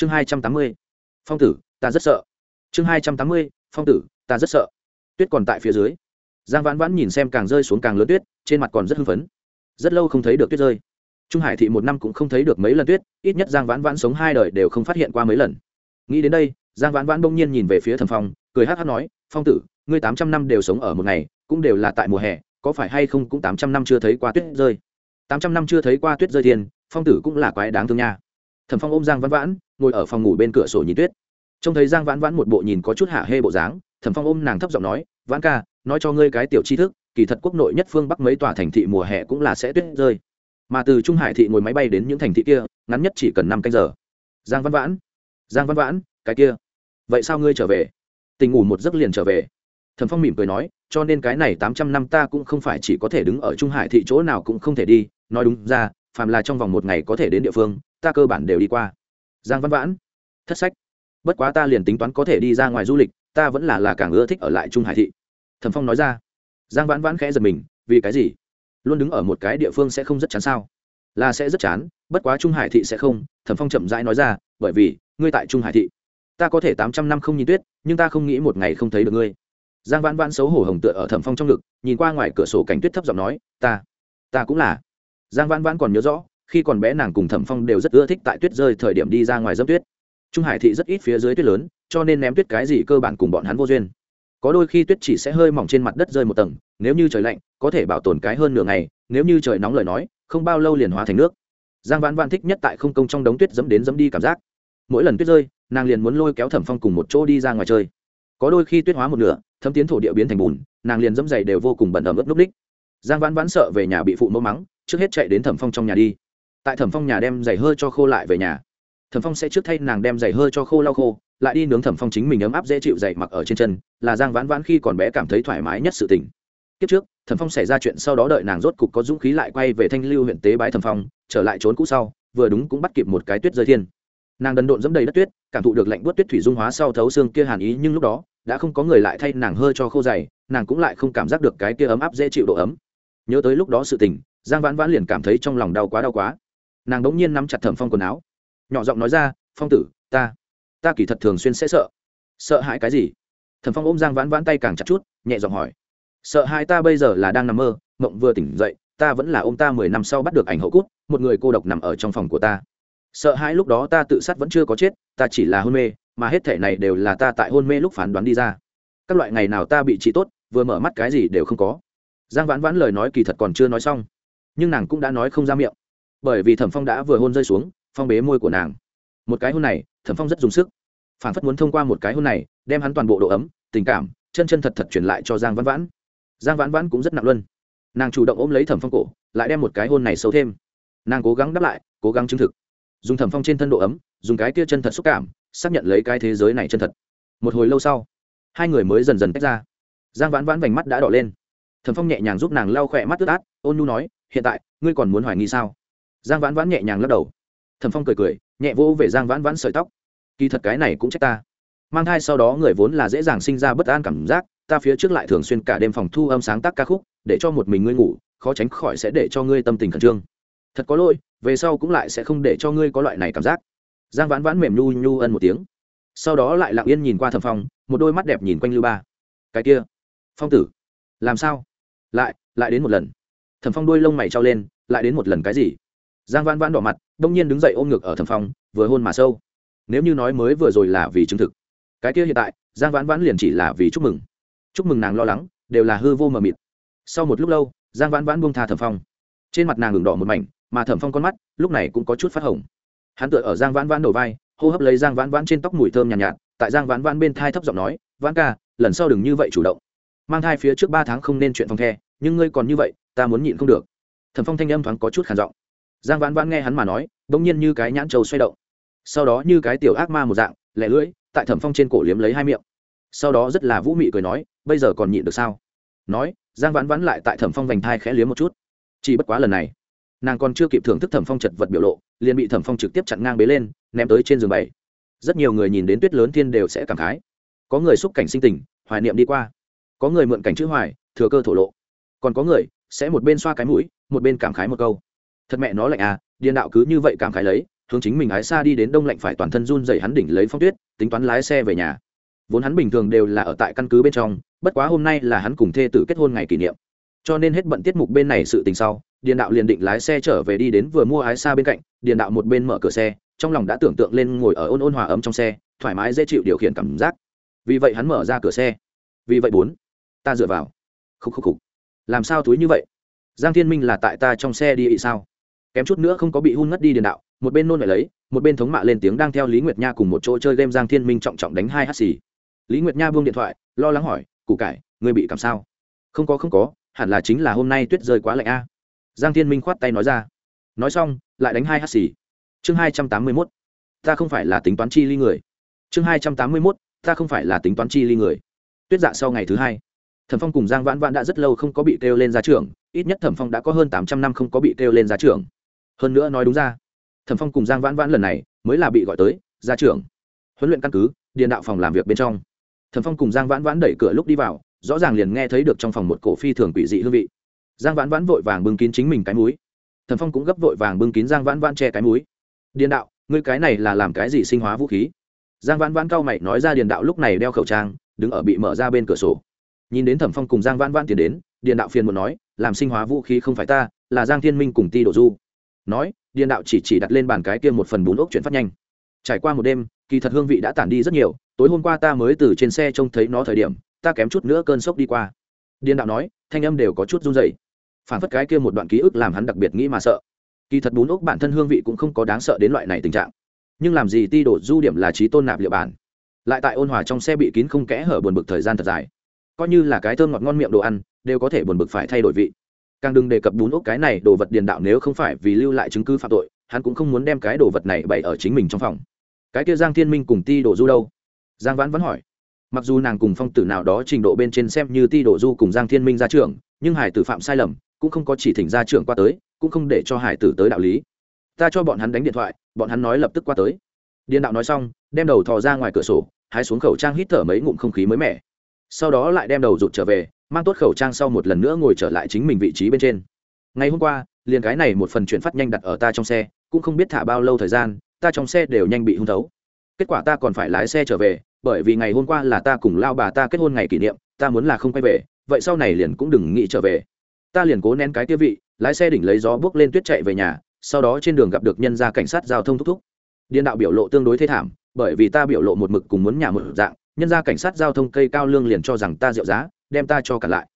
chương hai trăm tám mươi, phong tử, ta rất sợ. Chương hai trăm tám mươi, phong tử, ta rất sợ. Tuyết còn tại phía dưới. Giang vãn vãn nhìn xem càng rơi xuống càng lớn tuyết, trên mặt còn rất hưng phấn. Rất lâu không thấy được tuyết rơi. Trung hải thị một năm cũng không thấy được mấy lần tuyết, ít nhất giang vãn vãn sống hai đời đều không phát hiện qua mấy lần. Nghĩ đến đây, giang vãn vãn bỗng nhiên nhìn về phía thẩm phong, cười hát hát nói, phong tử, ngươi tám trăm năm đều sống ở một ngày, cũng đều là tại mùa hè, có phải hay không cũng tám trăm năm chưa thấy qua tuyết rơi? Tám trăm năm chưa thấy qua tuyết rơi thiên phong tử cũng là quái đáng thương nha. Thẩm phong ôm giang vãn vãn ngồi ở phòng ngủ bên cửa sổ nhìn tuyết. Trông thấy giang vãn vãn một bộ nhìn có chút hạ hê bộ dáng, thẩm phong ôm nàng thấp giọng nói, vãn ca, nói cho ngươi cái tiểu tri thức, kỳ thật quốc nội nhất phương bắc mấy tòa thành thị mùa hè cũng là sẽ tuyết rơi. Mà từ trung hải thị ngồi máy bay đến những thành thị kia, ngắn nhất chỉ cần năm canh giờ. Giang văn vãn, giang văn vãn, cái kia, vậy sao ngươi trở về? Tình ngủ một giấc liền trở về. Thẩm phong mỉm cười nói, cho nên cái này tám trăm năm ta cũng không phải chỉ có thể đứng ở trung hải thị chỗ nào cũng không thể đi, nói đúng ra, phàm là trong vòng một ngày có thể đến địa phương, ta cơ bản đều đi qua giang văn vãn. Thất sách. Bất quá ta liền tính toán có thể đi ra ngoài du lịch, ta vẫn là là càng ưa thích ở lại trung hải thị. Thẩm phong nói ra. Giang vãn vãn khẽ giật mình, vì cái gì? Luôn đứng ở một cái địa phương sẽ không rất chán sao? Là sẽ rất chán, bất quá trung hải thị sẽ không, thẩm phong chậm rãi nói ra, bởi vì, ngươi tại trung hải thị. Ta có thể tám trăm năm không nhìn tuyết, nhưng ta không nghĩ một ngày không thấy được ngươi. Giang vãn vãn xấu hổ hồng tựa ở thẩm phong trong ngực, nhìn qua ngoài cửa sổ cảnh tuyết thấp giọng nói, ta ta cũng là. Giang vãn vãn còn nhớ rõ khi còn bé nàng cùng thẩm phong đều rất ưa thích tại tuyết rơi thời điểm đi ra ngoài dâm tuyết. Trung hải thị rất ít phía dưới tuyết lớn, cho nên ném tuyết cái gì cơ bản cùng bọn hắn vô duyên. Có đôi khi tuyết chỉ sẽ hơi mỏng trên mặt đất rơi một tầng, nếu như trời lạnh, có thể bảo tồn cái hơn nửa ngày, nếu như trời nóng lời nói, không bao lâu liền hóa thành nước. Giang vãn vãn thích nhất tại không công trong đống tuyết dẫm đến dẫm đi cảm giác. Mỗi lần tuyết rơi, nàng liền muốn lôi kéo thẩm phong cùng một chỗ đi ra ngoài chơi. Có đôi khi tuyết hóa một nửa, thấm tiến thổ địa biến thành bùn, nàng liền dẫm dày đều vô cùng bẩn ẩm ướt núp ních giang vãn vãn sợ về nhà bị phụ mẫu mắng, trước hết chạy đến thẩm phong trong nhà đi tại thẩm phong nhà đem giày hơi cho khô lại về nhà. Thẩm phong sẽ trước thay nàng đem giày hơi cho khô lau khô, lại đi nướng thẩm phong chính mình ấm áp dễ chịu giày mặc ở trên chân, là giang vãn vãn khi còn bé cảm thấy thoải mái nhất sự tình. Kiếp trước, thẩm phong xảy ra chuyện sau đó đợi nàng rốt cục có dũng khí lại quay về thanh lưu huyện tế bái thẩm phong, trở lại trốn cũ sau, vừa đúng cũng bắt kịp một cái tuyết rơi thiên. Nàng đần độn dẫm đầy đất tuyết, cảm thụ được lạnh bớt tuyết thủy dung hóa sau thấu xương kia hàn ý, nhưng lúc đó, đã không có người lại thay nàng hơi cho khô dày nàng cũng lại không cảm giác được cái kia ấm áp dễ chịu độ ấm. Nhớ tới lúc đó sự tình, giang vãn vãn liền cảm thấy trong lòng đau quá đau quá nàng đ ỗ n g nhiên nắm chặt thẩm phong quần áo. Nhỏ giọng nói ra, phong tử, ta ta kỳ thật thường xuyên sẽ sợ. Sợ hãi cái gì? Thẩm phong ôm giang vãn vãn tay càng chặt chút, nhẹ giọng hỏi. Sợ hãi ta bây giờ là đang nằm mơ, mộng vừa tỉnh dậy, ta vẫn là ôm ta mười năm sau bắt được ảnh hậu cút, một người cô độc nằm ở trong phòng của ta. Sợ hãi lúc đó ta tự sát vẫn chưa có chết, ta chỉ là hôn mê, mà hết thể này đều là ta tại hôn mê lúc phán đoán đi ra. Các loại ngày nào ta bị trị tốt, vừa mở mắt cái gì đều không có. Giang vãn vãn lời nói kỳ thật còn chưa nói xong, nhưng nàng cũng đã nói không ra miệng bởi vì thẩm phong đã vừa hôn rơi xuống, phong bế môi của nàng. Một cái hôn này, thẩm phong rất dùng sức. Phản phất muốn thông qua một cái hôn này, đem hắn toàn bộ độ ấm, tình cảm, chân chân thật thật truyền lại cho giang vãn vãn. Giang vãn vãn cũng rất nặng luân. Nàng chủ động ôm lấy thẩm phong cổ, lại đem một cái hôn này sâu thêm. Nàng cố gắng đáp lại, cố gắng chứng thực. Dùng thẩm phong trên thân độ ấm, dùng cái kia chân thật xúc cảm, xác nhận lấy cái thế giới này chân thật. Một hồi lâu sau, hai người mới dần dần tách ra. Giang vãn vãn vành mắt đã đỏ lên. Thẩm phong nhẹ nhàng giúp nàng lau khỏe mắt ướt át, ôn nhu nói, hiện tại, ngươi còn muốn hoài nghi sao? Giang vãn vãn nhẹ nhàng lắc đầu. Thẩm phong cười cười, nhẹ vỗ về giang vãn vãn sợi tóc. Kỳ thật cái này cũng trách ta. Mang thai sau đó người vốn là dễ dàng sinh ra bất an cảm giác, ta phía trước lại thường xuyên cả đêm phòng thu âm sáng tác ca khúc, để cho một mình ngươi ngủ, khó tránh khỏi sẽ để cho ngươi tâm tình khẩn trương. Thật có lỗi, về sau cũng lại sẽ không để cho ngươi có loại này cảm giác. Giang vãn vãn mềm nhu nhu ân một tiếng. Sau đó lại lặng yên nhìn qua thẩm phong, một đôi mắt đẹp nhìn quanh lưu ba. Cái kia, phong tử, làm sao? Lại lại đến một lần. Thẩm phong đuôi lông mày trao lên, lại đến một lần cái gì? Giang vãn vãn đỏ mặt đông nhiên đứng dậy ôm ngực ở thẩm phong vừa hôn mà sâu. Nếu như nói mới vừa rồi là vì chứng thực cái kia hiện tại giang vãn vãn liền chỉ là vì chúc mừng. Chúc mừng nàng lo lắng đều là hư vô mờ mịt. Sau một lúc lâu giang vãn vãn buông tha thẩm phong. Trên mặt nàng ngừng đỏ một mảnh mà thẩm phong con mắt lúc này cũng có chút phát hồng. Hắn tựa ở giang vãn vãn đầu vai hô hấp lấy giang vãn vãn trên tóc mùi thơm nhàn nhạt, nhạt tại giang vãn vãn bên thai thấp giọng nói vãn ca lần sau đừng như vậy chủ động. Mang thai phía trước ba tháng không nên chuyện phong the nhưng ngươi còn như vậy ta muốn nhịn không được. Thẩm phong thanh âm thoáng có chút khản giọng giang vãn vãn nghe hắn mà nói đ ỗ n g nhiên như cái nhãn trầu xoay động. Sau đó như cái tiểu ác ma một dạng, lẻ lưỡi, tại thẩm phong trên cổ liếm lấy hai miệng. Sau đó rất là vũ mị cười nói, bây giờ còn nhịn được sao? Nói, giang vãn vãn lại tại thẩm phong vành thai khẽ liếm một chút. Chỉ bất quá lần này, nàng còn chưa kịp thưởng thức thẩm phong chật vật biểu lộ, liền bị thẩm phong trực tiếp chặn ngang bế lên, ném tới trên giường bảy. Rất nhiều người nhìn đến tuyết lớn thiên đều sẽ cảm khái. Có người xúc cảnh sinh tình, hoài niệm đi qua. Có người mượn cảnh chữ hoài, thừa cơ thổ lộ. Còn có người sẽ một bên xoa cái mũi, một bên cảm khái một câu thật mẹ nó lạnh à điền đạo cứ như vậy cảm khái lấy, hướng chính mình ái xa đi đến đông lạnh phải toàn thân run dày hắn đỉnh lấy phong tuyết, tính toán lái xe về nhà. Vốn hắn bình thường đều là ở tại căn cứ bên trong, bất quá hôm nay là hắn cùng thê tử kết hôn ngày kỷ niệm. Cho nên hết bận tiết mục bên này sự tình sau, điền đạo liền định lái xe trở về đi đến vừa mua ái xa bên cạnh, điền đạo một bên mở cửa xe, trong lòng đã tưởng tượng lên ngồi ở ôn ôn hòa ấm trong xe, thoải mái dễ chịu điều khiển cảm giác. Vì vậy hắn mở ra cửa xe. Vì vậy bốn, ta dựa vào. Khúc khúc khúc. Làm sao túi như vậy? Giang thiên minh là tại ta trong xe đi ị sao? Kém chút nữa không có bị hun ngất đi điền đạo, một bên nôn lại lấy, một bên thống mạ lên tiếng đang theo lý nguyệt nha cùng một chỗ chơi game giang thiên minh trọng trọng đánh hai hát xì. Lý nguyệt nha buông điện thoại, lo lắng hỏi cụ cải, ngươi bị cảm sao? Không có không có, hẳn là chính là hôm nay tuyết rơi quá lạnh a. Giang thiên minh khoát tay nói ra. Nói xong, lại đánh hai hát xì. Chương hai trăm tám mươi mốt, ta không phải là tính toán chi ly người. Chương hai trăm tám mươi mốt, ta không phải là tính toán chi ly người. Tuyết dạ sau ngày thứ hai, thẩm phong cùng giang vãn vãn đã rất lâu không có bị kêu lên ra trường, ít nhất thẩm phong đã có hơn tám trăm năm không có bị kêu lên ra trường hơn nữa nói đúng ra, thẩm phong cùng giang vãn vãn lần này mới là bị gọi tới ra trường huấn luyện căn cứ, điền đạo phòng làm việc bên trong. Thẩm phong cùng giang vãn vãn đẩy cửa lúc đi vào, rõ ràng liền nghe thấy được trong phòng một cổ phi thường quỷ dị hương vị. Giang vãn vãn vội vàng bưng kín chính mình cái múi thẩm phong cũng gấp vội vàng bưng kín giang vãn vãn che cái múi điền đạo, ngươi cái này là làm cái gì sinh hóa vũ khí? Giang vãn vãn cao mày nói ra điền đạo lúc này đeo khẩu trang, đứng ở bị mở ra bên cửa sổ. Nhìn đến thẩm phong cùng giang vãn vãn tiến đến, điền đạo phiền muốn nói, làm sinh hóa vũ khí không phải ta, là giang thiên minh cùng ti đổ du nói, điền đạo chỉ chỉ đặt lên bàn cái kia một phần bún ốc chuyển phát nhanh. Trải qua một đêm, kỳ thật hương vị đã tản đi rất nhiều, tối hôm qua ta mới từ trên xe trông thấy nó thời điểm, ta kém chút nữa cơn sốc đi qua. Điền đạo nói, thanh âm đều có chút run dày phản phất cái kia một đoạn ký ức làm hắn đặc biệt nghĩ mà sợ. Kỳ thật bún ốc bản thân hương vị cũng không có đáng sợ đến loại này tình trạng. Nhưng làm gì ti đổ du điểm là trí tôn nạp liệu bản. Lại tại ôn hòa trong xe bị kín không kẽ hở buồn bực thời gian thật dài. Coi như là cái thơm ngọt ngon miệng đồ ăn, đều có thể buồn bực phải thay đổi vị càng đừng đề cập bún ốc cái này, đồ vật điền đạo nếu không phải vì lưu lại chứng cứ phạm tội, hắn cũng không muốn đem cái đồ vật này bày ở chính mình trong phòng. Cái kia giang thiên minh cùng ti đồ du đâu? Giang vãn vẫn hỏi. Mặc dù nàng cùng phong tử nào đó trình độ bên trên xem như ti đồ du cùng giang thiên minh ra trường nhưng hải tử phạm sai lầm, cũng không có chỉ thỉnh ra trường qua tới, cũng không để cho hải tử tới đạo lý. Ta cho bọn hắn đánh điện thoại, bọn hắn nói lập tức qua tới. Điền đạo nói xong, đem đầu thò ra ngoài cửa sổ, hái xuống khẩu trang hít thở mấy ngụm không khí mới mẻ sau đó lại đem đầu rụt trở về, mang tốt khẩu trang sau một lần nữa ngồi trở lại chính mình vị trí bên trên. Ngày hôm qua, liền cái này một phần chuyển phát nhanh đặt ở ta trong xe, cũng không biết thả bao lâu thời gian, ta trong xe đều nhanh bị hung thấu. Kết quả ta còn phải lái xe trở về, bởi vì ngày hôm qua là ta cùng lao bà ta kết hôn ngày kỷ niệm, ta muốn là không quay về, vậy sau này liền cũng đừng nghĩ trở về. Ta liền cố nén cái tiêu vị, lái xe đỉnh lấy gió bước lên tuyết chạy về nhà, sau đó trên đường gặp được nhân gia cảnh sát giao thông thúc thúc. Điên đạo biểu lộ tương đối thê thảm, bởi vì ta biểu lộ một mực cùng muốn nhà một dạng nhân gia cảnh sát giao thông cây cao lương liền cho rằng ta rượu giá, đem ta cho cả lại.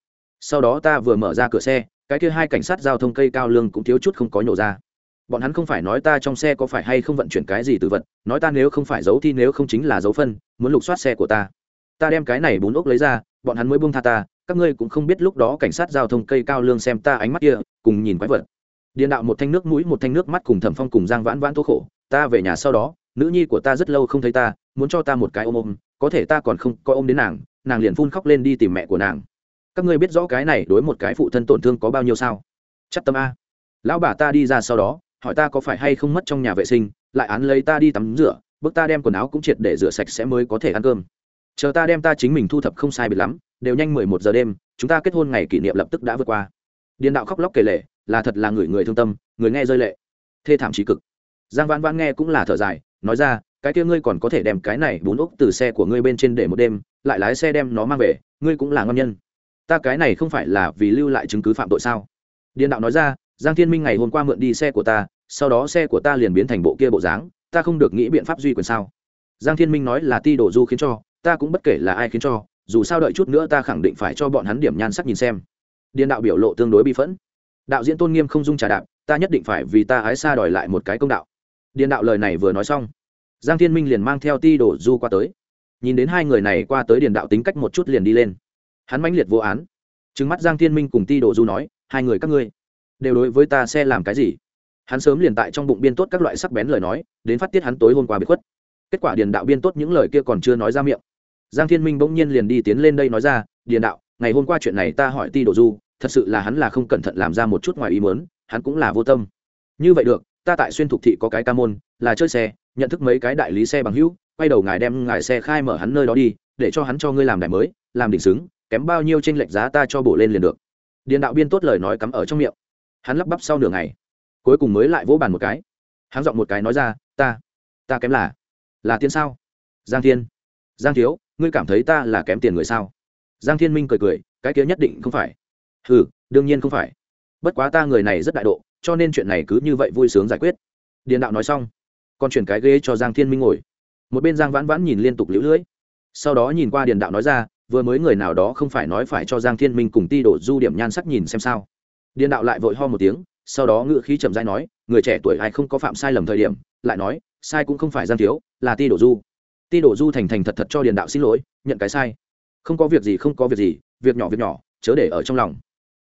Sau đó ta vừa mở ra cửa xe, cái kia hai cảnh sát giao thông cây cao lương cũng thiếu chút không có nhổ ra. Bọn hắn không phải nói ta trong xe có phải hay không vận chuyển cái gì từ vật, nói ta nếu không phải giấu thì nếu không chính là dấu phân, muốn lục soát xe của ta. Ta đem cái này bún ốc lấy ra, bọn hắn mới buông tha ta, các ngươi cũng không biết lúc đó cảnh sát giao thông cây cao lương xem ta ánh mắt kia, cùng nhìn quái vật. Điện đạo một thanh nước mũi, một thanh nước mắt cùng thẩm phong cùng giang vãn vãn tố khổ, ta về nhà sau đó, nữ nhi của ta rất lâu không thấy ta, muốn cho ta một cái ôm ôm có thể ta còn không coi ôm đến nàng nàng liền phun khóc lên đi tìm mẹ của nàng. Các ngươi biết rõ cái này đối một cái phụ thân tổn thương có bao nhiêu sao? Chắc tâm a. Lão bà ta đi ra sau đó, hỏi ta có phải hay không mất trong nhà vệ sinh, lại án lấy ta đi tắm rửa, bước ta đem quần áo cũng triệt để rửa sạch sẽ mới có thể ăn cơm. Chờ ta đem ta chính mình thu thập không sai biệt lắm, đều nhanh mười một giờ đêm, chúng ta kết hôn ngày kỷ niệm lập tức đã vượt qua. Điền đạo khóc lóc kể lệ là thật là người người thương tâm, người nghe rơi lệ. Thê thảm trí cực. Giang vãn vãn nghe cũng là thở dài, nói ra cái kia ngươi còn có thể đem cái này bún ốc từ xe của ngươi bên trên để một đêm, lại lái xe đem nó mang về, ngươi cũng là ngon nhân. Ta cái này không phải là vì lưu lại chứng cứ phạm tội sao? Điền đạo nói ra, giang thiên minh ngày hôm qua mượn đi xe của ta, sau đó xe của ta liền biến thành bộ kia bộ dáng, ta không được nghĩ biện pháp duy quyền sao? Giang thiên minh nói là ti đổ du khiến cho, ta cũng bất kể là ai khiến cho, dù sao đợi chút nữa ta khẳng định phải cho bọn hắn điểm nhan sắc nhìn xem. Điền đạo biểu lộ tương đối bi phẫn. Đạo diễn tôn nghiêm không dung trà đạp, ta nhất định phải vì ta ái xa đòi lại một cái công đạo. Điền đạo lời này vừa nói xong giang thiên minh liền mang theo ti đổ du qua tới. Nhìn đến hai người này qua tới điền đạo tính cách một chút liền đi lên. Hắn mãnh liệt vô án. Trừng mắt giang thiên minh cùng ti đổ du nói, hai người các ngươi đều đối với ta sẽ làm cái gì? Hắn sớm liền tại trong bụng biên tốt các loại sắc bén lời nói, đến phát tiết hắn tối hôm qua bị khuất. Kết quả điền đạo biên tốt những lời kia còn chưa nói ra miệng. Giang thiên minh bỗng nhiên liền đi tiến lên đây nói ra, điền đạo, ngày hôm qua chuyện này ta hỏi ti đổ du, thật sự là hắn là không cẩn thận làm ra một chút ngoài ý mớn hắn cũng là vô tâm. Như vậy được, ta tại xuyên thục thị có cái ca môn, là chơi xe nhận thức mấy cái đại lý xe bằng hữu, quay đầu ngài đem ngài xe khai mở hắn nơi đó đi, để cho hắn cho ngươi làm đại mới, làm đỉnh xứng, kém bao nhiêu tranh lệch giá ta cho bổ lên liền được. Điền đạo biên tốt lời nói cắm ở trong miệng. Hắn lắp bắp sau nửa ngày, cuối cùng mới lại vỗ bàn một cái. Hắn giọng một cái nói ra, ta ta kém là là tiên sao? Giang thiên. Giang thiếu, ngươi cảm thấy ta là kém tiền người sao? Giang thiên minh cười cười, cái kia nhất định không phải. Ừ đương nhiên không phải. Bất quá ta người này rất đại độ, cho nên chuyện này cứ như vậy vui sướng giải quyết. Điền đạo nói xong còn chuyển cái ghế cho giang thiên minh ngồi. Một bên giang vãn vãn nhìn liên tục lũ lưỡi sau đó nhìn qua điền đạo nói ra, vừa mới người nào đó không phải nói phải cho giang thiên minh cùng ti đổ du điểm nhan sắc nhìn xem sao. Điền đạo lại vội ho một tiếng, sau đó ngự khí chậm dãi nói, người trẻ tuổi ai không có phạm sai lầm thời điểm, lại nói, sai cũng không phải giang thiếu, là ti đổ du. Ti đổ du thành thành thật thật cho điền đạo xin lỗi, nhận cái sai. Không có việc gì, không có việc gì, việc nhỏ việc nhỏ, chớ để ở trong lòng.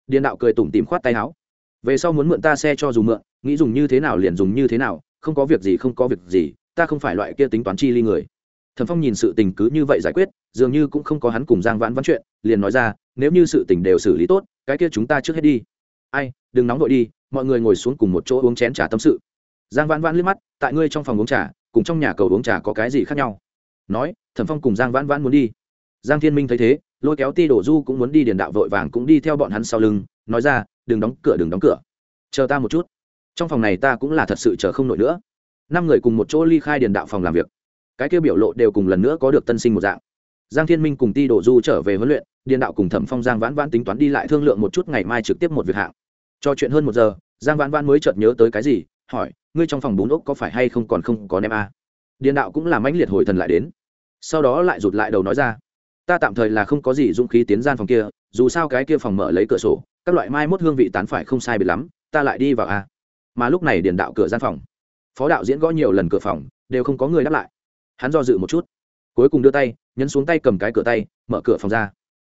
Điền đạo cười tủm tìm khoát tay áo. Về sau muốn mượn ta xe cho dù mượn, nghĩ dùng như thế nào liền dùng như thế nào không có việc gì, không có việc gì, ta không phải loại kia tính toán chi ly người. Thẩm phong nhìn sự tình cứ như vậy giải quyết, dường như cũng không có hắn cùng giang vãn vãn chuyện, liền nói ra, nếu như sự tình đều xử lý tốt, cái kia chúng ta trước hết đi. Ai, đừng nóng vội đi, mọi người ngồi xuống cùng một chỗ uống chén trà tâm sự. Giang vãn vãn liếc mắt, tại ngươi trong phòng uống trà, cùng trong nhà cầu uống trà có cái gì khác nhau? Nói, thẩm phong cùng giang vãn vãn muốn đi. Giang thiên minh thấy thế, lôi kéo ti đổ du cũng muốn đi, điền đạo vội vàng cũng đi theo bọn hắn sau lưng, nói ra, đừng đóng cửa, đừng đóng cửa. Chờ ta một chút trong phòng này ta cũng là thật sự chờ không nổi nữa. Năm người cùng một chỗ ly khai điền đạo phòng làm việc. Cái kia biểu lộ đều cùng lần nữa có được tân sinh một dạng. Giang thiên minh cùng ti đổ du trở về huấn luyện, điền đạo cùng thẩm phong giang vãn vãn tính toán đi lại thương lượng một chút ngày mai trực tiếp một việc hạng. Cho chuyện hơn một giờ, giang vãn vãn mới chợt nhớ tới cái gì, hỏi, ngươi trong phòng bún ốc có phải hay không còn không có nem a? À? điền đạo cũng làm mãnh liệt hồi thần lại đến. Sau đó lại rụt lại đầu nói ra, ta tạm thời là không có gì dũng khí tiến gian phòng kia, dù sao cái kia phòng mở lấy cửa sổ, các loại mai mốt hương vị tán phải không sai biệt lắm, ta lại đi vào a mà lúc này điền đạo cửa gian phòng. Phó đạo diễn gõ nhiều lần cửa phòng, đều không có người đáp lại. Hắn do dự một chút, cuối cùng đưa tay, nhấn xuống tay cầm cái cửa tay, mở cửa phòng ra.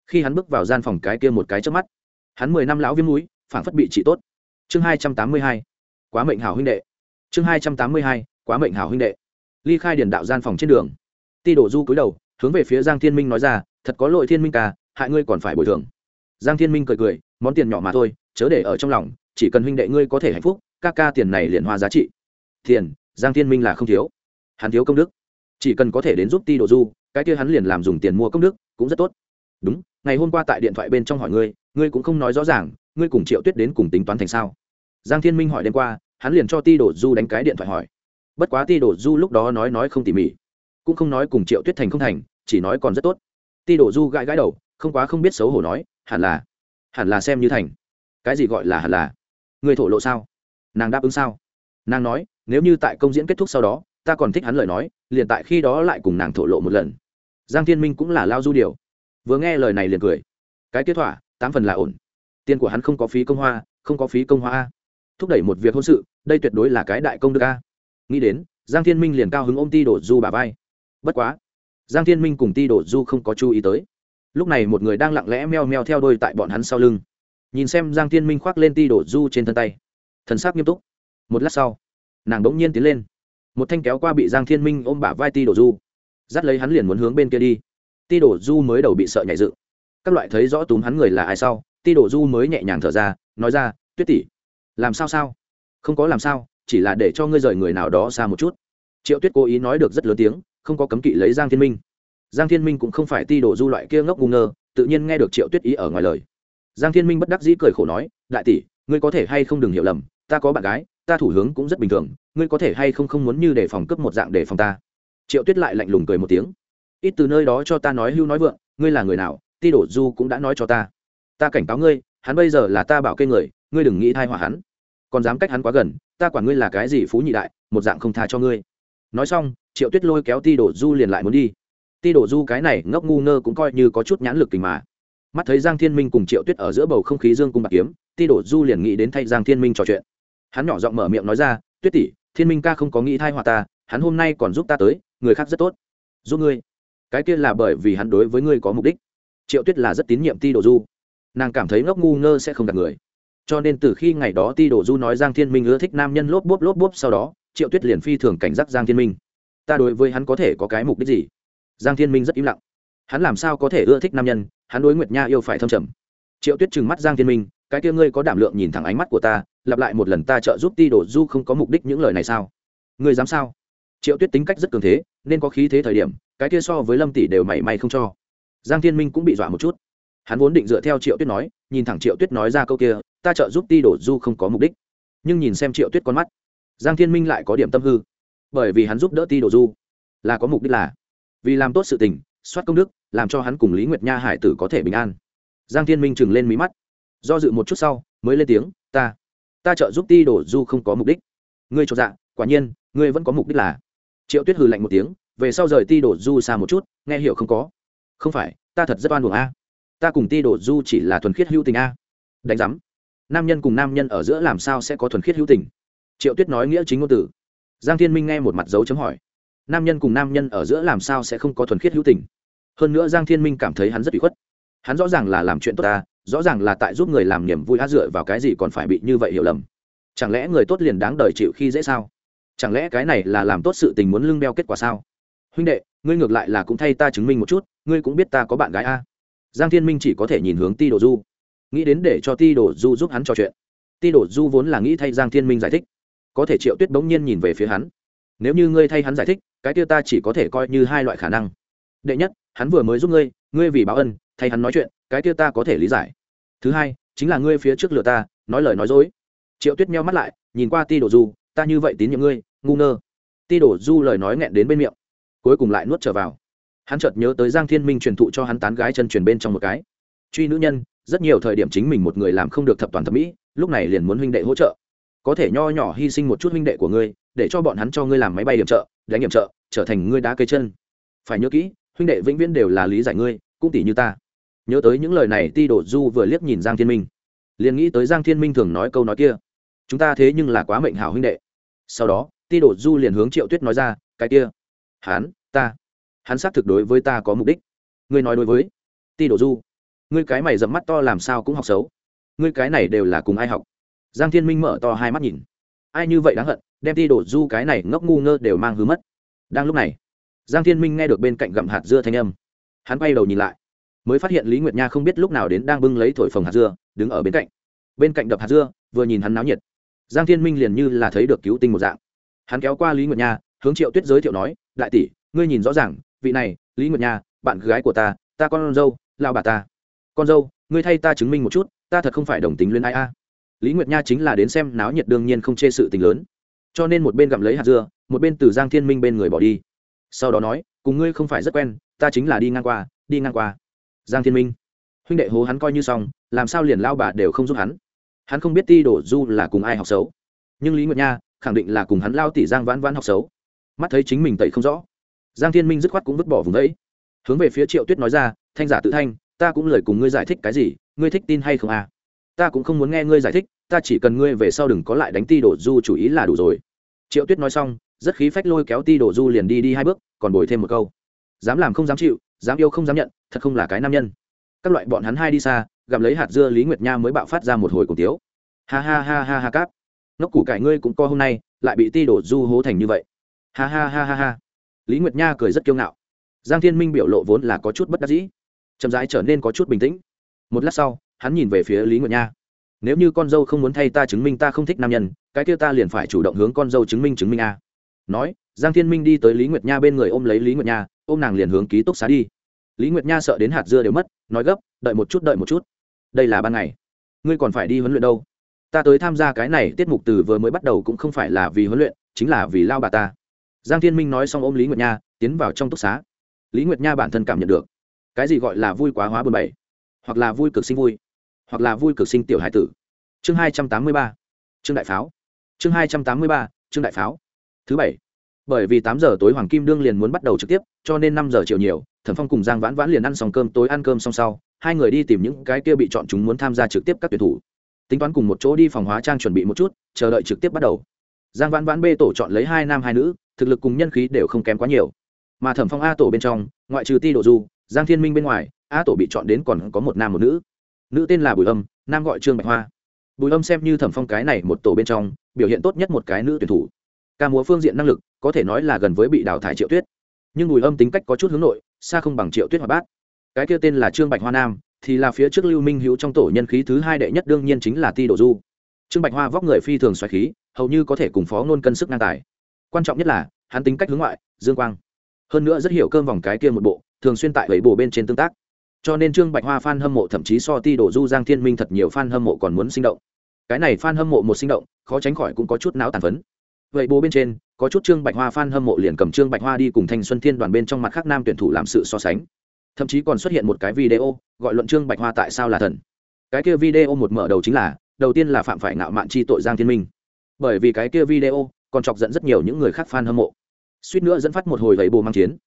Khi hắn bước vào gian phòng cái kia một cái trước mắt, hắn mười năm lão viêm núi phản phất bị trị tốt. Chương hai trăm tám mươi hai, quá mệnh hảo huynh đệ. Chương hai trăm tám mươi hai, quá mệnh hảo huynh đệ. Ly khai điền đạo gian phòng trên đường. Ti đổ du cúi đầu, hướng về phía giang thiên minh nói ra, thật có lỗi thiên minh ca, hại ngươi còn phải bồi thường. Giang thiên minh cười cười, món tiền nhỏ mà thôi, chớ để ở trong lòng, chỉ cần huynh đệ ngươi có thể hạnh phúc ca ca tiền này liền hoa giá trị. Tiền, giang thiên minh là không thiếu. Hắn thiếu công đức. Chỉ cần có thể đến giúp ti đồ du, cái kia hắn liền làm dùng tiền mua công đức, cũng rất tốt. Đúng, ngày hôm qua tại điện thoại bên trong hỏi ngươi ngươi cũng không nói rõ ràng, ngươi cùng triệu tuyết đến cùng tính toán thành sao? Giang thiên minh hỏi đêm qua, hắn liền cho ti đồ du đánh cái điện thoại hỏi. Bất quá ti đồ du lúc đó nói nói không tỉ mỉ, cũng không nói cùng triệu tuyết thành không thành, chỉ nói còn rất tốt. Ti đồ du gãi gãi đầu, không quá không biết xấu hổ nói, hẳn là hẳn là xem như thành. Cái gì gọi là hẳn là? Người thổ lộ sao? Nàng đáp ứng sao? Nàng nói, nếu như tại công diễn kết thúc sau đó, ta còn thích hắn lời nói, liền tại khi đó lại cùng nàng thổ lộ một lần. Giang thiên minh cũng là lao du điều. Vừa nghe lời này liền cười. Cái kết thỏa tám phần là ổn. Tiền của hắn không có phí công hoa, không có phí công hoa a. Thúc đẩy một việc hôn sự, đây tuyệt đối là cái đại công đức a. Nghĩ đến, giang thiên minh liền cao hứng ôm ti đổ du bà vai. Bất quá, giang thiên minh cùng ti đổ du không có chú ý tới. Lúc này một người đang lặng lẽ meo meo theo đôi tại bọn hắn sau lưng. Nhìn xem giang thiên minh khoác lên ti đổ du trên thân tay thần sắc nghiêm túc. Một lát sau, nàng bỗng nhiên tiến lên. Một thanh kéo qua bị giang thiên minh ôm bả vai ti đổ du. Dắt lấy hắn liền muốn hướng bên kia đi. Ti đổ du mới đầu bị sợ nhảy dựng. Các loại thấy rõ túm hắn người là ai sau, ti đổ du mới nhẹ nhàng thở ra, nói ra, tuyết tỷ, làm sao sao? Không có làm sao, chỉ là để cho ngươi rời người nào đó xa một chút. Triệu tuyết cố ý nói được rất lớn tiếng, không có cấm kỵ lấy giang thiên minh. Giang thiên minh cũng không phải ti đổ du loại kia ngốc ngu ngơ, tự nhiên nghe được triệu tuyết ý ở ngoài lời. Giang thiên minh bất đắc dĩ cười khổ nói, đại tỷ ngươi có thể hay không đừng hiểu lầm, ta có bạn gái, ta thủ hướng cũng rất bình thường, ngươi có thể hay không không muốn như để phòng cướp một dạng để phòng ta? Triệu tuyết lại lạnh lùng cười một tiếng. Ít từ nơi đó cho ta nói hưu nói vượng, ngươi là người nào, ti đổ du cũng đã nói cho ta. Ta cảnh cáo ngươi, hắn bây giờ là ta bảo kê người, ngươi đừng nghĩ thai họa hắn. Còn dám cách hắn quá gần, ta quản ngươi là cái gì phú nhị đại, một dạng không tha cho ngươi. Nói xong, triệu tuyết lôi kéo ti đổ du liền lại muốn đi. Ti đổ du cái này ngốc ngu ngơ cũng coi như có chút nhãn lực tình mà. Mắt thấy giang thiên minh cùng triệu tuyết ở giữa bầu không khí dương cung bạc kiếm ti đổ du liền nghĩ đến thay giang thiên minh trò chuyện. Hắn nhỏ giọng mở miệng nói ra, tuyết tỷ, thiên minh ca không có nghĩ thai họa ta, hắn hôm nay còn giúp ta tới, người khác rất tốt. Giúp ngươi. Cái kia là bởi vì hắn đối với ngươi có mục đích. Triệu tuyết là rất tín nhiệm ti đổ du. Nàng cảm thấy ngốc ngu ngơ sẽ không gặp người. Cho nên từ khi ngày đó ti đổ du nói giang thiên minh ưa thích nam nhân lốp bốp lốp bốp sau đó, triệu tuyết liền phi thường cảnh giác giang thiên minh. Ta đối với hắn có thể có cái mục đích gì? Giang thiên minh rất im lặng. Hắn làm sao có thể ưa thích nam nhân? Hắn đối nguyệt nha yêu phải thâm trầm. Triệu tuyết trừng mắt giang thiên minh cái kia ngươi có đảm lượng nhìn thẳng ánh mắt của ta, lặp lại một lần ta trợ giúp ti đổ du không có mục đích những lời này sao? Ngươi dám sao? Triệu tuyết tính cách rất cường thế, nên có khí thế thời điểm, cái kia so với lâm tỷ đều mảy may không cho. Giang thiên minh cũng bị dọa một chút. Hắn vốn định dựa theo triệu tuyết nói, nhìn thẳng triệu tuyết nói ra câu kia, ta trợ giúp ti đổ du không có mục đích. Nhưng nhìn xem triệu tuyết con mắt, giang thiên minh lại có điểm tâm hư. Bởi vì hắn giúp đỡ ti đồ du, là có mục đích là, vì làm tốt sự tình, soát công đức, làm cho hắn cùng lý nguyệt nha hải tử có thể bình an. Giang thiên minh chừng lên mí mắt do dự một chút sau, mới lên tiếng, ta ta trợ giúp ti Đổ du không có mục đích. Ngươi cho dạ quả nhiên, ngươi vẫn có mục đích là triệu tuyết hừ lạnh một tiếng, về sau rời ti Đổ du xa một chút, nghe hiểu không có. Không phải, ta thật rất oan buồng a. Ta cùng ti Đổ du chỉ là thuần khiết hữu tình a. Đánh giám, nam nhân cùng nam nhân ở giữa làm sao sẽ có thuần khiết hữu tình? Triệu tuyết nói nghĩa chính ngôn từ. Giang thiên minh nghe một mặt dấu chấm hỏi. Nam nhân cùng nam nhân ở giữa làm sao sẽ không có thuần khiết hữu tình? Hơn nữa giang thiên minh cảm thấy hắn rất bị khuất. Hắn rõ ràng là làm chuyện tốt ta rõ ràng là tại giúp người làm niềm vui á dựa vào cái gì còn phải bị như vậy hiểu lầm. Chẳng lẽ người tốt liền đáng đời chịu khi dễ sao? Chẳng lẽ cái này là làm tốt sự tình muốn lưng đeo kết quả sao? Huynh đệ, ngươi ngược lại là cũng thay ta chứng minh một chút, ngươi cũng biết ta có bạn gái a. Giang thiên minh chỉ có thể nhìn hướng ti đồ du. Nghĩ đến để cho ti đồ du giúp hắn trò chuyện. Ti đồ du vốn là nghĩ thay giang thiên minh giải thích. Có thể triệu tuyết bỗng nhiên nhìn về phía hắn. Nếu như ngươi thay hắn giải thích, cái kia ta chỉ có thể coi như hai loại khả năng. Đệ nhất, hắn vừa mới giúp ngươi ngươi vì báo ân, thay hắn nói chuyện cái kia ta có thể lý giải. Thứ hai, chính là ngươi phía trước lừa ta, nói lời nói dối. Triệu tuyết meo mắt lại, nhìn qua ti đồ du, ta như vậy tín nhiệm ngươi, ngu ngơ. Ti đồ du lời nói nghẹn đến bên miệng, cuối cùng lại nuốt trở vào. Hắn chợt nhớ tới giang thiên minh truyền thụ cho hắn tán gái chân truyền bên trong một cái. Truy nữ nhân, rất nhiều thời điểm chính mình một người làm không được thập toàn thẩm mỹ, lúc này liền muốn huynh đệ hỗ trợ. Có thể nho nhỏ hy sinh một chút huynh đệ của ngươi, để cho bọn hắn cho ngươi làm máy bay điểm trợ, đánh điểm trợ, trở thành ngươi đá cây chân. Phải nhớ kỹ, huynh đệ vĩnh viễn đều là lý giải ngươi, cũng tỷ như ta nhớ tới những lời này ti đổ du vừa liếc nhìn giang thiên minh, liền nghĩ tới giang thiên minh thường nói câu nói kia, chúng ta thế nhưng là quá mệnh hảo huynh đệ. Sau đó, ti đổ du liền hướng triệu tuyết nói ra, cái kia, hắn, ta, hắn xác thực đối với ta có mục đích. Ngươi nói đối với, ti đổ du, ngươi cái mày dẫm mắt to làm sao cũng học xấu, ngươi cái này đều là cùng ai học. Giang thiên minh mở to hai mắt nhìn, ai như vậy đáng hận, đem ti đổ du cái này ngốc ngu ngơ đều mang hứa mất. Đang lúc này, giang thiên minh nghe được bên cạnh gặm hạt dưa thanh âm, hắn quay đầu nhìn lại mới phát hiện lý nguyệt nha không biết lúc nào đến đang bưng lấy thổi phồng hạt dưa, đứng ở bên cạnh. Bên cạnh đập hạt dưa, vừa nhìn hắn náo nhiệt. Giang thiên minh liền như là thấy được cứu tinh một dạng. Hắn kéo qua lý nguyệt nha, hướng triệu tuyết giới thiệu nói, đại tỷ, ngươi nhìn rõ ràng, vị này, lý nguyệt nha, bạn gái của ta ta con dâu lao bà ta. Con dâu, ngươi thay ta chứng minh một chút, ta thật không phải đồng tính luyến ai a. Lý nguyệt nha chính là đến xem náo nhiệt đương nhiên không chê sự tình lớn. Cho nên một bên gặm lấy hạt dưa, một bên từ giang thiên minh bên người bỏ đi. Sau đó nói, cùng ngươi không phải rất quen, ta chính là đi ngang qua, đi ngang qua giang thiên minh. Huynh đệ hố hắn coi như xong, làm sao liền lao bà đều không giúp hắn? Hắn không biết ti đổ du là cùng ai học xấu. Nhưng lý nguyệt nha khẳng định là cùng hắn lao tỷ giang vãn vãn học xấu. Mắt thấy chính mình tẩy không rõ, giang thiên minh dứt khoát cũng vứt bỏ vùng đấy. Hướng về phía triệu tuyết nói ra, thanh giả tự thanh, ta cũng lời cùng ngươi giải thích cái gì, ngươi thích tin hay không à? Ta cũng không muốn nghe ngươi giải thích, ta chỉ cần ngươi về sau đừng có lại đánh ti đổ du chủ ý là đủ rồi. Triệu tuyết nói xong, rất khí phách lôi kéo ti đổ du liền đi đi hai bước, còn bồi thêm một câu. Dám làm không dám chịu dám yêu không dám nhận, thật không là cái nam nhân. Các loại bọn hắn hai đi xa, gặp lấy hạt dưa lý nguyệt nha mới bạo phát ra một hồi cổ tiếu. Ha ha ha ha ha cáp. Ngốc củ cải ngươi cũng co hôm nay, lại bị ti đổ du hố thành như vậy. Ha ha ha ha ha. Lý nguyệt nha cười rất kiêu ngạo. Giang thiên minh biểu lộ vốn là có chút bất đắc dĩ. Chậm rãi trở nên có chút bình tĩnh. Một lát sau, hắn nhìn về phía lý nguyệt nha. Nếu như con dâu không muốn thay ta chứng minh ta không thích nam nhân, cái kia ta liền phải chủ động hướng con dâu chứng minh chứng minh a. Nói, giang thiên minh đi tới lý nguyệt nha bên người ôm lấy lý nguyệt nha ôm nàng liền hướng ký túc xá đi. Lý nguyệt nha sợ đến hạt dưa đều mất, nói gấp, đợi một chút, đợi một chút. Đây là ban ngày. Ngươi còn phải đi huấn luyện đâu. Ta tới tham gia cái này tiết mục từ vừa mới bắt đầu cũng không phải là vì huấn luyện, chính là vì lao bà ta. Giang thiên minh nói xong ôm lý nguyệt nha, tiến vào trong túc xá. Lý nguyệt nha bản thân cảm nhận được, cái gì gọi là vui quá hóa bừa bảy hoặc là vui cực sinh vui, hoặc là vui cực sinh tiểu hải tử. Chương hai trăm tám mươi ba chương đại pháo. Chương hai trăm tám mươi ba chương đại pháo. Thứ bảy bởi vì tám giờ tối hoàng kim đương liền muốn bắt đầu trực tiếp, cho nên năm giờ chiều nhiều, thẩm phong cùng giang vãn vãn liền ăn xong cơm tối, ăn cơm xong sau, hai người đi tìm những cái kia bị chọn chúng muốn tham gia trực tiếp các tuyển thủ. Tính toán cùng một chỗ đi phòng hóa trang chuẩn bị một chút, chờ đợi trực tiếp bắt đầu. Giang vãn vãn b tổ chọn lấy hai nam hai nữ, thực lực cùng nhân khí đều không kém quá nhiều. Mà thẩm phong a tổ bên trong, ngoại trừ ti độ du, giang thiên minh bên ngoài, a tổ bị chọn đến còn có một nam một nữ. Nữ tên là bùi âm, nam gọi trương bạch hoa. Bùi âm xem như thẩm phong cái này một tổ bên trong, biểu hiện tốt nhất một cái nữ tuyển thủ ca múa phương diện năng lực có thể nói là gần với bị đào thải triệu tuyết nhưng bùi âm tính cách có chút hướng nội xa không bằng triệu tuyết hoạt bát cái kia tên là trương bạch hoa nam thì là phía trước lưu minh hữu trong tổ nhân khí thứ hai đệ nhất đương nhiên chính là ti độ du trương bạch hoa vóc người phi thường xoài khí hầu như có thể cùng phó ngôn cân sức ngang tài quan trọng nhất là hắn tính cách hướng ngoại dương quang hơn nữa rất hiểu cơm vòng cái kia một bộ thường xuyên tại bảy bộ bên trên tương tác cho nên trương bạch hoa f a n hâm mộ thậm chí so ti đổ du giang thiên minh thật nhiều f a n hâm mộ còn muốn sinh động cái này f a n hâm mộ một sinh động khó tránh khỏi cũng có chút não tàn phấn vậy bố bên trên, có chút trương bạch hoa f hâm mộ liền cầm trương bạch hoa đi cùng thanh xuân thiên đoàn bên trong mặt khác nam tuyển thủ làm sự so sánh. Thậm chí còn xuất hiện một cái video, gọi luận trương bạch hoa tại sao là thần. Cái kia video một mở đầu chính là, đầu tiên là phạm phải ngạo mạn chi tội giang thiên minh. Bởi vì cái kia video còn chọc dẫn rất nhiều những người khác f a n hâm mộ. Suýt nữa dẫn phát một hồi vẫy bồ mang chiến.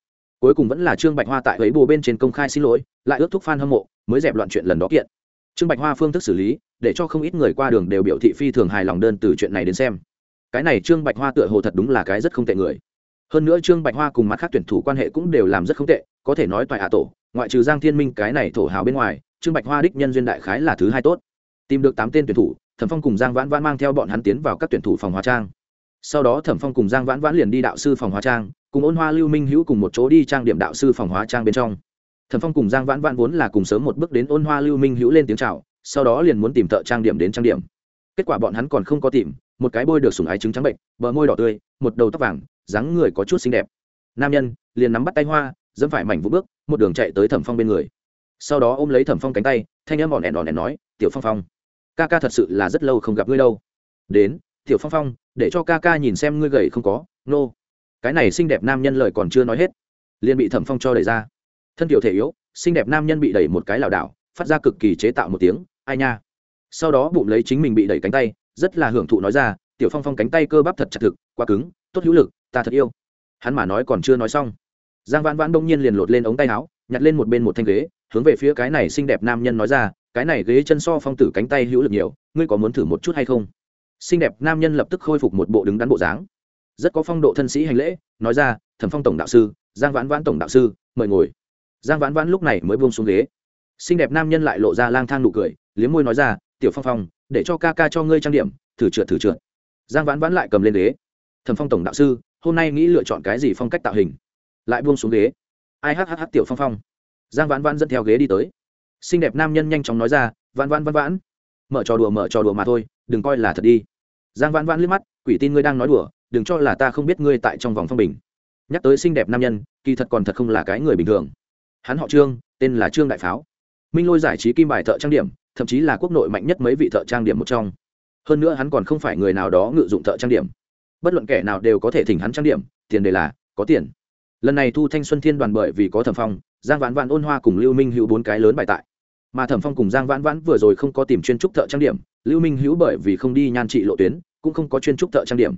Cuối cùng vẫn là trương bạch hoa tại vẫy bồ bên trên công khai xin lỗi, lại ước thúc f a n hâm mộ, mới dẹp loạn chuyện lần đó kiện. Trương bạch hoa phương thức xử lý, để cho không ít người qua đường đều biểu thị phi thường hài lòng đơn từ chuyện này đến xem cái này trương bạch hoa tựa hồ thật đúng là cái rất không tệ người. Hơn nữa trương bạch hoa cùng mặt khác tuyển thủ quan hệ cũng đều làm rất không tệ, có thể nói toại hạ tổ, ngoại trừ giang thiên minh cái này thổ hào bên ngoài, trương bạch hoa đích nhân duyên đại khái là thứ hai tốt. Tìm được tám tên tuyển thủ, thẩm phong cùng giang vãn vãn mang theo bọn hắn tiến vào các tuyển thủ phòng hóa trang. Sau đó thẩm phong cùng giang vãn vãn liền đi đạo sư phòng hóa trang, cùng ôn hoa lưu minh hữu cùng một chỗ đi trang điểm đạo sư phòng hóa trang bên trong. Thẩm phong cùng giang vãn vãn vốn là cùng sớm một bước đến ôn hoa lưu minh hữu lên tiếng c h à o sau đó liền muốn tìm thợ trang điểm đến trang điểm. Kết quả bọn hắn còn không có tìm một cái bôi được sùng ái trứng trắng bệnh, bờ môi đỏ tươi, một đầu tóc vàng, dáng người có chút xinh đẹp. Nam nhân, liền nắm bắt tay hoa, dẫm phải mảnh vũ bước, một đường chạy tới thẩm phong bên người. Sau đó ôm lấy thẩm phong cánh tay, thanh âm bọn đèn ỏn đèn nói, tiểu phong phong, ca ca thật sự là rất lâu không gặp ngươi đâu. Đến, tiểu phong phong, để cho ca ca nhìn xem ngươi gầy không có, nô、no. cái này xinh đẹp nam nhân lời còn chưa nói hết, liền bị thẩm phong cho đẩy ra. Thân tiểu thể yếu, xinh đẹp nam nhân bị đẩy một cái lảo đảo, phát ra cực kỳ chế tạo một tiếng, ai nha. Sau đó bụng lấy chính mình bị đẩy cánh tay rất là hưởng thụ nói ra, tiểu phong phong cánh tay cơ bắp thật chặt thực, quá cứng, tốt hữu lực, ta thật yêu. Hắn mà nói còn chưa nói xong, giang vãn vãn đông nhiên liền lột lên ống tay áo, nhặt lên một bên một thanh ghế, hướng về phía cái này xinh đẹp nam nhân nói ra, cái này ghế chân so phong tử cánh tay hữu lực nhiều, ngươi có muốn thử một chút hay không? Xinh đẹp nam nhân lập tức khôi phục một bộ đứng đắn bộ dáng. Rất có phong độ thân sĩ hành lễ, nói ra, thẩm phong tổng đạo sư, giang vãn vãn tổng đạo sư, mời ngồi. Giang vãn vãn lúc này mới buông xuống ghế. Xinh đẹp nam nhân lại lộ ra lang thang nụ cười, liếm môi nói ra, tiểu phong phong để cho ca ca cho ngươi trang điểm, thử trượt thử trượt. Giang vãn vãn lại cầm lên ghế. Thẩm phong tổng đạo sư, hôm nay nghĩ lựa chọn cái gì phong cách tạo hình? Lại buông xuống ghế. Ai hhh tiểu phong phong. Giang vãn vãn dẫn theo ghế đi tới. Xinh đẹp nam nhân nhanh chóng nói ra, vãn vãn vãn vãn, mở trò đùa, mở trò đùa mà thôi, đừng coi là thật đi. Giang vãn vãn liếc mắt, quỷ tin ngươi đang nói đùa, đừng cho là ta không biết ngươi tại trong vòng phong bình. Nhắc tới xinh đẹp nam nhân, kỳ thật còn thật không là cái người bình thường. Hắn họ trương, tên là trương đại pháo. Minh lôi giải trí kim bài thợ trang điểm thậm chí là quốc nội mạnh nhất mấy vị thợ trang điểm một trong. Hơn nữa hắn còn không phải người nào đó ngự dụng thợ trang điểm. Bất luận kẻ nào đều có thể thỉnh hắn trang điểm, tiền đề là, có tiền. Lần này thu thanh xuân thiên đoàn bởi vì có thẩm phong, giang vãn vãn ôn hoa cùng lưu minh hữu bốn cái lớn bài tại. Mà thẩm phong cùng giang vãn vãn vừa rồi không có tìm chuyên trúc thợ trang điểm, lưu minh hữu bởi vì không đi nhan trị lộ tuyến, cũng không có chuyên trúc thợ trang điểm.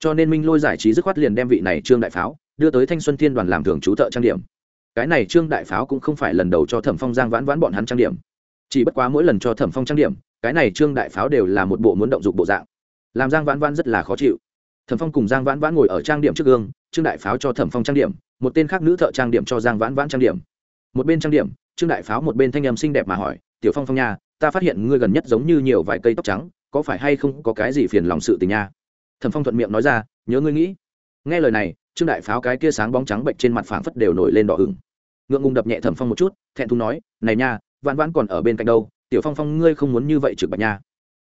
Cho nên minh lôi giải trí dứt khoát liền đem vị này trương đại pháo đưa tới thanh xuân thiên đoàn làm thường trú thợ trang điểm. Cái này trương đại pháo cũng không phải lần đầu cho thẩm phong, giang vãn vãn bọn hắn trang điểm chỉ bất quá mỗi lần cho thẩm phong trang điểm, cái này trương đại pháo đều là một bộ muốn động dục bộ dạng. Làm giang vãn vãn rất là khó chịu. Thẩm phong cùng giang vãn vãn ngồi ở trang điểm trước gương, trương đại pháo cho thẩm phong trang điểm, một tên khác nữ thợ trang điểm cho giang vãn vãn trang điểm. Một bên trang điểm, trương đại pháo một bên thanh em xinh đẹp mà hỏi, tiểu phong phong nha, ta phát hiện ngươi gần nhất giống như nhiều vài cây tóc trắng, có phải hay không có cái gì phiền lòng sự tình nha? Thẩm phong thuận miệng nói ra, nhớ ngươi nghĩ. Nghe lời này, trương đại pháo cái kia sáng bóng trắng bệnh trên mặt phảng phất đều nổi lên đỏ hừng ngượng ngùng đập nhẹ thẩm phong một chút, thẹn thùng nói, này nha vãn vãn còn ở bên cạnh đâu, tiểu phong phong ngươi không muốn như vậy trực bạch nha.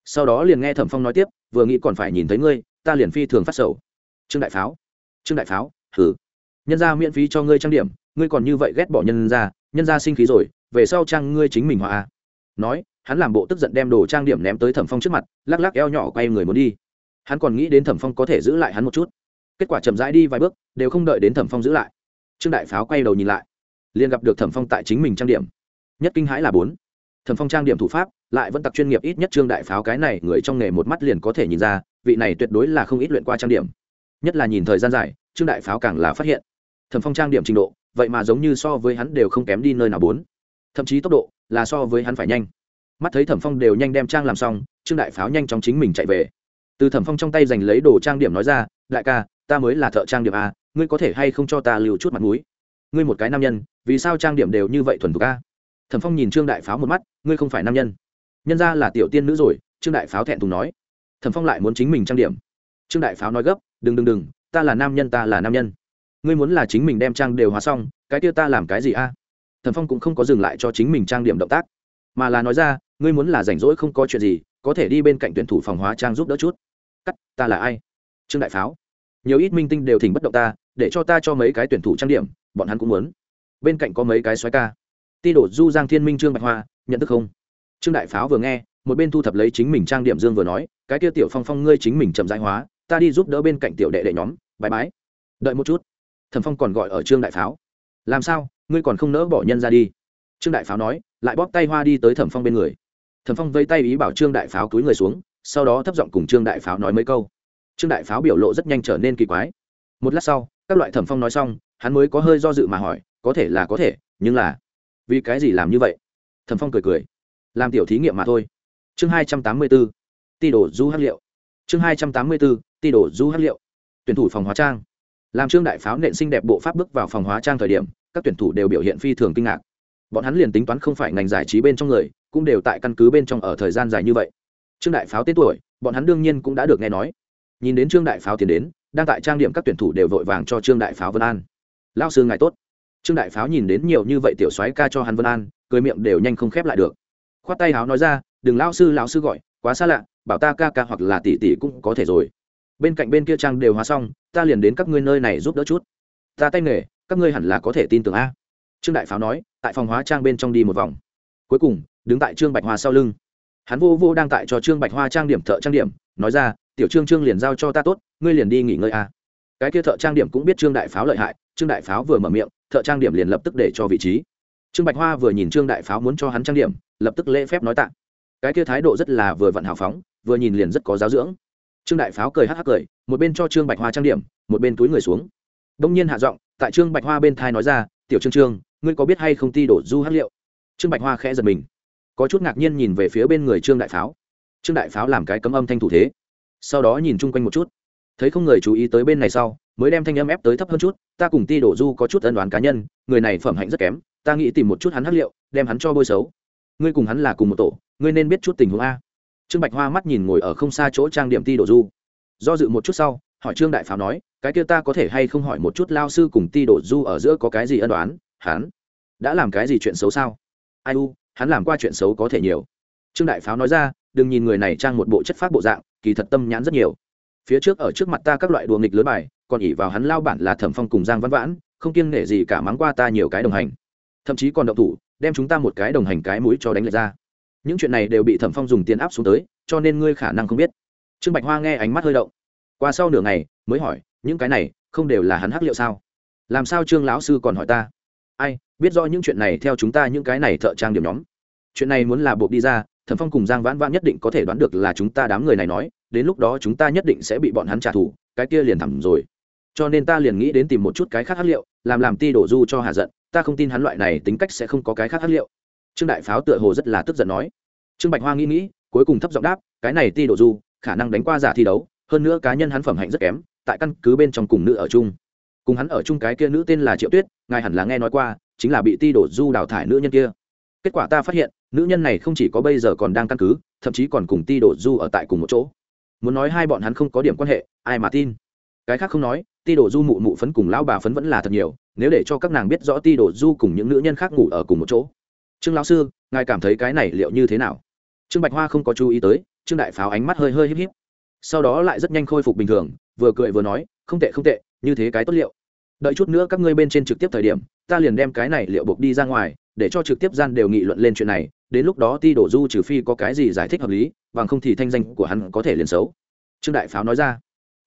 Sau đó liền nghe thẩm phong nói tiếp, vừa nghĩ còn phải nhìn thấy ngươi, ta liền phi thường phát sầu. Trương đại pháo, trương đại pháo thử nhân ra miễn phí cho ngươi trang điểm, ngươi còn như vậy ghét bỏ nhân ra nhân ra sinh khí rồi, về sau trang ngươi chính mình hòa nói, hắn làm bộ tức giận đem đồ trang điểm ném tới thẩm phong trước mặt, lắc lắc eo nhỏ quay người muốn đi. Hắn còn nghĩ đến thẩm phong có thể giữ lại hắn một chút. Kết quả chậm rãi đi vài bước, đều không đợi đến thẩm phong giữ lại. Trương đại pháo quay đầu nhìn lại, liền gặp được thẩm phong tại chính mình trang điểm nhất kinh hãi là bốn. Thẩm phong trang điểm thủ pháp, lại vẫn tặc chuyên nghiệp ít nhất trương đại pháo cái này người trong nghề một mắt liền có thể nhìn ra, vị này tuyệt đối là không ít luyện qua trang điểm. Nhất là nhìn thời gian dài, trương đại pháo càng là phát hiện. Thẩm phong trang điểm trình độ, vậy mà giống như so với hắn đều không kém đi nơi nào bốn. Thậm chí tốc độ, là so với hắn phải nhanh. Mắt thấy thẩm phong đều nhanh đem trang làm xong, trương đại pháo nhanh chóng chính mình chạy về. Từ thẩm phong trong tay giành lấy đồ trang điểm nói ra, đại ca, ta mới là thợ trang điểm a ngươi có thể hay không cho ta lưu chút mặt mũi? Ngươi một cái nam nhân, vì sao trang điểm đều như vậy thuần thục a thẩm phong nhìn trương đại pháo một mắt, ngươi không phải nam nhân. Nhân ra là tiểu tiên nữ rồi, trương đại pháo thẹn thùng nói. Thẩm phong lại muốn chính mình trang điểm. Trương đại pháo nói gấp, đừng đừng đừng, ta là nam nhân, ta là nam nhân. Ngươi muốn là chính mình đem trang đều hóa xong, cái kia ta làm cái gì a? Thẩm phong cũng không có dừng lại cho chính mình trang điểm động tác, mà là nói ra, ngươi muốn là rảnh rỗi không có chuyện gì, có thể đi bên cạnh tuyển thủ phòng hóa trang giúp đỡ chút. Cắt, ta là ai? Trương đại pháo. Nhiều ít minh tinh đều thỉnh bất động ta, để cho ta cho mấy cái tuyển thủ trang điểm, bọn hắn cũng muốn. Bên cạnh có mấy cái xoáy ca ti đổ du giang thiên minh trương bạch hoa, nhận thức không? Trương đại pháo vừa nghe, một bên thu thập lấy chính mình trang điểm dương vừa nói, cái kia tiểu phong phong ngươi chính mình chậm rãi hóa, ta đi giúp đỡ bên cạnh tiểu đệ đệ nhóm bãi bái. Đợi một chút. Thẩm phong còn gọi ở trương đại pháo. Làm sao? Ngươi còn không nỡ bỏ nhân ra đi? Trương đại pháo nói, lại bóp tay hoa đi tới thẩm phong bên người. Thẩm phong vây tay ý bảo trương đại pháo túi người xuống, sau đó thấp giọng cùng trương đại pháo nói mấy câu. Trương đại pháo biểu lộ rất nhanh trở nên kỳ quái. Một lát sau, các loại thẩm phong nói xong, hắn mới có hơi do dự mà hỏi, có thể là có thể, nhưng là vì cái gì làm như vậy? Thẩm phong cười cười. Làm tiểu thí nghiệm mà thôi. Chương hai trăm tám mươi b ố ti đồ du hát liệu. Chương hai trăm tám mươi b ố ti đồ du hát liệu. Tuyển thủ phòng hóa trang. Làm trương đại pháo nện sinh đẹp bộ pháp bước vào phòng hóa trang thời điểm, các tuyển thủ đều biểu hiện phi thường kinh ngạc. Bọn hắn liền tính toán không phải ngành giải trí bên trong người, cũng đều tại căn cứ bên trong ở thời gian dài như vậy. Trương đại pháo tên tuổi, bọn hắn đương nhiên cũng đã được nghe nói. Nhìn đến trương đại pháo tiến đến, đang tại trang điểm các tuyển thủ đều vội vàng cho trương đại pháo vân an. Lao sư ngài tốt trương đại pháo nhìn đến nhiều như vậy tiểu soái ca cho hắn vân an, cười miệng đều nhanh không khép lại được. Khoát tay háo nói ra, đừng lao sư, lão sư gọi, quá xa lạ, bảo ta ca ca hoặc là tỷ tỷ cũng có thể rồi. Bên cạnh bên kia trang đều hóa xong, ta liền đến các ngươi nơi này giúp đỡ chút. Ta tay nghề, các ngươi hẳn là có thể tin tưởng a. Trương đại pháo nói, tại phòng hóa trang bên trong đi một vòng. Cuối cùng, đứng tại trương bạch hoa sau lưng. Hắn vô vô đang tại cho trương bạch hoa trang điểm thợ trang điểm, nói ra, tiểu trương trương liền giao cho ta tốt, ngươi liền đi nghỉ ngơi a. Cái kia thợ trang điểm cũng biết trương đại pháo lợi hại, trương đại pháo vừa mở miệng thợ trang điểm liền lập tức để cho vị trí. Trương bạch hoa vừa nhìn trương đại pháo muốn cho hắn trang điểm, lập tức lễ phép nói tạ. Cái kia thái độ rất là vừa vặn hào phóng, vừa nhìn liền rất có giáo dưỡng. Trương đại pháo cười hắc hắc cười, một bên cho trương bạch hoa trang điểm, một bên túi người xuống. Đông nhiên hạ giọng, tại trương bạch hoa bên thai nói ra, tiểu trương trương, ngươi có biết hay không ti đổ du hát liệu? Trương bạch hoa khẽ giật mình. Có chút ngạc nhiên nhìn về phía bên người trương đại pháo. Trương đại pháo làm cái cấm âm thanh thủ thế. Sau đó nhìn chung quanh một chút. Thấy không người chú ý tới bên này sau mới đem thanh âm ép tới thấp hơn chút, ta cùng ti đổ du có chút ân đoán cá nhân, người này phẩm hạnh rất kém, ta nghĩ tìm một chút hắn hắc liệu, đem hắn cho bôi xấu. Ngươi cùng hắn là cùng một tổ, ngươi nên biết chút tình huống a. Trương bạch hoa mắt nhìn ngồi ở không xa chỗ trang điểm ti đổ du. Do dự một chút sau, hỏi trương đại pháo nói, cái kia ta có thể hay không hỏi một chút lao sư cùng ti đổ du ở giữa có cái gì ân đoán hắn đã làm cái gì chuyện xấu sao? Ai u, hắn làm qua chuyện xấu có thể nhiều. Trương đại pháo nói ra, đừng nhìn người này trang một bộ chất phát bộ dạng, kỳ thật tâm nhãn rất nhiều. Phía trước ở trước mặt ta các loại đùa nghịch lớn bài còn ỉ vào hắn lao bản là thẩm phong cùng giang văn vãn, không kiêng nể gì cả mắng qua ta nhiều cái đồng hành. Thậm chí còn động thủ, đem chúng ta một cái đồng hành cái mũi cho đánh lệch ra. Những chuyện này đều bị thẩm phong dùng tiền áp xuống tới, cho nên ngươi khả năng không biết. Trương bạch hoa nghe ánh mắt hơi động. Qua sau nửa ngày, mới hỏi, những cái này, không đều là hắn hắc liệu sao? Làm sao trương lão sư còn hỏi ta? Ai, biết rõ những chuyện này theo chúng ta những cái này thợ trang điểm nhóm. Chuyện này muốn là buộc đi ra, thẩm phong cùng giang vãn vãn nhất định có thể đoán được là chúng ta đám người này nói, đến lúc đó chúng ta nhất định sẽ bị bọn hắn trả thù, cái kia liền thẳng rồi cho nên ta liền nghĩ đến tìm một chút cái khác hát liệu, làm làm ti đổ du cho hạ giận, ta không tin hắn loại này tính cách sẽ không có cái khác hát liệu. Trương đại pháo tựa hồ rất là tức giận nói. Trương bạch hoa nghĩ nghĩ, cuối cùng thấp giọng đáp, cái này ti đổ du, khả năng đánh qua giả thi đấu, hơn nữa cá nhân hắn phẩm hạnh rất kém, tại căn cứ bên trong cùng nữ ở chung. Cùng hắn ở chung cái kia nữ tên là triệu tuyết, ngài hẳn là nghe nói qua, chính là bị ti đổ du đào thải nữ nhân kia. Kết quả ta phát hiện, nữ nhân này không chỉ có bây giờ còn đang căn cứ, thậm chí còn cùng ti đổ du ở tại cùng một chỗ. Muốn nói hai bọn hắn không có điểm quan hệ, ai mà tin? Cái khác không nói ti đồ du mụ mụ phấn cùng lão bà phấn vẫn là thật nhiều, nếu để cho các nàng biết rõ ti đồ du cùng những nữ nhân khác ngủ ở cùng một chỗ. Trương lão sư, ngài cảm thấy cái này liệu như thế nào? Trương bạch hoa không có chú ý tới, trương đại pháo ánh mắt hơi hơi híp híp. Sau đó lại rất nhanh khôi phục bình thường, vừa cười vừa nói, không tệ không tệ, như thế cái tốt liệu. Đợi chút nữa các ngươi bên trên trực tiếp thời điểm, ta liền đem cái này liệu buộc đi ra ngoài, để cho trực tiếp gian đều nghị luận lên chuyện này, đến lúc đó ti đổ du trừ phi có cái gì giải thích hợp lý, bằng không thì thanh danh của hắn có thể liền xấu. Trương đại pháo nói ra.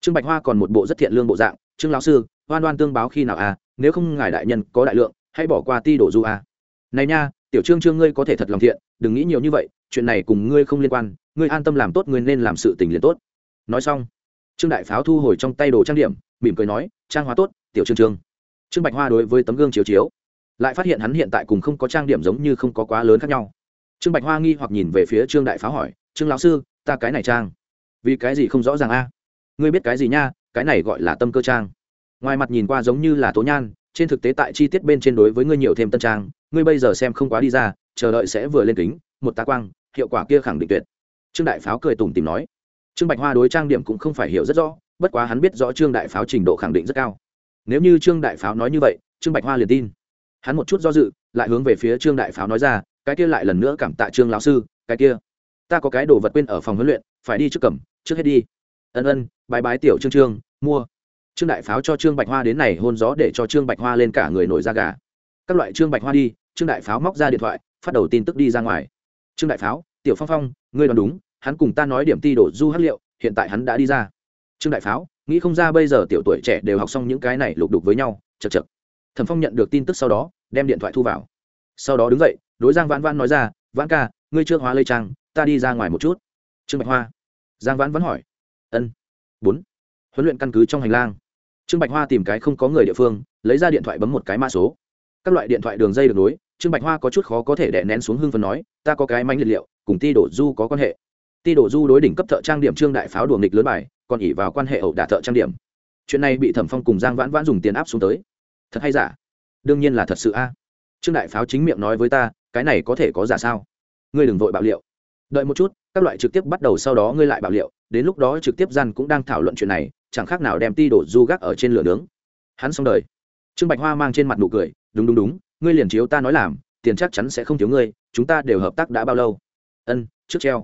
Trương bạch hoa còn một bộ rất thiện lương bộ dạng trương lão sư hoan đoan tương báo khi nào à nếu không ngài đại nhân có đại lượng, hãy bỏ qua ti đổ du à. Này nha, tiểu trương trương ngươi có thể thật lòng thiện, đừng nghĩ nhiều như vậy, chuyện này cùng ngươi không liên quan, ngươi an tâm làm tốt ngươi nên làm sự tình liền tốt. Nói xong, trương đại pháo thu hồi trong tay đồ trang điểm, mỉm cười nói, trang hóa tốt, tiểu trương trương. Trương bạch hoa đối với tấm gương chiếu chiếu, lại phát hiện hắn hiện tại cùng không có trang điểm giống như không có quá lớn khác nhau. Trương bạch hoa nghi hoặc nhìn về phía trương đại pháo hỏi, trương lão sư, ta cái này trang vì cái gì không rõ ràng a ngươi biết cái gì nha cái này gọi là tâm cơ trang. Ngoài mặt nhìn qua giống như là tố nhan, trên thực tế tại chi tiết bên trên đối với ngươi nhiều thêm tân trang, ngươi bây giờ xem không quá đi ra, chờ đợi sẽ vừa lên kính, một tá quang, hiệu quả kia khẳng định tuyệt. Trương đại pháo cười tủm tìm nói. Trương bạch hoa đối trang điểm cũng không phải hiểu rất rõ, bất quá hắn biết rõ trương đại pháo trình độ khẳng định rất cao. Nếu như trương đại pháo nói như vậy, trương bạch hoa liền tin. Hắn một chút do dự, lại hướng về phía trương đại pháo nói ra, cái kia lại lần nữa cảm tạ trương lão sư, cái kia. Ta có cái đồ vật quên ở phòng huấn luyện, phải đi trước cầm, trước hết đi ân ân, bái bái tiểu trương trương, mua. Trương đại pháo cho trương bạch hoa đến này hôn gió để cho trương bạch hoa lên cả người nổi da gà. Các loại trương bạch hoa đi, trương đại pháo móc ra điện thoại, phát đầu tin tức đi ra ngoài. Trương đại pháo, tiểu phong phong, ngươi đoán đúng, hắn cùng ta nói điểm ti đổ du hát liệu, hiện tại hắn đã đi ra. Trương đại pháo, nghĩ không ra bây giờ tiểu tuổi trẻ đều học xong những cái này lục đục với nhau chật chật thẩm phong nhận được tin tức sau đó, đem điện thoại thu vào. Sau đó đứng dậy, đối giang vãn vãn nói ra, vãn ca, ngươi chưa hóa lây trang, ta đi ra ngoài một chút. Trương bạch hoa, giang vãn vãn hỏi ân. Bốn. Huấn luyện căn cứ trong hành lang. Trương bạch hoa tìm cái không có người địa phương, lấy ra điện thoại bấm một cái mã số. Các loại điện thoại đường dây được nối, trương bạch hoa có chút khó có thể đè nén xuống hưng phần nói, ta có cái manh liệt liệu, cùng ti đổ du có quan hệ. Ti đổ du đối đỉnh cấp thợ trang điểm trương đại pháo đùa nghịch lớn bài, còn ỉ vào quan hệ ẩu đả thợ trang điểm. Chuyện này bị thẩm phong cùng giang vãn vãn dùng tiền áp xuống tới. Thật hay giả? Đương nhiên là thật sự a. À. Trương đại pháo chính miệng nói với ta, cái này có thể có giả sao? Ngươi đừng vội bạo liệu. Đợi một chút, các loại trực tiếp bắt đầu sau đó ngươi lại bạo liệu đến lúc đó trực tiếp gian cũng đang thảo luận chuyện này, chẳng khác nào đem ti đổ du gác ở trên lửa nướng. Hắn xong đời. Trương bạch hoa mang trên mặt nụ cười, đúng đúng đúng, ngươi liền chiếu ta nói làm, tiền chắc chắn sẽ không thiếu ngươi, chúng ta đều hợp tác đã bao lâu? Ân, trước treo.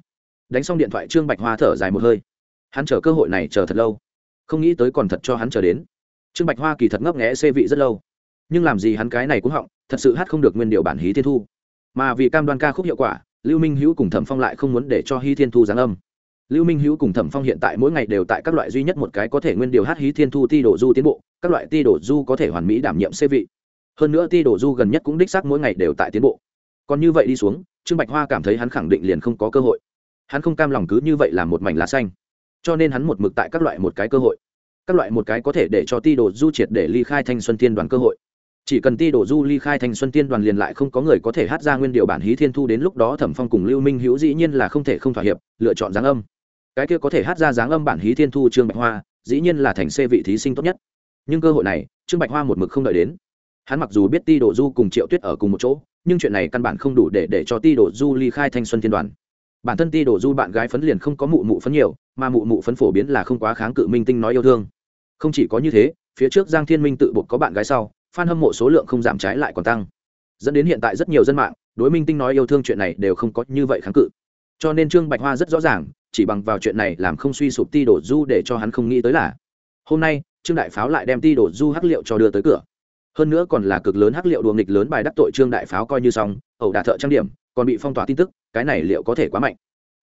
Đánh xong điện thoại, trương bạch hoa thở dài một hơi. Hắn chờ cơ hội này chờ thật lâu. Không nghĩ tới còn thật cho hắn chờ đến. Trương bạch hoa kỳ thật ngấp nghẽ xê vị rất lâu. Nhưng làm gì hắn cái này cũng họng, thật sự hát không được nguyên điều bản hí thiên thu. Mà vì cam đoan ca khúc hiệu quả, lưu minh hữu cùng thẩm phong lại không muốn để cho hí thiên thu giáng âm lưu minh hữu cùng thẩm phong hiện tại mỗi ngày đều tại các loại duy nhất một cái có thể nguyên điều hát hí thiên thu ti đổ du tiến bộ, các loại ti đổ du có thể hoàn mỹ đảm nhiệm xê vị. Hơn nữa ti đổ du gần nhất cũng đích xác mỗi ngày đều tại tiến bộ. Còn như vậy đi xuống, trương bạch hoa cảm thấy hắn khẳng định liền không có cơ hội. Hắn không cam lòng cứ như vậy làm một mảnh lá xanh. Cho nên hắn một mực tại các loại một cái cơ hội. Các loại một cái có thể để cho ti đồ du triệt để ly khai thanh xuân tiên đoàn cơ hội. Chỉ cần ti đồ du ly khai thanh xuân tiên đoàn liền lại không có người có thể hát ra nguyên điều bản hí thiên thu đến lúc đó thẩm phong cùng lưu minh hữu dĩ nhiên là không thể không thỏa hiệp, lựa chọn giáng âm cái kia có thể hát ra dáng âm bản hí thiên thu trương bạch hoa, dĩ nhiên là thành xê vị thí sinh tốt nhất. Nhưng cơ hội này, trương bạch hoa một mực không đợi đến. Hắn mặc dù biết ti đồ du cùng triệu tuyết ở cùng một chỗ, nhưng chuyện này căn bản không đủ để để cho ti đồ du ly khai thanh xuân thiên đoàn. Bản thân ti đồ du bạn gái phấn liền không có mụ mụ phấn nhiều, mà mụ mụ phấn phổ biến là không quá kháng cự minh tinh nói yêu thương. Không chỉ có như thế, phía trước giang thiên minh tự buộc có bạn gái sau f a n hâm mộ số lượng không giảm trái lại còn tăng. Dẫn đến hiện tại rất nhiều dân mạng đối minh tinh nói yêu thương chuyện này đều không có như vậy kháng cự. Cho nên trương bạch hoa rất rõ ràng chỉ bằng vào chuyện này làm không suy sụp ti đổ du để cho hắn không nghĩ tới là, hôm nay, trương đại pháo lại đem ti đổ du hắc liệu cho đưa tới cửa. Hơn nữa còn là cực lớn hắc liệu đùa nghịch lớn bài đắc tội trương đại pháo coi như xong, ẩu đả thợ trang điểm, còn bị phong tỏa tin tức, cái này liệu có thể quá mạnh.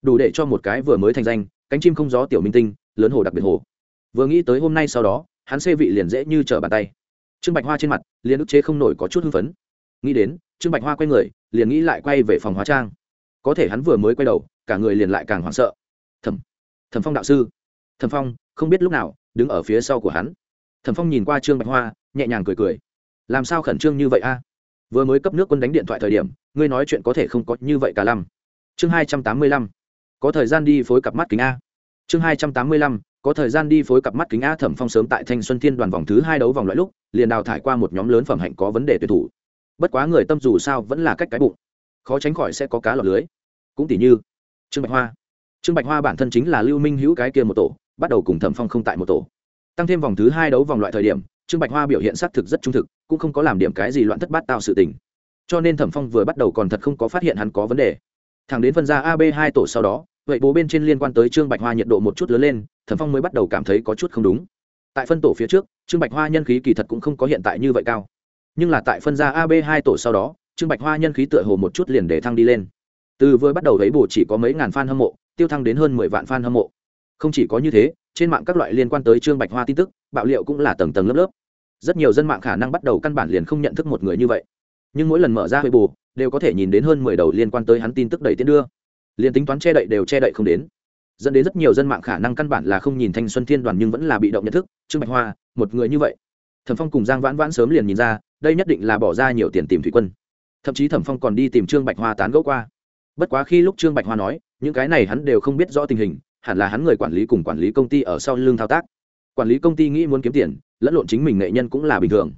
Đủ để cho một cái vừa mới thành danh, cánh chim không gió tiểu minh tinh, lớn hồ đặc biệt hồ. Vừa nghĩ tới hôm nay sau đó, hắn xê vị liền dễ như trở bàn tay. Trương bạch hoa trên mặt, liền ức chế không nổi có chút hưng phấn. Nghĩ đến, trương bạch hoa quay người, liền nghĩ lại quay về phòng hóa trang. Có thể hắn vừa mới quay đầu, cả người liền lại càng hoảng sợ thẩm. Thẩm phong đạo sư. Thẩm phong, không biết lúc nào, đứng ở phía sau của hắn. Thẩm phong nhìn qua trương bạch hoa, nhẹ nhàng cười cười. Làm sao khẩn trương như vậy a? Vừa mới cấp nước quân đánh điện thoại thời điểm, ngươi nói chuyện có thể không có như vậy cả lăm chương hai trăm tám mươi lăm. Có thời gian đi phối cặp mắt kính a. Chương hai trăm tám mươi lăm. Có thời gian đi phối cặp mắt kính a, thẩm phong sớm tại thanh xuân thiên đoàn vòng thứ hai đấu vòng loại lúc, liền đào thải qua một nhóm lớn phẩm hạnh có vấn đề tuyệt thủ. Bất quá người tâm dù sao vẫn là cách cái bụng. Khó tránh khỏi sẽ có cá lọt lưới. Cũng tỷ như trương bạch hoa trương bạch hoa bản thân chính là lưu minh hữu cái kia một tổ, bắt đầu cùng thẩm phong không tại một tổ. Tăng thêm vòng thứ hai đấu vòng loại thời điểm, trương bạch hoa biểu hiện xác thực rất trung thực, cũng không có làm điểm cái gì loạn thất bát tạo sự tình. Cho nên thẩm phong vừa bắt đầu còn thật không có phát hiện hắn có vấn đề. Thẳng đến phân ra ab hai tổ sau đó, vậy bố bên trên liên quan tới trương bạch hoa nhiệt độ một chút lớn lên, thẩm phong mới bắt đầu cảm thấy có chút không đúng. Tại phân tổ phía trước, trương bạch hoa nhân khí kỳ thật cũng không có hiện tại như vậy cao. Nhưng là tại phân ra ab hai tổ sau đó, trương bạch hoa nhân khí tựa hồ một chút liền để thăng đi lên. Từ vừa bắt đầu thấy bồ chỉ có mấy ngàn f a n hâm mộ tiêu thăng đến hơn mười vạn fan hâm mộ. Không chỉ có như thế, trên mạng các loại liên quan tới trương bạch hoa tin tức, bạo liệu cũng là tầng tầng lớp lớp. Rất nhiều dân mạng khả năng bắt đầu căn bản liền không nhận thức một người như vậy. Nhưng mỗi lần mở ra hơi bù đều có thể nhìn đến hơn mười đầu liên quan tới hắn tin tức đầy tiến đưa. Liền tính toán che đậy đều che đậy không đến. Dẫn đến rất nhiều dân mạng khả năng căn bản là không nhìn thanh xuân thiên đoàn nhưng vẫn là bị động nhận thức, trương bạch hoa, một người như vậy. Thẩm phong cùng giang vãn vãn sớm liền nhìn ra, đây nhất định là bỏ ra nhiều tiền tìm thủy quân. Thậm chí thẩm phong còn đi tìm trương bạch hoa tán gẫu qua bất quá khi lúc trương bạch hoa nói, những cái này hắn đều không biết rõ tình hình, hẳn là hắn người quản lý cùng quản lý công ty ở sau lưng thao tác. Quản lý công ty nghĩ muốn kiếm tiền, lẫn lộn chính mình nghệ nhân cũng là bình thường.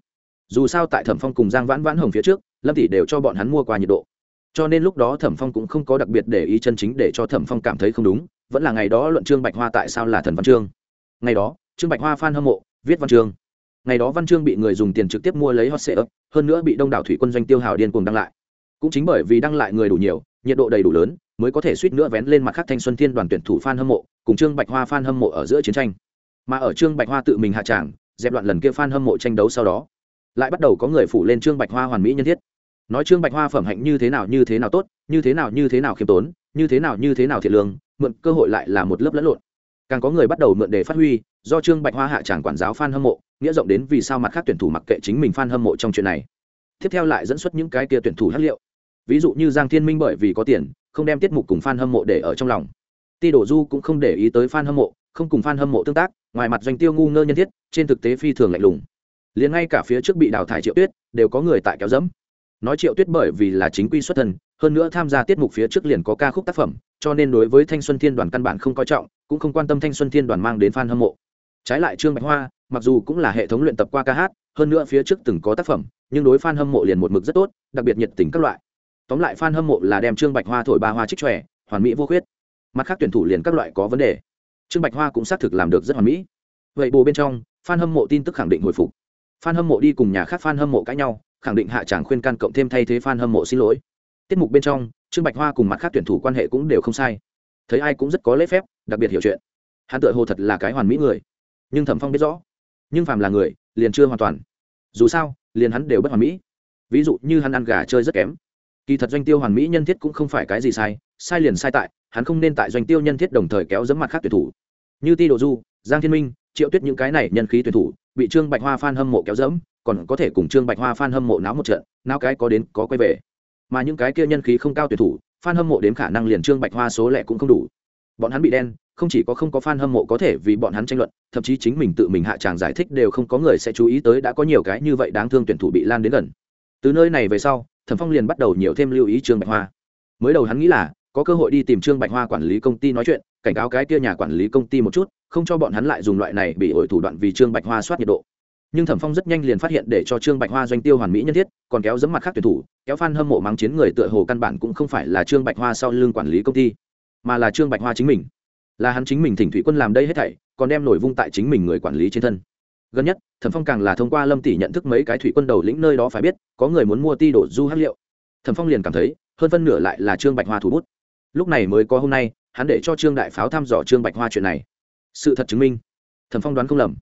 Dù sao tại thẩm phong cùng giang vãn vãn hồng phía trước, lâm tỷ đều cho bọn hắn mua qua nhiệt độ. Cho nên lúc đó thẩm phong cũng không có đặc biệt để ý chân chính để cho thẩm phong cảm thấy không đúng, vẫn là ngày đó luận trương bạch hoa tại sao là thần văn chương ngày đó, trương bạch hoa f a n hâm mộ, viết văn chương. Ngày đó văn chương bị người dùng tiền trực tiếp mua lấy hot sệ hơn nữa bị đông đảo thủy quân doanh tiêu hào điên cuồng đăng lại. Cũng chính bởi vì đăng lại người đủ nhiều nhiệt độ đầy đủ lớn, mới có thể suýt nữa vén lên mặt khác thanh xuân thiên đoàn tuyển thủ f a n hâm mộ cùng trương bạch hoa f a n hâm mộ ở giữa chiến tranh. Mà ở trương bạch hoa tự mình hạ tràng, dẹp loạn lần kia f a n hâm mộ tranh đấu sau đó, lại bắt đầu có người phủ lên trương bạch hoa hoàn mỹ nhân thiết. Nói trương bạch hoa phẩm hạnh như thế nào như thế nào tốt, như thế nào như thế nào khiêm tốn, như thế nào như thế nào thiệt lương, mượn cơ hội lại là một lớp lẫn lộn. Càng có người bắt đầu mượn để phát huy, do trương bạch hoa hạ tràng quản giáo f a n hâm mộ, nghĩa rộng đến vì sao mặt khác tuyển thủ mặc kệ chính mình f a n hâm mộ trong chuyện này. Tiếp theo lại dẫn xuất những cái kia tuyển thủ hát liệu ví dụ như giang thiên minh bởi vì có tiền, không đem tiết mục cùng f a n hâm mộ để ở trong lòng. Ti đổ du cũng không để ý tới f a n hâm mộ, không cùng f a n hâm mộ tương tác, ngoài mặt doanh tiêu ngu ngơ nhân thiết, trên thực tế phi thường lạnh lùng. Liền ngay cả phía trước bị đào thải triệu tuyết, đều có người tại kéo dẫm. Nói triệu tuyết bởi vì là chính quy xuất thân, hơn nữa tham gia tiết mục phía trước liền có ca khúc tác phẩm, cho nên đối với thanh xuân thiên đoàn căn bản không coi trọng, cũng không quan tâm thanh xuân thiên đoàn mang đến f a n hâm mộ. Trái lại trương bạch hoa, mặc dù cũng là hệ thống luyện tập qua ca hát, hơn nữa phía trước từng có tác phẩm, nhưng đối f a n hâm mộ liền một mực rất tốt, đặc biệt nhiệt tình các loại tóm lại fan hâm mộ là đem trương bạch hoa thổi ba hoa trích tròe hoàn mỹ vô khuyết. Mặt khác tuyển thủ liền các loại có vấn đề. Trương bạch hoa cũng xác thực làm được rất hoàn mỹ. Vậy bồ bên trong, fan hâm mộ tin tức khẳng định hồi phục. Fan hâm mộ đi cùng nhà khác fan hâm mộ cãi nhau, khẳng định hạ tràng khuyên can cộng thêm thay thế fan hâm mộ xin lỗi. Tiết mục bên trong, trương bạch hoa cùng mặt khác tuyển thủ quan hệ cũng đều không sai. Thấy ai cũng rất có lễ phép, đặc biệt hiểu chuyện. Hắn tựa hồ thật là cái hoàn mỹ người. Nhưng thẩm phong biết rõ, nhưng phàm là người, liền chưa hoàn toàn. Dù sao, liền hắn đều bất hoàn mỹ. Ví dụ như hắn ăn gà chơi rất kém kỳ thật doanh tiêu hoàn mỹ nhân thiết cũng không phải cái gì sai sai liền sai tại, hắn không nên tại doanh tiêu nhân thiết đồng thời kéo dẫm mặt khác tuyển thủ. Như ti đồ du, giang thiên minh, triệu tuyết những cái này nhân khí tuyển thủ, bị trương bạch hoa f hâm mộ kéo dẫm còn có thể cùng trương bạch hoa f hâm mộ náo một trận, náo cái có đến, có quay về. Mà những cái kia nhân khí không cao tuyển thủ f hâm mộ đến khả năng liền trương bạch hoa số lẻ cũng không đủ. Bọn hắn bị đen, không chỉ có không có f a n hâm mộ có thể vì bọn hắn tranh luận, thậm chí chính mình tự mình hạ tràng giải thích đều không có người sẽ chú ý tới đã có nhiều cái như vậy đáng thương tuyển thủ bị lan đến gần. Từ nơi này về sau thẩm phong liền bắt đầu nhiều thêm lưu ý trương bạch hoa. Mới đầu hắn nghĩ là, có cơ hội đi tìm trương bạch hoa quản lý công ty nói chuyện, cảnh cáo cái kia nhà quản lý công ty một chút, không cho bọn hắn lại dùng loại này bị ổi thủ đoạn vì trương bạch hoa soát nhiệt độ. Nhưng thẩm phong rất nhanh liền phát hiện để cho trương bạch hoa doanh tiêu hoàn mỹ nhân thiết, còn kéo dẫm mặt khác tuyển thủ, kéo f a n hâm mộ mắng chiến người tựa hồ căn bản cũng không phải là trương bạch hoa sau lưng quản lý công ty, mà là trương bạch hoa chính mình. Là hắn chính mình thỉnh thủy quân làm đây hết thảy, còn đem nổi vung tại chính mình người quản lý trên thân gần nhất, thẩm phong càng là thông qua lâm tỷ nhận thức mấy cái thủy quân đầu lĩnh nơi đó phải biết, có người muốn mua ti đổ du hát liệu. Thẩm phong liền cảm thấy, hơn phân nửa lại là trương bạch hoa thủ bút. Lúc này mới có hôm nay, hắn để cho trương đại pháo thăm dò trương bạch hoa chuyện này. Sự thật chứng minh, thẩm phong đoán không lầm.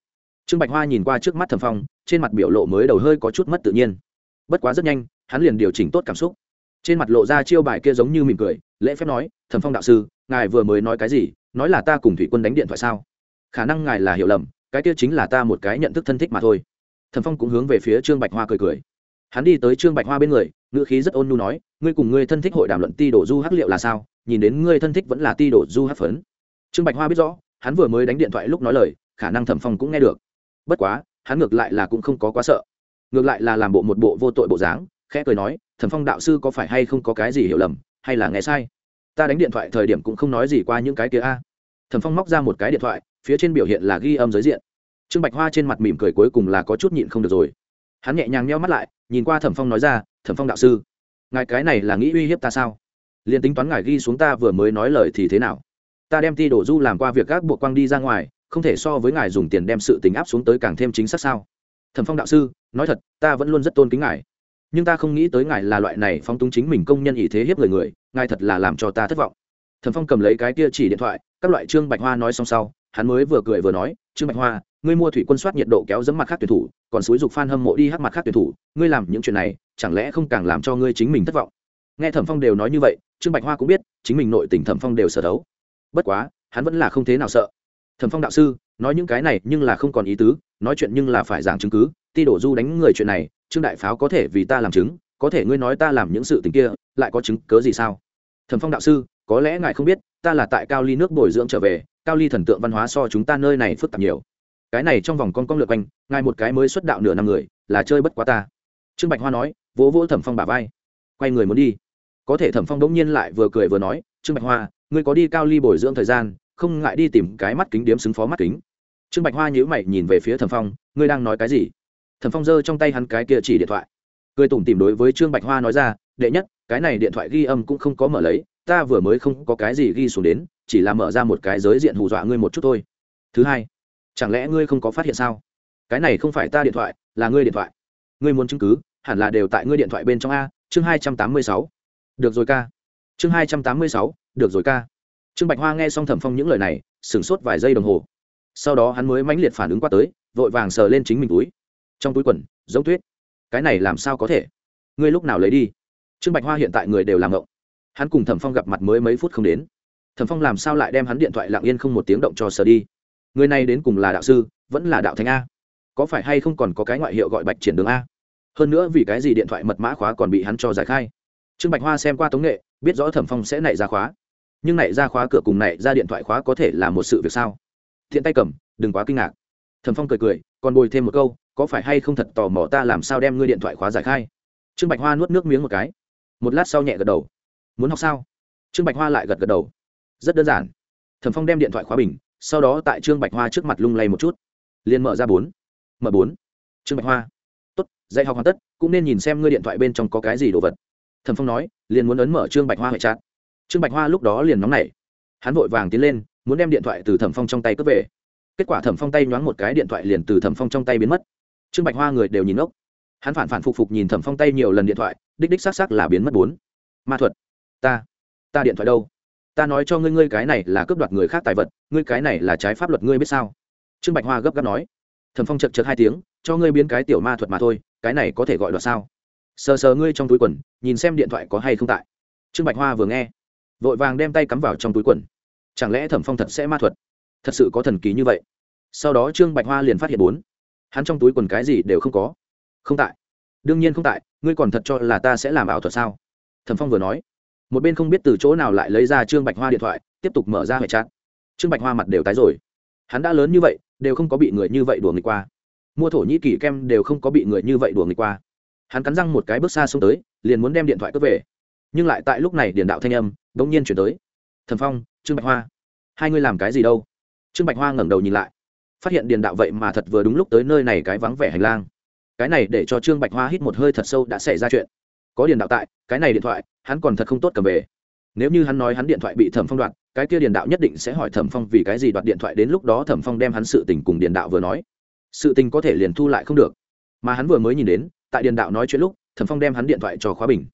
Trương bạch hoa nhìn qua trước mắt thẩm phong, trên mặt biểu lộ mới đầu hơi có chút mất tự nhiên. Bất quá rất nhanh, hắn liền điều chỉnh tốt cảm xúc. Trên mặt lộ ra chiêu bài kia giống như mỉm cười, lễ phép nói, thẩm phong đạo sư, ngài vừa mới nói cái gì? Nói là ta cùng thủy quân đánh điện thoại sao? Khả năng ngài là hiểu lầm cái kia chính là ta một cái nhận thức thân thích mà thôi. Thẩm phong cũng hướng về phía trương bạch hoa cười cười. Hắn đi tới trương bạch hoa bên người, ngữ khí rất ôn nhu nói, ngươi cùng ngươi thân thích hội đàm luận ti đổ du hắc liệu là sao? Nhìn đến ngươi thân thích vẫn là ti đổ du hắc phấn. Trương bạch hoa biết rõ, hắn vừa mới đánh điện thoại lúc nói lời, khả năng thẩm phong cũng nghe được. Bất quá, hắn ngược lại là cũng không có quá sợ. Ngược lại là làm bộ một bộ vô tội bộ dáng, khẽ cười nói, thẩm phong đạo sư có phải hay không có cái gì hiểu lầm, hay là nghe sai? Ta đánh điện thoại thời điểm cũng không nói gì qua những cái kia a thẩm phong móc ra một cái điện thoại, phía trên biểu hiện là ghi âm giới diện. Trương bạch hoa trên mặt mỉm cười cuối cùng là có chút nhịn không được rồi. Hắn nhẹ nhàng nheo mắt lại, nhìn qua thẩm phong nói ra, thẩm phong đạo sư, ngài cái này là nghĩ uy hiếp ta sao? Liền tính toán ngài ghi xuống ta vừa mới nói lời thì thế nào? Ta đem ti đổ du làm qua việc các buộc quang đi ra ngoài, không thể so với ngài dùng tiền đem sự tình áp xuống tới càng thêm chính xác sao? Thẩm phong đạo sư, nói thật, ta vẫn luôn rất tôn kính ngài. Nhưng ta không nghĩ tới ngài là loại này phong túng chính mình công nhân ý thế hiếp người người, ngài thật là làm cho ta thất vọng. Thẩm phong cầm lấy cái kia chỉ điện thoại các loại trương bạch hoa nói xong sau, hắn mới vừa cười vừa nói, trương bạch hoa, ngươi mua thủy quân soát nhiệt độ kéo dẫm mặt khác tuyển thủ, còn xúi dục f hâm mộ đi hắc mặt khác tuyển thủ, ngươi làm những chuyện này, chẳng lẽ không càng làm cho ngươi chính mình thất vọng? Nghe thẩm phong đều nói như vậy, trương bạch hoa cũng biết, chính mình nội tình thẩm phong đều sở đấu. Bất quá, hắn vẫn là không thế nào sợ. Thẩm phong đạo sư, nói những cái này nhưng là không còn ý tứ, nói chuyện nhưng là phải giảng chứng cứ, ti đổ du đánh người chuyện này, trương đại pháo có thể vì ta làm chứng, có thể ngươi nói ta làm những sự tình kia, lại có chứng cớ gì sao? Thẩm phong đạo sư có lẽ ngài không biết, ta là tại cao ly nước bồi dưỡng trở về, cao ly thần tượng văn hóa so chúng ta nơi này phức tạp nhiều. Cái này trong vòng con công lượt quanh, ngài một cái mới xuất đạo nửa năm người, là chơi bất quá ta. Trương bạch hoa nói, vỗ vỗ thẩm phong bả vai. Quay người muốn đi. Có thể thẩm phong đống nhiên lại vừa cười vừa nói, trương bạch hoa, ngươi có đi cao ly bồi dưỡng thời gian, không ngại đi tìm cái mắt kính điếm xứng phó mắt kính. Trương bạch hoa nhíu mày nhìn về phía thẩm phong, ngươi đang nói cái gì? Thẩm phong giơ trong tay hắn cái kia chỉ điện thoại. Cười tủm tìm đối với trương bạch hoa nói ra, đệ nhất, cái này điện thoại ghi âm cũng không có mở lấy ta vừa mới không có cái gì ghi xuống đến, chỉ là mở ra một cái giới diện hù dọa ngươi một chút thôi. Thứ hai, chẳng lẽ ngươi không có phát hiện sao? Cái này không phải ta điện thoại, là ngươi điện thoại. Ngươi muốn chứng cứ, hẳn là đều tại ngươi điện thoại bên trong a, chương hai trăm tám mươi sáu. Được rồi ca. Chương hai trăm tám mươi sáu, được rồi ca. Trương bạch hoa nghe xong thẩm phong những lời này, sửng sốt vài giây đồng hồ. Sau đó hắn mới mãnh liệt phản ứng qua tới, vội vàng sờ lên chính mình túi. Trong túi quần, giống tuyết. Cái này làm sao có thể? Ngươi lúc nào lấy đi? Trương bạch hoa hiện tại người đều làm ngộng hắn cùng thẩm phong gặp mặt mới mấy phút không đến thẩm phong làm sao lại đem hắn điện thoại lặng yên không một tiếng động cho sở đi người này đến cùng là đạo sư vẫn là đạo thánh a có phải hay không còn có cái ngoại hiệu gọi bạch triển đường a hơn nữa vì cái gì điện thoại mật mã khóa còn bị hắn cho giải khai trương bạch hoa xem qua tống nghệ biết rõ thẩm phong sẽ nảy ra khóa nhưng nảy ra khóa cửa cùng nảy ra điện thoại khóa có thể là một sự việc sao thiện tay cầm đừng quá kinh ngạc thẩm phong cười cười còn bồi thêm một câu có phải hay không thật tò mò ta làm sao đem ngươi điện thoại khóa giải khai trương bạch hoa nuốt nước miếng một cái một lát sau nhẹ gật đầu muốn học sao? Trương bạch hoa lại gật gật đầu. Rất đơn giản. Thẩm phong đem điện thoại khóa bình, sau đó tại trương bạch hoa trước mặt lung lay một chút. Liền mở ra bốn. Mở bốn. Trương bạch hoa. Tốt, dạy học hoàn tất, cũng nên nhìn xem ngươi điện thoại bên trong có cái gì đồ vật. Thẩm phong nói, liền muốn ấn mở trương bạch hoa hệ chặt. trương bạch hoa lúc đó liền nóng nảy. Hắn vội vàng tiến lên, muốn đem điện thoại từ thẩm phong trong tay cướp về. Kết quả thẩm phong tay nhoáng một cái điện thoại liền từ thẩm phong trong tay biến mất. Trương bạch hoa người đều nhìn ốc hắn phản phản phục phục nhìn thẩm phong tay nhiều lần điện thoại, đích đích xác xác là biến mất bốn. Ma thuật ta ta điện thoại đâu? Ta nói cho ngươi ngươi cái này là cướp đoạt người khác tài vật, ngươi cái này là trái pháp luật, ngươi biết sao? Trương bạch hoa gấp gáp nói. Thẩm phong chật chật hai tiếng, cho ngươi biến cái tiểu ma thuật mà thôi, cái này có thể gọi đoạt sao? Sờ sờ ngươi trong túi quần, nhìn xem điện thoại có hay không tại. Trương bạch hoa vừa nghe, vội vàng đem tay cắm vào trong túi quần. Chẳng lẽ thẩm phong thật sẽ ma thuật? Thật sự có thần kỳ như vậy. Sau đó trương bạch hoa liền phát hiện bốn. Hắn trong túi quần cái gì đều không có. Không tại. Đương nhiên không tại, ngươi còn thật cho là ta sẽ làm ảo thuật sao? Thẩm phong vừa nói một bên không biết từ chỗ nào lại lấy ra trương bạch hoa điện thoại, tiếp tục mở ra hệ chát trương bạch hoa mặt đều tái rồi. Hắn đã lớn như vậy, đều không có bị người như vậy đùa người qua. Mua thổ nhĩ kỳ kem đều không có bị người như vậy đùa người qua. Hắn cắn răng một cái bước xa xông tới, liền muốn đem điện thoại cướp về. Nhưng lại tại lúc này điền đạo thanh âm đ ỗ n g nhiên chuyển tới. Thần phong, trương bạch hoa, hai ngươi làm cái gì đâu? Trương bạch hoa ngẩng đầu nhìn lại. Phát hiện điền đạo vậy mà thật vừa đúng lúc tới nơi này cái vắng vẻ hành lang. Cái này để cho trương bạch hoa hít một hơi thật sâu đã xảy ra chuyện. Có điền đạo tại, cái này điện thoại hắn còn thật không tốt cầm về. Nếu như hắn nói hắn điện thoại bị thẩm phong đoạt, cái kia điền đạo nhất định sẽ hỏi thẩm phong vì cái gì đoạt điện thoại đến lúc đó thẩm phong đem hắn sự tình cùng điền đạo vừa nói. Sự tình có thể liền thu lại không được. Mà hắn vừa mới nhìn đến, tại điền đạo nói chuyện lúc, thẩm phong đem hắn điện thoại cho khóa bình.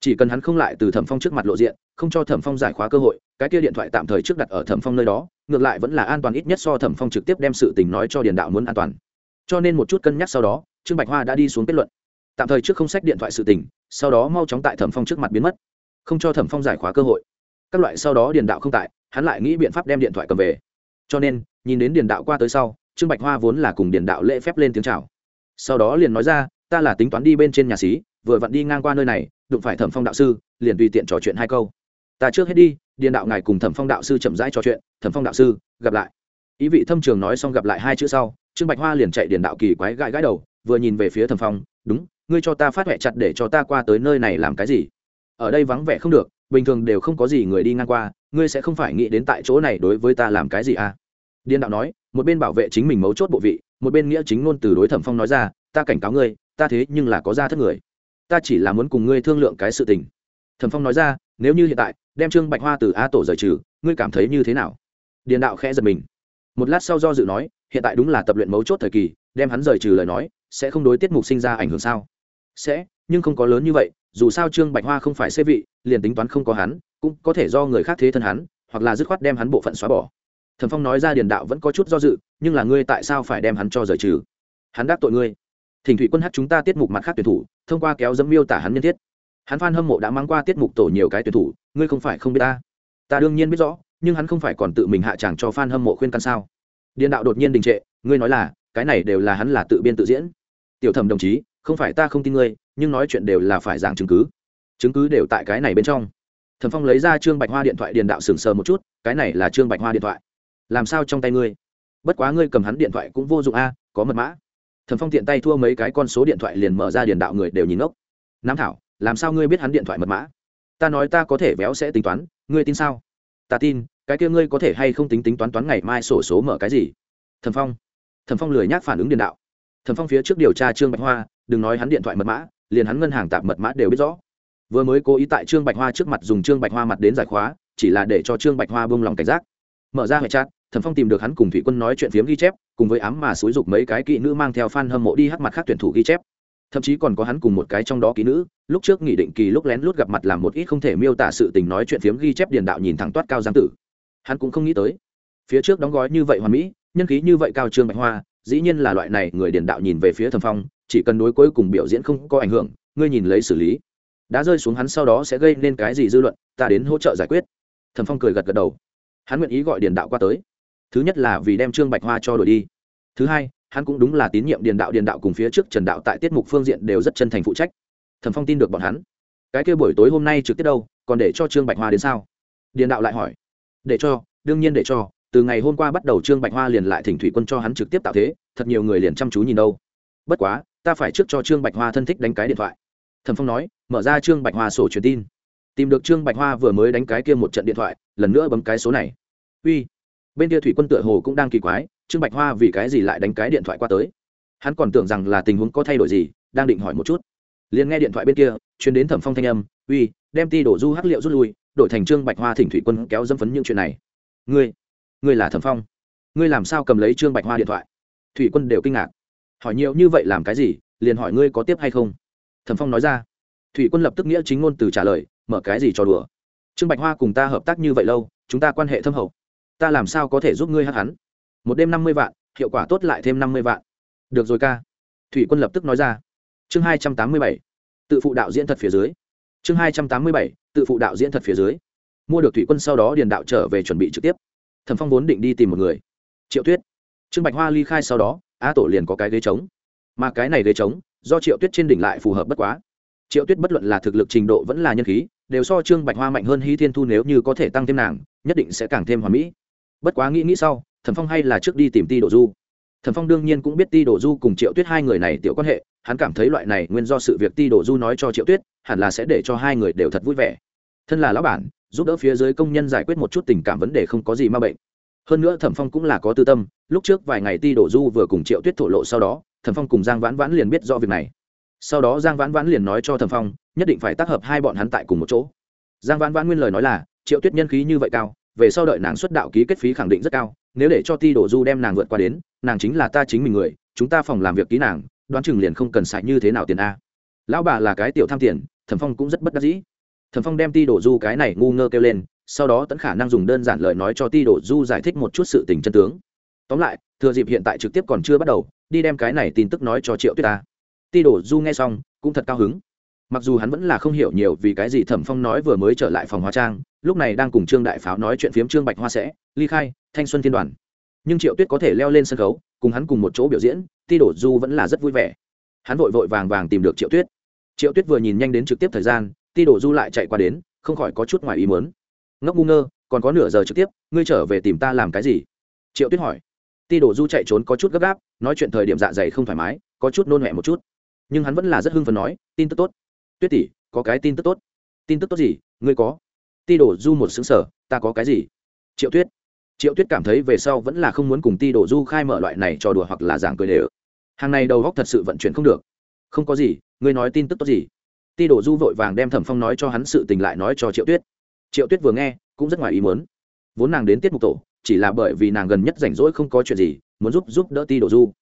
Chỉ cần hắn không lại từ thẩm phong trước mặt lộ diện, không cho thẩm phong giải khóa cơ hội, cái kia điện thoại tạm thời trước đặt ở thẩm phong nơi đó, ngược lại vẫn là an toàn ít nhất so thẩm phong trực tiếp đem sự tình nói cho điền đạo muốn an toàn. Cho nên một chút cân nhắc sau đó, trương bạch hoa đã đi xuống kết luận tạm thời trước không sách điện thoại sự tình, sau đó mau chóng tại thẩm phong trước mặt biến mất, không cho thẩm phong giải khóa cơ hội. Các loại sau đó điền đạo không tại, hắn lại nghĩ biện pháp đem điện thoại cầm về. Cho nên, nhìn đến điền đạo qua tới sau, trương bạch hoa vốn là cùng điền đạo lễ phép lên tiếng chào. Sau đó liền nói ra, ta là tính toán đi bên trên nhà xí, vừa vặn đi ngang qua nơi này, đụng phải thẩm phong đạo sư, liền tùy tiện trò chuyện hai câu. Ta trước hết đi, điền đạo ngài cùng thẩm phong đạo sư chậm rãi trò chuyện, thẩm phong đạo sư, gặp lại. Ý vị thâm trường nói xong gặp lại hai chữ sau, trương bạch hoa liền chạy điền đạo kỳ quái gãi gãi đầu, vừa nhìn về phía thẩm phong, đúng ngươi cho ta phát huệ chặt để cho ta qua tới nơi này làm cái gì? Ở đây vắng vẻ không được, bình thường đều không có gì người đi ngang qua, ngươi sẽ không phải nghĩ đến tại chỗ này đối với ta làm cái gì à? Điền đạo nói, một bên bảo vệ chính mình mấu chốt bộ vị, một bên nghĩa chính ngôn từ đối thẩm phong nói ra, ta cảnh cáo ngươi, ta thế nhưng là có ra thất người. Ta chỉ là muốn cùng ngươi thương lượng cái sự tình. Thẩm phong nói ra, nếu như hiện tại, đem trương bạch hoa từ a tổ rời trừ, ngươi cảm thấy như thế nào? Điền đạo khẽ giật mình. Một lát sau do dự nói, hiện tại đúng là tập luyện mấu chốt thời kỳ, đem hắn rời trừ lời nói, sẽ không đối tiết mục sinh ra ảnh hưởng sao? Sẽ, nhưng không có lớn như vậy, dù sao trương bạch hoa không phải xê vị, liền tính toán không có hắn, cũng có thể do người khác thế thân hắn, hoặc là dứt khoát đem hắn bộ phận xóa bỏ. Thẩm phong nói ra điền đạo vẫn có chút do dự, nhưng là ngươi tại sao phải đem hắn cho rời trừ? Hắn đáp tội ngươi. Thỉnh thủy quân hát chúng ta tiết mục mặt khác tuyển thủ, thông qua kéo dẫm miêu tả hắn nhân thiết. Hắn phan hâm mộ đã mang qua tiết mục tổ nhiều cái tuyển thủ, ngươi không phải không biết ta. Ta đương nhiên biết rõ, nhưng hắn không phải còn tự mình hạ tràng cho phan hâm mộ khuyên căn sao? Điền đạo đột nhiên đình trệ, ngươi nói là, cái này đều là hắn là tự biên tự diễn. Tiểu thẩm đồng chí không phải ta không tin ngươi, nhưng nói chuyện đều là phải giảng chứng cứ. Chứng cứ đều tại cái này bên trong. Thẩm phong lấy ra trương bạch hoa điện thoại điền đạo sừng sờ một chút, cái này là trương bạch hoa điện thoại. Làm sao trong tay ngươi? Bất quá ngươi cầm hắn điện thoại cũng vô dụng a, có mật mã. Thẩm phong tiện tay thua mấy cái con số điện thoại liền mở ra điền đạo người đều nhìn ngốc. Nam thảo, làm sao ngươi biết hắn điện thoại mật mã? Ta nói ta có thể véo sẽ tính toán, ngươi tin sao? Ta tin, cái kia ngươi có thể hay không tính tính toán toán ngày mai sổ số mở cái gì? Thẩm phong thẩm phong lười nhác phản ứng điền đạo thẩm phong phía trước điều tra trương bạch hoa, đừng nói hắn điện thoại mật mã, liền hắn ngân hàng tạp mật mã đều biết rõ. Vừa mới cố ý tại trương bạch hoa trước mặt dùng trương bạch hoa mặt đến giải khóa, chỉ là để cho trương bạch hoa bông lòng cảnh giác. Mở ra hệ chat, thẩm phong tìm được hắn cùng thủy quân nói chuyện phiếm ghi chép, cùng với ám mà xúi dục mấy cái kỹ nữ mang theo f a n hâm mộ đi hát mặt khác tuyển thủ ghi chép. Thậm chí còn có hắn cùng một cái trong đó kỹ nữ, lúc trước nghỉ định kỳ lúc lén lút gặp mặt làm một ít không thể miêu tả sự tình nói chuyện phiếm ghi chép điền đạo nhìn thẳng toát cao giang tử. Hắn cũng không nghĩ tới. Phía trước đóng gói như vậy hoàn mỹ, nhân khí như vậy cao trương bạch hoa dĩ nhiên là loại này người điền đạo nhìn về phía thẩm phong, chỉ cần đối cuối cùng biểu diễn không có ảnh hưởng, ngươi nhìn lấy xử lý. Đã rơi xuống hắn sau đó sẽ gây nên cái gì dư luận, ta đến hỗ trợ giải quyết. Thẩm phong cười gật gật đầu. Hắn nguyện ý gọi điền đạo qua tới. Thứ nhất là vì đem trương bạch hoa cho đổi đi. Thứ hai, hắn cũng đúng là tín nhiệm điền đạo điền đạo cùng phía trước trần đạo tại tiết mục phương diện đều rất chân thành phụ trách. Thẩm phong tin được bọn hắn. Cái kia buổi tối hôm nay trực tiếp đâu, còn để cho trương bạch hoa đến sao? Điền đạo lại hỏi. Để cho, đương nhiên để cho từ ngày hôm qua bắt đầu trương bạch hoa liền lại thỉnh thủy quân cho hắn trực tiếp tạo thế, thật nhiều người liền chăm chú nhìn đâu. Bất quá, ta phải trước cho trương bạch hoa thân thích đánh cái điện thoại. Thẩm phong nói, mở ra trương bạch hoa sổ truyền tin. Tìm được trương bạch hoa vừa mới đánh cái kia một trận điện thoại, lần nữa bấm cái số này. Uy. Bên kia thủy quân tựa hồ cũng đang kỳ quái, trương bạch hoa vì cái gì lại đánh cái điện thoại qua tới? Hắn còn tưởng rằng là tình huống có thay đổi gì, đang định hỏi một chút. Liền nghe điện thoại bên kia chuyến đến thẩm phong thanh âm, uy, đem ti đổ du hắc liệu rút lui, đổi thành trương bạch hoa thỉnh thủy quân kéo dâm phấn những chuyện này. Ngươi ngươi là thẩm phong ngươi làm sao cầm lấy trương bạch hoa điện thoại thủy quân đều kinh ngạc hỏi nhiều như vậy làm cái gì liền hỏi ngươi có tiếp hay không thẩm phong nói ra thủy quân lập tức nghĩa chính ngôn từ trả lời mở cái gì cho đùa trương bạch hoa cùng ta hợp tác như vậy lâu chúng ta quan hệ thâm hậu ta làm sao có thể giúp ngươi hát hắn một đêm năm mươi vạn hiệu quả tốt lại thêm năm mươi vạn được rồi ca thủy quân lập tức nói ra chương hai trăm tám mươi bảy tự phụ đạo diễn thật phía dưới chương hai trăm tám mươi bảy tự phụ đạo diễn thật phía dưới mua được thủy quân sau đó điền đạo trở về chuẩn bị trực tiếp thẩm phong vốn định đi tìm một người. Triệu tuyết. Trương bạch hoa ly khai sau đó a tổ liền có cái ghế trống. Mà cái này ghế trống, do triệu tuyết trên đỉnh lại phù hợp bất quá. Triệu tuyết bất luận là thực lực trình độ vẫn là nhân khí, đều so trương bạch hoa mạnh hơn hí thiên thu nếu như có thể tăng thêm nàng, nhất định sẽ càng thêm hoàn mỹ. Bất quá nghĩ nghĩ sau, thẩm phong hay là trước đi tìm ti đồ du. Thẩm phong đương nhiên cũng biết ti đồ du cùng triệu tuyết hai người này tiểu quan hệ, hắn cảm thấy loại này nguyên do sự việc ti đồ du nói cho triệu tuyết, hẳn là sẽ để cho hai người đều thật vui vẻ. Thân là lão bản giúp đỡ phía dưới công nhân giải quyết một chút tình cảm vấn đề không có gì ma bệnh. Hơn nữa thẩm phong cũng là có tư tâm, lúc trước vài ngày ti Đổ du vừa cùng triệu tuyết thổ lộ sau đó, thẩm phong cùng giang vãn vãn liền biết do việc này. Sau đó giang vãn vãn liền nói cho thẩm phong, nhất định phải tác hợp hai bọn hắn tại cùng một chỗ. Giang vãn vãn nguyên lời nói là, triệu tuyết nhân khí như vậy cao, về sau đợi nàng xuất đạo ký kết phí khẳng định rất cao, nếu để cho ti Đổ du đem nàng vượt qua đến, nàng chính là ta chính mình người, chúng ta phòng làm việc ký nàng, đoán chừng liền không cần xài như thế nào tiền a. Lão bà là cái tiểu tham tiền, thẩm phong cũng rất bất đắc dĩ thẩm phong đem ti Đổ du cái này ngu ngơ kêu lên, sau đó tẫn khả năng dùng đơn giản lời nói cho ti Đổ du giải thích một chút sự tình chân tướng. Tóm lại, thừa dịp hiện tại trực tiếp còn chưa bắt đầu, đi đem cái này tin tức nói cho triệu tuyết ta. Ti Đổ du nghe xong, cũng thật cao hứng. Mặc dù hắn vẫn là không hiểu nhiều vì cái gì thẩm phong nói vừa mới trở lại phòng hóa trang, lúc này đang cùng trương đại pháo nói chuyện phiếm trương bạch hoa sẽ, ly khai, thanh xuân thiên đoàn. Nhưng triệu tuyết có thể leo lên sân khấu, cùng hắn cùng một chỗ biểu diễn, ti đổ du vẫn là rất vui vẻ. Hắn vội vội vàng vàng tìm được triệu tuyết. Triệu tuyết vừa nhìn nhanh đến trực tiếp thời gian ti đổ du lại chạy qua đến, không khỏi có chút ngoài ý mớn ngốc ngu ngơ, còn có nửa giờ trực tiếp, ngươi trở về tìm ta làm cái gì? Triệu tuyết hỏi. Ti đổ du chạy trốn có chút gấp gáp, nói chuyện thời điểm dạ dày không thoải mái, có chút nôn mẹ một chút. Nhưng hắn vẫn là rất hưng phấn nói, tin tức tốt. Tuyết tỷ, có cái tin tức tốt. Tin tức tốt gì? Ngươi có. Ti đổ du một xứng sở ta có cái gì? Triệu tuyết. Triệu tuyết cảm thấy về sau vẫn là không muốn cùng ti đổ du khai mở loại này trò đùa hoặc là giảng cười đều. Hàng này đầu góc thật sự vận chuyển không được. Không có gì, ngươi nói tin tức tốt gì? Ti đổ du vội vàng đem thẩm phong nói cho hắn sự tình lại nói cho triệu tuyết. Triệu tuyết vừa nghe, cũng rất ngoài ý muốn. Vốn nàng đến tiết mục tổ, chỉ là bởi vì nàng gần nhất rảnh rỗi không có chuyện gì, muốn giúp giúp đỡ ti đổ du.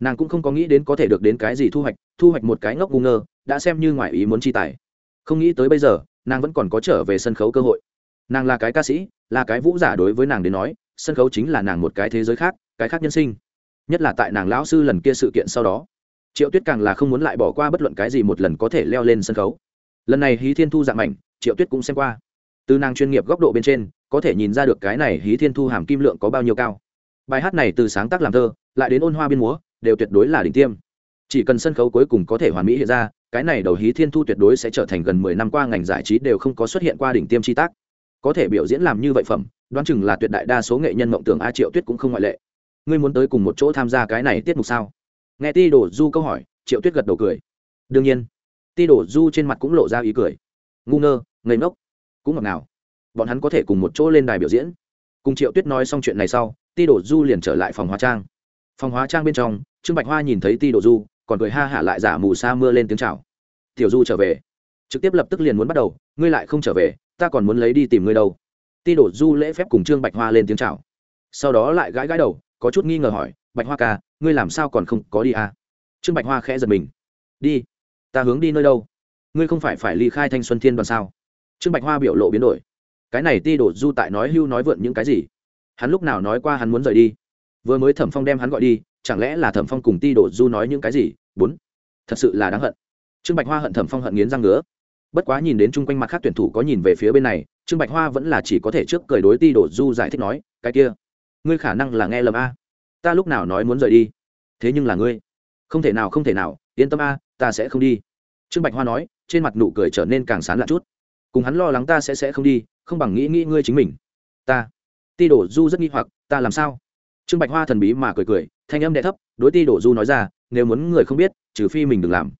Nàng cũng không có nghĩ đến có thể được đến cái gì thu hoạch thu hoạch một cái ngốc ngu ngơ, đã xem như ngoài ý muốn chi tài. Không nghĩ tới bây giờ, nàng vẫn còn có trở về sân khấu cơ hội. Nàng là cái ca sĩ, là cái vũ giả đối với nàng đến nói, sân khấu chính là nàng một cái thế giới khác, cái khác nhân sinh. Nhất là tại nàng lão sư lần kia sự kiện sau đó triệu tuyết càng là không muốn lại bỏ qua bất luận cái gì một lần có thể leo lên sân khấu. Lần này hí thiên thu dạng mảnh, triệu tuyết cũng xem qua. Từ nàng chuyên nghiệp góc độ bên trên, có thể nhìn ra được cái này hí thiên thu hàm kim lượng có bao nhiêu cao. Bài hát này từ sáng tác làm thơ, lại đến ôn hoa biên múa, đều tuyệt đối là đỉnh tiêm. Chỉ cần sân khấu cuối cùng có thể hoàn mỹ hiện ra, cái này đầu hí thiên thu tuyệt đối sẽ trở thành gần mười năm qua ngành giải trí đều không có xuất hiện qua đỉnh tiêm chi tác. Có thể biểu diễn làm như vậy phẩm, đoán chừng là tuyệt đại đa số nghệ nhân mộng tưởng a triệu tuyết cũng không ngoại lệ. Ngươi muốn tới cùng một chỗ tham gia cái này tiết mục sao? Nghe ti đổ du câu hỏi, triệu tuyết gật đầu cười. Đương nhiên, ti đổ du trên mặt cũng lộ ra ý cười. Ngu ngơ, ngây ngốc. Cũng ngọt nào bọn hắn có thể cùng một chỗ lên đài biểu diễn. Cùng triệu tuyết nói xong chuyện này sau, ti đổ du liền trở lại phòng hóa trang. Phòng hóa trang bên trong, trương bạch hoa nhìn thấy ti đổ du, còn cười ha hả lại giả mù sa mưa lên tiếng chào. Tiểu du trở về. Trực tiếp lập tức liền muốn bắt đầu, ngươi lại không trở về, ta còn muốn lấy đi tìm ngươi đâu. Ti đổ du lễ phép cùng trương bạch hoa lên tiếng chào. Sau đó lại gãi gãi đầu có chút nghi ngờ hỏi, bạch hoa ca, ngươi làm sao còn không có đi à? trương bạch hoa khẽ giật mình. Đi, ta hướng đi nơi đâu? Ngươi không phải phải ly khai thanh xuân thiên đoàn sao? Trương bạch hoa biểu lộ biến đổi. Cái này ti đổ du tại nói hưu nói vượn những cái gì? Hắn lúc nào nói qua hắn muốn rời đi? Vừa mới thẩm phong đem hắn gọi đi, chẳng lẽ là thẩm phong cùng ti đổ du nói những cái gì? Bốn, thật sự là đáng hận. Trương bạch hoa hận thẩm phong hận nghiến răng ngứa. Bất quá nhìn đến chung quanh mặt khác tuyển thủ có nhìn về phía bên này, trương bạch hoa vẫn là chỉ có thể trước cười đối ti đổ du giải thích nói, cái kia ngươi khả năng là nghe lầm a. Ta lúc nào nói muốn rời đi? Thế nhưng là ngươi. Không thể nào, không thể nào, yên tâm a, ta sẽ không đi. Trương bạch hoa nói, trên mặt nụ cười trở nên càng sán lạ chút. Cùng hắn lo lắng ta sẽ sẽ không đi, không bằng nghĩ nghĩ ngươi chính mình. Ta. Ti đổ du rất nghi hoặc, ta làm sao? Trương bạch hoa thần bí mà cười cười, thanh âm đ thấp, đối ti đổ du nói ra, nếu muốn người không biết, trừ phi mình đừng làm.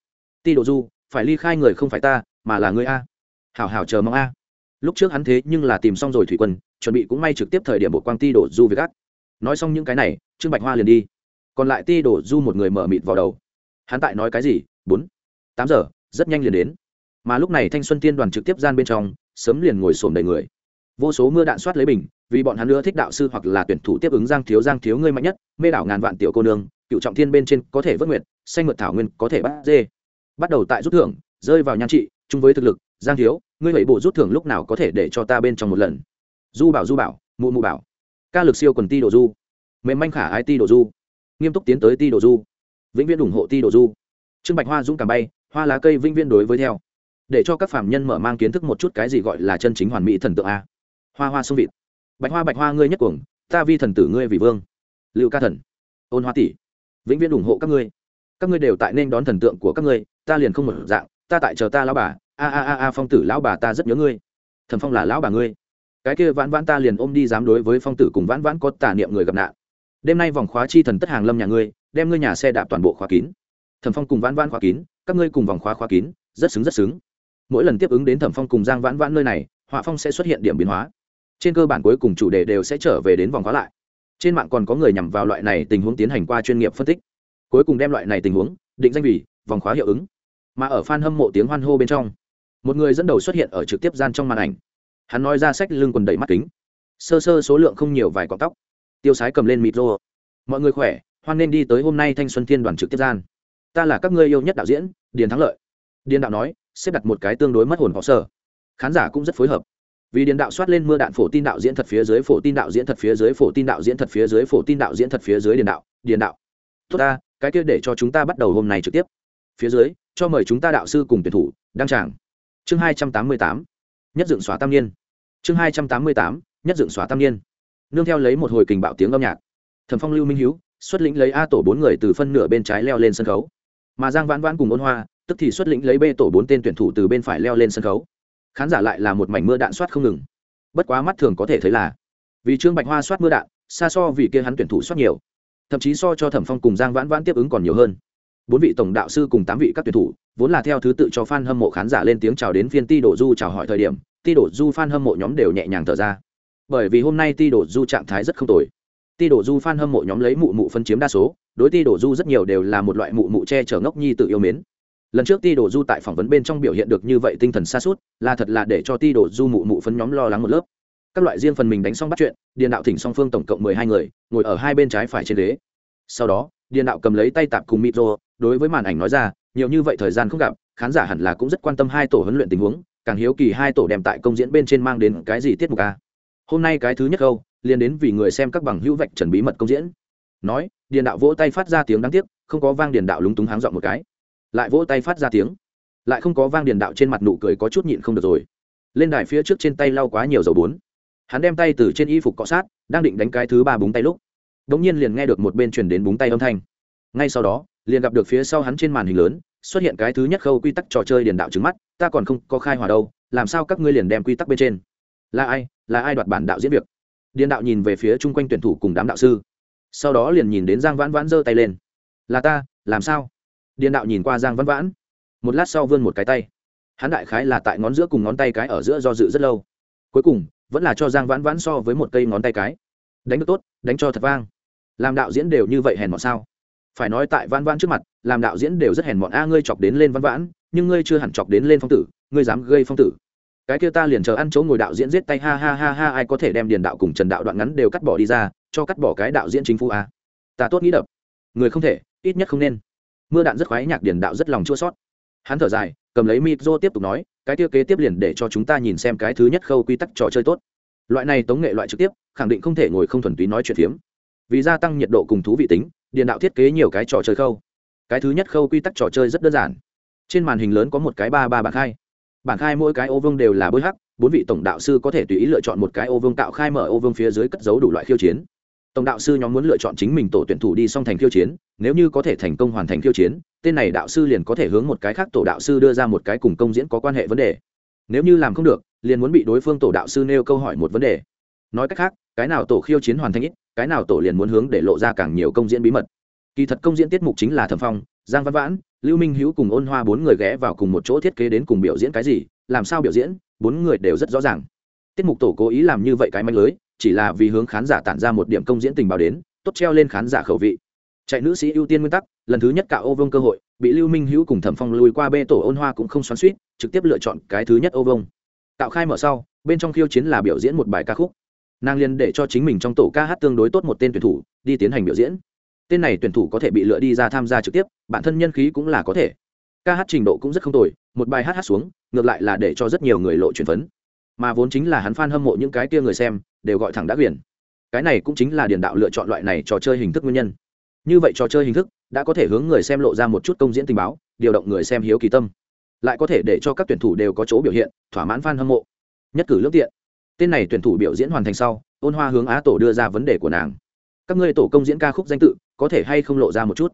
Ti đổ du, phải ly khai người không phải ta, mà là ngươi a. Hảo hảo chờ mong a. Lúc trước hắn thế nhưng là tìm xong rồi thủy quân chuẩn bị cũng may trực tiếp thời điểm bộ quang ti đổ du với gác. Nói xong những cái này, trương bạch hoa liền đi. Còn lại ti đổ du một người mở mịt vào đầu. Hắn tại nói cái gì? Bốn, tám giờ, rất nhanh liền đến. Mà lúc này thanh xuân tiên đoàn trực tiếp gian bên trong, sớm liền ngồi xổm đầy người. Vô số mưa đạn soát lấy bình, vì bọn hắn nữa thích đạo sư hoặc là tuyển thủ tiếp ứng giang thiếu giang thiếu ngươi mạnh nhất, mê đảo ngàn vạn tiểu cô nương, cựu trọng thiên bên trên có thể vớt nguyệt, xanh mượt thảo nguyên có thể bắt dê. Bắt đầu tại rút thưởng, rơi vào nhan trị, chung với thực lực, giang thiếu, ngươi hãy bộ rút thưởng lúc nào có thể để cho ta bên trong một lần? Du bảo du bảo, mụ mụ bảo. Ca lực siêu quần ti đồ du. Mềm manh khả ai ti đồ du. Nghiêm túc tiến tới ti đồ du. Vĩnh viễn ủng hộ ti đồ du. Trương bạch hoa dũng cảm bay, hoa lá cây vĩnh viễn đối với theo. Để cho các phạm nhân mở mang kiến thức một chút cái gì gọi là chân chính hoàn mỹ thần tượng a. Hoa hoa sông vịt. Bạch hoa bạch hoa, ngươi nhất cuồng, ta vi thần tử ngươi vì vương. Liệu ca thần. Ôn hoa tỷ. Vĩnh viễn ủng hộ các ngươi. Các ngươi đều tại nên đón thần tượng của các ngươi, ta liền không một dạng, ta tại chờ ta lão bà. A a a a, phong tử lão bà ta rất nhớ ngươi. Thần phong là lão bà ngươi cái kia vãn vãn ta liền ôm đi dám đối với phong tử cùng vãn vãn có tà niệm người gặp nạn. Đêm nay vòng khóa chi thần tất hàng lâm nhà ngươi, đem ngươi nhà xe đạp toàn bộ khóa kín. Thẩm phong cùng vãn vãn khóa kín, các ngươi cùng vòng khóa khóa kín, rất xứng rất xứng. Mỗi lần tiếp ứng đến thẩm phong cùng giang vãn vãn nơi này, họa phong sẽ xuất hiện điểm biến hóa. Trên cơ bản cuối cùng chủ đề đều sẽ trở về đến vòng khóa lại. Trên mạng còn có người nhằm vào loại này tình huống tiến hành qua chuyên nghiệp phân tích. Cuối cùng đem loại này tình huống định danh vì vòng khóa hiệu ứng. Mà ở f hâm mộ tiếng hoan hô bên trong, một người dẫn đầu xuất hiện ở trực tiếp gian trong màn ảnh hắn nói ra sách lưng quần đầy mắt kính. Sơ sơ số lượng không nhiều vài cọng tóc. Tiêu sái cầm lên mịt rô. Mọi người khỏe, hoan nên đi tới hôm nay thanh xuân thiên đoàn trực tiếp gian. Ta là các ngươi yêu nhất đạo diễn, điền thắng lợi. Điền đạo nói, xếp đặt một cái tương đối mất hồn họ sơ khán giả cũng rất phối hợp. Vì điền đạo soát lên mưa đạn phổ tin đạo diễn thật phía dưới, phổ tin đạo diễn thật phía dưới, phổ tin đạo diễn thật phía dưới, phổ tin đạo diễn thật phía dưới điền đạo điền đạo. Tốt ta, cái kia để cho chúng ta bắt đầu hôm nay trực tiếp. Phía dưới, cho mời chúng ta đạo sư cùng tuyển thủ, đăng tràng. Chương hai trăm tám mươi tám nhất dựng xóa tam niên. Chương hai trăm tám mươi tám, nhất dựng xóa tam niên. Nương theo lấy một hồi kình bạo tiếng âm nhạc, thẩm phong, lưu minh hiếu, xuất lĩnh lấy a tổ bốn người từ phân nửa bên trái leo lên sân khấu. Mà giang vãn vãn cùng ôn hoa, tức thì xuất lĩnh lấy b tổ bốn tên tuyển thủ từ bên phải leo lên sân khấu. Khán giả lại là một mảnh mưa đạn soát không ngừng. Bất quá mắt thường có thể thấy là, vì trương bạch hoa soát mưa đạn, xa so vì kia hắn tuyển thủ soát nhiều. Thậm chí so cho thẩm phong cùng giang vãn vãn tiếp ứng còn nhiều hơn. Bốn vị tổng đạo sư cùng tám vị các tuyển thủ vốn là theo thứ tự cho fan hâm mộ khán giả lên tiếng chào đến phiên ti đổ du chào hỏi thời điểm ti đổ du fan hâm mộ nhóm đều nhẹ nhàng thở ra. Bởi vì hôm nay ti đổ du trạng thái rất không tồi. Ti đổ du fan hâm mộ nhóm lấy mụ mụ phân chiếm đa số đối ti đổ du rất nhiều đều là một loại mụ mụ che chở ngốc nhi tự yêu mến. Lần trước ti đổ du tại phỏng vấn bên trong biểu hiện được như vậy tinh thần xa sút, là thật là để cho ti đổ du mụ mụ phân nhóm lo lắng một lớp. Các loại riêng phần mình đánh xong bắt chuyện điền đạo thỉnh song phương tổng cộng mười hai người ngồi ở hai bên trái phải trên ghế. Sau đó điền đạo cầm lấy tay tạp cùng micro đối với màn ảnh nói ra nhiều như vậy thời gian không gặp, khán giả hẳn là cũng rất quan tâm hai tổ huấn luyện tình huống, càng hiếu kỳ hai tổ đem tại công diễn bên trên mang đến cái gì tiết mục a. Hôm nay cái thứ nhất câu liên đến vì người xem các bằng hữu vạch trần bí mật công diễn. Nói, điền đạo vỗ tay phát ra tiếng đáng tiếc, không có vang điền đạo lúng túng háng dọn một cái. Lại vỗ tay phát ra tiếng. Lại không có vang điền đạo trên mặt nụ cười có chút nhịn không được rồi. Lên đài phía trước trên tay lau quá nhiều dầu bốn. Hắn đem tay từ trên y phục cọ sát, đang định đánh cái thứ ba búng tay lúc đ ỗ n g nhiên liền nghe được một bên truyền đến búng tay âm thanh. Ngay sau đó, liền gặp được phía sau hắn trên màn hình lớn xuất hiện cái thứ nhất khâu quy tắc trò chơi điền đạo trứng mắt, ta còn không có khai hòa đâu, làm sao các ngươi liền đem quy tắc bên trên? Là ai? Là ai đoạt bản đạo diễn việc? Điền đạo nhìn về phía chung quanh tuyển thủ cùng đám đạo sư. Sau đó liền nhìn đến giang vãn vãn giơ tay lên. Là ta, làm sao? Điền đạo nhìn qua giang vãn vãn. Một lát sau vươn một cái tay. Hắn đại khái là tại ngón giữa cùng ngón tay cái ở giữa do dự rất lâu. Cuối cùng, vẫn là cho giang vãn vãn so với một cây ngón tay cái. Đánh được tốt, đánh cho thật vang. Làm đạo diễn đều như vậy hèn mọn sao? Phải nói tại văn vãn trước mặt, làm đạo diễn đều rất hèn mọn. A, ngươi chọc đến lên văn vãn, nhưng ngươi chưa hẳn chọc đến lên phong tử, ngươi dám gây phong tử. Cái kia ta liền chờ ăn chỗ ngồi đạo diễn giết tay, ha ha ha ha, ai có thể đem điền đạo cùng trần đạo đoạn ngắn đều cắt bỏ đi ra, cho cắt bỏ cái đạo diễn chính phủ a. Ta tốt nghĩ đập. Người không thể, ít nhất không nên. Mưa đạn rất khoái nhạc, điền đạo rất lòng chua sót. Hắn thở dài, cầm lấy micro tiếp tục nói, cái tiêu kế tiếp liền để cho chúng ta nhìn xem cái thứ nhất khâu quy tắc trò chơi tốt. Loại này tống nghệ loại trực tiếp, khẳng định không thể ngồi không thuần túy nói chuyện phiếm. Vì gia tăng nhiệt độ cùng thú vị tính điền đạo thiết kế nhiều cái trò chơi khâu. Cái thứ nhất khâu quy tắc trò chơi rất đơn giản. Trên màn hình lớn có một cái ba ba bảng hai Bảng khai mỗi cái ô vương đều là bôi hắc, bốn vị tổng đạo sư có thể tùy ý lựa chọn một cái ô vương tạo khai mở ô vương phía dưới cất giấu đủ loại khiêu chiến. Tổng đạo sư nhóm muốn lựa chọn chính mình tổ tuyển thủ đi song thành khiêu chiến, nếu như có thể thành công hoàn thành khiêu chiến, tên này đạo sư liền có thể hướng một cái khác tổ đạo sư đưa ra một cái cùng công diễn có quan hệ vấn đề. Nếu như làm không được, liền muốn bị đối phương tổ đạo sư nêu câu hỏi một vấn đề. Nói cách khác, cái nào tổ khiêu chiến hoàn thành ít cái nào tổ liền muốn hướng để lộ ra càng nhiều công diễn bí mật. Kỳ thật công diễn tiết mục chính là thẩm phong, giang văn vãn, lưu minh hữu cùng ôn hoa bốn người ghé vào cùng một chỗ thiết kế đến cùng biểu diễn cái gì, làm sao biểu diễn, bốn người đều rất rõ ràng. Tiết mục tổ cố ý làm như vậy cái manh lưới, chỉ là vì hướng khán giả tản ra một điểm công diễn tình báo đến, tốt treo lên khán giả khẩu vị. Chạy nữ sĩ ưu tiên nguyên tắc, lần thứ nhất cả ô vương cơ hội, bị lưu minh hữu cùng thẩm phong lùi qua bê tổ ôn hoa cũng không xoắn suýt trực tiếp lựa chọn cái thứ nhất ô vương tạo khai mở sau, bên trong khiêu chiến là biểu diễn một bài ca khúc nàng liền để cho chính mình trong tổ ca hát tương đối tốt một tên tuyển thủ, đi tiến hành biểu diễn. Tên này tuyển thủ có thể bị lựa đi ra tham gia trực tiếp, bản thân nhân khí cũng là có thể. Ca hát trình độ cũng rất không tồi, một bài hát hát xuống, ngược lại là để cho rất nhiều người lộ truyền phấn. Mà vốn chính là hắn f a n hâm mộ những cái kia người xem, đều gọi thẳng đã quyền. Cái này cũng chính là điền đạo lựa chọn loại này trò chơi hình thức nguyên nhân. Như vậy trò chơi hình thức đã có thể hướng người xem lộ ra một chút công diễn tình báo, điều động người xem hiếu kỳ tâm. Lại có thể để cho các tuyển thủ đều có chỗ biểu hiện, thỏa mãn f a n hâm mộ. Nhất cử lương tiện tên này tuyển thủ biểu diễn hoàn thành sau, ôn hoa hướng á tổ đưa ra vấn đề của nàng. Các ngươi tổ công diễn ca khúc danh tự, có thể hay không lộ ra một chút?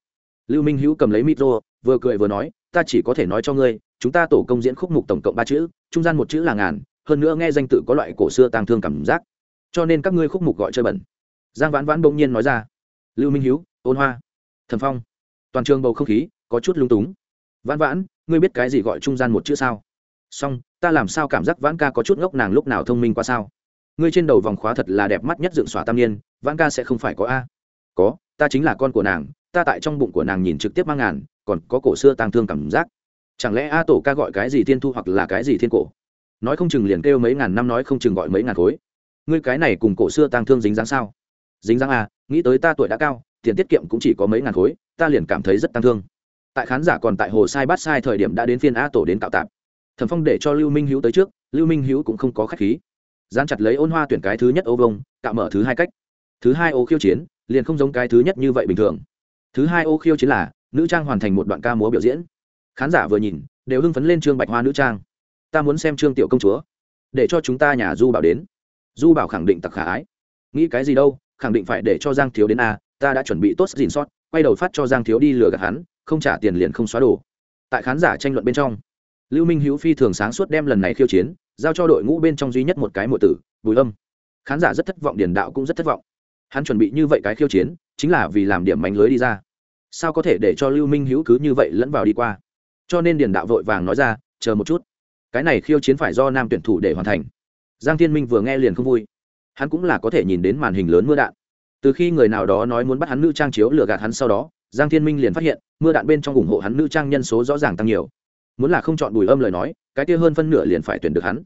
Lưu minh hữu cầm lấy micro, vừa cười vừa nói, ta chỉ có thể nói cho ngươi, chúng ta tổ công diễn khúc mục tổng cộng ba chữ, trung gian một chữ là ngàn, hơn nữa nghe danh tự có loại cổ xưa tang thương cảm giác. Cho nên các ngươi khúc mục gọi chơi bẩn. Giang vãn vãn bỗng nhiên nói ra. Lưu minh hữu, ôn hoa. Thần phong. Toàn trường bầu không khí có chút lung túng. Vãn vãn, ngươi biết cái gì gọi trung gian một chữ sao? Song ta làm sao cảm giác vãn ca có chút ngốc nàng lúc nào thông minh qua sao? Ngươi trên đầu vòng khóa thật là đẹp mắt nhất dựng xóa tam niên, vãn ca sẽ không phải có a. Có, ta chính là con của nàng, ta tại trong bụng của nàng nhìn trực tiếp mang ngàn, còn có cổ xưa tang thương cảm giác. Chẳng lẽ a tổ ca gọi cái gì thiên thu hoặc là cái gì thiên cổ? Nói không chừng liền kêu mấy ngàn năm nói không chừng gọi mấy ngàn khối. Ngươi cái này cùng cổ xưa tang thương dính dáng sao? Dính dáng à nghĩ tới ta tuổi đã cao, tiền tiết kiệm cũng chỉ có mấy ngàn khối, ta liền cảm thấy rất tang thương. Tại khán giả còn tại hồ sai bát sai thời điểm đã đến phiên a tổ đến tạo tạp thẩm phong để cho lưu minh hữu tới trước, lưu minh hữu cũng không có khách khí. Gian chặt lấy ôn hoa tuyển cái thứ nhất ô vông tạo mở thứ hai cách. Thứ hai ô khiêu chiến, liền không giống cái thứ nhất như vậy bình thường. Thứ hai ô khiêu chiến là, nữ trang hoàn thành một đoạn ca múa biểu diễn. Khán giả vừa nhìn, đều hưng phấn lên trương bạch hoa nữ trang. Ta muốn xem trương tiểu công chúa. Để cho chúng ta nhà du bảo đến. Du bảo khẳng định tặc khả ái. Nghĩ cái gì đâu, khẳng định phải để cho giang thiếu đến a, ta đã chuẩn bị tốt dìn sót, quay đầu phát cho giang thiếu đi lừa gạt hắn, không trả tiền liền không xóa đồ. Tại khán giả tranh luận bên trong lưu minh hữu phi thường sáng suốt đem lần này khiêu chiến, giao cho đội ngũ bên trong duy nhất một cái mộ tử, bùi âm. Khán giả rất thất vọng, điền đạo cũng rất thất vọng. Hắn chuẩn bị như vậy cái khiêu chiến, chính là vì làm điểm mánh lưới đi ra. Sao có thể để cho lưu minh hữu cứ như vậy lẫn vào đi qua? Cho nên điền đạo vội vàng nói ra, chờ một chút. Cái này khiêu chiến phải do nam tuyển thủ để hoàn thành. Giang thiên minh vừa nghe liền không vui. Hắn cũng là có thể nhìn đến màn hình lớn mưa đạn. Từ khi người nào đó nói muốn bắt hắn nữ trang chiếu lừa gạt hắn sau đó, giang thiên minh liền phát hiện, mưa đạn bên trong ủng hộ hắn nữ trang nhân số rõ ràng tăng nhiều muốn là không chọn bùi âm lời nói, cái kia hơn phân nửa liền phải tuyển được hắn.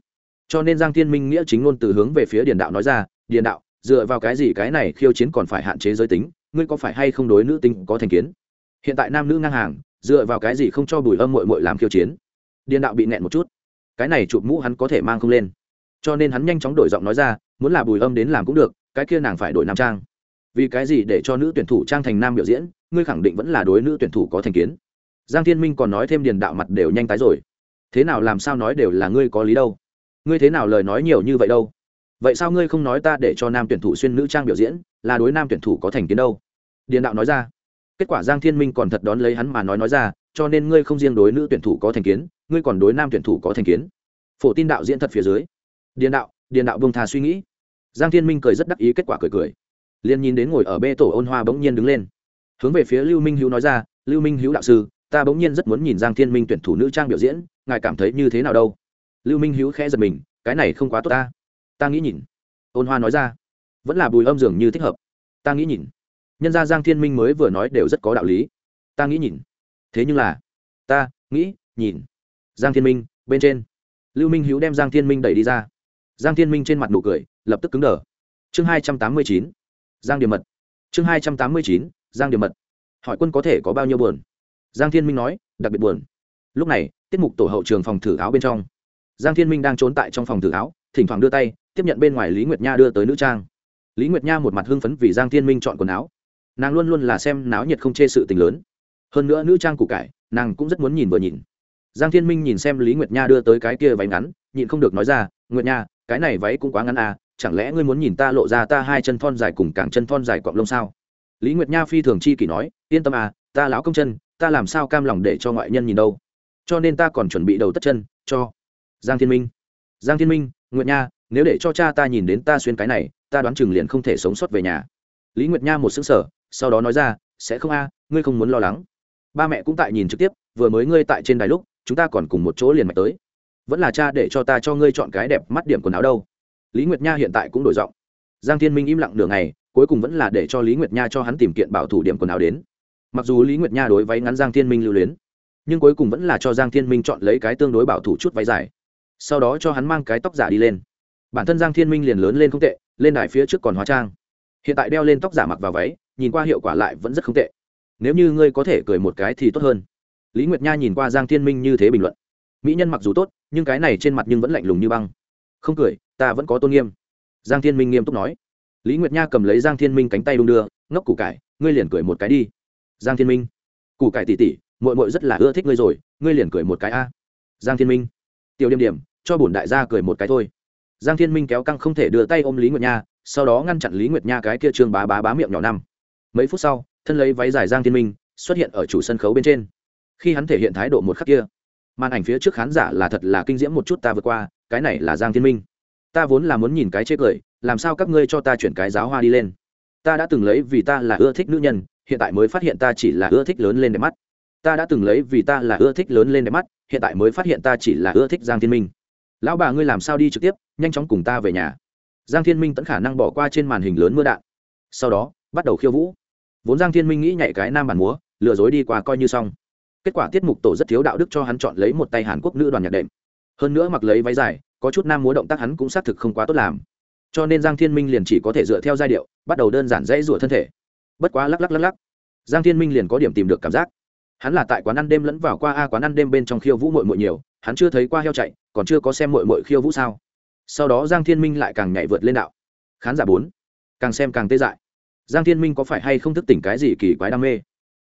Cho nên giang thiên minh nghĩa chính ngôn từ hướng về phía điền đạo nói ra, điền đạo, dựa vào cái gì cái này khiêu chiến còn phải hạn chế giới tính, ngươi có phải hay không đối nữ tính có thành kiến? Hiện tại nam nữ ngang hàng, dựa vào cái gì không cho bùi âm mội mội làm khiêu chiến? Điền đạo bị nẹn một chút. Cái này chụp mũ hắn có thể mang không lên. Cho nên hắn nhanh chóng đổi giọng nói ra, muốn là bùi âm đến làm cũng được, cái kia nàng phải đổi nam trang. Vì cái gì để cho nữ tuyển thủ trang thành nam biểu diễn, ngươi khẳng định vẫn là đối nữ tuyển thủ có thành kiến? Giang thiên minh còn nói thêm điền đạo mặt đều nhanh tái rồi. Thế nào làm sao nói đều là ngươi có lý đâu. Ngươi thế nào lời nói nhiều như vậy đâu? Vậy sao ngươi không nói ta để cho nam tuyển thủ xuyên nữ trang biểu diễn, là đối nam tuyển thủ có thành kiến đâu? Điền đạo nói ra. Kết quả giang thiên minh còn thật đón lấy hắn mà nói nói ra, cho nên ngươi không riêng đối nữ tuyển thủ có thành kiến, ngươi còn đối nam tuyển thủ có thành kiến. Phổ tin đạo diễn thật phía dưới. Điền đạo điền đạo bông thà suy nghĩ. Giang thiên minh cười rất đắc ý kết quả cười cười. Liền nhìn đến ngồi ở bê tổ ôn hoa bỗng nhiên đứng lên. Hướng về phía lưu minh hữu nói ra, lưu minh hữu đạo sư ta bỗng nhiên rất muốn nhìn giang thiên minh tuyển thủ nữ trang biểu diễn, ngài cảm thấy như thế nào đâu? Lưu minh hữu khẽ giật mình, cái này không quá tốt ta. Ta nghĩ nhìn. Ôn hoa nói ra. Vẫn là bùi âm dường như thích hợp. Ta nghĩ nhìn. Nhân gia giang thiên minh mới vừa nói đều rất có đạo lý. Ta nghĩ nhìn. Thế nhưng là, ta nghĩ nhìn. Giang thiên minh, bên trên. Lưu minh hữu đem giang thiên minh đẩy đi ra. Giang thiên minh trên mặt nụ cười, lập tức cứng đờ. Chương hai trăm tám mươi chín. Giang điểm mật. Chương hai trăm tám mươi chín, giang điểm mật. Hỏi quân có thể có bao nhiêu buồn? Giang thiên minh nói, đặc biệt buồn. Lúc này, tiết mục tổ hậu trường phòng thử áo bên trong. Giang thiên minh đang trốn tại trong phòng thử áo, thỉnh thoảng đưa tay, tiếp nhận bên ngoài lý nguyệt nha đưa tới nữ trang. Lý nguyệt nha một mặt hưng phấn vì giang thiên minh chọn quần áo. Nàng luôn luôn là xem náo nhiệt không chê sự tình lớn. Hơn nữa nữ trang củ cải, nàng cũng rất muốn nhìn vừa nhìn. Giang thiên minh nhìn xem lý nguyệt nha đưa tới cái kia váy ngắn, nhịn không được nói ra, nguyệt nha, cái này váy cũng quá ngắn à chẳng lẽ ngươi muốn nhìn ta lộ ra ta hai chân thon dài cùng càng chân thon dài cọng lông sao? Lý nguyệt nha phi thường chi kỷ nói, yên tâm à ta lão công chân ta làm sao cam lòng để cho ngoại nhân nhìn đâu? Cho nên ta còn chuẩn bị đầu tất chân, cho giang thiên minh. Giang thiên minh, nguyệt nha, nếu để cho cha ta nhìn đến ta xuyên cái này, ta đoán chừng liền không thể sống sót về nhà. Lý nguyệt nha một xứng sở sau đó nói ra, sẽ không a, ngươi không muốn lo lắng. Ba mẹ cũng tại nhìn trực tiếp, vừa mới ngươi tại trên đài lúc, chúng ta còn cùng một chỗ liền mạch tới. Vẫn là cha để cho ta cho ngươi chọn cái đẹp mắt điểm quần áo đâu. Lý nguyệt nha hiện tại cũng đổi giọng. Giang thiên minh im lặng nửa ngày, cuối cùng vẫn là để cho lý nguyệt nha cho hắn tìm kiện bảo thủ điểm quần áo đến mặc dù lý nguyệt nha đối váy ngắn giang thiên minh lưu luyến nhưng cuối cùng vẫn là cho giang thiên minh chọn lấy cái tương đối bảo thủ chút váy dài sau đó cho hắn mang cái tóc giả đi lên bản thân giang thiên minh liền lớn lên không tệ lên đài phía trước còn hóa trang hiện tại đeo lên tóc giả mặc vào váy nhìn qua hiệu quả lại vẫn rất không tệ nếu như ngươi có thể cười một cái thì tốt hơn lý nguyệt nha nhìn qua giang thiên minh như thế bình luận mỹ nhân mặc dù tốt nhưng cái này trên mặt nhưng vẫn lạnh lùng như băng không cười ta vẫn có tôn nghiêm giang thiên minh nghiêm túc nói lý nguyệt nha cầm lấy giang thiên minh cánh tay đung đưa ngốc củ cải ngươi liền cười một cái đi giang thiên minh. Củ cải tỉ tỉ mội mội rất là ưa thích ngươi rồi, ngươi liền cười một cái a. Giang thiên minh. Tiểu điểm điểm, cho bổn đại gia cười một cái thôi. Giang thiên minh kéo căng không thể đưa tay ôm lý nguyệt nha, sau đó ngăn chặn lý nguyệt nha cái kia trương bá bá bá miệng nhỏ năm. Mấy phút sau, thân lấy váy dài giang thiên minh, xuất hiện ở chủ sân khấu bên trên. Khi hắn thể hiện thái độ một khắc kia, màn ảnh phía trước khán giả là thật là kinh diễm một chút ta vượt qua, cái này là giang thiên minh. Ta vốn là muốn nhìn cái chê cười, làm sao các ngươi cho ta chuyển cái giáo hoa đi lên? Ta đã từng lấy vì ta là ưa thích nữ nhân hiện tại mới phát hiện ta chỉ là ưa thích lớn lên đẹp mắt. Ta đã từng lấy vì ta là ưa thích lớn lên đẹp mắt, hiện tại mới phát hiện ta chỉ là ưa thích giang thiên minh. Lão bà ngươi làm sao đi trực tiếp, nhanh chóng cùng ta về nhà. Giang thiên minh tẫn khả năng bỏ qua trên màn hình lớn mưa đạn. Sau đó, bắt đầu khiêu vũ. Vốn giang thiên minh nghĩ nhảy cái nam bản múa, lừa dối đi qua coi như xong. Kết quả tiết mục tổ rất thiếu đạo đức cho hắn chọn lấy một tay hàn quốc nữ đoàn nhạc đệm. Hơn nữa mặc lấy váy dài, có chút nam múa động tác hắn cũng xác thực không quá tốt làm. Cho nên giang thiên minh liền chỉ có thể dựa theo giai điệu, bắt đầu đơn giản dãy rủa thân thể bất quá lắc lắc lắc lắc, giang thiên minh liền có điểm tìm được cảm giác. Hắn là tại quán ăn đêm lẫn vào qua a quán ăn đêm bên trong khiêu vũ mội mội nhiều, hắn chưa thấy qua heo chạy, còn chưa có xem mội mội khiêu vũ sao. Sau đó giang thiên minh lại càng nhảy vượt lên đạo. Khán giả bốn, càng xem càng tê dại. Giang thiên minh có phải hay không thức tỉnh cái gì kỳ quái đam mê?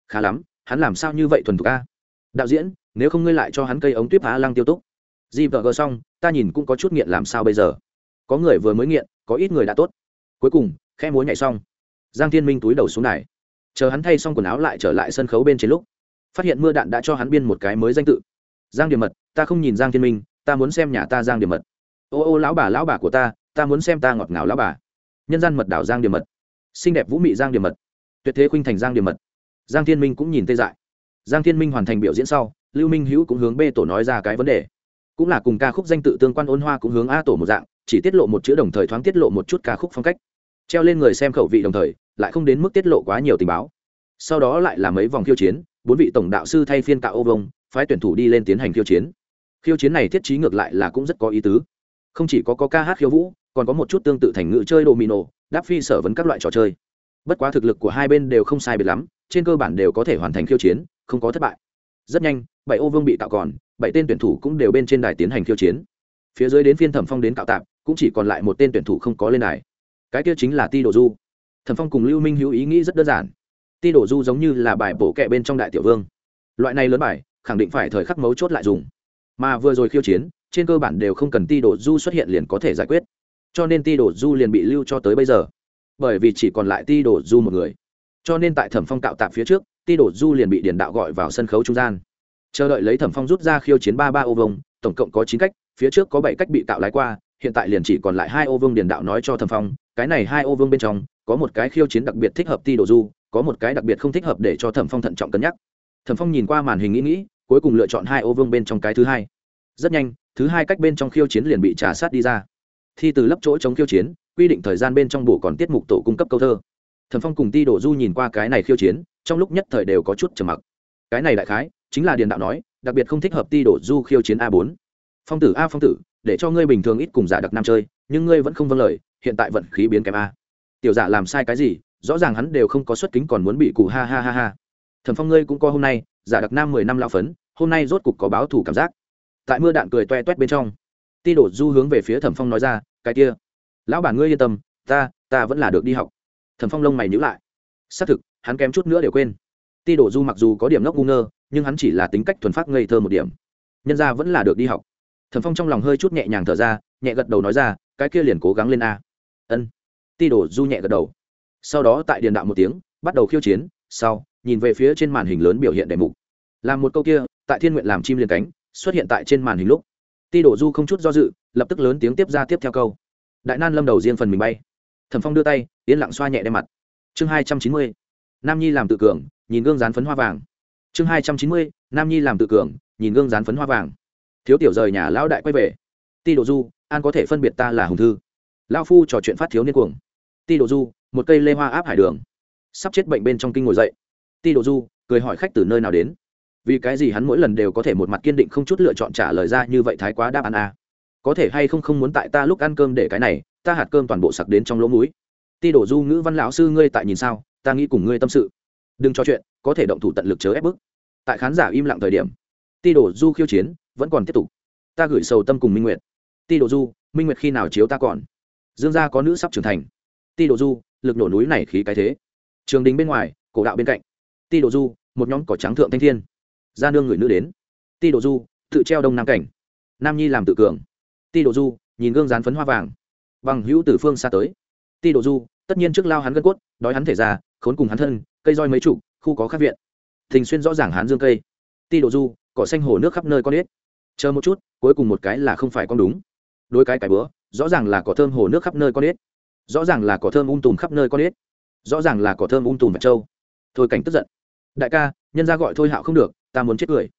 Khá lắm, hắn làm sao như vậy thuần thục a? Đạo diễn, nếu không ngươi lại cho hắn cây ống tuyếp á lăng tiêu túc. Di vợ gờ xong, ta nhìn cũng có chút nghiện làm sao bây giờ? Có người vừa mới nghiện, có ít người đã tốt. Cuối cùng, khe múa nhảy xong giang thiên minh túi đầu xuống này chờ hắn thay xong quần áo lại trở lại sân khấu bên trên lúc, phát hiện mưa đạn đã cho hắn biên một cái mới danh tự. Giang điểm mật, ta không nhìn giang thiên minh, ta muốn xem nhà ta giang điểm mật. Ô ô, lão bà lão bà của ta ta muốn xem ta ngọt ngào lão bà. Nhân gian mật đảo giang điểm mật. Xinh đẹp vũ mị giang điểm mật. Tuyệt thế khuynh thành giang điểm mật. Giang thiên minh cũng nhìn tê dại. Giang thiên minh hoàn thành biểu diễn sau, lưu minh hữu cũng hướng b tổ nói ra cái vấn đề. Cũng là cùng ca khúc danh tự tương quan ôn hoa cũng hướng a tổ một dạng, chỉ tiết lộ một chữ đồng thời thoáng tiết lộ một chút ca khúc phong cách treo lên người xem khẩu vị đồng thời lại không đến mức tiết lộ quá nhiều tình báo. Sau đó lại là mấy vòng khiêu chiến bốn vị tổng đạo sư thay phiên tạo ô vông phái tuyển thủ đi lên tiến hành khiêu chiến. Khiêu chiến này thiết trí ngược lại là cũng rất có ý tứ. Không chỉ có, có ca hát khiêu vũ còn có một chút tương tự thành ngữ chơi domino, đáp phi sở vấn các loại trò chơi. Bất quá thực lực của hai bên đều không sai biệt lắm trên cơ bản đều có thể hoàn thành khiêu chiến không có thất bại. Rất nhanh bảy ô vương bị tạo còn bảy tên tuyển thủ cũng đều bên trên đài tiến hành khiêu chiến. Phía dưới đến phiên thẩm phong đến cạo tạp cũng chỉ còn lại một tên tuyển thủ không có lên đài cái kia chính là ti đồ du. Thẩm phong cùng lưu minh hữu ý nghĩ rất đơn giản. Ti đồ du giống như là bài bổ kẹ bên trong đại tiểu vương. Loại này lớn bài, khẳng định phải thời khắc mấu chốt lại dùng. Mà vừa rồi khiêu chiến, trên cơ bản đều không cần ti đồ du xuất hiện liền có thể giải quyết. Cho nên ti đồ du liền bị lưu cho tới bây giờ. Bởi vì chỉ còn lại ti đồ du một người. Cho nên tại thẩm phong cạo tạp phía trước, ti đồ du liền bị điền đạo gọi vào sân khấu trung gian. Chờ đợi lấy thẩm phong rút ra khiêu chiến ba ba ô vông tổng cộng có chín cách, phía trước có bảy cách bị cạo lái qua hiện tại liền chỉ còn lại hai ô vương điền đạo nói cho thẩm phong, cái này hai ô vương bên trong, có một cái khiêu chiến đặc biệt thích hợp ti đồ du, có một cái đặc biệt không thích hợp để cho thẩm phong thận trọng cân nhắc. Thẩm phong nhìn qua màn hình nghĩ nghĩ, cuối cùng lựa chọn hai ô vương bên trong cái thứ hai. Rất nhanh, thứ hai cách bên trong khiêu chiến liền bị trả sát đi ra. Thi từ lấp chỗ chống khiêu chiến, quy định thời gian bên trong bổ còn tiết mục tổ cung cấp câu thơ. Thẩm phong cùng ti đổ du nhìn qua cái này khiêu chiến, trong lúc nhất thời đều có chút trầm mặc. Cái này đại khái chính là điền đạo nói, đặc biệt không thích hợp ti đổ du khiêu chiến a bốn. Phong tử a phong tử để cho ngươi bình thường ít cùng giả đặc nam chơi, nhưng ngươi vẫn không vâng lời, hiện tại vận khí biến kém a. Tiểu giả làm sai cái gì, rõ ràng hắn đều không có xuất kính còn muốn bị cụ ha ha ha ha. Thẩm phong ngươi cũng có hôm nay, giả đặc nam mười năm lao phấn, hôm nay rốt cục có báo thủ cảm giác. Tại mưa đạn cười toe toét bên trong, ti đổ du hướng về phía thẩm phong nói ra, cái kia, lão bản ngươi yên tâm, ta ta vẫn là được đi học. Thẩm phong lông mày nhữ lại. Xác thực, hắn kém chút nữa đều quên. Ti đổ du mặc dù có điểm ngốc ngu ngơ, nhưng hắn chỉ là tính cách thuần phát ngây thơ một điểm. Nhân ra vẫn là được đi học thẩm phong trong lòng hơi chút nhẹ nhàng thở ra, nhẹ gật đầu nói ra, cái kia liền cố gắng lên a. Ân. Ti đổ du nhẹ gật đầu. Sau đó tại điền đạo một tiếng, bắt đầu khiêu chiến, sau, nhìn về phía trên màn hình lớn biểu hiện đề mục. Làm một câu kia, tại thiên nguyện làm chim liền cánh, xuất hiện tại trên màn hình lúc. Ti đổ du không chút do dự, lập tức lớn tiếng tiếp ra tiếp theo câu. Đại nan lâm đầu riêng phần mình bay. Thẩm phong đưa tay, yên lặng xoa nhẹ đe mặt. Chương hai trăm chín mươi. Nam nhi làm tự cường, nhìn gương dán phấn hoa vàng. Chương hai trăm chín mươi, nam nhi làm tự cường, nhìn gương dán phấn hoa vàng thiếu tiểu rời nhà lão đại quay về. Ti đồ du, an có thể phân biệt ta là hùng thư. Lao phu trò chuyện phát thiếu niên cuồng. Ti đồ du, một cây lê hoa áp hải đường. Sắp chết bệnh bên trong kinh ngồi dậy. Ti đồ du, cười hỏi khách từ nơi nào đến? Vì cái gì hắn mỗi lần đều có thể một mặt kiên định không chút lựa chọn trả lời ra như vậy thái quá đáp án a. À. có thể hay không không muốn tại ta lúc ăn cơm để cái này, ta hạt cơm toàn bộ sặc đến trong lỗ mũi. Ti đổ du, ngữ văn lão sư ngươi tại nhìn sao? Ta nghĩ cùng ngươi tâm sự. Đừng cho chuyện, có thể động thủ tận lực chớ ép bức. Tại khán giả im lặng thời điểm, ti đổ du khiêu chiến vẫn còn tiếp tục. Ta gửi sầu tâm cùng minh nguyệt. Ti độ du, minh nguyệt khi nào chiếu ta còn? Dương gia có nữ sắp trưởng thành. Ti độ du, lực nổ núi này khí cái thế. Trường đình bên ngoài, cổ đạo bên cạnh. Ti độ du, một nhóm cỏ trắng thượng thanh thiên. Gia nương người nữ đến. Ti độ du, tự treo đông nam cảnh. Nam nhi làm tự cường. Ti độ du, nhìn gương dán phấn hoa vàng. Bằng hữu từ phương xa tới. Ti độ du, tất nhiên trước lao hắn gân cốt, đói hắn thể ra khốn cùng hắn thân, cây roi mấy chục khu có khác viện. Thình xuyên rõ ràng hắn dương cây. Ti độ du, cỏ xanh hồ nước khắp nơi con ếch chờ một chút, cuối cùng một cái là không phải con đúng. Đôi cái cái bữa, rõ ràng là cỏ thơm hồ nước khắp nơi con ếch. Rõ ràng là cỏ thơm ung tùm khắp nơi con ếch. Rõ ràng là cỏ thơm ung tùm và trâu. Thôi cảnh tức giận. Đại ca, nhân ra gọi thôi hạo không được, ta muốn chết cười.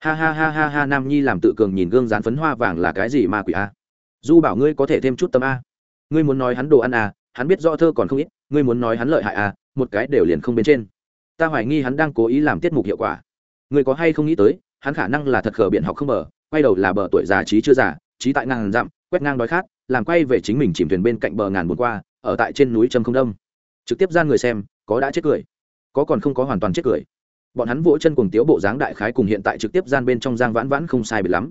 Ha ha ha ha ha, nam nhi làm tự cường nhìn gương dán phấn hoa vàng là cái gì mà quỷ a? Du bảo ngươi có thể thêm chút tâm a. Ngươi muốn nói hắn đồ ăn à hắn biết rõ thơ còn không ít, ngươi muốn nói hắn lợi hại à một cái đều liền không bên trên. Ta hoài nghi hắn đang cố ý làm tiết mục hiệu quả. Ngươi có hay không nghĩ tới, hắn khả năng là thật khờ biện học không mở quay đầu là bờ tuổi già trí chưa già, trí tại ngàn dặm, quét ngang đói khát, làm quay về chính mình chìm thuyền bên cạnh bờ ngàn buồn qua, ở tại trên núi trâm không đông. Trực tiếp gian người xem, có đã chết cười, có còn không có hoàn toàn chết cười. Bọn hắn vỗ chân cùng tiếu bộ dáng đại khái cùng hiện tại trực tiếp gian bên trong giang vãn vãn không sai biệt lắm.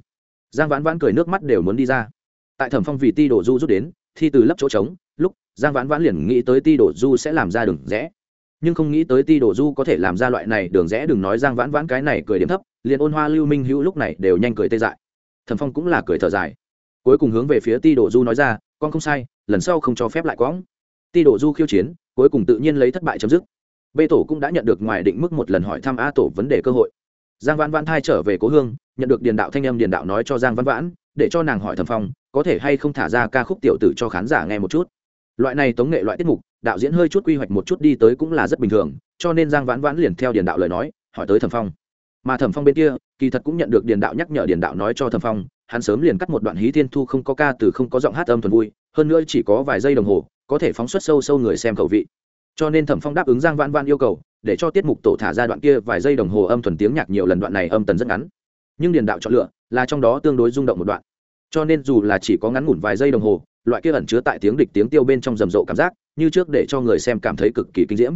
Giang vãn vãn cười nước mắt đều muốn đi ra. Tại thẩm phong vì ti đổ du rút đến, thi từ lấp chỗ trống, lúc, giang vãn vãn liền nghĩ tới ti đổ du sẽ làm ra đường rẽ nhưng không nghĩ tới ti đổ du có thể làm ra loại này, đường rẽ đừng nói giang vãn vãn cái này cười điểm thấp, liền ôn hoa lưu minh hữu lúc này đều nhanh cười tê dại. Thẩm phong cũng là cười thở dài. Cuối cùng hướng về phía ti đổ du nói ra, con không sai, lần sau không cho phép lại quõng. Ti đổ du khiêu chiến, cuối cùng tự nhiên lấy thất bại chấm dứt. B tổ cũng đã nhận được ngoài định mức một lần hỏi thăm a tổ vấn đề cơ hội. Giang vãn vãn thai trở về cố hương, nhận được điền đạo thanh âm điền đạo nói cho giang vãn vãn, để cho nàng hỏi thẩm phong, có thể hay không thả ra ca khúc tiểu tử cho khán giả nghe một chút? Loại này tống nghệ loại tiết mục, đạo diễn hơi chút quy hoạch một chút đi tới cũng là rất bình thường, cho nên giang vãn vãn liền theo điền đạo lời nói, hỏi tới thẩm phong. Mà thẩm phong bên kia, kỳ thật cũng nhận được điền đạo nhắc nhở điền đạo nói cho thẩm phong, hắn sớm liền cắt một đoạn hí thiên thu không có ca từ không có giọng hát âm thuần vui, hơn nữa chỉ có vài giây đồng hồ, có thể phóng xuất sâu sâu người xem khẩu vị. Cho nên thẩm phong đáp ứng giang vãn vãn yêu cầu, để cho tiết mục tổ thả ra đoạn kia vài giây đồng hồ âm thuần tiếng nhạc nhiều lần đoạn này âm tần rất ngắn. Nhưng điền đạo chọn lựa là trong đó tương đối rung động một đoạn. Cho nên dù là chỉ có ngắn ngủn vài giây đồng hồ loại kia ẩn chứa tại tiếng địch tiếng tiêu bên trong rầm rộ cảm giác, như trước để cho người xem cảm thấy cực kỳ kinh diễm.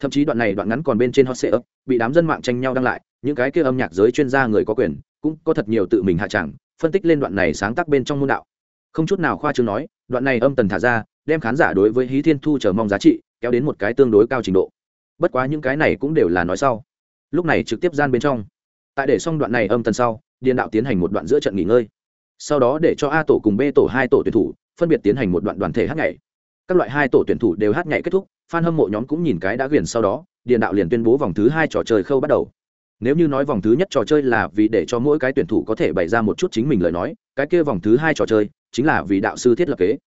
Thậm chí đoạn này đoạn ngắn còn bên trên hot sale bị đám dân mạng tranh nhau đăng lại, những cái kia âm nhạc giới chuyên gia người có quyền, cũng có thật nhiều tự mình hạ chẳng, phân tích lên đoạn này sáng tác bên trong môn đạo. Không chút nào khoa trương nói, đoạn này âm tần thả ra, đem khán giả đối với hí thiên thu chờ mong giá trị, kéo đến một cái tương đối cao trình độ. Bất quá những cái này cũng đều là nói sau. Lúc này trực tiếp gian bên trong. Tại để xong đoạn này âm tần sau điện đạo tiến hành một đoạn giữa trận nghỉ ngơi. Sau đó để cho a tổ cùng b tổ hai tổ tuyển thủ phân biệt tiến hành một đoạn đoàn thể hát nhảy. Các loại hai tổ tuyển thủ đều hát nhảy kết thúc f a n hâm mộ nhóm cũng nhìn cái đã quyền sau đó điện đạo liền tuyên bố vòng thứ hai trò chơi khâu bắt đầu. Nếu như nói vòng thứ nhất trò chơi là vì để cho mỗi cái tuyển thủ có thể bày ra một chút chính mình lời nói, cái kia vòng thứ hai trò chơi chính là vì đạo sư thiết lập kế.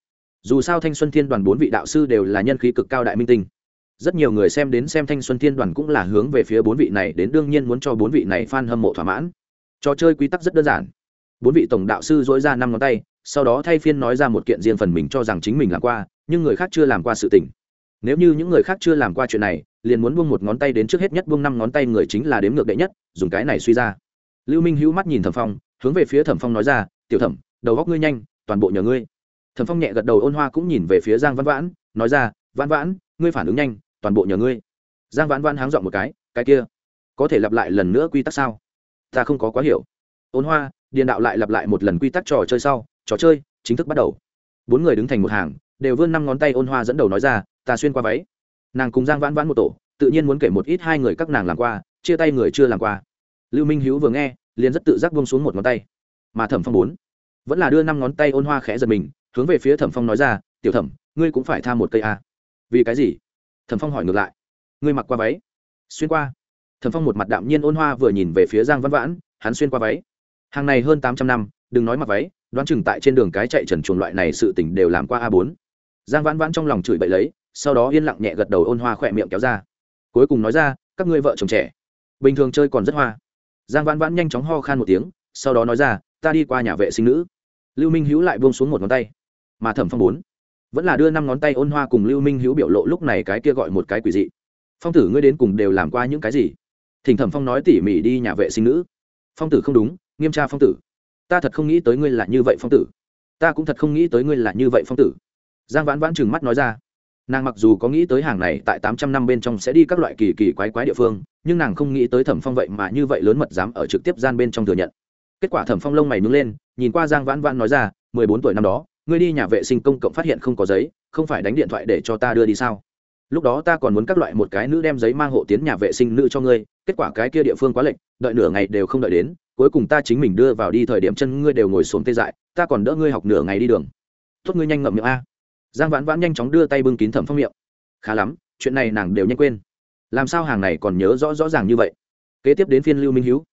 Dù sao thanh xuân thiên đoàn bốn vị đạo sư đều là nhân khí cực cao đại minh tinh. Rất nhiều người xem đến xem thanh xuân thiên đoàn cũng là hướng về phía bốn vị này đến đương nhiên muốn cho bốn vị này f a n hâm mộ thỏa mãn. Trò chơi quy tắc rất đơn giản. Bốn vị tổng đạo sư dỗi ra năm ngón tay sau đó thay phiên nói ra một kiện riêng phần mình cho rằng chính mình làm qua, nhưng người khác chưa làm qua sự tình. Nếu như những người khác chưa làm qua chuyện này, liền muốn buông một ngón tay đến trước hết nhất, buông năm ngón tay người chính là đếm ngược đệ nhất, dùng cái này suy ra. Lưu minh hữu mắt nhìn thẩm phong, hướng về phía thẩm phong nói ra, tiểu thẩm, đầu góc ngươi nhanh, toàn bộ nhờ ngươi. Thẩm phong nhẹ gật đầu ôn hoa cũng nhìn về phía giang văn vãn, nói ra, vãn vãn, ngươi phản ứng nhanh, toàn bộ nhờ ngươi. Giang vãn vãn háng dọn một cái cái kia, có thể lặp lại lần nữa quy tắc sao? Ta không có quá hiểu. Ôn hoa, điền đạo lại lặp lại một lần quy tắc trò chơi sau trò chơi chính thức bắt đầu. Bốn người đứng thành một hàng, đều vươn năm ngón tay ôn hoa dẫn đầu nói ra, ta xuyên qua váy. Nàng cùng giang vãn vãn một tổ, tự nhiên muốn kể một ít hai người các nàng làm qua, chia tay người chưa làm qua. Lưu minh hữu vừa nghe, liền rất tự giác buông xuống một ngón tay. Mà thẩm phong bốn, vẫn là đưa năm ngón tay ôn hoa khẽ giật mình, hướng về phía thẩm phong nói ra, tiểu thẩm, ngươi cũng phải tha một cây a. À. vì cái gì? Thẩm phong hỏi ngược lại. Ngươi mặc qua váy. Xuyên qua. Thẩm phong một mặt đạm nhiên ôn hoa vừa nhìn về phía giang văn vãn, hắn xuyên qua váy. Hàng này hơn tám trăm năm, đừng nói mặc váy đoán chừng tại trên đường cái chạy trần chuồng loại này sự tỉnh đều làm qua a bốn. Giang vãn vãn trong lòng chửi bậy lấy, sau đó yên lặng nhẹ gật đầu ôn hoa khỏe miệng kéo ra. Cuối cùng nói ra, các ngươi vợ chồng trẻ, bình thường chơi còn rất hoa. Giang vãn vãn nhanh chóng ho khan một tiếng, sau đó nói ra, ta đi qua nhà vệ sinh nữ. Lưu minh hữu lại buông xuống một ngón tay. Mà thẩm phong bốn, vẫn là đưa năm ngón tay ôn hoa cùng lưu minh hữu biểu lộ lúc này cái kia gọi một cái quỷ dị. Phong tử ngươi đến cùng đều làm qua những cái gì? Thỉnh thẩm phong nói tỉ mỉ đi nhà vệ sinh nữ. Phong tử không đúng, nghiêm tra phong tử ta thật không nghĩ tới ngươi là như vậy phong tử. Ta cũng thật không nghĩ tới ngươi là như vậy phong tử. Giang vãn vãn trừng mắt nói ra. Nàng mặc dù có nghĩ tới hàng này tại tám trăm năm bên trong sẽ đi các loại kỳ kỳ quái quái địa phương, nhưng nàng không nghĩ tới thẩm phong vậy mà như vậy lớn mật dám ở trực tiếp gian bên trong thừa nhận. Kết quả thẩm phong lông mày nướng lên, nhìn qua giang vãn vãn nói ra, mười bốn tuổi năm đó, ngươi đi nhà vệ sinh công cộng phát hiện không có giấy, không phải đánh điện thoại để cho ta đưa đi sao? Lúc đó ta còn muốn các loại một cái nữ đem giấy mang hộ tiến nhà vệ sinh nữ cho ngươi, kết quả cái kia địa phương quá lệnh đợi nửa ngày đều không đợi đến, cuối cùng ta chính mình đưa vào đi thời điểm chân ngươi đều ngồi xuống tê dại, ta còn đỡ ngươi học nửa ngày đi đường. Tốt ngươi nhanh ngậm miệng a. Giang vãn vãn nhanh chóng đưa tay bưng kín thẩm phong miệng. Khá lắm, chuyện này nàng đều nhanh quên. Làm sao hàng này còn nhớ rõ rõ ràng như vậy? Kế tiếp đến phiên lưu minh hữu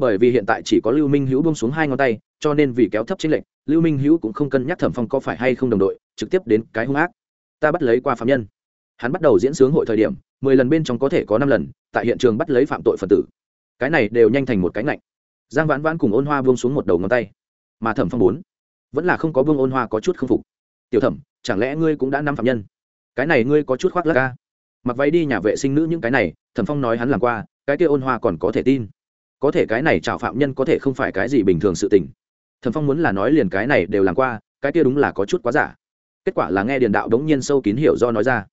bởi vì hiện tại chỉ có lưu minh hữu bông xuống hai ngón tay, cho nên vì kéo thấp chính lệnh lưu minh hữu cũng không cân nhắc thẩm phong có phải hay không đồng đội, trực tiếp đến cái hung ác. Ta bắt lấy qua phạm nhân hắn bắt đầu diễn sướng hội thời điểm, mười lần bên trong có thể có năm lần, tại hiện trường bắt lấy phạm tội phần tử. Cái này đều nhanh thành một cái ngạnh. Giang vãn vãn cùng ôn hoa buông xuống một đầu ngón tay. Mà thẩm phong bốn, vẫn là không có buông ôn hoa có chút k phục. Tiểu thẩm, chẳng lẽ ngươi cũng đã năm phạm nhân? Cái này ngươi có chút khoác lắc ca mặc váy đi nhà vệ sinh nữ những cái này, thẩm phong nói hắn làm qua, cái kia ôn hoa còn có thể tin. Có thể cái này chào phạm nhân có thể không phải cái gì bình thường sự tình. Thẩm phong muốn là nói liền cái này đều làm qua, cái kia đúng là có chút quá giả. Kết quả là nghe điền đạo đống nhiên sâu kín hiểu do nói ra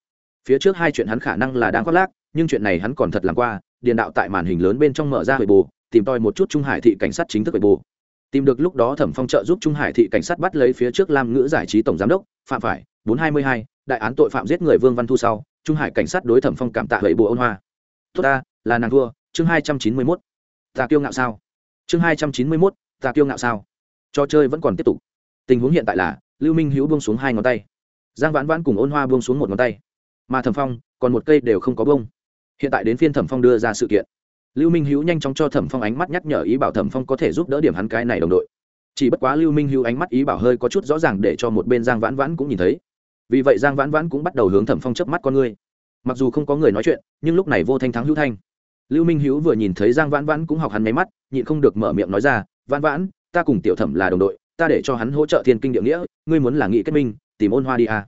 phía trước hai chuyện hắn khả năng là đang khoác lác, nhưng chuyện này hắn còn thật làm qua, điền đạo tại màn hình lớn bên trong mở ra huệ bồ tìm tòi một chút trung hải thị cảnh sát chính thức huệ bồ tìm được lúc đó thẩm phong trợ giúp trung hải thị cảnh sát bắt lấy phía trước lam ngữ giải trí tổng giám đốc, phạm phải, bốn hai mươi hai, đại án tội phạm giết người vương văn thu sau, trung hải cảnh sát đối thẩm phong cảm tạ huệ bồ ôn hoa tốt ta, là nàng thua, chương hai trăm chín mươi mốt. Ta kiêu ngạo sao? Chương hai trăm chín mươi mốt, ta kiêu ngạo sao? Trò chơi vẫn còn tiếp tục. Tình huống hiện tại là, lưu minh hữu buông xuống hai ngón tay. Giang vãn vãn cùng ôn hoa buông xuống một ngón tay mà thẩm phong còn một cây đều không có bông. Hiện tại đến phiên thẩm phong đưa ra sự kiện. Lưu minh hữu nhanh chóng cho thẩm phong ánh mắt nhắc nhở ý bảo thẩm phong có thể giúp đỡ điểm hắn cái này đồng đội. Chỉ bất quá lưu minh hữu ánh mắt ý bảo hơi có chút rõ ràng để cho một bên giang vãn vãn cũng nhìn thấy. Vì vậy giang vãn vãn cũng bắt đầu hướng thẩm phong chớp mắt con ngươi. Mặc dù không có người nói chuyện, nhưng lúc này vô thanh thắng hữu thanh. Lưu minh hữu vừa nhìn thấy giang vãn vãn cũng học hắn máy mắt, nhịn không được mở miệng nói ra, vãn vãn, ta cùng tiểu thẩm là đồng đội, ta để cho hắn hỗ trợ thiên kinh địa nghĩa, ngươi muốn là nghị kết minh, tìm ôn hoa đi à.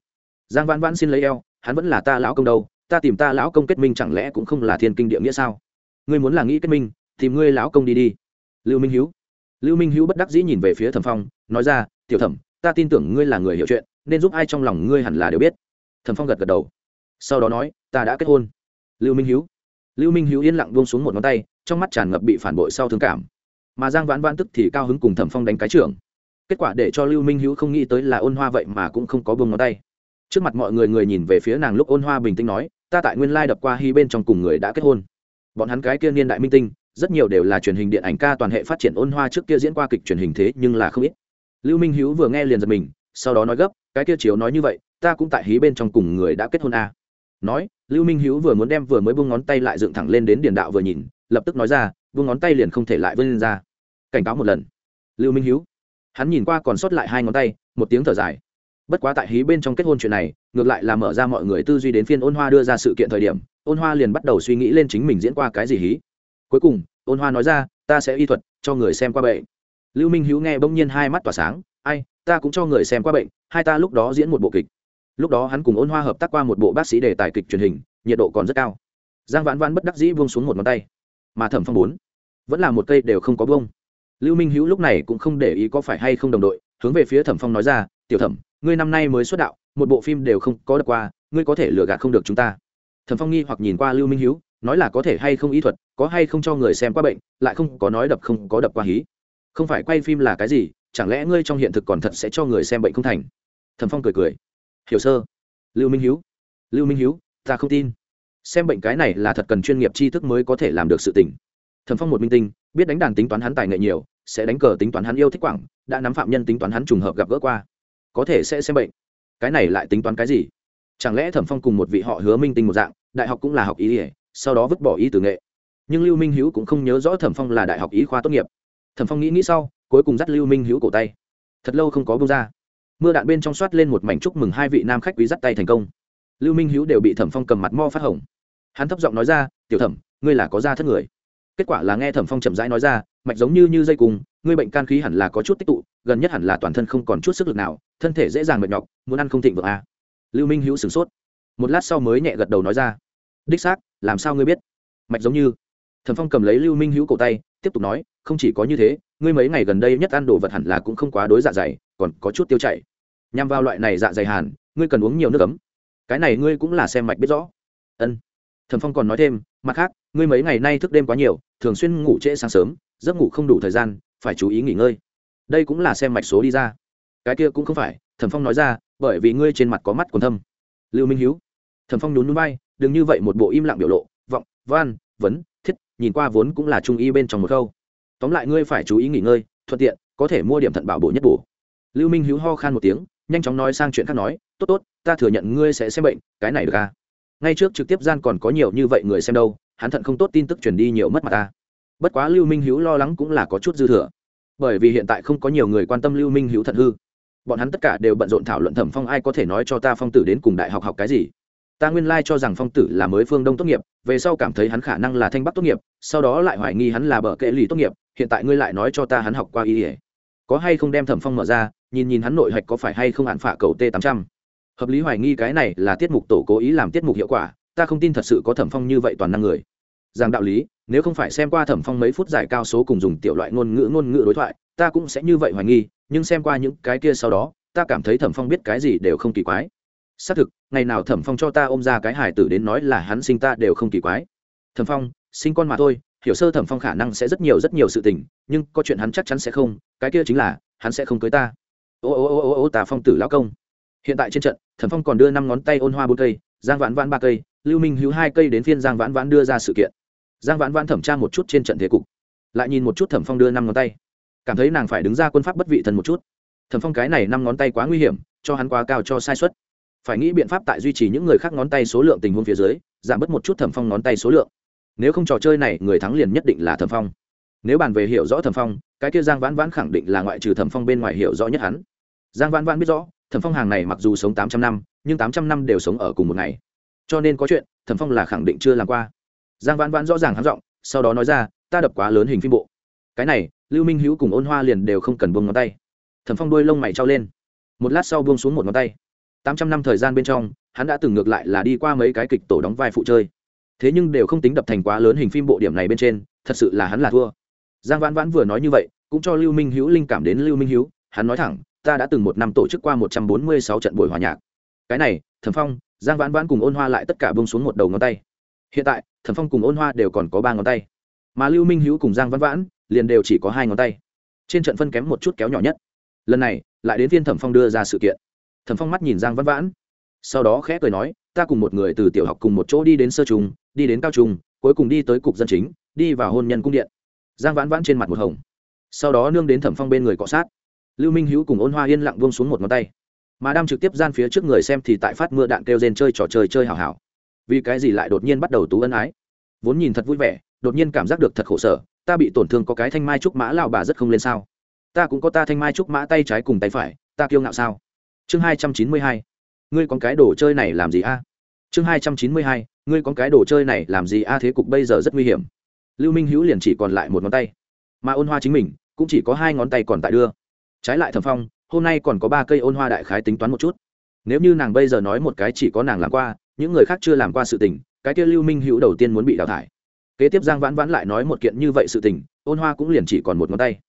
giang vãn vãn xin lấy eo hắn vẫn là ta lão công đâu, ta tìm ta lão công kết minh chẳng lẽ cũng không là thiên kinh địa nghĩa sao? Ngươi muốn là nghĩ kết minh, thì ngươi lão công đi đi. Lưu minh hữu lưu minh hữu bất đắc dĩ nhìn về phía thẩm phong, nói ra, tiểu thẩm, ta tin tưởng ngươi là người hiểu chuyện, nên giúp ai trong lòng ngươi hẳn là đều biết. Thẩm phong gật gật đầu. Sau đó nói, ta đã kết hôn. Lưu minh hữu lưu minh hữu yên lặng buông xuống một ngón tay, trong mắt tràn ngập bị phản bội sau thương cảm. Mà giang vãn vãn tức thì cao hứng cùng thẩm phong đánh cái trưởng. Kết quả để cho lưu minh hữu không nghĩ tới là ôn hoa vậy mà cũng không có buông ngón tay trước mặt mọi người người nhìn về phía nàng lúc ôn hoa bình tĩnh nói, ta tại nguyên lai đập qua hy bên trong cùng người đã kết hôn. Bọn hắn cái kia niên đại minh tinh, rất nhiều đều là truyền hình điện ảnh ca toàn hệ phát triển ôn hoa trước kia diễn qua kịch truyền hình thế nhưng là không ít. Lưu minh hữu vừa nghe liền giật mình, sau đó nói gấp, cái kia chiếu nói như vậy, ta cũng tại hí bên trong cùng người đã kết hôn à. nói, lưu minh hữu vừa muốn đem vừa mới buông ngón tay lại dựng thẳng lên đến điền đạo vừa nhìn, lập tức nói ra, buông ngón tay liền không thể lại vươn ra. Cảnh cáo một lần. Lưu minh hữu hắn nhìn qua còn sót lại hai ngón tay, một tiếng thở dài bất quá tại hí bên trong kết hôn chuyện này, ngược lại là mở ra mọi người tư duy đến phiên ôn hoa đưa ra sự kiện thời điểm, ôn hoa liền bắt đầu suy nghĩ lên chính mình diễn qua cái gì hí. Cuối cùng, ôn hoa nói ra, ta sẽ y thuật, cho người xem qua bệnh. Lưu minh hữu nghe bỗng nhiên hai mắt tỏa sáng, ai, ta cũng cho người xem qua bệnh, hai ta lúc đó diễn một bộ kịch. Lúc đó hắn cùng ôn hoa hợp tác qua một bộ bác sĩ đề tài kịch truyền hình, nhiệt độ còn rất cao. Giang vãn vãn bất đắc dĩ buông xuống một ngón tay. Mà thẩm phong bốn, vẫn là một cây đều không có buông. Lưu minh hữu lúc này cũng không để ý có phải hay không đồng đội, hướng về phía thẩm phong nói ra, tiểu thẩm ngươi năm nay mới xuất đạo, một bộ phim đều không có được qua, ngươi có thể lừa gạt không được chúng ta. Thẩm phong nghi hoặc nhìn qua lưu minh hiếu, nói là có thể hay không ý thuật, có hay không cho người xem qua bệnh, lại không có nói đập không có đập qua hí. Không phải quay phim là cái gì, chẳng lẽ ngươi trong hiện thực còn thật sẽ cho người xem bệnh không thành? Thẩm phong cười cười. Hiểu sơ. Lưu minh hiếu. Lưu minh hiếu, ta không tin. Xem bệnh cái này là thật cần chuyên nghiệp tri thức mới có thể làm được sự tỉnh. thẩm phong một minh tinh, biết đánh đàn tính toán hắn tài nghệ nhiều, sẽ đánh cờ tính toán hắn yêu thích quảng, đã nắm phạm nhân tính toán hắn trùng hợp gặp gỡ qua có thể sẽ xem bệnh. Cái này lại tính toán cái gì? Chẳng lẽ thẩm phong cùng một vị họ hứa minh tinh một dạng, đại học cũng là học ý ỉa sau đó vứt bỏ y từ nghệ? Nhưng lưu minh hữu cũng không nhớ rõ thẩm phong là đại học ý khoa tốt nghiệp. Thẩm phong nghĩ nghĩ sau, cuối cùng dắt lưu minh hữu cổ tay. Thật lâu không có bông ra. Mưa đạn bên trong soát lên một mảnh chúc mừng hai vị nam khách quý dắt tay thành công. Lưu minh hữu đều bị thẩm phong cầm mặt mo phát hồng. Hắn thấp giọng nói ra, tiểu thẩm, ngươi là có da thất người. Kết quả là nghe thẩm phong chậm rãi nói ra, mạch giống như như dây cùng, ngươi bệnh can khí hẳn là có chút tích tụ gần nhất hẳn là toàn thân không còn chút sức lực nào, thân thể dễ dàng mệt nhọc, muốn ăn không thịnh vượng à. lưu minh hữu sửng sốt. Một lát sau mới nhẹ gật đầu nói ra. Đích xác, làm sao ngươi biết? Mạch giống như. Thẩm phong cầm lấy lưu minh hữu cổ tay, tiếp tục nói, không chỉ có như thế, ngươi mấy ngày gần đây nhất ăn đồ vật hẳn là cũng không quá đối dạ dày, còn có chút tiêu chảy. Nhằm vào loại này dạ dày hàn, ngươi cần uống nhiều nước ấm. Cái này ngươi cũng là xem mạch biết rõ. Ân. Thẩm phong còn nói thêm, mặt khác, ngươi mấy ngày nay thức đêm quá nhiều, thường xuyên ngủ trễ sáng sớm, giấc ngủ không đủ thời gian, phải chú ý nghỉ ngơi đây cũng là xem mạch số đi ra. Cái kia cũng không phải, thẩm phong nói ra, bởi vì ngươi trên mặt có mắt còn thâm. Lưu minh hiếu, thẩm phong nhún núi bay đừng như vậy một bộ im lặng biểu lộ, vọng van vấn, thiết, nhìn qua vốn cũng là trung y bên trong một câu. Tóm lại ngươi phải chú ý nghỉ ngơi, thuận tiện, có thể mua điểm thận bảo bổ nhất bổ. Lưu minh hiếu ho khan một tiếng, nhanh chóng nói sang chuyện khác nói, tốt tốt, ta thừa nhận ngươi sẽ xem bệnh, cái này được à? Ngay trước trực tiếp gian còn có nhiều như vậy người xem đâu, hắn thận không tốt tin tức truyền đi nhiều mất mặt ta. Bất quá lưu minh hữu lo lắng cũng là có chút dư thừa bởi vì hiện tại không có nhiều người quan tâm lưu minh hữu thận hư. Bọn hắn tất cả đều bận rộn thảo luận thẩm phong ai có thể nói cho ta phong tử đến cùng đại học học cái gì. Ta nguyên lai cho rằng phong tử là mới phương đông tốt nghiệp, về sau cảm thấy hắn khả năng là thanh bắc tốt nghiệp, sau đó lại hoài nghi hắn là bờ kệ lì tốt nghiệp, hiện tại ngươi lại nói cho ta hắn học qua y ỉa có hay không đem thẩm phong mở ra, nhìn nhìn hắn nội hạch có phải hay không hạn phả cầu t tám trăm. Hợp lý hoài nghi cái này là tiết mục tổ cố ý làm tiết mục hiệu quả, ta không tin thật sự có thẩm phong như vậy toàn năng người. Rằng đạo lý nếu không phải xem qua thẩm phong mấy phút giải cao số cùng dùng tiểu loại ngôn ngữ ngôn ngữ đối thoại, ta cũng sẽ như vậy hoài nghi, nhưng xem qua những cái kia sau đó, ta cảm thấy thẩm phong biết cái gì đều không kỳ quái. Xác thực, ngày nào thẩm phong cho ta ôm ra cái hải tử đến nói là hắn sinh ta đều không kỳ quái. Thẩm phong, sinh con mà thôi, hiểu sơ thẩm phong khả năng sẽ rất nhiều rất nhiều sự tình, nhưng có chuyện hắn chắc chắn sẽ không, cái kia chính là, hắn sẽ không cưới ta. Ô ô ô ô ô tà phong tử lão công. Hiện tại trên trận, thẩm phong còn đưa năm ngón tay ôn hoa bốn cây, giang vãn vãn ba cây, lưu minh hữu hai cây đến phiên giang vãn vãn đưa ra sự kiện giang vãn vãn thẩm tra một chút trên trận thế cục, lại nhìn một chút thẩm phong đưa năm ngón tay. Cảm thấy nàng phải đứng ra quân pháp bất vị thần một chút. Thẩm phong cái này năm ngón tay quá nguy hiểm, cho hắn quá cao cho sai suất. Phải nghĩ biện pháp tại duy trì những người khác ngón tay số lượng tình huống phía dưới, giảm bớt một chút thẩm phong ngón tay số lượng. Nếu không trò chơi này, người thắng liền nhất định là thẩm phong. Nếu bàn về hiểu rõ thẩm phong, cái kia giang vãn vãn khẳng định là ngoại trừ thẩm phong bên ngoài hiểu rõ nhất hắn. Giang vãn vãn biết rõ, thẩm phong hàng này mặc dù sống tám trăm năm, nhưng tám trăm năm đều sống ở cùng một ngày. Cho nên có chuyện, thẩm phong là khẳng định chưa làm qua giang vãn vãn rõ ràng hắn giọng, sau đó nói ra, ta đập quá lớn hình phim bộ. Cái này, lưu minh hữu cùng ôn hoa liền đều không cần buông ngón tay. Thẩm phong đuôi lông mày trao lên. Một lát sau buông xuống một ngón tay. Tám trăm năm thời gian bên trong, hắn đã từng ngược lại là đi qua mấy cái kịch tổ đóng vai phụ chơi. Thế nhưng đều không tính đập thành quá lớn hình phim bộ điểm này bên trên, thật sự là hắn là thua. Giang vãn vãn vừa nói như vậy, cũng cho lưu minh hữu linh cảm đến lưu minh hữu hắn nói thẳng, ta đã từng một năm tổ chức qua một trăm bốn mươi sáu trận buổi hòa nhạc. Cái này, thẩm phong, giang vãn vãn cùng ôn hoa lại tất cả bông xuống một đầu ngón tay hiện tại thẩm phong cùng ôn hoa đều còn có ba ngón tay. Mà lưu minh hữu cùng giang Văn vãn liền đều chỉ có hai ngón tay. Trên trận phân kém một chút kéo nhỏ nhất. Lần này lại đến viên thẩm phong đưa ra sự kiện. Thẩm phong mắt nhìn giang Văn vãn. Sau đó khẽ cười nói ta cùng một người từ tiểu học cùng một chỗ đi đến sơ trùng, đi đến cao trùng, cuối cùng đi tới cục dân chính đi vào hôn nhân cung điện. Giang vãn vãn trên mặt một hồng. Sau đó nương đến thẩm phong bên người cọ sát. Lưu minh hữu cùng ôn hoa yên lặng buông xuống một ngón tay. Mà đam trực tiếp gian phía trước người xem thì tại phát mưa đạn kêu rên chơi trò chơi chơi hào hào vì cái gì lại đột nhiên bắt đầu tú ân ái? Vốn nhìn thật vui vẻ, đột nhiên cảm giác được thật khổ sở, ta bị tổn thương có cái thanh mai trúc mã lao bà rất không lên sao? Ta cũng có ta thanh mai trúc mã tay trái cùng tay phải, ta kiêu ngạo sao? Chương hai trăm chín mươi hai, ngươi có cái đồ chơi này làm gì a? Chương hai trăm chín mươi hai, ngươi có cái đồ chơi này làm gì a? Thế cục bây giờ rất nguy hiểm. Lưu minh hữu liền chỉ còn lại một ngón tay. Mà ôn hoa chính mình, cũng chỉ có hai ngón tay còn tại đưa. Trái lại thẩm phong, hôm nay còn có ba cây ôn hoa đại khái tính toán một chút. Nếu như nàng bây giờ nói một cái chỉ có nàng làm qua những người khác chưa làm qua sự tình, cái kia lưu minh hữu đầu tiên muốn bị đào thải. Kế tiếp giang vãn vãn lại nói một kiện như vậy sự tình, ôn hoa cũng liền chỉ còn một ngón tay.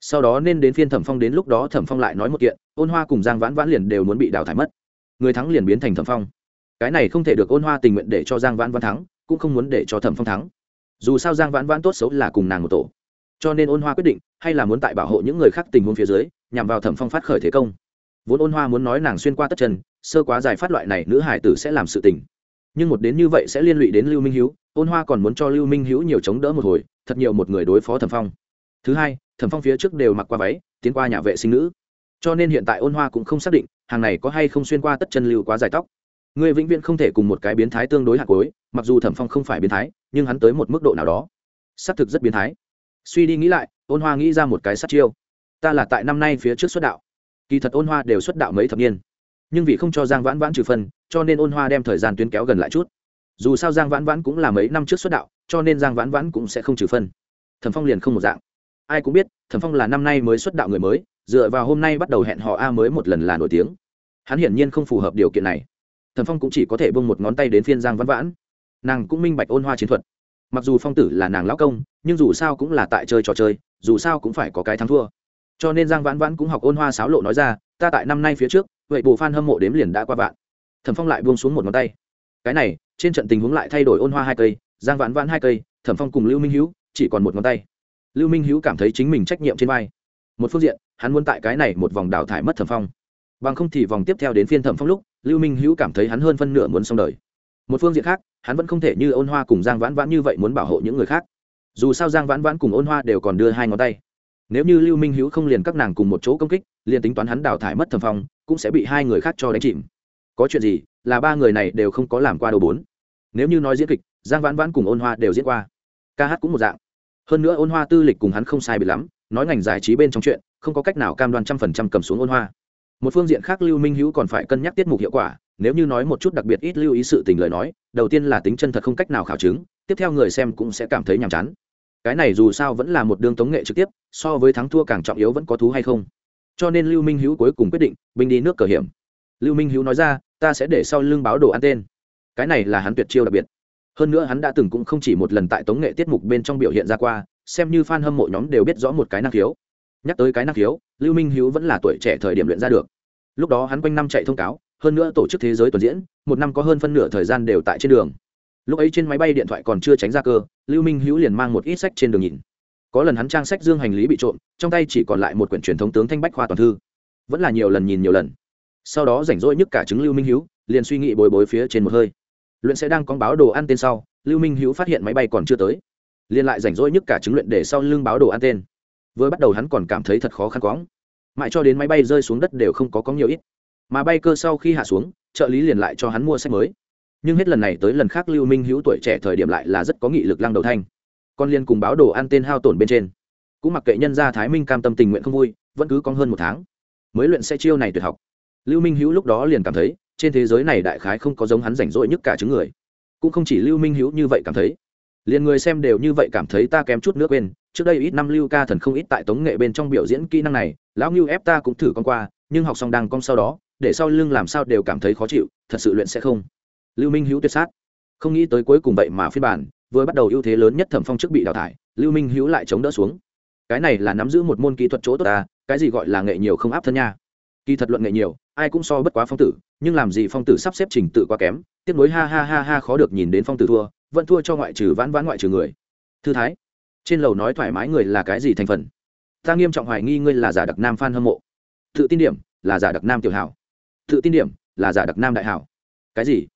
Sau đó nên đến phiên thẩm phong đến lúc đó thẩm phong lại nói một kiện, ôn hoa cùng giang vãn vãn liền đều muốn bị đào thải mất. Người thắng liền biến thành thẩm phong. Cái này không thể được ôn hoa tình nguyện để cho giang vãn vãn thắng, cũng không muốn để cho thẩm phong thắng. Dù sao giang vãn vãn tốt xấu là cùng nàng một tổ. Cho nên ôn hoa quyết định, hay là muốn tại bảo hộ những người khác tình huống phía dưới, nhằm vào thẩm phong phát khởi thế công. Vốn ôn hoa muốn nói nàng xuyên qua tất chân sơ quá dài phát loại này nữ hải tử sẽ làm sự tình. Nhưng một đến như vậy sẽ liên lụy đến lưu minh hữu ôn hoa còn muốn cho lưu minh hữu nhiều chống đỡ một hồi, thật nhiều một người đối phó thẩm phong. Thứ hai, thẩm phong phía trước đều mặc qua váy, tiến qua nhà vệ sinh nữ. Cho nên hiện tại ôn hoa cũng không xác định, hàng này có hay không xuyên qua tất chân lưu quá dài tóc. Người vĩnh viễn không thể cùng một cái biến thái tương đối hạt cối mặc dù thẩm phong không phải biến thái, nhưng hắn tới một mức độ nào đó, xác thực rất biến thái. Suy đi nghĩ lại, ôn hoa nghĩ ra một cái sát chiêu. Ta là tại năm nay phía trước xuất đạo. Kỳ thật ôn hoa đều xuất đạo mấy thập niên nhưng vì không cho giang vãn vãn trừ phân, cho nên ôn hoa đem thời gian tuyến kéo gần lại chút. Dù sao giang vãn vãn cũng là mấy năm trước xuất đạo, cho nên giang vãn vãn cũng sẽ không trừ phân. Thẩm phong liền không một dạng. Ai cũng biết, thẩm phong là năm nay mới xuất đạo người mới, dựa vào hôm nay bắt đầu hẹn họ a mới một lần là nổi tiếng. Hắn hiển nhiên không phù hợp điều kiện này. Thẩm phong cũng chỉ có thể bông một ngón tay đến phiên giang vãn vãn. Nàng cũng minh bạch ôn hoa chiến thuật. Mặc dù phong tử là nàng lão công, nhưng dù sao cũng là tại chơi trò chơi, dù sao cũng phải có cái thắng thua. Cho nên giang vãn vãn cũng học ôn hoa sáo lộ nói ra ta tại năm nay phía trước, vậy bù fan hâm mộ đếm liền đã qua vạn. Thẩm phong lại buông xuống một ngón tay. Cái này, trên trận tình huống lại thay đổi ôn hoa hai cây, giang vãn vãn hai cây, thẩm phong cùng lưu minh hữu chỉ còn một ngón tay. Lưu minh hữu cảm thấy chính mình trách nhiệm trên vai. Một phương diện, hắn muốn tại cái này một vòng đào thải mất thẩm phong. Bằng không thì vòng tiếp theo đến phiên thẩm phong lúc, lưu minh hữu cảm thấy hắn hơn phân nửa muốn xong đời. Một phương diện khác, hắn vẫn không thể như ôn hoa cùng giang vãn vãn như vậy muốn bảo hộ những người khác. Dù sao giang vãn vãn cùng ôn hoa đều còn đưa hai ngón tay nếu như lưu minh hữu không liền các nàng cùng một chỗ công kích, liền tính toán hắn đào thải mất thầm phong, cũng sẽ bị hai người khác cho đánh chìm. Có chuyện gì, là ba người này đều không có làm qua đầu bốn. Nếu như nói diễn kịch, giang vãn vãn cùng ôn hoa đều diễn qua. Ca hát cũng một dạng. Hơn nữa ôn hoa tư lịch cùng hắn không sai bị lắm, nói ngành giải trí bên trong chuyện, không có cách nào cam đoan trăm phần trăm cầm xuống ôn hoa. Một phương diện khác lưu minh hữu còn phải cân nhắc tiết mục hiệu quả, nếu như nói một chút đặc biệt ít lưu ý sự tình lời nói, đầu tiên là tính chân thật không cách nào khảo chứng, tiếp theo người xem cũng sẽ cảm thấy nhàm chán cái này dù sao vẫn là một đường tống nghệ trực tiếp, so với thắng thua càng trọng yếu vẫn có thú hay không? Cho nên lưu minh hữu cuối cùng quyết định, binh đi nước cờ hiểm. Lưu minh hữu nói ra, ta sẽ để sau lưng báo đồ ăn tên. Cái này là hắn tuyệt chiêu đặc biệt. Hơn nữa hắn đã từng cũng không chỉ một lần tại tống nghệ tiết mục bên trong biểu hiện ra qua, xem như f a n hâm mộ nhóm đều biết rõ một cái năng khiếu. Nhắc tới cái năng khiếu, lưu minh hữu vẫn là tuổi trẻ thời điểm luyện ra được. Lúc đó hắn quanh năm chạy thông cáo, hơn nữa tổ chức thế giới tuần diễn, một năm có hơn phân nửa thời gian đều tại trên đường lúc ấy trên máy bay điện thoại còn chưa tránh ra cơ, lưu minh hữu liền mang một ít sách trên đường nhìn. Có lần hắn trang sách dương hành lý bị trộm, trong tay chỉ còn lại một quyển truyền thống tướng thanh bách khoa toàn thư. Vẫn là nhiều lần nhìn nhiều lần. Sau đó rảnh rỗi nhất cả chứng lưu minh hữu, liền suy nghĩ bồi bối phía trên một hơi. Luyện sẽ đang có báo đồ ăn tên sau, lưu minh hữu phát hiện máy bay còn chưa tới. Liền lại rảnh rỗi nhất cả chứng luyện để sau lưng báo đồ ăn tên. Vừa bắt đầu hắn còn cảm thấy thật khó khăn quõng. Mãi cho đến máy bay rơi xuống đất đều không có có nhiều ít. Mà bay cơ sau khi hạ xuống, trợ lý liền lại cho hắn mua sách mới nhưng hết lần này tới lần khác lưu minh hữu tuổi trẻ thời điểm lại là rất có nghị lực lăng đầu thanh. Con liên cùng báo đồ ăn tên hao tổn bên trên. Cũng mặc kệ nhân gia thái minh cam tâm tình nguyện không vui, vẫn cứ con hơn một tháng. Mới luyện xe chiêu này tuyệt học. Lưu minh hữu lúc đó liền cảm thấy, trên thế giới này đại khái không có giống hắn rảnh rỗi nhất cả chứng người. Cũng không chỉ lưu minh hữu như vậy cảm thấy. Liền người xem đều như vậy cảm thấy ta kém chút nước quên, trước đây ít năm lưu ca thần không ít tại tống nghệ bên trong biểu diễn kỹ năng này, lão ngưu ép ta cũng thử con qua, nhưng học xong đang con sau đó, để sau lưng làm sao đều cảm thấy khó chịu, thật sự luyện sẽ không lưu minh hữu tuyệt sát. Không nghĩ tới cuối cùng vậy mà phiên bản, vừa bắt đầu ưu thế lớn nhất thẩm phong trước bị đào thải, lưu minh hữu lại chống đỡ xuống. Cái này là nắm giữ một môn kỹ thuật chỗ tốt ta, cái gì gọi là nghệ nhiều không áp thân nha. Kỳ thật luận nghệ nhiều, ai cũng so bất quá phong tử, nhưng làm gì phong tử sắp xếp trình tự quá kém tiếp nối ha ha ha ha khó được nhìn đến phong tử thua, vẫn thua cho ngoại trừ vãn vãn ngoại trừ người. Thư thái, trên lầu nói thoải mái người là cái gì thành phần? Ta nghiêm trọng hoài nghi ngươi là giả đặc nam f hâm mộ. Tự tin điểm là giả đặc nam tiểu hảo. Tự tin điểm là giả đặc nam đại hảo. Cái gì?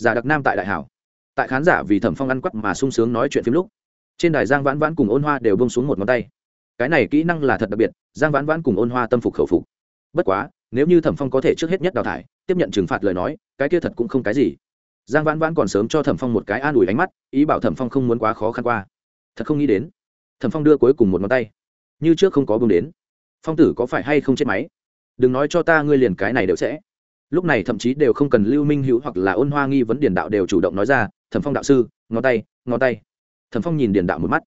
Giả đặc nam tại đại hảo. Tại khán giả vì thẩm phong ăn quắp mà sung sướng nói chuyện phim lúc, trên đài giang vãn vãn cùng ôn hoa đều bông xuống một ngón tay. Cái này kỹ năng là thật đặc biệt, giang vãn vãn cùng ôn hoa tâm phục khẩu phục. Bất quá, nếu như thẩm phong có thể trước hết nhất đào thải, tiếp nhận trừng phạt lời nói, cái kia thật cũng không cái gì. Giang vãn vãn còn sớm cho thẩm phong một cái an ủi ánh mắt, ý bảo thẩm phong không muốn quá khó khăn qua. Thật không nghĩ đến, thẩm phong đưa cuối cùng một ngón tay. Như trước không có bông đến. Phong tử có phải hay không chết máy? Đừng nói cho ta ngươi liền cái này đều sẽ lúc này thậm chí đều không cần lưu minh hữu hoặc là ôn hoa nghi vấn điền đạo đều chủ động nói ra, thẩm phong đạo sư ngón tay ngón tay. Thẩm phong nhìn điền đạo một mắt.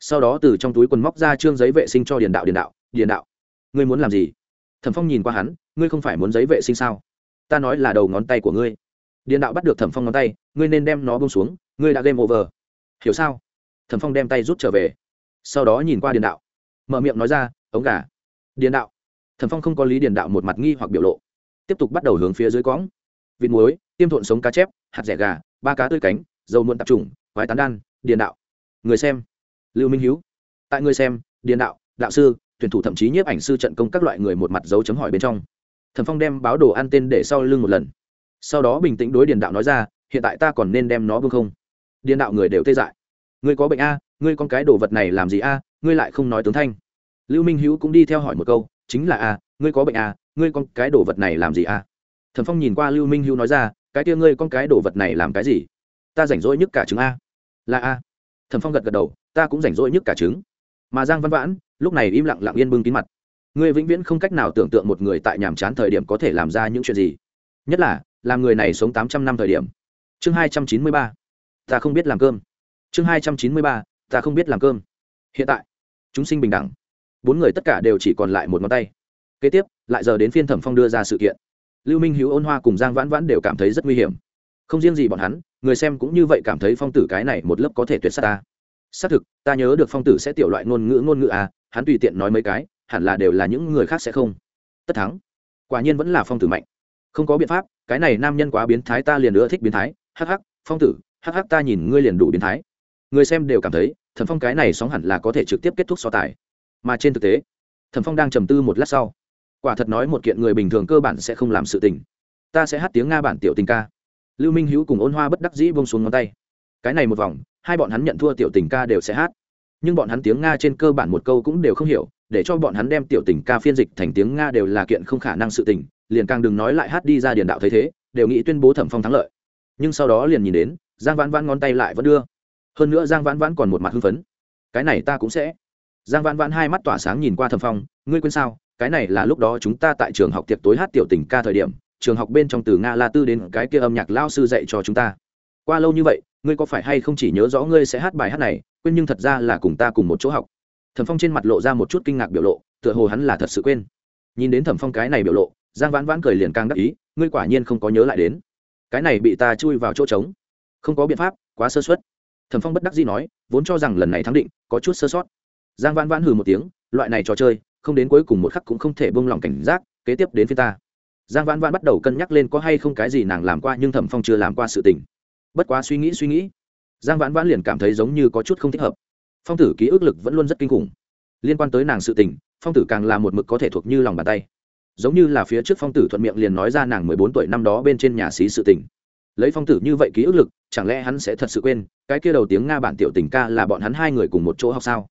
Sau đó từ trong túi quần móc ra trương giấy vệ sinh cho điền đạo điền đạo điền đạo, ngươi muốn làm gì? Thẩm phong nhìn qua hắn, ngươi không phải muốn giấy vệ sinh sao? Ta nói là đầu ngón tay của ngươi. Điền đạo bắt được thẩm phong ngón tay, ngươi nên đem nó bông xuống, ngươi đã game over. Hiểu sao? Thẩm phong đem tay rút trở về. Sau đó nhìn qua điền đạo, mở miệng nói ra, ống gà. Điền đạo. Thẩm phong không có lý điền đạo một mặt nghi hoặc biểu lộ tiếp tục bắt đầu hướng phía dưới cõng. Vịt muối, tiêm thuộn sống cá chép, hạt rẻ gà, ba cá tươi cánh, dầu muộn tạp trùng vái tán đan, điền đạo. Người xem. Lưu minh hiếu. Tại người xem, điền đạo đạo sư, tuyển thủ thậm chí nhiếp ảnh sư trận công các loại người một mặt dấu chấm hỏi bên trong. Thẩm phong đem báo đồ ăn tên để sau lưng một lần. Sau đó bình tĩnh đối điền đạo nói ra, hiện tại ta còn nên đem nó vương không? Điền đạo người đều tê dại. Người có bệnh a, ngươi con cái đồ vật này làm gì a, ngươi lại không nói tướng thanh. Lưu minh hữu cũng đi theo hỏi một câu chính là a, ngươi có bệnh a, ngươi con cái đồ vật này làm gì a? Thẩm phong nhìn qua lưu minh hữu nói ra, cái tia ngươi con cái đồ vật này làm cái gì? Ta rảnh rỗi nhất cả trứng a. Là a. Thẩm phong gật gật đầu, ta cũng rảnh rỗi nhất cả trứng. Mà giang văn vãn, lúc này im lặng lặng yên bưng kín mặt. Ngươi vĩnh viễn không cách nào tưởng tượng một người tại nhàm chán thời điểm có thể làm ra những chuyện gì. Nhất là, làm người này sống tám trăm năm thời điểm. Chương hai trăm chín mươi ba. Ta không biết làm cơm. Chương hai trăm chín mươi ba, ta không biết làm cơm. Hiện tại, chúng sinh bình đẳng bốn người tất cả đều chỉ còn lại một ngón tay. Kế tiếp, lại giờ đến phiên thẩm phong đưa ra sự kiện. Lưu minh hữu ôn hoa cùng giang vãn vãn đều cảm thấy rất nguy hiểm. Không riêng gì bọn hắn, người xem cũng như vậy cảm thấy phong tử cái này một lớp có thể tuyệt s á ta. Xác thực, ta nhớ được phong tử sẽ tiểu loại ngôn ngữ ngôn ngữ à hắn tùy tiện nói mấy cái, hẳn là đều là những người khác sẽ không. Tất thắng. Quả nhiên vẫn là phong tử mạnh. Không có biện pháp, cái này nam nhân quá biến thái ta liền nữa thích biến thái. Hắc hắc, phong tử, hắc hắc ta nhìn ngươi liền đủ biến thái. Người xem đều cảm thấy, thẩm phong cái này sóng hẳn là có thể trực tiếp kết thúc so tài mà trên thực tế, thẩm phong đang trầm tư một lát sau. Quả thật nói một kiện người bình thường cơ bản sẽ không làm sự tình. Ta sẽ hát tiếng nga bản tiểu tình ca. Lưu minh hữu cùng ôn hoa bất đắc dĩ bông xuống ngón tay. Cái này một vòng, hai bọn hắn nhận thua tiểu tình ca đều sẽ hát. Nhưng bọn hắn tiếng nga trên cơ bản một câu cũng đều không hiểu, để cho bọn hắn đem tiểu tình ca phiên dịch thành tiếng nga đều là kiện không khả năng sự tình, liền càng đừng nói lại hát đi ra điền đạo thấy thế, đều nghĩ tuyên bố thẩm phong thắng lợi. Nhưng sau đó liền nhìn đến, giang vãn vãn ngón tay lại vẫn đưa. Hơn nữa giang vãn vãn còn một mặt hưng phấn. Cái này ta cũng sẽ giang vãn vãn hai mắt tỏa sáng nhìn qua thẩm phong, ngươi quên sao? Cái này là lúc đó chúng ta tại trường học tiệc tối hát tiểu tình ca thời điểm, trường học bên trong từ nga la tư đến cái kia âm nhạc lao sư dạy cho chúng ta. Qua lâu như vậy, ngươi có phải hay không chỉ nhớ rõ ngươi sẽ hát bài hát này, quên nhưng thật ra là cùng ta cùng một chỗ học. Thẩm phong trên mặt lộ ra một chút kinh ngạc biểu lộ, tựa hồ hắn là thật sự quên. Nhìn đến thẩm phong cái này biểu lộ, giang vãn vãn cười liền càng đắc ý, ngươi quả nhiên không có nhớ lại đến. Cái này bị ta chui vào chỗ trống. Không có biện pháp, quá sơ suất. Thẩm phong bất đắc dĩ nói, vốn cho rằng lần này thắng định, có chút sơ sót giang vãn vãn hừ một tiếng, loại này trò chơi, không đến cuối cùng một khắc cũng không thể bông lỏng cảnh giác, kế tiếp đến phía ta. Giang vãn vãn bắt đầu cân nhắc lên có hay không cái gì nàng làm qua nhưng thẩm phong chưa làm qua sự tình. Bất quá suy nghĩ suy nghĩ, giang vãn vãn liền cảm thấy giống như có chút không thích hợp. Phong tử ký ức lực vẫn luôn rất kinh khủng. Liên quan tới nàng sự tình, phong tử càng là một mực có thể thuộc như lòng bàn tay. Giống như là phía trước phong tử thuận miệng liền nói ra nàng mười bốn tuổi năm đó bên trên nhà xí sự tình. Lấy phong tử như vậy ký ức lực, chẳng lẽ hắn sẽ thật sự quên, cái kia đầu tiếng nga bản tiểu tình ca là bọn hắn hai người cùng một chỗ học sao?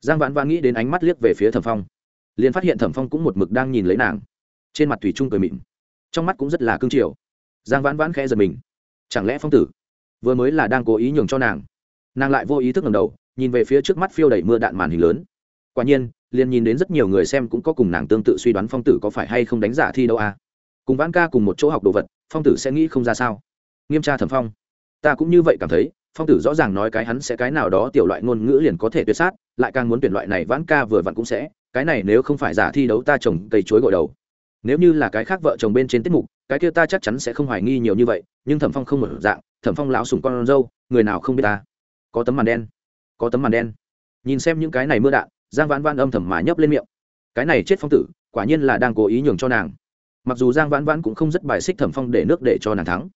Giang vãn vãn nghĩ đến ánh mắt liếc về phía thẩm phong, liền phát hiện thẩm phong cũng một mực đang nhìn lấy nàng. Trên mặt thủy trung cười mịn, trong mắt cũng rất là cương triều. Giang vãn vãn khẽ giật mình, chẳng lẽ phong tử vừa mới là đang cố ý nhường cho nàng? Nàng lại vô ý thức ngầm đầu, nhìn về phía trước mắt phiêu đẩy mưa đạn màn hình lớn. Quả nhiên, liền nhìn đến rất nhiều người xem cũng có cùng nàng tương tự suy đoán phong tử có phải hay không đánh giả thi đâu à cùng vãn ca cùng một chỗ học đồ vật, phong tử sẽ nghĩ không ra sao. Nghiêm tra thẩm phong, ta cũng như vậy cảm thấy phong tử rõ ràng nói cái hắn sẽ cái nào đó tiểu loại ngôn ngữ liền có thể tuyệt sát, lại càng muốn tuyển loại này vãn ca vừa vặn cũng sẽ, cái này nếu không phải giả thi đấu ta trồng cây chuối gội đầu. Nếu như là cái khác vợ chồng bên trên tiết mục, cái kia ta chắc chắn sẽ không hoài nghi nhiều như vậy, nhưng thẩm phong không một dạng, thẩm phong lão sùng con dâu, người nào không biết ta? Có tấm màn đen, có tấm màn đen. Nhìn xem những cái này mưa đạn, giang vãn vãn âm thầm mà nhấp lên miệng. Cái này chết phong tử, quả nhiên là đang cố ý nhường cho nàng. Mặc dù giang vãn vãn cũng không rất bài xích thẩm phong để nước để cho nàng thắng,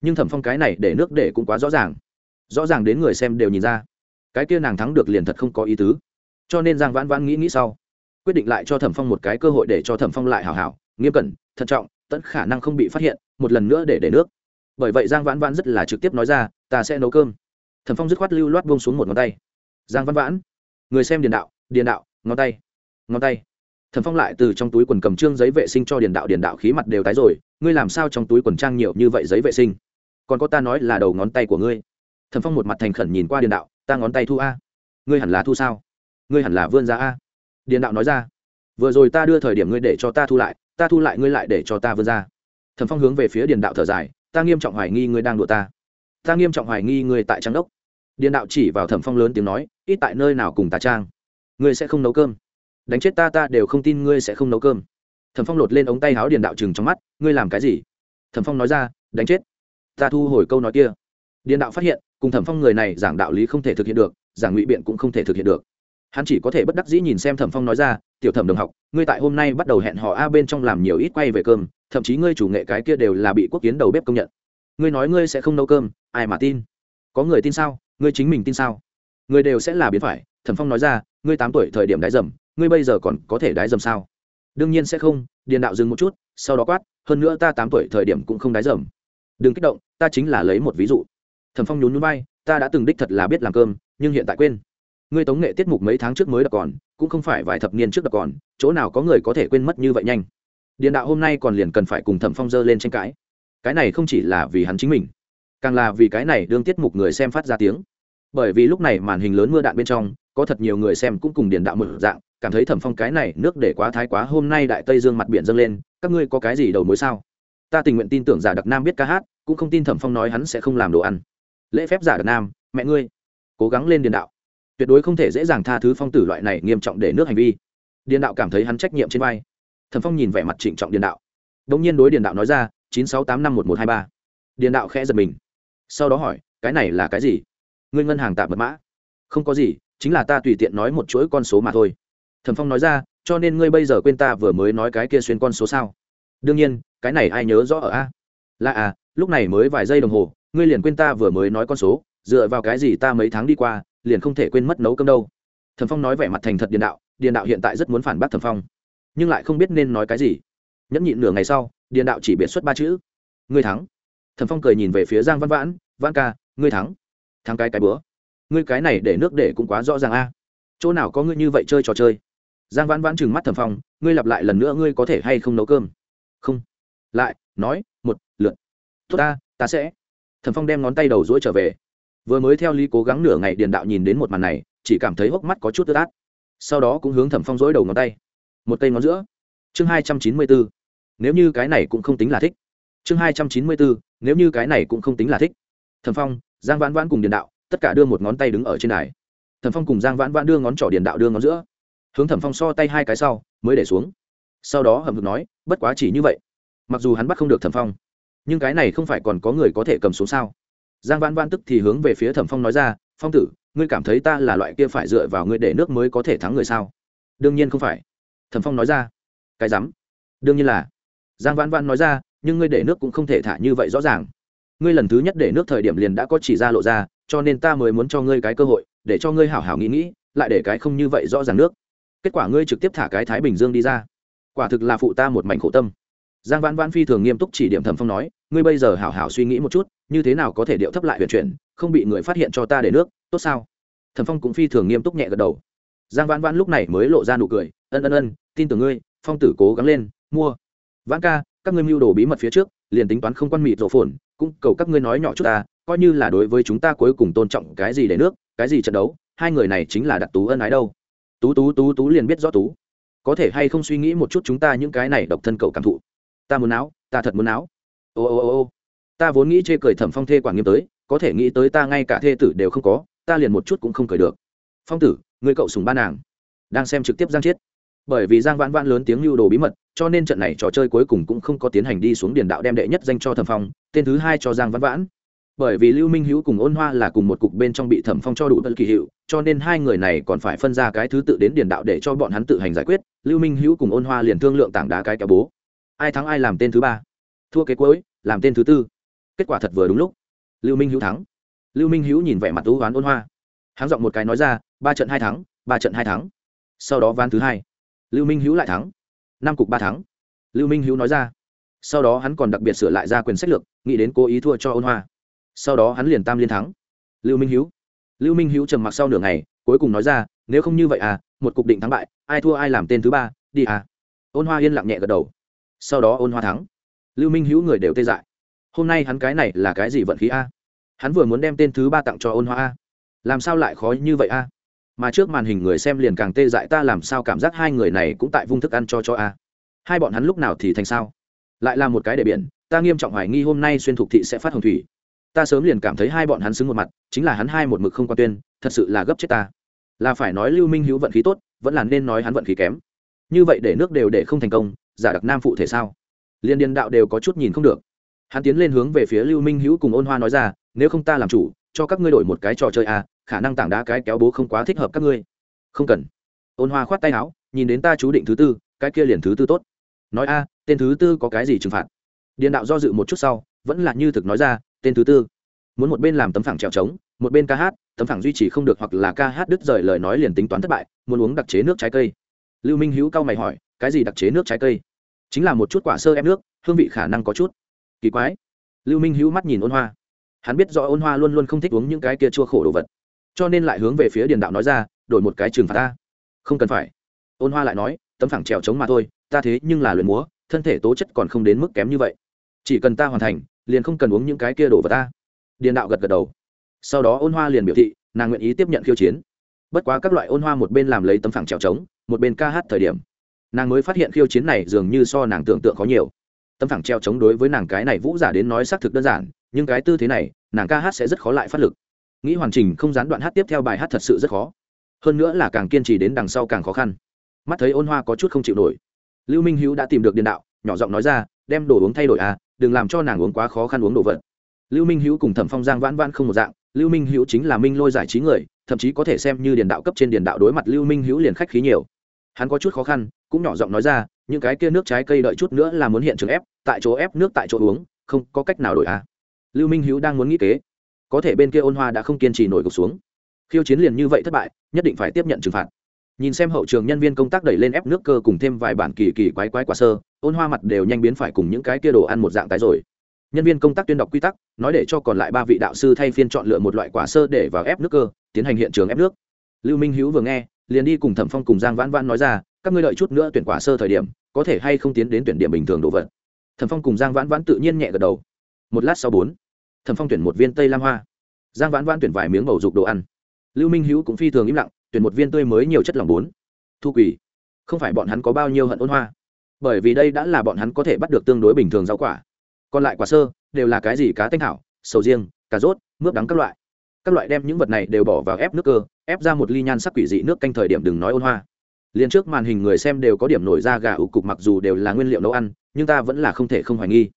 nhưng thẩm phong cái này để nước để cũng quá rõ ràng rõ ràng đến người xem đều nhìn ra. Cái kia nàng thắng được liền thật không có ý tứ. Cho nên giang vãn vãn nghĩ nghĩ sau, quyết định lại cho thẩm phong một cái cơ hội để cho thẩm phong lại hào hảo, nghiêm cẩn, thận trọng, tận khả năng không bị phát hiện, một lần nữa để để nước. Bởi vậy giang vãn vãn rất là trực tiếp nói ra, ta sẽ nấu cơm. Thẩm phong dứt khoát lưu loát buông xuống một ngón tay. Giang vãn vãn, người xem điền đạo điền đạo, ngón tay ngón tay. Thẩm phong lại từ trong túi quần cầm trương giấy vệ sinh cho điền đạo điền đạo khí mặt đều tái rồi, ngươi làm sao trong túi quần trang nhiều như vậy giấy vệ sinh? Còn có ta nói là đầu ngón tay của ngươi thẩm phong một mặt thành khẩn nhìn qua điền đạo, ta ngón tay thu a. Ngươi hẳn là thu sao? Ngươi hẳn là vươn ra a. Điền đạo nói ra, vừa rồi ta đưa thời điểm ngươi để cho ta thu lại, ta thu lại ngươi lại để cho ta vươn ra. Thẩm phong hướng về phía điền đạo thở dài, ta nghiêm trọng hoài nghi ngươi đang đùa ta. Ta nghiêm trọng hoài nghi ngươi tại trang đốc. Điền đạo chỉ vào thẩm phong lớn tiếng nói, ít tại nơi nào cùng ta trang? Ngươi sẽ không nấu cơm. Đánh chết ta ta đều không tin ngươi sẽ không nấu cơm. Thẩm phong lột lên ống tay áo điền đạo chừng trong mắt, ngươi làm cái gì? Thẩm phong nói ra, đánh chết. Ta thu hồi câu nói kia điền đạo phát hiện, cùng thẩm phong người này giảng đạo lý không thể thực hiện được, giảng ngụy biện cũng không thể thực hiện được. Hắn chỉ có thể bất đắc dĩ nhìn xem thẩm phong nói ra, tiểu thẩm đồng học, ngươi tại hôm nay bắt đầu hẹn họ a bên trong làm nhiều ít quay về cơm, thậm chí ngươi chủ nghệ cái kia đều là bị quốc kiến đầu bếp công nhận. Ngươi nói ngươi sẽ không nấu cơm, ai mà tin? Có người tin sao? Ngươi chính mình tin sao? Ngươi đều sẽ là biến phải, thẩm phong nói ra, ngươi tám tuổi thời điểm đái dầm, ngươi bây giờ còn có thể đái dầm sao? Đương nhiên sẽ không, điền đạo dừng một chút, sau đó quát, hơn nữa ta tám tuổi thời điểm cũng không đái dầm. Đừng kích động, ta chính là lấy một ví dụ thẩm phong nhún nhún bay ta đã từng đích thật là biết làm cơm, nhưng hiện tại quên. Ngươi tống nghệ tiết mục mấy tháng trước mới đập còn, cũng không phải vài thập niên trước đập còn, chỗ nào có người có thể quên mất như vậy nhanh? Điện đạo hôm nay còn liền cần phải cùng thẩm phong dơ lên tranh cãi. Cái này không chỉ là vì hắn chính mình, càng là vì cái này đương tiết mục người xem phát ra tiếng. Bởi vì lúc này màn hình lớn mưa đạn bên trong, có thật nhiều người xem cũng cùng điền đạo một dạng, cảm thấy thẩm phong cái này nước để quá thái quá, hôm nay đại tây dương mặt biển dâng lên, các ngươi có cái gì đầu mối sao? Ta tình nguyện tin tưởng giả đặc nam biết ca hát, cũng không tin thẩm phong nói hắn sẽ không làm đồ ăn lễ phép giả đặc nam, mẹ ngươi. Cố gắng lên điền đạo. Tuyệt đối không thể dễ dàng tha thứ phong tử loại này nghiêm trọng để nước hành vi. Điền đạo cảm thấy hắn trách nhiệm trên vai. Thần phong nhìn vẻ mặt trịnh trọng điền đạo. Đ ỗ n g nhiên đối điền đạo nói ra, chín sáu tám năm một một hai ba. Điền đạo khẽ giật mình. Sau đó hỏi, cái này là cái gì? Ngươi ngân hàng tạm mật mã. Không có gì, chính là ta tùy tiện nói một chuỗi con số mà thôi. Thẩm phong nói ra, cho nên ngươi bây giờ quên ta vừa mới nói cái kia xuyên con số sao? Đương nhiên, cái này ai nhớ rõ ở a? Là à lúc này mới vài giây đồng hồ ngươi liền quên ta vừa mới nói con số, dựa vào cái gì ta mấy tháng đi qua, liền không thể quên mất nấu cơm đâu. Thẩm phong nói vẻ mặt thành thật điền đạo điền đạo hiện tại rất muốn phản bác thẩm phong, nhưng lại không biết nên nói cái gì. Nhẫn nhịn nửa ngày sau, điền đạo chỉ biệt xuất ba chữ, ngươi thắng. Thẩm phong cười nhìn về phía giang văn vãn vãn ca, ngươi thắng. Thắng cái cái bữa. Ngươi cái này để nước để cũng quá rõ ràng a. Chỗ nào có ngươi như vậy chơi trò chơi? Giang vãn vãn chừng mắt thẩm phong, ngươi lặp lại lần nữa ngươi có thể hay không nấu cơm? Không. Lại, nói, một lượt. Tốt ta ta sẽ thẩm phong đem ngón tay đầu rỗi trở về. Vừa mới theo lý cố gắng nửa ngày điền đạo nhìn đến một màn này, chỉ cảm thấy hốc mắt có chút tơ tát sau đó cũng hướng thẩm phong dỗi đầu ngón tay. Một tay ngón giữa. Chương hai trăm chín mươi bốn nếu như cái này cũng không tính là thích. Chương hai trăm chín mươi bốn nếu như cái này cũng không tính là thích. Thẩm phong, giang vãn vãn cùng điền đạo, tất cả đưa một ngón tay đứng ở trên đài. Thẩm phong cùng giang vãn vãn đưa ngón trỏ điền đạo đưa ngón giữa. Hướng thẩm phong so tay hai cái sau, mới để xuống. Sau đó hầm hực nói, bất quá chỉ như vậy. Mặc dù hắn bắt không được thẩm phong nhưng cái này không phải còn có người có thể cầm xuống sao? Giang vãn vãn tức thì hướng về phía thẩm phong nói ra, phong tử, ngươi cảm thấy ta là loại kia phải dựa vào ngươi để nước mới có thể thắng người sao? Đương nhiên không phải, thẩm phong nói ra. Cái rắm? Đương nhiên là, giang vãn vãn nói ra, nhưng ngươi để nước cũng không thể thả như vậy rõ ràng. Ngươi lần thứ nhất để nước thời điểm liền đã có chỉ ra lộ ra, cho nên ta mới muốn cho ngươi cái cơ hội, để cho ngươi hảo hảo nghĩ nghĩ, lại để cái không như vậy rõ ràng nước. Kết quả ngươi trực tiếp thả cái thái bình dương đi ra. Quả thực là phụ ta một mảnh khổ tâm giang vãn vãn phi thường nghiêm túc chỉ điểm thẩm phong nói, ngươi bây giờ hảo hảo suy nghĩ một chút, như thế nào có thể điệu thấp lại huyền chuyển, không bị người phát hiện cho ta để nước, tốt sao? Thẩm phong cũng phi thường nghiêm túc nhẹ gật đầu. Giang vãn vãn lúc này mới lộ ra nụ cười, ân ân ân, tin tưởng ngươi, phong tử cố gắng lên, mua. Vãn ca, các ngươi mưu đồ bí mật phía trước, liền tính toán không quan mịt rộ phồn, cũng cầu các ngươi nói nhỏ chút ta, coi như là đối với chúng ta cuối cùng tôn trọng cái gì để nước, cái gì trận đấu, hai người này chính là đặc tú ân ái đâu. Tú tú tú tú liền biết rõ tú. Có thể hay không suy nghĩ một chút chúng ta những cái này độc thân cầu cảm thụ ta muốn áo ta thật muốn áo ô ô ô ô. Ta vốn nghĩ chê cười thẩm phong thê quản nghiêm tới, có thể nghĩ tới ta ngay cả thê tử đều không có, ta liền một chút cũng không cười được. Phong tử, người cậu sùng ba nàng. Đang xem trực tiếp giang chiết. Bởi vì giang vãn vãn lớn tiếng lưu đồ bí mật, cho nên trận này trò chơi cuối cùng cũng không có tiến hành đi xuống điền đạo đem đệ nhất danh cho thẩm phong, tên thứ hai cho giang vãn vãn. Bởi vì lưu minh hữu cùng ôn hoa là cùng một cục bên trong bị thẩm phong cho đủ tân kỳ hiệu, cho nên hai người này còn phải phân ra cái thứ tự đến điền đạo để cho bọn hắn tự hành giải quyết. Lưu minh hữu cùng ôn hoa liền thương lượng tảng đá cái kéo bố ai thắng ai làm tên thứ ba. Thua kế cuối, làm tên thứ tư. Kết quả thật vừa đúng lúc. Lưu minh hữu thắng. Lưu minh hữu nhìn vẻ mặt tú oán ôn hoa. Hắn giọng một cái nói ra, ba trận hai thắng, ba trận hai thắng. Sau đó ván thứ hai. Lưu minh hữu lại thắng. Năm cục ba thắng. Lưu minh hữu nói ra. Sau đó hắn còn đặc biệt sửa lại ra quyền sách lược, nghĩ đến cố ý thua cho ôn hoa. Sau đó hắn liền tam liên thắng. Lưu minh hữu. Lưu minh hữu trầm mặc sau nửa ngày, cuối cùng nói ra, nếu không như vậy à một cục định thắng bại, ai thua ai làm tên thứ ba, đi à. Ôn hoa yên lặng nhẹ gật đầu sau đó ôn hoa thắng. Lưu minh hữu người đều tê dại. Hôm nay hắn cái này là cái gì vận khí a? Hắn vừa muốn đem tên thứ ba tặng cho ôn hoa a. Làm sao lại khó như vậy a? Mà trước màn hình người xem liền càng tê dại, ta làm sao cảm giác hai người này cũng tại vung thức ăn cho cho a? Hai bọn hắn lúc nào thì thành sao? Lại là một cái để biển, ta nghiêm trọng hoài nghi hôm nay xuyên thục thị sẽ phát hồng thủy. Ta sớm liền cảm thấy hai bọn hắn xứng một mặt, chính là hắn hai một mực không quan tuyên, thật sự là gấp chết ta. Là phải nói lưu minh hữu vận khí tốt, vẫn là nên nói hắn vận khí kém. Như vậy để nước đều để không thành công giả đặc nam phụ thể sao? Liên điền đạo đều có chút nhìn không được. Hắn tiến lên hướng về phía lưu minh hữu cùng ôn hoa nói ra, nếu không ta làm chủ, cho các ngươi đổi một cái trò chơi à khả năng tảng đá cái kéo bố không quá thích hợp các ngươi. Không cần. Ôn hoa khoát tay áo, nhìn đến ta chú định thứ tư, cái kia liền thứ tư tốt. Nói a, tên thứ tư có cái gì trừng phạt? Điền đạo do dự một chút sau, vẫn là như thực nói ra, tên thứ tư, muốn một bên làm tấm phẳng trèo trống, một bên ca hát, tấm phẳng duy trì không được hoặc là ca hát đứt rời lời nói liền tính toán thất bại, muốn uống đặc chế nước trái cây. Lưu minh hữu cao mày hỏi cái gì đặc chế nước trái cây? Chính là một chút quả sơ ép nước, hương vị khả năng có chút. Kỳ quái. Lưu minh hữu mắt nhìn ôn hoa. Hắn biết rõ ôn hoa luôn luôn không thích uống những cái kia chua khổ đồ vật. Cho nên lại hướng về phía điền đạo nói ra, đổi một cái trường phạt ta. Không cần phải. Ôn hoa lại nói, tấm phẳng trèo trống mà thôi, ta thế nhưng là luyện múa, thân thể tố chất còn không đến mức kém như vậy. Chỉ cần ta hoàn thành, liền không cần uống những cái kia đồ vật ta. Điền đạo gật gật đầu. Sau đó ôn hoa liền biểu thị, nàng nguyện ý tiếp nhận khiêu chiến. Bất quá các loại ôn hoa một bên làm lấy tấm phẳng trèo trống, một bên ca hát thời điểm nàng mới phát hiện khiêu chiến này dường như so nàng tưởng tượng có nhiều. Tấm thẳng treo chống đối với nàng cái này vũ giả đến nói xác thực đơn giản, nhưng cái tư thế này, nàng ca hát sẽ rất khó lại phát lực. Nghĩ hoàn chỉnh không gián đoạn hát tiếp theo bài hát thật sự rất khó. Hơn nữa là càng kiên trì đến đằng sau càng khó khăn. Mắt thấy ôn hoa có chút không chịu nổi. Lưu minh hữu đã tìm được điền đạo, nhỏ giọng nói ra, đem đồ uống thay đổi à đừng làm cho nàng uống quá khó khăn uống đồ vật. Lưu minh hữu cùng thẩm phong giang vãn vãn không một dạng, lưu minh hữu chính là minh lôi giải trí người, thậm chí có thể xem như điền đạo cấp trên điền đạo đối mặt lưu minh hữu liền khách khí nhiều. Hắn có chút khó khăn cũng nhỏ giọng nói ra, những cái kia nước trái cây đợi chút nữa là muốn hiện trường ép, tại chỗ ép nước tại chỗ uống, không có cách nào đổi à. Lưu minh hữu đang muốn nghĩ kế. Có thể bên kia ôn hoa đã không kiên trì nổi gục xuống. Khiêu chiến liền như vậy thất bại, nhất định phải tiếp nhận trừng phạt. Nhìn xem hậu trường nhân viên công tác đẩy lên ép nước cơ cùng thêm vài bản kỳ kỳ quái quái quả sơ, ôn hoa mặt đều nhanh biến phải cùng những cái kia đồ ăn một dạng tái rồi. Nhân viên công tác tuyên đọc quy tắc, nói để cho còn lại ba vị đạo sư thay phiên chọn lựa một loại quả sơ để vào ép nước cơ, tiến hành hiện trường ép nước. Lưu minh hữu vừa nghe, liền đi cùng thẩm phong cùng giang vãn vãn nói ra các ngươi đợi chút nữa tuyển quả sơ thời điểm, có thể hay không tiến đến tuyển điểm bình thường đồ vật. Thẩm phong cùng giang vãn vãn tự nhiên nhẹ gật đầu. Một lát sau bốn, thẩm phong tuyển một viên tây lam hoa. Giang vãn vãn tuyển vài miếng bầu dục đồ ăn. Lưu minh hữu cũng phi thường im lặng, tuyển một viên tươi mới nhiều chất lòng bốn. Thu quỷ không phải bọn hắn có bao nhiêu hận ôn hoa? Bởi vì đây đã là bọn hắn có thể bắt được tương đối bình thường rau quả. Còn lại quả sơ đều là cái gì cá tinh thảo sầu riêng, cà rốt, mướp đắng các loại. Các loại đem những vật này đều bỏ vào ép nước cơ, ép ra một ly nhan sắc quỷ dị nước canh thời điểm đừng nói ôn hoa liền trước màn hình người xem đều có điểm nổi ra gà ủ cục mặc dù đều là nguyên liệu nấu ăn, nhưng ta vẫn là không thể không hoài nghi.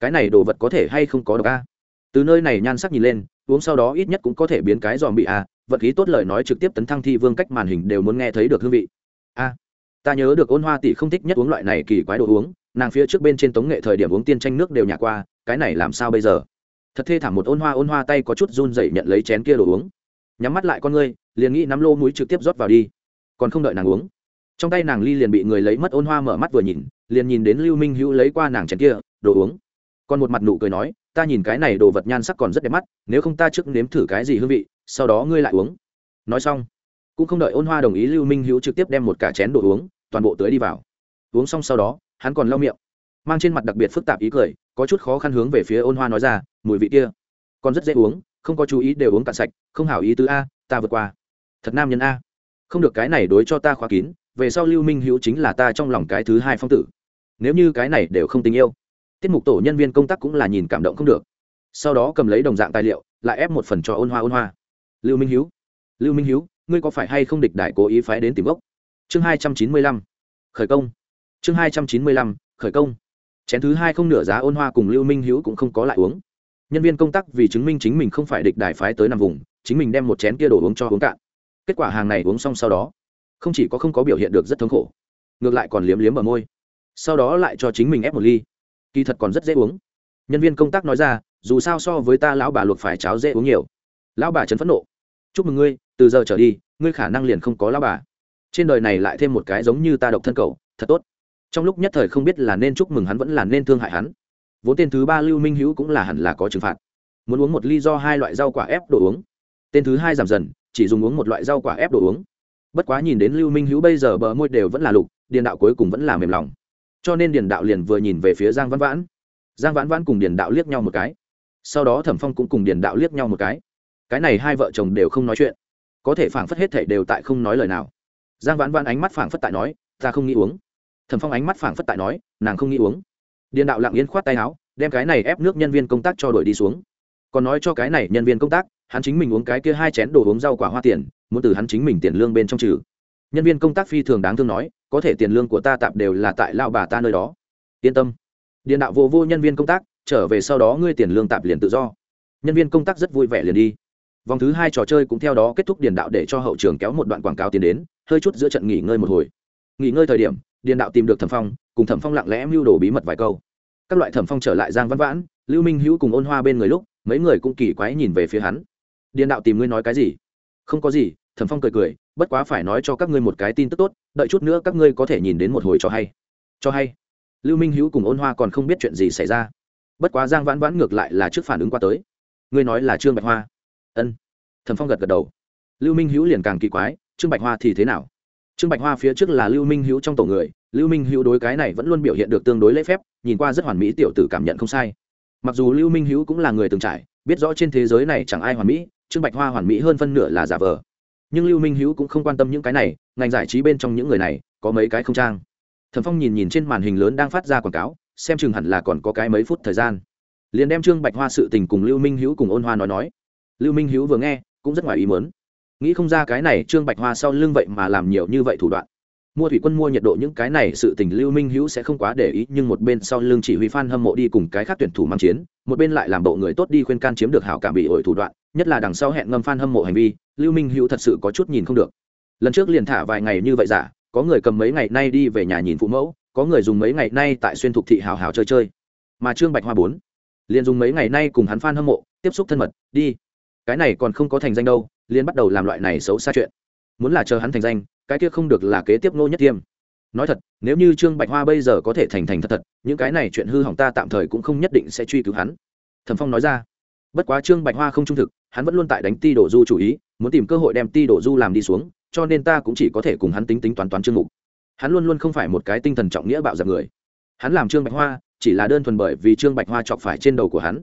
Cái này đồ vật có thể hay không có độc a? Từ nơi này nhan sắc nhìn lên, uống sau đó ít nhất cũng có thể biến cái dòm bị a, vật khí tốt lời nói trực tiếp tấn thăng thi vương cách màn hình đều muốn nghe thấy được hương vị. A, ta nhớ được ôn hoa tỷ không thích nhất uống loại này kỳ quái đồ uống, nàng phía trước bên trên tống nghệ thời điểm uống tiên tranh nước đều nhả qua, cái này làm sao bây giờ? Thật thê thảm một ôn hoa ôn hoa tay có chút run dậy nhận lấy chén kia đồ uống. Nhắm mắt lại con ngươi, liền nghĩ nắm lô muối trực tiếp rót vào đi. Còn không đợi nàng uống trong tay nàng ly liền bị người lấy mất ôn hoa mở mắt vừa nhìn, liền nhìn đến lưu minh hữu lấy qua nàng chén kia, đồ uống. Còn một mặt nụ cười nói, ta nhìn cái này đồ vật nhan sắc còn rất đẹp mắt, nếu không ta trước nếm thử cái gì hương vị, sau đó ngươi lại uống. Nói xong, cũng không đợi ôn hoa đồng ý, lưu minh hữu trực tiếp đem một cả chén đồ uống, toàn bộ tưới đi vào. Uống xong sau đó, hắn còn lau miệng, mang trên mặt đặc biệt phức tạp ý cười, có chút khó khăn hướng về phía ôn hoa nói ra, mùi vị kia, còn rất dễ uống, không có chú ý đều uống cạn sạch, không hảo ý tứ a, ta vượt qua. Thật nam nhân a. Không được cái này đối cho ta khóa kín về sau lưu minh hữu chính là ta trong lòng cái thứ hai phong tử. Nếu như cái này đều không tình yêu, tiết mục tổ nhân viên công tác cũng là nhìn cảm động không được. Sau đó cầm lấy đồng dạng tài liệu, lại ép một phần cho ôn hoa ôn hoa. Lưu minh hữu, lưu minh hữu, ngươi có phải hay không địch đại cố ý phái đến tìm gốc? Chương hai trăm chín mươi lăm, khởi công. Chương hai trăm chín mươi lăm, khởi công. Chén thứ hai không nửa giá ôn hoa cùng lưu minh hữu cũng không có lại uống. Nhân viên công tác vì chứng minh chính mình không phải địch đài phái tới nằm vùng, chính mình đem một chén kia đổ uống cho uống cạn. Kết quả hàng này uống xong sau đó không chỉ có không có biểu hiện được rất thống khổ, ngược lại còn liếm liếm ở môi. Sau đó lại cho chính mình ép một ly. Kỳ thật còn rất dễ uống. Nhân viên công tác nói ra, dù sao so với ta lão bà luộc phải cháo dễ uống nhiều. Lão bà chấn phẫn nộ. Chúc mừng ngươi, từ giờ trở đi, ngươi khả năng liền không có lão bà. Trên đời này lại thêm một cái giống như ta độc thân cầu thật tốt. Trong lúc nhất thời không biết là nên chúc mừng hắn vẫn là nên thương hại hắn. Vốn tên thứ ba lưu minh hữu cũng là hẳn là có trừng phạt. Muốn uống một ly do hai loại rau quả ép đồ uống. Tên thứ hai giảm dần, chỉ dùng uống một loại rau quả ép đồ uống bất quá nhìn đến lưu minh hữu bây giờ bờ môi đều vẫn là lục, điền đạo cuối cùng vẫn là mềm lòng. Cho nên điền đạo liền vừa nhìn về phía giang văn vãn. Giang vãn vãn cùng điền đạo liếc nhau một cái. Sau đó thẩm phong cũng cùng điền đạo liếc nhau một cái. Cái này hai vợ chồng đều không nói chuyện. Có thể phảng phất hết thể đều tại không nói lời nào. Giang vãn vãn ánh mắt phảng phất tại nói, ta không nghĩ uống. Thẩm phong ánh mắt phảng phất tại nói, nàng không nghĩ uống. Điền đạo lặng yên khoát tay áo, đem cái này ép nước nhân viên công tác cho đội đi xuống. Còn nói cho cái này nhân viên công tác hắn chính mình uống cái kia hai chén đồ uống rau quả hoa tiền, muốn từ hắn chính mình tiền lương bên trong trừ. Nhân viên công tác phi thường đáng thương nói, có thể tiền lương của ta tạm đều là tại lao bà ta nơi đó. Yên tâm. Điện đạo vô vô nhân viên công tác, trở về sau đó ngươi tiền lương tạm liền tự do. Nhân viên công tác rất vui vẻ liền đi. Vòng thứ hai trò chơi cũng theo đó kết thúc điền đạo để cho hậu trường kéo một đoạn quảng cáo tiến đến, hơi chút giữa trận nghỉ ngơi một hồi. Nghỉ ngơi thời điểm điền đạo tìm được thẩm phong, cùng thẩm phong lặng lẽ mưu đồ bí mật vài câu. Các loại thẩm phong trở lại giang văn vãn, lưu minh hữu cùng ôn hoa bên người lúc, mấy người cũng kỳ quái nhìn về phía hắn điện đạo tìm ngươi nói cái gì? Không có gì, thẩm phong cười cười, bất quá phải nói cho các ngươi một cái tin tức tốt, đợi chút nữa các ngươi có thể nhìn đến một hồi cho hay. Cho hay. Lưu minh hữu cùng ôn hoa còn không biết chuyện gì xảy ra. Bất quá giang vãn vãn ngược lại là trước phản ứng qua tới. Ngươi nói là trương bạch hoa. Ân. Thẩm phong gật gật đầu. Lưu minh hữu liền càng kỳ quái, trương bạch hoa thì thế nào? Trương bạch hoa phía trước là lưu minh hữu trong tổ người, lưu minh hữu đối cái này vẫn luôn biểu hiện được tương đối lễ phép, nhìn qua rất hoàn mỹ tiểu tử cảm nhận không sai. Mặc dù lưu minh hữu cũng là người từng trải, biết rõ trên thế giới này chẳng ai hoàn mỹ trương bạch hoa hoàn mỹ hơn phân nửa là giả vờ. Nhưng lưu minh hữu cũng không quan tâm những cái này, ngành giải trí bên trong những người này, có mấy cái không trang. Thẩm phong nhìn nhìn trên màn hình lớn đang phát ra quảng cáo, xem chừng hẳn là còn có cái mấy phút thời gian. Liền đem trương bạch hoa sự tình cùng lưu minh hữu cùng ôn hoa nói nói. Lưu minh hữu vừa nghe, cũng rất ngoài ý mớn nghĩ không ra cái này trương bạch hoa sau lưng vậy mà làm nhiều như vậy thủ đoạn mua thủy quân mua nhiệt độ những cái này sự tình lưu minh hữu sẽ không quá để ý, nhưng một bên sau lưng chỉ huy Phan hâm mộ đi cùng cái khác tuyển thủ mang chiến, một bên lại làm bộ người tốt đi khuyên can chiếm được hảo cảm bị ổi thủ đoạn, nhất là đằng sau hẹn ngâm Phan hâm mộ hành vi, lưu minh hữu thật sự có chút nhìn không được. Lần trước liền thả vài ngày như vậy giả, có người cầm mấy ngày nay đi về nhà nhìn phụ mẫu, có người dùng mấy ngày nay tại xuyên thục thị hào hào chơi chơi. Mà trương bạch hoa bốn, liền dùng mấy ngày nay cùng hắn Phan hâm mộ tiếp xúc thân mật, đi. Cái này còn không có thành danh đâu, liền bắt đầu làm loại này xấu xa chuyện. Muốn là chờ hắn thành danh cái kia không được là kế tiếp nô nhất tiêm. Nói thật, nếu như trương bạch hoa bây giờ có thể thành thành thật thật, những cái này chuyện hư hỏng ta tạm thời cũng không nhất định sẽ truy cứu hắn. Thẩm phong nói ra. Bất quá trương bạch hoa không trung thực, hắn vẫn luôn tại đánh ti đổ du chủ ý, muốn tìm cơ hội đem ti đổ du làm đi xuống, cho nên ta cũng chỉ có thể cùng hắn tính tính toán toán chương mục. Hắn luôn luôn không phải một cái tinh thần trọng nghĩa bạo dập người. Hắn làm trương bạch hoa, chỉ là đơn thuần bởi vì trương bạch hoa chọc phải trên đầu của hắn.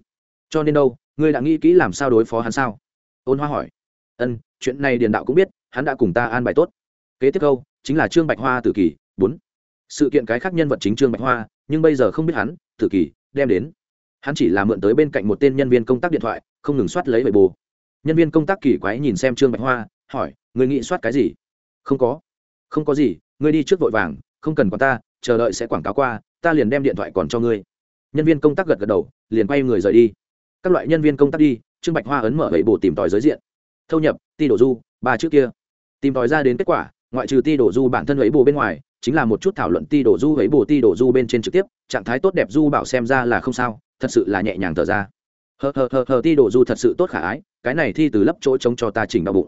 Cho nên đâu, ngươi đã nghĩ kỹ làm sao đối phó hắn sao? Ôn hoa hỏi. Ân, chuyện này điền đạo cũng biết, hắn đã cùng ta an bài tốt kế tiếp câu, chính là trương bạch hoa tử kỳ, bốn. Sự kiện cái khác nhân vật chính trương bạch hoa, nhưng bây giờ không biết hắn, tử kỳ, đem đến. Hắn chỉ là mượn tới bên cạnh một tên nhân viên công tác điện thoại, không ngừng soát lấy bầy bồ nhân viên công tác kỳ quái nhìn xem trương bạch hoa, hỏi người nghĩ soát cái gì? Không có. Không có gì, ngươi đi trước vội vàng, không cần còn ta, chờ đợi sẽ quảng cáo qua, ta liền đem điện thoại còn cho ngươi. Nhân viên công tác gật gật đầu, liền quay người rời đi. Các loại nhân viên công tác đi, trương bạch hoa ấn mở bầy bồ tìm tòi giới diện. Thâu nhập, ti đổ du, ba trước kia. Tìm tòi ra đến kết quả ngoại trừ ti đổ du bản thân ấy bồ bên ngoài, chính là một chút thảo luận ti đổ du ấy bồ ti đổ du bên trên trực tiếp, trạng thái tốt đẹp du bảo xem ra là không sao, thật sự là nhẹ nhàng thở ra. Hờ hờ hờ hờ, ti đổ du thật sự tốt khả ái, cái này thi từ lấp chỗ trống cho ta chỉnh đau bụng.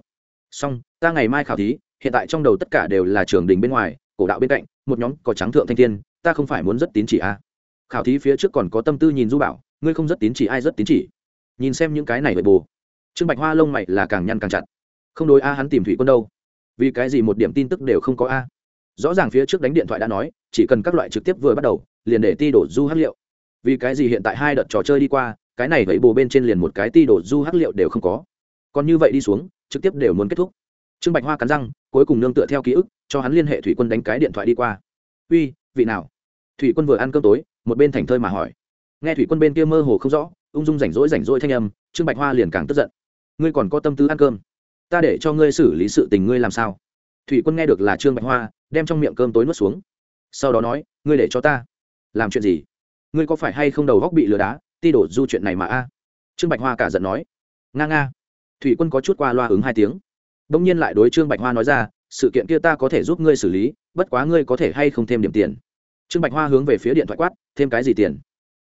Xong, ta ngày mai khảo thí, hiện tại trong đầu tất cả đều là trường đình bên ngoài, cổ đạo bên cạnh, một nhóm có trắng thượng thanh thiên, ta không phải muốn rất tín chỉ a à. khảo thí phía trước còn có tâm tư nhìn du bảo, ngươi không rất tín chỉ ai rất tín chỉ? Nhìn xem những cái này vậy bù. Trương bạch hoa lông mày là càng nhăn càng chặt. Không đối a, hắn tìm thủy quân đâu vì cái gì một điểm tin tức đều không có a? Rõ ràng phía trước đánh điện thoại đã nói, chỉ cần các loại trực tiếp vừa bắt đầu, liền để ti đổ du hắc liệu. Vì cái gì hiện tại hai đợt trò chơi đi qua, cái này vậy bồ bên trên liền một cái ti đổ du hắc liệu đều không có. Còn như vậy đi xuống, trực tiếp đều muốn kết thúc. Trương bạch hoa cắn răng, cuối cùng nương tựa theo ký ức, cho hắn liên hệ thủy quân đánh cái điện thoại đi qua. Uy, vị nào? Thủy quân vừa ăn cơm tối, một bên thành thơi mà hỏi. Nghe thủy quân bên kia mơ hồ không rõ, ung dung rảnh rỗi rảnh rỗi thanh âm, trương bạch hoa liền càng tức giận. Ngươi còn có tâm tư ăn cơm? Ta để cho ngươi xử lý sự tình ngươi làm sao? Thủy quân nghe được là trương bạch hoa, đem trong miệng cơm tối nuốt xuống. Sau đó nói, ngươi để cho ta. Làm chuyện gì? Ngươi có phải hay không đầu góc bị lừa đá, ti đổ du chuyện này mà a? Trương bạch hoa cả giận nói. Nga nga. Thủy quân có chút qua loa ứng hai tiếng. Đông nhiên lại đối trương bạch hoa nói ra, sự kiện kia ta có thể giúp ngươi xử lý, bất quá ngươi có thể hay không thêm điểm tiền. Trương bạch hoa hướng về phía điện thoại quát, thêm cái gì tiền?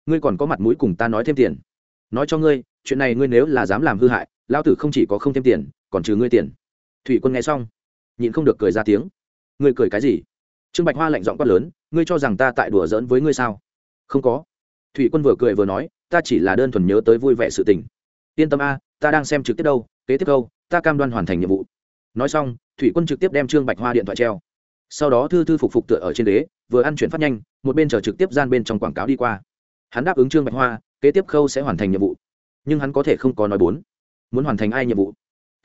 Ngươi còn có mặt mũi cùng ta nói thêm tiền. Nói cho ngươi, chuyện này ngươi nếu là dám làm hư hại lao tử không chỉ có không thêm tiền còn trừ ngươi tiền. Thủy quân nghe xong, nhịn không được cười ra tiếng. Ngươi cười cái gì? Trương bạch hoa lạnh giọng quát lớn, ngươi cho rằng ta tại đùa giỡn với ngươi sao? Không có. Thủy quân vừa cười vừa nói, ta chỉ là đơn thuần nhớ tới vui vẻ sự tình. Yên tâm a, ta đang xem trực tiếp đâu, kế tiếp câu, ta cam đoan hoàn thành nhiệm vụ. Nói xong, thủy quân trực tiếp đem trương bạch hoa điện thoại treo. Sau đó thư thư phục phục tựa ở trên đế vừa ăn chuyển phát nhanh, một bên chờ trực tiếp gian bên trong quảng cáo đi qua. Hắn đáp ứng trương bạch hoa, kế tiếp khâu sẽ hoàn thành nhiệm vụ. Nhưng hắn có thể không có nói bốn. Muốn hoàn thành ai nhiệm vụ?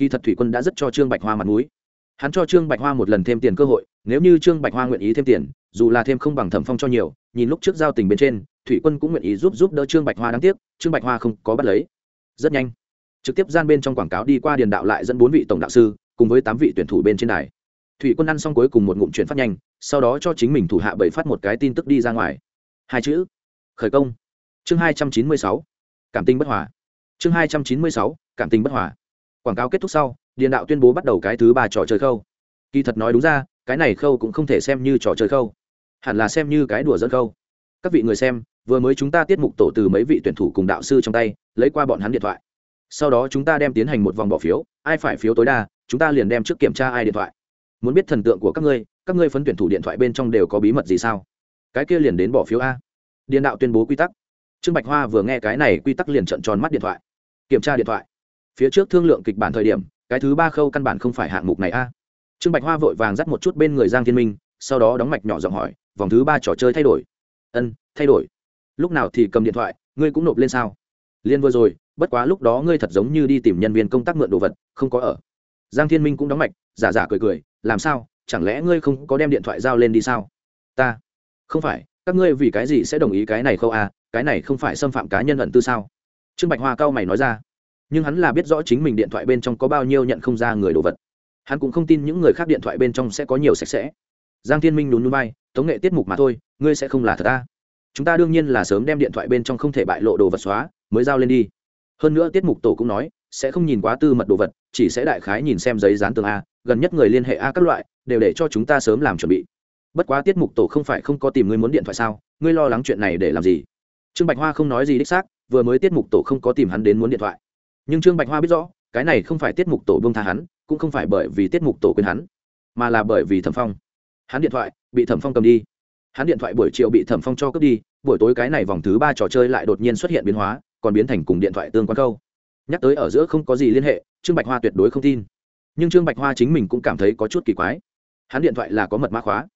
Kỳ thật thủy quân đã rất cho trương bạch hoa mặt mũi. Hắn cho trương bạch hoa một lần thêm tiền cơ hội, nếu như trương bạch hoa nguyện ý thêm tiền, dù là thêm không bằng thẩm phong cho nhiều, nhìn lúc trước giao tình bên trên, thủy quân cũng nguyện ý giúp giúp đỡ trương bạch hoa đáng tiếc, trương bạch hoa không có bắt lấy. Rất nhanh, trực tiếp gian bên trong quảng cáo đi qua điền đạo lại dẫn bốn vị tổng đạo sư, cùng với tám vị tuyển thủ bên trên đài. Thủy quân ăn xong cuối cùng một ngụm chuyển phát nhanh, sau đó cho chính mình thủ hạ bảy phát một cái tin tức đi ra ngoài. Hai chữ, khởi công. Chương hai trăm chín mươi sáu, cảm tình bất hòa. Chương hai trăm chín mươi sáu, cảm tình bất hòa quảng cáo kết thúc sau, điền đạo tuyên bố bắt đầu cái thứ ba trò chơi khâu. Kỳ thật nói đúng ra, cái này khâu cũng không thể xem như trò chơi khâu. Hẳn là xem như cái đùa dẫn khâu. Các vị người xem, vừa mới chúng ta tiết mục tổ từ mấy vị tuyển thủ cùng đạo sư trong tay, lấy qua bọn hắn điện thoại. Sau đó chúng ta đem tiến hành một vòng bỏ phiếu, ai phải phiếu tối đa, chúng ta liền đem trước kiểm tra ai điện thoại. Muốn biết thần tượng của các ngươi các ngươi phấn tuyển thủ điện thoại bên trong đều có bí mật gì sao? Cái kia liền đến bỏ phiếu a. Điện đạo tuyên bố quy tắc. Trương bạch hoa vừa nghe cái này quy tắc liền trận tròn mắt điện thoại. Kiểm tra điện thoại phía trước thương lượng kịch bản thời điểm, cái thứ ba khâu căn bản không phải hạng mục này a. Trương bạch hoa vội vàng dắt một chút bên người giang thiên minh, sau đó đóng mạch nhỏ giọng hỏi, vòng thứ ba trò chơi thay đổi? Ân, thay đổi. Lúc nào thì cầm điện thoại, ngươi cũng nộp lên sao? Liên vừa rồi, bất quá lúc đó ngươi thật giống như đi tìm nhân viên công tác mượn đồ vật, không có ở. Giang thiên minh cũng đóng mạch, giả giả cười cười, làm sao, chẳng lẽ ngươi không có đem điện thoại giao lên đi sao? Ta, không phải, các ngươi vì cái gì sẽ đồng ý cái này không à cái này không phải xâm phạm cá nhân ẩn tư sao? Trương bạch hoa cao mày nói ra nhưng hắn là biết rõ chính mình điện thoại bên trong có bao nhiêu nhận không ra người đồ vật. Hắn cũng không tin những người khác điện thoại bên trong sẽ có nhiều sạch sẽ. Giang thiên minh nhún núi bay tống nghệ tiết mục mà thôi, ngươi sẽ không là thật ta. Chúng ta đương nhiên là sớm đem điện thoại bên trong không thể bại lộ đồ vật xóa, mới giao lên đi. Hơn nữa tiết mục tổ cũng nói, sẽ không nhìn quá tư mật đồ vật, chỉ sẽ đại khái nhìn xem giấy dán tường a, gần nhất người liên hệ a các loại, đều để cho chúng ta sớm làm chuẩn bị. Bất quá tiết mục tổ không phải không có tìm ngươi muốn điện thoại sao, ngươi lo lắng chuyện này để làm gì? Trương bạch hoa không nói gì đích xác, vừa mới tiết mục tổ không có tìm hắn đến muốn điện thoại nhưng trương bạch hoa biết rõ, cái này không phải tiết mục tổ bông tha hắn, cũng không phải bởi vì tiết mục tổ quên hắn, mà là bởi vì thẩm phong. Hắn điện thoại bị thẩm phong cầm đi. Hắn điện thoại buổi chiều bị thẩm phong cho cướp đi, buổi tối cái này vòng thứ ba trò chơi lại đột nhiên xuất hiện biến hóa, còn biến thành cùng điện thoại tương quan câu. Nhắc tới ở giữa không có gì liên hệ, trương bạch hoa tuyệt đối không tin. Nhưng trương bạch hoa chính mình cũng cảm thấy có chút kỳ quái. Hắn điện thoại là có mật mã khóa.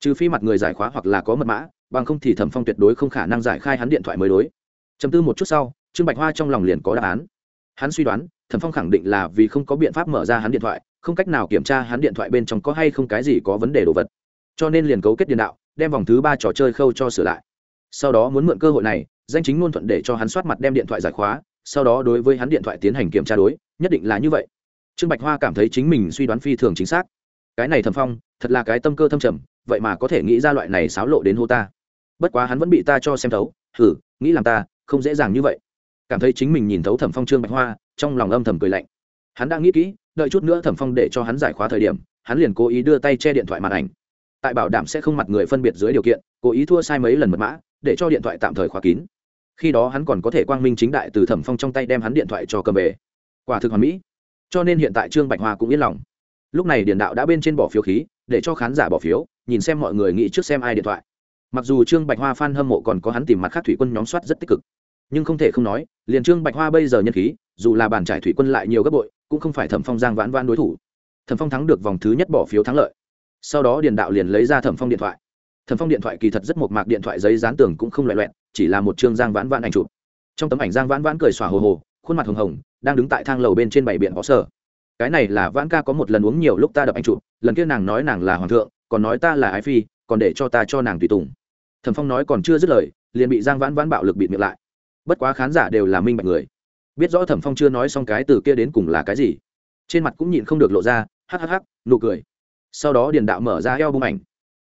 Trừ phi mặt người giải khóa hoặc là có mật mã, bằng không thì thẩm phong tuyệt đối không khả năng giải khai hắn điện thoại mới đối. Chấm tư một chút sau, trương bạch hoa trong lòng liền có đáp án hắn suy đoán, thẩm phong khẳng định là vì không có biện pháp mở ra hắn điện thoại, không cách nào kiểm tra hắn điện thoại bên trong có hay không cái gì có vấn đề đồ vật. Cho nên liền cấu kết điện đạo, đem vòng thứ ba trò chơi khâu cho sửa lại. Sau đó muốn mượn cơ hội này, danh chính ngôn thuận để cho hắn soát mặt đem điện thoại giải khóa, sau đó đối với hắn điện thoại tiến hành kiểm tra đối, nhất định là như vậy. Trương bạch hoa cảm thấy chính mình suy đoán phi thường chính xác. Cái này thầm phong, thật là cái tâm cơ thâm trầm, vậy mà có thể nghĩ ra loại này xáo lộ đến hô ta. Bất quá hắn vẫn bị ta cho xem thấu thử nghĩ làm ta, không dễ dàng như vậy cảm thấy chính mình nhìn thấu thẩm phong trương bạch hoa, trong lòng âm thầm cười lạnh. Hắn đã nghĩ kỹ, đợi chút nữa thẩm phong để cho hắn giải khóa thời điểm, hắn liền cố ý đưa tay che điện thoại màn ảnh. Tại bảo đảm sẽ không mặt người phân biệt dưới điều kiện, cố ý thua sai mấy lần mật mã, để cho điện thoại tạm thời khóa kín. Khi đó hắn còn có thể quang minh chính đại từ thẩm phong trong tay đem hắn điện thoại cho cầm về. Quả thực hoàn mỹ. Cho nên hiện tại trương bạch hoa cũng yên lòng. Lúc này điện đạo đã bên trên bỏ phiếu khí, để cho khán giả bỏ phiếu, nhìn xem mọi người nghĩ trước xem ai điện thoại. Mặc dù trương bạch hoa f a n hâm mộ còn có hắn tìm mặt khác thủy quân nhóm soát rất tích cực nhưng không thể không nói, liền trương bạch hoa bây giờ nhân khí, dù là bàn trải thủy quân lại nhiều gấp bội, cũng không phải thẩm phong giang vãn vãn đối thủ. Thẩm phong thắng được vòng thứ nhất bỏ phiếu thắng lợi. Sau đó điền đạo liền lấy ra thẩm phong điện thoại. Thẩm phong điện thoại kỳ thật rất một mạc, điện thoại giấy dán tường cũng không loại loẹn chỉ là một chương giang vãn vãn ảnh chụp. Trong tấm ảnh giang vãn vãn cười xòa hồ hồ, khuôn mặt hồng hồng, đang đứng tại thang lầu bên trên bảy biển võ sở. Cái này là vãn ca có một lần uống nhiều lúc ta đập anh chụp, lần kia nàng nói nàng là hoàng thượng, còn nói ta là ái phi, còn để cho ta cho nàng tùy tùng. Thẩm phong nói còn chưa dứt lời, liền bị giang vãn vãn bạo lực bịt miệng lại bất quá khán giả đều là minh bạch người. Biết rõ thẩm phong chưa nói xong cái từ kia đến cùng là cái gì. Trên mặt cũng nhịn không được lộ ra hhh nụ cười. Sau đó điền đạo mở ra eo bung ảnh.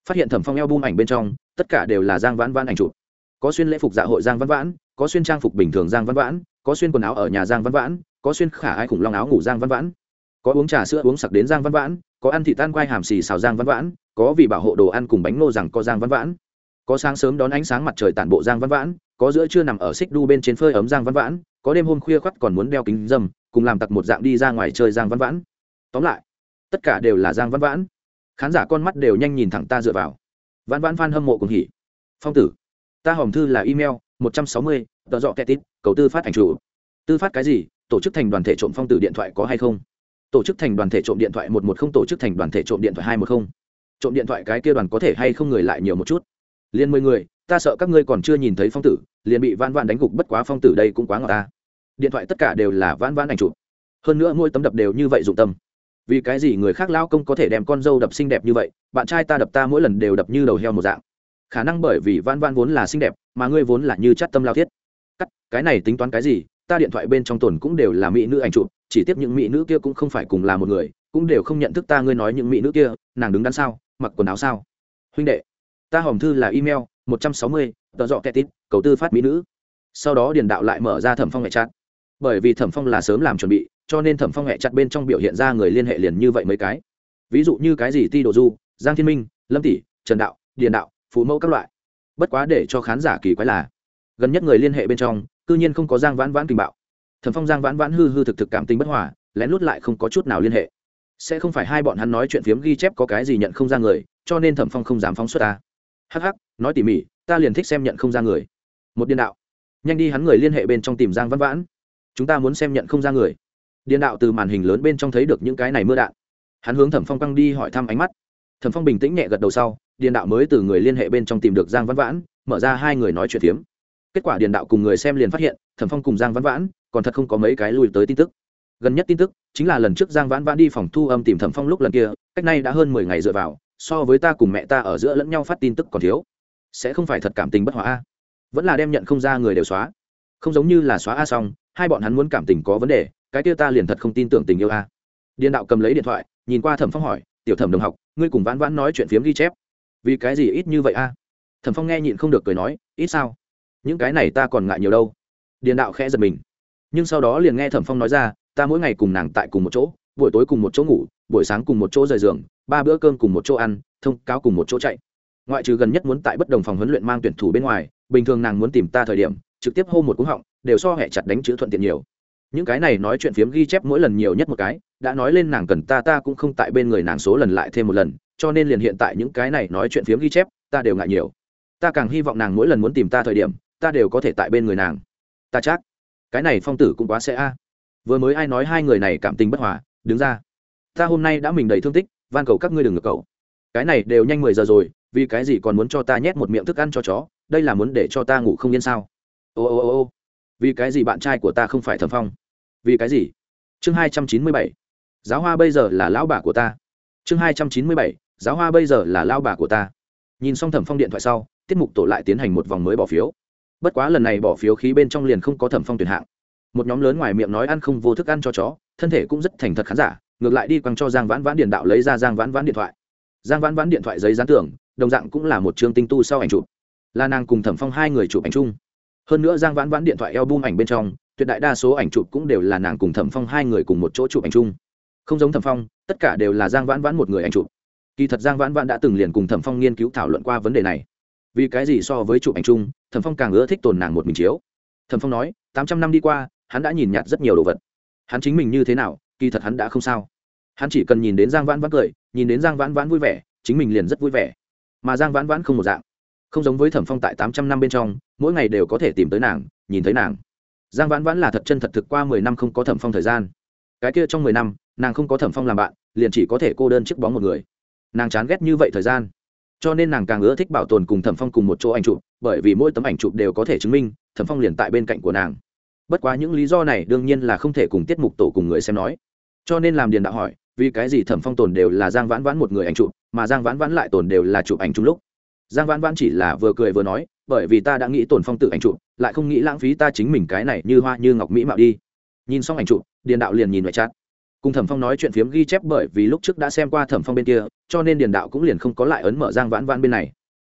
Phát hiện thẩm phong eo bung ảnh bên trong, tất cả đều là giang vãn vãn ảnh chụp. Có xuyên lễ phục dạ hội giang vãn vãn, có xuyên trang phục bình thường giang vãn vãn, có xuyên quần áo ở nhà giang vãn vãn, có xuyên khả ai khủng long áo ngủ giang vãn vãn. Có uống trà sữa uống sặc đến giang vãn vãn, có ăn thịt tan quai hàm xì xào giang vãn vãn, có vì bảo hộ đồ ăn cùng bánh nô rằng có giang vãn vãn có sáng sớm đón ánh sáng mặt trời tản bộ giang Văn vãn, có giữa trưa nằm ở xích đu bên trên phơi ấm giang Văn vãn, có đêm hôm khuya khoắt còn muốn đeo kính dâm, cùng làm tặc một dạng đi ra ngoài chơi giang Văn vãn. Tóm lại, tất cả đều là giang Văn vãn. Khán giả con mắt đều nhanh nhìn thẳng ta dựa vào. Văn vãn phan hâm mộ cùng hỉ. Phong tử, ta hòm thư là email một trăm sáu mươi tờ dọ tét tít, cầu tư phát ảnh chủ. Tư phát cái gì, tổ chức thành đoàn thể trộm phong tử điện thoại có hay không? Tổ chức thành đoàn thể trộm điện thoại một một không, tổ chức thành đoàn thể trộm điện thoại hai một không. Trộm điện thoại cái kia đoàn có thể hay không người lại nhiều một chút? Liền mười người, ta sợ các ngươi còn chưa nhìn thấy phong tử, liền bị van van đánh gục bất quá phong tử đây cũng quá ngọt ta. Điện thoại tất cả đều là van van ảnh chụp. Hơn nữa mỗi tấm đập đều như vậy dụng tâm. Vì cái gì người khác lao công có thể đem con dâu đập xinh đẹp như vậy, bạn trai ta đập ta mỗi lần đều đập như đầu heo một dạng. Khả năng bởi vì van van vốn là xinh đẹp, mà ngươi vốn là như chắt tâm lao thiết. Cắt, cái này tính toán cái gì, ta điện thoại bên trong tồn cũng đều là mỹ nữ ảnh chụp, chỉ tiếp những mỹ nữ kia cũng không phải cùng là một người, cũng đều không nhận thức ta ngươi nói những mỹ nữ kia, nàng đứng đắn sao, mặc quần áo sao? Huynh đệ ta hòm thư là email, một trăm sáu mươi, tờ dọ tít, cầu tư phát mỹ nữ. Sau đó điền đạo lại mở ra thẩm phong hệ chặt bởi vì thẩm phong là sớm làm chuẩn bị, cho nên thẩm phong hệ chặt bên trong biểu hiện ra người liên hệ liền như vậy mấy cái. Ví dụ như cái gì ti đồ du, giang thiên minh, lâm tỷ, trần đạo, điền đạo, phú mẫu các loại. Bất quá để cho khán giả kỳ quái là, gần nhất người liên hệ bên trong, cư nhiên không có giang vãn vãn kinh bạo. Thẩm phong giang vãn vãn hư hư thực thực cảm tình bất hòa, lén lút lại không có chút nào liên hệ. Sẽ không phải hai bọn hắn nói chuyện phiếm ghi chép có cái gì nhận không ra người, cho nên thẩm phong không dám phóng xuất ta hắc hắc, nói tỉ mỉ, ta liền thích xem nhận không ra người. Một điên đạo. Nhanh đi hắn người liên hệ bên trong tìm giang văn vãn. Chúng ta muốn xem nhận không ra người. Điên đạo từ màn hình lớn bên trong thấy được những cái này mưa đạn. Hắn hướng thẩm phong căng đi hỏi thăm ánh mắt. Thẩm phong bình tĩnh nhẹ gật đầu sau điền đạo mới từ người liên hệ bên trong tìm được giang văn vãn, mở ra hai người nói chuyện phiếm. Kết quả điền đạo cùng người xem liền phát hiện, thẩm phong cùng giang văn vãn còn thật không có mấy cái lùi tới tin tức. Gần nhất tin tức chính là lần trước giang vãn vãn đi phòng thu âm tìm thẩm phong lúc lần kia, cách nay đã hơn mười ngày dựa vào so với ta cùng mẹ ta ở giữa lẫn nhau phát tin tức còn thiếu. Sẽ không phải thật cảm tình bất hòa a. Vẫn là đem nhận không ra người đều xóa. Không giống như là xóa a xong, hai bọn hắn muốn cảm tình có vấn đề, cái kia ta liền thật không tin tưởng tình yêu a. Điền đạo cầm lấy điện thoại, nhìn qua thẩm phong hỏi, tiểu thẩm đồng học, ngươi cùng vãn vãn nói chuyện phiếm ghi chép. Vì cái gì ít như vậy a? Thẩm phong nghe nhịn không được cười nói, ít sao? Những cái này ta còn ngại nhiều đâu. Điền đạo khẽ giật mình. Nhưng sau đó liền nghe thẩm phong nói ra, ta mỗi ngày cùng nàng tại cùng một chỗ buổi tối cùng một chỗ ngủ, buổi sáng cùng một chỗ rời giường, ba bữa cơm cùng một chỗ ăn, thông cáo cùng một chỗ chạy. Ngoại trừ gần nhất muốn tại bất đồng phòng huấn luyện mang tuyển thủ bên ngoài, bình thường nàng muốn tìm ta thời điểm, trực tiếp hô một cú họng, đều so hẹ chặt đánh chữ thuận tiện nhiều. Những cái này nói chuyện phiếm ghi chép mỗi lần nhiều nhất một cái, đã nói lên nàng cần ta ta cũng không tại bên người nàng số lần lại thêm một lần, cho nên liền hiện tại những cái này nói chuyện phiếm ghi chép, ta đều ngại nhiều. Ta càng hy vọng nàng mỗi lần muốn tìm ta thời điểm, ta đều có thể tại bên người nàng. Ta chắc, cái này phong tử cũng quá sẽ a. Vừa mới ai nói hai người này cảm tình bất hòa đứng ra. Ta hôm nay đã mình đầy thương tích, van cầu các ngươi đừng ngược cậu. cái này đều nhanh mười giờ rồi, vì cái gì còn muốn cho ta nhét một miệng thức ăn cho chó? Đây là muốn để cho ta ngủ không yên sao? Ô ô ô ô. Vì cái gì bạn trai của ta không phải thẩm phong? Vì cái gì? Chương hai trăm chín mươi bảy. Giáo hoa bây giờ là lão bà của ta. Chương hai trăm chín mươi bảy. Giáo hoa bây giờ là lao bà của ta. Nhìn xong thẩm phong điện thoại sau, tiết mục tổ lại tiến hành một vòng mới bỏ phiếu. Bất quá lần này bỏ phiếu khí bên trong liền không có thẩm phong tuyển hạng. Một nhóm lớn ngoài miệng nói ăn không vô thức ăn cho chó thân thể cũng rất thành thật khán giả, ngược lại đi quăng cho giang vãn vãn điện đạo lấy ra giang vãn vãn điện thoại. Giang vãn vãn điện thoại giấy dán tưởng đồng dạng cũng là một chương tinh tu sau ảnh chụp. Là nàng cùng thẩm phong hai người chụp ảnh chung. Hơn nữa giang vãn vãn điện thoại eo bum ảnh bên trong, tuyệt đại đa số ảnh chụp cũng đều là nàng cùng thẩm phong hai người cùng một chỗ chụp ảnh chung. Không giống thẩm phong, tất cả đều là giang vãn vãn một người ảnh chụp. Kỳ thật giang vãn vãn đã từng liền cùng thẩm phong nghiên cứu thảo luận qua vấn đề này. Vì cái gì so với chụp ảnh chung, thẩm phong càng ưa thích tồn nàng một mình chiếu. Thẩm phong nói, tám trăm năm đi qua, hắn đã nhìn nhạt rất nhiều đồ vật hắn chính mình như thế nào, kỳ thật hắn đã không sao. Hắn chỉ cần nhìn đến giang vãn vãn cười, nhìn đến giang vãn vãn vui vẻ, chính mình liền rất vui vẻ. Mà giang vãn vãn không một dạng. Không giống với thẩm phong tại tám trăm năm bên trong, mỗi ngày đều có thể tìm tới nàng, nhìn thấy nàng. Giang vãn vãn là thật chân thật thực qua mười năm không có thẩm phong thời gian. Cái kia trong mười năm, nàng không có thẩm phong làm bạn, liền chỉ có thể cô đơn chiếc bóng một người. Nàng chán ghét như vậy thời gian. Cho nên nàng càng ưa thích bảo tồn cùng thẩm phong cùng một chỗ ảnh chụp, bởi vì mỗi tấm ảnh chụp đều có thể chứng minh, thẩm phong liền tại bên cạnh của nàng bất quá những lý do này đương nhiên là không thể cùng tiết mục tổ cùng người xem nói. Cho nên làm điền đạo hỏi, vì cái gì thẩm phong tồn đều là giang vãn vãn một người ảnh chụp, mà giang vãn vãn lại tồn đều là chụp ảnh chung lúc? Giang vãn vãn chỉ là vừa cười vừa nói, bởi vì ta đã nghĩ tồn phong tự ảnh chụp, lại không nghĩ lãng phí ta chính mình cái này như hoa như ngọc mỹ mạo đi. Nhìn xong ảnh chụp, điền đạo liền nhìn ngoại chát cùng thẩm phong nói chuyện phiếm ghi chép bởi vì lúc trước đã xem qua thẩm phong bên kia, cho nên điền đạo cũng liền không có lại ấn mở giang vãn vãn bên này.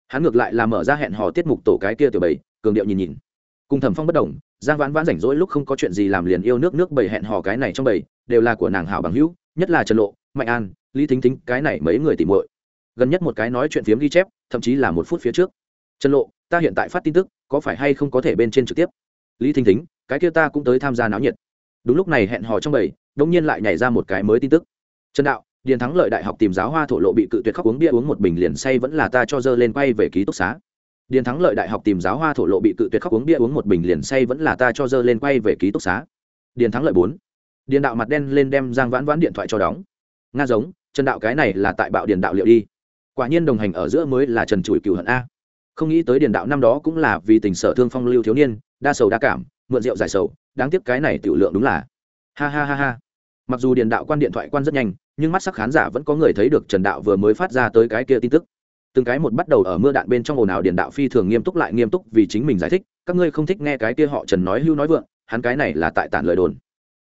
Hắn ngược lại là mở ra hẹn hò tiết mục tổ cái kia từ bảy cường điệu nhìn nhìn. Cùng thẩm phong bất đồng giang vãn vãn rảnh rỗi lúc không có chuyện gì làm liền yêu nước nước bầy hẹn hò cái này trong bầy, đều là của nàng hảo bằng hữu, nhất là trần lộ, mạnh an, lý thính thính, cái này mấy người tìm muội. Gần nhất một cái nói chuyện phiếm ghi chép, thậm chí là một phút phía trước. Trần lộ, ta hiện tại phát tin tức, có phải hay không có thể bên trên trực tiếp? Lý thính thính, cái kia ta cũng tới tham gia náo nhiệt. Đúng lúc này hẹn hò trong bầy đông nhiên lại nhảy ra một cái mới tin tức. Trần đạo, điền thắng lợi đại học tìm giáo hoa thổ lộ bị cự tuyệt khóc uống bia uống một bình liền say vẫn là ta cho dơ lên quay về ký túc xá điền thắng lợi đại học tìm giáo hoa thổ lộ bị cự tuyệt khóc uống bia uống một bình liền say vẫn là ta cho dơ lên quay về ký túc xá. Điền thắng lợi bốn. Điền đạo mặt đen lên đem giang vãn vãn điện thoại cho đóng. Nga giống, trần đạo cái này là tại bạo điền đạo liệu đi. Quả nhiên đồng hành ở giữa mới là trần chùi cựu hận a. Không nghĩ tới điền đạo năm đó cũng là vì tình sở thương phong lưu thiếu niên, đa sầu đa cảm, mượn rượu giải sầu, đáng tiếc cái này tiểu lượng đúng là. Ha ha ha ha. Mặc dù điền đạo quan điện thoại quan rất nhanh, nhưng mắt sắc khán giả vẫn có người thấy được trần đạo vừa mới phát ra tới cái kia tin tức từng cái một bắt đầu ở mưa đạn bên trong ồn ào điền đạo phi thường nghiêm túc lại nghiêm túc vì chính mình giải thích, các ngươi không thích nghe cái kia họ trần nói hưu nói vượng, hắn cái này là tại tản lời đồn.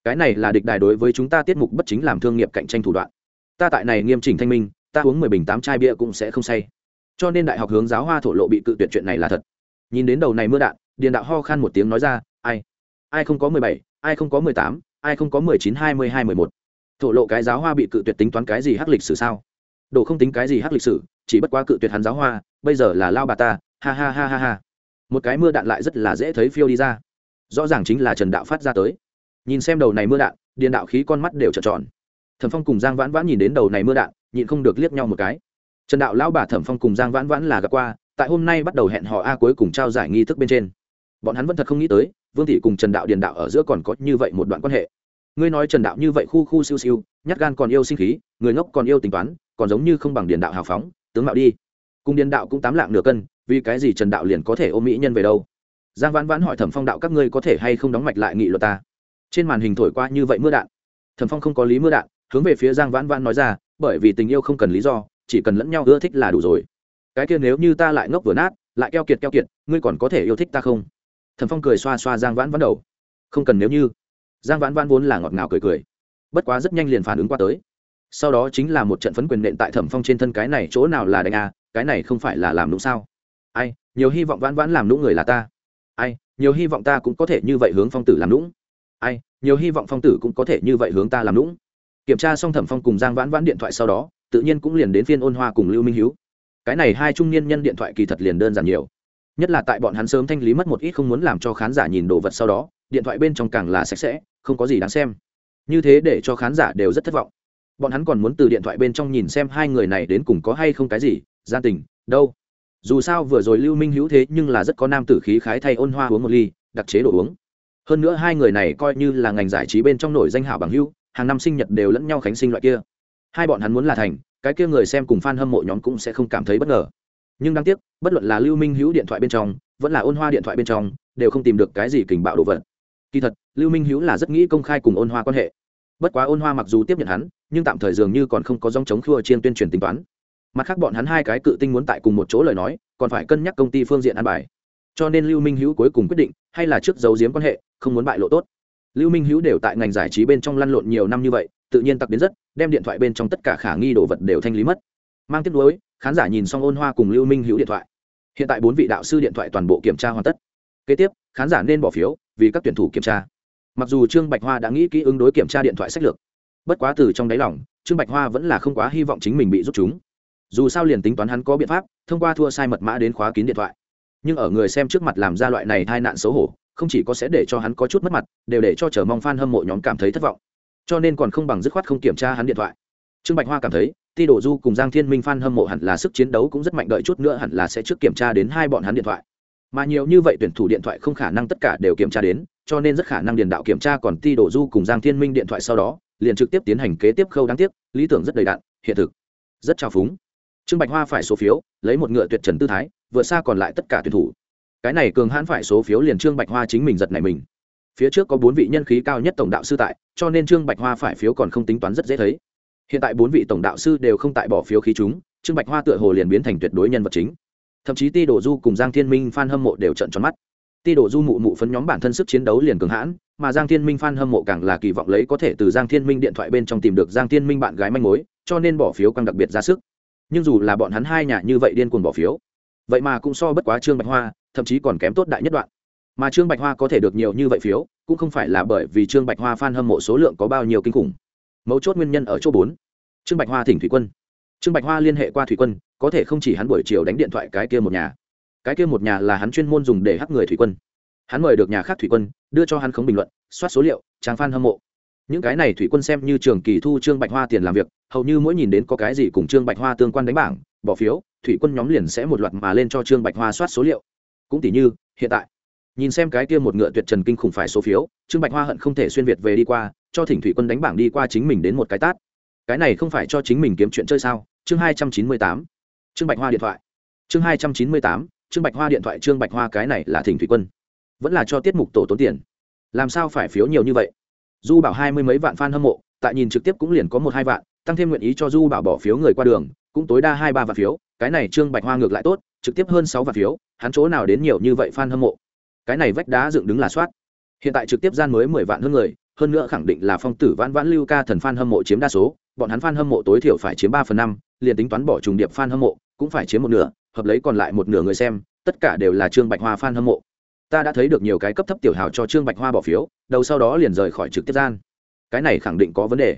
Cái này là địch đài đối với chúng ta tiết mục bất chính làm thương nghiệp cạnh tranh thủ đoạn. Ta tại này nghiêm chỉnh thanh minh, ta uống mười bình tám chai bia cũng sẽ không say. Cho nên đại học hướng giáo hoa thổ lộ bị cự tuyệt chuyện này là thật. Nhìn đến đầu này mưa đạn, điền đạo ho khan một tiếng nói ra, ai? Ai không có mười bảy, ai không có mười tám, ai không có mười chín, hai mươi, hai mười một? Thổ lộ cái giáo hoa bị cự tuyệt tính toán cái gì hắc lịch sử sao? Đồ không tính cái gì hắc lịch sử, chỉ bất quá cự tuyệt hắn giáo hoa, bây giờ là lao bà ta, ha ha ha ha ha. Một cái mưa đạn lại rất là dễ thấy phiêu đi ra. Rõ ràng chính là trần đạo phát ra tới. Nhìn xem đầu này mưa đạn, điền đạo khí con mắt đều trợn tròn. Thẩm phong cùng giang vãn vãn nhìn đến đầu này mưa đạn, nhịn không được liếc nhau một cái. Trần đạo lão bà thẩm phong cùng giang vãn vãn là gặp qua, tại hôm nay bắt đầu hẹn họ a cuối cùng trao giải nghi thức bên trên. Bọn hắn vẫn thật không nghĩ tới, vương thị cùng trần đạo điền đạo ở giữa còn có như vậy một đoạn quan hệ. Ngươi nói trần đạo như vậy khu khu siêu siêu, nhát gan còn yêu sinh khí, người ngốc còn yêu tính toán còn giống như không bằng điền đạo hào phóng, tướng mạo đi. Cùng điền đạo cũng tám lạng nửa cân, vì cái gì trần đạo liền có thể ôm mỹ nhân về đâu? Giang vãn vãn hỏi thẩm phong đạo các ngươi có thể hay không đóng mạch lại nghị luật ta? Trên màn hình thổi qua như vậy mưa đạn. Thẩm phong không có lý mưa đạn, hướng về phía giang vãn vãn nói ra, bởi vì tình yêu không cần lý do, chỉ cần lẫn nhau ưa thích là đủ rồi. Cái kia nếu như ta lại ngốc vừa nát, lại keo kiệt keo kiệt, ngươi còn có thể yêu thích ta không? Thẩm phong cười xoa xoa giang vãn vãn đầu. Không cần nếu như. Giang vãn vãn vốn là ngọt ngào cười cười. Bất quá rất nhanh liền phản ứng qua tới sau đó chính là một trận phấn quyền nện tại thẩm phong trên thân cái này chỗ nào là đánh a cái này không phải là làm đúng sao? Ai, nhiều hy vọng vãn vãn làm đúng người là ta. Ai, nhiều hy vọng ta cũng có thể như vậy hướng phong tử làm đúng ai, nhiều hy vọng phong tử cũng có thể như vậy hướng ta làm đúng kiểm tra xong thẩm phong cùng giang vãn vãn điện thoại sau đó, tự nhiên cũng liền đến phiên ôn hoa cùng lưu minh hiếu. Cái này hai trung niên nhân điện thoại kỳ thật liền đơn giản nhiều. Nhất là tại bọn hắn sớm thanh lý mất một ít không muốn làm cho khán giả nhìn đồ vật sau đó, điện thoại bên trong càng là sạch sẽ, không có gì đáng xem. Như thế để cho khán giả đều rất thất vọng bọn hắn còn muốn từ điện thoại bên trong nhìn xem hai người này đến cùng có hay không cái gì gia tình, đâu. Dù sao vừa rồi lưu minh hữu thế nhưng là rất có nam tử khí khái thay ôn hoa uống một ly, đặc chế đồ uống. Hơn nữa hai người này coi như là ngành giải trí bên trong nổi danh hảo bằng hữu, hàng năm sinh nhật đều lẫn nhau khánh sinh loại kia. Hai bọn hắn muốn là thành, cái kia người xem cùng f a n hâm mộ nhóm cũng sẽ không cảm thấy bất ngờ. Nhưng đáng tiếc, bất luận là lưu minh hữu điện thoại bên trong, vẫn là ôn hoa điện thoại bên trong, đều không tìm được cái gì kình bạo đồ vật. Kỳ thật, lưu minh hữu là rất nghĩ công khai cùng ôn hoa quan hệ bất quá ôn hoa mặc dù tiếp nhận hắn, nhưng tạm thời dường như còn không có dòng chống khua chiên tuyên truyền tính toán. Mặt khác bọn hắn hai cái cự tinh muốn tại cùng một chỗ lời nói, còn phải cân nhắc công ty phương diện an bài. Cho nên lưu minh hữu cuối cùng quyết định, hay là trước giấu giếm quan hệ, không muốn bại lộ tốt. Lưu minh hữu đều tại ngành giải trí bên trong lăn lộn nhiều năm như vậy, tự nhiên tặc đến rất, đem điện thoại bên trong tất cả khả nghi đồ vật đều thanh lý mất. Mang tiếp nối khán giả nhìn xong ôn hoa cùng lưu minh hữu điện thoại. Hiện tại bốn vị đạo sư điện thoại toàn bộ kiểm tra hoàn tất. Kế tiếp, khán giả nên bỏ phiếu vì các tuyển thủ kiểm tra mặc dù trương bạch hoa đã nghĩ kỹ ứng đối kiểm tra điện thoại sách lược bất quá từ trong đáy lòng, trương bạch hoa vẫn là không quá hy vọng chính mình bị rút chúng. Dù sao liền tính toán hắn có biện pháp, thông qua thua sai mật mã đến khóa kín điện thoại. Nhưng ở người xem trước mặt làm ra loại này tai nạn xấu hổ, không chỉ có sẽ để cho hắn có chút mất mặt, đều để cho chờ mong f a n hâm mộ nhóm cảm thấy thất vọng. Cho nên còn không bằng dứt khoát không kiểm tra hắn điện thoại. Trương bạch hoa cảm thấy, ti đổ du cùng giang thiên minh f a n hâm mộ hẳn là sức chiến đấu cũng rất mạnh đợi chút nữa hẳn là sẽ trước kiểm tra đến hai bọn hắn điện thoại. Mà nhiều như vậy tuyển thủ điện thoại không khả năng tất cả đều kiểm tra đến cho nên rất khả năng điền đạo kiểm tra còn ti đổ du cùng giang thiên minh điện thoại sau đó, liền trực tiếp tiến hành kế tiếp khâu đáng tiếc, lý tưởng rất đầy đạn hiện thực. Rất trào phúng. Trương bạch hoa phải số phiếu, lấy một ngựa tuyệt trần tư thái, vượt xa còn lại tất cả tuyển thủ. Cái này cường hãn phải số phiếu liền trương bạch hoa chính mình giật này mình. Phía trước có bốn vị nhân khí cao nhất tổng đạo sư tại, cho nên trương bạch hoa phải phiếu còn không tính toán rất dễ thấy. Hiện tại bốn vị tổng đạo sư đều không tại bỏ phiếu khí chúng, trương bạch hoa tựa hồ liền biến thành tuyệt đối nhân vật chính. Thậm chí ti đồ du cùng giang thiên minh f a n hâm mộ đều trận tròn mắt ti đồ du mụ mụ phấn nhóm bản thân sức chiến đấu liền cường hãn, mà giang thiên minh f a n hâm mộ càng là kỳ vọng lấy có thể từ giang thiên minh điện thoại bên trong tìm được giang thiên minh bạn gái manh mối, cho nên bỏ phiếu càng đặc biệt ra sức. Nhưng dù là bọn hắn hai nhà như vậy điên cuồng bỏ phiếu, vậy mà cũng so bất quá trương bạch hoa, thậm chí còn kém tốt đại nhất đoạn. Mà trương bạch hoa có thể được nhiều như vậy phiếu, cũng không phải là bởi vì trương bạch hoa f a n hâm mộ số lượng có bao nhiêu kinh khủng. Mấu chốt nguyên nhân ở chỗ bốn. Trương bạch hoa thỉnh thủy quân. Trương bạch hoa liên hệ qua thủy quân, có thể không chỉ hắn buổi chiều đánh điện thoại cái kia một nhà cái kia một nhà là hắn chuyên môn dùng để hắc người thủy quân. Hắn mời được nhà khác thủy quân, đưa cho hắn không bình luận, soát số liệu, trang f hâm mộ. Những cái này thủy quân xem như trường kỳ thu trương bạch hoa tiền làm việc, hầu như mỗi nhìn đến có cái gì cùng trương bạch hoa tương quan đánh bảng, bỏ phiếu, thủy quân nhóm liền sẽ một loạt mà lên cho trương bạch hoa soát số liệu. Cũng tỷ như, hiện tại, nhìn xem cái kia một ngựa tuyệt trần kinh khủng phải số phiếu, trương bạch hoa hận không thể xuyên việt về đi qua, cho thỉnh thủy quân đánh bảng đi qua chính mình đến một cái tát. Cái này không phải cho chính mình kiếm chuyện chơi sao? Chương hai trăm chín mươi tám. Trương bạch hoa điện thoại. Chương hai trăm chín mươi tám trương bạch hoa điện thoại, trương bạch hoa cái này là thỉnh thủy quân. Vẫn là cho tiết mục tổ tốn tiền. Làm sao phải phiếu nhiều như vậy? Du bảo hai mươi mấy vạn f a n hâm mộ, tại nhìn trực tiếp cũng liền có một hai vạn, tăng thêm nguyện ý cho du bảo bỏ phiếu người qua đường, cũng tối đa hai ba vạn phiếu, cái này trương bạch hoa ngược lại tốt, trực tiếp hơn sáu vạn phiếu, hắn chỗ nào đến nhiều như vậy f a n hâm mộ? Cái này vách đá dựng đứng là soát. Hiện tại trực tiếp gian mới mười vạn hơn người, hơn nữa khẳng định là phong tử vãn vãn lưu ca thần f a n hâm mộ chiếm đa số, bọn hắn f a n hâm mộ tối thiểu phải chiếm ba phần năm, liền tính toán bỏ trùng điệp f a n hâm mộ, cũng phải chiếm một nửa hợp lấy còn lại một nửa người xem tất cả đều là trương bạch hoa f a n hâm mộ. Ta đã thấy được nhiều cái cấp thấp tiểu hào cho trương bạch hoa bỏ phiếu đầu sau đó liền rời khỏi trực tiếp gian. Cái này khẳng định có vấn đề.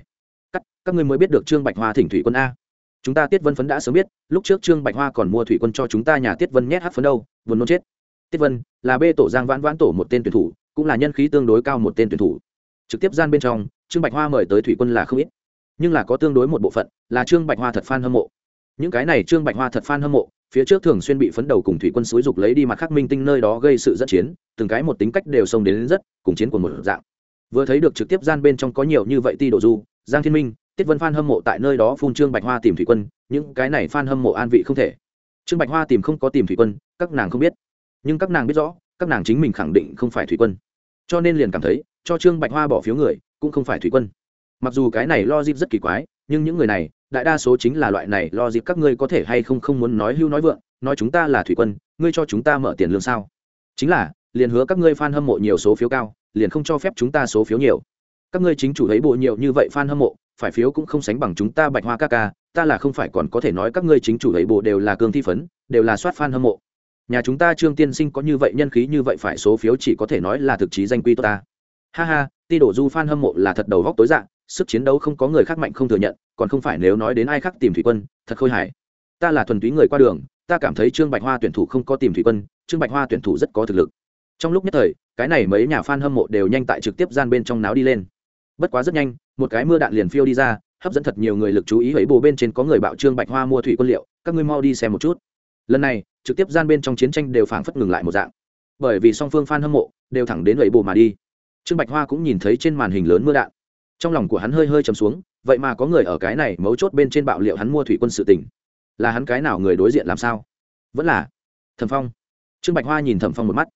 Các, các ngươi mới biết được trương bạch hoa thỉnh thủy quân a. Chúng ta tiết vân phấn đã sớm biết lúc trước trương bạch hoa còn mua thủy quân cho chúng ta nhà tiết vân nhét hát phấn đâu vốn nôn chết. Tiết vân là bê tổ giang vãn vãn tổ một tên tuyển thủ cũng là nhân khí tương đối cao một tên tuyển thủ. Trực tiếp gian bên trong trương bạch hoa mời tới thủy quân là không ít. Nhưng là có tương đối một bộ phận là trương bạch hoa thật f a n hâm mộ. Những cái này trương bạch hoa thật f a n hâm mộ phía trước thường xuyên bị phấn đầu cùng thủy quân xúi dục lấy đi mặt khắc minh tinh nơi đó gây sự dẫn chiến từng cái một tính cách đều xông đến, đến rất cùng chiến của một dạng. Vừa thấy được trực tiếp gian bên trong có nhiều như vậy ti độ du giang thiên minh tiết vân phan hâm mộ tại nơi đó phun trương bạch hoa tìm thủy quân những cái này phan hâm mộ an vị không thể. Trương bạch hoa tìm không có tìm thủy quân các nàng không biết. Nhưng các nàng biết rõ các nàng chính mình khẳng định không phải thủy quân. Cho nên liền cảm thấy cho trương bạch hoa bỏ phiếu người cũng không phải thủy quân. Mặc dù cái này lo dịp rất kỳ quái nhưng những người này, đại đa số chính là loại này lo dịp các ngươi có thể hay không không muốn nói hưu nói vượng, nói chúng ta là thủy quân, ngươi cho chúng ta mở tiền lương sao? Chính là, liền hứa các ngươi f a n hâm mộ nhiều số phiếu cao, liền không cho phép chúng ta số phiếu nhiều. Các ngươi chính chủ thấy bộ nhiều như vậy f a n hâm mộ, phải phiếu cũng không sánh bằng chúng ta bạch hoa ca ca, ta là không phải còn có thể nói các ngươi chính chủ thấy bộ đều là cương thi phấn, đều là soát f a n hâm mộ. Nhà chúng ta trương tiên sinh có như vậy nhân khí như vậy phải số phiếu chỉ có thể nói là thực chí danh quy tốt ta. Ha ha, ti đổ du f a n hâm mộ là thật đầu góc tối dạng sức chiến đấu không có người khác mạnh không thừa nhận, còn không phải nếu nói đến ai khác tìm thủy quân, thật khôi hài. Ta là thuần túy người qua đường, ta cảm thấy trương bạch hoa tuyển thủ không có tìm thủy quân, trương bạch hoa tuyển thủ rất có thực lực. Trong lúc nhất thời, cái này mấy nhà f a n hâm mộ đều nhanh tại trực tiếp gian bên trong náo đi lên. Bất quá rất nhanh, một cái mưa đạn liền phiêu đi ra, hấp dẫn thật nhiều người lực chú ý ấy bồ bên trên có người bạo trương bạch hoa mua thủy quân liệu, các ngươi mau đi xem một chút. Lần này, trực tiếp gian bên trong chiến tranh đều phảng phất ngừng lại một dạng. Bởi vì song phương f a n hâm mộ đều thẳng đến ấy bồ mà đi. Trương bạch hoa cũng nhìn thấy trên màn hình lớn mưa đạn trong lòng của hắn hơi hơi chầm xuống, vậy mà có người ở cái này mấu chốt bên trên bạo liệu hắn mua thủy quân sự tỉnh là hắn cái nào người đối diện làm sao? Vẫn là thẩm phong. Trương bạch hoa nhìn thẩm phong một mắt,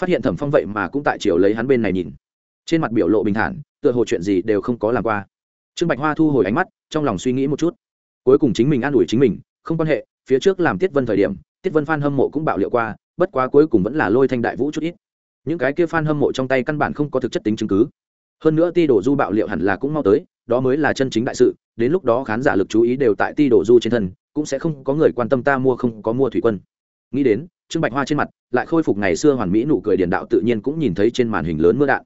phát hiện thẩm phong vậy mà cũng tại chiều lấy hắn bên này nhìn. Trên mặt biểu lộ bình thản, tựa hồ chuyện gì đều không có làm qua. Trương bạch hoa thu hồi ánh mắt, trong lòng suy nghĩ một chút. Cuối cùng chính mình an ủi chính mình, không quan hệ, phía trước làm tiết vân thời điểm, tiết vân phan hâm mộ cũng bạo liệu qua, bất quá cuối cùng vẫn là lôi thanh đại vũ chút ít. Những cái kia phan hâm mộ trong tay căn bản không có thực chất tính chứng cứ hơn nữa ti đổ du bạo liệu hẳn là cũng mau tới, đó mới là chân chính đại sự, đến lúc đó khán giả lực chú ý đều tại ti đổ du trên thân, cũng sẽ không có người quan tâm ta mua không có mua thủy quân. Nghĩ đến, trương bạch hoa trên mặt lại khôi phục ngày xưa hoàn mỹ nụ cười điền đạo tự nhiên cũng nhìn thấy trên màn hình lớn mưa đạn.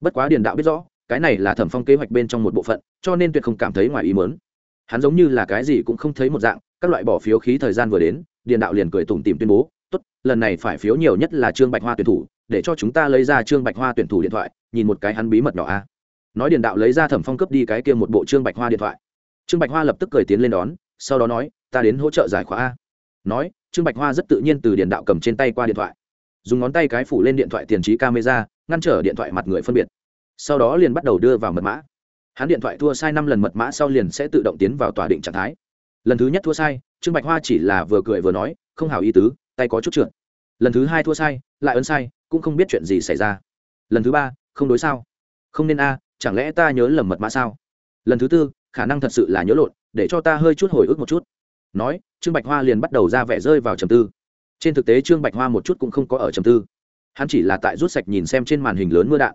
Bất quá điền đạo biết rõ, cái này là thẩm phong kế hoạch bên trong một bộ phận, cho nên tuyệt không cảm thấy ngoài ý mớn hắn giống như là cái gì cũng không thấy một dạng, các loại bỏ phiếu khí thời gian vừa đến, điền đạo liền cười tủm tìm tuyên bố, tốt, lần này phải phiếu nhiều nhất là trương bạch hoa tuyển thủ để cho chúng ta lấy ra trương bạch hoa tuyển thủ điện thoại, nhìn một cái hắn bí mật nhỏ a. Nói điền đạo lấy ra thẩm phong cướp đi cái kia một bộ trương bạch hoa điện thoại. Trương bạch hoa lập tức cười tiến lên đón, sau đó nói, ta đến hỗ trợ giải khóa a. Nói, trương bạch hoa rất tự nhiên từ điện đạo cầm trên tay qua điện thoại. Dùng ngón tay cái phủ lên điện thoại tiền trí camera, ngăn trở điện thoại mặt người phân biệt. Sau đó liền bắt đầu đưa vào mật mã. Hắn điện thoại thua sai năm lần mật mã sau liền sẽ tự động tiến vào tòa định trạng thái. Lần thứ nhất thua sai, trương bạch hoa chỉ là vừa cười vừa nói, không hào ý tứ, tay có chút trượt lần thứ hai thua sai, lại ấn sai, cũng không biết chuyện gì xảy ra. Lần thứ ba, không đối sao? Không nên a, chẳng lẽ ta nhớ lầm mật mã sao? Lần thứ tư, khả năng thật sự là nhớ lộn, để cho ta hơi chút hồi ức một chút. Nói, trương bạch hoa liền bắt đầu ra vẻ rơi vào trầm tư. Trên thực tế trương bạch hoa một chút cũng không có ở trầm tư. Hắn chỉ là tại rút sạch nhìn xem trên màn hình lớn mưa đạn.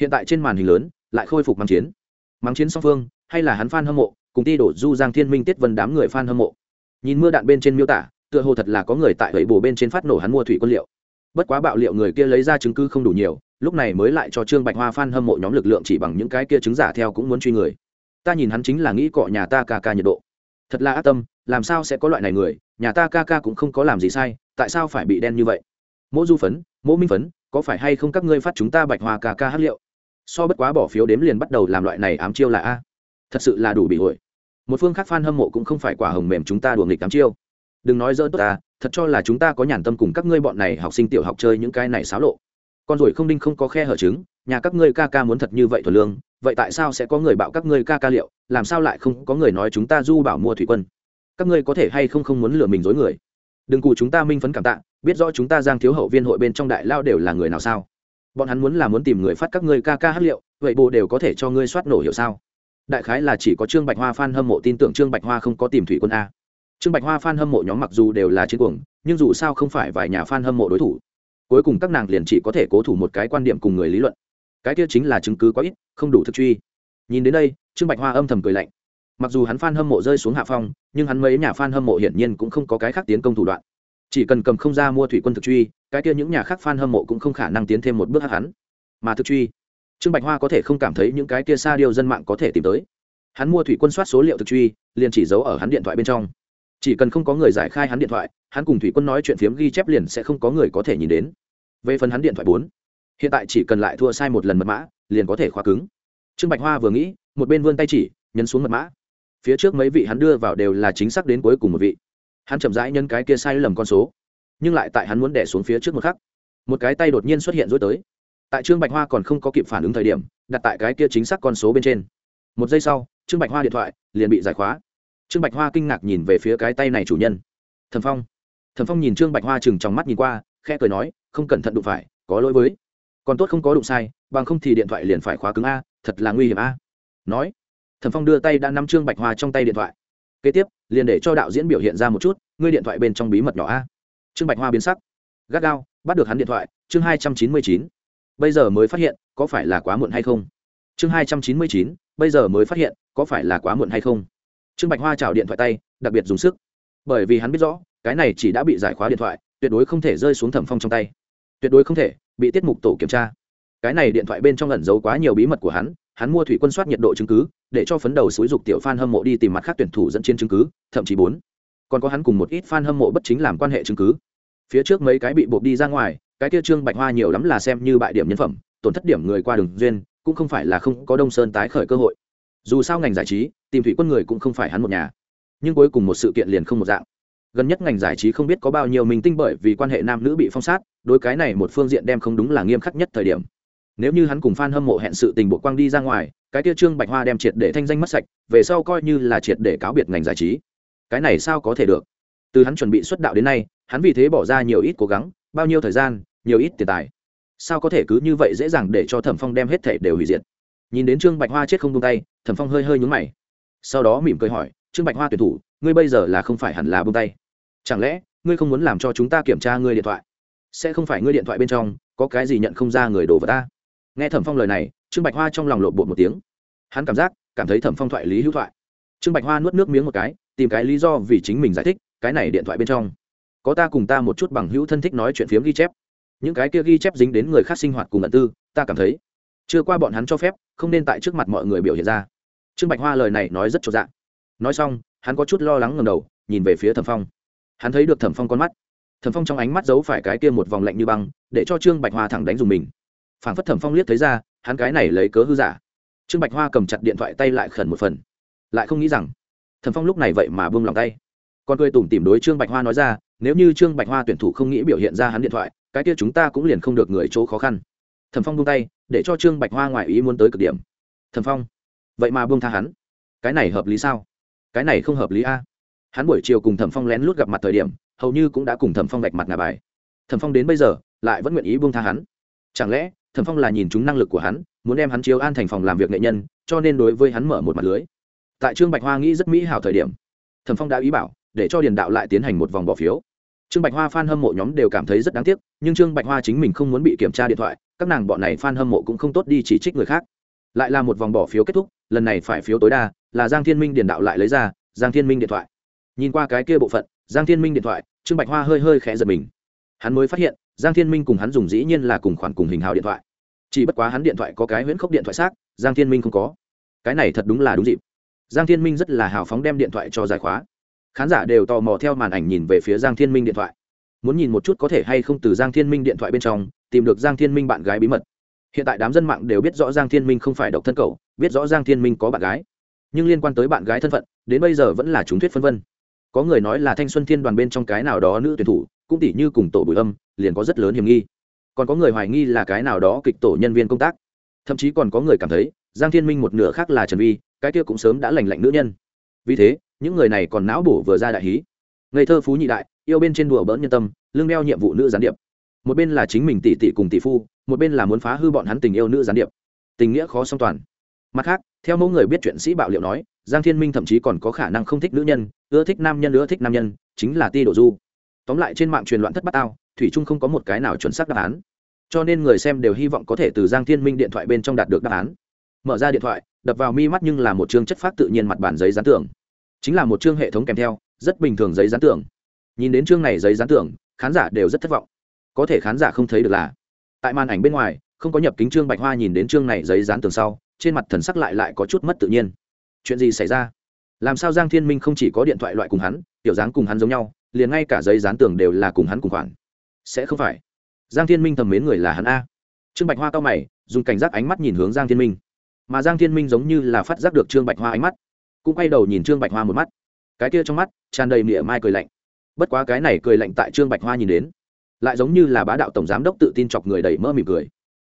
Hiện tại trên màn hình lớn, lại khôi phục mắng chiến. Mắng chiến song phương, hay là hắn f a n hâm mộ, cùng ti đổ du, giang thiên minh, tiết vân đám người f a n hâm mộ. Nhìn mưa đạn bên trên miêu tả tựa hồ thật là có người tại gậy bồ bên trên phát nổ hắn mua thủy quân liệu. Bất quá bạo liệu người kia lấy ra chứng cứ không đủ nhiều, lúc này mới lại cho trương bạch hoa phan hâm mộ nhóm lực lượng chỉ bằng những cái kia chứng giả theo cũng muốn truy người. Ta nhìn hắn chính là nghĩ cọ nhà ta ca ca nhiệt độ. Thật là ác tâm, làm sao sẽ có loại này người, nhà ta ca ca cũng không có làm gì sai, tại sao phải bị đen như vậy? Mỗ du phấn, mỗ minh phấn, có phải hay không các ngươi phát chúng ta bạch hoa ca ca hát liệu? So bất quá bỏ phiếu đếm liền bắt đầu làm loại này ám chiêu là a. Thật sự là đủ bị hội một phương khác f a n hâm mộ cũng không phải quả hồng mềm chúng ta đùa nghịch ám chiêu đừng nói dỡ tốt ta, thật cho là chúng ta có nhàn tâm cùng các ngươi bọn này học sinh tiểu học chơi những cái này xáo lộ. Con rồi không đinh không có khe hở trứng, nhà các ngươi ca ca muốn thật như vậy thuần lương, vậy tại sao sẽ có người bảo các ngươi ca ca liệu, làm sao lại không có người nói chúng ta du bảo mua thủy quân? Các ngươi có thể hay không không muốn lừa mình dối người? Đừng cụ chúng ta minh phấn cảm tạ, biết rõ chúng ta giang thiếu hậu viên hội bên trong đại lao đều là người nào sao? Bọn hắn muốn là muốn tìm người phát các ngươi ca ca hát liệu, vậy bộ đều có thể cho ngươi soát nổ hiểu sao? Đại khái là chỉ có trương bạch hoa f hâm mộ tin tưởng trương bạch hoa không có tìm thủy quân a trương bạch hoa fan hâm mộ nhóm mặc dù đều là chiến cuồng, nhưng dù sao không phải vài nhà fan hâm mộ đối thủ. Cuối cùng các nàng liền chỉ có thể cố thủ một cái quan điểm cùng người lý luận. Cái kia chính là chứng cứ quá ít, không đủ thực truy. Nhìn đến đây, trương bạch hoa âm thầm cười lạnh. Mặc dù hắn fan hâm mộ rơi xuống hạ phong, nhưng hắn mấy nhà fan hâm mộ hiển nhiên cũng không có cái khác tiến công thủ đoạn. Chỉ cần cầm không ra mua thủy quân thực truy, cái kia những nhà khác fan hâm mộ cũng không khả năng tiến thêm một bước hắn. Mà thực truy, trương bạch hoa có thể không cảm thấy những cái kia xa điều dân mạng có thể tìm tới. Hắn mua thủy quân soát số liệu thực truy, liền chỉ giấu ở hắn điện thoại bên trong chỉ cần không có người giải khai hắn điện thoại, hắn cùng thủy quân nói chuyện phiếm ghi chép liền sẽ không có người có thể nhìn đến. Về phần hắn điện thoại bốn, hiện tại chỉ cần lại thua sai một lần mật mã, liền có thể khóa cứng. Trương bạch hoa vừa nghĩ, một bên vươn tay chỉ, nhấn xuống mật mã. Phía trước mấy vị hắn đưa vào đều là chính xác đến cuối cùng một vị. Hắn chậm rãi nhân cái kia sai lầm con số, nhưng lại tại hắn muốn đẻ xuống phía trước một khắc, một cái tay đột nhiên xuất hiện rối tới. Tại trương bạch hoa còn không có kịp phản ứng thời điểm, đặt tại cái kia chính xác con số bên trên. Một giây sau, trương bạch hoa điện thoại liền bị giải khóa trương bạch hoa kinh ngạc nhìn về phía cái tay này chủ nhân. Thần phong. Thần phong nhìn trương bạch hoa chừng trong mắt nhìn qua, khẽ cười nói, không cẩn thận đụng phải, có lỗi với. Còn tốt không có đụng sai, bằng không thì điện thoại liền phải khóa cứng a, thật là nguy hiểm a. Nói thần phong đưa tay đã nắm trương bạch hoa trong tay điện thoại. Kế tiếp, liền để cho đạo diễn biểu hiện ra một chút, ngươi điện thoại bên trong bí mật nhỏ a. Trương bạch hoa biến sắc. Gắt gao, bắt được hắn điện thoại, chương hai trăm chín mươi chín. Bây giờ mới phát hiện, có phải là quá muộn hay không? Chương hai trăm chín mươi chín, bây giờ mới phát hiện, có phải là quá muộn hay không? Trương bạch hoa chào điện thoại tay, đặc biệt dùng sức. Bởi vì hắn biết rõ, cái này chỉ đã bị giải khóa điện thoại, tuyệt đối không thể rơi xuống thẩm phong trong tay. Tuyệt đối không thể, bị tiết mục tổ kiểm tra. Cái này điện thoại bên trong lẩn giấu quá nhiều bí mật của hắn hắn mua thủy quân soát nhiệt độ chứng cứ, để cho phấn đầu xúi dục tiểu f a n hâm mộ đi tìm mặt khác tuyển thủ dẫn trên chứng cứ, thậm chí bốn. Còn có hắn cùng một ít f a n hâm mộ bất chính làm quan hệ chứng cứ. Phía trước mấy cái bị buộc đi ra ngoài, cái kia trương bạch hoa nhiều lắm là xem như bại điểm nhân phẩm, tổn thất điểm người qua đường duyên, cũng không phải là không có đông sơn tái khởi cơ hội dù sao ngành giải trí, tìm thủy quân người cũng không phải hắn một nhà. Nhưng cuối cùng một sự kiện liền không một dạng. Gần nhất ngành giải trí không biết có bao nhiêu mình tinh bởi vì quan hệ nam nữ bị phong sát, đối cái này một phương diện đem không đúng là nghiêm khắc nhất thời điểm. Nếu như hắn cùng f a n hâm mộ hẹn sự tình bộ quang đi ra ngoài, cái kia trương bạch hoa đem triệt để thanh danh mất sạch, về sau coi như là triệt để cáo biệt ngành giải trí. Cái này sao có thể được? Từ hắn chuẩn bị xuất đạo đến nay, hắn vì thế bỏ ra nhiều ít cố gắng, bao nhiêu thời gian, nhiều ít tiền tài. Sao có thể cứ như vậy dễ dàng để cho thẩm phong đem hết thể đều hủy diệt? Nhìn đến trương bạch hoa chết không tung tay, thẩm phong hơi hơi nhúng mày. Sau đó mỉm cười hỏi, trương bạch hoa tuyển thủ, ngươi bây giờ là không phải hẳn là bông tay. Chẳng lẽ, ngươi không muốn làm cho chúng ta kiểm tra ngươi điện thoại? Sẽ không phải ngươi điện thoại bên trong có cái gì nhận không ra người đổ vào ta? Nghe thẩm phong lời này, trương bạch hoa trong lòng lộn bột một tiếng. Hắn cảm giác, cảm thấy thẩm phong thoại lý hữu thoại. Trương bạch hoa nuốt nước miếng một cái, tìm cái lý do vì chính mình giải thích, cái này điện thoại bên trong. Có ta cùng ta một chút bằng hữu thân thích nói chuyện phiếm ghi chép. Những cái kia ghi chép dính đến người khác sinh hoạt cùng ẩn tư, ta cảm thấy chưa qua bọn hắn cho phép, không nên tại trước mặt mọi người biểu hiện ra. Trương bạch hoa lời này nói rất cho dạ. Nói xong, hắn có chút lo lắng ngầm đầu, nhìn về phía thẩm phong. Hắn thấy được thẩm phong con mắt. Thẩm phong trong ánh mắt giấu phải cái kia một vòng lạnh như băng, để cho trương bạch hoa thẳng đánh dùng mình. Phản phất thẩm phong liếc thấy ra, hắn cái này lấy cớ hư giả. Trương bạch hoa cầm chặt điện thoại tay lại khẩn một phần. Lại không nghĩ rằng, thẩm phong lúc này vậy mà buông lòng tay. Còn cười tủm tìm đối trương bạch hoa nói ra, nếu như trương bạch hoa tuyển thủ không nghĩ biểu hiện ra hắn điện thoại, cái kia chúng ta cũng liền không được người chỗ khó khăn thẩm phong buông tay, để cho trương bạch hoa ngoài ý muốn tới cực điểm. Thẩm phong, vậy mà buông tha hắn. Cái này hợp lý sao? Cái này không hợp lý a. Hắn buổi chiều cùng thẩm phong lén lút gặp mặt thời điểm, hầu như cũng đã cùng thẩm phong bạch mặt ngà bài. Thẩm phong đến bây giờ, lại vẫn nguyện ý buông tha hắn. Chẳng lẽ, thẩm phong là nhìn chúng năng lực của hắn, muốn đem hắn chiếu an thành phòng làm việc nghệ nhân, cho nên đối với hắn mở một mặt lưới? Tại trương bạch hoa nghĩ rất mỹ hảo thời điểm, thẩm phong đã ý bảo, để cho điền đạo lại tiến hành một vòng bỏ phiếu trương bạch hoa f a n hâm mộ nhóm đều cảm thấy rất đáng tiếc, nhưng trương bạch hoa chính mình không muốn bị kiểm tra điện thoại, các nàng bọn này f a n hâm mộ cũng không tốt đi chỉ trích người khác. Lại là một vòng bỏ phiếu kết thúc, lần này phải phiếu tối đa, là giang thiên minh điền đạo lại lấy ra, giang thiên minh điện thoại. Nhìn qua cái kia bộ phận, giang thiên minh điện thoại, trương bạch hoa hơi hơi khẽ giật mình. Hắn mới phát hiện, giang thiên minh cùng hắn dùng dĩ nhiên là cùng khoản cùng hình hào điện thoại. Chỉ bất quá hắn điện thoại có cái huyễn khốc điện thoại xác, giang thiên minh không có. Cái này thật đúng là đúng dịp. Giang thiên minh rất là hào phóng đem điện thoại cho giải khóa khán giả đều tò mò theo màn ảnh nhìn về phía giang thiên minh điện thoại. Muốn nhìn một chút có thể hay không từ giang thiên minh điện thoại bên trong tìm được giang thiên minh bạn gái bí mật. Hiện tại đám dân mạng đều biết rõ giang thiên minh không phải độc thân cầu biết rõ giang thiên minh có bạn gái. Nhưng liên quan tới bạn gái thân phận, đến bây giờ vẫn là chúng thuyết phân vân. Có người nói là thanh xuân thiên đoàn bên trong cái nào đó nữ tuyển thủ, cũng tỷ như cùng tổ bùi âm, liền có rất lớn hiểm nghi. Còn có người hoài nghi là cái nào đó kịch tổ nhân viên công tác. Thậm chí còn có người cảm thấy, giang thiên minh một nửa khác là trần vi, cái kia cũng sớm đã lành lạnh nữ nhân. Vì thế những người này còn não bổ vừa ra đại hí. Ngây thơ phú nhị đại yêu bên trên đùa bỡn nhân tâm lương đeo nhiệm vụ nữ gián điệp. Một bên là chính mình tỷ tỷ cùng tỷ phu một bên là muốn phá hư bọn hắn tình yêu nữ gián điệp. Tình nghĩa khó song toàn. Mặt khác theo mẫu người biết chuyện sĩ bạo liệu nói giang thiên minh thậm chí còn có khả năng không thích nữ nhân ưa thích nam nhân ưa thích nam nhân chính là ti đổ du. Tóm lại trên mạng truyền loạn thất bát ao, thủy trung không có một cái nào chuẩn xác đáp án. Cho nên người xem đều hy vọng có thể từ giang thiên minh điện thoại bên trong đạt được đáp án. Mở ra điện thoại đập vào mi mắt nhưng là một chương chất phát tự nhiên mặt bản giấy dán tưởng chính là một chương hệ thống kèm theo, rất bình thường giấy dán tưởng nhìn đến chương này giấy dán tưởng khán giả đều rất thất vọng. Có thể khán giả không thấy được là, tại màn ảnh bên ngoài, không có nhập kính trương bạch hoa nhìn đến chương này giấy dán tường sau, trên mặt thần sắc lại lại có chút mất tự nhiên. Chuyện gì xảy ra? Làm sao giang thiên minh không chỉ có điện thoại loại cùng hắn, tiểu dáng cùng hắn giống nhau, liền ngay cả giấy dán tường đều là cùng hắn cùng khoản? Sẽ không phải. Giang thiên minh thầm mến người là hắn a. Trương bạch hoa cao mày, dùng cảnh giác ánh mắt nhìn hướng giang thiên minh. Mà giang thiên minh giống như là phát giác được trương bạch hoa ánh mắt cũng quay đầu nhìn trương bạch hoa một mắt. Cái kia trong mắt, tràn đầy mỉa mai cười lạnh. Bất quá cái này cười lạnh tại trương bạch hoa nhìn đến, lại giống như là bá đạo tổng giám đốc tự tin chọc người đầy mơ mỉm cười.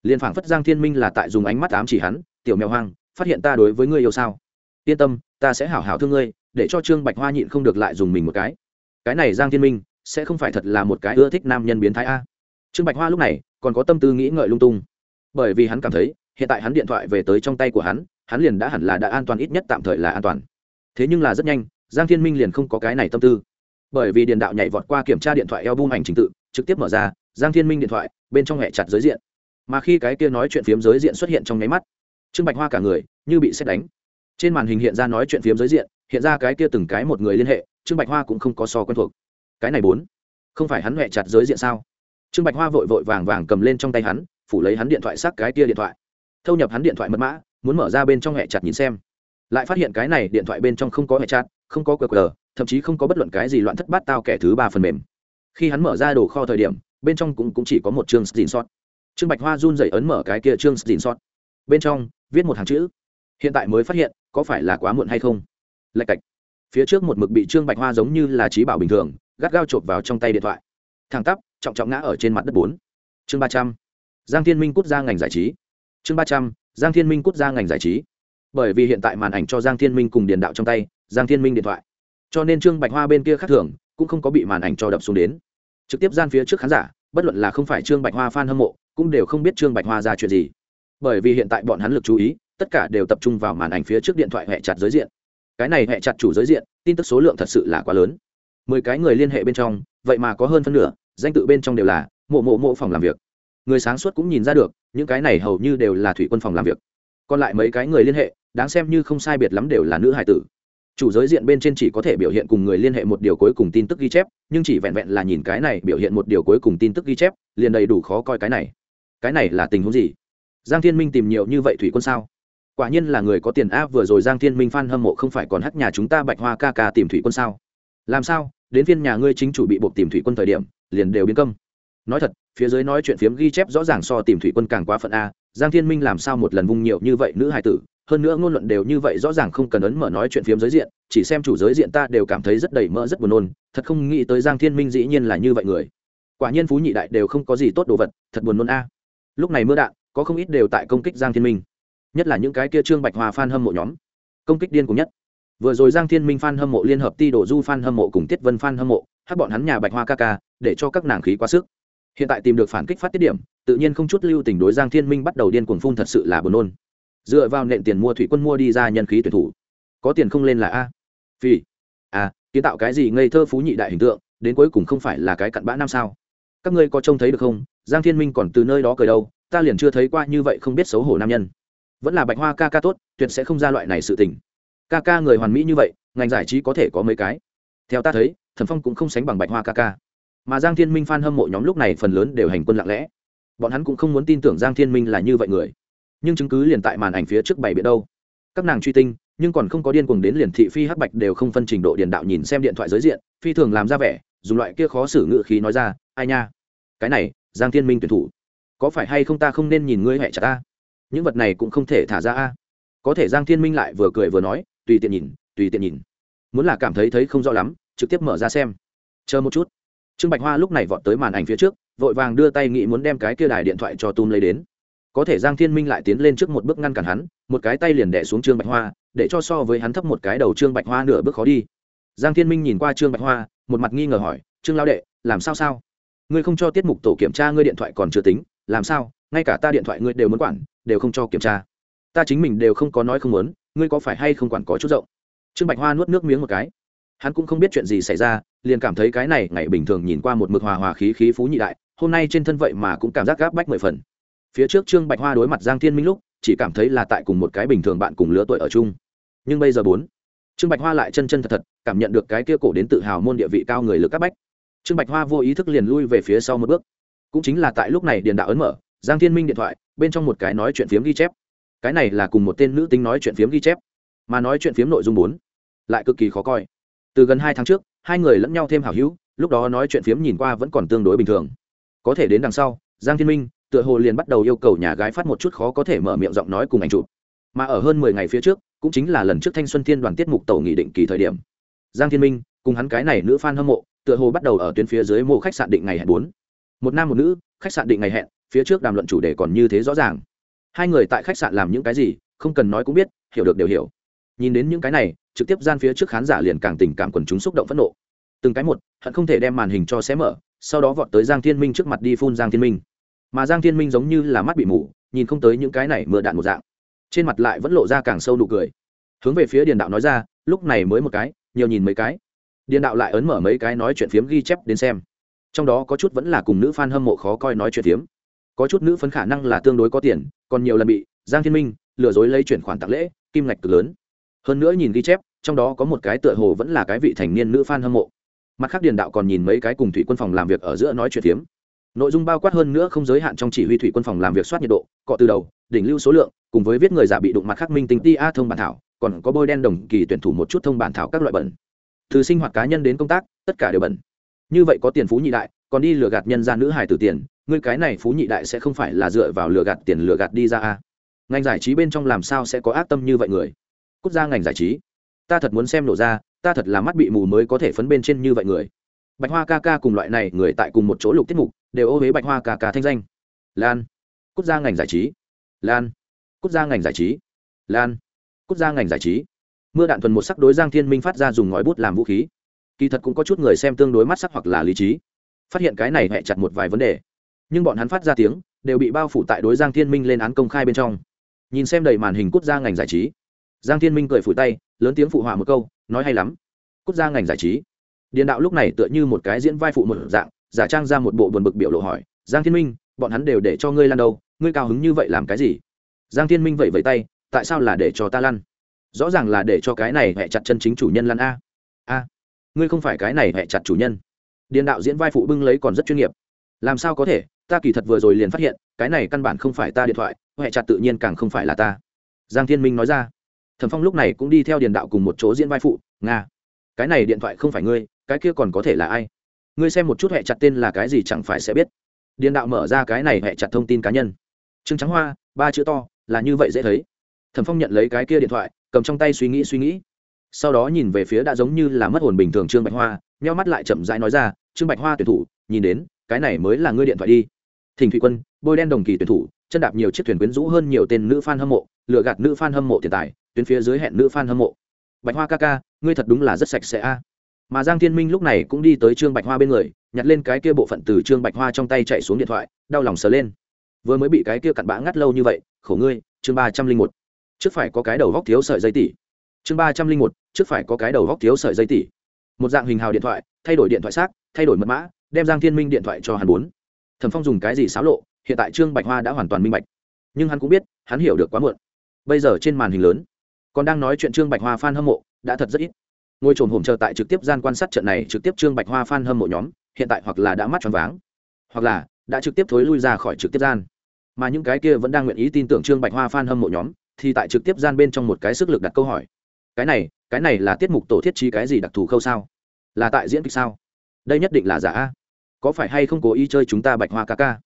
Liền phảng phất giang thiên minh là tại dùng ánh mắt ám chỉ hắn, tiểu mèo hoang, phát hiện ta đối với ngươi yêu sao? Yên tâm, ta sẽ hảo hảo thương ngươi, để cho trương bạch hoa nhịn không được lại dùng mình một cái. Cái này giang thiên minh, sẽ không phải thật là một cái ưa thích nam nhân biến thái a. Trương bạch hoa lúc này còn có tâm tư nghĩ ngợi lung tung. Bởi vì hắn cảm thấy, hiện tại hắn điện thoại về tới trong tay của hắn hắn liền đã hẳn là đã an toàn ít nhất tạm thời là an toàn. Thế nhưng là rất nhanh, giang thiên minh liền không có cái này tâm tư. Bởi vì điền đạo nhảy vọt qua kiểm tra điện thoại eo bung ảnh trình tự, trực tiếp mở ra, giang thiên minh điện thoại, bên trong hẹ chặt giới diện. Mà khi cái kia nói chuyện phiếm giới diện xuất hiện trong nháy mắt, trương bạch hoa cả người như bị xét đánh. Trên màn hình hiện ra nói chuyện phiếm giới diện, hiện ra cái kia từng cái một người liên hệ, trương bạch hoa cũng không có so quen thuộc. Cái này bốn, không phải hắn hẹ chặt giới diện sao? Trương bạch hoa vội vội vàng vàng cầm lên trong tay hắn, phủ lấy hắn điện thoại xác cái kia điện thoại. Thâu nhập hắn điện thoại mật mã muốn mở ra bên trong hệ chặt nhìn xem. Lại phát hiện cái này điện thoại bên trong không có hệ chặt không có qr thậm chí không có bất luận cái gì loạn thất bát tao kẻ thứ ba phần mềm. Khi hắn mở ra đồ kho thời điểm bên trong cũng, cũng chỉ có một chương xin sót trương bạch hoa run dậy ấn mở cái kia chương xin sót bên trong viết một hàng chữ. Hiện tại mới phát hiện có phải là quá muộn hay không? Lạch cạch. Phía trước một mực bị trương bạch hoa giống như là trí bảo bình thường gắt gao chộp vào trong tay điện thoại. Thẳng tắp trọng trọng ngã ở trên mặt đất bốn. Chương ba trăm. Giang thiên minh cút ra ngành giải trí. Chương ba trăm giang thiên minh cút ra ngành giải trí. Bởi vì hiện tại màn ảnh cho giang thiên minh cùng điền đạo trong tay, giang thiên minh điện thoại. Cho nên trương bạch hoa bên kia khác thường, cũng không có bị màn ảnh cho đập xuống đến. Trực tiếp gian phía trước khán giả, bất luận là không phải trương bạch hoa f a n hâm mộ, cũng đều không biết trương bạch hoa ra chuyện gì. Bởi vì hiện tại bọn hắn lực chú ý, tất cả đều tập trung vào màn ảnh phía trước điện thoại hẹ chặt giới diện. Cái này hẹ chặt chủ giới diện, tin tức số lượng thật sự là quá lớn. Mười cái người liên hệ bên trong, vậy mà có hơn phân nửa, danh tự bên trong đều là mộ mộ mộ phòng làm việc. Người sáng suốt cũng nhìn ra được những cái này hầu như đều là thủy quân phòng làm việc. Còn lại mấy cái người liên hệ, đáng xem như không sai biệt lắm đều là nữ hải tử. Chủ giới diện bên trên chỉ có thể biểu hiện cùng người liên hệ một điều cuối cùng tin tức ghi chép, nhưng chỉ vẹn vẹn là nhìn cái này biểu hiện một điều cuối cùng tin tức ghi chép, liền đầy đủ khó coi cái này. Cái này là tình huống gì? Giang thiên minh tìm nhiều như vậy thủy quân sao? Quả nhiên là người có tiền áp vừa rồi giang thiên minh phan hâm mộ không phải còn hát nhà chúng ta bạch hoa ca ca tìm thủy quân sao? Làm sao? Đến phiên nhà ngươi chính chủ bị buộc tìm thủy quân thời điểm, liền đều biến công nói thật phía dưới nói chuyện phiếm ghi chép rõ ràng so tìm thủy quân càng quá phận a, giang thiên minh làm sao một lần vung nhiều như vậy nữ hải tử, hơn nữa ngôn luận đều như vậy rõ ràng không cần ấn mở nói chuyện phiếm giới diện, chỉ xem chủ giới diện ta đều cảm thấy rất đầy mỡ, rất buồn nôn, thật không nghĩ tới giang thiên minh dĩ nhiên là như vậy người. Quả nhiên phú nhị đại đều không có gì tốt đồ vật, thật buồn nôn a. Lúc này mưa đạn, có không ít đều tại công kích giang thiên minh, nhất là những cái kia trương bạch hòa f hâm mộ nhóm. Công kích điên cùng nhất. Vừa rồi giang thiên minh f hâm mộ liên hợp ti đổ du f hâm mộ cùng tiết vân f hâm mộ, hát bọn hắn nhà bạch hoa ca ca, để cho các nàng khí quá sức hiện tại tìm được phản kích phát tiết điểm, tự nhiên không chút lưu tình đối giang thiên minh bắt đầu điên cuồng phun thật sự là buồn nôn. Dựa vào nện tiền mua thủy quân mua đi ra nhân khí tuyển thủ. Có tiền không lên là a. Phi a à, kiến tạo cái gì ngây thơ phú nhị đại hình tượng, đến cuối cùng không phải là cái cặn bã năm sao? Các ngươi có trông thấy được không? Giang thiên minh còn từ nơi đó cười đâu, ta liền chưa thấy qua như vậy không biết xấu hổ nam nhân. Vẫn là bạch hoa ca ca tốt, tuyệt sẽ không ra loại này sự tình. Ca ca người hoàn mỹ như vậy, ngành giải trí có thể có mấy cái. Theo ta thấy, thần phong cũng không sánh bằng bạch hoa ca ca mà giang thiên minh f a n hâm mộ nhóm lúc này phần lớn đều hành quân lặng lẽ. Bọn hắn cũng không muốn tin tưởng giang thiên minh là như vậy người. Nhưng chứng cứ liền tại màn ảnh phía trước bảy biện đâu. Các nàng truy tinh, nhưng còn không có điên cuồng đến liền thị phi hắc bạch đều không phân trình độ điền đạo nhìn xem điện thoại giới diện, phi thường làm ra vẻ, dùng loại kia khó xử ngự khí nói ra, ai nha, cái này, giang thiên minh tuyển thủ. Có phải hay không ta không nên nhìn ngươi hẹ chặt ta? Những vật này cũng không thể thả ra a. Có thể giang thiên minh lại vừa cười vừa nói, tùy tiện nhìn, tùy tiện nhìn. Muốn là cảm thấy thấy không rõ lắm, trực tiếp mở ra xem. Chờ một chút trương bạch hoa lúc này vọt tới màn ảnh phía trước, vội vàng đưa tay nghĩ muốn đem cái kia đài điện thoại cho tum lấy đến. Có thể giang thiên minh lại tiến lên trước một bước ngăn cản hắn, một cái tay liền đẻ xuống trương bạch hoa, để cho so với hắn thấp một cái đầu trương bạch hoa nửa bước khó đi. Giang thiên minh nhìn qua trương bạch hoa, một mặt nghi ngờ hỏi, trương lao đệ, làm sao sao? Ngươi không cho tiết mục tổ kiểm tra ngươi điện thoại còn chưa tính, làm sao? Ngay cả ta điện thoại ngươi đều muốn quản, đều không cho kiểm tra. Ta chính mình đều không có nói không muốn, ngươi có phải hay không quản có chút rộng? Trương bạch hoa nuốt nước miếng một cái hắn cũng không biết chuyện gì xảy ra, liền cảm thấy cái này ngày bình thường nhìn qua một mực hòa hòa khí khí phú nhị đại, hôm nay trên thân vậy mà cũng cảm giác gáp bách mười phần. Phía trước trương bạch hoa đối mặt giang thiên minh lúc, chỉ cảm thấy là tại cùng một cái bình thường bạn cùng lứa tuổi ở chung. Nhưng bây giờ bốn, trương bạch hoa lại chân chân thật thật cảm nhận được cái kia cổ đến tự hào môn địa vị cao người lực các bách. Trương bạch hoa vô ý thức liền lui về phía sau một bước. Cũng chính là tại lúc này điền đạo ấn mở, giang thiên minh điện thoại, bên trong một cái nói chuyện phiếm ghi chép. Cái này là cùng một tên nữ tính nói chuyện phiếm ghi chép. Mà nói chuyện phiếm nội dung bốn, lại cực kỳ khó coi từ gần hai tháng trước, hai người lẫn nhau thêm hảo hữu, lúc đó nói chuyện phiếm nhìn qua vẫn còn tương đối bình thường. Có thể đến đằng sau, giang thiên minh, tựa hồ liền bắt đầu yêu cầu nhà gái phát một chút khó có thể mở miệng giọng nói cùng ảnh chụp. Mà ở hơn mười ngày phía trước, cũng chính là lần trước thanh xuân thiên đoàn tiết mục tổ nghị định kỳ thời điểm. Giang thiên minh, cùng hắn cái này nữ f a n hâm mộ, tựa hồ bắt đầu ở tuyến phía dưới mộ khách sạn định ngày hẹn bốn. Một nam một nữ, khách sạn định ngày hẹn, phía trước đàm luận chủ đề còn như thế rõ ràng. Hai người tại khách sạn làm những cái gì, không cần nói cũng biết, hiểu được đều hiểu. Nhìn đến những cái này trực tiếp gian phía trước khán giả liền càng tình cảm quần chúng xúc động phẫn nộ. Từng cái một, hận không thể đem màn hình cho xé mở, sau đó vọt tới giang thiên minh trước mặt đi phun giang thiên minh. Mà giang thiên minh giống như là mắt bị mù, nhìn không tới những cái này mưa đạn một dạng. Trên mặt lại vẫn lộ ra càng sâu nụ cười. Hướng về phía điền đạo nói ra, lúc này mới một cái, nhiều nhìn mấy cái. Điền đạo lại ấn mở mấy cái nói chuyện phiếm ghi chép đến xem. Trong đó có chút vẫn là cùng nữ f a n hâm mộ khó coi nói chuyện phiếm. Có chút nữ phấn khả năng là tương đối có tiền, còn nhiều lần bị giang thiên minh lừa dối lấy chuyển khoản tặng lễ, kim ngạch cực lớn hơn nữa nhìn ghi chép, trong đó có một cái tựa hồ vẫn là cái vị thành niên nữ f a n hâm mộ. Mặt khác điền đạo còn nhìn mấy cái cùng thủy quân phòng làm việc ở giữa nói chuyện phiếm. Nội dung bao quát hơn nữa không giới hạn trong chỉ huy thủy quân phòng làm việc soát nhiệt độ, cọ từ đầu, đỉnh lưu số lượng, cùng với viết người giả bị đụng mặt khắc minh tính ti a thông bản thảo, còn có bôi đen đồng kỳ tuyển thủ một chút thông bản thảo các loại bẩn. Từ sinh hoạt cá nhân đến công tác, tất cả đều bẩn. Như vậy có tiền phú nhị đại, còn đi lừa gạt nhân ra nữ hài từ tiền, ngươi cái này phú nhị đại sẽ không phải là dựa vào lừa gạt tiền lừa gạt đi ra a. Ngành giải trí bên trong làm sao sẽ có ác tâm như vậy người? Cút ra ngành giải trí. Ta thật muốn xem nổ ra, ta thật là mắt bị mù mới có thể phấn bên trên như vậy người. Bạch hoa ca ca cùng loại này người tại cùng một chỗ lục tiết mục, đều ô huế bạch hoa ca ca thanh danh. Lan. Cút ra ngành giải trí. Lan. Cút ra ngành giải trí. Lan. Cút ra ngành giải trí. Mưa đạn thuần một sắc đối giang thiên minh phát ra dùng ngòi bút làm vũ khí. Kỳ thật cũng có chút người xem tương đối mắt sắc hoặc là lý trí. Phát hiện cái này hẹ chặt một vài vấn đề. Nhưng bọn hắn phát ra tiếng, đều bị bao phủ tại đối giang thiên minh lên án công khai bên trong. Nhìn xem đầy màn hình cút ra ngành giải trí giang thiên minh cười phủi tay, lớn tiếng phụ họa một câu, nói hay lắm. Cút ra ngành giải trí. Điền đạo lúc này tựa như một cái diễn vai phụ một dạng, giả trang ra một bộ buồn bực biểu lộ hỏi, giang thiên minh, bọn hắn đều để cho ngươi lăn đâu? Ngươi cao hứng như vậy làm cái gì? Giang thiên minh vẫy vẫy tay, tại sao là để cho ta lăn? Rõ ràng là để cho cái này hẹ chặt chân chính chủ nhân lăn a. A, ngươi không phải cái này hẹ chặt chủ nhân. Điền đạo diễn vai phụ bưng lấy còn rất chuyên nghiệp. Làm sao có thể? Ta kỳ thật vừa rồi liền phát hiện, cái này căn bản không phải ta điện thoại, hẹ chặt tự nhiên càng không phải là ta. Giang thiên minh nói ra thẩm phong lúc này cũng đi theo điền đạo cùng một chỗ diễn vai phụ, nga, cái này điện thoại không phải ngươi, cái kia còn có thể là ai? Ngươi xem một chút hệ chặt tên là cái gì chẳng phải sẽ biết. Điền đạo mở ra cái này hệ chặt thông tin cá nhân. Trương trắng hoa, ba chữ to, là như vậy dễ thấy. Thẩm phong nhận lấy cái kia điện thoại, cầm trong tay suy nghĩ suy nghĩ. Sau đó nhìn về phía đã giống như là mất hồn bình thường trương bạch hoa, nheo mắt lại chậm rãi nói ra, trương bạch hoa tuyển thủ, nhìn đến, cái này mới là ngươi điện thoại đi. Thỉnh thủy quân, bôi đen đồng kỳ tuyển thủ, chân đạp nhiều chiếc thuyền quyến rũ hơn nhiều tên nữ f a n hâm mộ lựa gạt nữ f a n hâm mộ tiền tài tuyến phía dưới hẹn nữ f a n hâm mộ. Bạch hoa ca ca, ngươi thật đúng là rất sạch sẽ a. Mà giang thiên minh lúc này cũng đi tới trương bạch hoa bên người, nhặt lên cái kia bộ phận từ trương bạch hoa trong tay chạy xuống điện thoại, đau lòng sờ lên. Vừa mới bị cái kia cặn bã ngắt lâu như vậy, khổ ngươi, chương ba trăm linh một. Trước phải có cái đầu góc thiếu sợi dây tỉ. Chương ba trăm linh một, trước phải có cái đầu góc thiếu sợi dây tỉ. Một dạng hình hào điện thoại, thay đổi điện thoại xác, thay đổi mật mã, đem giang thiên minh điện thoại cho hắn bốn. Thẩm phong dùng cái gì xáo lộ, hiện tại trương bạch hoa đã hoàn toàn minh bạch. Nhưng hắn cũng biết, hắn hiểu được quá muộn. Bây giờ trên màn hình lớn còn đang nói chuyện trương bạch hoa f a n hâm mộ, đã thật rất ít. Ngôi trồn hồm chờ tại trực tiếp gian quan sát trận này trực tiếp trương bạch hoa f a n hâm mộ nhóm, hiện tại hoặc là đã mắt tròn váng, hoặc là đã trực tiếp thối lui ra khỏi trực tiếp gian. Mà những cái kia vẫn đang nguyện ý tin tưởng trương bạch hoa f a n hâm mộ nhóm, thì tại trực tiếp gian bên trong một cái sức lực đặt câu hỏi. Cái này cái này là tiết mục tổ thiết trí cái gì đặc thù khâu sao? Là tại diễn kịch sao? Đây nhất định là giả. A có phải hay không cố ý chơi chúng ta bạch hoa ca ca?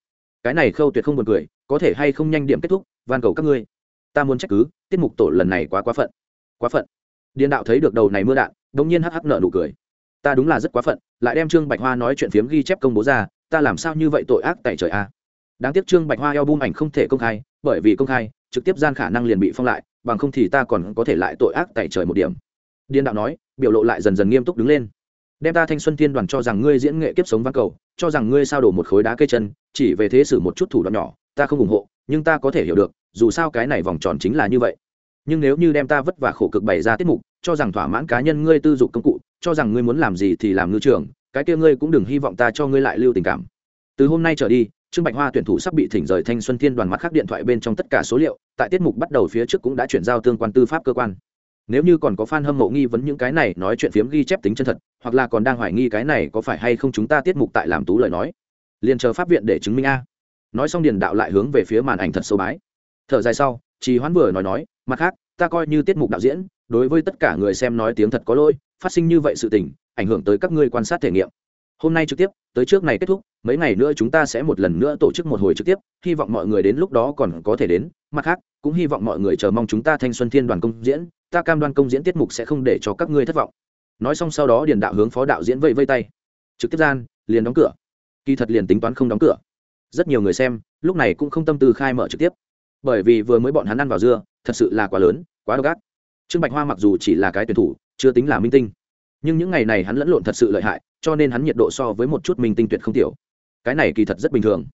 Cái này khâu tuyệt không buồn cười, có thể hay không nhanh điểm kết thúc, van cầu các ngươi ta muốn trách cứ, tiết mục tổ lần này quá quá phận. Quá phận. Điền đạo thấy được đầu này mưa đạn đ ỗ n g nhiên hắc hắc nợ nụ cười. Ta đúng là rất quá phận, lại đem trương bạch hoa nói chuyện phiếm ghi chép công bố ra, ta làm sao như vậy tội ác tại trời a? Đáng tiếc trương bạch hoa eo bung ảnh không thể công khai, bởi vì công khai, trực tiếp gian khả năng liền bị phong lại, bằng không thì ta còn có thể lại tội ác tại trời một điểm. Điền đạo nói, biểu lộ lại dần dần nghiêm túc đứng lên. Đem ta thanh xuân thiên đoàn cho rằng ngươi diễn nghệ kiếp sống văn cầu, cho rằng ngươi sao đổ một khối đá cây chân, chỉ về thế xử một chút thủ đoạn nhỏ, ta không ủng hộ nhưng ta có thể hiểu được, dù sao cái này vòng tròn chính là như vậy. Nhưng nếu như đem ta vất vả khổ cực bày ra tiết mục, cho rằng thỏa mãn cá nhân ngươi tư dụng công cụ, cho rằng ngươi muốn làm gì thì làm ngư trường, cái kia ngươi cũng đừng hy vọng ta cho ngươi lại lưu tình cảm. Từ hôm nay trở đi, trương bạch hoa tuyển thủ sắp bị thỉnh rời thanh xuân thiên đoàn mặt khác điện thoại bên trong tất cả số liệu, tại tiết mục bắt đầu phía trước cũng đã chuyển giao tương quan tư pháp cơ quan. Nếu như còn có fan hâm mộ nghi vấn những cái này nói chuyện phiếm ghi chép tính chân thật, hoặc là còn đang hoài nghi cái này có phải hay không chúng ta tiết mục tại làm tú lời nói. Liền chờ pháp viện để chứng minh a nói xong điền đạo lại hướng về phía màn ảnh thật sâu bái. Thở dài sau, trì hoãn vừa nói nói, mặt khác, ta coi như tiết mục đạo diễn, đối với tất cả người xem nói tiếng thật có lỗi, phát sinh như vậy sự tình, ảnh hưởng tới các ngươi quan sát thể nghiệm. Hôm nay trực tiếp, tới trước này kết thúc, mấy ngày nữa chúng ta sẽ một lần nữa tổ chức một hồi trực tiếp, hy vọng mọi người đến lúc đó còn có thể đến. Mặt khác, cũng hy vọng mọi người chờ mong chúng ta thanh xuân thiên đoàn công diễn, ta cam đoan công diễn tiết mục sẽ không để cho các ngươi thất vọng. Nói xong sau đó điền đạo hướng phó đạo diễn vẫy vây tay. Trực tiếp gian, liền đóng cửa. Kỳ thật liền tính toán không đóng cửa rất nhiều người xem, lúc này cũng không tâm tư khai mở trực tiếp. Bởi vì vừa mới bọn hắn ăn vào dưa, thật sự là quá lớn, quá độc ác. Trương bạch hoa mặc dù chỉ là cái tuyển thủ, chưa tính là minh tinh. Nhưng những ngày này hắn lẫn lộn thật sự lợi hại, cho nên hắn nhiệt độ so với một chút minh tinh tuyệt không tiểu. Cái này kỳ thật rất bình thường.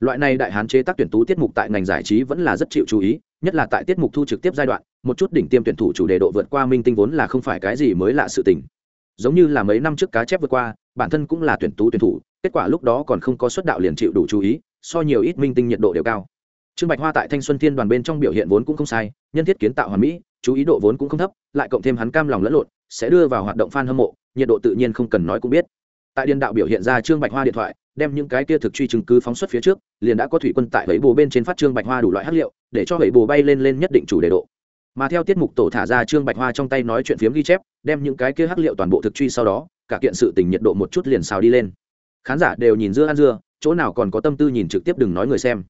Loại này đại hán chế tác tuyển tú tiết mục tại ngành giải trí vẫn là rất chịu chú ý, nhất là tại tiết mục thu trực tiếp giai đoạn, một chút đỉnh tiêm tuyển thủ chủ đề độ vượt qua minh tinh vốn là không phải cái gì mới lạ sự tình giống như là mấy năm trước cá chép vượt qua, bản thân cũng là tuyển tú tuyển thủ, kết quả lúc đó còn không có xuất đạo liền chịu đủ chú ý, so nhiều ít minh tinh nhiệt độ đều cao. Trương bạch hoa tại thanh xuân thiên đoàn bên trong biểu hiện vốn cũng không sai, nhân thiết kiến tạo hoàn mỹ, chú ý độ vốn cũng không thấp, lại cộng thêm hắn cam lòng lẫn lộn, sẽ đưa vào hoạt động fan hâm mộ, nhiệt độ tự nhiên không cần nói cũng biết. Tại điện đạo biểu hiện ra trương bạch hoa điện thoại, đem những cái kia thực truy chứng cứ phóng xuất phía trước, liền đã có thủy quân tại bảy bồ bên trên phát trương bạch hoa đủ loại hắc liệu, để cho bảy bồ bay lên lên nhất định chủ đề độ mà theo tiết mục tổ thả ra trương bạch hoa trong tay nói chuyện phiếm ghi chép, đem những cái kia hắc liệu toàn bộ thực truy sau đó, cả kiện sự tình nhiệt độ một chút liền xào đi lên. Khán giả đều nhìn dưa ăn dưa, chỗ nào còn có tâm tư nhìn trực tiếp đừng nói người xem.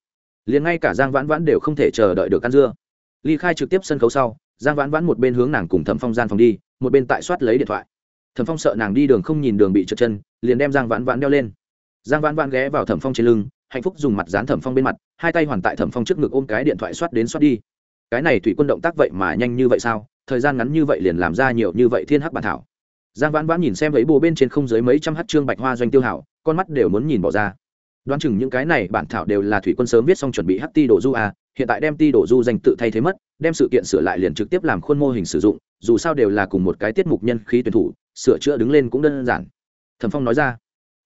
Liền ngay cả giang vãn vãn đều không thể chờ đợi được ăn dưa. Ly khai trực tiếp sân khấu sau, giang vãn vãn một bên hướng nàng cùng thẩm phong gian phòng đi, một bên tại soát lấy điện thoại. Thẩm phong sợ nàng đi đường không nhìn đường bị trượt chân, liền đem giang vãn vãn đeo lên. Giang vãn vãn ghé vào thẩm phong trên lưng, hạnh phúc dùng mặt dán thẩm phong bên mặt, hai tay hoàn tại thẩm phong trước ngực ôm cái điện thoại soát đến soát đi cái này thủy quân động tác vậy mà nhanh như vậy sao? Thời gian ngắn như vậy liền làm ra nhiều như vậy thiên hắc bản thảo. Giang vãn vãn nhìn xem ấy bồ bên trên không dưới mấy trăm hát trương bạch hoa doanh tiêu hảo, con mắt đều muốn nhìn bỏ ra. Đoán chừng những cái này bản thảo đều là thủy quân sớm viết xong chuẩn bị hát ti đổ du à hiện tại đem ti đổ du danh tự thay thế mất, đem sự kiện sửa lại liền trực tiếp làm khuôn mô hình sử dụng, dù sao đều là cùng một cái tiết mục nhân khí tuyển thủ, sửa chữa đứng lên cũng đơn giản. Thẩm phong nói ra.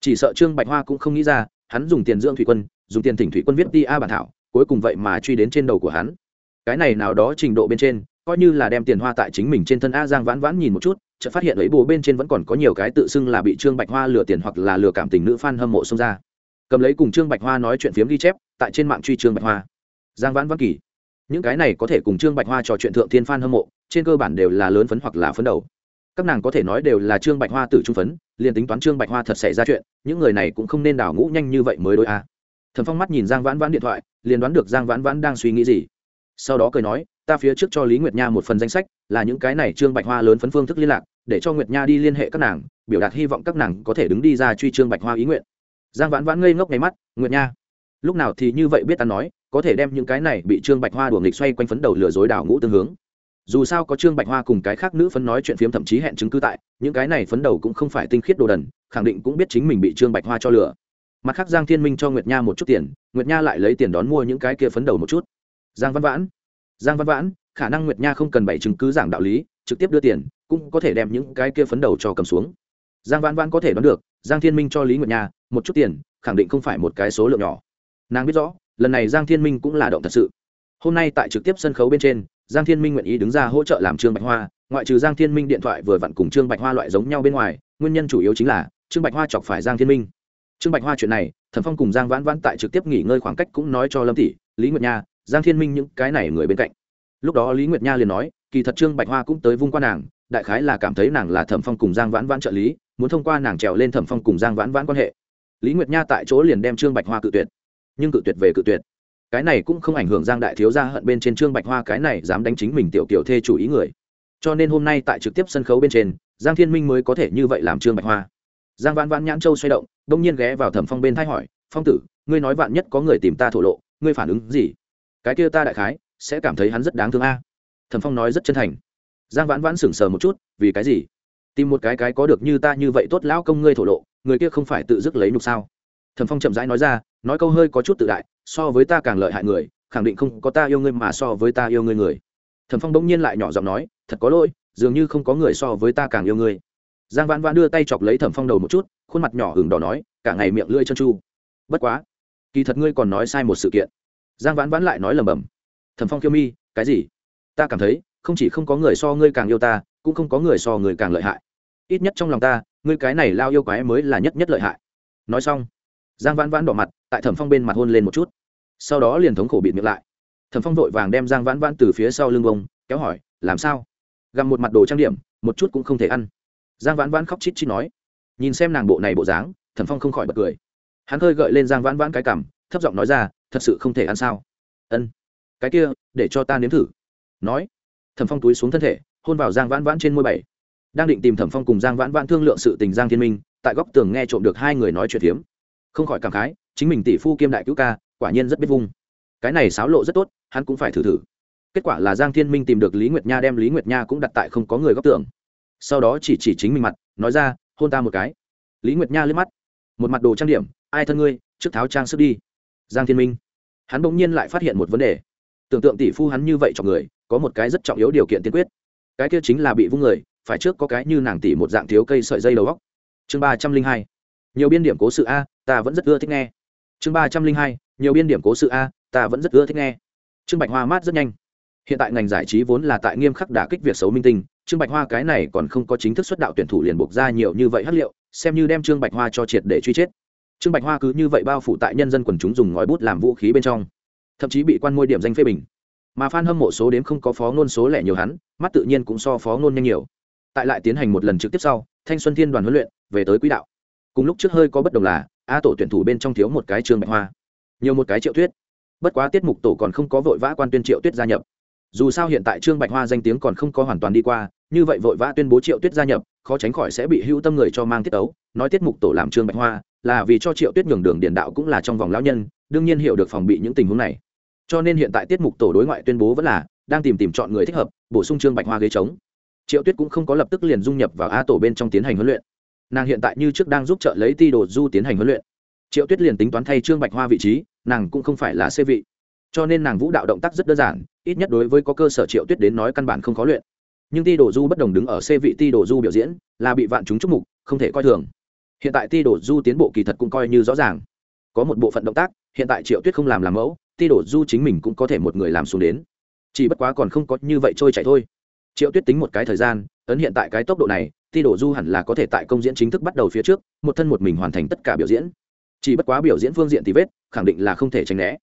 Chỉ sợ trương bạch hoa cũng không nghĩ ra, hắn dùng tiền dưỡng thủy quân, dùng tiền thỉnh thủy quân viết ti a bản thảo, cuối cùng vậy mà truy đến trên đầu của hắn cái này nào đó trình độ bên trên, coi như là đem tiền hoa tại chính mình trên thân a giang vãn vãn nhìn một chút, chợt phát hiện ấy bồ bên trên vẫn còn có nhiều cái tự xưng là bị trương bạch hoa lừa tiền hoặc là lừa cảm tình nữ fan hâm mộ xông ra. Cầm lấy cùng trương bạch hoa nói chuyện phiếm ghi chép, tại trên mạng truy trương bạch hoa. Giang vãn vãn kỳ. Những cái này có thể cùng trương bạch hoa trò chuyện thượng thiên fan hâm mộ, trên cơ bản đều là lớn phấn hoặc là phấn đầu. Các nàng có thể nói đều là trương bạch hoa tự trung phấn, liền tính toán trương bạch hoa thật xảy ra chuyện, những người này cũng không nên đào ngũ nhanh như vậy mới đôi a. À. thần phong mắt nhìn giang vãn vãn điện thoại, liền đoán được giang vãn vãn đang suy nghĩ gì sau đó cười nói, ta phía trước cho lý nguyệt nha một phần danh sách, là những cái này trương bạch hoa lớn phấn phương thức liên lạc, để cho nguyệt nha đi liên hệ các nàng, biểu đạt hy vọng các nàng có thể đứng đi ra truy trương bạch hoa ý nguyện. Giang vãn vãn ngây ngốc nháy mắt, nguyệt nha, lúc nào thì như vậy biết ta nói, có thể đem những cái này bị trương bạch hoa đuổi nghịch xoay quanh phấn đầu lừa dối đảo ngũ tương hướng. Dù sao có trương bạch hoa cùng cái khác nữ phấn nói chuyện phiếm thậm chí hẹn chứng cứ tại, những cái này phấn đầu cũng không phải tinh khiết đồ đần, khẳng định cũng biết chính mình bị trương bạch hoa cho lừa. Mặt khác giang thiên minh cho nguyệt nha một chút tiền, nguyệt nha lại lấy tiền đón mua những cái kia phấn đầu một chút giang văn vãn. Giang văn vãn, khả năng nguyệt nha không cần bảy chứng cứ giảng đạo lý, trực tiếp đưa tiền, cũng có thể đem những cái kia phấn đầu cho cầm xuống. Giang văn vãn có thể đoán được, giang thiên minh cho lý nguyệt nha một chút tiền, khẳng định không phải một cái số lượng nhỏ. Nàng biết rõ, lần này giang thiên minh cũng là động thật sự. Hôm nay tại trực tiếp sân khấu bên trên, giang thiên minh nguyện ý đứng ra hỗ trợ làm trương bạch hoa, ngoại trừ giang thiên minh điện thoại vừa vặn cùng trương bạch hoa loại giống nhau bên ngoài, nguyên nhân chủ yếu chính là, trương bạch hoa chọc phải giang thiên minh. Trương bạch hoa chuyện này thần phong cùng giang vãn vãn tại trực tiếp nghỉ ngơi khoảng cách cũng nói cho lâm tỷ, lý nguyệt nha giang thiên minh những cái này người bên cạnh. Lúc đó lý nguyệt nha liền nói, kỳ thật trương bạch hoa cũng tới vung qua nàng, đại khái là cảm thấy nàng là thẩm phong cùng giang vãn vãn trợ lý, muốn thông qua nàng trèo lên thẩm phong cùng giang vãn vãn quan hệ. Lý nguyệt nha tại chỗ liền đem trương bạch hoa cự tuyệt. Nhưng cự tuyệt về cự tuyệt. Cái này cũng không ảnh hưởng giang đại thiếu gia hận bên trên trương bạch hoa cái này dám đánh chính mình tiểu kiểu thê chủ ý người. Cho nên hôm nay tại trực tiếp sân khấu bên trên, giang thiên minh mới có thể như vậy làm trương bạch hoa. Giang vãn vãn nhãn châu xoay động, đông nhiên ghé vào thẩm phong bên thay hỏi, phong tử, ngươi nói vạn nhất có người tìm ta thổ lộ, ngươi phản ứng gì? Cái kia ta đại khái sẽ cảm thấy hắn rất đáng thương a. Thẩm phong nói rất chân thành. Giang vãn vãn sững sờ một chút, vì cái gì? Tìm một cái cái có được như ta như vậy tốt lão công ngươi thổ lộ, người kia không phải tự dứt lấy nhục sao? Thẩm phong chậm rãi nói ra, nói câu hơi có chút tự đại, so với ta càng lợi hại người, khẳng định không có ta yêu ngươi mà so với ta yêu ngươi người. Thẩm phong bỗng nhiên lại nhỏ giọng nói, thật có lỗi, dường như không có người so với ta càng yêu ngươi. Giang vãn vãn đưa tay chọc lấy thẩm phong đầu một chút, khuôn mặt nhỏ hừng đỏ nói, cả ngày miệng lưỡi chân chu bất quá, kỳ thật ngươi còn nói sai một sự kiện giang vãn vãn lại nói lầm bầm thẩm phong kiêu mi, cái gì? Ta cảm thấy, không chỉ không có người so ngươi càng yêu ta, cũng không có người so người càng lợi hại. Ít nhất trong lòng ta, ngươi cái này lao yêu quái mới là nhất nhất lợi hại. Nói xong, giang vãn vãn đỏ mặt, tại thẩm phong bên mặt hôn lên một chút. Sau đó liền thống khổ bịt miệng lại. Thẩm phong vội vàng đem giang vãn vãn từ phía sau lưng bông, kéo hỏi, làm sao? Gặm một mặt đồ trang điểm, một chút cũng không thể ăn. Giang vãn vãn khóc chít chít nói. Nhìn xem nàng bộ này bộ dáng, thẩm phong không khỏi bật cười. Hắn hơi gợi lên giang vãn vãn cái cảm, thấp giọng nói ra thật sự không thể ăn sao? Ân, cái kia, để cho ta nếm thử. Nói, thẩm phong túi xuống thân thể, hôn vào giang vãn vãn trên môi bảy. Đang định tìm thẩm phong cùng giang vãn vãn thương lượng sự tình giang thiên minh, tại góc tường nghe trộm được hai người nói chuyện phiếm. Không khỏi cảm khái, chính mình tỷ phu kiêm đại cứu ca, quả nhiên rất biết vung. Cái này xáo lộ rất tốt, hắn cũng phải thử thử. Kết quả là giang thiên minh tìm được lý nguyệt nha đem lý nguyệt nha cũng đặt tại không có người góc tường. sau đó chỉ chỉ chính mình mặt, nói ra, hôn ta một cái. Lý nguyệt nha liếc mắt. Một mặt đồ trang điểm, ai thân ngươi, trước tháo trang sức đi. Giang thiên minh hắn bỗng nhiên lại phát hiện một vấn đề. Tưởng tượng tỷ phu hắn như vậy cho người, có một cái rất trọng yếu điều kiện tiên quyết. Cái kia chính là bị vung người, phải trước có cái như nàng tỷ một dạng thiếu cây sợi dây đầu góc chương ba trăm linh hai. Nhiều biên điểm cố sự a, ta vẫn rất ưa thích nghe. Chương ba trăm linh hai. Nhiều biên điểm cố sự a, ta vẫn rất ưa thích nghe. Trương bạch hoa mát rất nhanh. Hiện tại ngành giải trí vốn là tại nghiêm khắc đả kích việc xấu minh tinh, trương bạch hoa cái này còn không có chính thức xuất đạo tuyển thủ liền buộc ra nhiều như vậy hát liệu, xem như đem trương bạch hoa cho triệt để truy chết trương bạch hoa cứ như vậy bao phủ tại nhân dân quần chúng dùng ngòi bút làm vũ khí bên trong, thậm chí bị quan môi điểm danh phê bình. Mà f a n hâm mộ số đến không có phó ngôn số lẻ nhiều hắn, mắt tự nhiên cũng so phó ngôn nhanh nhiều. Tại lại tiến hành một lần trực tiếp sau, thanh xuân thiên đoàn huấn luyện về tới quỹ đạo. Cùng lúc trước hơi có bất đồng là, a tổ tuyển thủ bên trong thiếu một cái trương bạch hoa, nhiều một cái triệu tuyết. Bất quá tiết mục tổ còn không có vội vã quan tuyên triệu tuyết gia nhập. Dù sao hiện tại trương bạch hoa danh tiếng còn không có hoàn toàn đi qua như vậy vội vã tuyên bố triệu tuyết gia nhập, khó tránh khỏi sẽ bị hữu tâm người cho mang tiết ấu nói tiết mục tổ làm trương bạch hoa, là vì cho triệu tuyết nhường đường điền đạo cũng là trong vòng lão nhân, đương nhiên hiểu được phòng bị những tình huống này. Cho nên hiện tại tiết mục tổ đối ngoại tuyên bố vẫn là đang tìm tìm chọn người thích hợp, bổ sung trương bạch hoa ghế trống. Triệu tuyết cũng không có lập tức liền dung nhập vào a tổ bên trong tiến hành huấn luyện. Nàng hiện tại như trước đang giúp trợ lấy ti đồ du tiến hành huấn luyện. Triệu tuyết liền tính toán thay trương bạch hoa vị trí, nàng cũng không phải là xê vị. Cho nên nàng vũ đạo động tác rất đơn giản, ít nhất đối với có cơ sở triệu tuyết đến nói căn bản không khó luyện nhưng ti đồ du bất đồng đứng ở xe vị ti đồ du biểu diễn là bị vạn chúng chúc mục, không thể coi thường. Hiện tại ti đồ du tiến bộ kỳ thật cũng coi như rõ ràng. Có một bộ phận động tác, hiện tại triệu tuyết không làm làm mẫu, ti đồ du chính mình cũng có thể một người làm xuống đến. Chỉ bất quá còn không có như vậy trôi chạy thôi. Triệu tuyết tính một cái thời gian, ấn hiện tại cái tốc độ này, ti đồ du hẳn là có thể tại công diễn chính thức bắt đầu phía trước, một thân một mình hoàn thành tất cả biểu diễn. Chỉ bất quá biểu diễn phương diện thì vết, khẳng định là không thể tránh né.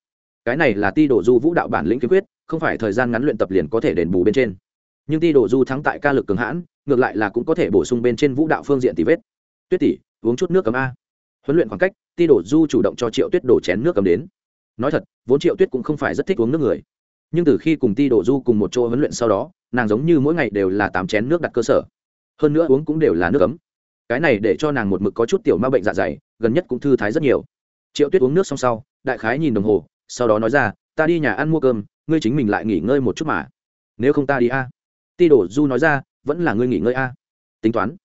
Cái này là ti đồ du vũ đạo bản lĩnh kiếm quyết, không phải thời gian ngắn luyện tập liền có thể đền bù bên trên nhưng ti đồ du thắng tại ca lực cường hãn, ngược lại là cũng có thể bổ sung bên trên vũ đạo phương diện tỷ vết. Tuyết tỷ, uống chút nước cấm a. Huấn luyện khoảng cách, ti đồ du chủ động cho triệu tuyết đổ chén nước cấm đến. Nói thật, vốn triệu tuyết cũng không phải rất thích uống nước người. Nhưng từ khi cùng ti đồ du cùng một chỗ huấn luyện sau đó, nàng giống như mỗi ngày đều là tám chén nước đặt cơ sở. Hơn nữa uống cũng đều là nước cấm. Cái này để cho nàng một mực có chút tiểu ma bệnh dạ dày, gần nhất cũng thư thái rất nhiều. Triệu tuyết uống nước xong sau, đại khái nhìn đồng hồ, sau đó nói ra, ta đi nhà ăn mua cơm, ngươi chính mình lại nghỉ ngơi một chút mà. Nếu không ta đi a ti đổ du nói ra, vẫn là ngươi nghỉ ngơi a. Tính toán.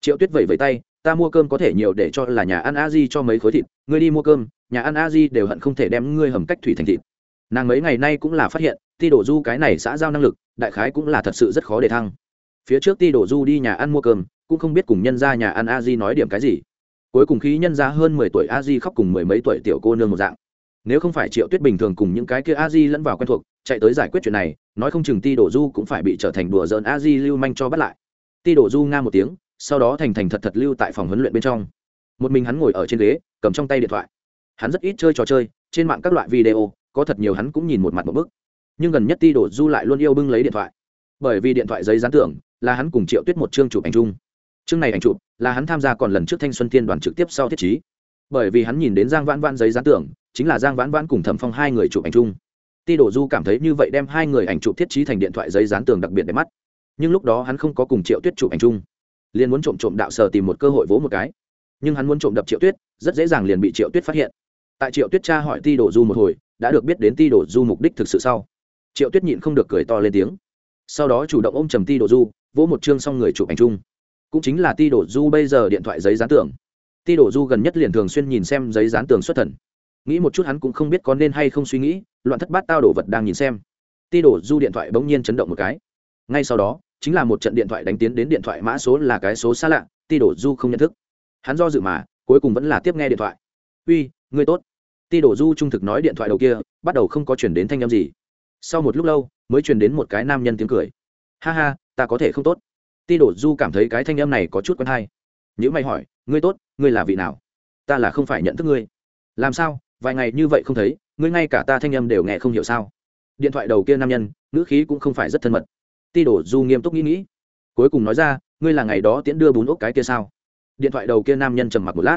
Triệu tuyết vẩy vẩy tay, ta mua cơm có thể nhiều để cho là nhà ăn a di cho mấy khối thịt, ngươi đi mua cơm, nhà ăn a di đều hận không thể đem ngươi hầm cách thủy thành thịt. Nàng mấy ngày nay cũng là phát hiện, ti đổ du cái này xã giao năng lực, đại khái cũng là thật sự rất khó để thăng. Phía trước ti đổ du đi nhà ăn mua cơm, cũng không biết cùng nhân ra nhà ăn a di nói điểm cái gì. Cuối cùng khi nhân ra hơn mười tuổi a di khóc cùng mười mấy tuổi tiểu cô nương một dạng nếu không phải triệu tuyết bình thường cùng những cái kia a di lẫn vào quen thuộc, chạy tới giải quyết chuyện này, nói không chừng ti đổ du cũng phải bị trở thành đùa dợn a di lưu manh cho bắt lại. Ti đổ du nga một tiếng, sau đó thành thành thật thật lưu tại phòng huấn luyện bên trong. Một mình hắn ngồi ở trên ghế, cầm trong tay điện thoại. Hắn rất ít chơi trò chơi, trên mạng các loại video, có thật nhiều hắn cũng nhìn một mặt một bức. Nhưng gần nhất ti đổ du lại luôn yêu bưng lấy điện thoại. Bởi vì điện thoại giấy gián tưởng là hắn cùng triệu tuyết một chương chụp ảnh chung. Chương này ảnh chụp, là hắn tham gia còn lần trước thanh xuân thiên đoàn trực tiếp sau thiết chí bởi vì hắn nhìn đến giang vãn vãn giấy gián tưởng chính là giang vãn vãn cùng thẩm phong hai người chụp ảnh chung. Ti đổ du cảm thấy như vậy đem hai người ảnh chụp thiết trí thành điện thoại giấy dán tường đặc biệt đẹp mắt. Nhưng lúc đó hắn không có cùng triệu tuyết chụp ảnh chung. Liền muốn trộm trộm đạo sở tìm một cơ hội vỗ một cái. Nhưng hắn muốn trộm đập triệu tuyết, rất dễ dàng liền bị triệu tuyết phát hiện. Tại triệu tuyết tra hỏi ti đổ du một hồi, đã được biết đến ti đổ du mục đích thực sự sau. Triệu tuyết nhịn không được cười to lên tiếng. Sau đó chủ động ôm trầm ti đổ du, vỗ một chương xong người chụp ảnh chung. Cũng chính là ti đổ du bây giờ điện thoại giấy dán tường. Ti đổ du gần nhất liền thường xuyên nhìn xem giấy dán tường xuất thần nghĩ một chút hắn cũng không biết có nên hay không suy nghĩ, loạn thất bát tao đổ vật đang nhìn xem. Ti đổ du điện thoại bỗng nhiên chấn động một cái. Ngay sau đó, chính là một trận điện thoại đánh tiến đến điện thoại mã số là cái số xa lạ, ti đổ du không nhận thức. Hắn do dự mà, cuối cùng vẫn là tiếp nghe điện thoại. Uy, ngươi tốt. Ti đổ du trung thực nói điện thoại đầu kia, bắt đầu không có chuyển đến thanh â m gì. Sau một lúc lâu, mới truyền đến một cái nam nhân tiếng cười. Ha ha, ta có thể không tốt. Ti đổ du cảm thấy cái thanh âm này có chút quen hay. Nhữ mày hỏi, ngươi tốt, ngươi là vị nào? Ta là không phải nhận thức ngươi. Làm sao? Vài ngày như vậy không thấy, ngươi ngay cả ta thanh âm đều nghe không hiểu sao? Điện thoại đầu kia nam nhân, ngữ khí cũng không phải rất thân mật. Ti đổ du nghiêm túc nghĩ nghĩ. Cuối cùng nói ra, ngươi là ngày đó tiễn đưa bún ốc cái kia sao? Điện thoại đầu kia nam nhân trầm mặc một lát.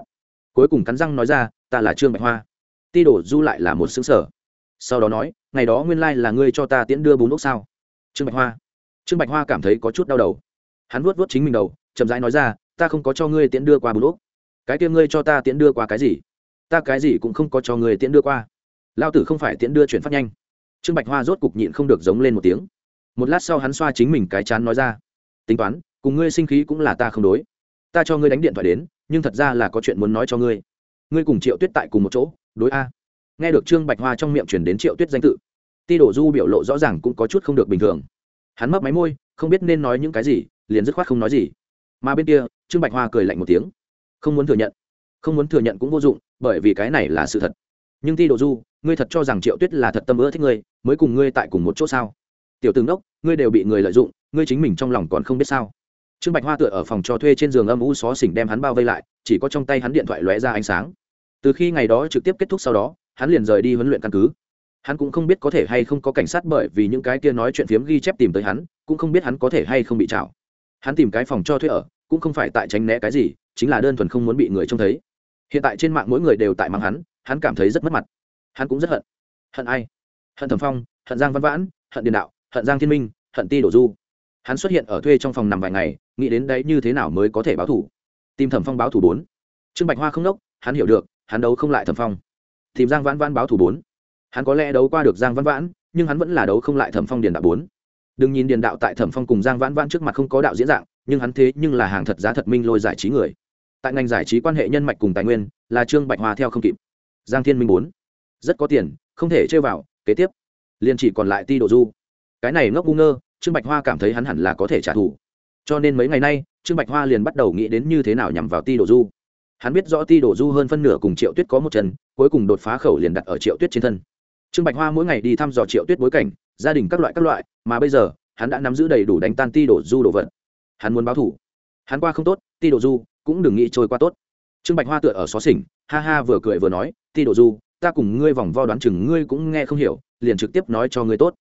Cuối cùng cắn răng nói ra, ta là trương bạch hoa. Ti đổ du lại là một xứng sở sau đó nói, ngày đó nguyên lai、like、là ngươi cho ta tiễn đưa bún ốc sao? Trương bạch hoa. Trương bạch hoa cảm thấy có chút đau đầu. Hắn vuốt vuốt chính mình đầu, chậm rãi nói ra, ta không có cho ngươi tiễn đưa qua bún ốc. Cái kia ngươi cho ta tiễn đưa qua cái gì? Ta cái gì cũng không có cho ngươi tiễn đưa qua. Lao tử không phải tiễn đưa chuyển phát nhanh. Trương bạch hoa rốt cục nhịn không được giống lên một tiếng. Một lát sau hắn xoa chính mình cái chán nói ra. Tính toán, cùng ngươi sinh khí cũng là ta không đối. Ta cho ngươi đánh điện thoại đến, nhưng thật ra là có chuyện muốn nói cho ngươi. Ngươi cùng triệu tuyết tại cùng một chỗ, đối a. Nghe được trương bạch hoa trong miệng chuyển đến triệu tuyết danh tự, ti đổ du biểu lộ rõ ràng cũng có chút không được bình thường. Hắn mấp máy môi, không biết nên nói những cái gì, liền dứt khoát không nói gì. Mà bên kia, trương bạch hoa cười lạnh một tiếng. Không muốn thừa nhận không muốn thừa nhận cũng vô dụng, bởi vì cái này là sự thật. Nhưng ti đồ du, ngươi thật cho rằng triệu tuyết là thật tâm ưa thích ngươi, mới cùng ngươi tại cùng một chỗ sao? Tiểu tướng đốc ngươi đều bị người lợi dụng, ngươi chính mình trong lòng còn không biết sao? Trương bạch hoa tựa ở phòng cho thuê trên giường âm u xó xỉnh đem hắn bao vây lại, chỉ có trong tay hắn điện thoại lóe ra ánh sáng. Từ khi ngày đó trực tiếp kết thúc sau đó, hắn liền rời đi huấn luyện căn cứ. Hắn cũng không biết có thể hay không có cảnh sát bởi vì những cái kia nói chuyện phiếm ghi chép tìm tới hắn, cũng không biết hắn có thể hay không bị trào. hắn tìm cái phòng cho thuê ở, cũng không phải tại tránh né cái gì, chính là đơn thuần không muốn bị người trông thấy hiện tại trên mạng mỗi người đều tại mắng hắn hắn cảm thấy rất mất mặt. Hắn cũng rất hận. Hận ai? Hận thẩm phong, hận giang văn vãn, hận điền đạo, hận giang thiên minh, hận ti đổ du. Hắn xuất hiện ở thuê trong phòng nằm vài ngày, nghĩ đến đấy như thế nào mới có thể báo thủ. Tìm thẩm phong báo thủ bốn. Trương bạch hoa không đốc hắn hiểu được, hắn đấu không lại thẩm phong. Tìm giang vãn vãn báo thủ bốn. Hắn có lẽ đấu qua được giang vãn vãn, nhưng hắn vẫn là đấu không lại thẩm phong điền đạo bốn. Đừng nhìn điền đạo tại thẩm phong cùng giang vãn vãn trước mặt không có đạo diễn dạng, nhưng hắn thế nhưng là hàng thật giá thật minh lôi giải trí người tại ngành giải trí quan hệ nhân mạch cùng tài nguyên, là trương bạch hoa theo không kịp. Giang thiên minh bốn rất có tiền, không thể chơi vào, kế tiếp. Liền chỉ còn lại ti độ du. Cái này ngốc ngu ngơ, trương bạch hoa cảm thấy hắn hẳn là có thể trả thù. Cho nên mấy ngày nay, trương bạch hoa liền bắt đầu nghĩ đến như thế nào nhằm vào ti độ du. Hắn biết rõ ti độ du hơn phân nửa cùng triệu tuyết có một chân cuối cùng đột phá khẩu liền đặt ở triệu tuyết trên thân. Trương bạch hoa mỗi ngày đi thăm dò triệu tuyết bối cảnh, gia đình các loại các loại, mà bây giờ, hắn đã nắm giữ đầy đủ đánh tan ti độ du đồ vật. Hắn muốn báo thủ hắn qua không tốt, ti độ du cũng đừng nghĩ trôi qua tốt. Trương bạch hoa tựa ở xó xỉnh, ha ha vừa cười vừa nói, ti độ du, ta cùng ngươi vòng vo đoán chừng ngươi cũng nghe không hiểu, liền trực tiếp nói cho ngươi tốt.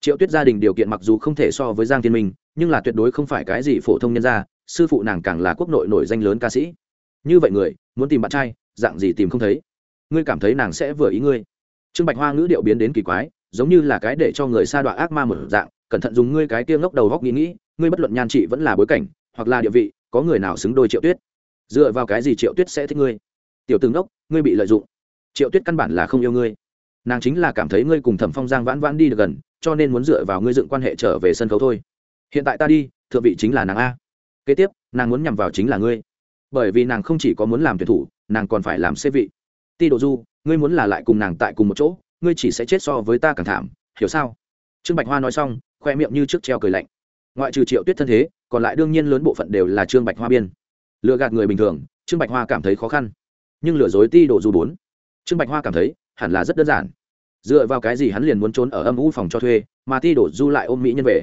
Triệu tuyết gia đình điều kiện mặc dù không thể so với giang thiên minh, nhưng là tuyệt đối không phải cái gì phổ thông nhân gia, sư phụ nàng càng là quốc nội nổi danh lớn ca sĩ. Như vậy người, muốn tìm bạn trai, dạng gì tìm không thấy? Ngươi cảm thấy nàng sẽ vừa ý ngươi. Trương bạch hoa ngữ điệu biến đến kỳ quái, giống như là cái để cho người sa đọa ác ma một dạng, cẩn thận dùng ngươi cái tiêm ngốc đầu góc nghĩ nghĩ, ngươi bất luận nhan trị vẫn là bối cảnh, hoặc là địa vị, có người nào xứng đôi triệu tuyết? Dựa vào cái gì triệu tuyết sẽ thích ngươi? Tiểu tướng đốc ngươi bị lợi dụng. Triệu tuyết căn bản là không yêu ngươi. Nàng chính là cảm thấy ngươi cùng thẩm phong giang vãn vãn đi được gần, cho nên muốn dựa vào ngươi dựng quan hệ trở về sân khấu thôi. Hiện tại ta đi, thượng vị chính là nàng a. Kế tiếp, nàng muốn nhằm vào chính là ngươi. Bởi vì nàng không chỉ có muốn làm tuyển thủ, nàng còn phải làm xê vị. Ti độ du, ngươi muốn là lại cùng nàng tại cùng một chỗ, ngươi chỉ sẽ chết so với ta càng thảm, hiểu sao? Trương bạch hoa nói xong, khoe miệng như trước treo cười lạnh. Ngoại trừ triệu tuyết thân thế, còn lại đương nhiên lớn bộ phận đều là trương bạch hoa biên lừa gạt người bình thường trương bạch hoa cảm thấy khó khăn. Nhưng lừa dối ti đồ du bốn. Trương bạch hoa cảm thấy hẳn là rất đơn giản. Dựa vào cái gì hắn liền muốn trốn ở âm u phòng cho thuê mà ti đổ du lại ôm mỹ nhân về.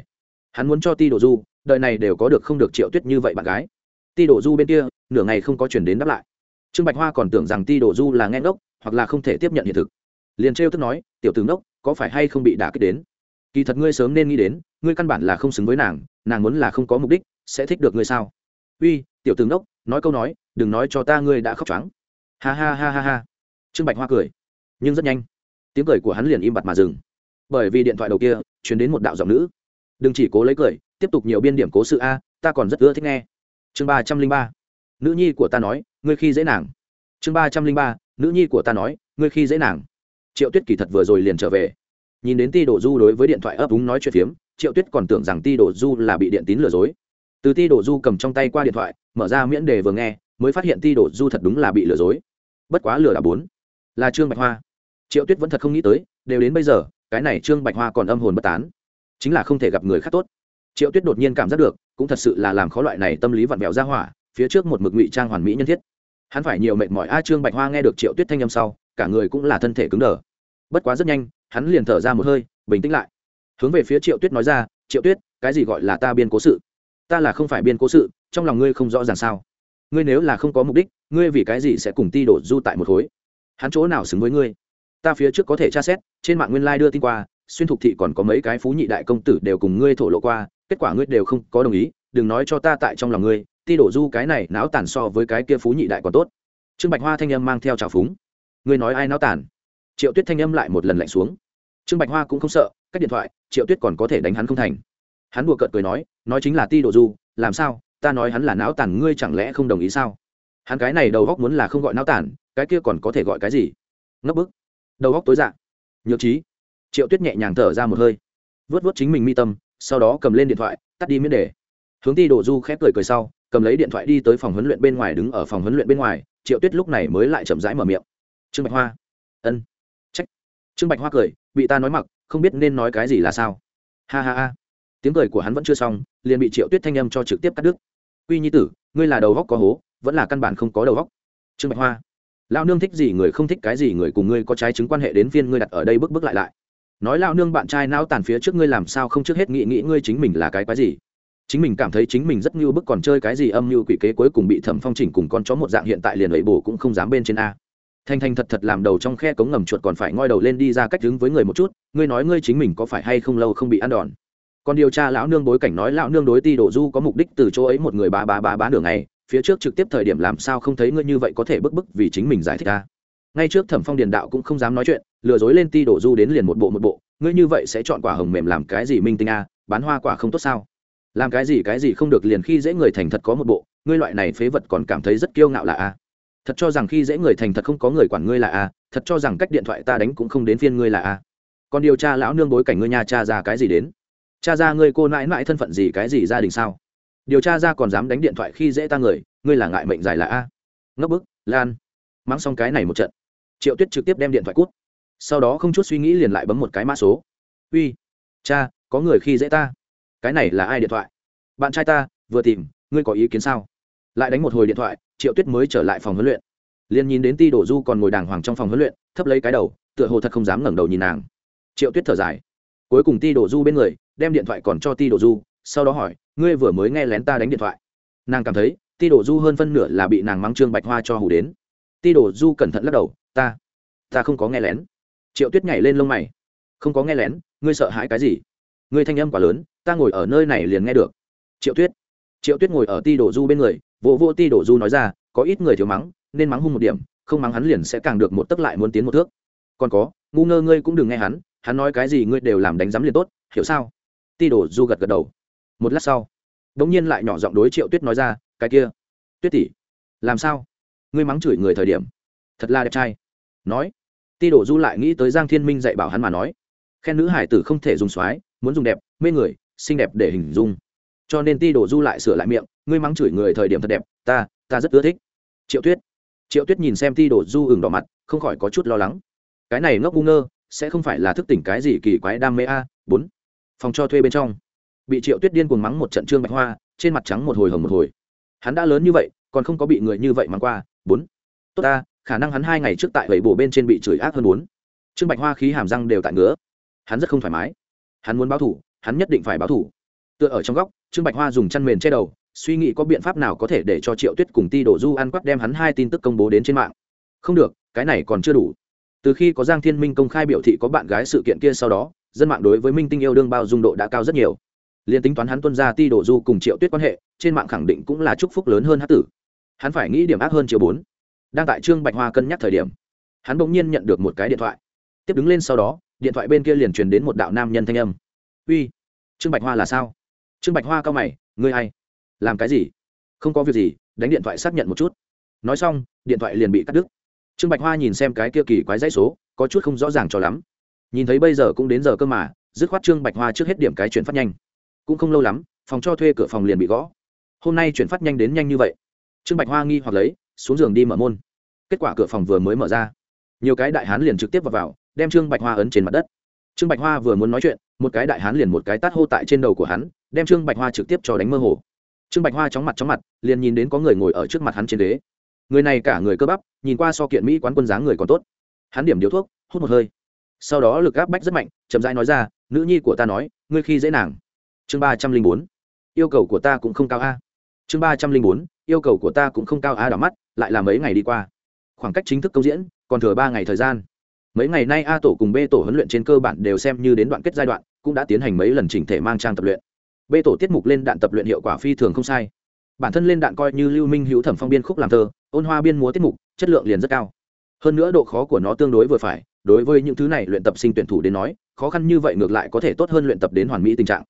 Hắn muốn cho ti đổ du đợi này đều có được không được triệu tuyết như vậy bạn gái. Ti đổ du bên kia nửa ngày không có chuyển đến đáp lại. Trương bạch hoa còn tưởng rằng ti đổ du là nghe ngốc hoặc là không thể tiếp nhận hiện thực. Liền trêu tức nói tiểu tướng đốc, có phải hay không bị đả kích đến? Kỳ thật ngươi sớm nên nghĩ đến ngươi căn bản là không xứng với nàng nàng muốn là không có mục đích sẽ thích được ngươi sao? Uy, tiểu tướng đốc, nói câu nói, đừng nói cho ta ngươi đã khóc trắng ha ha ha ha ha. Trương bạch hoa cười, nhưng rất nhanh. Tiếng cười của hắn liền im bặt mà dừng. Bởi vì điện thoại đầu kia chuyển đến một đạo giọng nữ. Đừng chỉ cố lấy cười, tiếp tục nhiều biên điểm cố sự a, ta còn rất ưa thích nghe. Chương ba trăm linh ba. Nữ nhi của ta nói, ngươi khi dễ nàng. Chương ba trăm linh ba. Nữ nhi của ta nói, ngươi khi dễ nàng. Triệu tuyết kỳ thật vừa rồi liền trở về. Nhìn đến ti đồ du đối với điện thoại ấp úng nói chuyện phiếm, triệu tuyết còn tưởng rằng ti đồ du là bị điện tín lừa dối từ ti đổ du cầm trong tay qua điện thoại, mở ra miễn đề vừa nghe, mới phát hiện ti đổ du thật đúng là bị lừa dối. Bất quá lừa là bốn. Là trương bạch hoa. Triệu tuyết vẫn thật không nghĩ tới, đều đến bây giờ, cái này trương bạch hoa còn âm hồn bất tán. Chính là không thể gặp người khác tốt. Triệu tuyết đột nhiên cảm giác được, cũng thật sự là làm khó loại này tâm lý vặn vẹo ra hỏa, phía trước một mực ngụy trang hoàn mỹ nhân thiết. Hắn phải nhiều mệt mỏi. A, trương bạch hoa nghe được triệu tuyết thanh âm sau, cả người cũng là thân thể cứng đờ. Bất quá rất nhanh, hắn liền thở ra một hơi, bình tĩnh lại. Hướng về phía triệu tuyết nói ra, triệu tuyết, cái gì gọi là ta biên cố sự? Ta là không phải biên cố sự, trong lòng ngươi không rõ ràng sao. Ngươi nếu là không có mục đích, ngươi vì cái gì sẽ cùng ti đổ du tại một khối? Hắn chỗ nào xứng với ngươi? Ta phía trước có thể tra xét, trên mạng nguyên lai、like、đưa tin qua, xuyên thục thị còn có mấy cái phú nhị đại công tử đều cùng ngươi thổ lộ qua, kết quả ngươi đều không có đồng ý, đừng nói cho ta tại trong lòng ngươi, ti đổ du cái này náo tàn so với cái kia phú nhị đại còn tốt. Trương bạch hoa thanh âm mang theo trào phúng. Ngươi nói ai náo tàn? Triệu tuyết thanh âm lại một lần lạnh xuống. Trương bạch hoa cũng không sợ cách điện thoại, triệu tuyết còn có thể đánh hắn không thành hắn đùa cợt cười nói nói chính là ti đồ du, làm sao? Ta nói hắn là náo tàn, ngươi chẳng lẽ không đồng ý sao? Hắn cái này đầu góc muốn là không gọi náo tàn, cái kia còn có thể gọi cái gì? Ngấp bức. Đầu góc tối dạ. Nhược trí. Triệu tuyết nhẹ nhàng thở ra một hơi. Vớt vớt chính mình mi tâm, sau đó cầm lên điện thoại, tắt đi miễn đề. Hướng ti đồ du khép cười cười sau, cầm lấy điện thoại đi tới phòng huấn luyện bên ngoài đứng ở phòng huấn luyện bên ngoài, triệu tuyết lúc này mới lại chậm rãi mở miệng. Trương bạch hoa. Ân. Trách. Trương bạch hoa cười, bị ta nói mặc, không biết nên nói cái gì là sao? Ha ha ha tiếng cười của hắn vẫn chưa xong, liền bị triệu tuyết thanh âm cho trực tiếp cắt đứt. Quy nhi tử, ngươi là đầu góc có hố, vẫn là căn bản không có đầu góc. Trương bạch hoa lao nương thích gì người không thích cái gì người cùng ngươi có trái chứng quan hệ đến phiên ngươi đặt ở đây bước bước lại lại. Nói lao nương bạn trai não tàn phía trước ngươi làm sao không trước hết nghĩ nghĩ ngươi chính mình là cái quái gì? Chính mình cảm thấy chính mình rất như bức còn chơi cái gì âm như quỷ kế cuối cùng bị thẩm phong chỉnh cùng con chó một dạng hiện tại liền ấy bổ cũng không dám bên trên a. Thanh thanh thật thật làm đầu trong khe cống ngầm chuột còn phải ngoi đầu lên đi ra cách đứng với người một chút, ngươi nói ngươi chính mình có phải hay không lâu không bị ăn đòn? Còn điều tra lão nương bối cảnh nói lão nương đối ti đổ du có mục đích từ chỗ ấy một người ba ba ba bá đường này phía trước trực tiếp thời điểm làm sao không thấy ngươi như vậy có thể bức bức vì chính mình giải thích a ngay trước thẩm phong điền đạo cũng không dám nói chuyện, lừa dối lên ti đổ du đến liền một bộ một bộ, ngươi như vậy sẽ chọn quả hồng mềm làm cái gì minh tinh a, bán hoa quả không tốt sao? Làm cái gì cái gì không được liền khi dễ người thành thật có một bộ, ngươi loại này phế vật còn cảm thấy rất kiêu ngạo là a. Thật cho rằng khi dễ người thành thật không có người quản ngươi là a, thật cho rằng cách điện thoại ta đánh cũng không đến phiên ngươi là a. Còn điều tra lão nương bối cảnh ngươi nhà cha ra cái gì đến? Cha ra ngươi cô nãi nãi thân phận gì cái gì gia đình sao? Điều tra ra còn dám đánh điện thoại khi dễ ta người, ngươi là ngại mệnh dài là a. Ngốc bức, lan. Mắng xong cái này một trận. Triệu tuyết trực tiếp đem điện thoại cút. Sau đó không chút suy nghĩ liền lại bấm một cái mã số. Uy, cha, có người khi dễ ta. Cái này là ai điện thoại? Bạn trai ta, vừa tìm, ngươi có ý kiến sao? Lại đánh một hồi điện thoại, triệu tuyết mới trở lại phòng huấn luyện. Liền nhìn đến ti đổ du còn ngồi đàng hoàng trong phòng huấn luyện, thấp lấy cái đầu, tựa hồ thật không dám ngẩng đầu nhìn nàng. Triệu tuyết thở dài cuối cùng ti đổ du bên người, đem điện thoại còn cho ti đổ du, sau đó hỏi, ngươi vừa mới nghe lén ta đánh điện thoại. Nàng cảm thấy, ti đổ du hơn phân nửa là bị nàng mắng trương bạch hoa cho hù đến. Ti đổ du cẩn thận lắc đầu, ta ta không có nghe lén. Triệu tuyết nhảy lên lông mày, không có nghe lén, ngươi sợ hãi cái gì? Ngươi thanh âm quá lớn, ta ngồi ở nơi này liền nghe được. Triệu tuyết triệu tuyết ngồi ở ti đổ du bên người, vỗ vỗ ti đổ du nói ra, có ít người thiếu mắng, nên mắng hung một điểm, không mắng hắn liền sẽ càng được một tấc lại muốn tiến một thước. Còn có ngu ngơ ngươi cũng đừng nghe hắn hắn nói cái gì ngươi đều làm đánh giám liền tốt, hiểu sao? Ti Đồ du gật gật đầu. Một lát sau đ ỗ n g nhiên lại nhỏ giọng đối triệu tuyết nói ra, cái kia, tuyết tỷ, làm sao? Ngươi mắng chửi người thời điểm, thật là đẹp trai. Nói, ti Đồ du lại nghĩ tới giang thiên minh dạy bảo hắn mà nói, khen nữ hải tử không thể dùng soái muốn dùng đẹp, mê người, xinh đẹp để hình dung. Cho nên ti Đồ du lại sửa lại miệng, ngươi mắng chửi người thời điểm thật đẹp, ta ta rất ưa thích. Triệu tuyết triệu tuyết nhìn xem ti Đồ du ửng đỏ mặt, không khỏi có chút lo lắng cái này ngốc ngu ngơ, sẽ không phải là thức tỉnh cái gì kỳ quái đam mê a, bốn. Phòng cho thuê bên trong. Bị triệu tuyết điên cuồng mắng một trận trương bạch hoa, trên mặt trắng một hồi hồng một hồi. Hắn đã lớn như vậy, còn không có bị người như vậy mắng qua, bốn. Tốt ta khả năng hắn hai ngày trước tại vậy bổ bên trên bị chửi ác hơn bốn. Trương bạch hoa khí hàm răng đều tại ngứa. Hắn rất không thoải mái. Hắn muốn báo thủ, hắn nhất định phải báo thủ. Tựa ở trong góc, trương bạch hoa dùng chăn mền che đầu, suy nghĩ có biện pháp nào có thể để cho triệu tuyết cùng ti đổ du ăn quắc đem hắn hai tin tức công bố đến trên mạng. Không được, cái này còn chưa đủ từ khi có giang thiên minh công khai biểu thị có bạn gái sự kiện kia sau đó, dân mạng đối với minh tinh yêu đương bao dung độ đã cao rất nhiều. Liền tính toán hắn tuân ra ti đổ du cùng triệu tuyết quan hệ, trên mạng khẳng định cũng là chúc phúc lớn hơn hát tử. Hắn phải nghĩ điểm ác hơn triệu bốn. Đang tại trương bạch hoa cân nhắc thời điểm, hắn bỗng nhiên nhận được một cái điện thoại. Tiếp đứng lên sau đó, điện thoại bên kia liền truyền đến một đạo nam nhân thanh âm. Uy, trương bạch hoa là sao? Trương bạch hoa cao mày, ngươi hay làm cái gì? Không có việc gì, đánh điện thoại xác nhận một chút. Nói xong, điện thoại liền bị cắt đứt trương bạch hoa nhìn xem cái kia kỳ quái dãy số có chút không rõ ràng cho lắm. Nhìn thấy bây giờ cũng đến giờ cơ mà dứt khoát trương bạch hoa trước hết điểm cái chuyển phát nhanh. Cũng không lâu lắm phòng cho thuê cửa phòng liền bị gõ. Hôm nay chuyển phát nhanh đến nhanh như vậy. Trương bạch hoa nghi hoặc lấy xuống giường đi mở môn. Kết quả cửa phòng vừa mới mở ra. Nhiều cái đại hán liền trực tiếp vào, vào đem trương bạch hoa ấn trên mặt đất. Trương bạch hoa vừa muốn nói chuyện một cái đại hán liền một cái tát hô tại trên đầu của hắn đem trương bạch hoa trực tiếp cho đánh mơ hồ. Trương bạch hoa chóng mặt chóng mặt liền nhìn đến có người ngồi ở trước mặt hắn trên đế người này cả người cơ bắp, nhìn qua so kiện mỹ quán quân dáng người còn tốt. Hắn điểm điếu thuốc, hút một hơi. Sau đó lực áp bách rất mạnh, chậm rãi nói ra, nữ nhi của ta nói, ngươi khi dễ nàng. Chương ba trăm linh bốn. Yêu cầu của ta cũng không cao a. Chương ba trăm linh bốn. Yêu cầu của ta cũng không cao a đỏ mắt, lại là mấy ngày đi qua. Khoảng cách chính thức công diễn, còn thừa ba ngày thời gian. Mấy ngày nay a tổ cùng b tổ huấn luyện trên cơ bản đều xem như đến đoạn kết giai đoạn, cũng đã tiến hành mấy lần chỉnh thể mang trang tập luyện. B tổ tiết mục lên đạn tập luyện hiệu quả phi thường không sai. Bản thân lên đạn coi như lưu minh hữu thẩm phong biên khúc làm thơ ôn hoa biên múa tiết mục, chất lượng liền rất cao. Hơn nữa độ khó của nó tương đối vừa phải, đối với những thứ này luyện tập sinh tuyển thủ đến nói, khó khăn như vậy ngược lại có thể tốt hơn luyện tập đến hoàn mỹ tình trạng.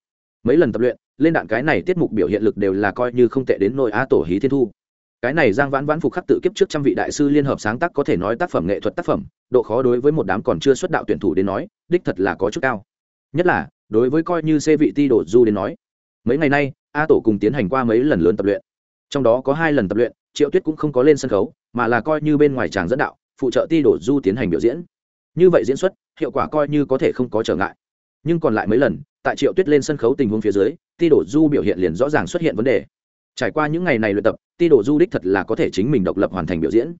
Mấy lần tập luyện, lên đạn cái này tiết mục biểu hiện lực đều là coi như không tệ đến nội a tổ hí thiên thu. Cái này giang vãn vãn phục khắc tự kiếp trước trăm vị đại sư liên hợp sáng tác có thể nói tác phẩm nghệ thuật tác phẩm, độ khó đối với một đám còn chưa xuất đạo tuyển thủ đến nói, đích thật là có chút cao. Nhất là, đối với coi như xê vị ti đổ du đến nói, mấy ngày nay a tổ cùng tiến hành qua mấy lần lớn tập luyện. Trong đó có hai lần tập luyện triệu tuyết cũng không có lên sân khấu, mà là coi như bên ngoài tràng dẫn đạo, phụ trợ ti đổ du tiến hành biểu diễn. Như vậy diễn xuất, hiệu quả coi như có thể không có trở ngại. Nhưng còn lại mấy lần, tại triệu tuyết lên sân khấu tình huống phía dưới, ti đổ du biểu hiện liền rõ ràng xuất hiện vấn đề. Trải qua những ngày này luyện tập, ti đổ du đích thật là có thể chính mình độc lập hoàn thành biểu diễn.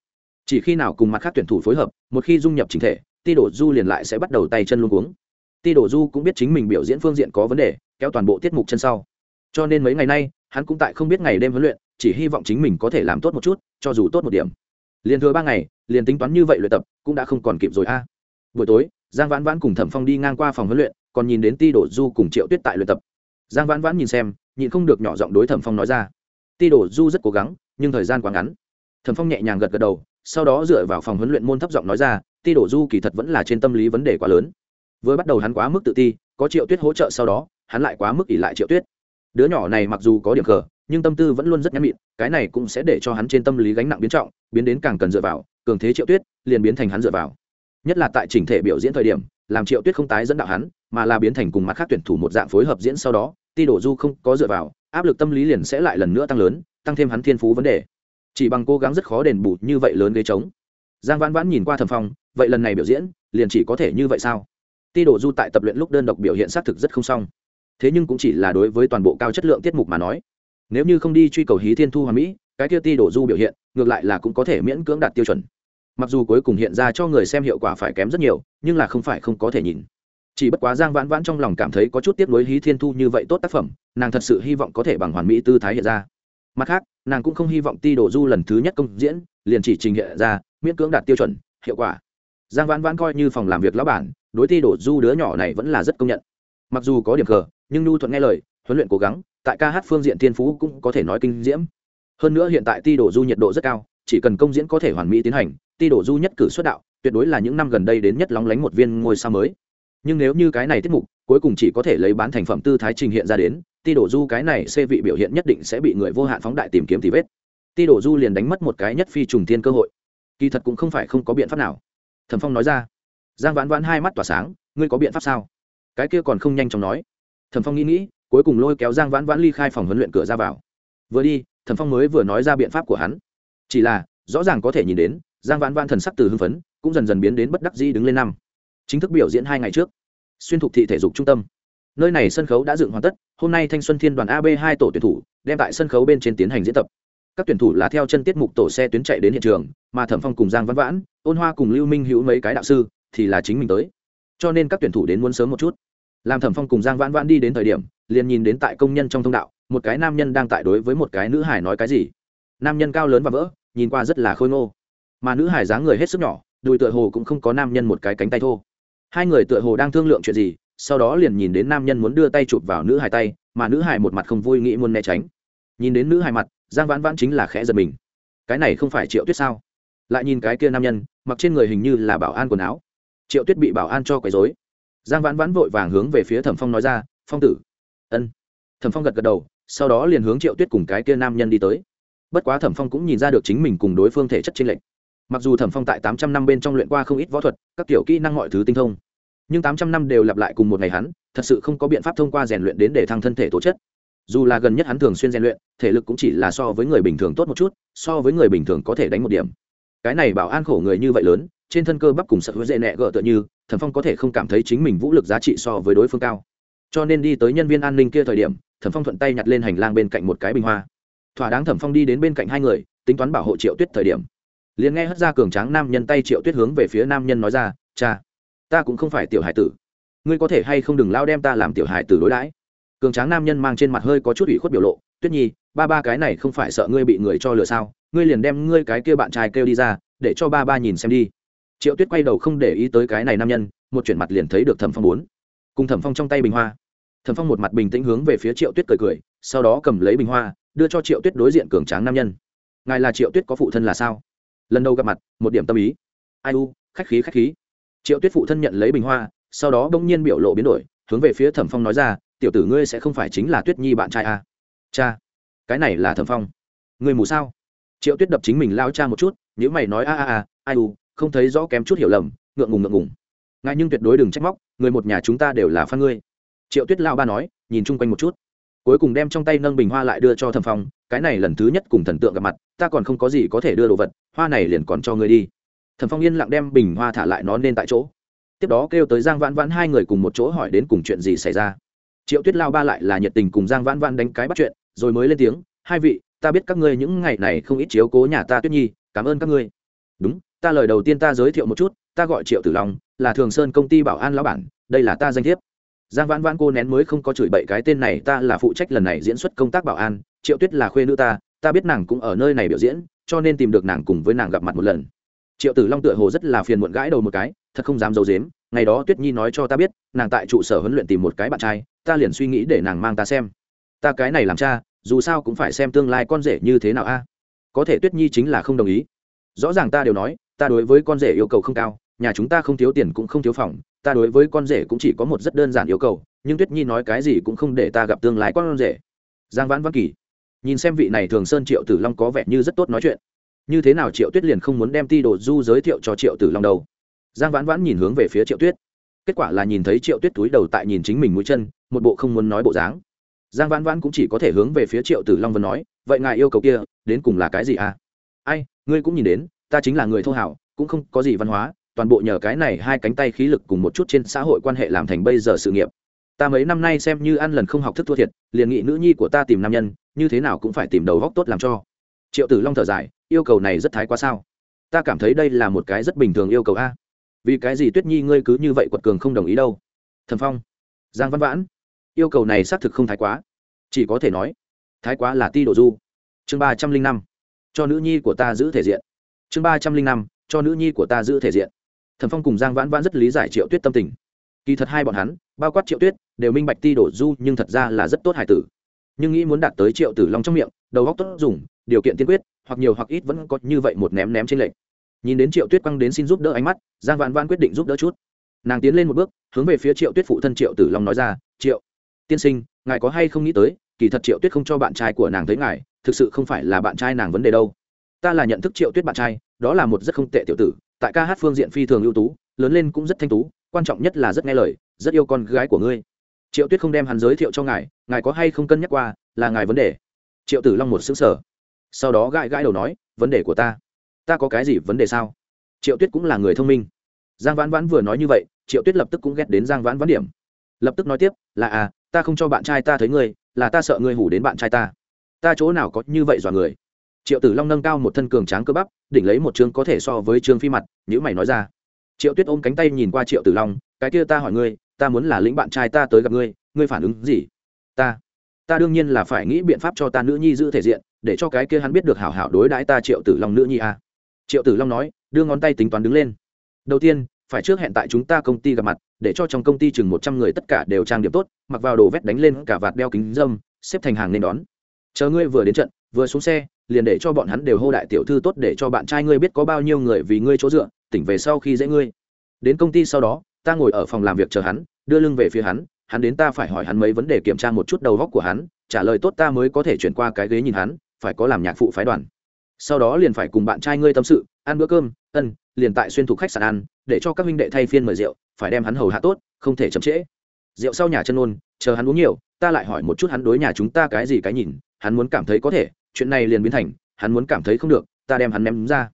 Chỉ khi nào cùng mặt khác tuyển thủ phối hợp, một khi dung nhập chính thể, ti đổ du liền lại sẽ bắt đầu tay chân luôn cuống. Ti đổ du cũng biết chính mình biểu diễn phương diện có vấn đề, kéo toàn bộ tiết mục chân sau. Cho nên mấy ngày nay, hắn cũng tại không biết ngày đêm huấn luyện chỉ hy vọng chính mình có thể làm tốt một chút, cho dù tốt một điểm. Liền thừa ba ngày, liền tính toán như vậy luyện tập, cũng đã không còn kịp rồi a. Buổi tối, giang vãn vãn cùng thẩm phong đi ngang qua phòng huấn luyện, còn nhìn đến ti đổ du cùng triệu tuyết tại luyện tập. Giang vãn vãn nhìn xem, nhịn không được nhỏ giọng đối thẩm phong nói ra. Ti đổ du rất cố gắng, nhưng thời gian quá ngắn. Thẩm phong nhẹ nhàng gật gật đầu, sau đó dựa vào phòng huấn luyện môn thấp giọng nói ra, ti đổ du kỳ thật vẫn là trên tâm lý vấn đề quá lớn. Vừa bắt đầu hắn quá mức tự ti, có triệu tuyết hỗ trợ sau đó, hắn lại quá mức ỉ lại triệu tuyết. Đứa nhỏ này mặc dù có điểm cờ nhưng tâm tư vẫn luôn rất nhắm mịn, cái này cũng sẽ để cho hắn trên tâm lý gánh nặng biến trọng, biến đến càng cần dựa vào, cường thế triệu tuyết liền biến thành hắn dựa vào. Nhất là tại chỉnh thể biểu diễn thời điểm, làm triệu tuyết không tái dẫn đạo hắn, mà là biến thành cùng mặt khác tuyển thủ một dạng phối hợp diễn sau đó, ti đổ du không có dựa vào, áp lực tâm lý liền sẽ lại lần nữa tăng lớn, tăng thêm hắn thiên phú vấn đề. Chỉ bằng cố gắng rất khó đền bù như vậy lớn ghế trống. Giang vãn vãn nhìn qua thầm phong, vậy lần này biểu diễn, liền chỉ có thể như vậy sao? Ti đổ du tại tập luyện lúc đơn độc biểu hiện xác thực rất không xong. Thế nhưng cũng chỉ là đối với toàn bộ cao chất lượng tiết mục mà nói nếu như không đi truy cầu hí thiên thu hoàn mỹ, cái kia ti đổ du biểu hiện, ngược lại là cũng có thể miễn cưỡng đạt tiêu chuẩn. Mặc dù cuối cùng hiện ra cho người xem hiệu quả phải kém rất nhiều, nhưng là không phải không có thể nhìn. Chỉ bất quá giang vãn vãn trong lòng cảm thấy có chút tiếp nối hí thiên thu như vậy tốt tác phẩm, nàng thật sự hy vọng có thể bằng hoàn mỹ tư thái hiện ra. Mặt khác, nàng cũng không hy vọng ti đổ du lần thứ nhất công diễn, liền chỉ trình hiện ra, miễn cưỡng đạt tiêu chuẩn, hiệu quả. Giang vãn vãn coi như phòng làm việc lão bản, đối ti đổ du đứa nhỏ này vẫn là rất công nhận. Mặc dù có điểm cờ, nhưng nhu thuận nghe lời, huấn luyện cố gắng tại ca hát phương diện thiên phú cũng có thể nói kinh diễm. Hơn nữa hiện tại ti đổ du nhiệt độ rất cao, chỉ cần công diễn có thể hoàn mỹ tiến hành, ti đổ du nhất cử xuất đạo, tuyệt đối là những năm gần đây đến nhất lóng lánh một viên ngôi sao mới. Nhưng nếu như cái này tiết mục, cuối cùng chỉ có thể lấy bán thành phẩm tư thái trình hiện ra đến, ti đổ du cái này xê vị biểu hiện nhất định sẽ bị người vô hạn phóng đại tìm kiếm thì vết. Ti đổ du liền đánh mất một cái nhất phi trùng tiên cơ hội. Kỳ thật cũng không phải không có biện pháp nào. Thẩm phong nói ra. Giang vãn vãn hai mắt tỏa sáng, ngươi có biện pháp sao? Cái kia còn không nhanh chóng nói. Thẩm phong nghĩ nghĩ cuối cùng lôi kéo giang vãn vãn ly khai phòng huấn luyện cửa ra vào. Vừa đi, thẩm phong mới vừa nói ra biện pháp của hắn. Chỉ là, rõ ràng có thể nhìn đến, giang vãn vãn thần sắc từ hưng phấn, cũng dần dần biến đến bất đắc dĩ đứng lên năm. Chính thức biểu diễn hai ngày trước, xuyên thục thị thể dục trung tâm. Nơi này sân khấu đã dựng hoàn tất, hôm nay thanh xuân thiên đoàn ab hai tổ tuyển thủ đem tại sân khấu bên trên tiến hành diễn tập. Các tuyển thủ là theo chân tiết mục tổ xe tuyến chạy đến hiện trường, mà thẩm phong cùng giang văn vãn, ôn hoa cùng lưu minh hữu mấy cái đạo sư thì là chính mình tới. Cho nên các tuyển thủ đến muốn sớm một chút. Làm thẩm phong cùng giang vãn vãn đi đến thời điểm liền nhìn đến tại công nhân trong thông đạo, một cái nam nhân đang tại đối với một cái nữ hải nói cái gì. Nam nhân cao lớn và vỡ, nhìn qua rất là khôi ngô. Mà nữ hải dáng người hết sức nhỏ, đùi tựa hồ cũng không có nam nhân một cái cánh tay thô. Hai người tựa hồ đang thương lượng chuyện gì, sau đó liền nhìn đến nam nhân muốn đưa tay chụp vào nữ hải tay, mà nữ hải một mặt không vui nghĩ muốn né tránh. Nhìn đến nữ hải mặt, giang vãn vãn chính là khẽ giật mình. Cái này không phải triệu tuyết sao? Lại nhìn cái kia nam nhân, mặc trên người hình như là bảo an quần áo. Triệu tuyết bị bảo an cho quấy dối giang vãn vãn vội vàng hướng về phía thẩm phong nói ra, phong tử ân. Thẩm phong gật gật đầu, sau đó liền hướng triệu tuyết cùng cái kia nam nhân đi tới. Bất quá thẩm phong cũng nhìn ra được chính mình cùng đối phương thể chất t r ê n lệch. Mặc dù thẩm phong tại tám trăm năm bên trong luyện qua không ít võ thuật, các kiểu kỹ năng mọi thứ tinh thông, nhưng tám trăm năm đều lặp lại cùng một ngày hắn, thật sự không có biện pháp thông qua rèn luyện đến để thăng thân thể tố chất. Dù là gần nhất hắn thường xuyên rèn luyện, thể lực cũng chỉ là so với người bình thường tốt một chút, so với người bình thường có thể đánh một điểm. Cái này bảo an khổ người như vậy lớn, trên thân cơ bắp cùng sợ hứa dễ nẹ gỡ tựa như, thẩm phong có thể không cảm thấy chính mình vũ lực giá trị so với đối phương cao cho nên đi tới nhân viên an ninh kia thời điểm, thẩm phong thuận tay nhặt lên hành lang bên cạnh một cái bình hoa. Thỏa đáng thẩm phong đi đến bên cạnh hai người, tính toán bảo hộ triệu tuyết thời điểm. Liền nghe hất ra cường tráng nam nhân tay triệu tuyết hướng về phía nam nhân nói ra, cha, ta cũng không phải tiểu hải tử. Ngươi có thể hay không đừng lao đem ta làm tiểu hải tử đối đãi? Cường tráng nam nhân mang trên mặt hơi có chút ủy khuất biểu lộ, tuyết nhi, ba ba cái này không phải sợ ngươi bị người cho lừa sao? Ngươi liền đem ngươi cái kia bạn trai kêu đi ra, để cho ba ba nhìn xem đi. Triệu tuyết quay đầu không để ý tới cái này nam nhân, một chuyển mặt liền thấy được thẩm phong bốn. Cùng thẩm phong trong tay bình hoa thẩm phong một mặt bình tĩnh hướng về phía triệu tuyết cười cười, sau đó cầm lấy bình hoa, đưa cho triệu tuyết đối diện cường tráng nam nhân. Ngài là triệu tuyết có phụ thân là sao? Lần đầu gặp mặt, một điểm tâm ý. Ai u, khách khí khách khí. Triệu tuyết phụ thân nhận lấy bình hoa, sau đó bỗng nhiên biểu lộ biến đổi, hướng về phía thẩm phong nói ra, tiểu tử ngươi sẽ không phải chính là tuyết nhi bạn trai à? cha, cái này là thẩm phong. Ngươi mù sao? Triệu tuyết đập chính mình lao cha một chút nếu mày nói, a a a, ai u, không thấy rõ kém chút hiểu lầm, ngượng ngùng ngượng ngùng. Ngại nhưng tuyệt đối đừng trách móc, người một nhà chúng ta đều là phan ngươi triệu tuyết lao ba nói, nhìn chung quanh một chút. Cuối cùng đem trong tay nâng bình hoa lại đưa cho thẩm phong, cái này lần thứ nhất cùng thần tượng gặp mặt, ta còn không có gì có thể đưa đồ vật, hoa này liền còn cho ngươi đi. Thẩm phong yên lặng đem bình hoa thả lại nó lên tại chỗ. Tiếp đó kêu tới giang vãn vãn hai người cùng một chỗ hỏi đến cùng chuyện gì xảy ra. Triệu tuyết lao ba lại là nhiệt tình cùng giang vãn vãn đánh cái bắt chuyện, rồi mới lên tiếng, hai vị, ta biết các ngươi những ngày này không ít chiếu cố nhà ta tuyết nhi, cảm ơn các ngươi. Đúng, ta lời đầu tiên ta giới thiệu một chút, ta gọi triệu tử long, là thường sơn công ty bảo an lão bản, đây là ta danh thiếp giang vãn vãn cô nén mới không có chửi bậy cái tên này, ta là phụ trách lần này diễn xuất công tác bảo an, triệu tuyết là khuê nữ ta ta biết nàng cũng ở nơi này biểu diễn, cho nên tìm được nàng cùng với nàng gặp mặt một lần. Triệu tử long tựa hồ rất là phiền muộn gãi đầu một cái, thật không dám d i ấ u dếm ngày đó tuyết nhi nói cho ta biết, nàng tại trụ sở huấn luyện tìm một cái bạn trai, ta liền suy nghĩ để nàng mang ta xem. Ta cái này làm cha, dù sao cũng phải xem tương lai con rể như thế nào a. Có thể tuyết nhi chính là không đồng ý. Rõ ràng ta đều nói, ta đối với con rể yêu cầu không cao nhà chúng ta không thiếu tiền cũng không thiếu phòng, ta đối với con rể cũng chỉ có một rất đơn giản yêu cầu, nhưng tuyết nhi nói cái gì cũng không để ta gặp tương lai con rể. Giang vãn văn kỳ, nhìn xem vị này thường sơn triệu tử long có vẻ như rất tốt nói chuyện. Như thế nào triệu tuyết liền không muốn đem ti đồ du giới thiệu cho triệu tử long đâu? Giang vãn vãn nhìn hướng về phía triệu tuyết. Kết quả là nhìn thấy triệu tuyết túi đầu tại nhìn chính mình mũi chân, một bộ không muốn nói bộ dáng. Giang vãn vãn cũng chỉ có thể hướng về phía triệu tử long vân nói, vậy ngài yêu cầu kia, đến cùng là cái gì à? Ai, ngươi cũng nhìn đến, ta chính là người thô hảo, cũng không có gì văn hóa toàn bộ nhờ cái này hai cánh tay khí lực cùng một chút trên xã hội quan hệ làm thành bây giờ sự nghiệp. Ta mấy năm nay xem như ăn lần không học thức thua thiệt, liền nghị nữ nhi của ta tìm nam nhân, như thế nào cũng phải tìm đầu góc tốt làm cho. Triệu tử long thở dài, yêu cầu này rất thái quá sao? Ta cảm thấy đây là một cái rất bình thường yêu cầu a. Vì cái gì tuyết nhi ngươi cứ như vậy quật cường không đồng ý đâu? Thần phong, giang văn vãn, yêu cầu này xác thực không thái quá. Chỉ có thể nói, thái quá là ti đồ du. Chương ba trăm linh năm, cho nữ nhi của ta giữ thể diện. Chương ba trăm linh năm, cho nữ nhi của ta giữ thể diện thần phong cùng giang vãn vãn rất lý giải triệu tuyết tâm tình. Kỳ thật hai bọn hắn, bao quát triệu tuyết, đều minh bạch ti đổ du nhưng thật ra là rất tốt hải tử. Nhưng nghĩ muốn đạt tới triệu tử long trong miệng, đầu góc tốt dùng, điều kiện tiên quyết, hoặc nhiều hoặc ít vẫn có như vậy một ném ném trên lệnh nhìn đến triệu tuyết quăng đến xin giúp đỡ ánh mắt, giang vạn vãn quyết định giúp đỡ chút. Nàng tiến lên một bước, hướng về phía triệu tuyết phụ thân triệu tử long nói ra, triệu tiên sinh, ngài có hay không nghĩ tới, kỳ thật triệu tuyết không cho bạn trai của nàng thấy ngài, thực sự không phải là bạn trai nàng vấn đề đâu. Ta là nhận thức triệu tuyết bạn trai, đó là một rất không tệ tiểu tử tại ca hát phương diện phi thường ưu tú, lớn lên cũng rất thanh tú, quan trọng nhất là rất nghe lời, rất yêu con gái của ngươi. Triệu tuyết không đem hắn giới thiệu cho ngài ngài có hay không cân nhắc qua, là ngài vấn đề. Triệu tử long một xứng sở sau đó gãi gãi đầu nói, vấn đề của ta. Ta có cái gì vấn đề sao? Triệu tuyết cũng là người thông minh. Giang vãn vãn vừa nói như vậy, triệu tuyết lập tức cũng ghét đến giang vãn vãn điểm. Lập tức nói tiếp, là à ta không cho bạn trai ta thấy ngươi, là ta sợ ngươi hủ đến bạn trai ta. Ta chỗ nào có như vậy dọa người? Triệu tử long nâng cao một thân cường tráng cơ bắp, đỉnh lấy một chương có thể so với chương phi mặt nhữ mày nói ra. Triệu tuyết ôm cánh tay nhìn qua triệu tử long, cái kia ta hỏi ngươi, ta muốn là lĩnh bạn trai ta tới gặp ngươi ngươi phản ứng gì? Ta ta đương nhiên là phải nghĩ biện pháp cho ta nữ nhi giữ thể diện, để cho cái kia hắn biết được hảo hảo đối đãi ta triệu tử long nữ nhi a à. triệu tử long nói, đưa ngón tay tính toán đứng lên. Đầu tiên, phải trước hẹn tại chúng ta công ty gặp mặt, để cho trong công ty chừng một trăm người tất cả đều trang điểm tốt, mặc vào đồ vét đánh lên cả vạt đeo kính dâm, xếp thành hàng nên đón chờ ngươi vừa đến trận, vừa xuống xe, liền để cho bọn hắn đều hô đại tiểu thư tốt để cho bạn trai ngươi biết có bao nhiêu người vì ngươi chỗ dựa, tỉnh về sau khi dễ ngươi. Đến công ty sau đó, ta ngồi ở phòng làm việc chờ hắn, đưa lưng về phía hắn hắn đến ta phải hỏi hắn mấy vấn đề kiểm tra một chút đầu góc của hắn, trả lời tốt ta mới có thể chuyển qua cái ghế nhìn hắn, phải có làm nhạc phụ phái đoàn. Sau đó liền phải cùng bạn trai ngươi tâm sự, ăn bữa cơm, ân, liền tại xuyên thuộc khách sạn ăn, để cho các minh đệ thay phiên mời rượu, phải đem hắn hầu hạ tốt, không thể chậm trễ. Rượu sau nhà chân ôn, chờ hắn uống nhiều, ta lại hỏi một chút hắn đối nhà chúng ta cái gì cái nhìn hắn muốn cảm thấy có thể, chuyện này liền biến thành, hắn muốn cảm thấy không được, ta đem hắn ném ra.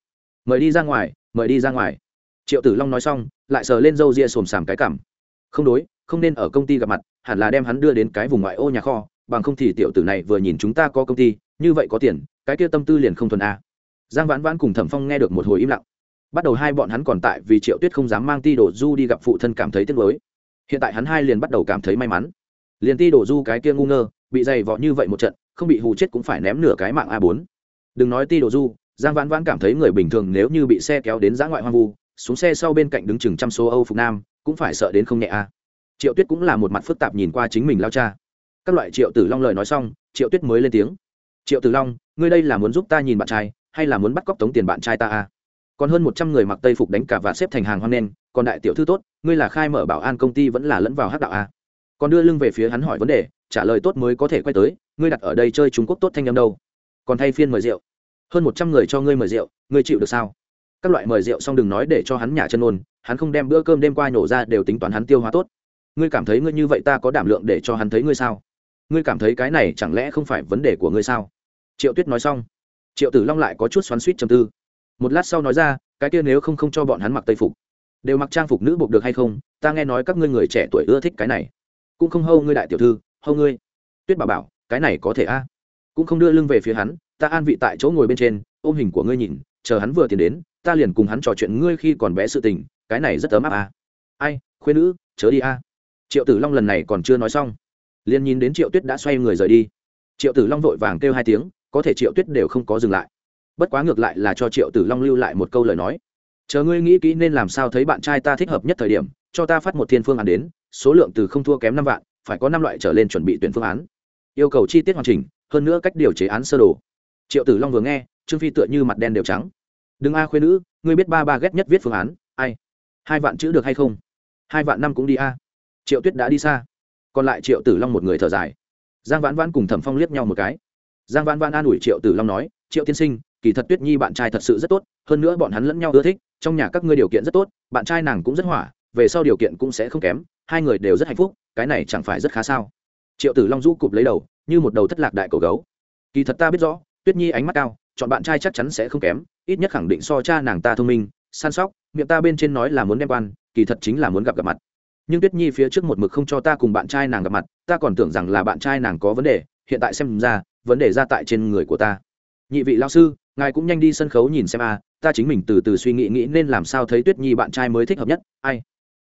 Mời đi ra ngoài, mời đi ra ngoài. Triệu tử long nói xong, lại sờ lên râu ria xồm xàm cái cảm không đối, không nên ở công ty gặp mặt, hẳn là đem hắn đưa đến cái vùng ngoại ô nhà kho, bằng không thì tiểu tử này vừa nhìn chúng ta có công ty, như vậy có tiền, cái kia tâm tư liền không thuần a. Giang vãn vãn cùng thẩm phong nghe được một hồi im lặng. Bắt đầu hai bọn hắn còn tại vì triệu tuyết không dám mang ti đồ du đi gặp phụ thân cảm thấy tiếc nuối. Hiện tại hắn hai liền bắt đầu cảm thấy may mắn. Liền ti đồ du cái kia ngu ngơ, bị dày vọ như vậy một trận không bị hù chết cũng phải ném nửa cái mạng a bốn. Đừng nói ti đồ du, giang vãn vãn cảm thấy người bình thường nếu như bị xe kéo đến giã ngoại hoang vu, xuống xe sau bên cạnh đứng chừng trăm số âu phục nam, cũng phải sợ đến không nhẹ a. Triệu tuyết cũng là một mặt phức tạp nhìn qua chính mình lao cha. Các loại triệu tử long lời nói xong, triệu tuyết mới lên tiếng. Triệu tử long, ngươi đây là muốn giúp ta nhìn bạn trai, hay là muốn bắt cóc tống tiền bạn trai ta a? Còn hơn một trăm người mặc tây phục đánh cả và xếp thành hàng hoang nen còn đại tiểu thư tốt, ngươi là khai mở bảo an công ty vẫn là lẫn vào hát đạo a. Còn đưa lưng về phía hắn hỏi vấn đề trả lời tốt mới có thể quay tới, ngươi đặt ở đây chơi trung quốc tốt thanh âm đâu? Còn thay phiên mời rượu. Hơn một trăm người cho ngươi mời rượu, ngươi chịu được sao? Các loại mời rượu xong đừng nói để cho hắn nhả chân ôn, hắn không đem bữa cơm đêm qua nhổ ra đều tính toán hắn tiêu hóa tốt. Ngươi cảm thấy ngươi như vậy ta có đảm lượng để cho hắn thấy ngươi sao? Ngươi cảm thấy cái này chẳng lẽ không phải vấn đề của ngươi sao? Triệu tuyết nói xong, triệu tử long lại có chút xoắn suýt chầm tư. Một lát sau nói ra, cái kia nếu không không cho bọn hắn mặc tây phục, đều mặc trang phục nữ buộc được hay không? Ta nghe nói các ngươi người trẻ tuổi ưa thích cái này. Cũng không hâu ngươi đại tiểu thư hâu ngươi. Tuyết bảo bảo, cái này có thể a? Cũng không đưa lưng về phía hắn, ta an vị tại chỗ ngồi bên trên, ôm hình của ngươi nhìn, chờ hắn vừa tiến đến, ta liền cùng hắn trò chuyện ngươi khi còn bé sự tình, cái này rất ấm áp a. Ai khuyên nữ, chớ đi a. Triệu tử long lần này còn chưa nói xong, liền nhìn đến triệu tuyết đã xoay người rời đi. Triệu tử long vội vàng kêu hai tiếng, có thể triệu tuyết đều không có dừng lại. Bất quá ngược lại là cho triệu tử long lưu lại một câu lời nói. Chờ ngươi nghĩ kỹ nên làm sao thấy bạn trai ta thích hợp nhất thời điểm, cho ta phát một thiên phương án đến, số lượng từ không thua kém năm vạn phải có năm loại trở lên chuẩn bị tuyển phương án. Yêu cầu chi tiết hoàn chỉnh, hơn nữa cách điều chế án sơ đồ. Triệu tử long vừa nghe, trương phi tựa như mặt đen đều trắng. Đừng a khuyên nữ, ngươi biết ba ba ghét nhất viết phương án, ai? Hai vạn chữ được hay không? Hai vạn năm cũng đi a. Triệu tuyết đã đi xa. Còn lại triệu tử long một người thở dài. Giang vãn vãn cùng thẩm phong liếc nhau một cái. Giang vãn vãn an ủi triệu tử long nói, triệu tiên sinh, kỳ thật tuyết nhi bạn trai thật sự rất tốt, hơn nữa bọn hắn lẫn nhau ưa thích, trong nhà các ngươi điều kiện rất tốt, bạn trai nàng cũng rất hỏa, về sau điều kiện cũng sẽ không kém, hai người đều rất hạnh phúc cái này chẳng phải rất khá sao? Triệu tử long rũ cụp lấy đầu, như một đầu thất lạc đại cổ gấu. Kỳ thật ta biết rõ, tuyết nhi ánh mắt cao, chọn bạn trai chắc chắn sẽ không kém, ít nhất khẳng định so cha nàng ta thông minh, săn sóc, miệng ta bên trên nói là muốn đem quan, kỳ thật chính là muốn gặp gặp mặt. Nhưng tuyết nhi phía trước một mực không cho ta cùng bạn trai nàng gặp mặt, ta còn tưởng rằng là bạn trai nàng có vấn đề, hiện tại xem ra, vấn đề ra tại trên người của ta. Nhị vị lao sư, ngài cũng nhanh đi sân khấu nhìn xem a, ta chính mình từ từ suy nghĩ nghĩ nên làm sao thấy tuyết nhi bạn trai mới thích hợp nhất, ai?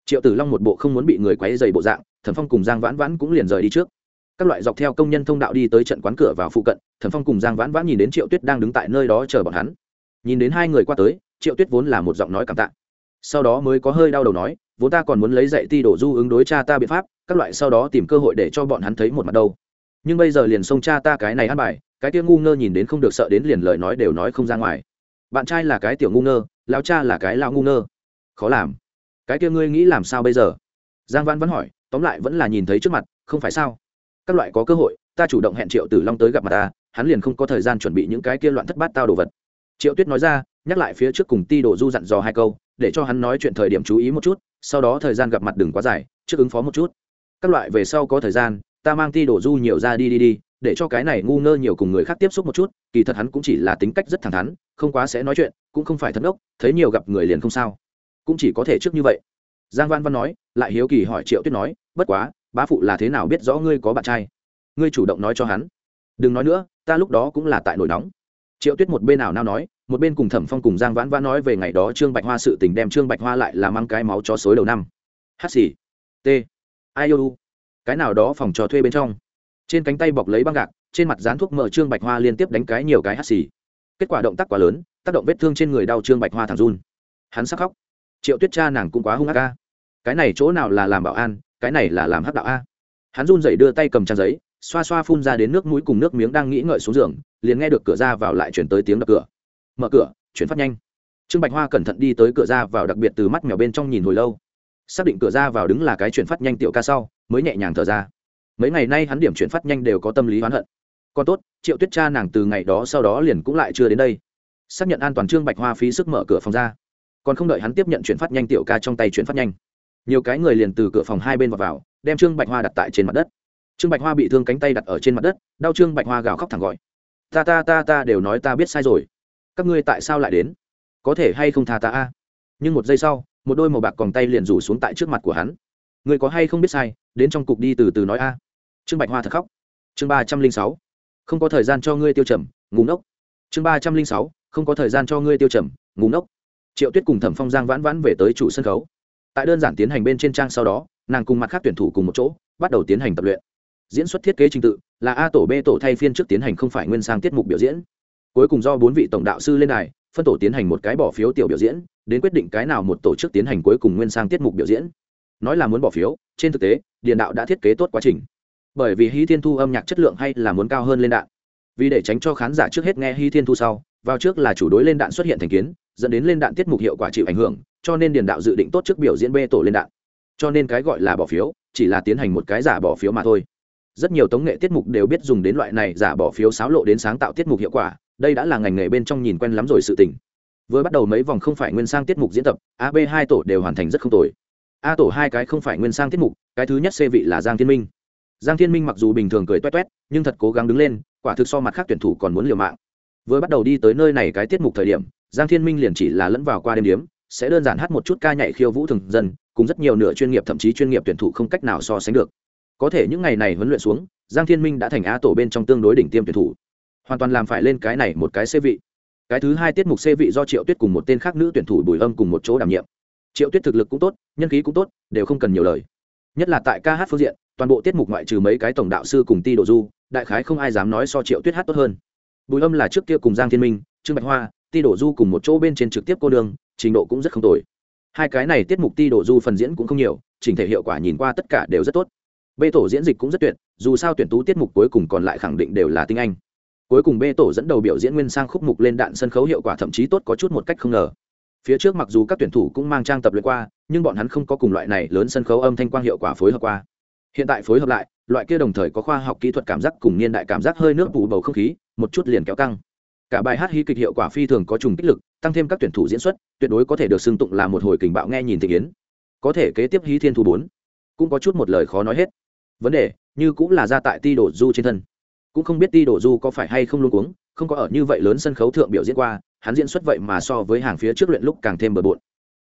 Triệu tử long một bộ không muốn bị người quấy dày bộ dạng thẩm phong cùng giang vãn vãn cũng liền rời đi trước. Các loại dọc theo công nhân thông đạo đi tới trận quán cửa vào phụ cận, thẩm phong cùng giang vãn vãn nhìn đến triệu tuyết đang đứng tại nơi đó chờ bọn hắn. Nhìn đến hai người qua tới, triệu tuyết vốn là một giọng nói cảm tạ. Sau đó mới có hơi đau đầu nói, vốn ta còn muốn lấy dạy ti đổ du ứng đối cha ta biện pháp, các loại sau đó tìm cơ hội để cho bọn hắn thấy một mặt đâu. Nhưng bây giờ liền xông cha ta cái này ăn bài, cái kia ngu ngơ nhìn đến không được sợ đến liền lời nói đều nói không ra ngoài. Bạn trai là cái tiểu ngu ngơ, lão cha là cái lão ngu ngơ. Khó làm. Cái kia ngươi nghĩ làm sao bây giờ? Giang văn vẫn hỏi tóm lại vẫn là nhìn thấy trước mặt, không phải sao? Các loại có cơ hội, ta chủ động hẹn triệu tử long tới gặp mặt ta, hắn liền không có thời gian chuẩn bị những cái kia loạn thất bát tao đồ vật. Triệu tuyết nói ra, nhắc lại phía trước cùng ti đồ du dặn dò hai câu, để cho hắn nói chuyện thời điểm chú ý một chút, sau đó thời gian gặp mặt đừng quá dài, trước ứng phó một chút. Các loại về sau có thời gian, ta mang ti đồ du nhiều ra đi đi đi, để cho cái này ngu ngơ nhiều cùng người khác tiếp xúc một chút, kỳ thật hắn cũng chỉ là tính cách rất thẳng thắn, không quá sẽ nói chuyện, cũng không phải thật ốc thấy nhiều gặp người liền không sao. Cũng chỉ có thể trước như vậy giang văn văn nói, lại hiếu kỳ hỏi triệu tuyết nói, bất quá, bá phụ là thế nào biết rõ ngươi có bạn trai? Ngươi chủ động nói cho hắn. Đừng nói nữa, ta lúc đó cũng là tại nổi nóng. Triệu tuyết một bên nào nào nói, một bên cùng thẩm phong cùng giang vãn vãn nói về ngày đó trương bạch hoa sự tình đem trương bạch hoa lại làm mang cái máu cho xối đầu năm. Hát xì t ai u. Cái nào đó phòng trò thuê bên trong. Trên cánh tay bọc lấy băng gạc, trên mặt dán thuốc mở trương bạch hoa liên tiếp đánh cái nhiều cái hát xì. Kết quả động tác quá lớn, tác động vết thương trên người đau trương bạch hoa thẳng run. Hắn sắc khóc. Triệu tuyết cha nàng cũng quá hung ác ca cái này chỗ nào là làm bảo an, cái này là làm hắc đạo a. Hắn run rẩy đưa tay cầm trang giấy, xoa xoa phun ra đến nước mũi cùng nước miếng đang nghĩ ngợi xuống giường, liền nghe được cửa ra vào lại chuyển tới tiếng đập cửa. Mở cửa, chuyển phát nhanh. Trương bạch hoa cẩn thận đi tới cửa ra vào đặc biệt từ mắt mèo bên trong nhìn hồi lâu. Xác định cửa ra vào đứng là cái chuyển phát nhanh tiểu ca sau, mới nhẹ nhàng thở ra. Mấy ngày nay hắn điểm chuyển phát nhanh đều có tâm lý oán hận. Còn tốt, triệu tuyết cha nàng từ ngày đó sau đó liền cũng lại chưa đến đây. Xác nhận an toàn trương bạch hoa phí sức mở cửa phòng ra. Còn không đợi hắn tiếp nhận chuyển phát nhanh tiểu ca trong tay chuyển phát nhanh nhiều cái người liền từ cửa phòng hai bên vào, vào đem trương bạch hoa đặt tại trên mặt đất. Trương bạch hoa bị thương cánh tay đặt ở trên mặt đất đau trương bạch hoa gào khóc thẳng gọi. Ta ta ta ta đều nói ta biết sai rồi. Các ngươi tại sao lại đến? Có thể hay không tha ta a? Nhưng một giây sau một đôi màu bạc còn tay liền rủ xuống tại trước mặt của hắn. Người có hay không biết sai đến trong cục đi từ từ nói a. Trương bạch hoa thật khóc. Chương ba trăm linh sáu. Không có thời gian cho ngươi tiêu trầm ngủ ngốc. Chương ba trăm linh sáu. Không có thời gian cho ngươi tiêu trầm ngủ ngốc. Triệu tuyết cùng thẩm phong giang vãn vãn về tới chủ sân khấu tại đơn giản tiến hành bên trên trang sau đó, nàng cùng mặt khác tuyển thủ cùng một chỗ, bắt đầu tiến hành tập luyện. Diễn xuất thiết kế trình tự, là a tổ b tổ thay phiên trước tiến hành không phải nguyên sang tiết mục biểu diễn. Cuối cùng do bốn vị tổng đạo sư lên đài, phân tổ tiến hành một cái bỏ phiếu tiểu biểu diễn, đến quyết định cái nào một tổ chức tiến hành cuối cùng nguyên sang tiết mục biểu diễn. Nói là muốn bỏ phiếu, trên thực tế điện đạo đã thiết kế tốt quá trình. Bởi vì hy thiên thu âm nhạc chất lượng hay là muốn cao hơn lên đạn. Vì để tránh cho khán giả trước hết nghe hy thiên thu sau, vào trước là chủ đối lên đạn xuất hiện thành kiến dẫn đến lên đạn tiết mục hiệu quả chịu ảnh hưởng, cho nên điền đạo dự định tốt trước biểu diễn bê tổ lên đạn. Cho nên cái gọi là bỏ phiếu, chỉ là tiến hành một cái giả bỏ phiếu mà thôi. Rất nhiều tống nghệ tiết mục đều biết dùng đến loại này giả bỏ phiếu xáo lộ đến sáng tạo tiết mục hiệu quả, đây đã là ngành nghề bên trong nhìn quen lắm rồi sự tình. Vừa bắt đầu mấy vòng không phải nguyên sang tiết mục diễn tập, a, b, hai tổ đều hoàn thành rất không tồi. A tổ hai cái không phải nguyên sang tiết mục, cái thứ nhất c vị là giang thiên minh. Giang thiên minh mặc dù bình thường cười toét toét, nhưng thật cố gắng đứng lên, quả thực so mặt khác tuyển thủ còn muốn liều mạng. Vừa bắt đầu đi tới nơi này cái tiết mục thời điểm giang thiên minh liền chỉ là lẫn vào qua đêm điếm, sẽ đơn giản hát một chút ca nhảy khiêu vũ thường dân, cùng rất nhiều nửa chuyên nghiệp thậm chí chuyên nghiệp tuyển thủ không cách nào so sánh được. Có thể những ngày này huấn luyện xuống, giang thiên minh đã thành a tổ bên trong tương đối đỉnh tiêm tuyển thủ. Hoàn toàn làm phải lên cái này một cái xê vị. Cái thứ hai tiết mục xê vị do triệu tuyết cùng một tên khác nữ tuyển thủ bùi âm cùng một chỗ đảm nhiệm. Triệu tuyết thực lực cũng tốt, nhân khí cũng tốt, đều không cần nhiều lời. Nhất là tại ca hát phương diện, toàn bộ tiết mục ngoại trừ mấy cái tổng đạo sư cùng ti đồ du, đại khái không ai dám nói so triệu tuyết hát tốt hơn. Bùi âm là trước kia cùng giang thiên minh, trương bạch hoa ti đổ du cùng một chỗ bên trên trực tiếp cô đường trình độ cũng rất không tồi. Hai cái này tiết mục ti đổ du phần diễn cũng không nhiều, chỉnh thể hiệu quả nhìn qua tất cả đều rất tốt. Bê tổ diễn dịch cũng rất tuyệt, dù sao tuyển tú tiết mục cuối cùng còn lại khẳng định đều là tinh anh. Cuối cùng bê tổ dẫn đầu biểu diễn nguyên sang khúc mục lên đạn sân khấu hiệu quả thậm chí tốt có chút một cách không ngờ. Phía trước mặc dù các tuyển thủ cũng mang trang tập luyện qua, nhưng bọn hắn không có cùng loại này lớn sân khấu âm thanh quang hiệu quả phối hợp qua. Hiện tại phối hợp lại, loại kia đồng thời có khoa học kỹ thuật cảm giác cùng niên đại cảm giác hơi nước bù bầu không khí, một chút liền kéo căng cả bài hát hí kịch hiệu quả phi thường có trùng kích lực, tăng thêm các tuyển thủ diễn xuất, tuyệt đối có thể được xưng tụng là một hồi kình bạo nghe nhìn thị kiến. Có thể kế tiếp hí thiên thu bốn. Cũng có chút một lời khó nói hết. Vấn đề, như cũng là ra tại ti đổ du trên thân. Cũng không biết ti đổ du có phải hay không luôn cuống, không có ở như vậy lớn sân khấu thượng biểu diễn qua, hắn diễn xuất vậy mà so với hàng phía trước luyện lúc càng thêm bừa bộn.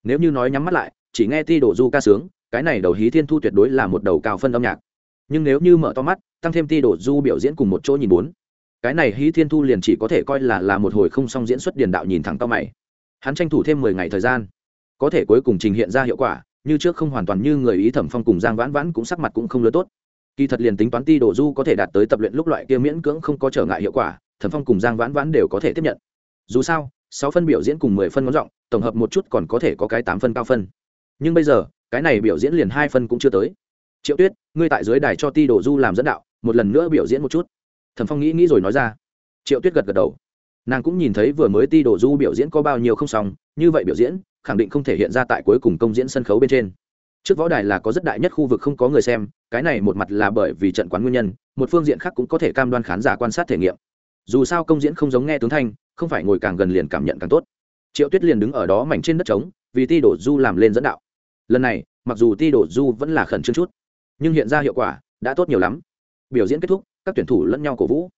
Nếu như nói nhắm mắt lại, chỉ nghe ti đổ du ca sướng, cái này đầu hí thiên thu tuyệt đối là một đầu cao phân âm nhạc. Nhưng nếu như mở to mắt, tăng thêm ti đổ du biểu diễn cùng một chỗ nhìn bốn cái này hí thiên thu liền chỉ có thể coi là là một hồi không song diễn xuất điền đạo nhìn thẳng to mày. Hắn tranh thủ thêm mười ngày thời gian. Có thể cuối cùng trình hiện ra hiệu quả, như trước không hoàn toàn như người ý thẩm phong cùng giang vãn vãn cũng sắc mặt cũng không lớn tốt. Kỳ thật liền tính toán ti đồ du có thể đạt tới tập luyện lúc loại kia miễn cưỡng không có trở ngại hiệu quả, thẩm phong cùng giang vãn vãn đều có thể tiếp nhận. Dù sao, sáu phân biểu diễn cùng mười phân ngón giọng, tổng hợp một chút còn có thể có cái tám phân cao phân. Nhưng bây giờ, cái này biểu diễn liền hai phân cũng chưa tới. Triệu tuyết, ngươi tại dưới đài cho ti đồ du làm dẫn đạo, một lần nữa biểu diễn một chút thẩm phong nghĩ nghĩ rồi nói ra. Triệu tuyết gật gật đầu. Nàng cũng nhìn thấy vừa mới ti đổ du biểu diễn có bao nhiêu không xong, như vậy biểu diễn, khẳng định không thể hiện ra tại cuối cùng công diễn sân khấu bên trên. Trước võ đài là có rất đại nhất khu vực không có người xem, cái này một mặt là bởi vì trận quán nguyên nhân, một phương diện khác cũng có thể cam đoan khán giả quan sát thể nghiệm. Dù sao công diễn không giống nghe tướng thanh, không phải ngồi càng gần liền cảm nhận càng tốt. Triệu tuyết liền đứng ở đó mảnh trên đất trống, vì ti đổ du làm lên dẫn đạo. Lần này, mặc dù ti đổ du vẫn là khẩn trương chút, nhưng hiện ra hiệu quả đã tốt nhiều lắm. Biểu diễn kết thúc các tuyển thủ lẫn nhau cổ vũ.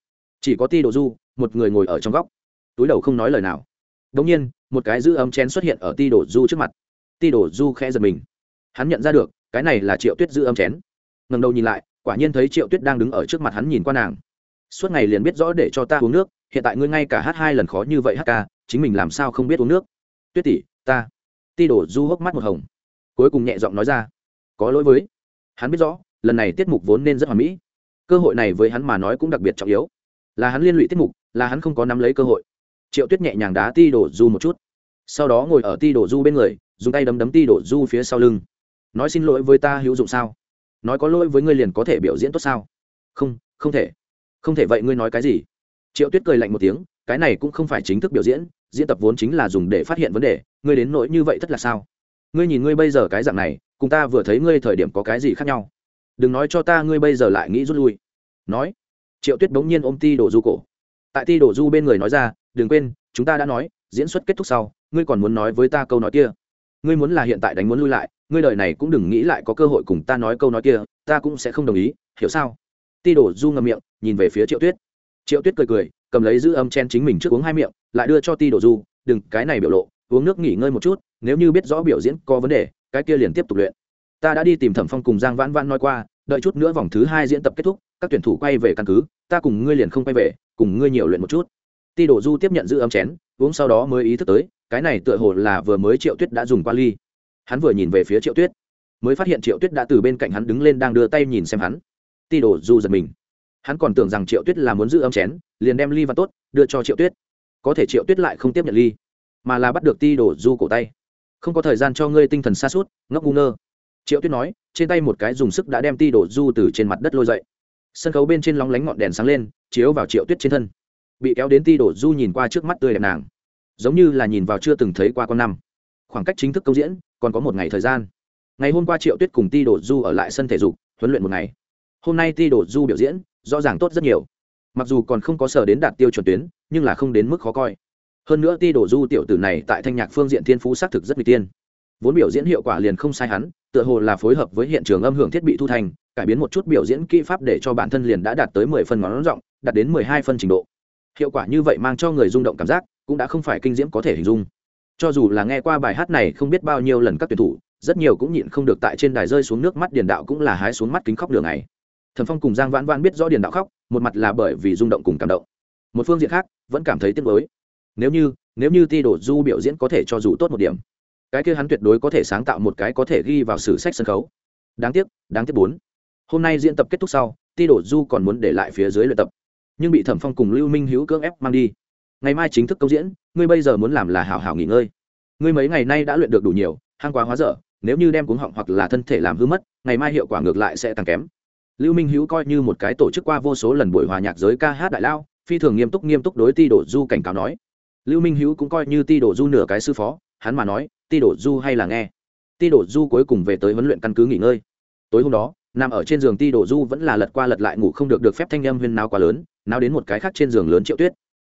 Chỉ có ti đổ du, một người ngồi ở trong góc. Túi đầu không nói lời nào. Đống nhiên, một cái giữ ấm chén xuất hiện ở ti đổ du trước mặt. Ti đổ du khẽ giật mình. Hắn nhận ra được, cái này là triệu tuyết giữ ấm chén. Ngần đầu nhìn lại, quả nhiên thấy triệu tuyết đang đứng ở trước mặt hắn nhìn qua nàng. Suốt ngày liền biết rõ để cho ta uống nước, hiện tại ngươi ngay cả hát hai lần khó như vậy hát ca, chính mình làm sao không biết uống nước. Tuyết tỷ, ta. Ti đổ du hốc mắt một hồng. Cuối cùng nhẹ giọng nói ra. Có lỗi với. Hắn biết rõ, lần này tiết mục vốn nên rất hoàn mỹ cơ hội này với hắn mà nói cũng đặc biệt trọng yếu. Là hắn liên lụy tiết mục, là hắn không có nắm lấy cơ hội. Triệu tuyết nhẹ nhàng đá ti đổ du một chút. Sau đó ngồi ở ti đổ du bên người, dùng tay đấm đấm ti đổ du phía sau lưng. Nói xin lỗi với ta hữu dụng sao? Nói có lỗi với ngươi liền có thể biểu diễn tốt sao? Không không thể. Không thể vậy ngươi nói cái gì? Triệu tuyết cười lạnh một tiếng, cái này cũng không phải chính thức biểu diễn diễn tập vốn chính là dùng để phát hiện vấn đề, ngươi đến nỗi như vậy tất là sao? Ngươi nhìn ngươi bây giờ cái dạng này, cùng ta vừa thấy ngươi thời điểm có cái gì khác nhau? Đừng nói cho ta ngươi bây giờ lại nghĩ rút lui. Nói. Triệu tuyết bỗng nhiên ôm ti đổ du cổ. Tại ti đổ du bên người nói ra, đừng quên, chúng ta đã nói, diễn xuất kết thúc sau, ngươi còn muốn nói với ta câu nói kia. Ngươi muốn là hiện tại đánh muốn lui lại, ngươi đời này cũng đừng nghĩ lại có cơ hội cùng ta nói câu nói kia, ta cũng sẽ không đồng ý, hiểu sao? Ti đổ du ngầm miệng, nhìn về phía triệu tuyết. Triệu tuyết cười cười, cầm lấy giữ âm chen chính mình trước uống hai miệng, lại đưa cho ti đổ du, đừng, cái này biểu lộ, uống nước nghỉ ngơi một chút, nếu như biết rõ biểu diễn có vấn đề, cái kia liền tiếp tục luyện ta đã đi tìm thẩm phong cùng giang vãn vãn nói qua, đợi chút nữa vòng thứ hai diễn tập kết thúc, các tuyển thủ quay về căn cứ, ta cùng ngươi liền không quay về, cùng ngươi nhiều luyện một chút. Ti đổ du tiếp nhận giữ ấm chén, uống sau đó mới ý thức tới, cái này tựa hồ là vừa mới triệu tuyết đã dùng qua ly. Hắn vừa nhìn về phía triệu tuyết, mới phát hiện triệu tuyết đã từ bên cạnh hắn đứng lên đang đưa tay nhìn xem hắn. Ti đổ du giật mình. Hắn còn tưởng rằng triệu tuyết là muốn giữ ấm chén, liền đem ly và tốt đưa cho triệu tuyết. Có thể triệu tuyết lại không tiếp nhận ly, mà là bắt được ti đổ du cổ tay. Không có thời gian cho ngươi tinh thần xa suốt ngốc ngu ngơ triệu tuyết nói, trên tay một cái dùng sức đã đem ti đổ du từ trên mặt đất lôi dậy. Sân khấu bên trên lóng lánh ngọn đèn sáng lên, chiếu vào triệu tuyết trên thân. Bị kéo đến ti đổ du nhìn qua trước mắt tươi đẹp nàng. Giống như là nhìn vào chưa từng thấy qua con năm. Khoảng cách chính thức công diễn, còn có một ngày thời gian. Ngày hôm qua triệu tuyết cùng ti đổ du ở lại sân thể dục, huấn luyện một ngày. Hôm nay ti đổ du biểu diễn, rõ ràng tốt rất nhiều. Mặc dù còn không có sở đến đạt tiêu chuẩn tuyến, nhưng là không đến mức khó coi. Hơn nữa ti đổ du tiểu tử này tại thanh nhạc phương diện thiên phú xác thực rất n tiên vốn biểu diễn hiệu quả liền không sai hắn, tựa hồ là phối hợp với hiện trường âm hưởng thiết bị thu thành, cải biến một chút biểu diễn kỹ pháp để cho bản thân liền đã đạt tới mười phân ngón rộng, đạt đến mười hai phân trình độ. Hiệu quả như vậy mang cho người rung động cảm giác, cũng đã không phải kinh diễm có thể hình dung. Cho dù là nghe qua bài hát này không biết bao nhiêu lần các tuyển thủ, rất nhiều cũng nhịn không được tại trên đài rơi xuống nước mắt điền đạo cũng là hái xuống mắt kính khóc đường này. Thần phong cùng giang vãn vãn biết rõ điền đạo khóc, một mặt là bởi vì rung động cùng cảm động. Một phương diện khác, vẫn cảm thấy tiếc mới nếu như nếu như ti đổ du biểu diễn có thể cho dù tốt một điểm cái kia hắn tuyệt đối có thể sáng tạo một cái có thể ghi vào sử sách sân khấu. Đáng tiếc đáng tiếc bốn. Hôm nay diễn tập kết thúc sau, ti đổ du còn muốn để lại phía dưới luyện tập. Nhưng bị thẩm phong cùng lưu minh hữu cưỡng ép mang đi. Ngày mai chính thức công diễn, ngươi bây giờ muốn làm là hảo hảo nghỉ ngơi. Ngươi mấy ngày nay đã luyện được đủ nhiều hang quá hóa dở, nếu như đem cuống họng hoặc là thân thể làm hư mất, ngày mai hiệu quả ngược lại sẽ tăng kém. Lưu minh hữu coi như một cái tổ chức qua vô số lần buổi hòa nhạc giới ca hát đại lao, phi thường nghiêm túc nghiêm túc đối ti đổ du cảnh cáo nói. Lưu minh hữu cũng coi như ti đổ du nửa cái sư phó, hắn mà nói ti đổ du hay là nghe? Ti đổ du cuối cùng về tới huấn luyện căn cứ nghỉ ngơi. Tối hôm đó, nằm ở trên giường ti đổ du vẫn là lật qua lật lại ngủ không được được phép thanh âm huyên nao quá lớn nao đến một cái khác trên giường lớn triệu tuyết.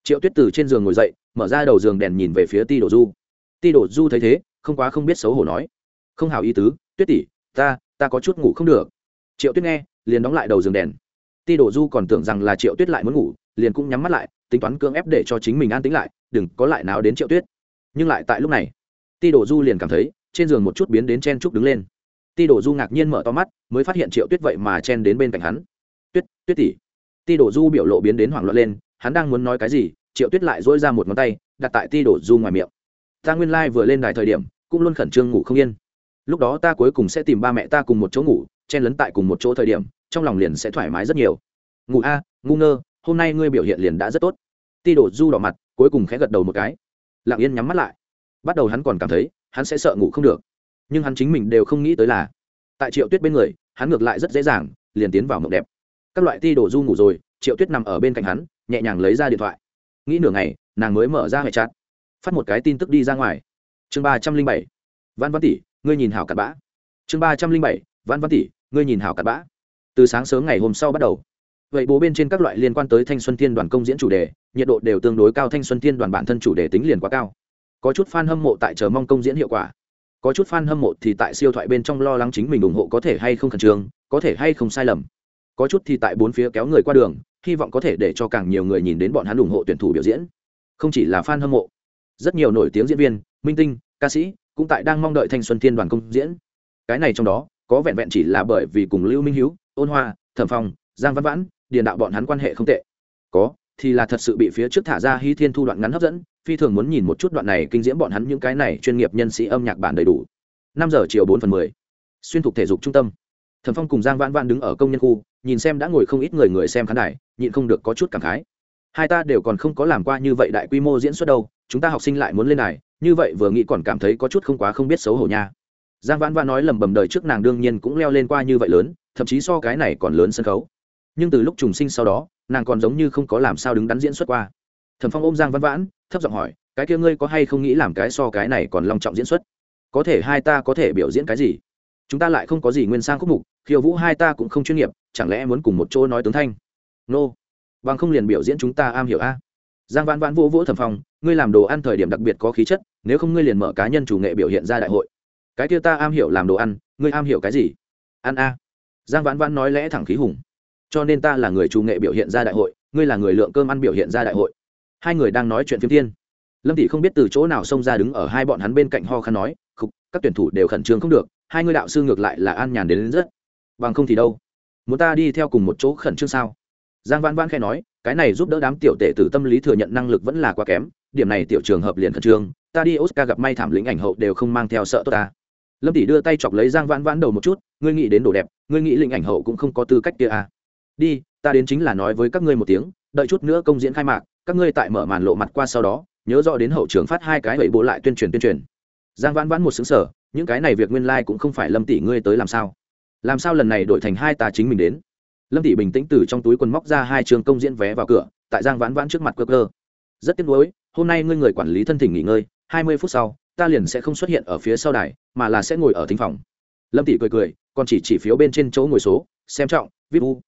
Triệu tuyết từ trên giường ngồi dậy, mở ra đầu giường đèn nhìn về phía ti đổ du. Ti đổ du thấy thế, không quá không biết xấu hổ nói. Không hào ý tứ, tuyết tỷ, ta ta có chút ngủ không được. Triệu tuyết nghe, liền đóng lại đầu giường đèn. Ti đổ du còn tưởng rằng là triệu tuyết lại muốn ngủ, liền cũng nhắm mắt lại, tính toán cưỡng ép để cho chính mình an tính lại, đừng có lại nào đến triệu tuyết. Nhưng lại tại lúc này ti Đồ du liền cảm thấy, trên giường một chút biến đến chen trúc đứng lên. Ti Đồ du ngạc nhiên mở to mắt, mới phát hiện triệu tuyết vậy mà chen đến bên cạnh hắn. Tuyết tuyết tỷ. Ti Đồ du biểu lộ biến đến hoảng loạn lên, hắn đang muốn nói cái gì, triệu tuyết lại dỗi ra một ngón tay, đặt tại ti Đồ du ngoài miệng. Ta nguyên lai、like、vừa lên đài thời điểm, cũng luôn khẩn trương ngủ không yên. Lúc đó ta cuối cùng sẽ tìm ba mẹ ta cùng một chỗ ngủ, chen lấn tại cùng một chỗ thời điểm, trong lòng liền sẽ thoải mái rất nhiều. Ngủ a, ngu ngơ, hôm nay ngươi biểu hiện liền đã rất tốt. Ti đổ du đỏ mặt, cuối cùng khẽ gật đầu một cái. Lặng yên nhắm mắt lại bắt đầu hắn còn cảm thấy, hắn sẽ sợ ngủ không được. Nhưng hắn chính mình đều không nghĩ tới là, tại triệu tuyết bên người, hắn ngược lại rất dễ dàng, liền tiến vào mộng đẹp. Các loại ti đổ du ngủ rồi, triệu tuyết nằm ở bên cạnh hắn, nhẹ nhàng lấy ra điện thoại. Nghĩ nửa ngày, nàng mới mở ra hệ chặt phát một cái tin tức đi ra ngoài. Chương ba trăm linh bảy. Văn văn tỷ, ngươi nhìn hảo cặn bã. Chương ba trăm linh bảy. Văn văn tỷ, ngươi nhìn hảo cặn bã. Từ sáng sớm ngày hôm sau bắt đầu. Vậy bố bên trên các loại liên quan tới thanh xuân thiên đoàn công diễn chủ đề, nhiệt độ đều tương đối cao, thanh xuân thiên đoàn bản thân chủ đề tính liền quá cao có chút fan hâm mộ tại chờ mong công diễn hiệu quả. Có chút fan hâm mộ thì tại siêu thoại bên trong lo lắng chính mình ủng hộ có thể hay không khẩn trương, có thể hay không sai lầm. Có chút thì tại bốn phía kéo người qua đường, hy vọng có thể để cho càng nhiều người nhìn đến bọn hắn ủng hộ tuyển thủ biểu diễn. Không chỉ là fan hâm mộ, rất nhiều nổi tiếng diễn viên, minh tinh, ca sĩ cũng tại đang mong đợi thanh xuân thiên đoàn công diễn. Cái này trong đó, có vẹn vẹn chỉ là bởi vì cùng lưu minh hiếu, ôn hoa, thẩm phong, giang văn vãn, điền đạo bọn hắn quan hệ không tệ. Có thì là thật sự bị phía trước thả ra hy thiên thu đoạn ngắn hấp dẫn, phi thường muốn nhìn một chút đoạn này kinh diễm bọn hắn những cái này chuyên nghiệp nhân sĩ âm nhạc bản đầy đủ. Năm giờ chiều bốn phần mười, xuyên thục thể dục trung tâm. Thẩm phong cùng giang vãn vãn đứng ở công nhân khu, nhìn xem đã ngồi không ít người người xem khán đài, nhịn không được có chút cảm khái. Hai ta đều còn không có làm qua như vậy đại quy mô diễn xuất đâu, chúng ta học sinh lại muốn lên đài, như vậy vừa nghĩ còn cảm thấy có chút không quá không biết xấu hổ nha. Giang vãn vãn nói lầm bầm đời trước nàng đương nhiên cũng leo lên qua như vậy lớn, thậm chí so cái này còn lớn sân khấu. Nhưng từ lúc trùng sinh sau đó nàng còn giống như không có làm sao đứng đắn diễn xuất qua. Thẩm phong ôm giang văn vãn, thấp giọng hỏi, cái kia ngươi có hay không nghĩ làm cái so cái này còn long trọng diễn xuất? Có thể hai ta có thể biểu diễn cái gì? Chúng ta lại không có gì nguyên sang khúc mục, khiêu vũ hai ta cũng không chuyên nghiệp, chẳng lẽ muốn cùng một chỗ nói tướng thanh? Nô、no. bằng không liền biểu diễn chúng ta am hiểu a. Giang vãn vãn vỗ vỗ thẩm phong, ngươi làm đồ ăn thời điểm đặc biệt có khí chất, nếu không ngươi liền mở cá nhân chủ nghệ biểu hiện ra đại hội. Cái kia ta am hiểu làm đồ ăn, ngươi am hiểu cái gì? Ăn a. Giang vãn vãn nói lẽ thẳng khí hùng cho nên ta là người chủ nghệ biểu hiện ra đại hội ngươi là người lượng cơm ăn biểu hiện ra đại hội. Hai người đang nói chuyện phiếm thiên. Lâm thị không biết từ chỗ nào xông ra đứng ở hai bọn hắn bên cạnh ho khăn nói khục các tuyển thủ đều khẩn trương không được hai ngươi đạo sư ngược lại là an nhàn đến, đến rất. Bằng không thì đâu? Muốn ta đi theo cùng một chỗ khẩn trương sao? Giang văn văn khai nói cái này giúp đỡ đám tiểu tệ tử tâm lý thừa nhận năng lực vẫn là quá kém điểm này tiểu trường hợp liền khẩn trương ta đi oscar gặp may thảm lĩnh ảnh hậu đều không mang theo sợ tốt ta. Lâm tỷ đưa tay chọc lấy giang vãn vãn đầu một chút ngươi nghĩ đến đồ đẹp ngươi nghĩ lĩnh ảnh hậu cũng không có tư cách kia à đi, ta đến chính là nói với các ngươi một tiếng, đợi chút nữa công diễn khai mạc, các ngươi tại mở màn lộ mặt qua sau đó, nhớ rõ đến hậu trường phát hai cái vậy bộ lại tuyên truyền tuyên truyền. Giang vãn vãn một xứng sở những cái này việc nguyên lai、like、cũng không phải lâm tỷ ngươi tới làm sao? Làm sao lần này đổi thành hai ta chính mình đến? Lâm tỷ bình tĩnh từ trong túi quần móc ra hai trường công diễn vé vào cửa, tại giang vãn vãn trước mặt cơ cơ. Rất tiếc nuối, hôm nay ngươi người quản lý thân thỉnh nghỉ ngơi, hai mươi phút sau, ta liền sẽ không xuất hiện ở phía sau đài, mà là sẽ ngồi ở thính phòng. Lâm tỷ cười cười, còn chỉ chỉ phiếu bên trên chỗ ngồi số, xem trọng vip u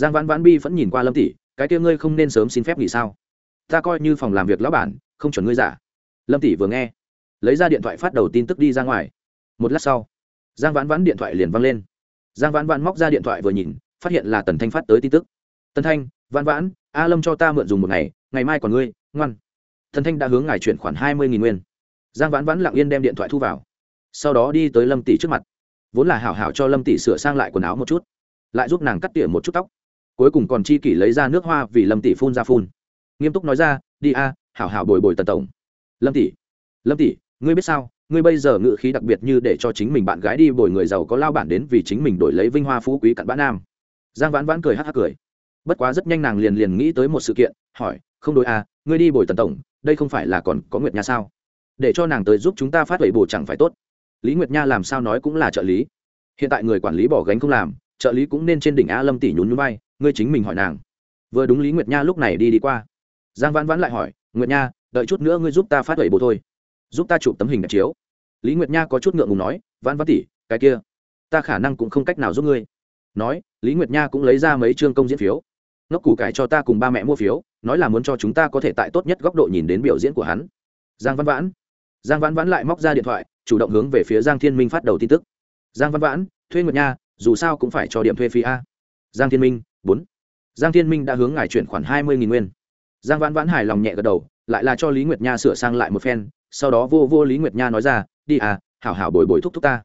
giang vãn vãn bi vẫn nhìn qua lâm tỷ, cái kia ngươi không nên sớm xin phép nghỉ sao? Ta coi như phòng làm việc lão bản, không chuẩn ngươi giả. Lâm tỷ vừa nghe, lấy ra điện thoại phát đầu tin tức đi ra ngoài. Một lát sau, giang vãn vãn điện thoại liền văng lên. Giang vãn vãn móc ra điện thoại vừa nhìn, phát hiện là tần thanh phát tới tin tức. Tần thanh, vãn vãn, a lâm cho ta mượn dùng một ngày ngày mai còn ngươi, ngoan. Tần thanh đã hướng ngài chuyển khoản hai mươi nguyên. Giang vãn vãn lặng yên đem điện thoại thu vào. Sau đó đi tới lâm tỷ trước mặt. Vốn là hảo hảo cho lâm tỷ sửa sang lại quần áo một chút. Lại giúp nàng cắt tỉa một chút tóc cuối cùng còn chi kỷ lấy ra nước hoa vì lâm tỷ phun ra phun. Nghiêm túc nói ra, đi a, hảo hảo bồi bồi tần tổng. Lâm tỷ lâm tỷ, ngươi biết sao? Ngươi bây giờ ngự khí đặc biệt như để cho chính mình bạn gái đi bồi người giàu có lao bản đến vì chính mình đổi lấy vinh hoa phú quý cặn bã nam. Giang vãn vãn cười hắc hắc cười. Bất quá rất nhanh nàng liền liền nghĩ tới một sự kiện, hỏi, không đối à ngươi đi bồi tần tổng, đây không phải là còn có nguyệt nha sao? Để cho nàng tới giúp chúng ta phát huệ bồ chẳng phải tốt. Lý nguyệt nha làm sao nói cũng là trợ lý. Hiện tại người quản lý bỏ gánh không làm, trợ lý cũng nên trên đỉnh a lâm tỷ nhún nhún bay ngươi chính mình hỏi nàng. Vừa đúng lý nguyệt nha lúc này đi đi qua. Giang vãn vãn lại hỏi, nguyệt nha, đợi chút nữa ngươi giúp ta phát huệ bồ thôi, giúp ta chụp tấm hình đẹp chiếu. Lý nguyệt nha có chút ngượng ngùng nói, vãn vãn tỷ, cái kia, ta khả năng cũng không cách nào giúp ngươi. Nói, lý nguyệt nha cũng lấy ra mấy chương công diễn phiếu. Nó củ cải cho ta cùng ba mẹ mua phiếu, nói là muốn cho chúng ta có thể tại tốt nhất góc độ nhìn đến biểu diễn của hắn. Giang văn vãn. Giang văn vãn lại móc ra điện thoại, chủ động hướng về phía giang thiên minh phát đầu tin tức. Giang văn vãn, thuê nguyệt nha, dù sao cũng phải cho điểm thuê phí a. Giang thiên minh bốn. Giang thiên minh đã hướng ngài chuyển khoản hai mươi nguyên. Giang Vãn vãn hài lòng nhẹ gật đầu, lại là cho lý nguyệt nha sửa sang lại một phen, sau đó vô vô lý nguyệt nha nói ra, đi à hảo hảo bồi bồi thúc thúc ta.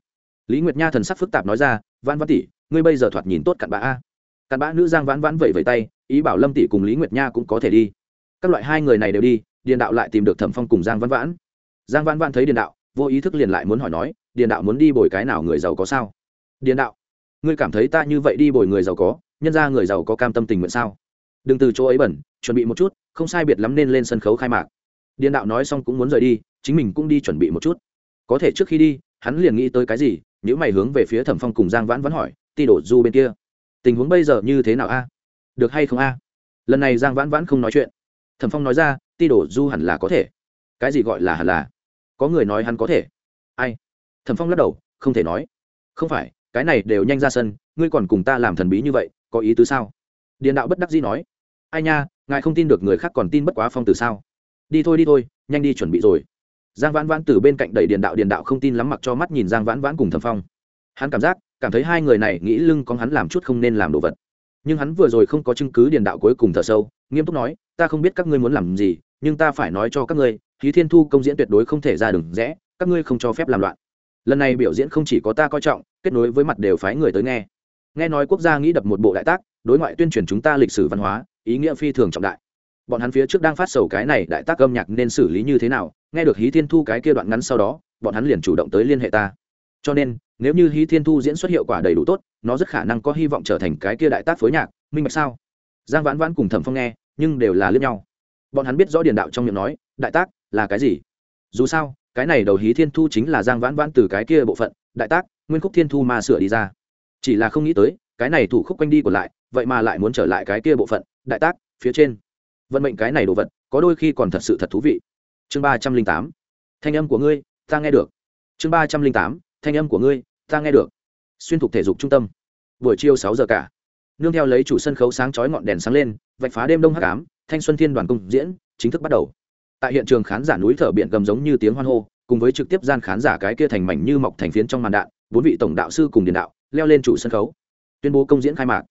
Lý nguyệt nha thần sắc phức tạp nói ra, Vãn Vãn tỷ, ngươi bây giờ thoạt nhìn tốt cặn bã a. Cặn bã nữ giang vãn vãn vẫy vẫy tay, ý bảo lâm tỷ cùng lý nguyệt nha cũng có thể đi. Các loại hai người này đều đi, điền đạo lại tìm được thẩm phong cùng giang vãn vãn. Giang vãn vãn thấy điền đạo, vô ý thức liền lại muốn hỏi nói, điền đạo muốn đi bồi cái nào người giàu có sao? Điền đạo, ngươi cảm thấy ta như vậy đi bồi người giàu có nhân ra người giàu có cam tâm tình nguyện sao? Đừng từ chỗ ấy bẩn, chuẩn bị một chút, không sai biệt lắm nên lên sân khấu khai mạc. Điền đạo nói xong cũng muốn rời đi, chính mình cũng đi chuẩn bị một chút. Có thể trước khi đi, hắn liền nghĩ tới cái gì nếu mày hướng về phía thẩm phong cùng giang vãn vãn hỏi, ti đổ du bên kia, tình huống bây giờ như thế nào a? Được hay không a? Lần này giang vãn vãn không nói chuyện. Thẩm phong nói ra, ti đổ du hẳn là có thể. Cái gì gọi là hẳn là? Có người nói hắn có thể. Ai? Thẩm phong lắc đầu, không thể nói. Không phải, cái này đều nhanh ra sân, ngươi còn cùng ta làm thần bí như vậy có ý tứ sao? Điền đạo bất đắc dĩ nói. Ai nha, ngài không tin được người khác còn tin bất quá phong từ sao? Đi thôi đi thôi, nhanh đi chuẩn bị rồi. Giang vãn vãn từ bên cạnh đẩy điền đạo điền đạo không tin lắm mặc cho mắt nhìn giang vãn vãn cùng thẩm phong. Hắn cảm giác, cảm thấy hai người này nghĩ lưng con hắn làm chút không nên làm đồ vật. Nhưng hắn vừa rồi không có chứng cứ điền đạo cuối cùng thở sâu, nghiêm túc nói, ta không biết các ngươi muốn làm gì, nhưng ta phải nói cho các ngươi khí thiên thu công diễn tuyệt đối không thể ra đường rẽ, các ngươi không cho phép làm loạn. Lần này biểu diễn không chỉ có ta coi trọng, kết nối với mặt đều phái người tới nghe nghe nói quốc gia nghĩ đập một bộ đại tác, đối ngoại tuyên truyền chúng ta lịch sử văn hóa, ý nghĩa phi thường trọng đại. Bọn hắn phía trước đang phát sầu cái này đại tác âm nhạc nên xử lý như thế nào, nghe được hí thiên thu cái kia đoạn ngắn sau đó, bọn hắn liền chủ động tới liên hệ ta. Cho nên, nếu như hí thiên thu diễn xuất hiệu quả đầy đủ tốt, nó rất khả năng có hy vọng trở thành cái kia đại tác phối nhạc, minh bạch sao? Giang vãn vãn cùng thẩm phong nghe, nhưng đều là liếc nhau. Bọn hắn biết rõ điền đạo trong miệng nói, đại tác là cái gì? Dù sao, cái này đầu hí thiên thu chính là giang vãn vãn từ cái kia bộ phận, đại tác, nguyên khúc thiên thu mà sửa đi ra chỉ là không nghĩ tới, cái này thủ khúc quanh đi còn lại, vậy mà lại muốn trở lại cái kia bộ phận, đại tác, phía trên. Vận mệnh cái này đồ vật, có đôi khi còn thật sự thật thú vị. Chương ba trăm linh tám. Thanh âm của ngươi, ta nghe được. Chương ba trăm linh tám. Thanh âm của ngươi, ta nghe được. Xuyên thục thể dục trung tâm. Buổi chiều sáu giờ cả. Nương theo lấy chủ sân khấu sáng chói ngọn đèn sáng lên, vạch phá đêm đông hắc ám, thanh xuân thiên đoàn công diễn, chính thức bắt đầu. Tại hiện trường khán giả núi thở biển gầm giống như tiếng hoan hô, cùng với trực tiếp gian khán giả cái kia thành mảnh như mọc thành phiến trong màn đạn, bốn vị tổng đạo sư cùng điền đạo leo lên chủ sân khấu. Tuyên bố công diễn khai mạc.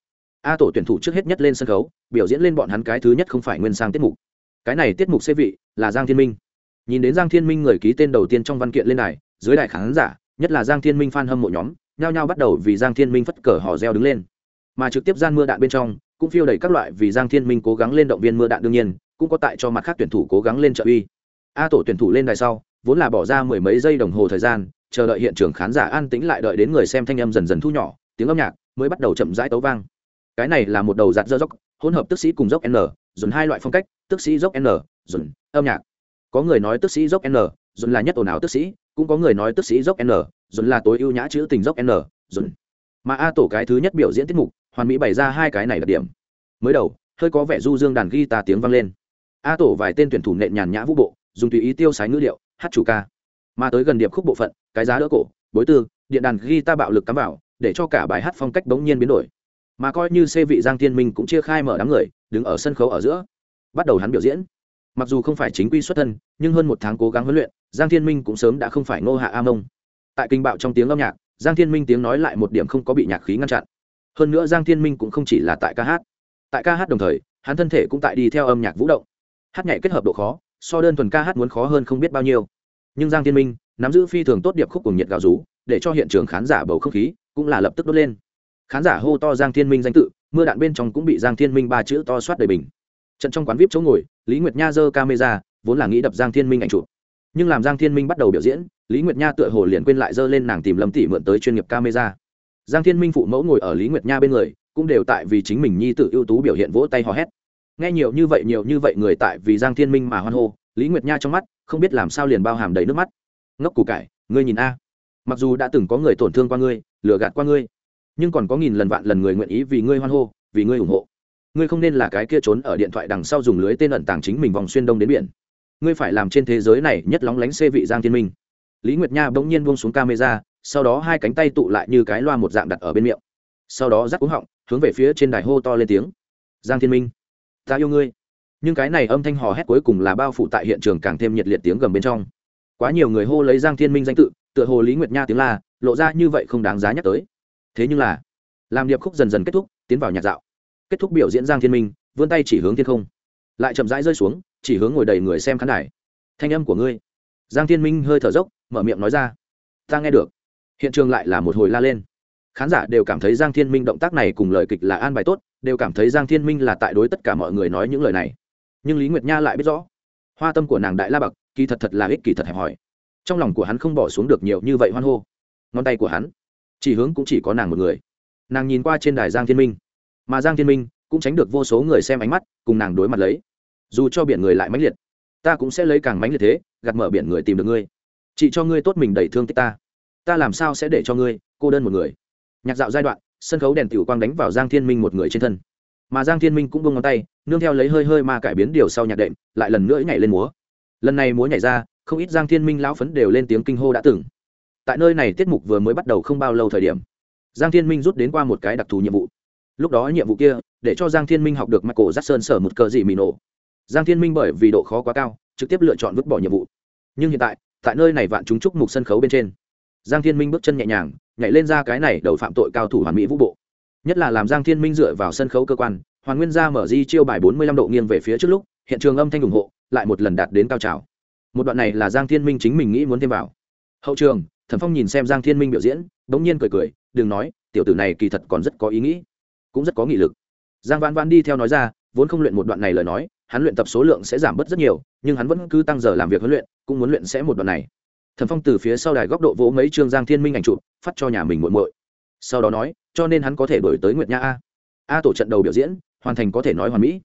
A tổ tuyển thủ trước hết nhất lên sân khấu, biểu diễn lên bọn hắn cái thứ nhất không phải nguyên sang tiết mục. Cái này tiết mục xê vị là giang thiên minh. Nhìn đến giang thiên minh người ký tên đầu tiên trong văn kiện lên đài, dưới đài khán giả, nhất là giang thiên minh f a n hâm mộ nhóm, nhao nhao bắt đầu vì giang thiên minh phất cờ hò reo đứng lên. Mà trực tiếp gian mưa đạn bên trong, cũng phiêu đầy các loại vì giang thiên minh cố gắng lên động viên mưa đạn đương nhiên, cũng có tại cho mặt khác tuyển thủ cố gắng lên trợ uy. A tổ tuyển thủ lên đài sau, vốn là bỏ ra mười mấy giây đồng hồ thời gian chờ đợi hiện trường khán giả an tĩnh lại đợi đến người xem thanh âm dần dần thu nhỏ, tiếng âm nhạc mới bắt đầu chậm rãi tấu vang. Cái này là một đầu giặt dơ dốc, hỗn hợp tức sĩ cùng dốc n, dồn hai loại phong cách, tức sĩ dốc n, dồn âm nhạc. Có người nói tức sĩ dốc n, dồn là nhất ồn ào tức sĩ, cũng có người nói tức sĩ dốc n, dồn là tối ưu nhã chữ tình dốc n, dồn. Mà a tổ cái thứ nhất biểu diễn tiết mục, hoàn mỹ bày ra hai cái này đặc điểm. Mới đầu, hơi có vẻ du dương đàn guitar tiếng vang lên. A tổ vài tên tuyển thủ nện nhàn nhã vũ bộ, dùng tùy ý tiêu sái ngữ liệu hát chủ ca mà tới gần điệp khúc bộ phận, cái giá đỡ cổ, bối tư, điện đàn ghi ta bạo lực cắm vào, để cho cả bài hát phong cách bỗng nhiên biến đổi. Mà coi như xê vị giang thiên minh cũng chia khai mở đám người, đứng ở sân khấu ở giữa. Bắt đầu hắn biểu diễn. Mặc dù không phải chính quy xuất thân, nhưng hơn một tháng cố gắng huấn luyện, giang thiên minh cũng sớm đã không phải ngô hạ a mông. Tại kinh bạo trong tiếng âm nhạc, giang thiên minh tiếng nói lại một điểm không có bị nhạc khí ngăn chặn. Hơn nữa giang thiên minh cũng không chỉ là tại ca hát. Tại ca hát đồng thời, hắn thân thể cũng tại đi theo âm nhạc vũ động. Hát nhảy kết hợp độ khó, so đơn thuần ca hát muốn khó hơn không biết bao nhiêu nhưng giang thiên minh nắm giữ phi thường tốt điệp khúc cùng nhiệt gạo rú, để cho hiện trường khán giả bầu không khí cũng là lập tức đốt lên. Khán giả hô to giang thiên minh danh tự, mưa đạn bên trong cũng bị giang thiên minh ba chữ to soát đầy bình. Trận trong quán vip chỗ ngồi, lý nguyệt nha giơ camera, vốn là nghĩ đập giang thiên minh ảnh chụp. Nhưng làm giang thiên minh bắt đầu biểu diễn, lý nguyệt nha tựa hồ liền quên lại giơ lên nàng tìm lâm tỷ mượn tới chuyên nghiệp camera. Giang thiên minh phụ mẫu ngồi ở lý nguyệt nha bên người, cũng đều tại vì chính mình nhi tự ưu tú biểu hiện vỗ tay hò hét. Nghe nhiều như vậy, nhiều như vậy người tại vì giang thiên minh mà hoan hô lý nguyệt nha trong mắt, không biết làm sao liền bao hàm đầy nước mắt. Ngốc củ cải, ngươi nhìn a. Mặc dù đã từng có người tổn thương qua ngươi, lừa gạt qua ngươi, nhưng còn có nghìn lần vạn lần người nguyện ý vì ngươi hoan hô, vì ngươi ủng hộ. Ngươi không nên là cái kia trốn ở điện thoại đằng sau dùng lưới tên ẩn tàng chính mình vòng xuyên đông đến biển. Ngươi phải làm trên thế giới này nhất lóng lánh xê vị giang thiên minh. Lý nguyệt nha bỗng nhiên buông xuống camera, sau đó hai cánh tay tụ lại như cái loa một dạng đặt ở bên miệng. Sau đó rắc cuống họng, hướng về phía trên đài hô to lên tiếng. Giang thiên minh, ta yêu ngươi nhưng cái này âm thanh hò hét cuối cùng là bao phủ tại hiện trường càng thêm nhiệt liệt tiếng gầm bên trong. Quá nhiều người hô lấy giang thiên minh danh tự, tựa hồ lý nguyệt nha tiếng la, lộ ra như vậy không đáng giá nhắc tới. Thế nhưng là làm điệp khúc dần dần kết thúc, tiến vào nhạc dạo. Kết thúc biểu diễn giang thiên minh, vươn tay chỉ hướng thiên không. Lại chậm rãi rơi xuống, chỉ hướng ngồi đầy người xem khán đài. Thanh âm của ngươi. Giang thiên minh hơi thở dốc, mở miệng nói ra. Ta nghe được. Hiện trường lại là một hồi la lên. Khán giả đều cảm thấy giang thiên minh động tác này cùng lời kịch là an bài tốt, đều cảm thấy giang thiên minh là tại đối tất cả mọi người nói những lời này nhưng lý nguyệt nha lại biết rõ hoa tâm của nàng đại la bạc kỳ thật thật là ích kỳ thật hẹp hòi trong lòng của hắn không bỏ xuống được nhiều như vậy hoan hô ngón tay của hắn chỉ hướng cũng chỉ có nàng một người nàng nhìn qua trên đài giang thiên minh mà giang thiên minh cũng tránh được vô số người xem ánh mắt cùng nàng đối mặt lấy dù cho biển người lại mãnh liệt ta cũng sẽ lấy càng mãnh liệt thế gạt mở biển người tìm được ngươi chỉ cho ngươi tốt mình đầy thương tích ta ta làm sao sẽ để cho ngươi cô đơn một người nhạc dạo giai đoạn sân khấu đèn tiểu quang đánh vào giang thiên minh một người trên thân mà giang thiên minh cũng bông ngón tay, nương theo lấy hơi hơi mà cải biến điều sau nhạc đệm, lại lần nữa nhảy lên múa. Lần này múa nhảy ra, không ít giang thiên minh lão phấn đều lên tiếng kinh hô đã từng. Tại nơi này tiết mục vừa mới bắt đầu không bao lâu thời điểm, giang thiên minh rút đến qua một cái đặc thù nhiệm vụ. Lúc đó nhiệm vụ kia, để cho giang thiên minh học được michael jackson sở một cờ gì mì nổ. Giang thiên minh bởi vì độ khó quá cao, trực tiếp lựa chọn vứt bỏ nhiệm vụ. Nhưng hiện tại tại nơi này vạn chúng chúc mục sân khấu bên trên, giang thiên minh bước chân nhẹ nhàng, nhảy lên ra cái này đầu phạm tội cao thủ hoàn mỹ vũ bộ nhất là làm giang thiên minh dựa vào sân khấu cơ quan, hoàn nguyên Gia mở di chiêu bài bốn mươi lăm độ nghiêng về phía trước lúc, hiện trường âm thanh ủng hộ, lại một lần đạt đến cao trào. Một đoạn này là giang thiên minh chính mình nghĩ muốn thêm vào. Hậu trường thần phong nhìn xem giang thiên minh biểu diễn đ ỗ n g nhiên cười cười, đừng nói, tiểu tử này kỳ thật còn rất có ý nghĩ, cũng rất có nghị lực. Giang vãn vãn đi theo nói ra, vốn không luyện một đoạn này lời nói, hắn luyện tập số lượng sẽ giảm bớt rất nhiều, nhưng hắn vẫn cứ tăng giờ làm việc huấn luyện, cũng muốn luyện sẽ một đoạn này. Thần phong từ phía sau đài góc độ vỗ mấy chương giang thiên minh ảnh chụp, phát cho nhà mình muộn muội sau đó nói, cho nên hắn có thể đổi tới nguyệt nha a. A tổ trận đầu biểu diễn, hoàn thành có thể nói hoàn mỹ.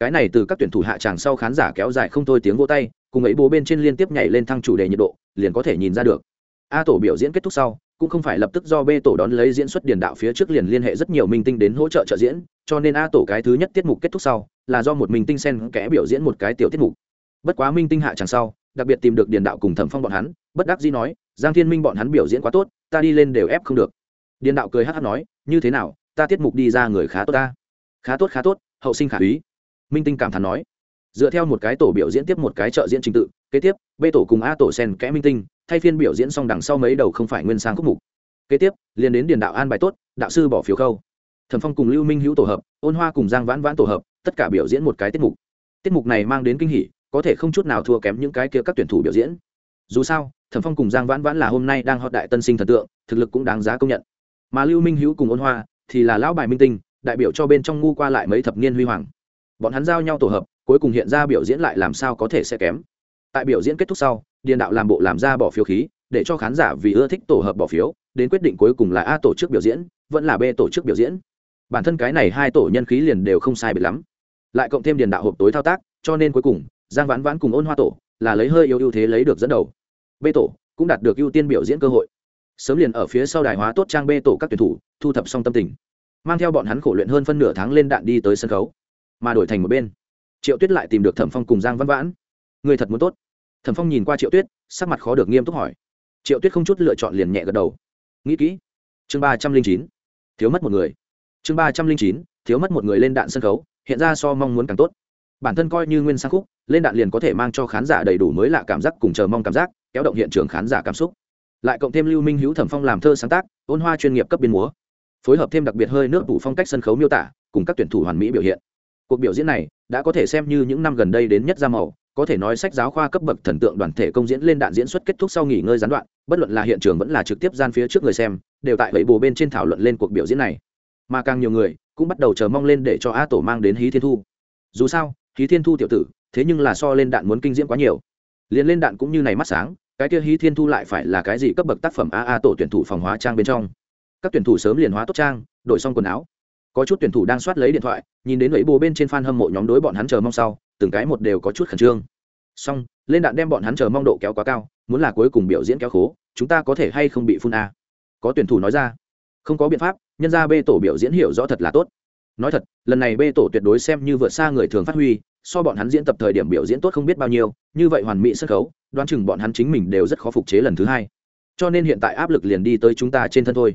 Cái này từ các tuyển thủ hạ tràng sau khán giả kéo dài không thôi tiếng vô tay, cùng ấy bố bên trên liên tiếp nhảy lên thăng chủ đề nhiệt độ, liền có thể nhìn ra được. A tổ biểu diễn kết thúc sau, cũng không phải lập tức do b tổ đón lấy diễn xuất điền đạo phía trước liền liên hệ rất nhiều minh tinh đến hỗ trợ trợ diễn, cho nên a tổ cái thứ nhất tiết mục kết thúc sau, là do một minh tinh sen kẽ biểu diễn một cái tiểu tiết mục. Bất quá minh tinh hạ tràng sau, đặc biệt tìm được điền đạo cùng thẩm phong bọn hắn, bất đắc dĩ nói, giang thiên minh bọn hắn biểu diễn quá tốt, ta đi lên đều ép không được điền đạo cười hát hát nói, như thế nào, ta tiết mục đi ra người khá tốt ta. Khá tốt khá tốt, hậu sinh khả úy. Minh tinh cảm thán nói. Dựa theo một cái tổ biểu diễn tiếp một cái trợ diễn trình tự, kế tiếp, b tổ cùng a tổ sen kẽ minh tinh, thay phiên biểu diễn xong đằng sau mấy đầu không phải nguyên sang khúc mục. Kế tiếp, liền đến điền đạo an bài tốt, đạo sư bỏ phiếu khâu. Thẩm phong cùng lưu minh hữu tổ hợp, ôn hoa cùng giang vãn vãn tổ hợp, tất cả biểu diễn một cái tiết mục. Tiết mục này mang đến kinh hỉ, có thể không chút nào thua kém những cái kia các tuyển thủ biểu diễn. Dù sao, Thẩm phong cùng giang vãn vãn là hôm nay đang hot đại tân sinh thần tượng, thực lực cũng đáng giá công nhận mà lưu minh hữu cùng ôn hoa thì là lão bài minh tinh, đại biểu cho bên trong ngu qua lại mấy thập niên huy hoàng. Bọn hắn giao nhau tổ hợp, cuối cùng hiện ra biểu diễn lại làm sao có thể sẽ kém. Tại biểu diễn kết thúc sau, điền đạo làm bộ làm ra bỏ phiếu khí, để cho khán giả vì ưa thích tổ hợp bỏ phiếu, đến quyết định cuối cùng là a tổ chức biểu diễn, vẫn là b tổ chức biểu diễn. Bản thân cái này hai tổ nhân khí liền đều không sai biệt lắm. Lại cộng thêm điền đạo hộp tối thao tác, cho nên cuối cùng, giang vãn vãn cùng ôn hoa tổ là lấy hơi yêu ưu thế lấy được dẫn đầu. B tổ cũng đạt được ưu tiên biểu diễn cơ hội sớm liền ở phía sau đài hóa tốt trang bê tổ các tuyển thủ, thu thập xong tâm tình. Mang theo bọn hắn khổ luyện hơn phân nửa tháng lên đạn đi tới sân khấu, mà đổi thành một bên. Triệu tuyết lại tìm được thẩm phong cùng giang văn vãn. Người thật muốn tốt. Thẩm phong nhìn qua triệu tuyết, sắc mặt khó được nghiêm túc hỏi. Triệu tuyết không chút lựa chọn liền nhẹ gật đầu. Nghĩ kỹ. Chương ba trăm linh chín. Thiếu mất một người. Chương ba trăm linh chín. Thiếu mất một người lên đạn sân khấu, hiện ra so mong muốn càng tốt. Bản thân coi như nguyên sang khúc, lên đạn liền có thể mang cho khán giả đầy đủ mới lạ cảm giác cùng chờ mong cảm giác, kéo động hiện trường khán giả cảm xúc lại cộng thêm lưu minh hữu thẩm phong làm thơ sáng tác ôn hoa chuyên nghiệp cấp biên múa phối hợp thêm đặc biệt hơi nước đủ phong cách sân khấu miêu tả cùng các tuyển thủ hoàn mỹ biểu hiện cuộc biểu diễn này đã có thể xem như những năm gần đây đến nhất ra màu có thể nói sách giáo khoa cấp bậc thần tượng đoàn thể công diễn lên đạn diễn xuất kết thúc sau nghỉ ngơi gián đoạn bất luận là hiện trường vẫn là trực tiếp gian phía trước người xem đều tại bảy bồ bên trên thảo luận lên cuộc biểu diễn này mà càng nhiều người cũng bắt đầu chờ mong lên để cho a tổ mang đến hí thiên thu dù sao hí thiên thu tiểu tử thế nhưng là so lên đạn muốn kinh diễm quá nhiều liền lên đạn cũng như này mắt sáng cái kia hí thiên thu lại phải là cái gì cấp bậc tác phẩm a a tổ tuyển thủ phòng hóa trang bên trong? Các tuyển thủ sớm liền hóa tốt trang, đổi xong quần áo. Có chút tuyển thủ đang soát lấy điện thoại, nhìn đến lấy bồ bên trên f a n hâm mộ nhóm đối bọn hắn chờ mong sau, từng cái một đều có chút khẩn trương. Xong, lên đạn đem bọn hắn chờ mong độ kéo quá cao, muốn là cuối cùng biểu diễn kéo khố, chúng ta có thể hay không bị phun a? Có tuyển thủ nói ra. Không có biện pháp, nhân ra b tổ biểu diễn hiểu rõ thật là tốt. Nói thật, lần này b tổ tuyệt đối xem như vượt xa người thường phát huy so bọn hắn diễn tập thời điểm biểu diễn tốt không biết bao nhiêu, như vậy hoàn mỹ sân khấu, đoán chừng bọn hắn chính mình đều rất khó phục chế lần thứ hai. Cho nên hiện tại áp lực liền đi tới chúng ta trên thân thôi.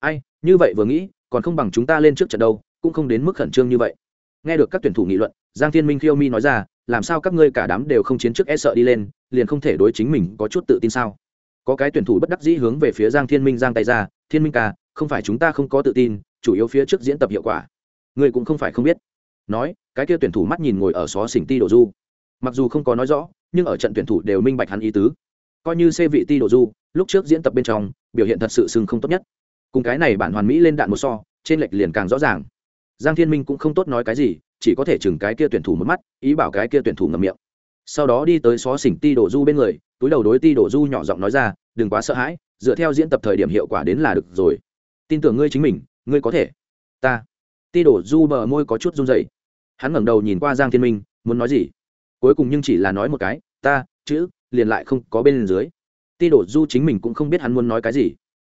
Ai, như vậy vừa nghĩ, còn không bằng chúng ta lên trước trận đâu, cũng không đến mức khẩn trương như vậy. Nghe được các tuyển thủ nghị luận, giang thiên minh khiêu mi nói ra, làm sao các ngươi cả đám đều không chiến trước e sợ đi lên, liền không thể đối chính mình có chút tự tin sao? Có cái tuyển thủ bất đắc dĩ hướng về phía giang thiên minh giang tay ra, thiên minh ca, không phải chúng ta không có tự tin, chủ yếu phía trước diễn tập hiệu quả. Ngươi cũng không phải không biết nói, cái kia tuyển thủ mắt nhìn ngồi ở xó xỉnh ti đồ du. Mặc dù không có nói rõ, nhưng ở trận tuyển thủ đều minh bạch hắn ý tứ. Coi như xê vị ti đồ du, lúc trước diễn tập bên trong, biểu hiện thật sự sưng không tốt nhất. Cùng cái này bản hoàn mỹ lên đạn một so, trên lệch liền càng rõ ràng. Giang thiên minh cũng không tốt nói cái gì, chỉ có thể chừng cái kia tuyển thủ một mắt, ý bảo cái kia tuyển thủ ngầm miệng. Sau đó đi tới xó xỉnh ti đổ du bên người, túi đầu đối ti đổ du nhỏ giọng nói ra, đừng quá sợ hãi, dựa theo diễn tập thời điểm hiệu quả đến là được rồi. Tin tưởng ngươi chính mình, ngươi có thể. Ta ti đổ du bờ môi có chút run dậy hắn ngẩng đầu nhìn qua giang thiên minh, muốn nói gì? Cuối cùng nhưng chỉ là nói một cái, ta, chữ, liền lại không có bên dưới. Ti đổ du chính mình cũng không biết hắn muốn nói cái gì.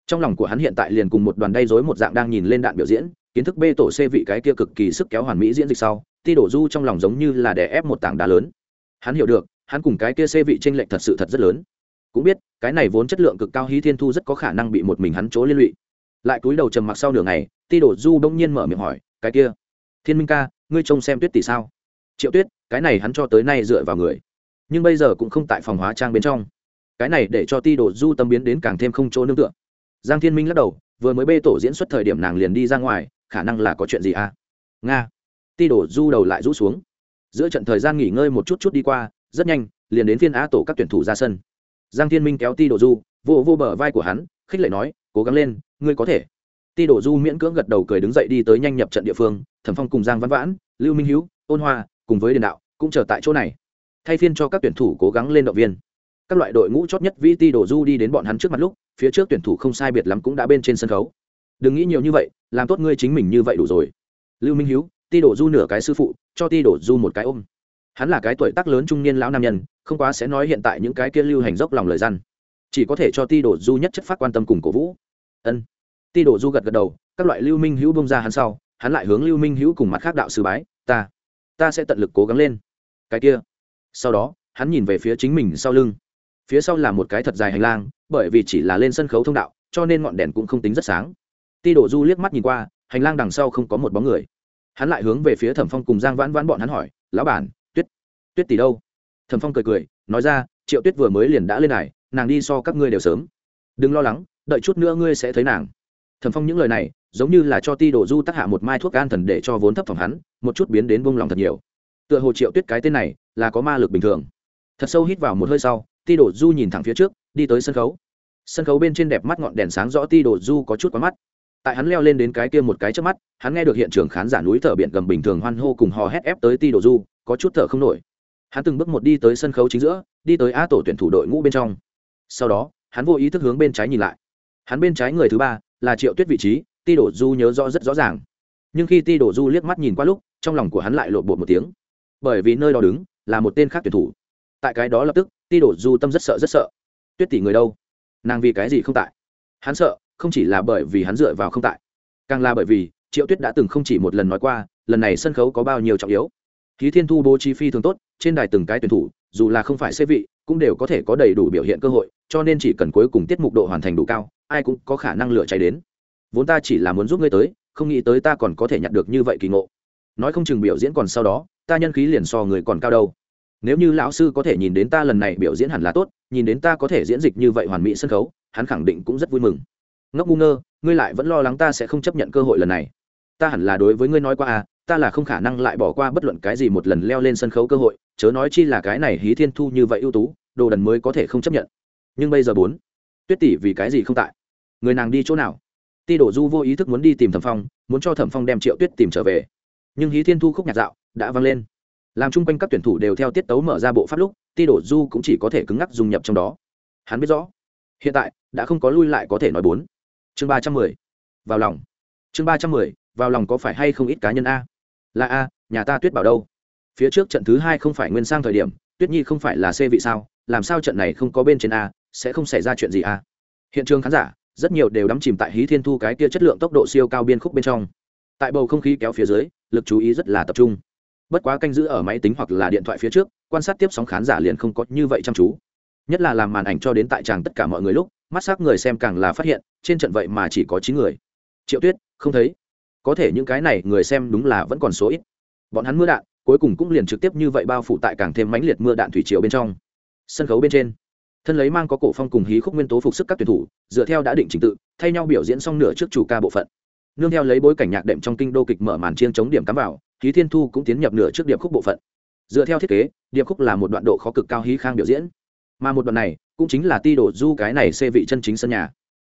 Trong lòng của hắn hiện tại liền cùng một đoàn đay dối một dạng đang nhìn lên đạn biểu diễn, kiến thức bê tổ c vị cái kia cực kỳ sức kéo hoàn mỹ diễn dịch sau, ti đổ du trong lòng giống như là đè ép một tảng đá lớn. Hắn hiểu được, hắn cùng cái kia c vị tranh lệch thật sự thật rất lớn. Cũng biết, cái này vốn chất lượng cực cao hí thiên thu rất có khả năng bị một mình hắn chỗ liên lụy. Lại cúi đầu trầm mặc sau nửa ngày, ti đổ du bỗng nhiên mở miệng hỏi cái kia. Thiên minh ca, ngươi trông xem tuyết tỷ sao? Triệu tuyết, cái này hắn cho tới nay dựa vào người. Nhưng bây giờ cũng không tại phòng hóa trang bên trong. Cái này để cho ti Đồ du tâm biến đến càng thêm không chỗ nương tựa. Giang thiên minh lắc đầu, vừa mới bê tổ diễn xuất thời điểm nàng liền đi ra ngoài, khả năng là có chuyện gì à? Nga. Ti Đồ du đầu lại rũ xuống. Giữa trận thời gian nghỉ ngơi một chút chút đi qua, rất nhanh, liền đến phiên á tổ các tuyển thủ ra sân. Giang thiên minh kéo ti Đồ du, vô vô bờ vai của hắn, khích lệ nói, cố gắng lên, ngươi có thể ti đổ du miễn cưỡng gật đầu cười đứng dậy đi tới nhanh nhập trận địa phương, thẩm phong cùng giang văn vãn, lưu minh hữu ôn hoa, cùng với đền đạo, cũng chờ tại chỗ này. Thay phiên cho các tuyển thủ cố gắng lên động viên. Các loại đội ngũ chót nhất vì ti đổ du đi đến bọn hắn trước mặt lúc, phía trước tuyển thủ không sai biệt lắm cũng đã bên trên sân khấu. Đừng nghĩ nhiều như vậy, làm tốt ngươi chính mình như vậy đủ rồi. Lưu minh hiếu, ti đổ du nửa cái sư phụ, cho ti đổ du một cái ôm. Hắn là cái tuổi tác lớn trung niên lão nam nhân, không quá sẽ nói hiện tại những cái kia lưu hành dốc lòng lời răn chỉ có thể cho ti đổ du nhất chất phát quan tâm cùng cổ vũ. Ân ti đồ du gật gật đầu, các loại lưu minh hữu bông ra hắn sau, hắn lại hướng lưu minh hữu cùng mặt khác đạo sư bái, ta ta sẽ tận lực cố gắng lên. Cái kia, sau đó, hắn nhìn về phía chính mình sau lưng. Phía sau là một cái thật dài hành lang, bởi vì chỉ là lên sân khấu thông đạo, cho nên ngọn đèn cũng không tính rất sáng. Ti đồ du liếc mắt nhìn qua, hành lang đằng sau không có một bóng người. Hắn lại hướng về phía thẩm phong cùng giang vãn vãn bọn hắn hỏi, lão bản, tuyết tuyết tỷ đâu? Thẩm phong cười cười, nói ra, triệu tuyết vừa mới liền đã lên này nàng đi so các ngươi đều sớm. Đừng lo lắng, đợi chút nữa ngươi sẽ thấy nàng thẩm phong những lời này, giống như là cho ti đồ du tác hạ một mai thuốc an thần để cho vốn thấp phòng hắn, một chút biến đến vung lòng thật nhiều. Tựa hồ triệu tuyết cái tên này, là có ma lực bình thường. Thật sâu hít vào một hơi sau, ti đồ du nhìn thẳng phía trước, đi tới sân khấu. Sân khấu bên trên đẹp mắt ngọn đèn sáng rõ ti đồ du có chút quá mắt. Tại hắn leo lên đến cái kia một cái trước mắt, hắn nghe được hiện trường khán giả núi thở biển gầm bình thường hoan hô cùng hò hét ép tới ti đồ du, có chút thở không nổi. Hắn từng bước một đi tới sân khấu chính giữa, đi tới a tổ tuyển thủ đội ngũ bên trong. Sau đó, hắn vô ý thức hướng bên trái nhìn lại. Hắn bên trái người thứ ba là triệu tuyết vị trí, ti đổ du nhớ rõ rất rõ ràng. Nhưng khi ti đổ du liếc mắt nhìn qua lúc, trong lòng của hắn lại lộn bột một tiếng. Bởi vì nơi đó đứng là một tên khác tuyển thủ. Tại cái đó lập tức, ti đổ du tâm rất sợ rất sợ. Tuyết tỷ người đâu? Nàng vì cái gì không tại? Hắn sợ, không chỉ là bởi vì hắn dựa vào không tại, càng là bởi vì triệu tuyết đã từng không chỉ một lần nói qua, lần này sân khấu có bao nhiêu trọng yếu. Khí thiên thu bố trí phi thường tốt, trên đài từng cái tuyển thủ, dù là không phải xế vị, cũng đều có thể có đầy đủ biểu hiện cơ hội, cho nên chỉ cần cuối cùng tiết mục độ hoàn thành đủ cao ai cũng có khả năng lửa cháy đến. Vốn ta chỉ là muốn giúp ngươi tới, không nghĩ tới ta còn có thể nhặt được như vậy kỳ ngộ. Nói không chừng biểu diễn còn sau đó, ta nhân khí liền so người còn cao đâu. Nếu như lão sư có thể nhìn đến ta lần này biểu diễn hẳn là tốt, nhìn đến ta có thể diễn dịch như vậy hoàn mỹ sân khấu, hắn khẳng định cũng rất vui mừng. Ngốc ngu ngơ, ngươi lại vẫn lo lắng ta sẽ không chấp nhận cơ hội lần này. Ta hẳn là đối với ngươi nói qua à ta là không khả năng lại bỏ qua bất luận cái gì một lần leo lên sân khấu cơ hội, chớ nói chi là cái này hí thiên thu như vậy ưu tú, đồ đần mới có thể không chấp nhận. Nhưng bây giờ bốn, tuyết tỷ vì cái gì không tại? Người nàng đi chỗ nào? Ti đổ du vô ý thức muốn đi tìm thẩm phong, muốn cho thẩm phong đem triệu tuyết tìm trở về. Nhưng hí thiên thu khúc nhạc dạo đã vang lên. Làm chung quanh các tuyển thủ đều theo tiết tấu mở ra bộ pháp lúc, ti đổ du cũng chỉ có thể cứng ngắc dùng nhập trong đó. Hắn biết rõ, hiện tại đã không có lui lại có thể nói bốn. Chương ba trăm mười, vào lòng. Chương ba trăm mười, vào lòng có phải hay không ít cá nhân a? Là a, nhà ta tuyết bảo đâu? Phía trước trận thứ hai không phải nguyên sang thời điểm, tuyết nhi không phải là c vị sao? Làm sao trận này không có bên trên a, sẽ không xảy ra chuyện gì a? Hiện trường khán giả rất nhiều đều đắm chìm tại hí thiên thu cái kia chất lượng tốc độ siêu cao biên khúc bên trong. Tại bầu không khí kéo phía dưới, lực chú ý rất là tập trung. Bất quá canh giữ ở máy tính hoặc là điện thoại phía trước, quan sát tiếp sóng khán giả liền không có như vậy chăm chú. Nhất là làm màn ảnh cho đến tại tràng tất cả mọi người lúc, mắt s ắ c người xem càng là phát hiện, trên trận vậy mà chỉ có chín người. Triệu tuyết, không thấy. Có thể những cái này người xem đúng là vẫn còn số ít. Bọn hắn mưa đạn, cuối cùng cũng liền trực tiếp như vậy bao phủ tại càng thêm mãnh liệt mưa đạn thủy triều bên trong. Sân khấu bên trên thân lấy mang có cổ phong cùng hí khúc nguyên tố phục sức các tuyển thủ, dựa theo đã định trình tự, thay nhau biểu diễn xong nửa trước chủ ca bộ phận. Nương theo lấy bối cảnh nhạc đệm trong kinh đô kịch mở màn chiên chống điểm cắm vào, hí thiên thu cũng tiến nhập nửa trước điệp khúc bộ phận. Dựa theo thiết kế, điệp khúc là một đoạn độ khó cực cao hí khang biểu diễn. Mà một đoạn này, cũng chính là ti đổ du cái này xê vị chân chính sân nhà.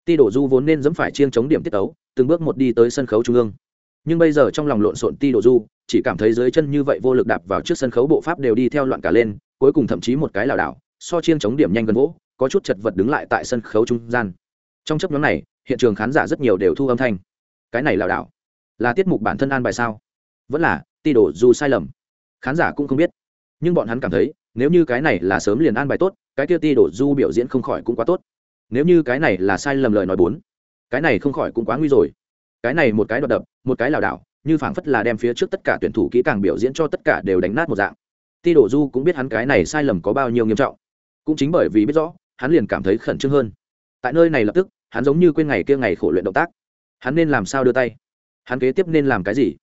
Ti đổ du vốn nên dẫm phải chiên chống điểm tiết tấu, từng bước một đi tới sân khấu trung ương. Nhưng bây giờ trong lòng lộn xộn ti đổ du, chỉ cảm thấy dưới chân như vậy vô lực đạp vào trước sân khấu bộ pháp đều đi theo loạn cả lên, cuối cùng thậm chí một cái lảo đảo so chiên chống điểm nhanh gần gỗ có chút chật vật đứng lại tại sân khấu trung gian. Trong chấp nhóm này, hiện trường khán giả rất nhiều đều thu âm thanh. Cái này lảo đảo. Là tiết mục bản thân an bài sao? Vẫn là, ti đổ du sai lầm. Khán giả cũng không biết. Nhưng bọn hắn cảm thấy, nếu như cái này là sớm liền an bài tốt, cái kia ti đổ du biểu diễn không khỏi cũng quá tốt. Nếu như cái này là sai lầm lời nói bốn, cái này không khỏi cũng quá nguy rồi. Cái này một cái đột đập, một cái lảo đảo, như phảng phất là đem phía trước tất cả tuyển thủ kỹ càng biểu diễn cho tất cả đều đánh nát một dạng. Ti đổ du cũng biết hắn cái này sai lầm có bao nhiêu nghiêm trọng cũng chính bởi vì biết rõ, hắn liền cảm thấy khẩn trương hơn. Tại nơi này lập tức, hắn giống như quên ngày kia ngày khổ luyện động tác. Hắn nên làm sao đưa tay? Hắn kế tiếp nên làm cái gì?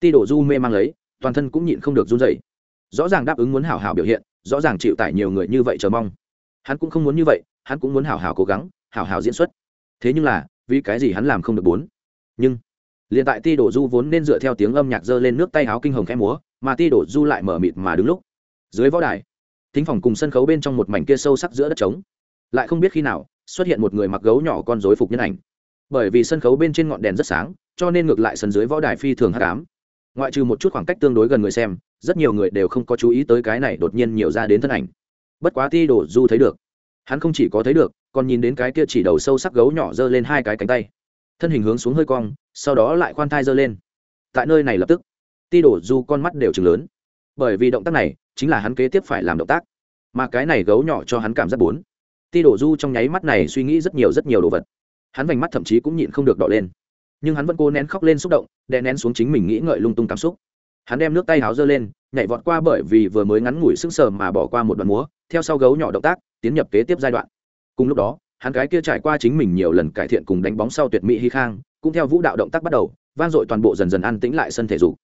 Ti đổ du mê mang lấy, toàn thân cũng nhịn không được run dậy rõ ràng đáp ứng muốn hảo hảo biểu hiện, rõ ràng chịu tải nhiều người như vậy chờ mong. Hắn cũng không muốn như vậy, hắn cũng muốn hảo hảo cố gắng, hảo hảo diễn xuất. Thế nhưng là, vì cái gì hắn làm không được bốn? Nhưng, liền tại ti đổ du vốn nên dựa theo tiếng âm nhạc dơ lên nước tay áo kinh hồng khẽ múa, mà ti đổ du lại mở mịt mà đứng lúc. Dưới võ đài thính phòng cùng sân khấu bên trong một mảnh kia sâu sắc giữa đất trống. Lại không biết khi nào, xuất hiện một người mặc gấu nhỏ con dối phục nhân ảnh. Bởi vì sân khấu bên trên ngọn đèn rất sáng, cho nên ngược lại sân dưới võ đài phi thường hát cám ngoại trừ một chút khoảng cách tương đối gần người xem, rất nhiều người đều không có chú ý tới cái này đột nhiên nhiều ra đến thân ảnh. Bất quá ti đổ du thấy được. Hắn không chỉ có thấy được, còn nhìn đến cái kia chỉ đầu sâu sắc gấu nhỏ giơ lên hai cái cánh tay. Thân hình hướng xuống hơi cong, sau đó lại khoan thai giơ lên. Tại nơi này lập tức, ti đổ du con mắt đều chừng lớn. Bởi vì động tác này chính là hắn kế tiếp phải làm động tác. Mà cái này gấu nhỏ cho hắn cảm giác bốn. Ti đổ du trong nháy mắt này suy nghĩ rất nhiều rất nhiều đồ vật. Hắn vành mắt thậm chí cũng nhịn không được đỏ lên. Nhưng hắn vẫn cố nén khóc lên xúc động, đè nén xuống chính mình nghĩ ngợi lung tung cảm xúc. Hắn đem nước tay háo giơ lên, nhảy vọt qua bởi vì vừa mới ngắn ngủi sững sờ mà bỏ qua một đoạn múa, theo sau gấu nhỏ động tác, tiến nhập kế tiếp giai đoạn. Cùng lúc đó, hắn cái kia trải qua chính mình nhiều lần cải thiện cùng đánh bóng sau tuyệt mỹ hy khang, cũng theo vũ đạo động tác bắt đầu, vang dội toàn bộ dần dần an tĩnh lại sân thể dục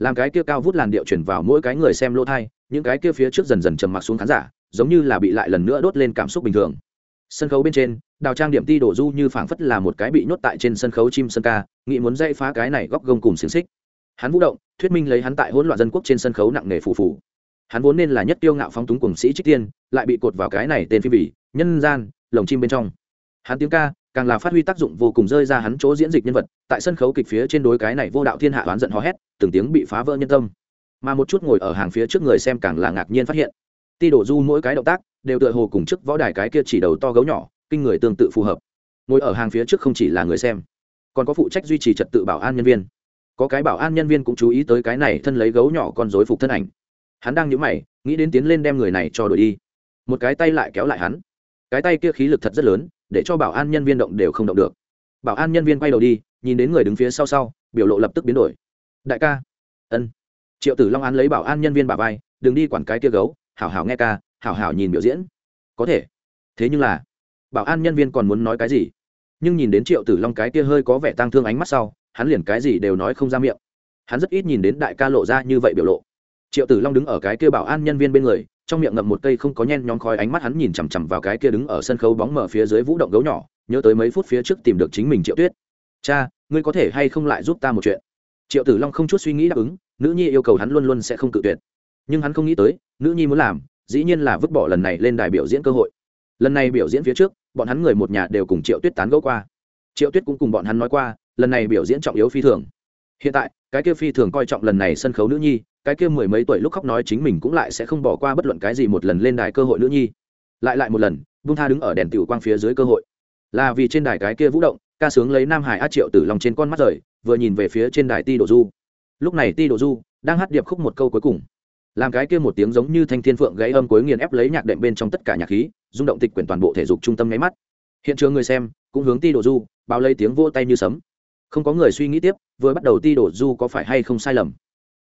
làm cái kia cao vút làn điệu chuyển vào mỗi cái người xem lỗ thai, những cái kia phía trước dần dần trầm mặc xuống khán giả, giống như là bị lại lần nữa đốt lên cảm xúc bình thường. Sân khấu bên trên, đào trang điểm ti đổ du như phảng phất là một cái bị nhốt tại trên sân khấu chim sân ca, nghĩ muốn dây phá cái này góc gông cùng xiềng xích. Hắn vũ động, thuyết minh lấy hắn tại hỗn loạn dân quốc trên sân khấu nặng nề phù phù. Hắn vốn nên là nhất tiêu ngạo phóng túng cùng sĩ trích tiên, lại bị cột vào cái này tên phi bỉ nhân gian, lồng chim bên trong. Hắn tiếng ca càng là phát huy tác dụng vô cùng rơi ra hắn chỗ diễn dịch nhân vật, tại sân khấu kịch phía trên đối cái này vô đạo thiên hạ oán giận hò hét, từng tiếng bị phá vỡ nhân tâm. Mà một chút ngồi ở hàng phía trước người xem càng là ngạc nhiên phát hiện, ti đổ du mỗi cái động tác đều tựa hồ cùng trước võ đài cái kia chỉ đầu to gấu nhỏ, kinh người tương tự phù hợp. Ngồi ở hàng phía trước không chỉ là người xem, còn có phụ trách duy trì trật tự bảo an nhân viên. Có cái bảo an nhân viên cũng chú ý tới cái này thân lấy gấu nhỏ con dối phục thân ảnh. Hắn đang nhũ mày, nghĩ đến tiến lên đem người này cho đổi đi. Một cái tay lại kéo lại hắn. Cái tay kia khí lực thật rất lớn để cho bảo an nhân viên động đều không động được. Bảo an nhân viên quay đầu đi, nhìn đến người đứng phía sau sau, biểu lộ lập tức biến đổi. Đại ca. Ân. Triệu tử long án lấy bảo an nhân viên bà vai, đừng đi quản cái kia gấu, hảo hảo nghe ca, hảo hảo nhìn biểu diễn. Có thể. Thế nhưng là, bảo an nhân viên còn muốn nói cái gì? Nhưng nhìn đến triệu tử long cái kia hơi có vẻ tang thương ánh mắt sau, hắn liền cái gì đều nói không ra miệng. Hắn rất ít nhìn đến đại ca lộ ra như vậy biểu lộ. Triệu tử long đứng ở cái kia bảo an nhân viên bên người trong miệng ngậm một cây không có nhen nhóm khói ánh mắt hắn nhìn chằm chằm vào cái kia đứng ở sân khấu bóng mở phía dưới vũ động gấu nhỏ, nhớ tới mấy phút phía trước tìm được chính mình triệu tuyết. Cha, ngươi có thể hay không lại giúp ta một chuyện? Triệu tử long không chút suy nghĩ đáp ứng, nữ nhi yêu cầu hắn luôn luôn sẽ không cự tuyệt. Nhưng hắn không nghĩ tới, nữ nhi muốn làm, dĩ nhiên là vứt bỏ lần này lên đài biểu diễn cơ hội. Lần này biểu diễn phía trước, bọn hắn người một nhà đều cùng triệu tuyết tán gẫu qua. Triệu tuyết cũng cùng bọn hắn nói qua, lần này biểu diễn trọng yếu phi thường hiện tại, cái kia phi thường coi trọng lần này sân khấu nữ nhi, cái kia mười mấy tuổi lúc khóc nói chính mình cũng lại sẽ không bỏ qua bất luận cái gì một lần lên đài cơ hội nữ nhi. Lại lại một lần bung tha đứng ở đèn tiểu quang phía dưới cơ hội. Là vì trên đài cái kia vũ động, ca sướng lấy nam hải a triệu tử lòng trên con mắt rời, vừa nhìn về phía trên đài ti đồ du. Lúc này ti đồ du đang hát điệp khúc một câu cuối cùng. Làm cái kia một tiếng giống như thanh thiên phượng gãy âm cuối nghiền ép lấy nhạc đệm bên trong tất cả nhạc khí, rung động tịch quyển toàn bộ thể dục trung tâm nháy mắt. Hiện trường người xem cũng hướng ti đồ du, bao lấy tiếng vô tay như sấm không có người suy nghĩ tiếp, vừa bắt đầu ti Đổ du có phải hay không sai lầm.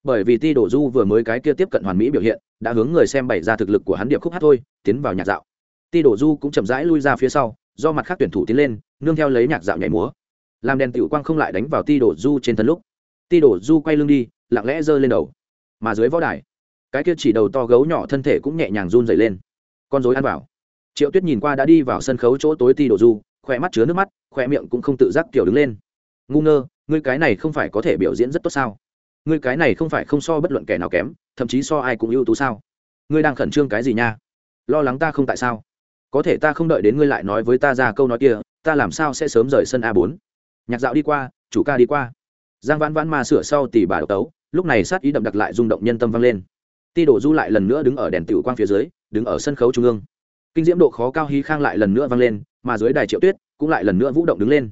Bởi vì ti Đổ du vừa mới cái kia tiếp cận hoàn mỹ biểu hiện, đã hướng người xem bày ra thực lực của hắn điệp khúc hát thôi, tiến vào nhạc dạo. Ti Đổ du cũng chậm rãi lui ra phía sau, do mặt khác tuyển thủ tiến lên, nương theo lấy nhạc dạo nhảy múa. Làm đèn tiểu quang không lại đánh vào ti Đổ du trên thân lúc, ti Đổ du quay lưng đi, lặng lẽ giơ lên đầu. Mà dưới võ đài, cái kia chỉ đầu to gấu nhỏ thân thể cũng nhẹ nhàng run dày lên. Con dối ăn vào. Triệu tuyết nhìn qua đã đi vào sân khấu chỗ tối ti Đổ du, khỏe mắt chứa nước mắt, khỏe miệng cũng không tự giác kiểu đứng lên ngu ngơ, ngươi cái này không phải có thể biểu diễn rất tốt sao? Ngươi cái này không phải không so bất luận kẻ nào kém, thậm chí so ai cũng ưu tú sao? Ngươi đang khẩn trương cái gì nha? Lo lắng ta không tại sao? Có thể ta không đợi đến ngươi lại nói với ta ra câu nói kia, ta làm sao sẽ sớm rời sân a bốn? Nhạc dạo đi qua, chủ ca đi qua. Giang vãn vãn mà sửa sau tỷ bà độc tấu, lúc này sát ý đậm đặc lại rung động nhân tâm vang lên. Ti đổ du lại lần nữa đứng ở đèn tiểu quang phía dưới, đứng ở sân khấu trung ương. Kinh diễm độ khó cao hí khang lại lần nữa vang lên, mà dưới đài triệu tuyết cũng lại lần nữa vũ động đứng lên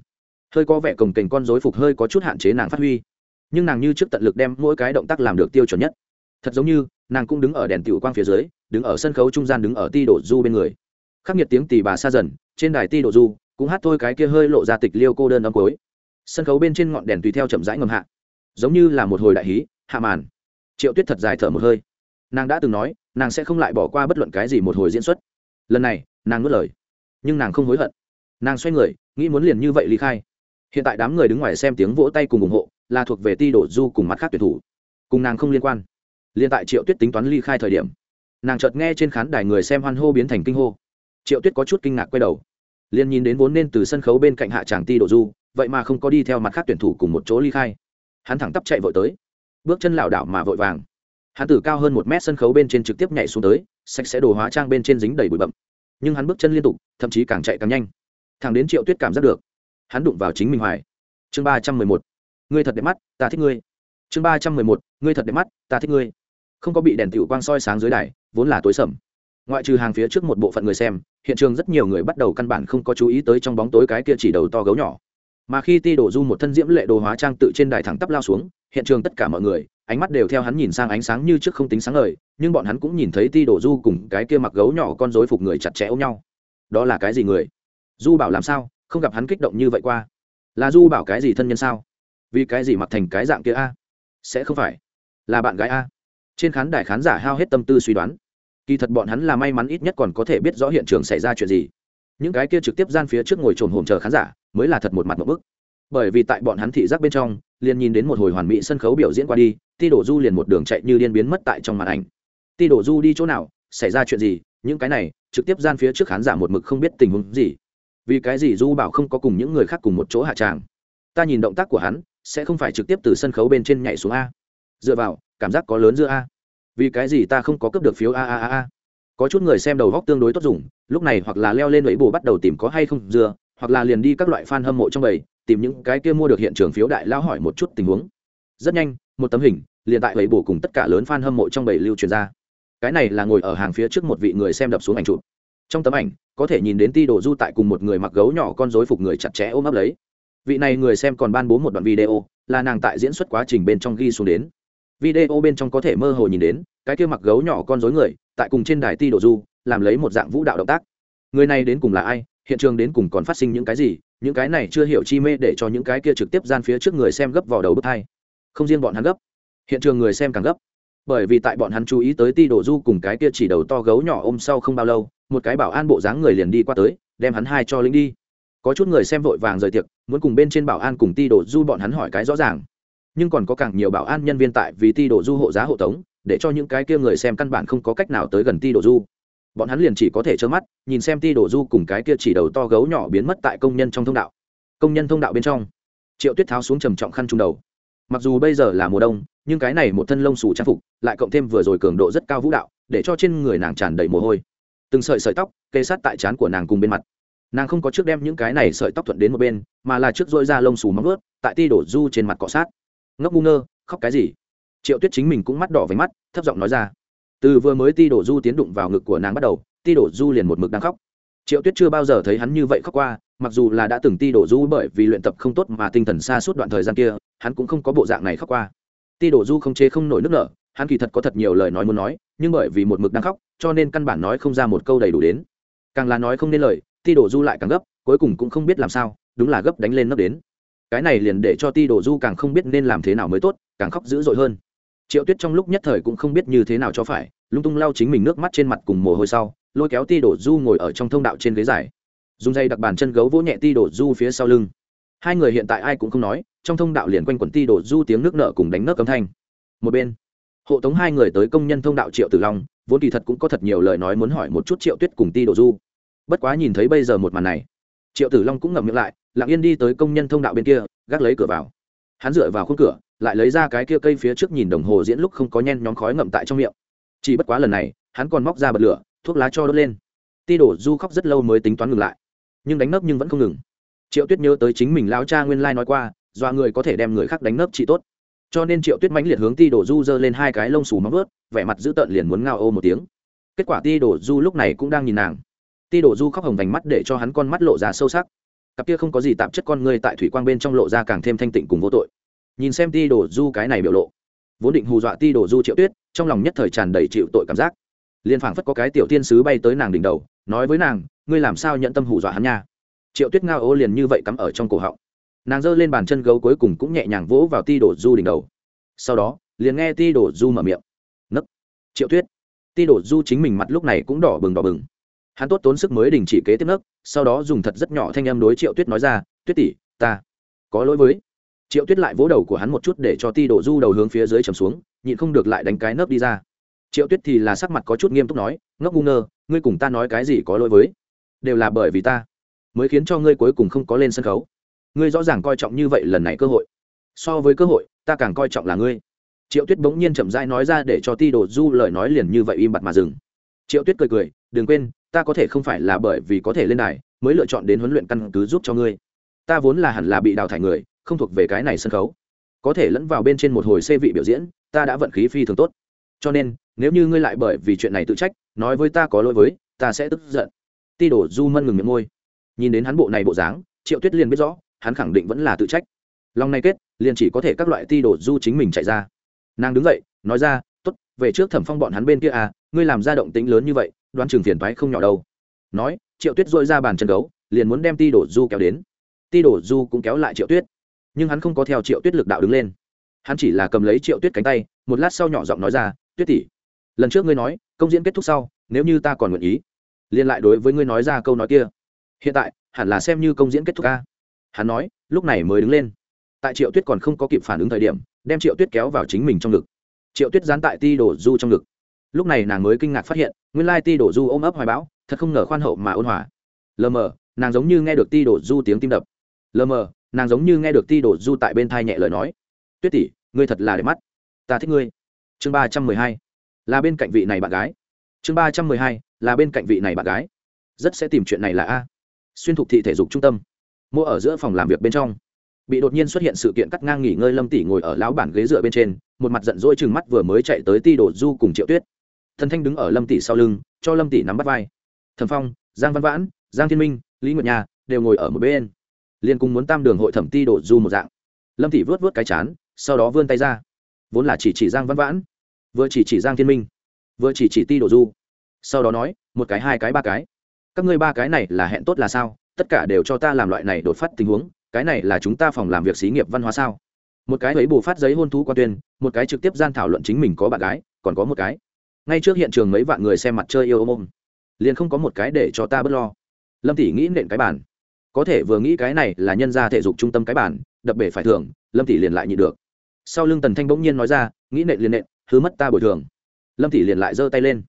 hơi có vẻ cồng kềnh con dối phục hơi có chút hạn chế nàng phát huy nhưng nàng như trước tận lực đem mỗi cái động tác làm được tiêu chuẩn nhất thật giống như nàng cũng đứng ở đèn tiểu quang phía dưới đứng ở sân khấu trung gian đứng ở ti đổ du bên người khắc nghiệt tiếng tì bà xa dần trên đài ti đổ du cũng hát thôi cái kia hơi lộ ra tịch liêu cô đơn âm cuối sân khấu bên trên ngọn đèn tùy theo chậm rãi ngầm hạ giống như là một hồi đại hí hạ màn triệu tuyết thật dài thở một hơi nàng đã từng nói nàng sẽ không lại bỏ qua bất luận cái gì một hồi diễn xuất lần này nàng nuốt lời nhưng nàng không hối hận nàng xoay người nghĩ muốn liền như vậy ly khai hiện tại đám người đứng ngoài xem tiếng vỗ tay cùng ủng hộ, là thuộc về ti đổ du cùng mặt khác tuyển thủ. Cùng nàng không liên quan. Liên tại triệu tuyết tính toán ly khai thời điểm, nàng chợt nghe trên khán đài người xem hoan hô biến thành kinh hô. Triệu tuyết có chút kinh ngạc quay đầu, liền nhìn đến vốn nên từ sân khấu bên cạnh hạ tràng ti đổ du, vậy mà không có đi theo mặt khác tuyển thủ cùng một chỗ ly khai. Hắn thẳng tắp chạy vội tới, bước chân lảo đảo mà vội vàng. Hắn từ cao hơn một mét sân khấu bên trên trực tiếp nhảy xuống tới, sạch sẽ đồ hóa trang bên trên dính đầy bụi bậm nhưng hắn bước chân liên tục, thậm chí càng chạy càng nhanh. Thẳng đến triệu tuyết cảm giác được hắn đụng vào chính mình hoài. Chương ba trăm mười một. Ngươi thật đẹp mắt, ta thích ngươi. Chương ba trăm mười một. Ngươi thật đẹp mắt, ta thích ngươi. Không có bị đèn tiểu quang soi sáng dưới đài, vốn là tối sầm. Ngoại trừ hàng phía trước một bộ phận người xem, hiện trường rất nhiều người bắt đầu căn bản không có chú ý tới trong bóng tối cái kia chỉ đầu to gấu nhỏ. Mà khi ti đổ du một thân diễm lệ đồ hóa trang tự trên đài thẳng tắp lao xuống, hiện trường tất cả mọi người, ánh mắt đều theo hắn nhìn sang ánh sáng như trước không tính sáng ngời, nhưng bọn hắn cũng nhìn thấy ti đổ du cùng cái kia mặc gấu nhỏ con dối phục người chặt chẽ ôm nhau. Đó là cái gì người? Du bảo làm sao? Không gặp hắn kích động như vậy qua. Là du bảo cái gì thân nhân sao? Vì cái gì mặc thành cái dạng kia a? Sẽ không phải. Là bạn gái a. Trên khán đài khán giả hao hết tâm tư suy đoán. Kỳ thật bọn hắn là may mắn ít nhất còn có thể biết rõ hiện trường xảy ra chuyện gì. Những cái kia trực tiếp gian phía trước ngồi trồn hồn chờ khán giả, mới là thật một mặt một bức. Bởi vì tại bọn hắn thị giác bên trong, liền nhìn đến một hồi hoàn mỹ sân khấu biểu diễn qua đi, ti đổ du liền một đường chạy như điên biến mất tại trong màn ảnh. Ti đổ du đi chỗ nào? Xảy ra chuyện gì? Những cái này, trực tiếp gian phía trước khán giả một mực không biết tình huống gì vì cái gì du bảo không có cùng những người khác cùng một chỗ hạ tràng? Ta nhìn động tác của hắn, sẽ không phải trực tiếp từ sân khấu bên trên nhảy xuống a. Dựa vào, cảm giác có lớn giữa a. Vì cái gì ta không có cấp được phiếu a a a a? Có chút người xem đầu góc tương đối tốt dùng, lúc này hoặc là leo lên lưỡi bù bắt đầu tìm có hay không dưa, hoặc là liền đi các loại fan hâm mộ trong bầy, tìm những cái kia mua được hiện trường phiếu đại lao hỏi một chút tình huống. Rất nhanh, một tấm hình, liền tại lưỡi bù cùng tất cả lớn fan hâm mộ trong bầy lưu truyền ra. Cái này là ngồi ở hàng phía trước một vị người xem đập xuống ảnh chụp trong tấm ảnh, có thể nhìn đến ti đồ du tại cùng một người mặc gấu nhỏ con rối phục người chặt chẽ ôm ấp lấy. Vị này người xem còn ban bố một đoạn video, là nàng tại diễn xuất quá trình bên trong ghi xuống đến. Video bên trong có thể mơ hồ nhìn đến, cái kia mặc gấu nhỏ con rối người, tại cùng trên đài ti đồ du, làm lấy một dạng vũ đạo động tác. Người này đến cùng là ai, hiện trường đến cùng còn phát sinh những cái gì, những cái này chưa hiểu chi mê để cho những cái kia trực tiếp gian phía trước người xem gấp vào đầu bước thai không riêng bọn hắn gấp, hiện trường người xem càng gấp. Bởi vì tại bọn hắn chú ý tới ti đồ du cùng cái kia chỉ đầu to gấu nhỏ ôm sau không bao lâu một cái bảo an bộ dáng người liền đi qua tới, đem hắn hai cho lính đi. Có chút người xem vội vàng rời tiệc, muốn cùng bên trên bảo an cùng ti đồ du bọn hắn hỏi cái rõ ràng. Nhưng còn có càng nhiều bảo an nhân viên tại vì ti đồ du hộ giá hộ tống, để cho những cái kia người xem căn bản không có cách nào tới gần ti đồ du. Bọn hắn liền chỉ có thể trơ mắt, nhìn xem ti đồ du cùng cái kia chỉ đầu to gấu nhỏ biến mất tại công nhân trong thông đạo. Công nhân thông đạo bên trong, triệu tuyết tháo xuống trầm trọng khăn trung đầu. Mặc dù bây giờ là mùa đông, nhưng cái này một thân lông xù trang phục, lại cộng thêm vừa rồi cường độ rất cao vũ đạo, để cho trên người nàng tràn đầy mồ hôi từng sợi sợi tóc kê sát tại trán của nàng cùng bên mặt. Nàng không có trước đem những cái này sợi tóc thuận đến một bên, mà là trước dôi ra lông xù móng ướt tại ti đổ du trên mặt cọ sát. Ngốc ngu ngơ, khóc cái gì? Triệu tuyết chính mình cũng mắt đỏ váy mắt, thấp giọng nói ra. Từ vừa mới ti đổ du tiến đụng vào ngực của nàng bắt đầu, ti đổ du liền một mực đang khóc. Triệu tuyết chưa bao giờ thấy hắn như vậy khóc qua, mặc dù là đã từng ti đổ du bởi vì luyện tập không tốt mà tinh thần xa suốt đoạn thời gian kia, hắn cũng không có bộ dạng này khóc qua. Ti đổ du không chế không nổi nước nở hắn kỳ thật có thật nhiều lời nói muốn nói, nhưng bởi vì một mực đang khóc, cho nên căn bản nói không ra một câu đầy đủ đến. Càng là nói không nên lời, ti đổ du lại càng gấp, cuối cùng cũng không biết làm sao, đúng là gấp đánh lên nấp đến. Cái này liền để cho ti đổ du càng không biết nên làm thế nào mới tốt, càng khóc dữ dội hơn. Triệu tuyết trong lúc nhất thời cũng không biết như thế nào cho phải, lung tung lau chính mình nước mắt trên mặt cùng mồ hôi sau, lôi kéo ti đổ du ngồi ở trong thông đạo trên ghế dài. Dùng dây đặc bàn chân gấu vỗ nhẹ ti đổ du phía sau lưng. Hai người hiện tại ai cũng không nói, trong thông đạo liền quanh quẩn ti đổ du tiếng nước nợ cùng đánh nước cấm thanh. Một bên hộ tống hai người tới công nhân thông đạo triệu tử long, vốn kỳ thật cũng có thật nhiều lời nói muốn hỏi một chút triệu tuyết cùng ti đổ du. Bất quá nhìn thấy bây giờ một màn này, triệu tử long cũng ngậm miệng lại, lặng yên đi tới công nhân thông đạo bên kia, gác lấy cửa vào. Hắn dựa vào khung cửa, lại lấy ra cái kia cây phía trước nhìn đồng hồ diễn lúc không có nhen nhóm khói ngậm tại trong miệng. Chỉ bất quá lần này, hắn còn móc ra bật lửa, thuốc lá cho đốt lên. Ti đổ du khóc rất lâu mới tính toán ngừng lại, nhưng đánh nấp nhưng vẫn không ngừng. Triệu tuyết nhớ tới chính mình lao cha nguyên lai nói qua do người có thể đem người khác đánh nấp chị tốt cho nên triệu tuyết mãnh liệt hướng ti đổ du giơ lên hai cái lông xù móng vớt vẻ mặt dữ tợn liền muốn ngao ô một tiếng. Kết quả ti đổ du lúc này cũng đang nhìn nàng. Ti đổ du khóc hồng vành mắt để cho hắn con mắt lộ ra sâu sắc. Cặp kia không có gì tạp chất con người tại thủy quang bên trong lộ ra càng thêm thanh tịnh cùng vô tội. Nhìn xem ti đổ du cái này biểu lộ, vốn định hù dọa ti đổ du triệu tuyết, trong lòng nhất thời tràn đầy chịu tội cảm giác. Liền phảng phất có cái tiểu tiên sứ bay tới nàng đỉnh đầu, nói với nàng, ngươi làm sao nhận tâm hù dọa hắn nha? Triệu tuyết ngao ô liền như vậy cắm ở trong cổ họng nàng giơ lên bàn chân gấu cuối cùng cũng nhẹ nhàng vỗ vào ti đổ du đỉnh đầu. Sau đó, liền nghe ti đổ du mở miệng. Nấc. Triệu tuyết. Ti đổ du chính mình mặt lúc này cũng đỏ bừng đỏ bừng. Hắn tốt tốn sức mới đình chỉ kế tiếp nấc, sau đó dùng thật rất nhỏ thanh âm đối triệu tuyết nói ra, tuyết tỷ, ta có lỗi với. Triệu tuyết lại vỗ đầu của hắn một chút để cho ti đổ du đầu hướng phía dưới trầm xuống, nhịn không được lại đánh cái nấc đi ra. Triệu tuyết thì là sắc mặt có chút nghiêm túc nói, ngốc ngu ngơ, ngươi cùng ta nói cái gì có lỗi với? Đều là bởi vì ta mới khiến cho ngươi cuối cùng không có lên sân khấu ngươi rõ ràng coi trọng như vậy lần này cơ hội. So với cơ hội, ta càng coi trọng là ngươi. Triệu tuyết bỗng nhiên chậm rãi nói ra để cho ti đồ du lời nói liền như vậy im bặt mà dừng. Triệu tuyết cười cười, đừng quên, ta có thể không phải là bởi vì có thể lên đài, mới lựa chọn đến huấn luyện căn cứ giúp cho ngươi. Ta vốn là hẳn là bị đào thải người, không thuộc về cái này sân khấu. Có thể lẫn vào bên trên một hồi xê vị biểu diễn, ta đã vận khí phi thường tốt. Cho nên, nếu như ngươi lại bởi vì chuyện này tự trách, nói với ta có lỗi với, ta sẽ tức giận. Ti đổ du mân ngừng miệng môi. Nhìn đến hắn bộ này bộ dáng, triệu tuyết liền biết rõ hắn khẳng định vẫn là tự trách. Lòng này kết, liền chỉ có thể các loại ti đổ du chính mình chạy ra. Nàng đứng dậy, nói ra t ố t về trước thẩm phong bọn hắn bên kia à ngươi làm ra động tính lớn như vậy, đoán trường phiền thoái không nhỏ đâu. Nói, triệu tuyết dội ra bàn chân gấu, liền muốn đem ti đổ du kéo đến. Ti đổ du cũng kéo lại triệu tuyết. Nhưng hắn không có theo triệu tuyết lực đạo đứng lên. Hắn chỉ là cầm lấy triệu tuyết cánh tay, một lát sau nhỏ giọng nói ra, tuyết tỷ, lần trước ngươi nói, công diễn kết thúc sau, nếu như ta còn nguyện ý liên lại đối với ngươi nói ra câu nói kia. Hiện tại, hẳn là xem như công diễn kết thúc ca hắn nói, lúc này mới đứng lên. Tại triệu tuyết còn không có kịp phản ứng thời điểm, đem triệu tuyết kéo vào chính mình trong ngực. Triệu tuyết dán tại ti đổ du trong ngực. Lúc này nàng mới kinh ngạc phát hiện, nguyên lai ti đổ du ôm ấp hoài bão, thật không ngờ khoan hậu mà ôn hòa. Lờ mờ, nàng giống như nghe được ti đổ du tiếng tim đập. Lờ mờ, nàng giống như nghe được ti đổ du tại bên thai nhẹ lời nói. Tuyết tỷ, ngươi thật là đẹp mắt. Ta thích ngươi. Chương ba trăm mười hai. Là bên cạnh vị này bạn gái. Chương ba trăm mười hai, là bên cạnh vị này bạn gái. Rất sẽ tìm chuyện này là a. Xuyên thục thị thể dục trung tâm mua ở giữa phòng làm việc bên trong. Bị đột nhiên xuất hiện sự kiện cắt ngang nghỉ ngơi lâm tỷ ngồi ở lão bản ghế dựa bên trên, một mặt giận dỗi chừng mắt vừa mới chạy tới ti đổ du cùng triệu tuyết. Thần thanh đứng ở lâm tỷ sau lưng, cho lâm tỷ nắm bắt vai. Thần phong, giang văn vãn, giang thiên minh, lý nguyệt nha đều ngồi ở một bên. Liên cùng muốn tam đường hội thẩm ti đổ du một dạng. Lâm tỷ vớt vớt cái chán, sau đó vươn tay ra. Vốn là chỉ chỉ giang văn vãn, vừa chỉ chỉ giang thiên minh, vừa chỉ chỉ ti đổ du. Sau đó nói, một cái hai cái ba cái. Các ngươi ba cái này là hẹn tốt là sao? Tất cả đều cho ta làm loại này đột phát tình huống cái này là chúng ta phòng làm việc xí nghiệp văn hóa sao? Một cái ấy bù phát giấy hôn thú quan tuyên một cái trực tiếp gian thảo luận chính mình có bạn gái còn có một cái. Ngay trước hiện trường mấy vạn người xem mặt chơi yêu ôm ôm. Liền không có một cái để cho ta bớt lo. Lâm tỷ nghĩ nện cái bản, có thể vừa nghĩ cái này là nhân gia thể dục trung tâm cái bản đập bể phải thưởng lâm tỷ liền lại nhịn được. Sau lưng tần thanh bỗng nhiên nói ra nghĩ nện liền nện hư mất ta bồi thường. Lâm tỷ liền lại giơ tay lên.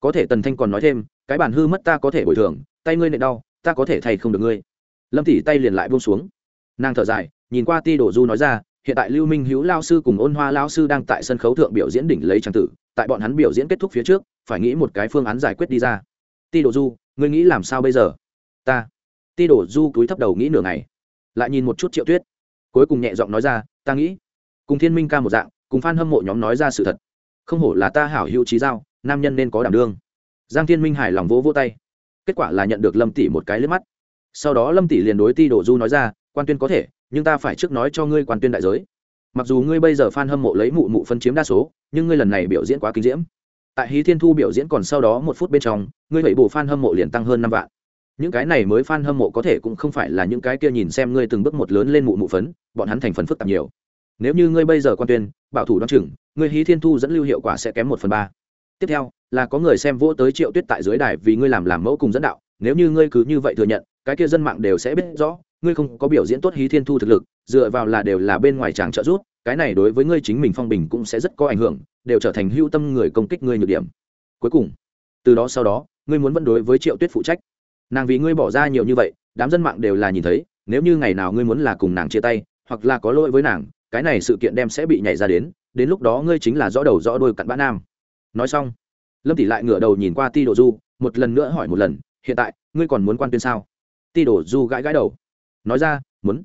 Có thể tần thanh còn nói thêm cái bản hư mất ta có thể bồi thường tay ngươi nện đau ta có thể thay không được ngươi. Lâm tỷ tay liền lại buông xuống. Nàng thở dài nhìn qua ti đổ du nói ra hiện tại lưu minh hữu lao sư cùng ôn hoa lao sư đang tại sân khấu thượng biểu diễn đỉnh lấy trang tử tại bọn hắn biểu diễn kết thúc phía trước phải nghĩ một cái phương án giải quyết đi ra. Ti đổ du ngươi nghĩ làm sao bây giờ? Ta. Ti đổ du cúi thấp đầu nghĩ nửa ngày lại nhìn một chút triệu tuyết. Cuối cùng nhẹ giọng nói ra ta nghĩ cùng thiên minh ca một dạng cùng f a n hâm mộ nhóm nói ra sự thật. Không hổ là ta hảo hữu trí dao, nam nhân nên có đảm đương. Giang thiên minh hài lòng vỗ vỗ tay kết quả là nhận được lâm tỷ một cái liếc mắt. Sau đó lâm tỷ liền đối ti đổ du nói ra, quan tuyên có thể, nhưng ta phải trước nói cho ngươi quan tuyên đại giới. Mặc dù ngươi bây giờ f a n hâm mộ lấy mụ mụ phân chiếm đa số, nhưng ngươi lần này biểu diễn quá kinh diễm. Tại hí thiên thu biểu diễn còn sau đó một phút bên trong, ngươi bảy bộ f a n hâm mộ liền tăng hơn năm vạn. Những cái này mới f a n hâm mộ có thể cũng không phải là những cái kia nhìn xem ngươi từng bước một lớn lên mụ mụ phấn, bọn hắn thành phần phức tạp nhiều. Nếu như ngươi bây giờ quan tuyên, bảo thủ đ o á n chừng, ngươi hí thiên thu dẫn lưu hiệu quả sẽ kém một phần ba. Tiếp theo là có người xem vỗ tới triệu tuyết tại dưới đài vì ngươi làm làm mẫu cùng dẫn đạo, nếu như ngươi cứ như vậy thừa nhận, cái kia dân mạng đều sẽ biết rõ, ngươi không có biểu diễn tốt hí thiên thu thực lực, dựa vào là đều là bên ngoài tràng trợ giúp, cái này đối với ngươi chính mình phong bình cũng sẽ rất có ảnh hưởng, đều trở thành hưu tâm người công kích ngươi nhược điểm. Cuối cùng, từ đó sau đó, ngươi muốn vẫn đối với triệu tuyết phụ trách. Nàng vì ngươi bỏ ra nhiều như vậy, đám dân mạng đều là nhìn thấy, nếu như ngày nào ngươi muốn là cùng nàng chia tay, hoặc là có lỗi với nàng, cái này sự kiện đem sẽ bị nhảy ra đến đến lúc đó ngươi chính là rõ đầu rõ đôi cặn bã nam. Nói xong lâm tỷ lại ngửa đầu nhìn qua ti đồ du, một lần nữa hỏi một lần, hiện tại, ngươi còn muốn quan tuyên sao? Ti đồ du gãi gãi đầu. Nói ra, muốn.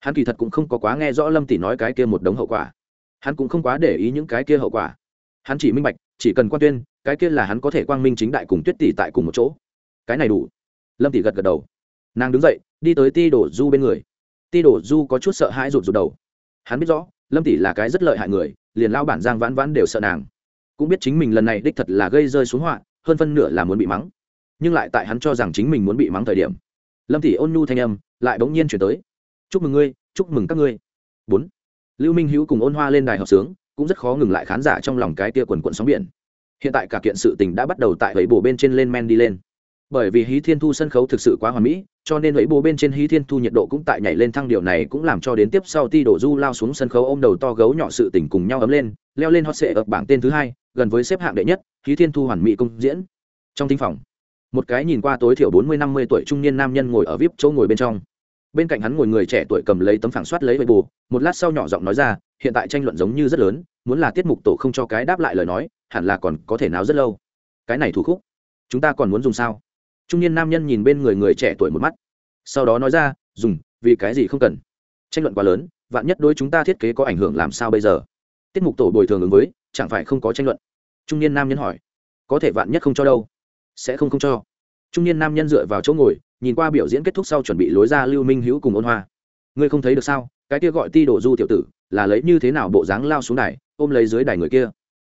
Hắn kỳ thật cũng không có quá nghe rõ lâm tỷ nói cái kia một đống hậu quả. Hắn cũng không quá để ý những cái kia hậu quả. Hắn chỉ minh bạch, chỉ cần quan tuyên, cái kia là hắn có thể quang minh chính đại cùng tuyết tỷ tại cùng một chỗ. Cái này đủ. Lâm tỷ gật gật đầu. Nàng đứng dậy, đi tới ti đổ du bên người. Ti đổ du có chút sợ hãi rụt rụt đầu. Hắn biết rõ, lâm tỷ là cái rất lợi hại người, liền lao bản giang vãn vãn đều sợ nàng cũng biết chính mình lần này đích thật là gây rơi xuống họa, hơn phân nửa là muốn bị mắng. Nhưng lại tại hắn cho rằng chính mình muốn bị mắng thời điểm, lâm thị ôn nhu thanh âm lại bỗng nhiên chuyển tới. Chúc mừng ngươi, chúc mừng các ngươi. Bốn. Lưu minh hữu cùng ôn hoa lên đài hợp sướng, cũng rất khó ngừng lại khán giả trong lòng cái tia quần quận sóng biển. Hiện tại cả kiện sự tình đã bắt đầu tại vẫy bồ bên trên lên men đi lên. Bởi vì hí thiên thu sân khấu thực sự quá hoàn mỹ, cho nên vẫy bồ bên trên hí thiên thu nhiệt độ cũng tại nhảy lên thăng điều này cũng làm cho đến tiếp sau ti đổ du lao xuống sân khấu ôm đầu to gấu nhỏ sự tình cùng nhau ấm lên, leo lên hot sệ ở bảng tên thứ hai gần với xếp hạng đệ nhất khí thiên thu hoàn mỹ công diễn. Trong thính phòng, một cái nhìn qua tối thiểu bốn mươi năm mươi tuổi trung niên nam nhân ngồi ở vip chỗ ngồi bên trong. Bên cạnh hắn ngồi người trẻ tuổi cầm lấy tấm phẳng soát lấy bệ bù một lát sau nhỏ giọng nói ra, hiện tại tranh luận giống như rất lớn, muốn là tiết mục tổ không cho cái đáp lại lời nói, hẳn là còn có thể nào rất lâu. Cái này thủ khúc, chúng ta còn muốn dùng sao? Trung niên nam nhân nhìn bên người người trẻ tuổi một mắt, sau đó nói ra, dùng, vì cái gì không cần? Tranh luận quá lớn, vạn nhất đối chúng ta thiết kế có ảnh hưởng làm sao bây giờ? Tiết mục tổ bồi thường ứng với chẳng phải không có tranh luận? Trung niên nam nhân hỏi. Có thể vạn nhất không cho đâu? Sẽ không không cho. Trung niên nam nhân dựa vào chỗ ngồi, nhìn qua biểu diễn kết thúc sau chuẩn bị lối ra lưu minh hữu cùng ôn hoa. Ngươi không thấy được sao? Cái kia gọi ti đổ du tiểu tử, là lấy như thế nào bộ dáng lao xuống đài, ôm lấy dưới đài người kia?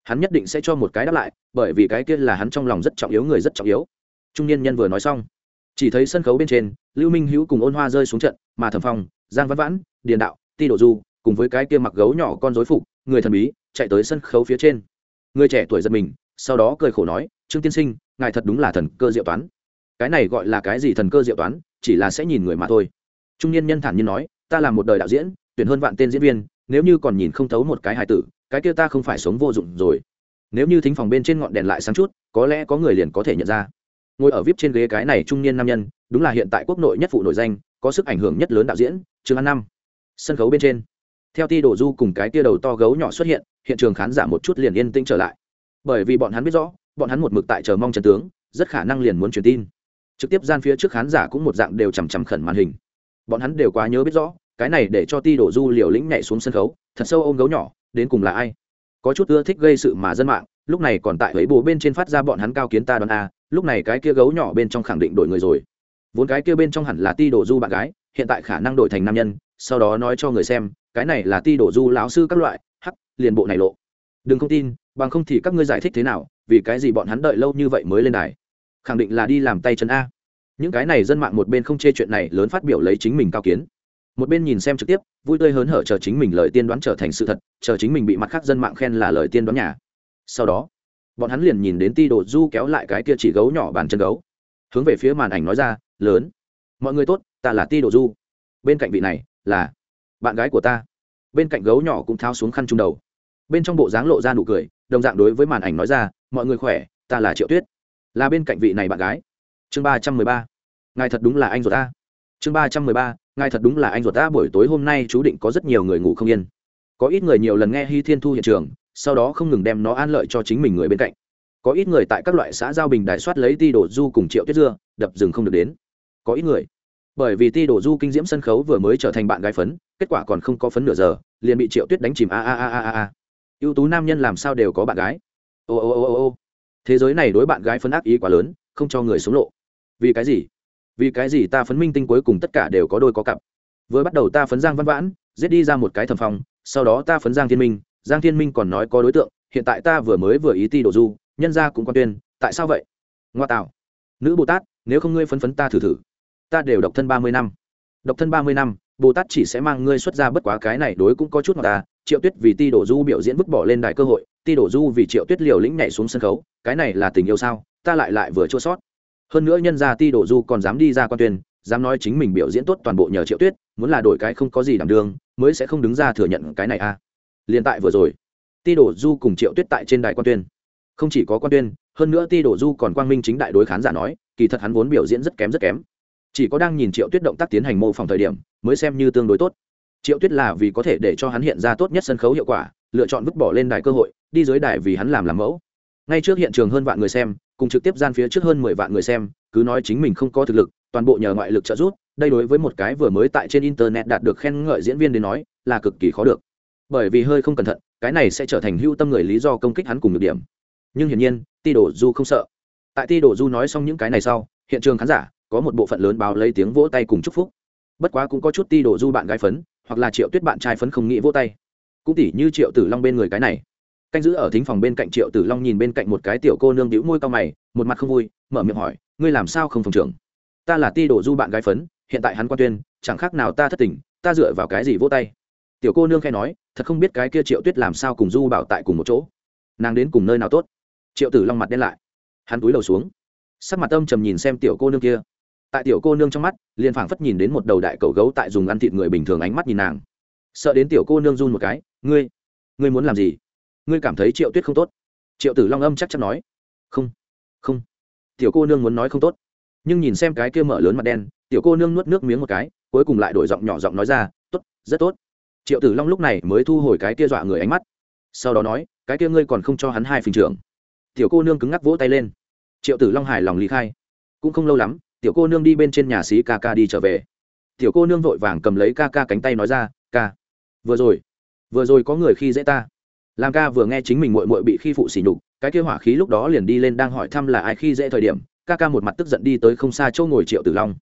Hắn nhất định sẽ cho một cái đáp lại, bởi vì cái kia là hắn trong lòng rất trọng yếu, người rất trọng yếu. Trung niên nhân vừa nói xong, chỉ thấy sân khấu bên trên, lưu minh hữu cùng ôn hoa rơi xuống trận, mà thẩm phong, giang văn vãn, điền đạo, ti đổ du, cùng với cái kia mặc gấu nhỏ con dối phục, người thần bí chạy tới sân khấu phía trên. Người trẻ tuổi giật mình, sau đó cười khổ nói, trương tiên sinh, ngài thật đúng là thần cơ diệu toán. Cái này gọi là cái gì thần cơ diệu toán, chỉ là sẽ nhìn người mà thôi. Trung niên nhân thản nhiên nói, ta là một đời đạo diễn, tuyển hơn vạn tên diễn viên, nếu như còn nhìn không thấu một cái hài tử, cái kia ta không phải sống vô dụng rồi. Nếu như thính phòng bên trên ngọn đèn lại sáng chút, có lẽ có người liền có thể nhận ra. Ngồi ở vip trên ghế cái này trung niên nam nhân, đúng là hiện tại quốc nội nhất phụ nổi danh, có sức ảnh hưởng nhất lớn đạo diễn, trương an năm sân khấu bên trên theo ti đổ du cùng cái tia đầu to gấu nhỏ xuất hiện hiện trường khán giả một chút liền yên tĩnh trở lại. Bởi vì bọn hắn biết rõ, bọn hắn một mực tại chờ mong trần tướng, rất khả năng liền muốn truyền tin. Trực tiếp gian phía trước khán giả cũng một dạng đều chằm chằm khẩn màn hình. Bọn hắn đều quá nhớ biết rõ, cái này để cho ti đổ du liều lĩnh nhảy xuống sân khấu, thật sâu ôm gấu nhỏ, đến cùng là ai? Có chút ưa thích gây sự mà dân mạng, lúc này còn tại ấy bố bên trên phát ra bọn hắn cao kiến ta đoán a, lúc này cái kia gấu nhỏ bên trong khẳng định đổi người rồi. Vốn cái kia bên trong hẳn là ti đổ du bạn gái, hiện tại khả năng đổi thành nam nhân, sau đó nói cho người xem cái này là ti đổ du lão sư các loại, hắc, liền bộ này lộ. Đừng không tin, bằng không thì các ngươi giải thích thế nào, vì cái gì bọn hắn đợi lâu như vậy mới lên đài? Khẳng định là đi làm tay chân a. Những cái này dân mạng một bên không chê chuyện này, lớn phát biểu lấy chính mình cao kiến. Một bên nhìn xem trực tiếp, vui tươi hớn hở chờ chính mình lời tiên đoán trở thành sự thật, chờ chính mình bị mặt khác dân mạng khen là lời tiên đoán nhà. Sau đó, bọn hắn liền nhìn đến ti đồ du kéo lại cái kia chỉ gấu nhỏ bàn chân gấu. Hướng về phía màn ảnh nói ra, lớn, mọi người tốt, ta là ti đồ du. Bên cạnh vị này là bạn gái của ta. Bên cạnh gấu nhỏ cũng tháo xuống khăn trung đầu. Bên trong bộ dáng lộ ra nụ cười, đồng dạng đối với màn ảnh nói ra, mọi người khỏe, ta là triệu tuyết. Là bên cạnh vị này bạn gái. Chương ba trăm mười ba. Ngài thật đúng là anh ruột ta. Chương ba trăm mười ba. Ngài thật đúng là anh ruột ta, buổi tối hôm nay chú định có rất nhiều người ngủ không yên. Có ít người nhiều lần nghe hy thiên thu hiện trường, sau đó không ngừng đem nó an lợi cho chính mình người bên cạnh. Có ít người tại các loại xã giao bình đại soát lấy ti đổ du cùng triệu tuyết dưa, đập rừng không được đến. Có ít người bởi vì ti đổ du kinh diễm sân khấu vừa mới trở thành bạn gái phấn, kết quả còn không có phấn nửa giờ, liền bị triệu tuyết đánh chìm. A a a a a ưu tú nam nhân làm sao đều có bạn gái. Ô ô ô ô ô. Thế giới này đối bạn gái phấn ác ý quá lớn, không cho người xuống lộ. Vì cái gì? Vì cái gì ta phấn minh tinh cuối cùng tất cả đều có đôi có cặp? Vừa bắt đầu ta phấn giang văn vãn, giết đi ra một cái thầm phòng sau đó ta phấn giang thiên minh, giang thiên minh còn nói có đối tượng, hiện tại ta vừa mới vừa ý ti đổ du, nhân ra cũng quan tuyên, tại sao vậy? Ngoa tạo. Nữ bồ tát, nếu không ngươi phấn phấn ta thử thử ta đều độc thân ba mươi năm. Độc thân ba mươi năm, bồ tát chỉ sẽ mang ngươi xuất ra bất quá cái này đối cũng có chút mà ta triệu tuyết vì ti đổ du biểu diễn vứt bỏ lên đài cơ hội, ti đổ du vì triệu tuyết liều lĩnh nhảy xuống sân khấu, cái này là tình yêu sao? Ta lại lại vừa chua sót. Hơn nữa nhân ra ti đổ du còn dám đi ra quan tuyên, dám nói chính mình biểu diễn tốt toàn bộ nhờ triệu tuyết, muốn là đổi cái không có gì đảm đương, mới sẽ không đứng ra thừa nhận cái này a à. liền tại vừa rồi, ti đổ du cùng triệu tuyết tại trên đài quan tuyên. Không chỉ có quan tuyên, hơn nữa ti đổ du còn quang minh chính đại đối khán giả nói, kỳ thật hắn vốn biểu diễn rất kém rất kém chỉ có đang nhìn triệu tuyết động tác tiến hành mô phỏng thời điểm, mới xem như tương đối tốt. Triệu tuyết là vì có thể để cho hắn hiện ra tốt nhất sân khấu hiệu quả, lựa chọn vứt bỏ lên đài cơ hội, đi dưới đài vì hắn làm làm mẫu. Ngay trước hiện trường hơn vạn người xem, cùng trực tiếp gian phía trước hơn mười vạn người xem, cứ nói chính mình không có thực lực, toàn bộ nhờ ngoại lực trợ giúp, đây đối với một cái vừa mới tại trên internet đạt được khen ngợi diễn viên đến nói, là cực kỳ khó được. Bởi vì hơi không cẩn thận, cái này sẽ trở thành hưu tâm người lý do công kích hắn cùng được điểm. Nhưng hiển nhiên, ti đổ du không sợ. Tại ti đổ du nói xong những cái này sau, hiện trường khán giả có một bộ phận lớn báo lấy tiếng vỗ tay cùng chúc phúc. Bất quá cũng có chút ti đổ du bạn gái phấn, hoặc là triệu tuyết bạn trai phấn không nghĩ vỗ tay. Cũng tỉ như triệu tử long bên người cái này. Canh giữ ở thính phòng bên cạnh triệu tử long nhìn bên cạnh một cái tiểu cô nương đĩu môi cao mày, một mặt không vui, mở miệng hỏi, ngươi làm sao không phòng trưởng? Ta là ti đổ du bạn gái phấn, hiện tại hắn quan tuyên, chẳng khác nào ta thất tình, ta dựa vào cái gì vỗ tay? Tiểu cô nương khai nói, thật không biết cái kia triệu tuyết làm sao cùng du bảo tại cùng một chỗ. Nàng đến cùng nơi nào tốt? Triệu tử long mặt đen lại. Hắn túi đầu xuống. Sắc mặt âm trầm nhìn xem tiểu cô nương kia tại tiểu cô nương trong mắt, liền phảng phất nhìn đến một đầu đại cầu gấu tại dùng ăn thịt người bình thường ánh mắt nhìn nàng. Sợ đến tiểu cô nương run một cái, ngươi ngươi muốn làm gì? Ngươi cảm thấy triệu tuyết không tốt? Triệu tử long âm chắc chắn nói, không không. Tiểu cô nương muốn nói không tốt. Nhưng nhìn xem cái kia mở lớn mặt đen, tiểu cô nương nuốt nước miếng một cái, cuối cùng lại đổi giọng nhỏ giọng nói ra, tốt, rất tốt. Triệu tử long lúc này mới thu hồi cái kia dọa người ánh mắt. Sau đó nói, cái kia ngươi còn không cho hắn hai phình trưởng. Tiểu cô nương cứng ngắc vỗ tay lên. Triệu tử long hài lòng lý khai. Cũng không lâu lắm tiểu cô nương đi bên trên nhà xí ca ca đi trở về. Tiểu cô nương vội vàng cầm lấy ca ca cánh tay nói ra, ca, vừa rồi vừa rồi có người khi dễ ta. Làm ca vừa nghe chính mình mội mội bị khi phụ xỉ nhục, cái kia hỏa khí lúc đó liền đi lên đang hỏi thăm là ai khi dễ thời điểm, ca ca một mặt tức giận đi tới không xa chỗ ngồi triệu tử long.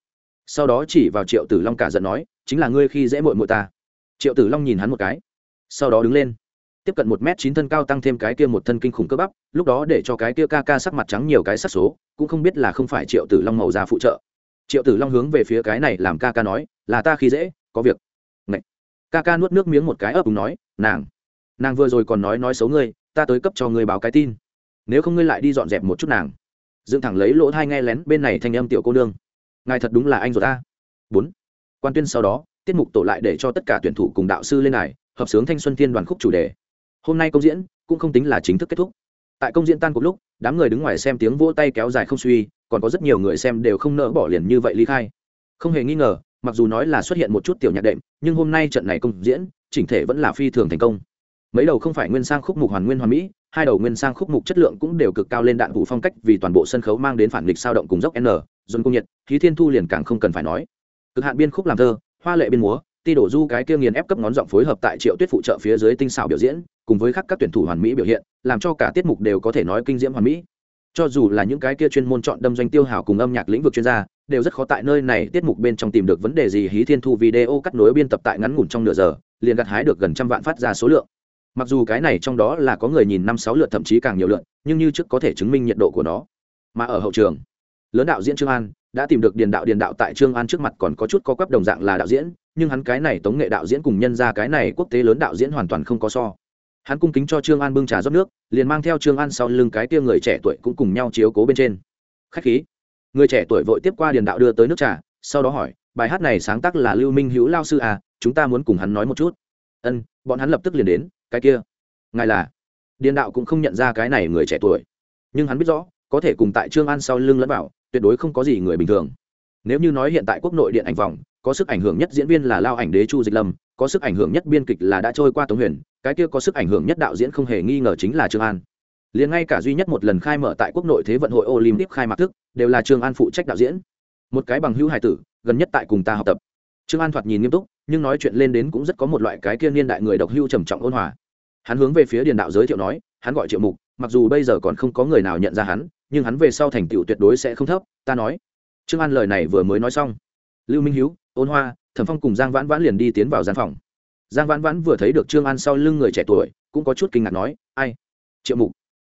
Sau đó chỉ vào triệu tử long cả giận nói, chính là ngươi khi dễ mội mội ta. Triệu tử long nhìn hắn một cái, sau đó đứng lên tiếp cận một m chín thân cao tăng thêm cái kia một thân kinh khủng cơ bắp, lúc đó để cho cái kia ca ca sắc mặt trắng nhiều cái sắc số, cũng không biết là không phải triệu tử long màu ra phụ trợ. Triệu tử long hướng về phía cái này làm ca ca nói, là ta khi dễ, có việc. Ngậy. ca ca nuốt nước miếng một cái ấp úng nói, nàng nàng vừa rồi còn nói nói xấu ngươi, ta tới cấp cho ngươi báo cái tin. Nếu không ngươi lại đi dọn dẹp một chút nàng. Dựng thẳng lấy lỗ thai nghe lén bên này thanh âm tiểu cô nương. Ngài thật đúng là anh rồi ta. Bốn. Quan tuyên sau đó, tiết mục tổ lại để cho tất cả tuyển thủ cùng đạo sư lên này hợp sướng thanh xuân thiên đoàn khúc chủ đề hôm nay công diễn cũng không tính là chính thức kết thúc. Tại công diễn tan cuộc lúc, đám người đứng ngoài xem tiếng vỗ tay kéo dài không suy, còn có rất nhiều người xem đều không nỡ bỏ liền như vậy ly khai. Không hề nghi ngờ, mặc dù nói là xuất hiện một chút tiểu nhạc đệm, nhưng hôm nay trận này công diễn, chỉnh thể vẫn là phi thường thành công. Mấy đầu không phải nguyên sang khúc mục hoàn nguyên hoàn mỹ, hai đầu nguyên sang khúc mục chất lượng cũng đều cực cao lên đạn vụ phong cách vì toàn bộ sân khấu mang đến phản nghịch sao động cùng dốc n dồn công nhiệt khí thiên thu liền càng không cần phải nói. Cực hạn biên khúc làm thơ, hoa lệ biên múa ti đổ du cái kia nghiền ép cấp ngón giọng phối hợp tại triệu tuyết phụ trợ phía dưới tinh xảo biểu diễn, cùng với các các tuyển thủ hoàn mỹ biểu hiện, làm cho cả tiết mục đều có thể nói kinh diễm hoàn mỹ. Cho dù là những cái kia chuyên môn chọn đâm doanh tiêu hào cùng âm nhạc lĩnh vực chuyên gia, đều rất khó tại nơi này tiết mục bên trong tìm được vấn đề gì hí thiên thu video cắt nối biên tập tại ngắn ngủn trong nửa giờ, liền gặt hái được gần trăm vạn phát ra số lượng. Mặc dù cái này trong đó là có người nhìn năm sáu lượt thậm chí càng nhiều lượt, nhưng như trước có thể chứng minh nhiệt độ của nó. Mà ở hậu trường, lớn đạo diễn trương an đã tìm được điền đạo điền đạo tại trương an trước mặt còn có chút có quắp đồng dạng là đạo diễn nhưng hắn cái này tống nghệ đạo diễn cùng nhân ra cái này quốc tế lớn đạo diễn hoàn toàn không có so. Hắn cung kính cho trương an bưng trà rót nước, liền mang theo trương an sau lưng cái tia người trẻ tuổi cũng cùng nhau chiếu cố bên trên. Khách khí. Người trẻ tuổi vội tiếp qua điền đạo đưa tới nước trà, sau đó hỏi, bài hát này sáng tác là lưu minh hữu lao sư à chúng ta muốn cùng hắn nói một chút. Ân, bọn hắn lập tức liền đến, cái kia. Ngài là? Điền đạo cũng không nhận ra cái này người trẻ tuổi. Nhưng hắn biết rõ, có thể cùng tại trương an sau lưng lẫn bảo tuyệt đối không có gì người bình thường. Nếu như nói hiện tại quốc nội điện ảnh vòng có sức ảnh hưởng nhất diễn viên là lao ảnh đế chu dịch lâm, có sức ảnh hưởng nhất biên kịch là đã trôi qua tống huyền, cái kia có sức ảnh hưởng nhất đạo diễn không hề nghi ngờ chính là trương an. Liền ngay cả duy nhất một lần khai mở tại quốc nội thế vận hội olympic khai mạc thức, đều là trương an phụ trách đạo diễn. Một cái bằng hữu hài tử, gần nhất tại cùng ta học tập. Trương an thoạt nhìn nghiêm túc, nhưng nói chuyện lên đến cũng rất có một loại cái kia niên đại người độc hưu trầm trọng ôn hòa. Hắn hướng về phía điền đạo giới thiệu nói, hắn gọi triệu mục, mặc dù bây giờ còn không có người nào nhận ra hắn, nhưng hắn về sau thành tựu tuyệt đối sẽ không thấp, ta nói. Trương an lời này vừa mới nói xong. Lưu minh hiếu ôn hoa, thẩm phong cùng giang vãn vãn liền đi tiến vào gian phòng. Giang vãn vãn vừa thấy được trương an sau lưng người trẻ tuổi, cũng có chút kinh ngạc nói, ai? Triệu mục?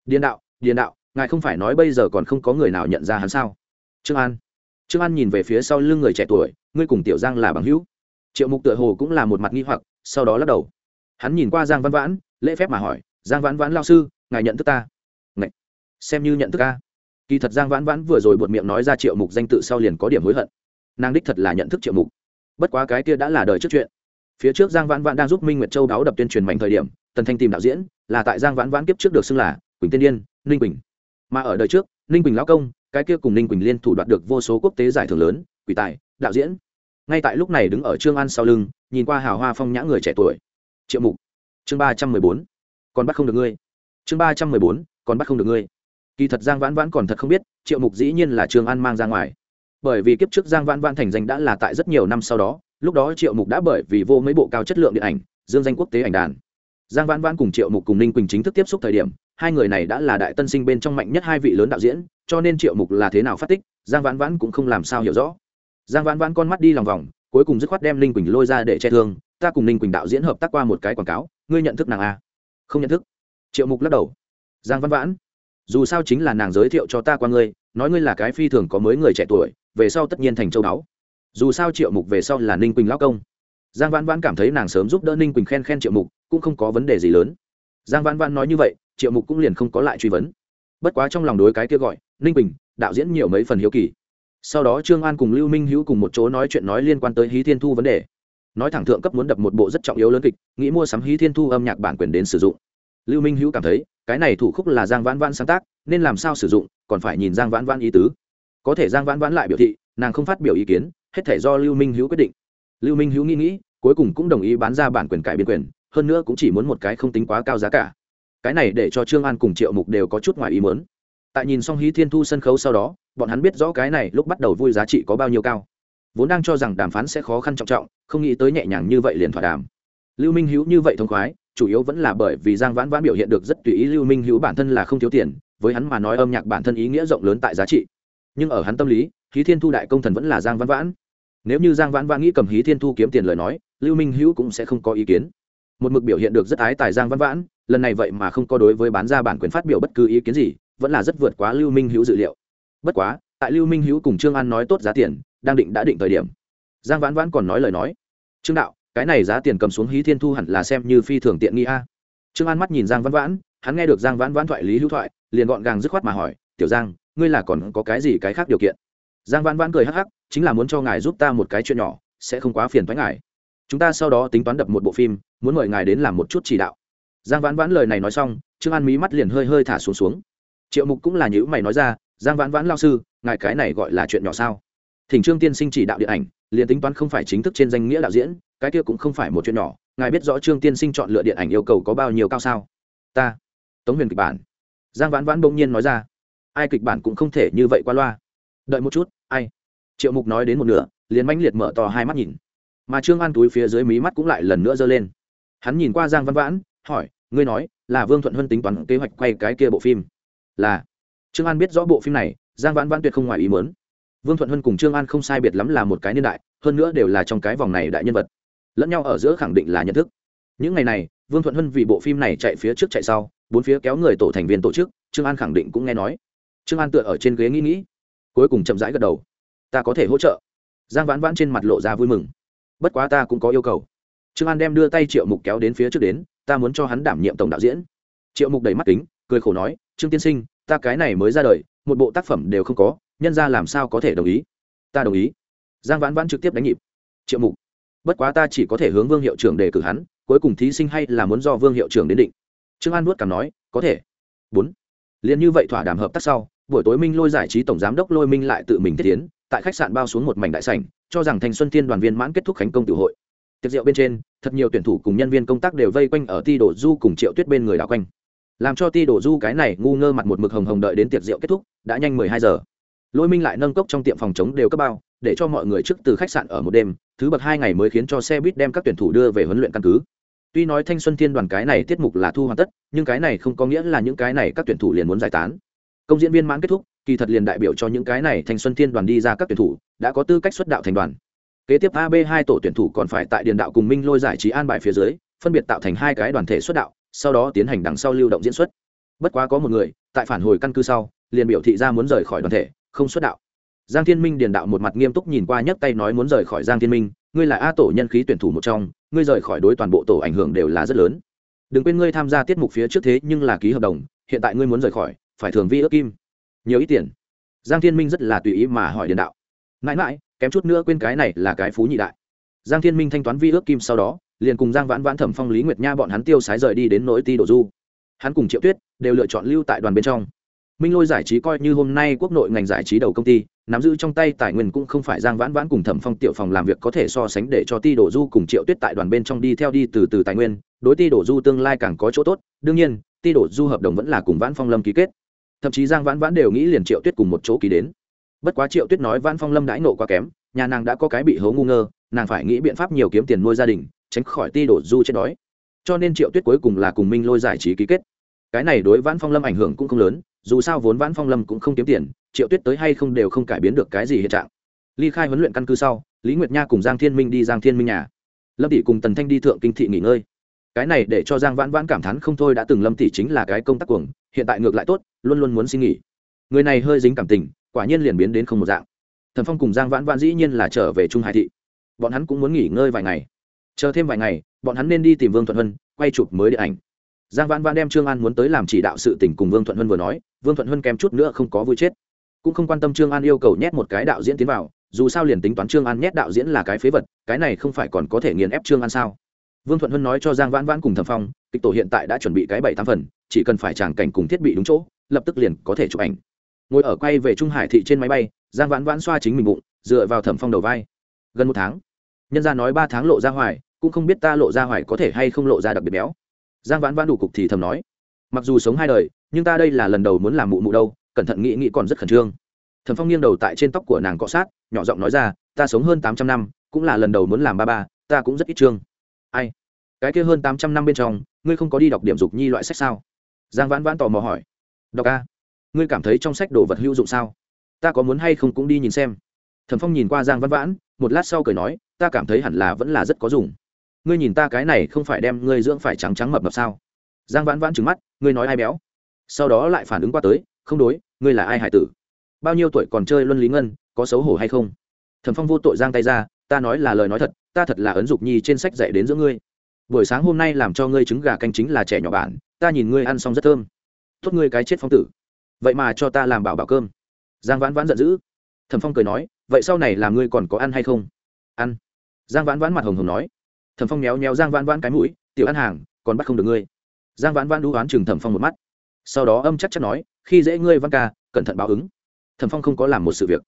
Điền đạo điền đạo, ngài không phải nói bây giờ còn không có người nào nhận ra hắn sao? Trương an. Trương an nhìn về phía sau lưng người trẻ tuổi, ngươi cùng tiểu giang là bằng hữu? Triệu mục tựa hồ cũng là một mặt nghi hoặc, sau đó lắc đầu. Hắn nhìn qua giang văn vãn, lễ phép mà hỏi, giang vãn vãn lao sư, ngài nhận thức ta? Ngậy! xem như nhận thức ta. Kỳ thật giang vãn vãn vừa rồi buột miệng nói ra triệu mục danh tự sau liền có điểm hối hận nàng đích thật là nhận thức triệu mục. Bất quá cái kia đã là đời trước chuyện. Phía trước giang vãn vãn đang giúp minh nguyệt châu đáo đập tuyên truyền mạnh thời điểm, tần thanh tìm đạo diễn, là tại giang vãn vãn kiếp trước được xưng là quỳnh tiên điên ninh quỳnh. Mà ở đời trước, ninh quỳnh lão công, cái kia cùng ninh quỳnh liên thủ đoạt được vô số quốc tế giải thưởng lớn, quỷ tài, đạo diễn. Ngay tại lúc này đứng ở trương an sau lưng, nhìn qua hào hoa phong nhã người trẻ tuổi. Triệu mục, chương ba trăm mười bốn, còn bắt không được ngươi. Chương ba trăm mười bốn, còn bắt không được ngươi. Kỳ thật giang vãn vãn còn thật không biết, triệu mục dĩ nhiên là trương an mang ra ngoài bởi vì kiếp trước giang vãn vãn thành danh đã là tại rất nhiều năm sau đó, lúc đó triệu mục đã bởi vì vô mấy bộ cao chất lượng điện ảnh, dương danh quốc tế ảnh đàn. Giang vãn vãn cùng triệu mục cùng ninh quỳnh chính thức tiếp xúc thời điểm, hai người này đã là đại tân sinh bên trong mạnh nhất hai vị lớn đạo diễn, cho nên triệu mục là thế nào phát tích, giang vãn vãn cũng không làm sao hiểu rõ. Giang vãn vãn con mắt đi lòng vòng, cuối cùng dứt khoát đem ninh quỳnh lôi ra để che thương, ta cùng ninh quỳnh đạo diễn hợp tác qua một cái quảng cáo, ngươi nhận thức nàng a à? không nhận thức. Triệu mục lắc đầu. Giang văn vãn, dù sao chính là nàng giới thiệu cho ta qua ngươi nói ngươi là cái phi thường có mới người trẻ tuổi, về sau tất nhiên thành châu đáo dù sao triệu mục về sau là ninh quỳnh lão công. Giang vãn vãn cảm thấy nàng sớm giúp đỡ ninh quỳnh khen khen triệu mục, cũng không có vấn đề gì lớn. Giang vãn vãn nói như vậy, triệu mục cũng liền không có lại truy vấn. Bất quá trong lòng đối cái kia gọi, ninh quỳnh, đạo diễn nhiều mấy phần hiếu kỳ. Sau đó trương an cùng lưu minh hữu cùng một chỗ nói chuyện nói liên quan tới hí thiên thu vấn đề. Nói thẳng thượng cấp muốn đập một bộ rất trọng yếu lớn kịch, nghĩ mua sắm hí thiên thu âm nhạc bản quyền đến sử dụng. Lưu minh hữu cảm thấy, cái này thủ khúc là giang vãn vãn sáng tác, nên làm sao sử dụng còn phải nhìn giang vãn vãn ý tứ. Có thể giang vãn vãn lại biểu thị, nàng không phát biểu ý kiến, hết thể do lưu minh hữu quyết định. Lưu minh hữu nghĩ nghĩ, cuối cùng cũng đồng ý bán ra bản quyền cải biên quyền, hơn nữa cũng chỉ muốn một cái không tính quá cao giá cả. Cái này để cho trương an cùng triệu mục đều có chút ngoài ý mớn tại nhìn xong hí thiên thu sân khấu sau đó, bọn hắn biết rõ cái này lúc bắt đầu vui giá trị có bao nhiêu cao. Vốn đang cho rằng đàm phán sẽ khó khăn trọng trọng, không nghĩ tới nhẹ nhàng như vậy liền thỏa đàm. Lưu minh hữu như vậy thông khoái, chủ yếu vẫn là bởi vì giang vãn vãn biểu hiện được rất tùy ý lưu minh hữu bản thân là không thiếu tiền với hắn mà nói âm nhạc bản thân ý nghĩa rộng lớn tại giá trị. Nhưng ở hắn tâm lý, hí thiên thu đại công thần vẫn là giang văn vãn. Nếu như giang văn vãn nghĩ cầm hí thiên thu kiếm tiền lời nói, lưu minh hữu cũng sẽ không có ý kiến. Một mực biểu hiện được rất ái tài giang văn vãn, lần này vậy mà không có đối với bán ra bản quyền phát biểu bất cứ ý kiến gì, vẫn là rất vượt quá lưu minh hữu dự liệu. Bất quá, tại lưu minh hữu cùng trương an nói tốt giá tiền, đang định đã định thời điểm. Giang vãn vãn còn nói lời nói, trương đạo, cái này giá tiền cầm xuống hí thiên thu hẳn là xem như phi thường tiện nghi a. Trương an mắt nhìn giang vãn vãn hắn nghe được giang vãn vãn thoại lý hữu thoại, liền gọn gàng dứt khoát mà hỏi, tiểu giang, ngươi là còn có cái gì cái khác điều kiện? Giang vãn vãn cười hắc hắc, chính là muốn cho ngài giúp ta một cái chuyện nhỏ, sẽ không quá phiền thoái ngài. Chúng ta sau đó tính toán đập một bộ phim, muốn mời ngài đến làm một chút chỉ đạo. Giang vãn vãn lời này nói xong, trương an mí mắt liền hơi hơi thả xuống xuống. Triệu mục cũng là nhữ mày nói ra, giang vãn vãn lao sư, ngài cái này gọi là chuyện nhỏ sao? Thỉnh trương tiên sinh chỉ đạo điện ảnh, liền tính toán không phải chính thức trên danh nghĩa đạo diễn, cái kia cũng không phải một chuyện nhỏ. Ngài biết rõ trương tiên sinh chọn lựa điện ảnh yêu cầu có bao nhiêu cao sao? Ta tống huyền kịch bản. Giang vãn vãn bỗng nhiên nói ra, ai kịch bản cũng không thể như vậy qua loa. Đợi một chút, ai? Triệu mục nói đến một nửa, liền mãnh liệt mở to hai mắt nhìn. Mà trương an túi phía dưới mí mắt cũng lại lần nữa giơ lên. Hắn nhìn qua giang văn vãn, hỏi, ngươi nói, là vương thuận huân tính toán kế hoạch quay cái kia bộ phim? Là. Trương an biết rõ bộ phim này, giang vãn vãn tuyệt không ngoài ý mớn vương thuận huân cùng trương an không sai biệt lắm là một cái niên đại, hơn nữa đều là trong cái vòng này đại nhân vật. Lẫn nhau ở giữa khẳng định là nhận thức. Những ngày này, vương thuận huân vì bộ phim này chạy phía trước chạy sau bốn phía kéo người tổ thành viên tổ chức, trương an khẳng định cũng nghe nói. Trương an tựa ở trên ghế nghĩ nghĩ, cuối cùng chậm rãi gật đầu. Ta có thể hỗ trợ. Giang vãn vãn trên mặt lộ ra vui mừng. Bất quá ta cũng có yêu cầu. Trương an đem đưa tay triệu mục kéo đến phía trước đến, ta muốn cho hắn đảm nhiệm tổng đạo diễn. Triệu mục đầy mắt kính, cười khổ nói, trương tiên sinh, ta cái này mới ra đời, một bộ tác phẩm đều không có, nhân ra làm sao có thể đồng ý? Ta đồng ý. Giang vãn vãn trực tiếp đánh nhịp. Triệu mục, bất quá ta chỉ có thể hướng vương hiệu trưởng đề cử hắn, cuối cùng thí sinh hay là muốn do vương hiệu trưởng đến định trương an nuốt cảm nói, có thể. Bốn. Liền như vậy thỏa đàm hợp tác sau, buổi tối minh lôi giải trí tổng giám đốc lôi minh lại tự mình thiết tiến, tại khách sạn bao xuống một mảnh đại sảnh, cho rằng thành xuân thiên đoàn viên mãn kết thúc khánh công tiểu hội. Tiệc rượu bên trên, thật nhiều tuyển thủ cùng nhân viên công tác đều vây quanh ở ti đổ du cùng triệu tuyết bên người đảo quanh. Làm cho ti đổ du cái này ngu ngơ mặt một mực hồng hồng đợi đến tiệc rượu kết thúc, đã nhanh mười hai giờ. Lôi minh lại nâng cốc trong tiệm phòng chống đều cấp bao, để cho mọi người trước từ khách sạn ở một đêm, thứ bậc hai ngày mới khiến cho xe buýt đem các tuyển thủ đưa về huấn luyện căn cứ tuy nói thanh xuân thiên đoàn cái này tiết mục là thu hoàn tất, nhưng cái này không có nghĩa là những cái này các tuyển thủ liền muốn giải tán. Công diễn viên mãn kết thúc, kỳ thật liền đại biểu cho những cái này thanh xuân thiên đoàn đi ra các tuyển thủ, đã có tư cách xuất đạo thành đoàn. Kế tiếp ab hai tổ tuyển thủ còn phải tại điền đạo cùng minh lôi giải trí an bài phía dưới, phân biệt tạo thành hai cái đoàn thể xuất đạo, sau đó tiến hành đằng sau lưu động diễn xuất. Bất quá có một người, tại phản hồi căn cứ sau, liền biểu thị ra muốn rời khỏi đoàn thể, không xuất đạo. Giang thiên minh điền đạo một mặt nghiêm túc nhìn qua nhấc tay nói muốn rời khỏi giang thiên minh ngươi là a tổ nhân khí tuyển thủ một trong, ngươi rời khỏi đối toàn bộ tổ ảnh hưởng đều là rất lớn. Đừng quên ngươi tham gia tiết mục phía trước thế nhưng là ký hợp đồng, hiện tại ngươi muốn rời khỏi, phải thường vi ước kim. Nhiều ít tiền. Giang thiên minh rất là tùy ý mà hỏi điền đạo. Mãi mãi, kém chút nữa quên cái này là cái phú nhị đại. Giang thiên minh thanh toán vi ước kim sau đó, liền cùng giang vãn vãn thẩm phong lý nguyệt nha bọn hắn tiêu sái rời đi đến nỗi ti đổ du. Hắn cùng triệu tuyết đều lựa chọn lưu tại đoàn bên trong. Minh lôi giải trí coi như hôm nay quốc nội ngành giải trí đầu công ty nắm giữ trong tay tài nguyên cũng không phải giang vãn vãn cùng thẩm phong tiểu phòng làm việc có thể so sánh để cho ti đổ du cùng triệu tuyết tại đoàn bên trong đi theo đi từ từ tài nguyên, đối ti đổ du tương lai càng có chỗ tốt. Đương nhiên, ti đổ du hợp đồng vẫn là cùng vãn phong lâm ký kết. Thậm chí giang vãn vãn đều nghĩ liền triệu tuyết cùng một chỗ ký đến. Bất quá triệu tuyết nói vãn phong lâm đãi nộ quá kém, nhà nàng đã có cái bị hố ngu ngơ, nàng phải nghĩ biện pháp nhiều kiếm tiền nuôi gia đình, tránh khỏi ti đổ du chết đói. Cho nên triệu tuyết cuối cùng là cùng minh lôi giải trí ký kết. Cái này đối vãn phong lâm ảnh hưởng cũng không lớn dù sao vốn vãn phong lâm cũng không kiếm tiền, triệu tuyết tới hay không đều không cải biến được cái gì hiện trạng. Ly khai huấn luyện căn cứ sau, lý nguyệt nha cùng giang thiên minh đi giang thiên minh nhà. Lâm tỷ cùng tần thanh đi thượng kinh thị nghỉ ngơi. Cái này để cho giang vãn vãn cảm thán không thôi đã từng lâm tỷ chính là cái công tác cuồng, hiện tại ngược lại tốt, luôn luôn muốn xin nghỉ. Người này hơi dính cảm tình, quả nhiên liền biến đến không một dạng. Thần phong cùng giang vãn vãn dĩ nhiên là trở về trung hải thị. Bọn hắn cũng muốn nghỉ ngơi vài ngày. Chờ thêm vài ngày, bọn hắn nên đi tìm vương thuận hân quay chụp mới điện ảnh giang vãn vãn đem trương an muốn tới làm chỉ đạo sự tình cùng vương thuận hân vừa nói, vương thuận hân kém chút nữa không có vui chết. Cũng không quan tâm trương an yêu cầu nhét một cái đạo diễn tiến vào, dù sao liền tính toán trương an nhét đạo diễn là cái phế vật, cái này không phải còn có thể nghiền ép trương an sao? Vương thuận hân nói cho giang vãn vãn cùng thẩm phong, kịch tổ hiện tại đã chuẩn bị cái bảy tám phần, chỉ cần phải tràng cảnh cùng thiết bị đúng chỗ, lập tức liền có thể chụp ảnh. Ngồi ở quay về trung hải thị trên máy bay, giang vãn vãn xoa chính mình bụng, dựa vào thẩm phong đầu vai. Gần một tháng, nhân ra nói ba tháng lộ ra hoài, cũng không biết ta lộ ra hoài có thể hay không lộ ra đặc biệt béo giang vãn vãn đủ cục thì thầm nói, mặc dù sống hai đời, nhưng ta đây là lần đầu muốn làm mụ mụ đâu, cẩn thận nghĩ nghĩ còn rất khẩn trương. Thẩm phong nghiêng đầu tại trên tóc của nàng cọ sát, nhỏ giọng nói ra, ta sống hơn tám trăm năm, cũng là lần đầu muốn làm ba ba, ta cũng rất ít chương ai? Cái kia hơn tám trăm năm bên trong, ngươi không có đi đọc điểm dục nhi loại sách sao? Giang vãn vãn tò mò hỏi. Đọc a? Ngươi cảm thấy trong sách đồ vật hữu dụng sao? Ta có muốn hay không cũng đi nhìn xem. Thẩm phong nhìn qua giang vãn vãn, một lát sau cười nói, ta cảm thấy hẳn là vẫn là rất có dùng ngươi nhìn ta cái này không phải đem ngươi dưỡng phải trắng trắng mập mập sao? Giang vãn vãn trừng mắt, ngươi nói ai béo? Sau đó lại phản ứng qua tới, không đối, ngươi là ai hải tử? Bao nhiêu tuổi còn chơi luân lý ngân, có xấu hổ hay không? Thẩm phong vô tội giang tay ra, ta nói là lời nói thật, ta thật là ấn dục nhi trên sách dạy đến giữa ngươi. Buổi sáng hôm nay làm cho ngươi trứng gà canh chính là trẻ nhỏ bản ta nhìn ngươi ăn xong rất thơm. Tốt ngươi cái chết phong tử. Vậy mà cho ta làm bảo bảo cơm. Giang vãn vãn giận dữ. Thẩm phong cười nói, vậy sau này làm ngươi còn có ăn hay không? Ăn. Giang vãn vãn mặt hồng hồng nói thẩm phong méo méo giang vãn vãn cái mũi, tiểu ăn hàng, còn bắt không được ngươi. Giang vãn vãn đũ oán chừng thẩm phong một mắt. Sau đó âm chắc chắc nói, khi dễ ngươi văn ca, cẩn thận báo ứng. Thẩm phong không có làm một sự việc.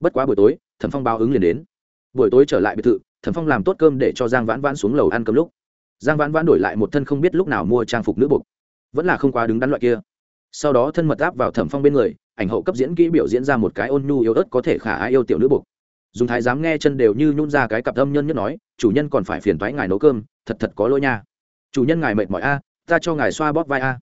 Bất quá buổi tối, thẩm phong báo ứng liền đến. Buổi tối trở lại biệt thự, thẩm phong làm tốt cơm để cho giang vãn vãn xuống lầu ăn cơm lúc. Giang vãn vãn đổi lại một thân không biết lúc nào mua trang phục nữ buộc vẫn là không quá đứng đắn loại kia. Sau đó thân mật áp vào thẩm phong bên người, ảnh hậu cấp diễn kỹ biểu diễn ra một cái ôn nhu yếu ớt có thể khả ai yêu tiểu nữ buộc dùng thái giám nghe chân đều như nhún ra cái cặp âm nhân nhất nói, chủ nhân còn phải phiền thoái ngài nấu cơm, thật thật có lỗi nha. Chủ nhân ngài mệt mỏi a, ta cho ngài xoa bóp vai a.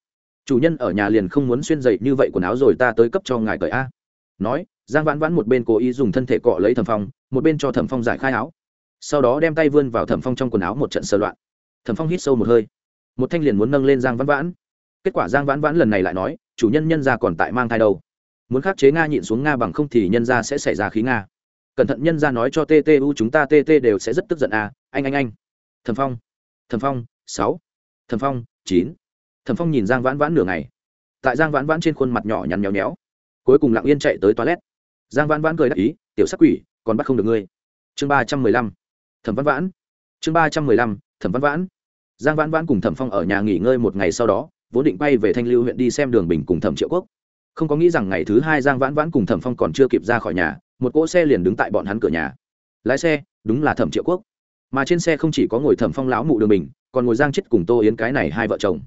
Chủ nhân ở nhà liền không muốn xuyên dậy như vậy quần áo rồi ta tới cấp cho ngài cởi a. Nói, giang vãn vãn một bên cố ý dùng thân thể cọ lấy thẩm phong, một bên cho thẩm phong giải khai áo. Sau đó đem tay vươn vào thẩm phong trong quần áo một trận sơ loạn. Thẩm phong hít sâu một hơi. Một thanh liền muốn nâng lên giang vãn vãn. Kết quả giang vãn vãn lần này lại nói, chủ nhân nhân ra còn tại mang thai đâu. Muốn khắc chế nga nhịn xuống nga bằng không thì nhân ra sẽ xảy ra khí nga cẩn thận nhân ra nói cho ttu chúng ta tt đều sẽ rất tức giận à anh anh anh. Thẩm phong thẩm phong, sáu. Thẩm phong, chín. Thẩm phong nhìn giang vãn vãn nửa ngày. Tại giang vãn vãn trên khuôn mặt nhỏ nhắn nhéo nhéo cuối cùng lặng yên chạy tới toilet. Giang vãn vãn cười đắc ý, tiểu sắc quỷ, còn bắt không được ngươi. Chương ba trăm mười lăm. Thẩm văn vãn. Chương ba trăm mười lăm, thẩm văn vãn. Giang vãn vãn cùng thẩm phong ở nhà nghỉ ngơi một ngày sau đó, vốn định bay về thanh lưu huyện đi xem đường bình cùng thẩm triệu quốc. Không có nghĩ rằng ngày thứ hai giang vãn vãn cùng thẩm phong còn chưa kịp ra khỏi nhà một cỗ xe liền đứng tại bọn hắn cửa nhà. Lái xe, đúng là thẩm triệu quốc. Mà trên xe không chỉ có ngồi thẩm phong lão mụ đường bình còn ngồi giang chết cùng tô yến cái này hai vợ chồng.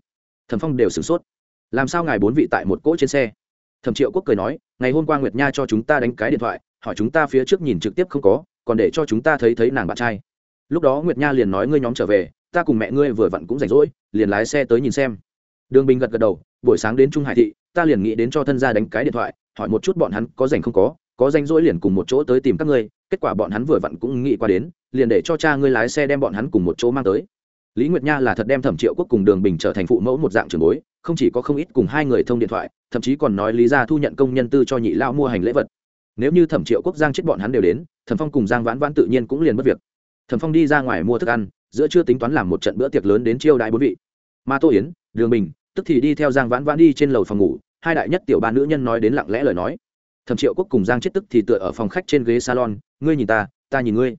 Thẩm phong đều sửng sốt. Làm sao ngài bốn vị tại một cỗ trên xe? Thẩm triệu quốc cười nói, ngày hôm qua nguyệt nha cho chúng ta đánh cái điện thoại, hỏi chúng ta phía trước nhìn trực tiếp không có, còn để cho chúng ta thấy thấy nàng bạn trai. Lúc đó nguyệt nha liền nói ngươi nhóm trở về, ta cùng mẹ ngươi vừa vặn cũng rảnh rỗi, liền lái xe tới nhìn xem. Đường bình gật gật đầu, buổi sáng đến trung hải thị, ta liền nghĩ đến cho thân gia đánh cái điện thoại, hỏi một chút bọn hắn có rảnh không có có danh rỗi liền cùng một chỗ tới tìm các ngươi, kết quả bọn hắn vừa vặn cũng nghĩ qua đến, liền để cho cha ngươi lái xe đem bọn hắn cùng một chỗ mang tới. Lý nguyệt nha là thật đem thẩm triệu quốc cùng đường bình trở thành phụ mẫu một dạng trường bối, không chỉ có không ít cùng hai người thông điện thoại, thậm chí còn nói lý ra thu nhận công nhân tư cho nhị lao mua hành lễ vật. Nếu như thẩm triệu quốc giang chết bọn hắn đều đến, thẩm phong cùng giang vãn vãn tự nhiên cũng liền mất việc. Thẩm phong đi ra ngoài mua thức ăn, giữa chưa tính toán làm một trận bữa tiệc lớn đến chiêu đại bốn vị. Mà tô yến, đường bình, tức thì đi theo giang vãn vãn đi trên lầu phòng ngủ, hai đại nhất tiểu ba nữ nhân nói đến lặng lẽ lời nói thẩm triệu quốc cùng giang chết tức thì tựa ở phòng khách trên ghế salon, ngươi nhìn ta ta nhìn ngươi.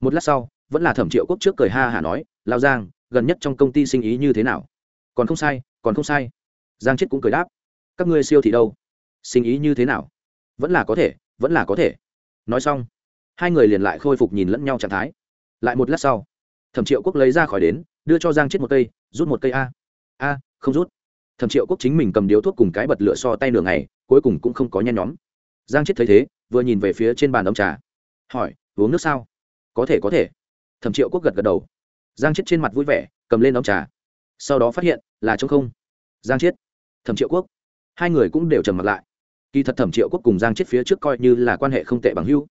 Một lát sau, vẫn là thẩm triệu quốc trước cười ha hả nói lao giang, gần nhất trong công ty sinh ý như thế nào? Còn không sai, còn không sai. Giang chết cũng cười đáp, các ngươi siêu thị đâu? Sinh ý như thế nào? Vẫn là có thể, vẫn là có thể. Nói xong, hai người liền lại khôi phục nhìn lẫn nhau trạng thái. Lại một lát sau, thẩm triệu quốc lấy ra khỏi đến, đưa cho giang chết một cây, rút một cây a. A, không rút. Thẩm triệu quốc chính mình cầm điếu thuốc cùng cái bật lửa so tay nửa ngày, cuối cùng cũng không có nhen nhóm giang chết thấy thế, vừa nhìn về phía trên bàn ống trà. Hỏi, uống nước sao? Có thể có thể. Thẩm triệu quốc gật gật đầu. Giang chết trên mặt vui vẻ, cầm lên ống trà. Sau đó phát hiện, là t không. Giang chết thẩm triệu quốc. Hai người cũng đều trầm mặt lại. Kỳ thật thẩm triệu quốc cùng giang chết phía trước coi như là quan hệ không tệ bằng hưu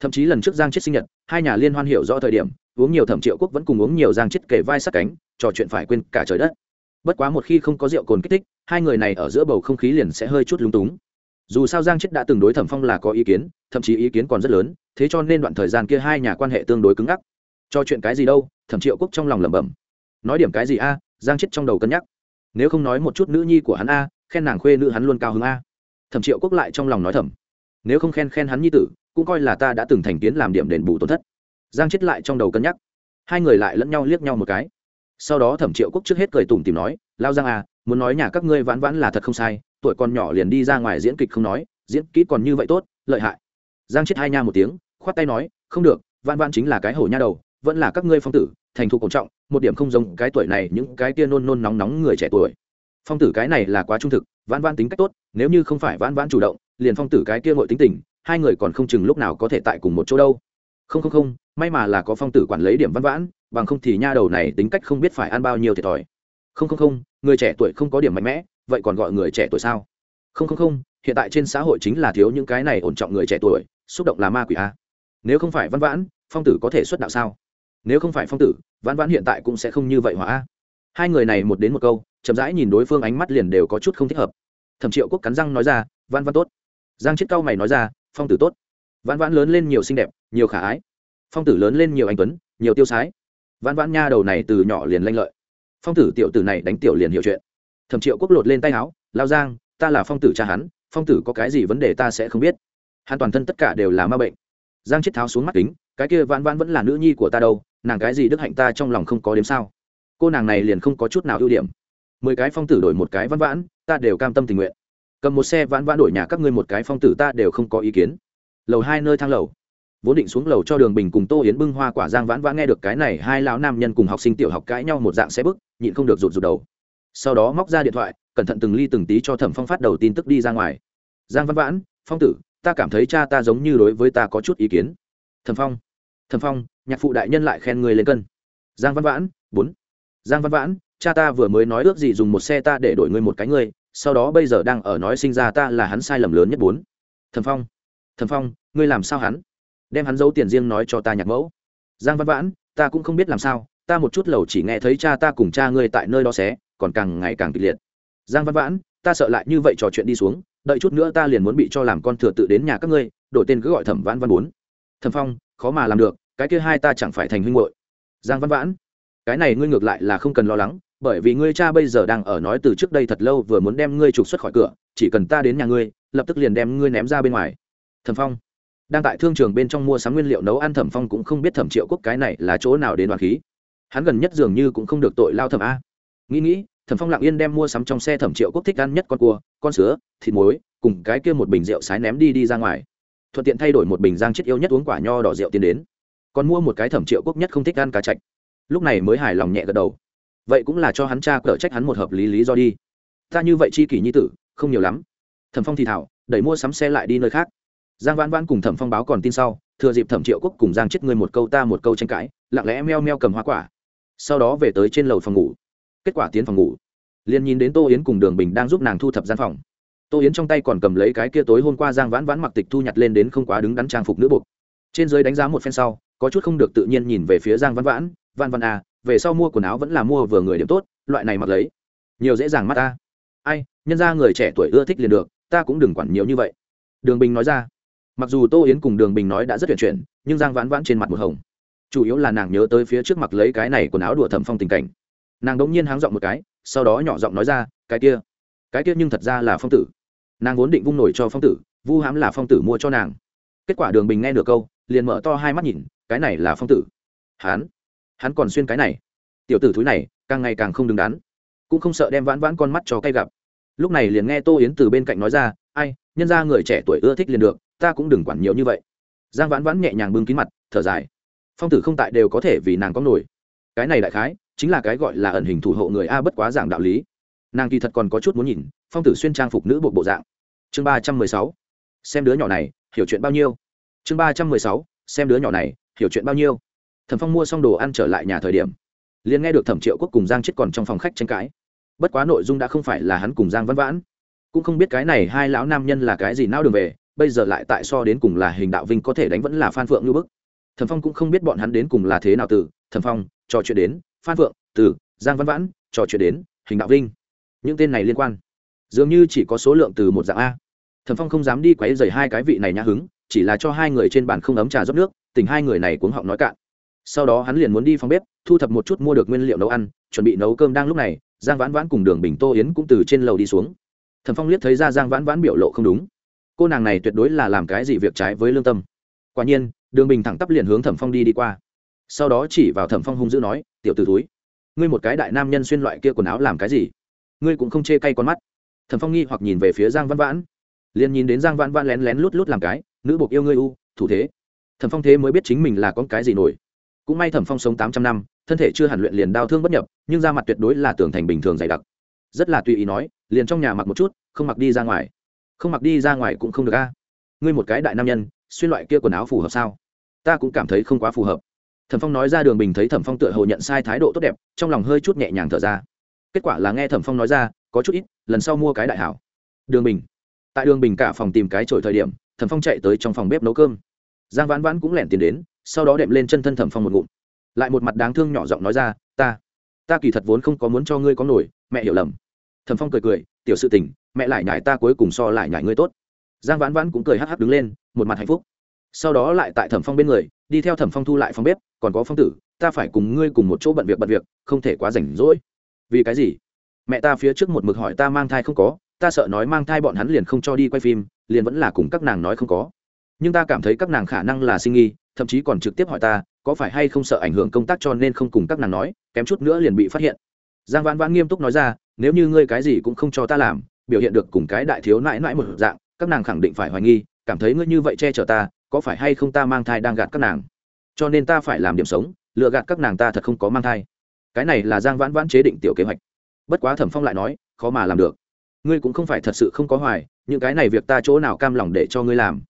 thậm chí lần trước giang chết sinh nhật, hai nhà liên hoan hiểu rõ thời điểm, uống nhiều thẩm triệu quốc vẫn cùng uống nhiều giang chết kể vai sát cánh, trò chuyện phải quên cả trời đất. Bất quá một khi không có rượu cồn kích thích, hai người này ở giữa bầu không khí liền sẽ hơi chút lúng túng dù sao giang chết đã từng đối thẩm phong là có ý kiến, thậm chí ý kiến còn rất lớn, thế cho nên đoạn thời gian kia hai nhà quan hệ tương đối cứng ngắc. Cho chuyện cái gì đâu, thẩm triệu quốc trong lòng lẩm bẩm. Nói điểm cái gì a, giang chết trong đầu cân nhắc. Nếu không nói một chút nữ nhi của hắn a, khen nàng khuê nữ hắn luôn cao hứng a. Thẩm triệu quốc lại trong lòng nói thầm. Nếu không khen khen hắn nhi tử, cũng coi là ta đã từng thành kiến làm điểm đền bù tổn thất. Giang chết lại trong đầu cân nhắc. Hai người lại lẫn nhau liếc nhau một cái. Sau đó thẩm triệu quốc trước hết cười tủm tìm nói, lao giang à muốn nói nhà các ngươi vãn vãn là thật không sai tuổi còn nhỏ liền đi ra ngoài diễn kịch không nói, diễn kỹ còn như vậy tốt, lợi hại. Giang chết hai nha một tiếng, khoát tay nói, không được vạn vạn chính là cái hổ nha đầu, vẫn là các ngươi phong tử, thành thục cổ trọng, một điểm không giống cái tuổi này những cái kia nôn nôn nóng nóng người trẻ tuổi. Phong tử cái này là quá trung thực, vãn vãn tính cách tốt, nếu như không phải vãn vãn chủ động, liền phong tử cái kia ngội tính tình, hai người còn không chừng lúc nào có thể tại cùng một chỗ đâu. Không không không, may mà là có phong tử quản lấy điểm văn vãn, bằng không thì nha đầu này tính cách không biết phải ăn bao nhiêu thiệt thòi. Không không không, người trẻ tuổi không có điểm mạnh mẽ vậy còn gọi người trẻ tuổi sao? Không không không, hiện tại trên xã hội chính là thiếu những cái này ổn trọng người trẻ tuổi, xúc động là ma quỷ a. Nếu không phải văn vãn, phong tử có thể xuất đạo sao? Nếu không phải phong tử, văn vãn hiện tại cũng sẽ không như vậy hỏa a. Hai người này một đến một câu, chậm rãi nhìn đối phương ánh mắt liền đều có chút không thích hợp. Thẩm triệu quốc cắn răng nói ra, văn văn tốt. Giang chết cao mày nói ra, phong tử tốt. Văn vãn lớn lên nhiều xinh đẹp, nhiều khả ái. Phong tử lớn lên nhiều anh tuấn, nhiều tiêu sái. Văn vãn nha đầu này từ nhỏ liền lanh lợi. Phong tử tiểu tử này đánh tiểu liền hiểu chuyện thẩm triệu quốc lột lên tay áo, lao giang, ta là phong tử cha hắn, phong tử có cái gì vấn đề ta sẽ không biết. Hắn toàn thân tất cả đều là ma bệnh. Giang chết tháo xuống mắt kính, cái kia vãn vãn vẫn là nữ nhi của ta đâu, nàng cái gì đức hạnh ta trong lòng không có đếm sao. Cô nàng này liền không có chút nào ưu điểm. Mười cái phong tử đổi một cái vãn vãn, ta đều cam tâm tình nguyện. Cầm một xe vãn vãn đổi nhà các ngươi một cái phong tử ta đều không có ý kiến. Lầu hai nơi thang lầu. Vốn định xuống lầu cho đường bình cùng tô yến bưng hoa quả giang vãn vãn nghe được cái này, hai lão nam nhân cùng học sinh tiểu học cãi nhau một dạng xe bức, nhịn không được rụt rụt đầu sau đó móc ra điện thoại, cẩn thận từng ly từng tí cho thẩm phong phát đầu tin tức đi ra ngoài. Giang văn vãn, phong tử, ta cảm thấy cha ta giống như đối với ta có chút ý kiến. Thẩm phong thẩm phong, nhạc phụ đại nhân lại khen người lên cân. Giang văn vãn, bốn. Giang văn vãn, cha ta vừa mới nói ước gì dùng một xe ta để đổi ngươi một cái ngươi, sau đó bây giờ đang ở nói sinh ra ta là hắn sai lầm lớn nhất bốn. Thẩm phong thẩm phong, ngươi làm sao hắn? Đem hắn giấu tiền riêng nói cho ta nhạc mẫu. Giang văn vãn, ta cũng không biết làm sao, ta một chút lầu chỉ nghe thấy cha ta cùng cha ngươi tại nơi đó xé còn càng ngày càng kịch liệt. Giang văn vãn, ta sợ lại như vậy trò chuyện đi xuống, đợi chút nữa ta liền muốn bị cho làm con thừa tự đến nhà các ngươi, đổi tên cứ gọi thẩm vãn văn bốn. Thẩm phong, khó mà làm được, cái kia hai ta chẳng phải thành huynh hội giang văn vãn, cái này ngươi ngược lại là không cần lo lắng, bởi vì ngươi cha bây giờ đang ở nói từ trước đây thật lâu vừa muốn đem ngươi trục xuất khỏi cửa, chỉ cần ta đến nhà ngươi, lập tức liền đem ngươi ném ra bên ngoài. Thẩm phong, đang tại thương trường bên trong mua sắm nguyên liệu nấu ăn, thẩm phong cũng không biết thẩm triệu quốc cái này là chỗ nào đến đoàn khí. Hắn gần nhất dường như cũng không được tội lao thẩm a nghĩ nghĩ, thẩm phong lặng yên đem mua sắm trong xe thẩm triệu quốc thích ăn nhất con cua, con sứa, thịt muối, cùng cái kia một bình rượu sái ném đi đi ra ngoài. Thuận tiện thay đổi một bình giang chết yêu nhất uống quả nho đỏ rượu tiến đến. Còn mua một cái thẩm triệu quốc nhất không thích ăn cá chạch. Lúc này mới hài lòng nhẹ gật đầu. Vậy cũng là cho hắn cha cở trách hắn một hợp lý lý do đi. Ta như vậy chi kỷ nhi tử, không nhiều lắm. Thẩm phong thì thảo, đẩy mua sắm xe lại đi nơi khác. Giang vãn vãn cùng thẩm phong báo còn tin sau, thừa dịp thẩm triệu quốc cùng giang chết ngươi một câu ta một câu tranh cãi, lặng lẽ meo meo cầm hoa quả. Sau đó về tới trên lầu phòng ngủ kết quả tiến phòng ngủ. Liền nhìn đến tô yến cùng đường bình đang giúp nàng thu thập gian phòng. Tô yến trong tay còn cầm lấy cái kia tối hôm qua giang vãn vãn mặc tịch thu nhặt lên đến không quá đứng đắn trang phục nữ bục trên dưới đánh giá một phen sau, có chút không được tự nhiên nhìn về phía giang vãn vãn vãn vãn à về sau mua quần áo vẫn là mua vừa người điểm tốt, loại này mặc lấy. Nhiều dễ dàng mắt ta. Ai, nhân ra người trẻ tuổi ưa thích liền được, ta cũng đừng quản nhiều như vậy. Đường bình nói ra. Mặc dù tô yến cùng đường bình nói đã rất tuyển chuyển, nhưng giang vãn vãn trên mặt một hồng. Chủ yếu là nàng nhớ tới phía trước mặt lấy cái này quần áo đùa thẩm phong tình cảnh nàng đống nhiên háng giọng một cái, sau đó nhỏ giọng nói ra, cái kia cái kia nhưng thật ra là phong tử. Nàng vốn định vung nổi cho phong tử, vu hãm là phong tử mua cho nàng. Kết quả đường bình nghe được câu, liền mở to hai mắt nhìn, cái này là phong tử. Hắn hắn còn xuyên cái này. Tiểu tử thúi này, càng ngày càng không đứng đắn. Cũng không sợ đem vãn vãn con mắt cho cay gặp. Lúc này liền nghe tô yến từ bên cạnh nói ra, ai, nhân ra người trẻ tuổi ưa thích liền được, ta cũng đừng quản nhiều như vậy. Giang vãn vãn nhẹ nhàng bưng kín mặt, thở dài. Phong tử không tại đều có thể vì nàng có nổi. Cái này đại khái chính là cái gọi là ẩn hình thủ hộ người a bất quá giảng đạo lý. Nàng kỳ thật còn có chút muốn nhìn, phong tử xuyên trang phục nữ bộ bộ dạng. Chương ba trăm mười sáu, xem đứa nhỏ này, hiểu chuyện bao nhiêu? Chương ba trăm mười sáu, xem đứa nhỏ này, hiểu chuyện bao nhiêu? Thẩm phong mua xong đồ ăn trở lại nhà thời điểm, liền nghe được thẩm triệu quốc cùng giang chết còn trong phòng khách tranh cãi. Bất quá nội dung đã không phải là hắn cùng giang văn vãn. Cũng không biết cái này hai lão nam nhân là cái gì nao đường về, bây giờ lại tại so đến cùng là hình đạo vinh có thể đánh vẫn là phan phượng như bức. Thẩm phong cũng không biết bọn hắn đến cùng là thế nào từ. Thẩm phong, trò chuyện đến phan phượng, từ, giang văn vãn, trò chuyện đến, hình đạo vinh. Những tên này liên quan. Dường như chỉ có số lượng từ một dạng a. Thẩm phong không dám đi quấy dày hai cái vị này nhã hứng, chỉ là cho hai người trên bàn không ấm trà rót nước tình hai người này cuống họng nói cạn. Sau đó hắn liền muốn đi phòng bếp, thu thập một chút mua được nguyên liệu nấu ăn, chuẩn bị nấu cơm đang lúc này, giang vãn vãn cùng đường bình tô yến cũng từ trên lầu đi xuống. Thẩm phong liếc thấy ra giang vãn vãn biểu lộ không đúng. Cô nàng này tuyệt đối là làm cái gì việc trái với lương tâm. Quả nhiên, đường bình thẳng tắp liền hướng thẩm phong đi đi qua sau đó chỉ vào thẩm phong hung dữ nói, tiểu t ử túi ngươi một cái đại nam nhân xuyên loại kia quần áo làm cái gì? Ngươi cũng không chê cay con mắt. Thẩm phong nghi hoặc nhìn về phía giang văn vãn, liền nhìn đến giang văn vãn lén lén lút lút làm cái, nữ buộc yêu ngươi u, thủ thế. Thẩm phong thế mới biết chính mình là con cái gì nổi. Cũng may thẩm phong sống tám trăm năm, thân thể chưa hẳn luyện liền đau thương bất nhập, nhưng da mặt tuyệt đối là tường thành bình thường dày đặc. Rất là tùy ý nói, liền trong nhà mặc một chút, không mặc đi ra ngoài. Không mặc đi ra ngoài cũng không được a. Ngươi một cái đại nam nhân, xuyên loại kia quần áo phù hợp sao? Ta cũng cảm thấy không quá phù hợp thẩm phong nói ra đường bình thấy thẩm phong tựa hồ nhận sai thái độ tốt đẹp, trong lòng hơi chút nhẹ nhàng thở ra. Kết quả là nghe thẩm phong nói ra, có chút ít, lần sau mua cái đại hảo. Đường bình. Tại đường bình cả phòng tìm cái trội thời điểm, thẩm phong chạy tới trong phòng bếp nấu cơm. Giang vãn vãn cũng lẻn tiền đến, sau đó đệm lên chân thân thẩm phong một ngụm. Lại một mặt đáng thương nhỏ giọng nói ra, ta ta kỳ thật vốn không có muốn cho ngươi có nổi, mẹ hiểu lầm. Thẩm phong cười cười, tiểu sự tình, mẹ lại nhải ta cuối cùng so lại nhải ngươi tốt. Giang vãn vãn cũng cười hắc hắc đứng lên, một mặt hạnh phúc sau đó lại tại thẩm phong bên người, đi theo thẩm phong thu lại phòng bếp, còn có phong tử, ta phải cùng ngươi cùng một chỗ bận việc bận việc, không thể quá rảnh rỗi. Vì cái gì? Mẹ ta phía trước một mực hỏi ta mang thai không có, ta sợ nói mang thai bọn hắn liền không cho đi quay phim, liền vẫn là cùng các nàng nói không có. Nhưng ta cảm thấy các nàng khả năng là sinh nghi, thậm chí còn trực tiếp hỏi ta, có phải hay không sợ ảnh hưởng công tác cho nên không cùng các nàng nói, kém chút nữa liền bị phát hiện. Giang vãn vãn nghiêm túc nói ra, nếu như ngươi cái gì cũng không cho ta làm, biểu hiện được cùng cái đại thiếu nãi nãi một dạng, các nàng khẳng định phải hoài nghi, cảm thấy ngươi như vậy che chở ta có phải hay không ta mang thai đang gạt các nàng? Cho nên ta phải làm điểm sống lựa gạt các nàng ta thật không có mang thai. Cái này là giang vãn vãn chế định tiểu kế hoạch. Bất quá thẩm phong lại nói, khó mà làm được. Ngươi cũng không phải thật sự không có hoài, những cái này việc ta chỗ nào cam lòng để cho ngươi làm?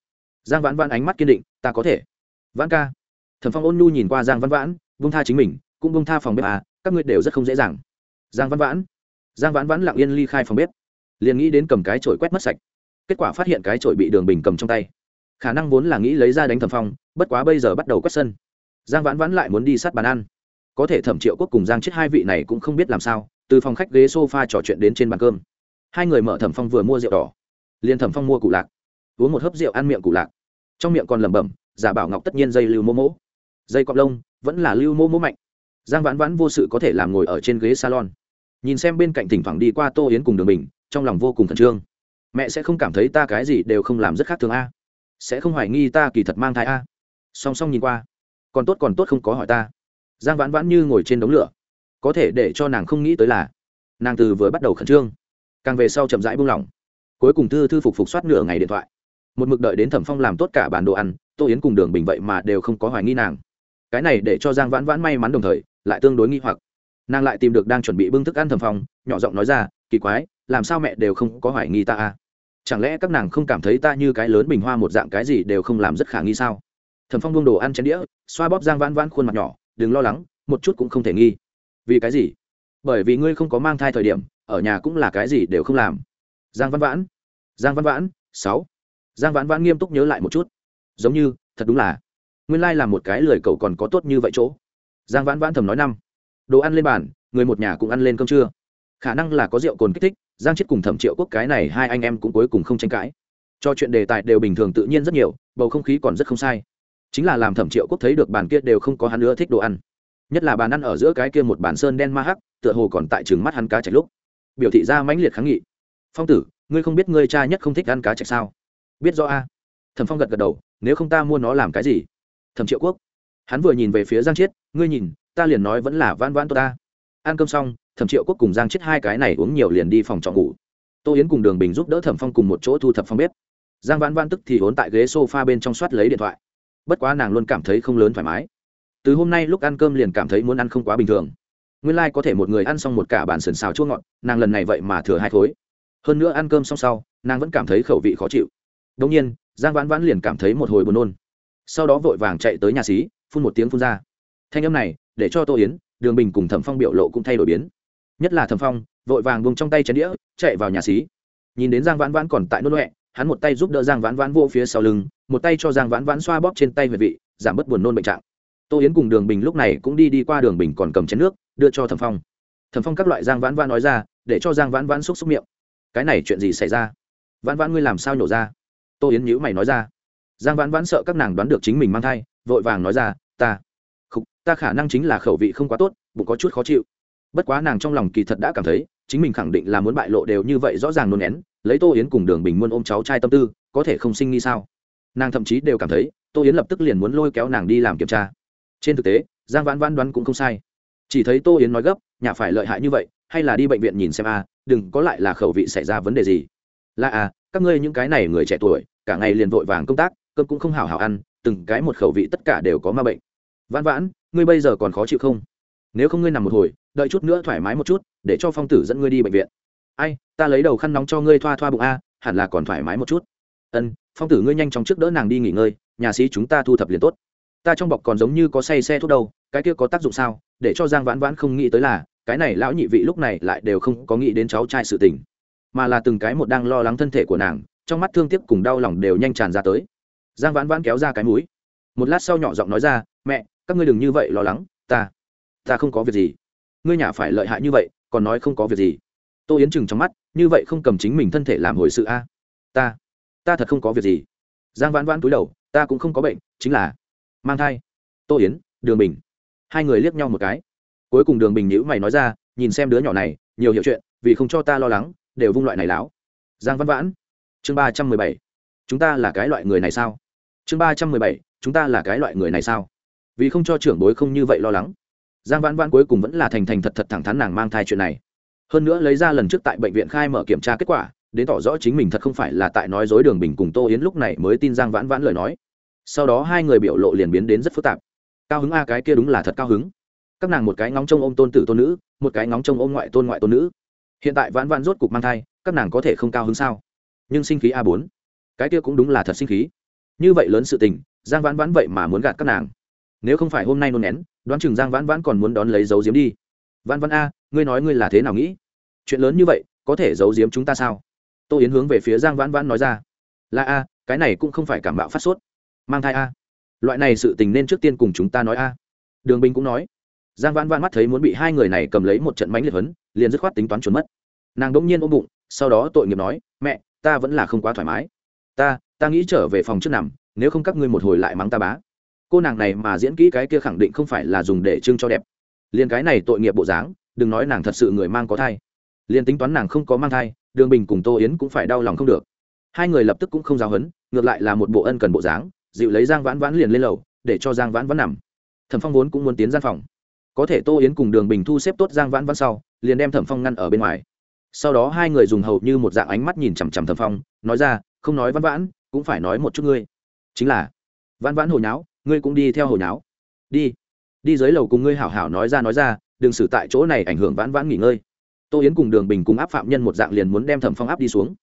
Giang vãn vãn ánh mắt kiên định, ta có thể. Vãn ca. Thẩm phong ôn nhu nhìn qua giang vãn vãn bung tha chính mình, cũng bung tha phòng bếp à các ngươi đều rất không dễ dàng. Giang vãn vãn. Giang vãn vãn lặng yên ly khai phòng bếp, liền nghĩ đến cầm cái chổi quét mất sạch. Kết quả phát hiện cái chổi bị đường bình cầm trong tay khả năng vốn là nghĩ lấy ra đánh thẩm phong bất quá bây giờ bắt đầu quét sân. Giang vãn vãn lại muốn đi sát bàn ăn. Có thể thẩm triệu quốc cùng giang chết hai vị này cũng không biết làm sao từ phòng khách ghế s o f a trò chuyện đến trên bàn cơm. Hai người mở thẩm phong vừa mua rượu đỏ liền thẩm phong mua cụ lạc. Uống một hớp rượu ăn miệng cụ lạc. Trong miệng còn lẩm bẩm giả bảo ngọc tất nhiên dây lưu mô mỗ. Dây cọc lông vẫn là lưu mô mỗ mạnh. Giang vãn vãn vô sự có thể làm ngồi ở trên ghế salon. Nhìn xem bên cạnh thỉnh thoảng đi qua tô yến cùng đường mình, trong lòng vô cùng khẩn trương. Mẹ sẽ không cảm thấy ta cái gì đều không làm rất khác thường a sẽ không hoài nghi ta kỳ thật mang thai a. Song song nhìn qua. Còn tốt còn tốt không có hỏi ta. Giang vãn vãn như ngồi trên đống lửa. Có thể để cho nàng không nghĩ tới là, nàng từ vừa bắt đầu khẩn trương, càng về sau chậm rãi buông lỏng. Cuối cùng thư thư phục phục soát nửa ngày điện thoại. Một mực đợi đến thẩm phong làm tốt cả bản đồ ăn, tô yến cùng đường bình vậy mà đều không có hoài nghi nàng. Cái này để cho giang vãn vãn may mắn đồng thời, lại tương đối nghi hoặc. Nàng lại tìm được đang chuẩn bị bưng thức ăn thẩm phong, nhỏ giọng nói ra, kỳ quái, làm sao mẹ đều không có hoài nghi ta à? Chẳng lẽ các nàng không cảm thấy ta như cái lớn bình hoa một dạng cái gì đều không làm rất khả nghi sao? Thẩm phong buông đồ ăn chén đĩa, xoa bóp giang vãn vãn khuôn mặt nhỏ, đừng lo lắng, một chút cũng không thể nghi. Vì cái gì? Bởi vì ngươi không có mang thai thời điểm, ở nhà cũng là cái gì đều không làm. Giang văn vãn, giang văn vãn, sáu. Giang vãn vãn nghiêm túc nhớ lại một chút. Giống như, thật đúng là. Nguyên lai là một cái lười cậu còn có tốt như vậy chỗ. Giang vãn vãn thầm nói năm. Đồ ăn lên bàn, người một nhà cũng ăn lên cơm trưa. Khả năng là có rượu cồn kích thích giang chết cùng thẩm triệu quốc cái này hai anh em cũng cuối cùng không tranh cãi. Cho chuyện đề tài đều bình thường tự nhiên rất nhiều, bầu không khí còn rất không sai. Chính là làm thẩm triệu quốc thấy được bàn kia đều không có hắn nữa thích đồ ăn. Nhất là bàn ăn ở giữa cái kia một bàn sơn đen ma hắc, tựa hồ còn tại trừng mắt hắn cá chạch lúc. Biểu thị ra mãnh liệt kháng nghị. Phong tử, ngươi không biết ngươi cha nhất không thích ăn cá chạch sao? Biết rõ a. Thẩm phong gật gật đầu, nếu không ta mua nó làm cái gì? Thẩm triệu quốc. Hắn vừa nhìn về phía giang chiết, ngươi nhìn, ta liền nói vẫn là van van tốt ta. Ăn cơm xong thẩm triệu quốc cùng giang chết hai cái này uống nhiều liền đi phòng trọ ngủ. Tô yến cùng đường bình giúp đỡ thẩm phong cùng một chỗ thu thập phong bếp. Giang vãn vãn tức thì hốn tại ghế s o f a bên trong soát lấy điện thoại. Bất quá nàng luôn cảm thấy không lớn thoải mái. Từ hôm nay lúc ăn cơm liền cảm thấy muốn ăn không quá bình thường. Nguyên lai、like、có thể một người ăn xong một cả bản sườn xào chua ngọt, nàng lần này vậy mà thừa hai khối. Hơn nữa ăn cơm xong sau, nàng vẫn cảm thấy khẩu vị khó chịu. Đông nhiên, giang vãn vãn liền cảm thấy một hồi buồn nôn. Sau đó vội vàng chạy tới nhà xí, phun một tiếng phun ra. Thanh âm này, để cho tô yến, đường bình cùng thẩm phong biểu lộ cũng thay đổi biến nhất là thẩm phong vội vàng buông trong tay chén đĩa chạy vào nhà xí nhìn đến giang vãn vãn còn tại nôn loẹ hắn một tay giúp đỡ giang vãn vãn vô phía sau lưng một tay cho giang vãn vãn xoa bóp trên tay huyệt vị giảm bớt buồn nôn bệnh trạng tô yến cùng đường bình lúc này cũng đi đi qua đường bình còn cầm chén nước đưa cho thẩm phong thẩm phong các loại giang vãn vãn nói ra để cho giang vãn vãn xúc xúc miệng cái này chuyện gì xảy ra vãn vãn ngươi làm sao nhổ ra tô yến nhữ mày nói ra giang vãn vãn sợ các nàng đoán được chính mình mang thai vội vàng nói ra ta không, ta khả năng chính là khẩu vị không quá tốt bụng có chút khó chịu bất quá nàng trong lòng kỳ thật đã cảm thấy, chính mình khẳng định là muốn bại lộ đều như vậy rõ ràng nôn nén, lấy tô yến cùng đường bình muôn ôm cháu trai tâm tư, có thể không sinh nghi sao? Nàng thậm chí đều cảm thấy, tô yến lập tức liền muốn lôi kéo nàng đi làm kiểm tra. Trên thực tế, giang vãn vãn đoán cũng không sai. Chỉ thấy tô yến nói gấp, nhà phải lợi hại như vậy, hay là đi bệnh viện nhìn xem a, đừng có lại là khẩu vị xảy ra vấn đề gì. Là à các ngươi những cái này người trẻ tuổi, cả ngày liền vội vàng công tác, cơm cũng không hào hào ăn, từng cái một khẩu vị tất cả đều có ma bệnh. Vãn vãn, ngươi bây giờ còn khó chịu không? Nếu không ngươi nằm một hồi, đợi chút nữa thoải mái một chút, để cho phong tử dẫn ngươi đi bệnh viện. Ai, ta lấy đầu khăn nóng cho ngươi thoa thoa bụng a, hẳn là còn thoải mái một chút. Ân, phong tử ngươi nhanh chóng trước đỡ nàng đi nghỉ ngơi, nhà sĩ chúng ta thu thập liền tốt. Ta trong bọc còn giống như có say xe thuốc đâu, cái kia có tác dụng sao? Để cho giang vãn vãn không nghĩ tới là, cái này lão nhị vị lúc này lại đều không có nghĩ đến cháu trai sự tình. Mà là từng cái một đang lo lắng thân thể của nàng, trong mắt thương tiếc cùng đau lòng đều nhanh tràn ra tới. Giang vãn vãn kéo ra cái mũi. Một lát sau nhỏ giọng nói ra, mẹ, các ngươi đừng như vậy lo lắng, ta ta không có việc gì. Ngươi nhà phải lợi hại như vậy, còn nói không có việc gì. Tô yến chừng trong mắt, như vậy không cầm chính mình thân thể làm hồi sự a? Ta ta thật không có việc gì. Giang vãn vãn túi đầu, ta cũng không có bệnh, chính là mang thai. Tô yến, đường bình. Hai người liếc nhau một cái. Cuối cùng đường bình nhữ mày nói ra, nhìn xem đứa nhỏ này, nhiều hiểu chuyện, vì không cho ta lo lắng, đều vung loại này láo. Giang văn vãn, chương ba trăm mười bảy. Chúng ta là cái loại người này sao? Chương ba trăm mười bảy, chúng ta là cái loại người này sao? Vì không cho trưởng bối không như vậy lo lắng giang vãn vãn cuối cùng vẫn là thành thành thật thật thẳng thắn nàng mang thai chuyện này. Hơn nữa lấy ra lần trước tại bệnh viện khai mở kiểm tra kết quả, đến tỏ rõ chính mình thật không phải là tại nói dối đường bình cùng tô yến lúc này mới tin giang vãn vãn lời nói. Sau đó hai người biểu lộ liền biến đến rất phức tạp. Cao hứng a, cái kia đúng là thật cao hứng. Các nàng một cái ngóng trông ôm tôn tử tôn nữ, một cái ngóng trông ôm ngoại tôn ngoại tôn nữ. Hiện tại vãn vãn rốt cục mang thai, các nàng có thể không cao hứng sao? Nhưng sinh khí a bốn. Cái kia cũng đúng là thật sinh khí. Như vậy lớn sự tình, giang vãn vãn vậy mà muốn gạt các nàng. Nếu không phải hôm nay nôn nén đoán chừng giang vãn vãn còn muốn đón lấy dấu diếm đi. Vãn vãn a, ngươi nói ngươi là thế nào nghĩ? Chuyện lớn như vậy, có thể giấu diếm chúng ta sao? Tô yến hướng về phía giang vãn vãn nói ra. Là a, cái này cũng không phải cảm bạo phát sốt. Mang thai a. Loại này sự tình nên trước tiên cùng chúng ta nói a. Đường bình cũng nói. Giang vãn vãn mắt thấy muốn bị hai người này cầm lấy một trận bánh liệt huấn, liền dứt khoát tính toán trốn mất. Nàng đ ỗ n g nhiên ôm bụng, sau đó tội nghiệp nói, mẹ, ta vẫn là không quá thoải mái. Ta ta nghĩ trở về phòng trước nằm, nếu không các ngươi một hồi lại mắng ta bá cô nàng này mà diễn kỹ cái kia khẳng định không phải là dùng để trưng cho đẹp. Liền cái này tội nghiệp bộ dáng, đừng nói nàng thật sự người mang có thai. Liền tính toán nàng không có mang thai, đường bình cùng tô yến cũng phải đau lòng không được. Hai người lập tức cũng không giáo hấn, ngược lại là một bộ ân cần bộ dáng, dịu lấy giang vãn vãn liền lên lầu, để cho giang vãn vãn nằm. Thẩm phong vốn cũng muốn tiến gian phòng. Có thể tô yến cùng đường bình thu xếp tốt giang vãn vãn sau, liền đem thẩm phong ngăn ở bên ngoài. Sau đó hai người dùng hầu như một dạng ánh mắt nhìn chằm chằm thẩm phong, nói ra, không nói vãn vãn, cũng phải nói một chút ngươi. Chính là, vãn vãn hồi nháo ngươi cũng đi theo hồi nháo. Đi đi dưới lầu cùng ngươi hảo hảo nói ra nói ra, đừng xử tại chỗ này ảnh hưởng vãn vãn nghỉ ngơi. Tô yến cùng đường bình cùng áp phạm nhân một dạng liền muốn đem thẩm phong áp đi xuống.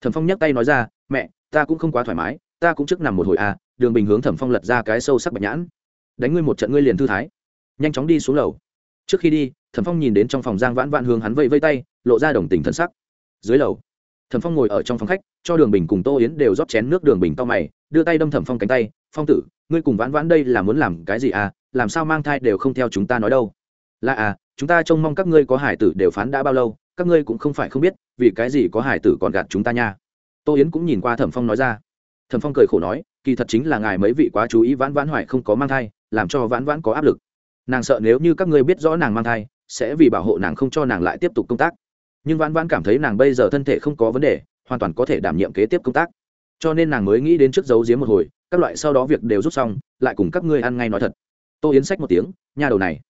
Thẩm phong nhắc tay nói ra, mẹ, ta cũng không quá thoải mái, ta cũng trước nằm một hồi à. Đường bình hướng thẩm phong lật ra cái sâu sắc bạch nhãn. Đánh ngươi một trận ngươi liền thư thái. Nhanh chóng đi xuống lầu. Trước khi đi, thẩm phong nhìn đến trong phòng giang vãn vãn hướng hắn vây vây tay, lộ ra đồng tình thân sắc. Dưới lầu thẩm phong ngồi ở trong phòng khách, cho đường bình cùng tô yến đều rót chén nước. Đường bình to mày, đưa tay đâm thẩm phong cánh tay, phong tử, ngươi cùng vãn vãn đây là muốn làm cái gì à? Làm sao mang thai đều không theo chúng ta nói đâu? Là à chúng ta trông mong các ngươi có hải tử đều phán đã bao lâu, các ngươi cũng không phải không biết, vì cái gì có hải tử còn gạt chúng ta nha? Tô yến cũng nhìn qua thẩm phong nói ra. Thẩm phong cười khổ nói, kỳ thật chính là ngài mấy vị quá chú ý vãn vãn hoài không có mang thai, làm cho vãn vãn có áp lực. Nàng sợ nếu như các ngươi biết rõ nàng mang thai, sẽ vì bảo hộ nàng không cho nàng lại tiếp tục công tác nhưng vãn vãn cảm thấy nàng bây giờ thân thể không có vấn đề, hoàn toàn có thể đảm nhiệm kế tiếp công tác. Cho nên nàng mới nghĩ đến trước giấu giếm một hồi, các loại sau đó việc đều rút xong, lại cùng các ngươi ăn ngay nói thật. Tô yến sách một tiếng nhà đầu này,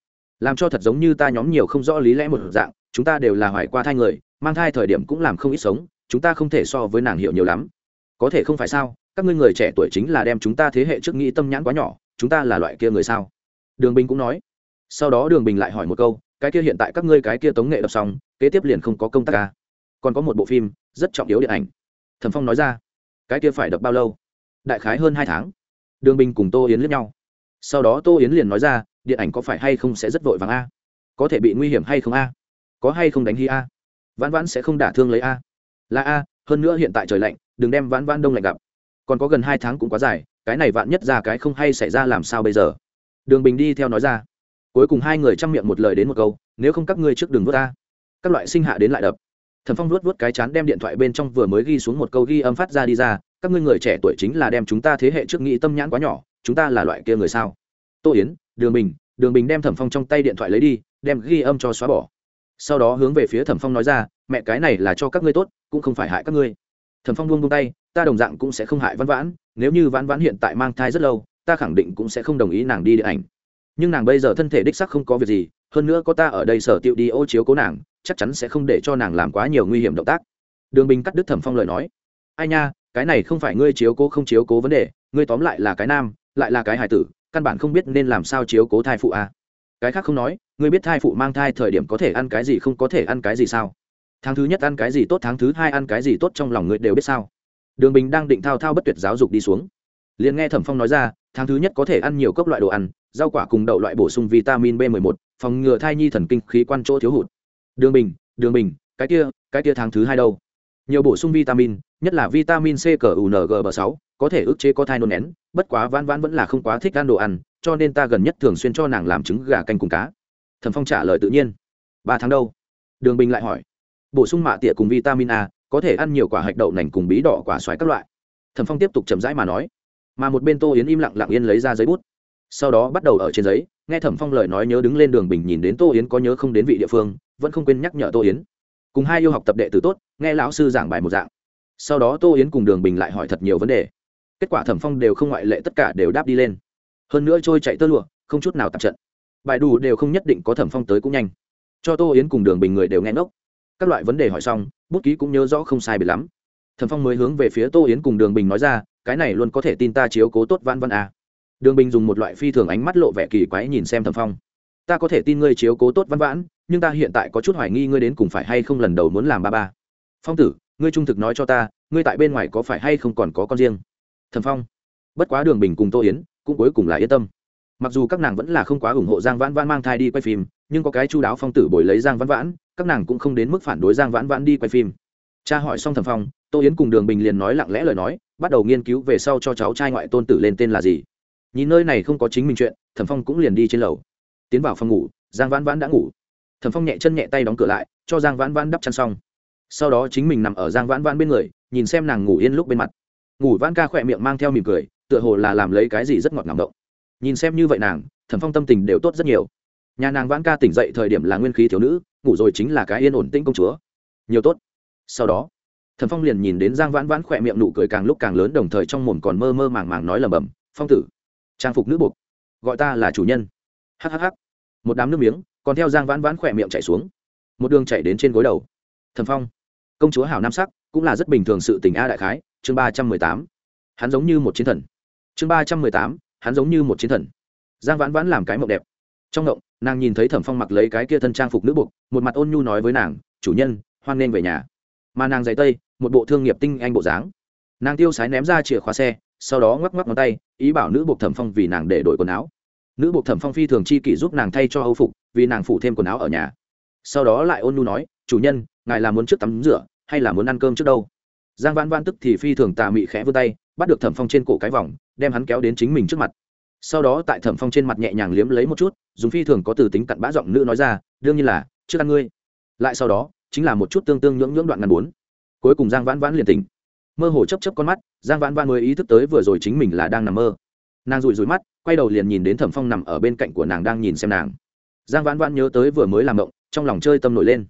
làm cho thật giống như ta nhóm nhiều không rõ lý lẽ một dạng, chúng ta đều là hoài qua thai người, mang thai thời điểm cũng làm không ít sống, chúng ta không thể so với nàng hiểu nhiều lắm. Có thể không phải sao, các ngươi người trẻ tuổi chính là đem chúng ta thế hệ trước nghĩ tâm nhãn quá nhỏ, chúng ta là loại kia người sao? Đường bình cũng nói. Sau đó đường bình lại hỏi một câu cái kia hiện tại các ngươi cái kia tống nghệ đọc xong, kế tiếp liền không có công tác ca còn có một bộ phim, rất trọng yếu điện ảnh. Thẩm phong nói ra, cái kia phải đập bao lâu? Đại khái hơn hai tháng. Đường bình cùng tô yến lướt nhau. Sau đó tô yến liền nói ra, điện ảnh có phải hay không sẽ rất vội vàng a? Có thể bị nguy hiểm hay không a? Có hay không đánh hy a? Vãn vãn sẽ không đả thương lấy a? Là a, hơn nữa hiện tại trời lạnh, đừng đem vãn vãn đông lạnh gặp. Còn có gần hai tháng cũng quá dài, cái này vạn nhất ra cái không hay xảy ra làm sao bây giờ? Đường bình đi theo nói ra cuối cùng hai người chăm miệng một lời đến một câu, nếu không các ngươi trước đường vớt ta. Các loại sinh hạ đến lại đập. Thần phong vuốt vớt cái chán đem điện thoại bên trong vừa mới ghi xuống một câu ghi âm phát ra đi ra, các ngươi người trẻ tuổi chính là đem chúng ta thế hệ trước nghĩ tâm nhãn quá nhỏ, chúng ta là loại kia người sao? Tô yến, đường bình đường bình đem thẩm phong trong tay điện thoại lấy đi, đem ghi âm cho xóa bỏ. Sau đó hướng về phía thẩm phong nói ra, mẹ, cái này là cho các ngươi tốt, cũng không phải hại các ngươi. Thẩm phong buông buông tay, ta đồng dạng cũng sẽ không hại văn vãn, nếu như vãn vãn hiện tại mang thai rất lâu, ta khẳng định cũng sẽ không đồng ý nàng đi điện ảnh nhưng nàng bây giờ thân thể đích sắc không có việc gì, hơn nữa có ta ở đây sở tiệu đi ô chiếu cố nàng, chắc chắn sẽ không để cho nàng làm quá nhiều nguy hiểm động tác. Đường bình cắt đứt thẩm phong lời nói. Ai nha, cái này không phải ngươi chiếu cố không chiếu cố vấn đề, ngươi tóm lại là cái nam, lại là cái hài tử, căn bản không biết nên làm sao chiếu cố thai phụ à. cái khác không nói, ngươi biết thai phụ mang thai thời điểm có thể ăn cái gì không có thể ăn cái gì sao? Tháng thứ nhất ăn cái gì tốt, tháng thứ hai ăn cái gì tốt trong lòng ngươi đều biết sao? Đường bình đang định thao thao bất tuyệt giáo dục đi xuống. Liền nghe thẩm phong nói ra, tháng thứ nhất có thể ăn nhiều cốc loại đồ ăn rau quả cùng đậu loại bổ sung vitamin b 11 phòng ngừa thai nhi thần kinh khí quan chỗ thiếu hụt. Đường bình đường bình cái kia cái kia tháng thứ hai đâu? Nhiều bổ sung vitamin nhất là vitamin c cỡ UNGB6, có thể ức chế có thai nôn nén bất quá vãn vãn vẫn là không quá thích ăn đồ ăn cho nên ta gần nhất thường xuyên cho nàng làm trứng gà canh cùng cá. Thẩm phong trả lời tự nhiên. Ba tháng đâu? Đường bình lại hỏi. Bổ sung mạ tỉa cùng vitamin a có thể ăn nhiều quả hạch đậu nành cùng bí đỏ quả xoài các loại. Thẩm phong tiếp tục chậm rãi mà nói. Mà một bên tô yến im lặng lặng yên lấy ra giấy bút sau đó bắt đầu ở trên giấy, nghe thẩm phong lời nói nhớ đứng lên đường bình nhìn đến tô yến có nhớ không đến vị địa phương, vẫn không quên nhắc nhở tô yến. Cùng hai yêu học tập đệ tử tốt, nghe lão sư giảng bài một dạng. Sau đó tô yến cùng đường bình lại hỏi thật nhiều vấn đề. Kết quả thẩm phong đều không ngoại lệ tất cả đều đáp đi lên. Hơn nữa trôi chạy tơ lụa, không chút nào tập trận. Bài đủ đều không nhất định có thẩm phong tới cũng nhanh. Cho tô yến cùng đường bình người đều nghe ngốc. Các loại vấn đề hỏi xong, bút ký cũng nhớ rõ không sai bị lắm. Thẩm phong mới hướng về phía tô yến cùng đường bình nói ra, cái này luôn có thể tin ta chiếu cố tốt văn văn à đường bình dùng một loại phi thường ánh mắt lộ vẻ kỳ quái nhìn xem thẩm phong. Ta có thể tin ngươi chiếu cố tốt văn vãn, nhưng ta hiện tại có chút hoài nghi ngươi đến cùng phải hay không lần đầu muốn làm ba ba. Phong tử, ngươi trung thực nói cho ta, ngươi tại bên ngoài có phải hay không còn có con riêng? Thẩm phong. Bất quá đường bình cùng tô yến cũng cuối cùng là yên tâm. Mặc dù các nàng vẫn là không quá ủng hộ giang vãn vãn mang thai đi quay phim, nhưng có cái chu đáo phong tử bồi lấy giang vãn vãn, các nàng cũng không đến mức phản đối giang vãn vãn đi quay phim. Cha hỏi xong thẩm phong, tô yến cùng đường bình liền nói lặng lẽ lời nói, bắt đầu nghiên cứu về sau cho cháu trai ngoại tôn tử lên tên là gì nhìn nơi này không có chính mình chuyện, thẩm phong cũng liền đi trên lầu. Tiến vào phòng ngủ, giang vãn vãn đã ngủ. Thẩm phong nhẹ chân nhẹ tay đóng cửa lại, cho giang vãn vãn đắp chăn xong. Sau đó chính mình nằm ở giang vãn vãn bên người, nhìn xem nàng ngủ yên lúc bên mặt. Ngủ vãn ca khỏe miệng mang theo mỉm cười, tựa hồ là làm lấy cái gì rất ngọt ngào động. Nhìn xem như vậy nàng, thẩm phong tâm tình đều tốt rất nhiều. Nhà nàng vãn ca tỉnh dậy thời điểm là nguyên khí thiếu nữ, ngủ rồi chính là cái yên ổn tĩnh công chúa. Nhiều tốt. Sau đó, thẩm phong liền nhìn đến giang vãn vãn khỏe miệng nụ cười càng lúc càng lớn, đồng thời trong mồm còn mơ mơ màng màng nói lầm bầm phong tử trang phục nữ buộc. Gọi ta là chủ nhân. Hhh một đám nước miếng, còn theo giang vãn vãn khỏe miệng chạy xuống. Một đường chạy đến trên gối đầu. Thần phong, công chúa hảo nam sắc, cũng là rất bình thường sự tình a đại khái, chương ba trăm mười tám. Hắn giống như một chiến thần. Chương ba trăm mười tám, hắn giống như một chiến thần. Giang vãn vãn làm cái mộng đẹp. Trong mộng, nàng nhìn thấy thẩm phong mặc lấy cái kia thân trang phục nữ buộc, một mặt ôn nhu nói với nàng, chủ nhân, hoan nghênh về nhà. Mà nàng giày tây, một bộ thương nghiệp tinh anh bộ dáng. Nàng tiêu sái ném ra chìa khóa xe sau đó ngoắc ngoắc ngón tay, ý bảo nữ buộc thẩm phong vì nàng để đổi quần áo. Nữ buộc thẩm phong phi thường chi kỷ giúp nàng thay cho âu phục, vì nàng phủ thêm quần áo ở nhà. Sau đó lại ôn nu nói, chủ nhân, ngài là muốn trước tắm rửa, hay là muốn ăn cơm trước đâu? Giang vãn vãn tức thì phi thường tà mị khẽ vươn tay, bắt được thẩm phong trên cổ cái vòng, đem hắn kéo đến chính mình trước mặt. Sau đó tại thẩm phong trên mặt nhẹ nhàng liếm lấy một chút, dùng phi thường có từ tính cặn bã giọng nữ nói ra, đương nhiên là, trước ăn ngươi. Lại sau đó, chính là một chút tương tương nhưỡng nhưỡng đoạn ngàn bốn. Cuối cùng giang vãn vãn liền tỉnh. Mơ hồ chấp chấp con mắt giang vãn vãn mới ý thức tới vừa rồi chính mình là đang nằm mơ. Nàng rủi rủi mắt, quay đầu liền nhìn đến thẩm phong nằm ở bên cạnh của nàng đang nhìn xem nàng. Giang vãn vãn nhớ tới vừa mới làm động, trong lòng chơi tâm nổi lên.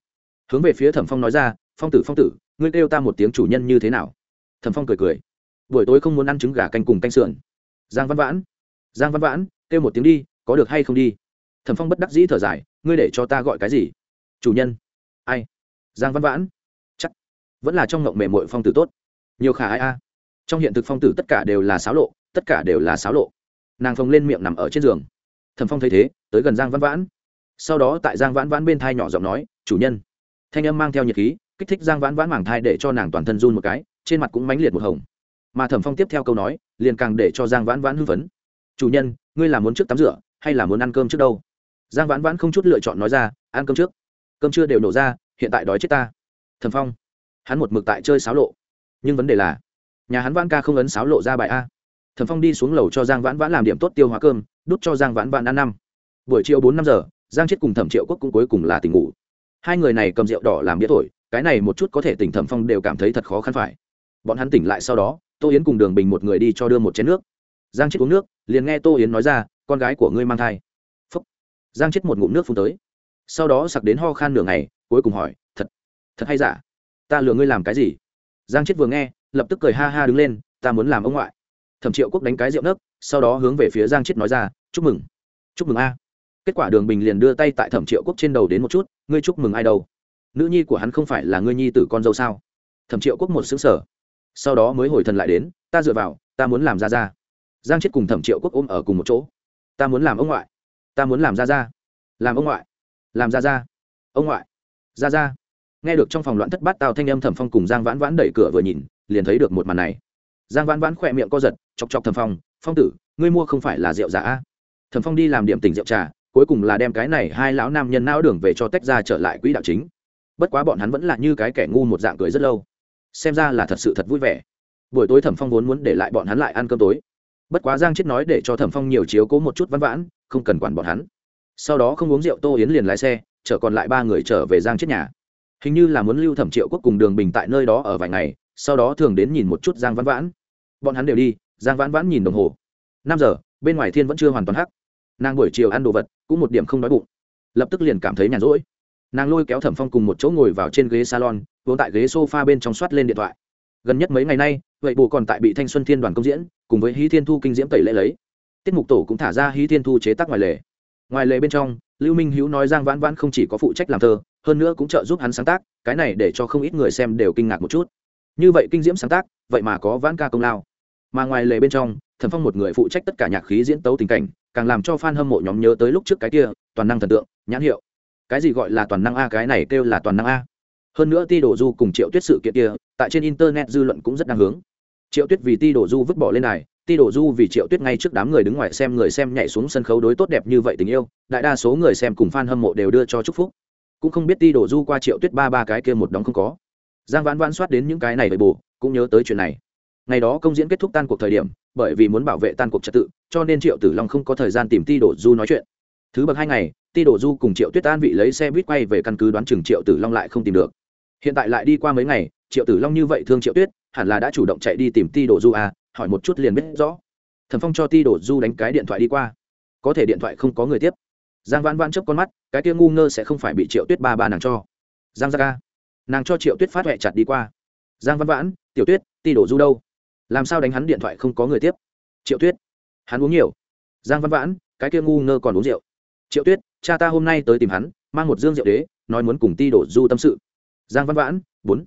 Hướng về phía thẩm phong nói ra, phong tử phong tử, ngươi kêu ta một tiếng chủ nhân như thế nào? Thẩm phong cười cười. Buổi tối không muốn ăn trứng gà canh cùng canh sườn. Giang văn vãn. Giang văn vãn, kêu một tiếng đi, có được hay không đi? Thẩm phong bất đắc dĩ thở dài, ngươi để cho ta gọi cái gì? Chủ nhân. Ai? Giang văn vãn. Chắc, vẫn là trong ngộng mềm mội phong tử tốt. Nhiều khả ai a? Trong hiện thực phong tử tất cả đều là xáo lộ, tất cả đều là xáo lộ. Nàng phồng lên miệng nằm ở trên giường. Thẩm phong thấy thế, tới gần giang văn vãn. Sau đó tại giang vãn vãn bên thai nhỏ giọng nói, chủ nhân. Thanh âm mang theo nhiệt khí, kích thích giang vãn vãn mảng thai để cho nàng toàn thân run một cái, trên mặt cũng mãnh liệt một hồng. Mà thẩm phong tiếp theo câu nói, liền càng để cho giang vãn vãn hưng phấn. Chủ nhân, ngươi là muốn trước tắm rửa, hay là muốn ăn cơm trước đâu? Giang vãn vãn không chút lựa chọn nói ra, ăn cơm trước. Cơm chưa đều nổ ra, hiện tại đói chết ta. Thẩm phong, hắn một mực tại chơi sáo lộ. Nhưng vấn đề là nhà hắn vãn ca không ấn sáo lộ ra bài a. Thẩm phong đi xuống lầu cho giang vãn vãn làm điểm tốt tiêu hóa cơm, đút cho giang vãn vãn ăn năm. Buổi chiều bốn năm giờ, giang chết cùng thẩm triệu quốc cũng cuối cùng là tỉnh ngủ. Hai người này cầm rượu đỏ làm đĩa thổi, cái này một chút có thể tỉnh thẩm phong đều cảm thấy thật khó khăn phải. Bọn hắn tỉnh lại sau đó, tô yến cùng đường bình một người đi cho đưa một chén nước. Giang chết uống nước, liền nghe tô yến nói ra, con gái của ngươi mang thai. Phúc. Giang chết một ngụm nước phun tới. Sau đó sặc đến ho khan nửa ngày, cuối cùng hỏi, thật thật hay giả? Ta lừa ngươi làm cái gì? Giang chết vừa nghe lập tức cười ha ha đứng lên, ta muốn làm ông ngoại. Thẩm triệu quốc đánh cái rượu nấc, sau đó hướng về phía giang chết nói ra, chúc mừng chúc mừng a. Kết quả đường bình liền đưa tay tại thẩm triệu quốc trên đầu đến một chút, ngươi chúc mừng ai đâu? Nữ nhi của hắn không phải là ngươi nhi tử con dâu sao? Thẩm triệu quốc một xứng sở sau đó mới hồi thần lại đến, ta dựa vào, ta muốn làm ra ra. Giang chết cùng thẩm triệu quốc ôm ở cùng một chỗ, ta muốn làm ông ngoại, ta muốn làm ra ra, làm ông ngoại, làm ra ra, ông ngoại, ra ra. Nghe được trong phòng loạn thất bát tào thanh âm thẩm phong cùng giang vãn vãn đẩy cửa vừa nhìn liền thấy được một màn này. Giang vãn vãn khỏe miệng co giật, chọc chọc thẩm phong phong tử, ngươi mua không phải là rượu giả thầm thẩm phong đi làm điểm tỉnh rượu trà, cuối cùng là đem cái này hai lão nam nhân não đường về cho tách ra trở lại quỹ đạo chính. Bất quá bọn hắn vẫn là như cái kẻ ngu một dạng cười rất lâu. Xem ra là thật sự thật vui vẻ. Buổi tối thẩm phong vốn muốn để lại bọn hắn lại ăn cơm tối. Bất quá giang chết nói để cho thẩm phong nhiều chiếu cố một chút văn vãn, không cần quản bọn hắn. Sau đó không uống rượu tô yến liền lái xe, chở còn lại ba người trở về giang chết nhà. Hình như là muốn lưu thẩm triệu quốc cùng đường bình tại nơi đó ở vài ngày sau đó thường đến nhìn một chút giang văn vãn. Bọn hắn đều đi, giang vãn vãn nhìn đồng hồ. Năm giờ, bên ngoài thiên vẫn chưa hoàn toàn hắc. Nàng buổi chiều ăn đồ vật, cũng một điểm không đói bụng. Lập tức liền cảm thấy nhàn rỗi. Nàng lôi kéo thẩm phong cùng một chỗ ngồi vào trên ghế salon, vốn tại ghế s o f a bên trong soát lên điện thoại. Gần nhất mấy ngày nay, vậy bù còn tại bị thanh xuân thiên đoàn công diễn, cùng với hí thiên thu kinh diễm tẩy lễ lấy. Tiết mục tổ cũng thả ra hí thiên thu chế tác ngoài lề. Ngoài lề bên trong, lưu minh hữu nói giang vãn vãn không chỉ có phụ trách làm thơ, hơn nữa cũng trợ giúp hắn sáng tác, cái này để cho không ít người xem đều kinh ngạc một chút như vậy kinh diễm sáng tác, vậy mà có vãn ca công lao. Mà ngoài lề bên trong, thần phong một người phụ trách tất cả nhạc khí diễn tấu tình cảnh, càng làm cho fan hâm mộ nhóm nhớ tới lúc trước cái kia, toàn năng thần tượng, nhãn hiệu. Cái gì gọi là toàn năng a, cái này kêu là toàn năng a. Hơn nữa ti đổ du cùng triệu tuyết sự kiện kia, tại trên internet dư luận cũng rất đang hướng. Triệu tuyết vì ti đổ du vứt bỏ lên này ti đổ du vì triệu tuyết ngay trước đám người đứng ngoài xem người xem nhảy xuống sân khấu đối tốt đẹp như vậy tình yêu, đại đa số người xem cùng fan hâm mộ đều đưa cho chúc phúc. Cũng không biết ti đổ du qua triệu tuyết ba ba cái kia một đóng không có giang vãn vãn soát đến những cái này bởi bù, cũng nhớ tới chuyện này. Ngày đó công diễn kết thúc tan cuộc thời điểm, bởi vì muốn bảo vệ tan cuộc trật tự, cho nên triệu tử long không có thời gian tìm ti đổ du nói chuyện. Thứ bậc hai ngày, ti đổ du cùng triệu tuyết an vị lấy xe buýt quay về căn cứ đoán chừng triệu tử long lại không tìm được. Hiện tại lại đi qua mấy ngày, triệu tử long như vậy thương triệu tuyết, hẳn là đã chủ động chạy đi tìm ti đổ du à hỏi một chút liền biết rõ. Thần phong cho ti đổ du đánh cái điện thoại đi qua. Có thể điện thoại không có người tiếp. Giang vãn vãn chớp con mắt, cái kia ngu ngơ sẽ không phải bị triệu tuyết ba ba nàng cho. Giang ra ca nàng cho triệu tuyết phát huệ chặt đi qua. Giang văn vãn, tiểu tuyết, ti đổ du đâu? Làm sao đánh hắn điện thoại không có người tiếp? Triệu tuyết, hắn uống nhiều. Giang văn vãn, cái kia ngu ngơ còn uống rượu. Triệu tuyết, cha ta hôm nay tới tìm hắn, mang một dương rượu đế, nói muốn cùng ti đổ du tâm sự. Giang văn vãn, bốn.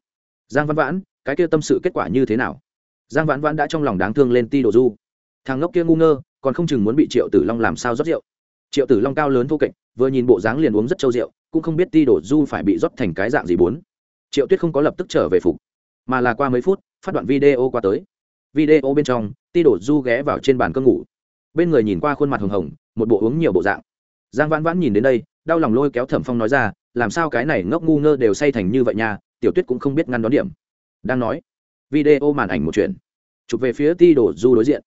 Giang văn vãn, cái kia tâm sự kết quả như thế nào? Giang vãn vãn đã trong lòng đáng thương lên ti đổ du. Thằng ngốc kia ngu ngơ, còn không chừng muốn bị triệu tử long làm sao rót rượu. Triệu tử long cao lớn vô kệch, vừa nhìn bộ dáng liền uống rất trâu rượu, cũng không biết ti đổ du phải bị rót thành cái dạng gì bốn triệu tuyết không có lập tức trở về phục, mà là qua mấy phút, phát đoạn video qua tới. Video bên trong, ti đổ du ghé vào trên bàn cơm ngủ. Bên người nhìn qua khuôn mặt hồng hồng, một bộ uống nhiều bộ dạng. Giang vãn vãn nhìn đến đây, đau lòng lôi kéo thẩm phong nói ra, làm sao cái này ngốc ngu ngơ đều say thành như vậy nha, tiểu tuyết cũng không biết ngăn đón điểm. Đang nói, video màn ảnh một chuyện. Chụp về phía ti đổ du đối diện.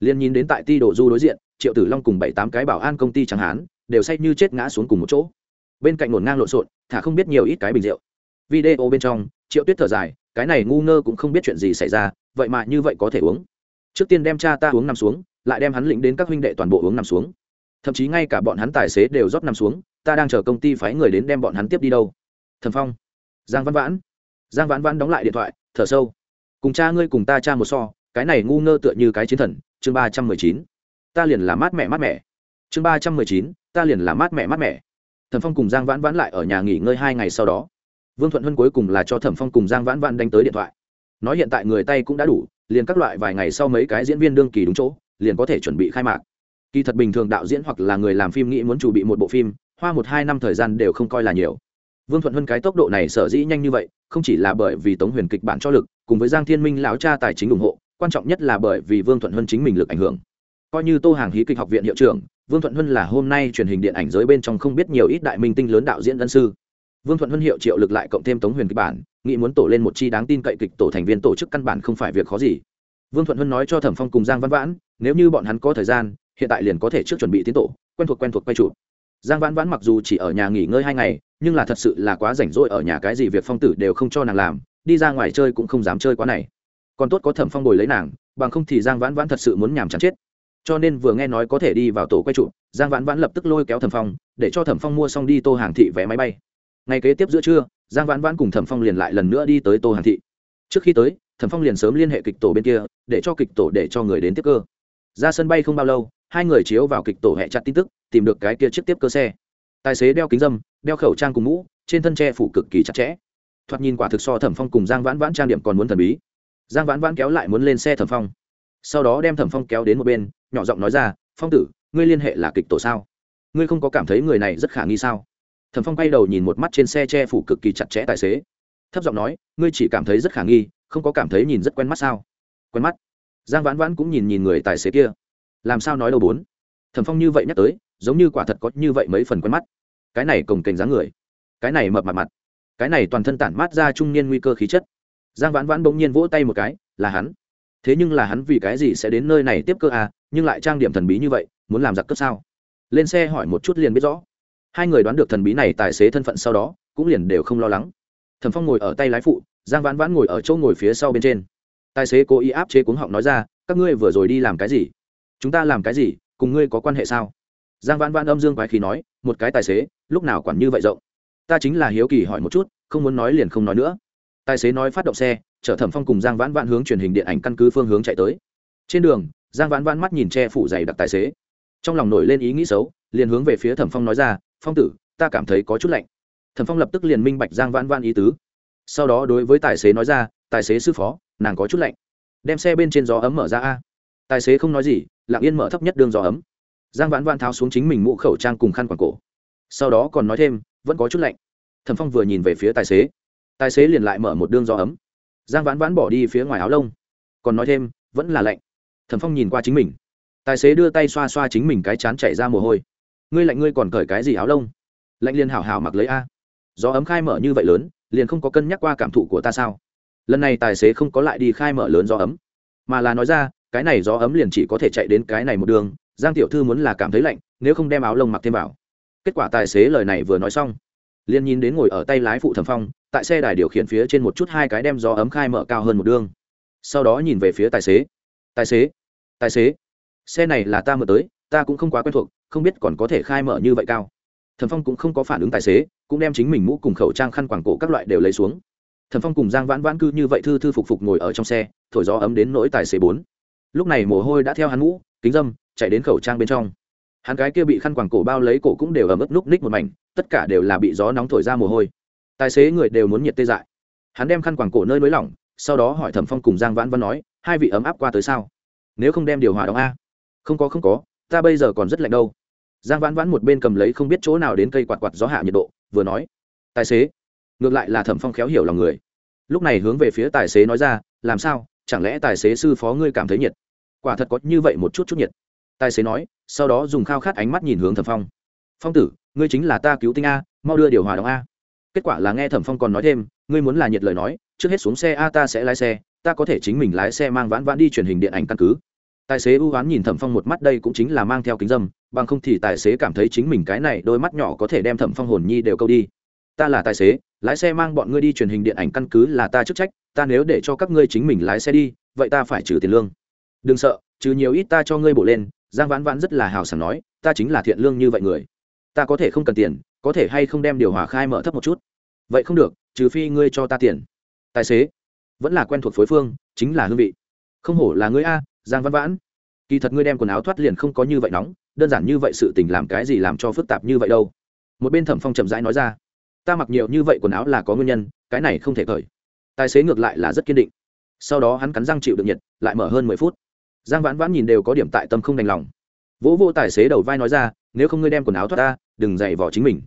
Liền nhìn đến tại ti đổ du đối diện, triệu tử long cùng bảy tám cái bảo an công ty chẳng hán đều say như chết ngã xuống cùng một chỗ. Bên cạnh ngổn ngang lộn xộn, thả không biết nhiều ít cái bình rượu video bên trong, triệu tuyết thở dài, cái này ngu ngơ cũng không biết chuyện gì xảy ra, vậy mà như vậy có thể uống. Trước tiên đem cha ta uống nằm xuống, lại đem hắn lĩnh đến các huynh đệ toàn bộ uống nằm xuống. Thậm chí ngay cả bọn hắn tài xế đều rót nằm xuống, ta đang chờ công ty phái người đến đem bọn hắn tiếp đi đâu. Thần phong, giang văn vãn. Giang vãn vãn đóng lại điện thoại, thở sâu. Cùng cha ngươi cùng ta cha một so, cái này ngu ngơ tựa như cái chiến thần, chương ba trăm mười chín. Ta liền là mát mẹ mát mẹ chương ba trăm mười chín, ta liền là mát mẹ mát mẹ thần phong cùng giang vãn vãn lại ở nhà nghỉ ngơi hai ngày sau đó vương thuận Hân cuối cùng là cho thẩm phong cùng giang vãn vãn đánh tới điện thoại. Nói hiện tại người tay cũng đã đủ, liền các loại vài ngày sau mấy cái diễn viên đương kỳ đúng chỗ, liền có thể chuẩn bị khai mạc. Kỳ thật bình thường đạo diễn hoặc là người làm phim nghĩ muốn chuẩn bị một bộ phim, hoa một hai năm thời gian đều không coi là nhiều. Vương thuận Hân cái tốc độ này sở dĩ nhanh như vậy, không chỉ là bởi vì tống huyền kịch bản cho lực, cùng với giang thiên minh lão cha tài chính ủng hộ, quan trọng nhất là bởi vì vương thuận Hân chính mình lực ảnh hưởng. Coi như tô hàng hí kịch học viện hiệu trưởng, vương thuận Hân là hôm nay truyền hình điện ảnh giới bên trong không biết nhiều ít đại minh tinh lớn đạo diễn dân sư vương thuận huân hiệu triệu lực lại cộng thêm tống huyền kịch bản, nghĩ muốn tổ lên một chi đáng tin cậy kịch tổ thành viên tổ chức căn bản không phải việc khó gì. Vương thuận huân nói cho thẩm phong cùng giang văn vãn, nếu như bọn hắn có thời gian, hiện tại liền có thể trước chuẩn bị tiến tổ, quen thuộc quen thuộc quay chụp. Giang vãn vãn mặc dù chỉ ở nhà nghỉ ngơi hai ngày, nhưng là thật sự là quá rảnh rỗi ở nhà cái gì việc phong tử đều không cho nàng làm, đi ra ngoài chơi cũng không dám chơi quá này. Còn tốt có thẩm phong bồi lấy nàng, bằng không thì giang vãn vãn thật sự muốn nhàm chán chết. Cho nên vừa nghe nói có thể đi vào tổ quay trụ giang vãn vãn lập tức lôi kéo thẩm phong, để cho thẩm phong mua xong đi tô hàng thị vé máy bay ngày kế tiếp giữa trưa, giang vãn vãn cùng thẩm phong liền lại lần nữa đi tới tô hàn thị. Trước khi tới, thẩm phong liền sớm liên hệ kịch tổ bên kia, để cho kịch tổ để cho người đến tiếp cơ. Ra sân bay không bao lâu, hai người chiếu vào kịch tổ hẹ chặt tin tức, tìm được cái kia chiếc tiếp cơ xe. Tài xế đeo kính dâm, đeo khẩu trang cùng mũ, trên thân tre phủ cực kỳ chặt chẽ. Thoạt nhìn quả thực so thẩm phong cùng giang vãn vãn trang điểm còn muốn thần bí. Giang vãn vãn kéo lại muốn lên xe thẩm phong. Sau đó đem thẩm phong kéo đến một bên, nhỏ giọng nói ra, phong tử, ngươi liên hệ là kịch tổ sao? Ngươi không có cảm thấy người này rất khả nghi sao? Thẩm phong quay đầu nhìn một mắt trên xe che phủ cực kỳ chặt chẽ tài xế. Thấp giọng nói, ngươi chỉ cảm thấy rất khả nghi, không có cảm thấy nhìn rất quen mắt sao? Quen mắt? Giang vãn vãn cũng nhìn nhìn người tài xế kia. Làm sao nói đâu bốn? Thẩm phong như vậy nhắc tới, giống như quả thật có như vậy mấy phần quen mắt. Cái này cồng kềnh dáng người, cái này mập mặt mặt, cái này toàn thân tản mát ra trung niên nguy cơ khí chất. Giang vãn vãn bỗng nhiên vỗ tay một cái, là hắn. Thế nhưng là hắn vì cái gì sẽ đến nơi này tiếp cơ à? Nhưng lại trang điểm thần bí như vậy, muốn làm giặc cướp sao? Lên xe hỏi một chút liền biết rõ hai người đoán được thần bí này tài xế thân phận sau đó, cũng liền đều không lo lắng. Thẩm phong ngồi ở tay lái phụ, giang vãn vãn ngồi ở chỗ ngồi phía sau bên trên. Tài xế cố ý áp chế cuống họng nói ra, các ngươi vừa rồi đi làm cái gì? Chúng ta làm cái gì? Cùng ngươi có quan hệ sao? Giang vãn vãn âm dương quái khí nói, một cái tài xế, lúc nào quản như vậy rộng? Ta chính là hiếu kỳ hỏi một chút, không muốn nói liền không nói nữa. Tài xế nói phát động xe, chở thẩm phong cùng giang vãn vãn hướng truyền hình điện ảnh căn cứ phương hướng chạy tới. Trên đường, giang vãn vãn mắt nhìn che phủ dày đặc tài xế. Trong lòng nổi lên ý nghĩ xấu, liền hướng về phía thẩm phong nói ra phong tử, ta cảm thấy có chút lạnh. Thẩm phong lập tức liền minh bạch giang vãn vãn ý tứ. Sau đó đối với tài xế nói ra, tài xế sư phó, nàng có chút lạnh. Đem xe bên trên gió ấm mở ra a. Tài xế không nói gì, lặng yên mở thấp nhất đường gió ấm. Giang vãn vãn tháo xuống chính mình mũ khẩu trang cùng khăn quàng cổ. Sau đó còn nói thêm, vẫn có chút lạnh. Thẩm phong vừa nhìn về phía tài xế. Tài xế liền lại mở một đường gió ấm. Giang vãn vãn bỏ đi phía ngoài áo lông. Còn nói thêm, vẫn là lạnh. Thẩm phong nhìn qua chính mình. Tài xế đưa tay xoa xoa chính mình cái chán chảy ra mồ hôi ngươi lạnh ngươi còn cởi cái gì áo lông? Lạnh liền hào hào mặc lấy a. Gió ấm khai mở như vậy lớn, liền không có cân nhắc qua cảm thụ của ta sao? Lần này tài xế không có lại đi khai mở lớn gió ấm. Mà là nói ra, cái này gió ấm liền chỉ có thể chạy đến cái này một đường, giang tiểu thư muốn là cảm thấy lạnh, nếu không đem áo lông mặc thêm vào. Kết quả tài xế lời này vừa nói xong, liền nhìn đến ngồi ở tay lái phụ thẩm phong, tại xe đài điều khiển phía trên một chút hai cái đem gió ấm khai mở cao hơn một đường. Sau đó nhìn về phía tài xế. Tài xế tài xế, xe này là ta mở tới ta cũng không quá quen thuộc, không biết còn có thể khai mở như vậy cao. Thẩm phong cũng không có phản ứng tài xế, cũng đem chính mình mũ cùng khẩu trang khăn quàng cổ các loại đều lấy xuống. Thẩm phong cùng giang vãn vãn cư như vậy thư thư phục phục ngồi ở trong xe, thổi gió ấm đến nỗi tài xế bốn. Lúc này mồ hôi đã theo hắn mũ, kính dâm, chạy đến khẩu trang bên trong. Hắn cái kia bị khăn quàng cổ bao lấy cổ cũng đều ấm ức núc ních một mảnh, tất cả đều là bị gió nóng thổi ra mồ hôi. Tài xế người đều muốn nhiệt tê dại. Hắn đem khăn quàng cổ nơi nới lỏng, sau đó hỏi thẩm phong cùng giang vãn vãn nói, hai vị ấm áp qua tới sao? Nếu không đem điều hòa đóng a. Không có không có ta bây giờ còn rất lạnh đâu. Giang vãn vãn một bên cầm lấy không biết chỗ nào đến cây quạt quạt gió hạ nhiệt độ, vừa nói, tài xế. Ngược lại là thẩm phong khéo hiểu lòng người. Lúc này hướng về phía tài xế nói ra, làm sao? Chẳng lẽ tài xế sư phó ngươi cảm thấy nhiệt? Quả thật có như vậy một chút chút nhiệt. Tài xế nói, sau đó dùng khao khát ánh mắt nhìn hướng thẩm phong. Phong tử, ngươi chính là ta cứu tinh a, mau đưa điều hòa đóng a. Kết quả là nghe thẩm phong còn nói thêm, ngươi muốn là nhiệt lời nói, trước hết xuống xe a ta sẽ lái xe, ta có thể chính mình lái xe mang vãn vãn đi truyền hình điện ảnh căn cứ tài xế ưu oán nhìn thẩm phong một mắt, đây cũng chính là mang theo kính dâm, bằng không thì tài xế cảm thấy chính mình cái này đôi mắt nhỏ có thể đem thẩm phong hồn nhi đều câu đi. Ta là tài xế, lái xe mang bọn ngươi đi truyền hình điện ảnh căn cứ là ta chức trách, ta nếu để cho các ngươi chính mình lái xe đi, vậy ta phải trừ tiền lương. Đừng sợ, trừ nhiều ít ta cho ngươi bổ lên, giang vãn vãn rất là hào sảng nói, ta chính là thiện lương như vậy người. Ta có thể không cần tiền, có thể hay không đem điều hòa khai mở thấp một chút? Vậy không được, trừ phi ngươi cho ta tiền. Tài xế, vẫn là quen thuộc phối phương, chính là hương vị. Không hổ là ngươi a giang văn vãn, kỳ thật ngươi đem quần áo thoát liền không có như vậy nóng, đơn giản như vậy sự tình làm cái gì làm cho phức tạp như vậy đâu. Một bên thẩm phong chậm rãi nói ra, ta mặc nhiều như vậy quần áo là có nguyên nhân, cái này không thể cởi tài xế ngược lại là rất kiên định. Sau đó hắn cắn răng chịu được nhiệt, lại mở hơn mười phút. Giang vãn vãn nhìn đều có điểm tại tâm không đành lòng. Vỗ vô tài xế đầu vai nói ra, nếu không ngươi đem quần áo thoát ta, đừng dày vỏ chính mình.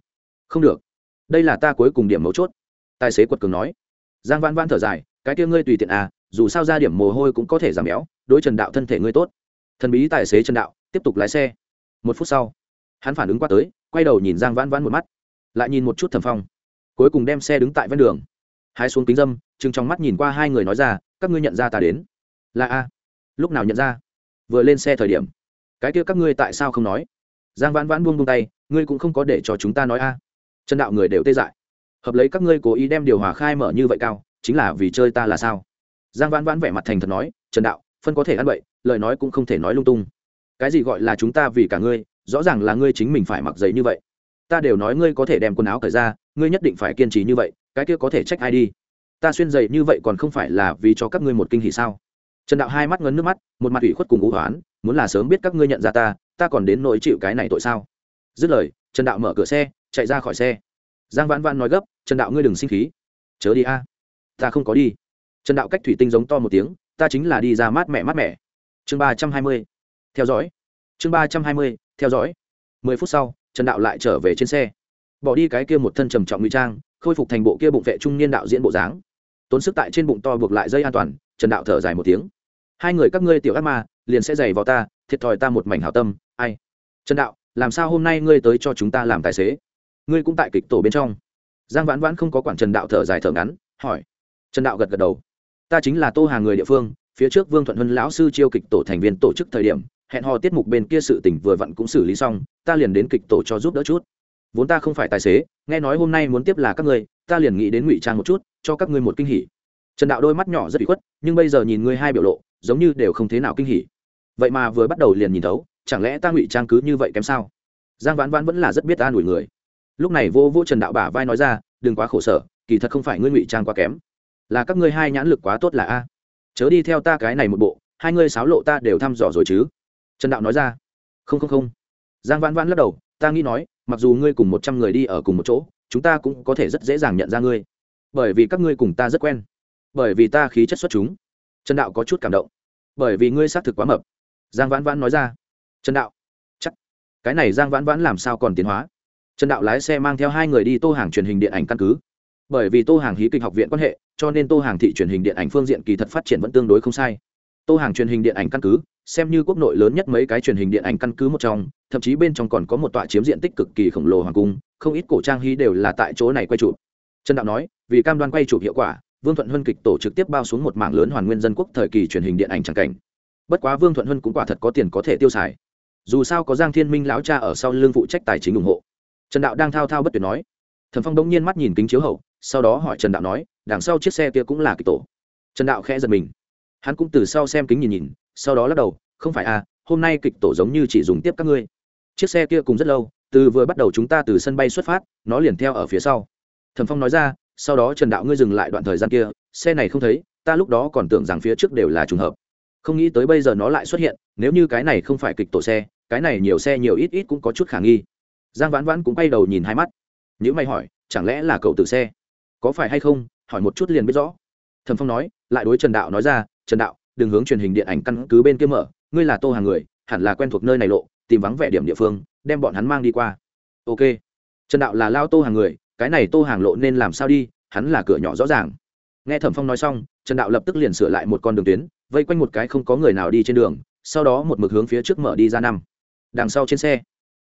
Không được. Đây là ta cuối cùng điểm mấu chốt. Tài xế quật cường nói. Giang vãn vãn thở dài, cái kia ngươi tùy tiện à dù sao ra điểm mồ hôi cũng có thể giảm béo đối trần đạo thân thể ngươi tốt. Thần bí tài xế trần đạo, tiếp tục lái xe. Một phút sau, hắn phản ứng qua tới, quay đầu nhìn giang vãn vãn một mắt, lại nhìn một chút thầm phong, cuối cùng đem xe đứng tại ven đường. Hai xuống kính dâm chừng trong mắt nhìn qua hai người nói ra, các ngươi nhận ra ta đến? Là a. Lúc nào nhận ra? Vừa lên xe thời điểm. Cái kia các ngươi tại sao không nói? Giang vãn vãn buông buông tay, ngươi cũng không có để cho chúng ta nói a. Trần đạo người đều tê dại. Hợp lấy các ngươi cố ý đem điều hòa khai mở như vậy cao, chính là vì chơi ta là sao? Giang vãn vãn vẻ mặt thành thật nói, trần đạo phân có thể ăn bậy, lời nói cũng không thể nói lung tung. Cái gì gọi là chúng ta vì cả ngươi, rõ ràng là ngươi chính mình phải mặc giấy như vậy. Ta đều nói ngươi có thể đem quần áo cởi ra, ngươi nhất định phải kiên trì như vậy, cái kia có thể trách ai đi? Ta xuyên giày như vậy còn không phải là vì cho các ngươi một kinh thì sao? Trần đạo hai mắt ngấn nước mắt, một mặt ủy khuất cùng ngũ hoán, muốn là sớm biết các ngươi nhận ra ta ta còn đến nỗi chịu cái này tội sao? Dứt lời, trần đạo mở cửa xe, chạy ra khỏi xe. Giang vãn vãn nói gấp, trần đạo ngươi đừng sinh khí. Chớ đi a, ta không có đi. Trần đạo cách thủy tinh giống to một tiếng ta chính là đi ra mát mẻ mát mẻ. Chương ba trăm hai mươi. Theo dõi. Chương ba trăm hai mươi, theo dõi. Mười phút sau, trần đạo lại trở về trên xe. Bỏ đi cái kia một thân trầm trọng nguy trang, khôi phục thành bộ kia bụng vệ trung niên đạo diễn bộ dáng. Tốn sức tại trên bụng to buộc lại dây an toàn, trần đạo thở dài một tiếng. Hai người các ngươi tiểu ác ma, liền sẽ giày vào ta, thiệt thòi ta một mảnh hảo tâm, ai? Trần đạo, làm sao hôm nay ngươi tới cho chúng ta làm tài xế? Ngươi cũng tại kịch tổ bên trong. Giang vãn vãn không có quản trần đạo thở dài thở ngắn, hỏi. Trần đạo gật gật đầu ta chính là tô hà người địa phương, phía trước vương thuận huân lão sư chiêu kịch tổ thành viên tổ chức thời điểm, hẹn hò tiết mục bên kia sự tỉnh vừa vặn cũng xử lý xong, ta liền đến kịch tổ cho giúp đỡ chút. Vốn ta không phải tài xế, nghe nói hôm nay muốn tiếp là các ngươi, ta liền nghĩ đến ngụy trang một chút, cho các ngươi một kinh hỉ. Trần đạo đôi mắt nhỏ rất bị khuất, nhưng bây giờ nhìn ngươi hai biểu lộ, giống như đều không thế nào kinh hỉ. Vậy mà vừa bắt đầu liền nhìn thấu, chẳng lẽ ta ngụy trang cứ như vậy kém sao? Giang vãn vãn vẫn là rất biết ta đuổi người. Lúc này vô vô trần đạo bả vai nói ra, đừng quá khổ sở, kỳ thật không phải ngươi ngụy trang quá kém là các ngươi hai nhãn lực quá tốt là a. Chớ đi theo ta cái này một bộ, hai ngươi sáo lộ ta đều thăm dò rồi chứ. Trần đạo nói ra. Không không không. Giang vãn vãn lắc đầu, ta nghĩ nói, mặc dù ngươi cùng một trăm người đi ở cùng một chỗ, chúng ta cũng có thể rất dễ dàng nhận ra ngươi. Bởi vì các ngươi cùng ta rất quen. Bởi vì ta khí chất xuất chúng. Trần đạo có chút cảm động. Bởi vì ngươi xác thực quá mập. Giang vãn vãn nói ra. Trần đạo. Chắc. Cái này giang vãn vãn làm sao còn tiến hóa? Trần đạo lái xe mang theo hai người đi tô hàng truyền hình điện ảnh căn cứ bởi vì tô hàng hí kịch học viện quan hệ, cho nên tô hàng thị truyền hình điện ảnh phương diện kỳ thật phát triển vẫn tương đối không sai. Tô hàng truyền hình điện ảnh căn cứ, xem như quốc nội lớn nhất mấy cái truyền hình điện ảnh căn cứ một trong, thậm chí bên trong còn có một tọa chiếm diện tích cực kỳ khổng lồ hoàng cung, không ít cổ trang hí đều là tại chỗ này quay chụp. Trần đạo nói, vì cam đoan quay chụp hiệu quả, vương thuận huân kịch tổ trực tiếp bao xuống một mảng lớn hoàn nguyên dân quốc thời kỳ truyền hình điện ảnh tràng cảnh. Bất quá vương thuận huân cũng quả thật có tiền có thể tiêu xài. Dù sao có giang thiên minh lão cha ở sau lưng phụ trách tài chính ủng hộ. Trần đạo đang thao thao bất tuyệt nói. Thần phong đông nhiên mắt nhìn kính chiếu hậu sau đó hỏi trần đạo nói, đằng sau chiếc xe kia cũng là kịch tổ. Trần đạo khẽ giật mình. Hắn cũng từ sau xem kính nhìn nhìn, sau đó lắc đầu, không phải à hôm nay kịch tổ giống như chỉ dùng tiếp các ngươi. Chiếc xe kia cùng rất lâu, từ vừa bắt đầu chúng ta từ sân bay xuất phát, nó liền theo ở phía sau. Thẩm phong nói ra, sau đó trần đạo ngươi dừng lại đoạn thời gian kia, xe này không thấy, ta lúc đó còn tưởng rằng phía trước đều là trùng hợp. Không nghĩ tới bây giờ nó lại xuất hiện, nếu như cái này không phải kịch tổ xe, cái này nhiều xe nhiều ít ít cũng có chút khả nghi. Giang vãn vãn cũng quay đầu nhìn hai mắt. Nếu mày hỏi, chẳng lẽ là cậu tự xe? Có phải hay không, hỏi một chút liền biết rõ. Thẩm phong nói, lại đối trần đạo nói ra, trần đạo, đừng hướng truyền hình điện ảnh căn cứ bên kia mở, ngươi là tô hàng người, hẳn là quen thuộc nơi này lộ, tìm vắng vẻ điểm địa phương, đem bọn hắn mang đi qua. Ok. Trần đạo là lao tô hàng người, cái này tô hàng lộ nên làm sao đi, hắn là cửa nhỏ rõ ràng. Nghe thẩm phong nói xong, trần đạo lập tức liền sửa lại một con đường tuyến, vây quanh một cái không có người nào đi trên đường, sau đó một mực hướng phía trước mở đi ra năm. Đằng sau trên xe,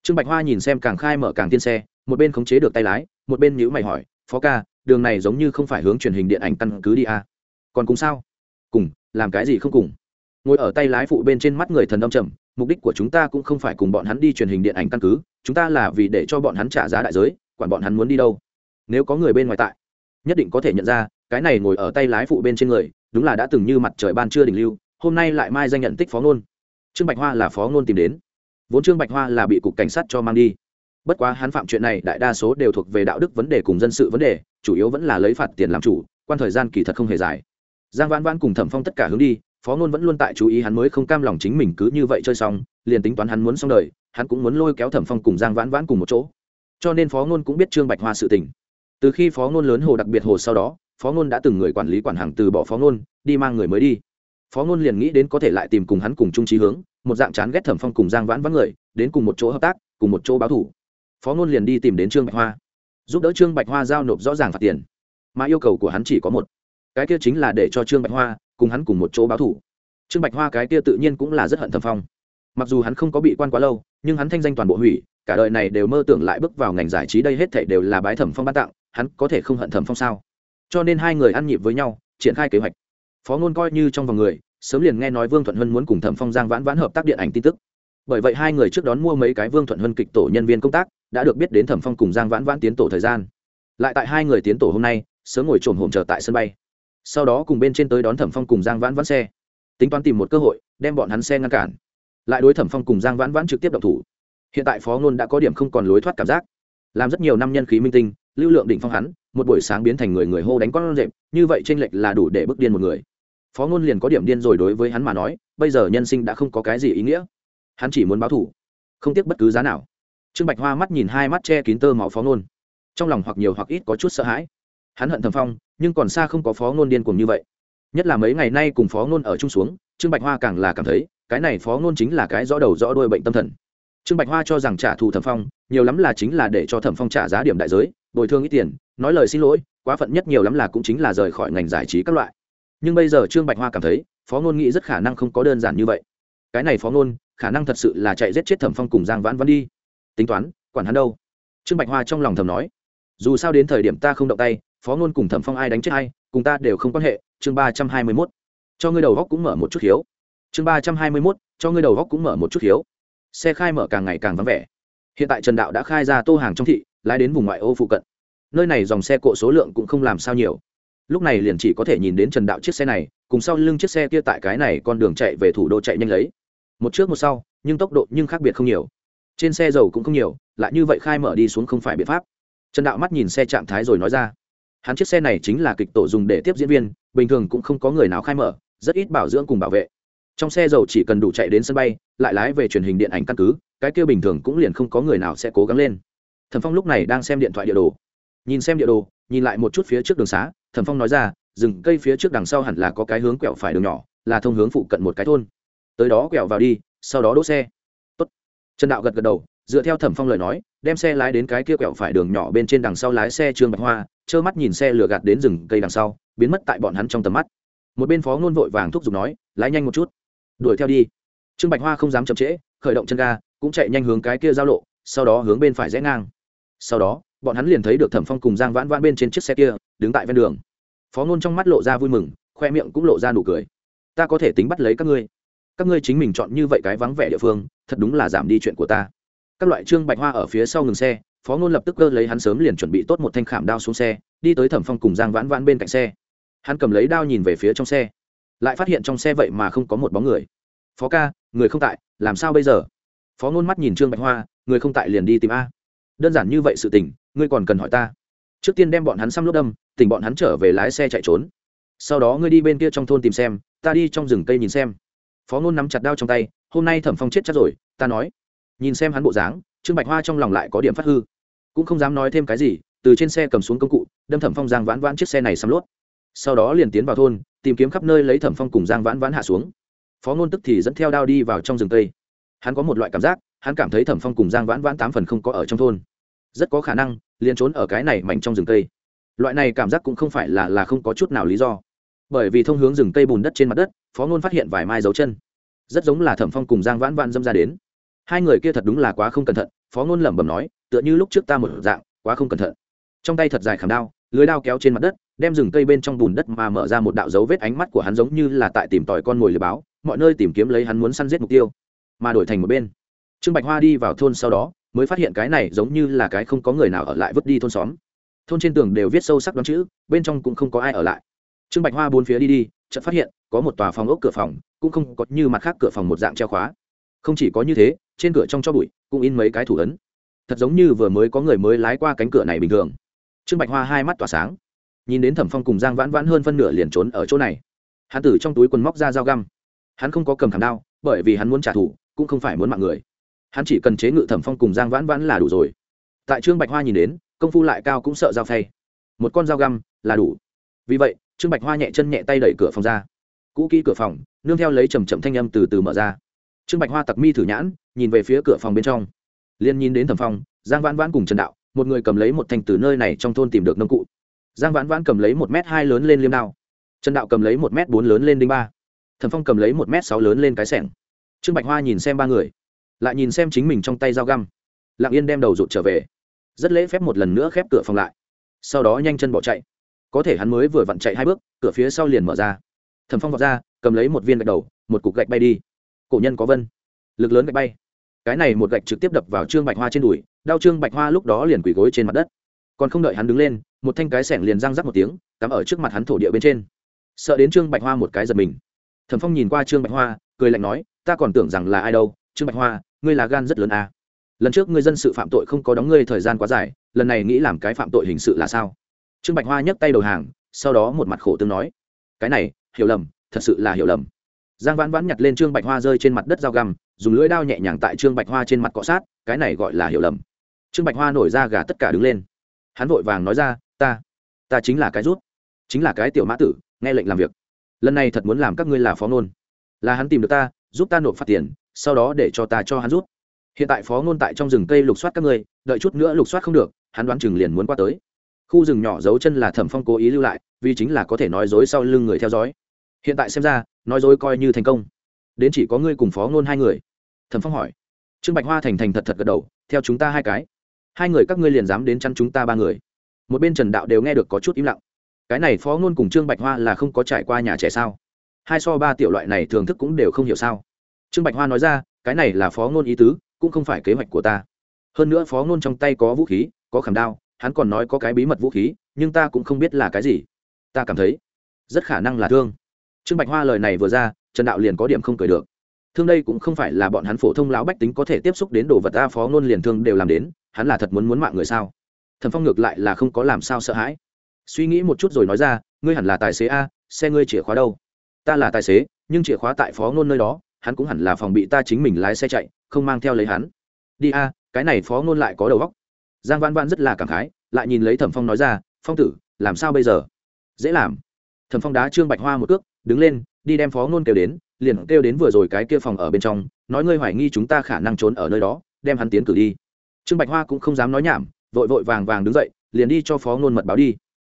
trương bạch hoa nhìn xem càng khai mở càng tiên xe, một bên khống chế được tay lái, một bên nhữ mày hỏi, phó ca đường này giống như không phải hướng truyền hình điện ảnh căn cứ đi à. còn cùng sao? Cùng, làm cái gì không cùng? Ngồi ở tay lái phụ bên trên mắt người thần đông trầm, mục đích của chúng ta cũng không phải cùng bọn hắn đi truyền hình điện ảnh căn cứ, chúng ta là vì để cho bọn hắn trả giá đại giới, quản bọn hắn muốn đi đâu. Nếu có người bên ngoài tại, nhất định có thể nhận ra, cái này ngồi ở tay lái phụ bên trên người, đúng là đã từng như mặt trời ban chưa đỉnh lưu, hôm nay lại mai danh nhận tích phó ngôn. Trương bạch hoa là phó ngôn tìm đến. Vốn trương bạch hoa là bị cục cảnh sát cho mang đi bất quá hắn phạm chuyện này đại đa số đều thuộc về đạo đức vấn đề cùng dân sự vấn đề, chủ yếu vẫn là lấy phạt tiền làm chủ, quan thời gian kỳ thật không hề dài. Giang vãn vãn cùng thẩm phong tất cả hướng đi, phó ngôn vẫn luôn tại chú ý hắn mới không cam lòng chính mình cứ như vậy chơi xong, liền tính toán hắn muốn xong đời, hắn cũng muốn lôi kéo thẩm phong cùng giang vãn vãn cùng một chỗ. Cho nên phó ngôn cũng biết trương bạch hoa sự tình. Từ khi phó ngôn lớn hồ đặc biệt hồ sau đó, phó ngôn đã từng người quản lý quản hàng từ bỏ phó ngôn, đi mang người mới đi. Phó ngôn liền nghĩ đến có thể lại tìm cùng hắn cùng chung trí hướng, một dạng chán ghét thẩm phong cùng giang vãn vãn người, đến cùng một chỗ hợp tác, cùng một chỗ báo thủ phó ngôn liền đi tìm đến trương bạch hoa giúp đỡ trương bạch hoa giao nộp rõ ràng phạt tiền mà yêu cầu của hắn chỉ có một cái kia chính là để cho trương bạch hoa cùng hắn cùng một chỗ báo thủ trương bạch hoa cái kia tự nhiên cũng là rất hận thẩm phong mặc dù hắn không có bị quan quá lâu nhưng hắn thanh danh toàn bộ hủy cả đời này đều mơ tưởng lại bước vào ngành giải trí đây hết thảy đều là bái thẩm phong ban tặng hắn có thể không hận thẩm phong sao cho nên hai người ăn nhịp với nhau triển khai kế hoạch phó ngôn coi như trong vòng người sớm liền nghe nói vương thuận hân muốn cùng thẩm phong giang vãn vãn hợp tác điện ảnh tin tức bởi vậy hai người trước đón mua mấy cái vương thuận hân kịch tổ nhân viên công tác, đã được biết đến thẩm phong cùng giang vãn vãn tiến tổ thời gian. Lại tại hai người tiến tổ hôm nay, sớm ngồi trồm hổm chờ tại sân bay. Sau đó cùng bên trên tới đón thẩm phong cùng giang vãn vãn xe. Tính toán tìm một cơ hội, đem bọn hắn xe ngăn cản. Lại đối thẩm phong cùng giang vãn vãn trực tiếp động thủ. Hiện tại phó ngôn đã có điểm không còn lối thoát cảm giác. Làm rất nhiều năm nhân khí minh tinh, lưu lượng đỉnh phong hắn, một buổi sáng biến thành người người hô đánh con rệm như vậy tranh lệch là đủ để bức điên một người. Phó ngôn liền có điểm điên rồi đối với hắn mà nói, bây giờ nhân sinh đã không có cái gì ý nghĩa hắn chỉ muốn báo thủ không tiếc bất cứ giá nào. Trương bạch hoa mắt nhìn hai mắt che kín tơ máu phó ngôn. Trong lòng hoặc nhiều hoặc ít có chút sợ hãi. Hắn hận thầm phong, nhưng còn xa không có phó ngôn điên cuồng như vậy. Nhất là mấy ngày nay cùng phó ngôn ở chung xuống, trương bạch hoa càng là cảm thấy, cái này phó ngôn chính là cái rõ đầu rõ đuôi bệnh tâm thần. Trương bạch hoa cho rằng trả thù thẩm phong, nhiều lắm là chính là để cho thẩm phong trả giá điểm đại giới, bồi thương ít tiền, nói lời xin lỗi, quá phận nhất nhiều lắm là cũng chính là rời khỏi ngành giải trí các loại. Nhưng bây giờ trương bạch hoa cảm thấy, phó ngôn nghĩ rất khả năng không có đơn giản như vậy cái này phó ngôn, khả năng thật sự là chạy giết chết thẩm phong cùng giang vãn vãn đi. Tính toán, quản hắn đâu? Trương bạch hoa trong lòng thầm nói. Dù sao đến thời điểm ta không động tay, phó ngôn cùng thẩm phong ai đánh chết hay cùng ta đều không quan hệ. Chương ba trăm hai mươi mốt. Cho ngươi đầu góc cũng mở một chút hiếu chương ba trăm hai mươi mốt. Cho ngươi đầu góc cũng mở một chút hiếu xe khai mở càng ngày càng vắng vẻ. Hiện tại trần đạo đã khai ra tô hàng trong thị, lái đến vùng ngoại ô phụ cận. Nơi này dòng xe cộ số lượng cũng không làm sao nhiều. Lúc này liền chỉ có thể nhìn đến trần đạo chiếc xe này, cùng sau lưng chiếc xe kia tại cái này con đường chạy về thủ đô chạy nhanh lấy một trước một sau, nhưng tốc độ nhưng khác biệt không nhiều. Trên xe dầu cũng không nhiều, lại như vậy khai mở đi xuống không phải biện pháp. Trần đạo mắt nhìn xe trạng thái rồi nói ra. Hắn chiếc xe này chính là kịch tổ dùng để tiếp diễn viên, bình thường cũng không có người nào khai mở, rất ít bảo dưỡng cùng bảo vệ. Trong xe dầu chỉ cần đủ chạy đến sân bay, lại lái về truyền hình điện ảnh căn cứ, cái kia bình thường cũng liền không có người nào sẽ cố gắng lên. Thẩm phong lúc này đang xem điện thoại địa đồ. Nhìn xem địa đồ, nhìn lại một chút phía trước đường xá, thẩm phong nói ra rừng cây phía trước đằng sau hẳn là có cái hướng quẹo phải đường nhỏ, là thông hướng phụ cận một cái thôn tới đó quẹo vào đi, sau đó đỗ xe. Tốt. trần đạo gật gật đầu, dựa theo thẩm phong lời nói, đem xe lái đến cái kia quẹo phải đường nhỏ bên trên đằng sau lái xe trương bạch hoa, trơ mắt nhìn xe lửa gạt đến rừng cây đằng sau, biến mất tại bọn hắn trong tầm mắt. Một bên phó ngôn vội vàng thúc giục nói, lái nhanh một chút. Đuổi theo đi. Trương bạch hoa không dám chậm trễ, khởi động chân ga, cũng chạy nhanh hướng cái kia giao lộ, sau đó hướng bên phải rẽ ngang. Sau đó, bọn hắn liền thấy được thẩm phong cùng giang vãn vãn bên trên chiếc xe kia, đứng tại ven đường. Phó ngôn trong mắt lộ ra vui mừng, khoe miệng cũng lộ ra nụ cười. Ta có thể tính bắt lấy các ngươi các ngươi chính mình chọn như vậy cái vắng vẻ địa phương, thật đúng là giảm đi chuyện của ta. Các loại trương bạch hoa ở phía sau ngừng xe, phó ngôn lập tức cơ lấy hắn sớm liền chuẩn bị tốt một thanh khảm đao xuống xe, đi tới thẩm phong cùng giang vãn vãn bên cạnh xe. Hắn cầm lấy đao nhìn về phía trong xe, lại phát hiện trong xe vậy mà không có một bóng người. Phó ca, người không tại, làm sao bây giờ? Phó ngôn mắt nhìn trương bạch hoa, người không tại liền đi tìm a. Đơn giản như vậy sự tình, ngươi còn cần hỏi ta. Trước tiên đem bọn hắn xăm lốp đâm tỉnh bọn hắn trở về lái xe chạy trốn. Sau đó ngươi đi bên kia trong thôn tìm xem, ta đi trong rừng cây nhìn xem phó ngôn nắm chặt đao trong tay, hôm nay thẩm phong chết chắc rồi, ta nói. Nhìn xem hắn bộ dáng, trương bạch hoa trong lòng lại có điểm phát hư. Cũng không dám nói thêm cái gì, từ trên xe cầm xuống công cụ, đâm thẩm phong giang vãn vãn chiếc xe này xăm lốt. Sau đó liền tiến vào thôn, tìm kiếm khắp nơi lấy thẩm phong cùng giang vãn vãn hạ xuống. Phó ngôn tức thì dẫn theo đao đi vào trong rừng tây. Hắn có một loại cảm giác, hắn cảm thấy thẩm phong cùng giang vãn vãn tám phần không có ở trong thôn. Rất có khả năng, liền trốn ở cái này mạnh trong rừng tây. Loại này cảm giác cũng không phải là là không có chút nào lý do. Bởi vì thông hướng rừng tây bùn đất trên mặt đất phó ngôn phát hiện vài mai dấu chân. Rất giống là thẩm phong cùng giang vãn vãn dâm ra đến. Hai người kia thật đúng là quá không cẩn thận, phó ngôn lẩm bẩm nói, tựa như lúc trước ta một dạng, quá không cẩn thận. Trong tay thật dài khảm đao, lưới đao kéo trên mặt đất, đem rừng cây bên trong bùn đất mà mở ra một đạo dấu vết ánh mắt của hắn giống như là tại tìm tòi con mồi lừa báo, mọi nơi tìm kiếm lấy hắn muốn săn giết mục tiêu, mà đổi thành một bên. Trương bạch hoa đi vào thôn sau đó, mới phát hiện cái này giống như là cái không có người nào ở lại vứt đi thôn xóm. Thôn trên tường đều viết sâu sắc đoán chữ, bên trong cũng không có ai ở lại trương bạch hoa bốn phía đi đi, chợt phát hiện, có một tòa phòng ốc cửa phòng, cũng không có như mặt khác cửa phòng một dạng treo khóa. Không chỉ có như thế, trên cửa trong cho bụi, cũng in mấy cái thủ ấn. Thật giống như vừa mới có người mới lái qua cánh cửa này bình thường. Trương bạch hoa hai mắt tỏa sáng. Nhìn đến thẩm phong cùng giang vãn vãn hơn phân nửa liền trốn ở chỗ này. Hắn tử trong túi quần móc ra dao găm. Hắn không có cầm thảm đao, bởi vì hắn muốn trả thù, cũng không phải muốn mạng người. Hắn chỉ cần chế ngự thẩm phong cùng giang vãn vãn là đủ rồi. Tại trương bạch hoa nhìn đến, công phu lại cao cũng sợ dao phay. Một con dao găm là đủ. Vì vậy trương bạch hoa nhẹ chân nhẹ tay đẩy cửa phòng ra. Cũ kỹ cửa phòng, nương theo lấy chầm chậm thanh âm từ từ mở ra. Trương bạch hoa tặc mi thử nhãn, nhìn về phía cửa phòng bên trong. Liên nhìn đến thẩm phong, giang vãn vãn cùng trần đạo, một người cầm lấy một thanh từ nơi này trong thôn tìm được nông cụ. Giang vãn vãn cầm lấy một m hai lớn lên liêm đao. Trần đạo cầm lấy một m bốn lớn lên đinh ba. Thẩm phong cầm lấy một m sáu lớn lên cái sẻng. Trương bạch hoa nhìn xem ba người, lại nhìn xem chính mình trong tay dao găm. Lặng yên đem đầu rụt trở về. Rất lễ phép một lần nữa khép cửa phòng lại. Sau đó nhanh chân bỏ chạy có thể hắn mới vừa vặn chạy hai bước, cửa phía sau liền mở ra. Thẩm phong vọt ra, cầm lấy một viên gạch đầu, một cục gạch bay đi. Cổ nhân có vân. Lực lớn gạch bay. Cái này một gạch trực tiếp đập vào trương bạch hoa trên đùi, đau trương bạch hoa lúc đó liền quỳ gối trên mặt đất. Còn không đợi hắn đứng lên, một thanh cái sẻng liền răng rắc một tiếng, cắm ở trước mặt hắn thổ địa bên trên. Sợ đến trương bạch hoa một cái giật mình. Thẩm phong nhìn qua trương bạch hoa, cười lạnh nói, ta còn tưởng rằng là ai đâu, trương bạch hoa, ngươi là gan rất lớn à. lần trước ngươi dân sự phạm tội không có đóng ngươi thời gian quá dài, lần này nghĩ làm cái phạm tội hình sự là sao? Trương bạch hoa nhấc tay đầu hàng, sau đó một mặt khổ tương nói, cái này, hiểu lầm, thật sự là hiểu lầm. Giang vãn vãn nhặt lên trương bạch hoa rơi trên mặt đất dao găm, dùng lưỡi đao nhẹ nhàng tại trương bạch hoa trên mặt cọ sát, cái này gọi là hiểu lầm. Trương bạch hoa nổi ra gà tất cả đứng lên. Hắn vội vàng nói ra, ta ta chính là cái rút, chính là cái tiểu mã tử, nghe lệnh làm việc. Lần này thật muốn làm các ngươi là phó ngôn. Là hắn tìm được ta, giúp ta nộp phạt tiền, sau đó để cho ta cho hắn rút. Hiện tại phó ngôn tại trong rừng cây lục soát các ngươi, đợi chút nữa lục soát không được, hắn đoán chừng liền muốn qua tới khu rừng nhỏ giấu chân là thẩm phong cố ý lưu lại, vì chính là có thể nói dối sau lưng người theo dõi. Hiện tại xem ra, nói dối coi như thành công. Đến chỉ có ngươi cùng phó ngôn hai người. Thẩm phong hỏi. Trương bạch hoa thành thành thật thật gật đầu, theo chúng ta hai cái. Hai người các ngươi liền dám đến chăn chúng ta ba người. Một bên trần đạo đều nghe được có chút im lặng. Cái này phó ngôn cùng trương bạch hoa là không có trải qua nhà trẻ sao? Hai so ba tiểu loại này thường thức cũng đều không hiểu sao? Trương bạch hoa nói ra, cái này là phó ngôn ý tứ, cũng không phải kế hoạch của ta. Hơn nữa phó ngôn trong tay có vũ khí, có khảm đao hắn còn nói có cái bí mật vũ khí, nhưng ta cũng không biết là cái gì. Ta cảm thấy rất khả năng là thương. Trương bạch hoa lời này vừa ra, trần đạo liền có điểm không cười được. Thương đây cũng không phải là bọn hắn phổ thông lão bách tính có thể tiếp xúc đến đồ vật ta phó ngôn liền thương đều làm đến, hắn là thật muốn muốn mạng người sao? Thần phong ngược lại là không có làm sao sợ hãi. Suy nghĩ một chút rồi nói ra, ngươi hẳn là tài xế a, xe ngươi chìa khóa đâu? Ta là tài xế, nhưng chìa khóa tại phó ngôn nơi đó, hắn cũng hẳn là phòng bị ta chính mình lái xe chạy, không mang theo lấy hắn. Đi a, cái này phó ngôn lại có đầu góc giang văn Vãn rất là cảm khái, lại nhìn lấy thẩm phong nói ra, phong tử, làm sao bây giờ? Dễ làm. Thẩm phong đá trương bạch hoa một cước, đứng lên, đi đem phó ngôn kêu đến, liền kêu đến vừa rồi cái kia phòng ở bên trong, nói ngươi hoài nghi chúng ta khả năng trốn ở nơi đó, đem hắn tiến cử đi. Trương bạch hoa cũng không dám nói nhảm, vội vội vàng vàng đứng dậy, liền đi cho phó ngôn mật báo đi.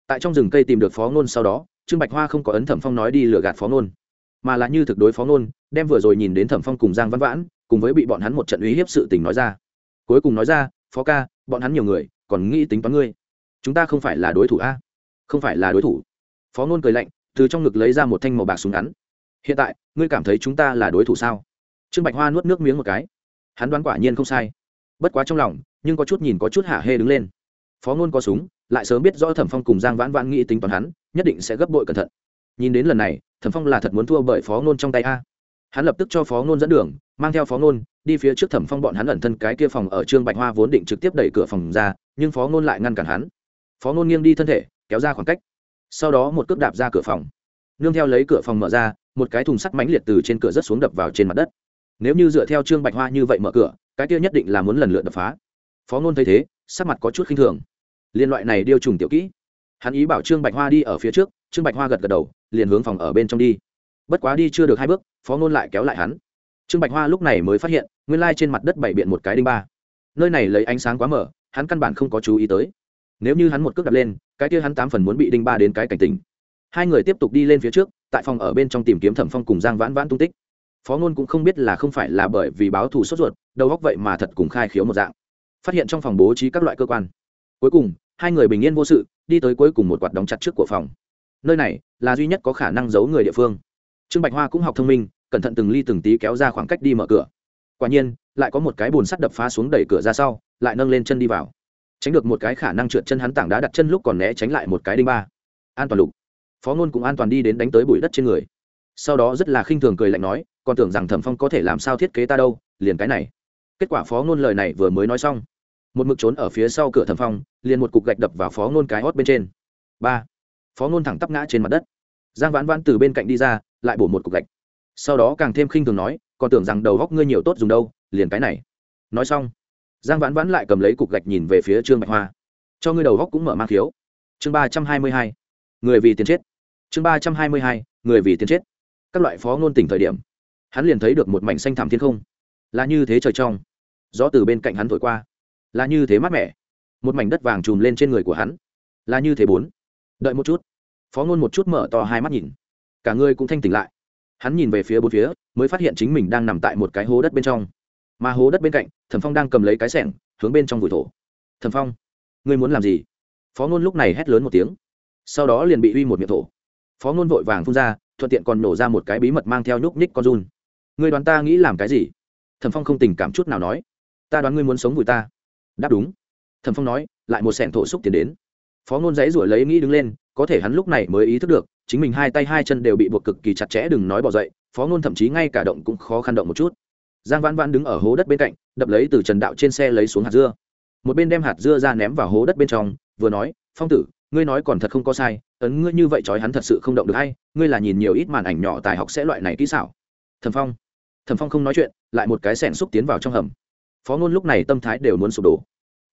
Tại trong rừng cây tìm được phó ngôn sau đó, trương bạch hoa không có ấn thẩm phong nói đi lừa gạt phó ngôn, mà là như thực đối phó ngôn, đem vừa rồi nhìn đến thẩm phong cùng giang văn vãn, cùng với bị bọn hắn một trận uy hiếp sự tình nói ra. Cuối cùng nói ra, phó ca bọn hắn nhiều người, còn nghĩ tính toán ngươi. Chúng ta không phải là đối thủ a? Không phải là đối thủ. Phó ngôn cười lạnh, từ trong ngực lấy ra một thanh màu bạc súng ngắn. Hiện tại, ngươi cảm thấy chúng ta là đối thủ sao? Trương bạch hoa nuốt nước miếng một cái. Hắn đoán quả nhiên không sai. Bất quá trong lòng, nhưng có chút nhìn có chút hả hê đứng lên. Phó ngôn có súng, lại sớm biết rõ thẩm phong cùng giang vãn vãn nghĩ tính toán hắn, nhất định sẽ gấp bội cẩn thận. Nhìn đến lần này, thẩm phong là thật muốn thua bởi phó ngôn trong tay a. Hắn lập tức cho phó ngôn dẫn đường mang theo phó ngôn, đi phía trước thẩm phong bọn hắn ẩn thân cái kia phòng ở trương bạch hoa vốn định trực tiếp đẩy cửa phòng ra, nhưng phó ngôn lại ngăn cản hắn. Phó ngôn nghiêng đi thân thể, kéo ra khoảng cách. Sau đó một cước đạp ra cửa phòng. Nương theo lấy cửa phòng mở ra, một cái thùng sắt mãnh liệt từ trên cửa rất xuống đập vào trên mặt đất. Nếu như dựa theo trương bạch hoa như vậy mở cửa, cái kia nhất định là muốn lần lượt đập phá. Phó ngôn thấy thế, sắc mặt có chút khinh thường. Liên loại này điêu trùng tiểu kỹ. Hắn ý bảo trương bạch hoa đi ở phía trước, trương bạch hoa gật gật đầu, liền hướng phòng ở bên trong đi. Bất quá đi chưa được hai bước, phó ngôn lại kéo lại hắn trương bạch hoa lúc này mới phát hiện, nguyên lai trên mặt đất bảy biện một cái đinh ba. Nơi này lấy ánh sáng quá mở hắn căn bản không có chú ý tới. Nếu như hắn một cước đặt lên, cái kia hắn tám phần muốn bị đinh ba đến cái cảnh tình hai người tiếp tục đi lên phía trước, tại phòng ở bên trong tìm kiếm thẩm phong cùng giang vãn vãn tung tích. Phó ngôn cũng không biết là không phải là bởi vì báo thù sốt ruột, đầu góc vậy mà thật cùng khai khiếu một dạng. Phát hiện trong phòng bố trí các loại cơ quan. Cuối cùng, hai người bình yên vô sự, đi tới cuối cùng một quạt đóng chặt trước của phòng. Nơi này là duy nhất có khả năng giấu người địa phương. Trương bạch hoa cũng học thông minh cẩn thận từng ly từng tí kéo ra khoảng cách đi mở cửa. Quả nhiên, lại có một cái bồn sắt đập phá xuống đẩy cửa ra sau, lại nâng lên chân đi vào. Tránh được một cái khả năng trượt chân hắn tảng đá đặt chân lúc còn né tránh lại một cái đinh ba. An toàn lục. Phó ngôn cũng an toàn đi đến đánh tới bụi đất trên người. Sau đó rất là khinh thường cười lạnh nói, còn tưởng rằng thẩm phong có thể làm sao thiết kế ta đâu, liền cái này. Kết quả phó ngôn lời này vừa mới nói xong, một mực trốn ở phía sau cửa thẩm phong, liền một cục gạch đập vào phó ngôn cái hót bên trên. Ba. Phó ngôn thẳng tắp ngã trên mặt đất. Giang vãn vãn từ bên cạnh đi ra, lại bổ một cục gạch sau đó càng thêm khinh thường nói, còn tưởng rằng đầu góc ngươi nhiều tốt dùng đâu, liền cái này. Nói xong, giang vãn vãn lại cầm lấy cục gạch nhìn về phía trương bạch hoa. Cho ngươi đầu góc cũng mở mang khiếu. Chương ba trăm hai mươi hai, người vì tiền chết. Chương ba trăm hai mươi hai, người vì tiền chết. Các loại phó ngôn tỉnh thời điểm, hắn liền thấy được một mảnh xanh thảm thiên không. Là như thế trời trong, gió từ bên cạnh hắn thổi qua. Là như thế mát mẻ, một mảnh đất vàng trùm lên trên người của hắn. Là như thế bốn. Đợi một chút. Phó ngôn một chút mở to hai mắt nhìn. Cả người cũng thanh tỉnh lại hắn nhìn về phía bốn phía, mới phát hiện chính mình đang nằm tại một cái hố đất bên trong. Mà hố đất bên cạnh, thẩm phong đang cầm lấy cái sẻng, hướng bên trong vùi thổ. Thẩm phong, ngươi muốn làm gì? Phó ngôn lúc này hét lớn một tiếng. Sau đó liền bị uy một miệng thổ. Phó ngôn vội vàng phun ra, thuận tiện còn nổ ra một cái bí mật mang theo nhúc nhích con run. Ngươi đoán ta nghĩ làm cái gì? Thẩm phong không tình cảm chút nào nói. Ta đoán ngươi muốn sống vùi ta. Đáp đúng. Thẩm phong nói, lại một sẻng thổ xúc tiền đến. Phó ngôn dãy ruổi lấy nghĩ đứng lên, có thể hắn lúc này mới ý thức được chính mình hai tay hai chân đều bị buộc cực kỳ chặt chẽ, đừng nói bỏ dậy, phó ngôn thậm chí ngay cả động cũng khó khăn động một chút. Giang vãn vãn đứng ở hố đất bên cạnh, đập lấy từ trần đạo trên xe lấy xuống hạt dưa. Một bên đem hạt dưa ra ném vào hố đất bên trong, vừa nói, phong tử, ngươi nói còn thật không có sai, ấn ngươi như vậy trói hắn thật sự không động được hay, ngươi là nhìn nhiều ít màn ảnh nhỏ tài học sẽ loại này kỹ xảo. Thầm phong. Thầm phong không nói chuyện, lại một cái sẻn xúc tiến vào trong hầm. Phó ngôn lúc này tâm thái đều muốn sụp đổ.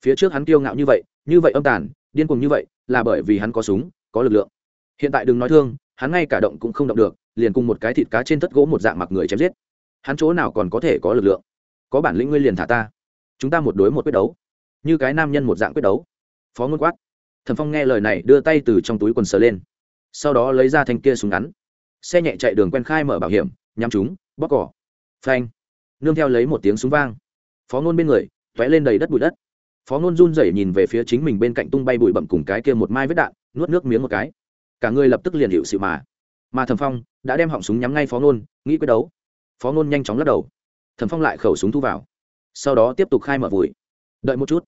Phía trước hắn kiêu ngạo như vậy như vậy âm tàn, điên cuồng như vậy, là bởi vì hắn có súng, có lực lượng hiện tại đừng nói thương, hắn ngay cả động cũng không động được, liền cùng một cái thịt cá trên tất gỗ một dạng mặc người chém giết. Hắn chỗ nào còn có thể có lực lượng? Có bản lĩnh ngươi liền thả ta. Chúng ta một đối một quyết đấu. Như cái nam nhân một dạng quyết đấu. Phó ngôn quát. Thần phong nghe lời này đưa tay từ trong túi quần sờ lên. Sau đó lấy ra thanh kia súng ngắn. Xe nhẹ chạy đường quen khai mở bảo hiểm, nhắm chúng bóc cỏ. Phanh. Nương theo lấy một tiếng súng vang. Phó ngôn bên người t ó é lên đầy đất bụi đất. Phó ngôn run rẩy nhìn về phía chính mình bên cạnh tung bay bụi bậm cùng cái kia một mai vết đạn, nuốt nước miếng một cái cả người lập tức liền hiệu sự mà. Mà thẩm phong đã đem họng súng nhắm ngay phó ngôn nghĩ quyết đấu. Phó ngôn nhanh chóng lắc đầu. Thẩm phong lại khẩu súng thu vào. Sau đó tiếp tục khai mở vùi. Đợi một chút.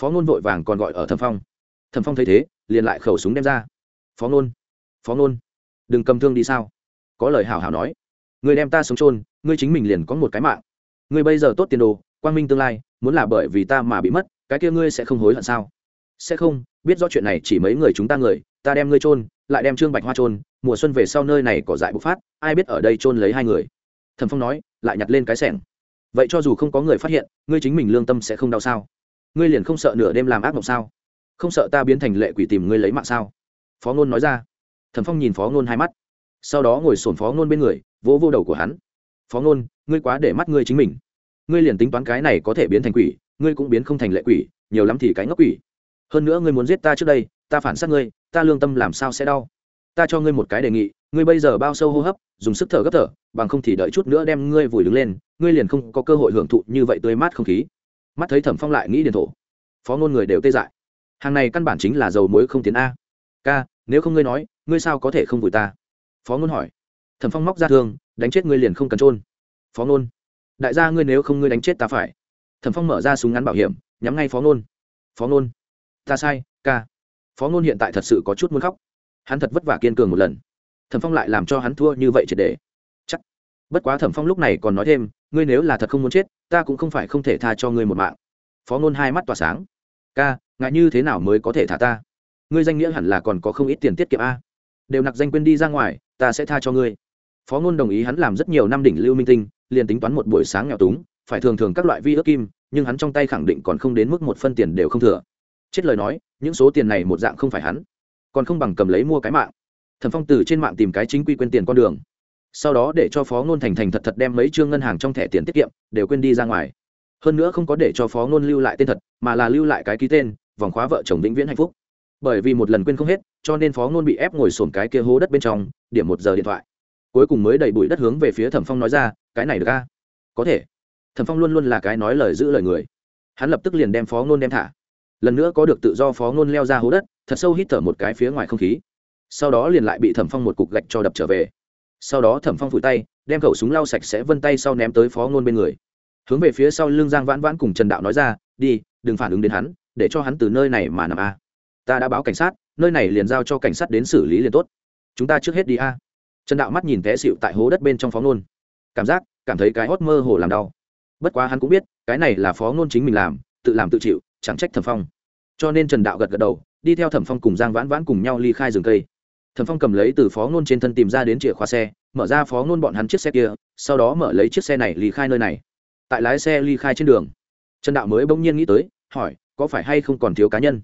Phó ngôn vội vàng còn gọi ở thẩm phong. Thẩm phong thấy thế, liền lại khẩu súng đem ra. Phó ngôn phó ngôn đừng cầm thương đi sao? Có lời hảo hảo nói. Người đem ta sống trôn ngươi chính mình liền có một cái mạng. Ngươi bây giờ tốt tiền đồ, quang minh tương lai, muốn là bởi vì ta mà bị mất, cái kia ngươi sẽ không hối hận sao? Sẽ không, biết rõ chuyện này chỉ mấy người chúng ta người ta đem ngươi trôn lại đem trương bạch hoa trôn mùa xuân về sau nơi này cỏ dại bộc phát, ai biết ở đây trôn lấy hai người. Thẩm phong nói, lại nhặt lên cái sẻng. Vậy cho dù không có người phát hiện, ngươi chính mình lương tâm sẽ không đau sao? Ngươi liền không sợ nửa đêm làm ác mộng sao? Không sợ ta biến thành lệ quỷ tìm ngươi lấy mạng sao? Phó ngôn nói ra. Thẩm phong nhìn phó ngôn hai mắt. Sau đó ngồi sồn phó ngôn bên người, vỗ vô đầu của hắn. Phó ngôn, ngươi quá để mắt ngươi chính mình. Ngươi liền tính toán cái này có thể biến thành quỷ, ngươi cũng biến không thành lệ quỷ, nhiều lắm thì cái ngốc quỷ. Hơn nữa ngươi muốn giết ta trước đây ta phản sát ngươi, ta lương tâm làm sao sẽ đau? Ta cho ngươi một cái đề nghị, ngươi bây giờ bao sâu hô hấp, dùng sức thở gấp thở, bằng không thì đợi chút nữa đem ngươi vùi đứng lên, ngươi liền không có cơ hội hưởng thụ như vậy tươi mát không khí. Mắt thấy thẩm phong lại nghĩ điền thổ. Phó ngôn người đều tê dại. Hàng này căn bản chính là dầu muối không tiến a. Ca, nếu không ngươi nói, ngươi sao có thể không vùi ta? Phó ngôn hỏi. Thẩm phong móc ra thương, đánh chết ngươi liền không cần trôn phó ngôn. Đại gia ngươi nếu không ngươi đánh chết ta phải. Thẩm phong mở ra súng ngắn bảo hiểm, nhắm ngay phó ngôn. Phó ngôn. Ta sai, ca phó ngôn hiện tại thật sự có chút muốn khóc. Hắn thật vất vả kiên cường một lần. Thẩm phong lại làm cho hắn thua như vậy triệt để. Chắc. Bất quá thẩm phong lúc này còn nói thêm, ngươi nếu là thật không muốn chết, ta cũng không phải không thể tha cho ngươi một mạng. Phó ngôn hai mắt tỏa sáng. Ca, ngại như thế nào mới có thể thả ta? Ngươi danh nghĩa hẳn là còn có không ít tiền tiết kiệm a. Đều nặc danh quên đi ra ngoài, ta sẽ tha cho ngươi. Phó ngôn đồng ý hắn làm rất nhiều năm đỉnh lưu minh tinh, liền tính toán một buổi sáng nghèo túng, phải thường thường các loại vi ước kim, nhưng hắn trong tay khẳng định còn không đến mức một phân tiền đều không thừa chết lời nói, những số tiền này một dạng không phải hắn, còn không bằng cầm lấy mua cái mạng. Thẩm phong từ trên mạng tìm cái chính quy quên tiền con đường. Sau đó để cho phó ngôn thành thành thật thật đem mấy chương ngân hàng trong thẻ tiền tiết kiệm đều quên đi ra ngoài. Hơn nữa không có để cho phó ngôn lưu lại tên thật, mà là lưu lại cái ký tên, vòng khóa vợ chồng vĩnh viễn hạnh phúc. Bởi vì một lần quên không hết, cho nên phó ngôn bị ép ngồi sồn cái kia hố đất bên trong, điểm một giờ điện thoại. Cuối cùng mới đẩy bụi đất hướng về phía thẩm phong nói ra, cái này được ca có thể. Thẩm phong luôn luôn là cái nói lời giữ lời người. Hắn lập tức liền đem phó ngôn đem thả lần nữa có được tự do phó ngôn leo ra hố đất, thật sâu hít thở một cái phía ngoài không khí. Sau đó liền lại bị thẩm phong một cục gạch cho đập trở về. Sau đó thẩm phong phủi tay, đem khẩu súng lau sạch sẽ vân tay sau ném tới phó ngôn bên người. Hướng về phía sau lưng giang vãn vãn cùng trần đạo nói ra, đi, đừng phản ứng đến hắn, để cho hắn từ nơi này mà nằm a. Ta đã báo cảnh sát, nơi này liền giao cho cảnh sát đến xử lý liền tốt. Chúng ta trước hết đi a. Trần đạo mắt nhìn té xịu tại hố đất bên trong phó ngôn. Cảm giác, cảm thấy cái hót mơ hồ làm đau. Bất quá hắn cũng biết, cái này là phó ngôn chính mình làm, tự làm tự chịu chẳng trách thẩm phong. Cho nên trần đạo gật gật đầu, đi theo thẩm phong cùng giang vãn vãn cùng nhau ly khai rừng cây. Thẩm phong cầm lấy từ phó ngôn trên thân tìm ra đến chìa khóa xe, mở ra phó ngôn bọn hắn chiếc xe kia, sau đó mở lấy chiếc xe này ly khai nơi này. Tại lái xe ly khai trên đường, trần đạo mới bỗng nhiên nghĩ tới, hỏi, có phải hay không còn thiếu cá nhân?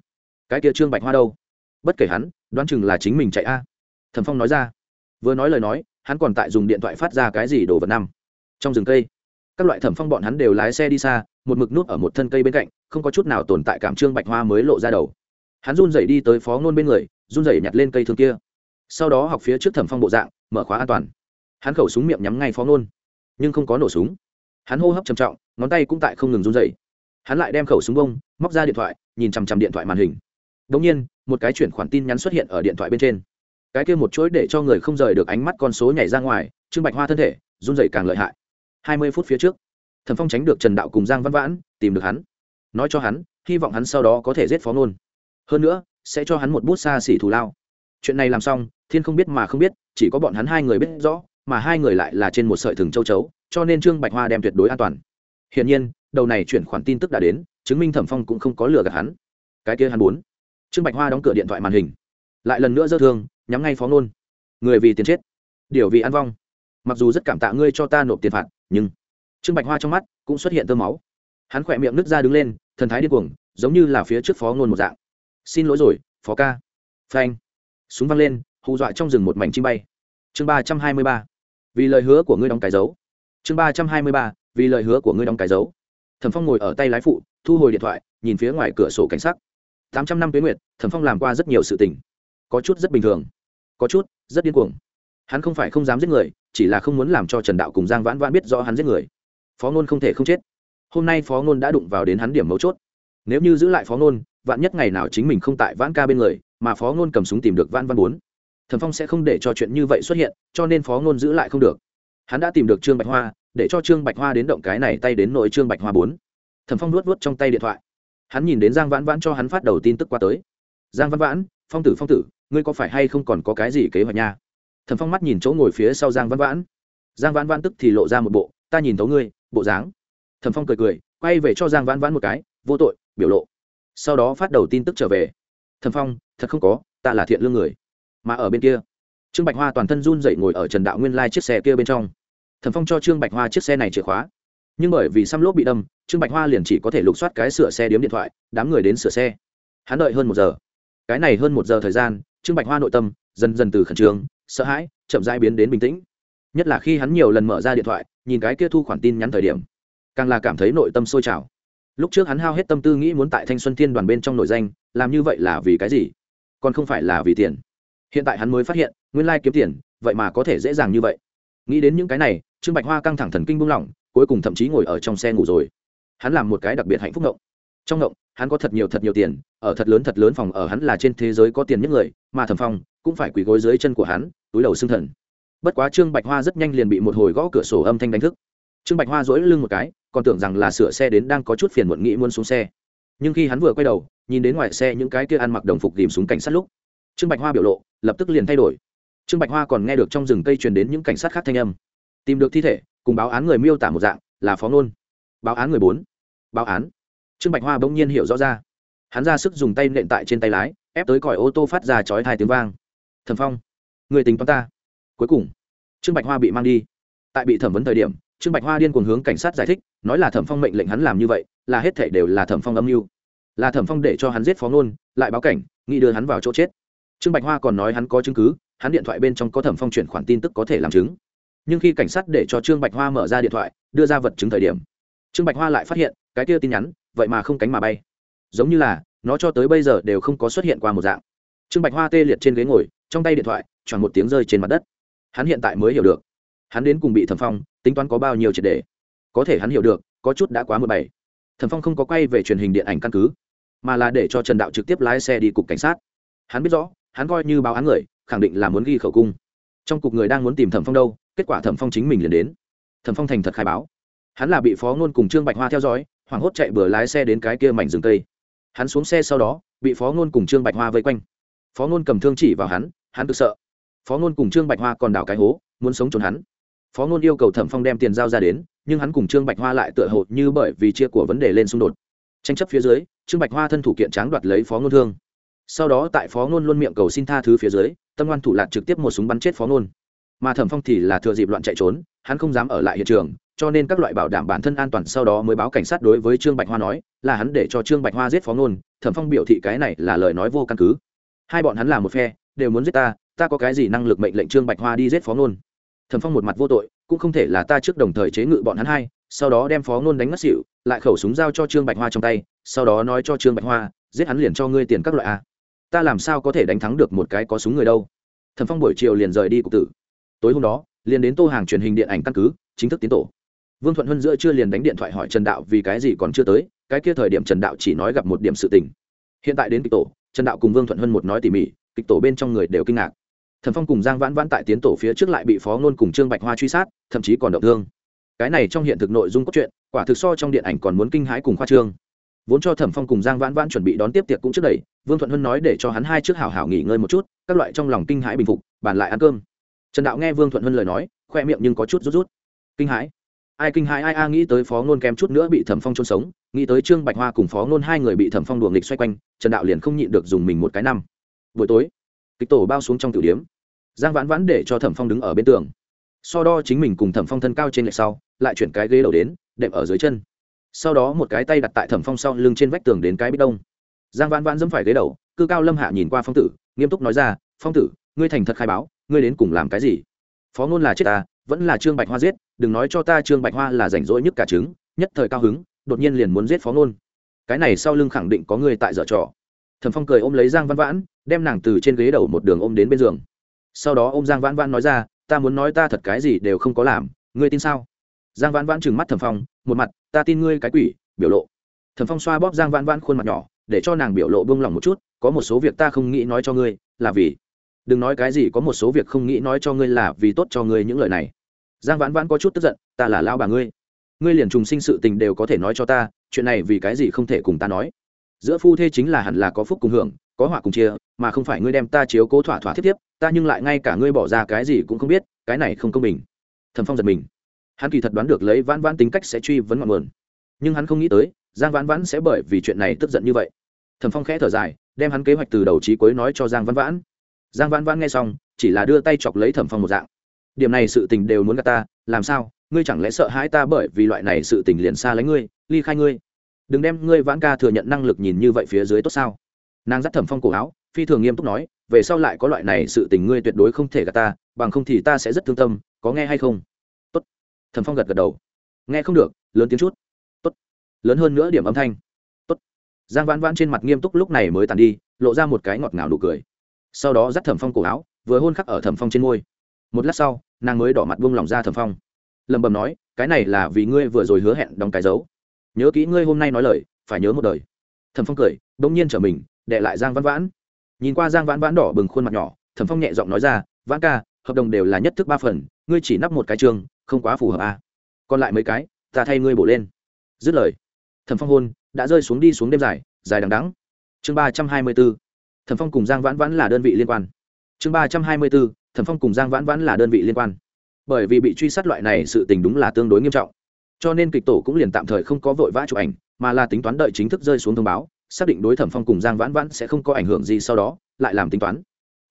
Cái kia trương bạch hoa đâu? Bất kể hắn, đoán chừng là chính mình chạy a. Thẩm phong nói ra. Vừa nói lời nói, hắn còn tại dùng điện thoại phát ra cái gì đồ vật năm. Trong rừng cây các loại thẩm phong bọn hắn đều lái xe đi xa, một mực nút ở một thân cây bên cạnh, không có chút nào tồn tại cảm trương bạch hoa mới lộ ra đầu. Hắn run rẩy đi tới phó ngôn bên người, run rẩy nhặt lên cây thương kia. Sau đó học phía trước thẩm phong bộ dạng, mở khóa an toàn. Hắn khẩu súng miệng nhắm ngay phó ngôn, nhưng không có nổ súng. Hắn hô hấp trầm trọng, ngón tay cũng tại không ngừng run rẩy. Hắn lại đem khẩu súng bông, móc ra điện thoại, nhìn chằm chằm điện thoại màn hình. Đ ỗ n g nhiên, một cái chuyển khoản tin nhắn xuất hiện ở điện thoại bên trên. Cái kia một chuỗi để cho người không rời được ánh mắt con số nhảy ra ngoài, trương bạch hoa thân thể, run rẩy càng lợi hại hai mươi phút phía trước, thẩm phong tránh được trần đạo cùng giang văn vãn, tìm được hắn. Nói cho hắn, hy vọng hắn sau đó có thể giết phó ngôn. Hơn nữa, sẽ cho hắn một bút xa xỉ thù lao. Chuyện này làm xong, thiên không biết mà không biết, chỉ có bọn hắn hai người biết rõ, mà hai người lại là trên một sợi thừng châu chấu, cho nên trương bạch hoa đem tuyệt đối an toàn. Hiển nhiên, đầu này chuyển khoản tin tức đã đến, chứng minh thẩm phong cũng không có lừa gạt hắn. Cái kia hắn muốn. Trương bạch hoa đóng cửa điện thoại màn hình. Lại lần nữa dơ thương, nhắm ngay phó ngôn. Người vì tiền chết, điều vì ăn vong mặc dù rất cảm tạ ngươi cho ta nộp tiền phạt, nhưng trương bạch hoa trong mắt cũng xuất hiện tơ máu. Hắn khỏe miệng nứt ra đứng lên, thần thái điên cuồng, giống như là phía trước phó ngôn một dạng. Xin lỗi rồi, phó ca. Phanh. Súng văng lên, hù dọa trong rừng một mảnh chim bay. Chương ba trăm hai mươi ba. Vì lời hứa của ngươi đóng cái dấu. Chương ba trăm hai mươi ba, vì lời hứa của ngươi đóng cái dấu. Thẩm phong ngồi ở tay lái phụ, thu hồi điện thoại, nhìn phía ngoài cửa sổ cảnh sát tám trăm năm tuyến nguyệt, thẩm phong làm qua rất nhiều sự tình. Có chút rất bình thường, có chút rất điên cuồng hắn không phải không dám giết người, chỉ là không muốn làm cho trần đạo cùng giang vãn vãn biết rõ hắn giết người. Phó ngôn không thể không chết. Hôm nay phó ngôn đã đụng vào đến hắn điểm mấu chốt. Nếu như giữ lại phó ngôn vạn nhất ngày nào chính mình không tại vãn ca bên người, mà phó ngôn cầm súng tìm được vãn văn bốn. Thần phong sẽ không để cho chuyện như vậy xuất hiện, cho nên phó ngôn giữ lại không được. Hắn đã tìm được trương bạch hoa, để cho trương bạch hoa đến động cái này tay đến nội trương bạch hoa bốn. Thần phong nuốt nuốt trong tay điện thoại. Hắn nhìn đến giang vãn vãn cho hắn phát đầu tin tức qua tới. Giang văn vãn, phong tử phong tử, ngươi có phải hay không còn có cái gì kế hoạch nha? Thần phong mắt nhìn chỗ ngồi phía sau giang văn vãn. Giang văn vãn tức thì lộ ra một bộ, ta nhìn thấu ngươi, bộ dáng. Thần phong cười cười, quay về cho giang văn vãn một cái, vô tội, biểu lộ. Sau đó phát đầu tin tức trở về. Thần phong, thật không có, ta là thiện lương người. Mà ở bên kia, trương bạch hoa toàn thân run dậy ngồi ở trần đạo nguyên lai chiếc xe kia bên trong. Thần phong cho trương bạch hoa chiếc xe này chìa khóa. Nhưng bởi vì xăm lốp bị đâm, trương bạch hoa liền chỉ có thể lục soát cái sửa xe điếm điện thoại, đám người đến sửa xe. Hắn đợi hơn một giờ. Cái này hơn một giờ thời gian, trương bạch hoa nội tâm dần dần từ khẩn trương sợ hãi, chậm dãi biến đến bình tĩnh. Nhất là khi hắn nhiều lần mở ra điện thoại, nhìn cái kia thu khoản tin nhắn thời điểm, càng là cảm thấy nội tâm sôi trào. Lúc trước hắn hao hết tâm tư nghĩ muốn tại thanh xuân thiên đoàn bên trong nội danh, làm như vậy là vì cái gì? Còn không phải là vì tiền. Hiện tại hắn mới phát hiện, nguyên lai kiếm tiền, vậy mà có thể dễ dàng như vậy. Nghĩ đến những cái này, trương bạch hoa căng thẳng thần kinh buông lỏng, cuối cùng thậm chí ngồi ở trong xe ngủ rồi. Hắn làm một cái đặc biệt hạnh phúc ngộng. Trong ngộng hắn có thật nhiều thật nhiều tiền, ở thật lớn thật lớn phòng ở hắn là trên thế giới có tiền nhất người, mà thẩm phong cũng phải quỳ gối dưới chân của hắn, túi đầu xương thần. Bất quá trương bạch hoa rất nhanh liền bị một hồi gõ cửa sổ âm thanh đánh thức. Trương bạch hoa dỗi lưng một cái, còn tưởng rằng là sửa xe đến đang có chút phiền muộn nghĩ muốn xuống xe. Nhưng khi hắn vừa quay đầu, nhìn đến ngoài xe những cái kia ăn mặc đồng phục tìm súng cảnh sát lúc, trương bạch hoa biểu lộ lập tức liền thay đổi. Trương bạch hoa còn nghe được trong rừng cây truyền đến những cảnh sát khác thanh âm. Tìm được thi thể, cùng báo án người miêu tả một dạng, là phó nôn báo án người bốn. Báo án trương bạch hoa bỗng nhiên hiểu rõ ra. Hắn ra sức dùng tay nện tại trên tay lái, ép tới còi ô tô phát ra chói hai tiếng vang. Thẩm phong, người tính toán ta. Cuối cùng, trương bạch hoa bị mang đi. Tại bị thẩm vấn thời điểm, trương bạch hoa điên cuồng hướng cảnh sát giải thích, nói là thẩm phong mệnh lệnh hắn làm như vậy, là hết thể đều là thẩm phong âm mưu. Là thẩm phong để cho hắn giết phó ngôn, lại báo cảnh, nghĩ đưa hắn vào chỗ chết. Trương bạch hoa còn nói hắn có chứng cứ, hắn điện thoại bên trong có thẩm phong chuyển khoản tin tức có thể làm chứng. Nhưng khi cảnh sát để cho trương bạch hoa mở ra điện thoại, đưa ra vật chứng thời điểm, trương bạch hoa lại phát hiện, cái kia tin nhắn vậy mà không cánh mà bay. Giống như là, nó cho tới bây giờ đều không có xuất hiện qua một dạng. Trương bạch hoa tê liệt trên ghế ngồi, trong tay điện thoại chọn một tiếng rơi trên mặt đất. Hắn hiện tại mới hiểu được. Hắn đến cùng bị thẩm phong, tính toán có bao nhiêu triệt đề có thể hắn hiểu được, có chút đã quá một bảy thẩm phong không có quay về truyền hình điện ảnh căn cứ, mà là để cho trần đạo trực tiếp lái xe đi cục cảnh sát. Hắn biết rõ, hắn coi như báo án người, khẳng định là muốn ghi khẩu cung. Trong cục người đang muốn tìm thẩm phong đâu, kết quả thẩm phong chính mình liền đến. Thẩm phong thành thật khai báo. Hắn là bị phó ngôn cùng trương bạch hoa theo dõi hoảng hốt chạy bừa lái xe đến cái kia mảnh rừng tây hắn xuống xe sau đó, bị phó ngôn cùng trương bạch hoa vây quanh. Phó ngôn cầm thương chỉ vào hắn hắn tự sợ. Phó ngôn cùng trương bạch hoa còn đào cái hố, muốn sống trốn hắn. Phó ngôn yêu cầu thẩm phong đem tiền giao ra đến, nhưng hắn cùng trương bạch hoa lại tựa hồ như bởi vì chia của vấn đề lên xung đột. Tranh chấp phía dưới, trương bạch hoa thân thủ kiện tráng đoạt lấy phó ngôn thương. Sau đó tại phó ngôn luôn miệng cầu xin tha thứ phía dưới, tâm oan thủ lạc trực tiếp một súng bắn chết phó ngôn. Mà thẩm phong thì là thừa dịp loạn chạy trốn, hắn không dám ở lại hiện trường cho nên các loại bảo đảm bản thân an toàn sau đó mới báo cảnh sát đối với trương bạch hoa nói là hắn để cho trương bạch hoa giết phó ngôn, thẩm phong biểu thị cái này là lời nói vô căn cứ. Hai bọn hắn là một phe, đều muốn giết ta ta có cái gì năng lực mệnh lệnh trương bạch hoa đi giết phó ngôn? Thẩm phong một mặt vô tội, cũng không thể là ta trước đồng thời chế ngự bọn hắn hai, sau đó đem phó ngôn đánh ngất xỉu, lại khẩu súng giao cho trương bạch hoa trong tay, sau đó nói cho trương bạch hoa, giết hắn liền cho ngươi tiền các loại a. Ta làm sao có thể đánh thắng được một cái có súng người đâu? Thẩm phong buổi chiều liền rời đi cục tử. Tối hôm đó, liền đến tô hàng truyền hình điện ảnh căn cứ, chính thức tiến tổ vương thuận huân giữa chưa liền đánh điện thoại hỏi trần đạo vì cái gì còn chưa tới, cái kia thời điểm trần đạo chỉ nói gặp một điểm sự tình. Hiện tại đến kịch tổ, trần đạo cùng vương thuận huân một nói tỉ mỉ, kịch tổ bên trong người đều kinh ngạc. Thần phong cùng giang vãn vãn tại tiến tổ phía trước lại bị phó ngôn cùng trương bạch hoa truy sát, thậm chí còn động thương. Cái này trong hiện thực nội dung cốt truyện, quả thực so trong điện ảnh còn muốn kinh hãi cùng khoa trương. Vốn cho thẩm phong cùng giang vãn vãn chuẩn bị đón tiếp tiệc cũng trước đây, vương thuận huân nói để cho hắn hai trước hảo hảo nghỉ ngơi một chút, các loại trong lòng kinh hãi bình phục, bàn lại ăn cơm. Trần đạo nghe vương thuận huân lời nói, khoe miệng nhưng có chút rút rút. Kinh hãi ai kinh hãi, ai a nghĩ tới phó ngôn kém chút nữa bị thẩm phong trôn sống, nghĩ tới trương bạch hoa cùng phó ngôn hai người bị thẩm phong đuồng nghịch xoay quanh, trần đạo liền không nhịn được dùng mình một cái năm. Buổi tối, kịch tổ bao xuống trong tử điếm. Giang vãn vãn để cho thẩm phong đứng ở bên tường. So đo chính mình cùng thẩm phong thân cao trên lệch sau, lại chuyển cái ghế đầu đến, đệm ở dưới chân. Sau đó một cái tay đặt tại thẩm phong sau lưng trên vách tường đến cái bít đông. Giang vãn vãn dẫm phải ghế đầu, cư cao lâm hạ nhìn qua phong tử, nghiêm túc nói ra, phong tử, ngươi thành thật khai báo, ngươi đến cùng làm cái gì? Phó ngôn là chết ta, vẫn là trương bạch hoa giết đừng nói cho ta trương bạch hoa là rảnh rỗi nhất cả trứng, nhất thời cao hứng, đột nhiên liền muốn giết phó ngôn. Cái này sau lưng khẳng định có người tại dở trò. Thẩm phong cười ôm lấy giang văn vãn, đem nàng từ trên ghế đầu một đường ôm đến bên giường. Sau đó ô m giang vãn vãn nói ra, ta muốn nói ta thật cái gì đều không có làm, ngươi tin sao? Giang vãn vãn trừng mắt thẩm phong, một mặt, ta tin ngươi cái quỷ, biểu lộ. Thẩm phong xoa bóp giang vãn vãn khuôn mặt nhỏ, để cho nàng biểu lộ bông lòng một chút, có một số việc ta không nghĩ nói cho ngươi, là vì đừng nói cái gì có một số việc không nghĩ nói cho ngươi là vì tốt cho ngươi những lời này giang vãn vãn có chút tức giận, ta là lao bà ngươi. Ngươi liền trùng sinh sự tình đều có thể nói cho ta, chuyện này vì cái gì không thể cùng ta nói? Giữa phu thê chính là hẳn là có phúc cùng hưởng, có họa cùng chia, mà không phải ngươi đem ta chiếu cố thỏa thỏa thiết tiếp ta nhưng lại ngay cả ngươi bỏ ra cái gì cũng không biết, cái này không công bình. Thầm phong giật mình. Hắn kỳ thật đoán được lấy vãn vãn tính cách sẽ truy vấn ngọn nguồn. Nhưng hắn không nghĩ tới, giang vãn vãn sẽ bởi vì chuyện này tức giận như vậy. Thầm phong khẽ thở dài, đem hắn kế hoạch từ đầu trí cuối nói cho giang vãn vãn. Giang vãn vãn nghe xong, chỉ là đưa tay chọc lấy thẩm phong một dạng điểm này sự tình đều muốn gạt ta, làm sao? Ngươi chẳng lẽ sợ hãi ta bởi vì loại này sự tình liền xa lấy ngươi, ly khai ngươi? Đừng đem ngươi vãn ca thừa nhận năng lực nhìn như vậy phía dưới tốt sao? Nàng dắt thẩm phong cổ áo, phi thường nghiêm túc nói, về sau lại có loại này sự tình ngươi tuyệt đối không thể gạt ta, bằng không thì ta sẽ rất thương tâm, có nghe hay không? Tốt. Thẩm phong gật gật đầu. Nghe không được, lớn tiếng chút. Tốt. Lớn hơn nữa điểm âm thanh. Tốt. Giang vãn vãn trên mặt nghiêm túc lúc này mới tàn đi, lộ ra một cái ngọt ngào nụ cười. Sau đó dắt thẩm phong cổ áo, vừa hôn khắc ở thẩm phong trên môi một lát sau, nàng mới đỏ mặt buông lỏng ra thầm phong. Lẩm bẩm nói, cái này là vì ngươi vừa rồi hứa hẹn đóng cái dấu. Nhớ kỹ ngươi hôm nay nói lời, phải nhớ một đời. Thẩm phong cười, bỗng nhiên trở mình, đệ lại giang vãn vãn. Nhìn qua giang vãn vãn đỏ bừng khuôn mặt nhỏ thẩm phong nhẹ giọng nói ra, vãn ca, hợp đồng đều là nhất thức ba phần, ngươi chỉ nắp một cái trường, không quá phù hợp à. còn lại mấy cái, ta thay ngươi bổ lên. Dứt lời thẩm phong hôn đã rơi xuống đi xuống đêm dài dài đằng đắng chương ba trăm hai mươi b ố thẩm phong cùng giang vãn vãn là đơn vị liên quan chương ba trăm hai mươi bốn thẩm phong cùng giang vãn vãn là đơn vị liên quan. Bởi vì bị truy sát loại này sự tình đúng là tương đối nghiêm trọng. Cho nên kịch tổ cũng liền tạm thời không có vội vã chụp ảnh, mà là tính toán đợi chính thức rơi xuống thông báo, xác định đối thẩm phong cùng giang vãn vãn sẽ không có ảnh hưởng gì sau đó, lại làm tính toán.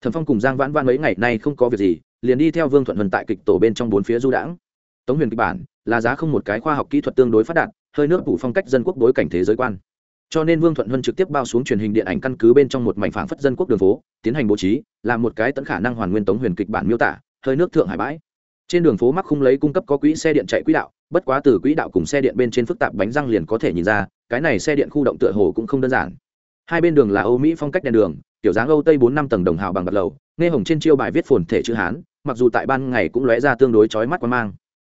Thẩm phong cùng giang vãn vãn mấy ngày nay không có việc gì, liền đi theo vương thuận vân tại kịch tổ bên trong bốn phía du đãng. Tống huyền kịch bản là giá không một cái khoa học kỹ thuật tương đối phát đạt, hơi nước phủ phong cách dân quốc bối cảnh thế giới quan. Cho nên vương thuận vân trực tiếp bao xuống truyền hình điện ảnh căn cứ bên trong một mảnh phảng phất dân quốc đường phố, tiến hành bố trí làm một cái tận khả năng hoàn nguyên tống huyền kịch bản miêu tả, hơi nước thượng hải bãi. Trên đường phố mắc không lấy cung cấp có quỹ xe điện chạy quỹ đạo, bất quá từ quỹ đạo cùng xe điện bên trên phức tạp bánh răng liền có thể nhìn ra, cái này xe điện khu động tựa hồ cũng không đơn giản. Hai bên đường là âu mỹ phong cách đèn đường, kiểu dáng âu tây bốn năm tầng đồng hào bằng bạc lầu, nghe hồng trên chiêu bài viết phồn thể chữ hán, mặc dù tại ban ngày cũng lóe ra tương đối chói mắt quan mang.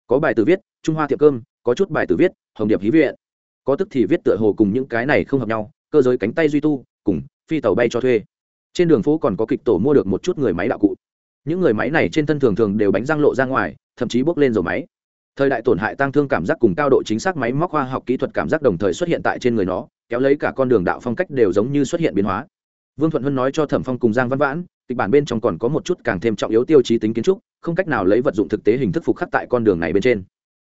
Có bài từ viết, trung hoa tiệm cơm, có chút bài từ viết, hồng điệp hí viện. Có tức thì viết tựa hồ cùng những cái này không hợp nhau, cơ giới cánh tay duy tu, cùng phi tàu bay cho thuê trên đường phố còn có kịch tổ mua được một chút người máy đạo cụ. Những người máy này trên thân thường thường đều bánh răng lộ ra ngoài, thậm chí bốc lên dầu máy. Thời đại tổn hại tăng thương cảm giác cùng cao độ chính xác máy móc khoa học kỹ thuật cảm giác đồng thời xuất hiện tại trên người nó, kéo lấy cả con đường đạo phong cách đều giống như xuất hiện biến hóa. Vương thuận hân nói cho thẩm phong cùng giang văn vãn, kịch bản bên trong còn có một chút càng thêm trọng yếu tiêu chí tính kiến trúc, không cách nào lấy vật dụng thực tế hình thức phục khắc tại con đường này bên trên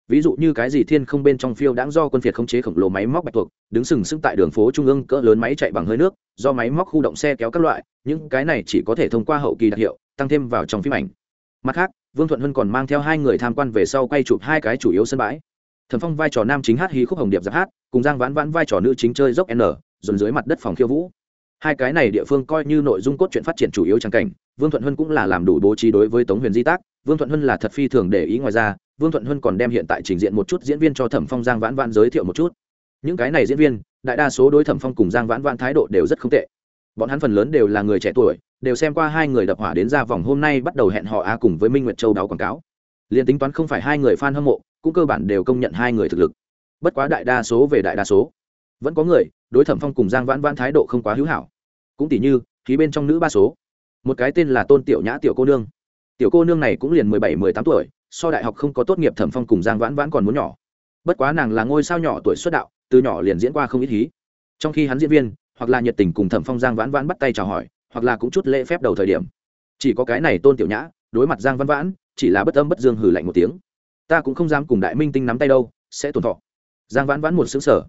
ví dụ như cái gì thiên không bên trong phiêu đáng do quân phiệt khống chế khổng lồ máy móc bạch tuộc, đứng sừng sững tại đường phố trung ương cỡ lớn máy chạy bằng hơi nước, do máy móc khu động xe kéo các loại, những cái này chỉ có thể thông qua hậu kỳ đặc hiệu, tăng thêm vào trong phim ảnh. Mặt khác, vương thuận hân còn mang theo hai người tham quan về sau quay chụp hai cái chủ yếu sân bãi. Thần phong vai trò nam chính hát hí khúc hồng điệp giáp hát, cùng giang vãn vãn vai trò nữ chính chơi dốc n, dồn dưới mặt đất phòng khiêu vũ. Hai cái này địa phương coi như nội dung cốt truyện phát triển chủ yếu trang cảnh, vương thuận hân cũng là làm đủ bố trí đối với tống huyền di tác. Vương thuận hân là thật phi thường để ý ngoài ra vương thuận hân còn đem hiện tại trình diện một chút diễn viên cho thẩm phong giang vãn vãn giới thiệu một chút. Những cái này diễn viên, đại đa số đối thẩm phong cùng giang vãn vãn thái độ đều rất không tệ. Bọn hắn phần lớn đều là người trẻ tuổi, đều xem qua hai người đập hỏa đến ra vòng hôm nay bắt đầu hẹn họ a cùng với minh nguyệt châu đáo quảng cáo. Liền tính toán không phải hai người fan hâm mộ, cũng cơ bản đều công nhận hai người thực lực. Bất quá đại đa số về đại đa số, vẫn có người đối thẩm phong cùng giang vãn vãn thái độ không quá hữu hảo. Cũng tỷ như, khí bên trong nữ ba số. Một cái tên là tôn tiểu nhã tiểu cô nương. Tiểu cô nương này cũng liền mười bảy, mười tám tuổi so đại học không có tốt nghiệp thẩm phong cùng giang vãn vãn còn muốn nhỏ. Bất quá nàng là ngôi sao nhỏ tuổi xuất đạo, từ nhỏ liền diễn qua không ít hí. Trong khi hắn diễn viên, hoặc là nhiệt tình cùng thẩm phong giang vãn vãn bắt tay chào hỏi, hoặc là cũng chút lễ phép đầu thời điểm. Chỉ có cái này tôn tiểu nhã, đối mặt giang vãn vãn, chỉ là bất âm bất dương hử lạnh một tiếng. Ta cũng không dám cùng đại minh tinh nắm tay đâu, sẽ tổn thọ. Giang vãn vãn một xứng sở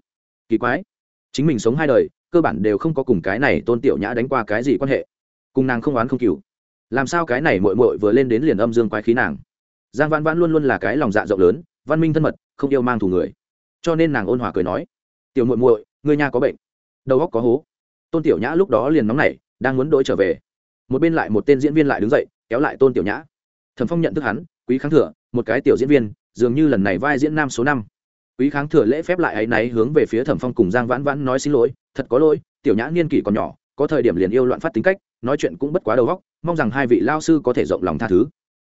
kỳ quái. Chính mình sống hai đời, cơ bản đều không có cùng cái này tôn tiểu nhã đánh qua cái gì quan hệ. Cùng nàng không oán không cừu. Làm sao cái này mội mội vừa lên đến liền âm dương quái khí nàng? Giang vãn vãn luôn luôn là cái lòng dạ rộng lớn, văn minh thân mật, không yêu mang thù người. Cho nên nàng ôn hòa cười nói, tiểu muội muội người nhà có bệnh. Đầu óc có hố. Tôn tiểu nhã lúc đó liền nóng nảy, đang muốn đổi trở về. Một bên lại một tên diễn viên lại đứng dậy, kéo lại tôn tiểu nhã. Thẩm phong nhận thức hắn, quý kháng thừa, một cái tiểu diễn viên, dường như lần này vai diễn nam số năm. Quý kháng thừa lễ phép lại áy náy hướng về phía thẩm phong cùng giang vãn vãn nói xin lỗi, thật có lỗi, tiểu nhã niên kỷ còn nhỏ, có thời điểm liền yêu loạn phát tính cách, nói chuyện cũng bất quá đầu góc mong rằng hai vị lao sư có thể rộng lòng tha thứ.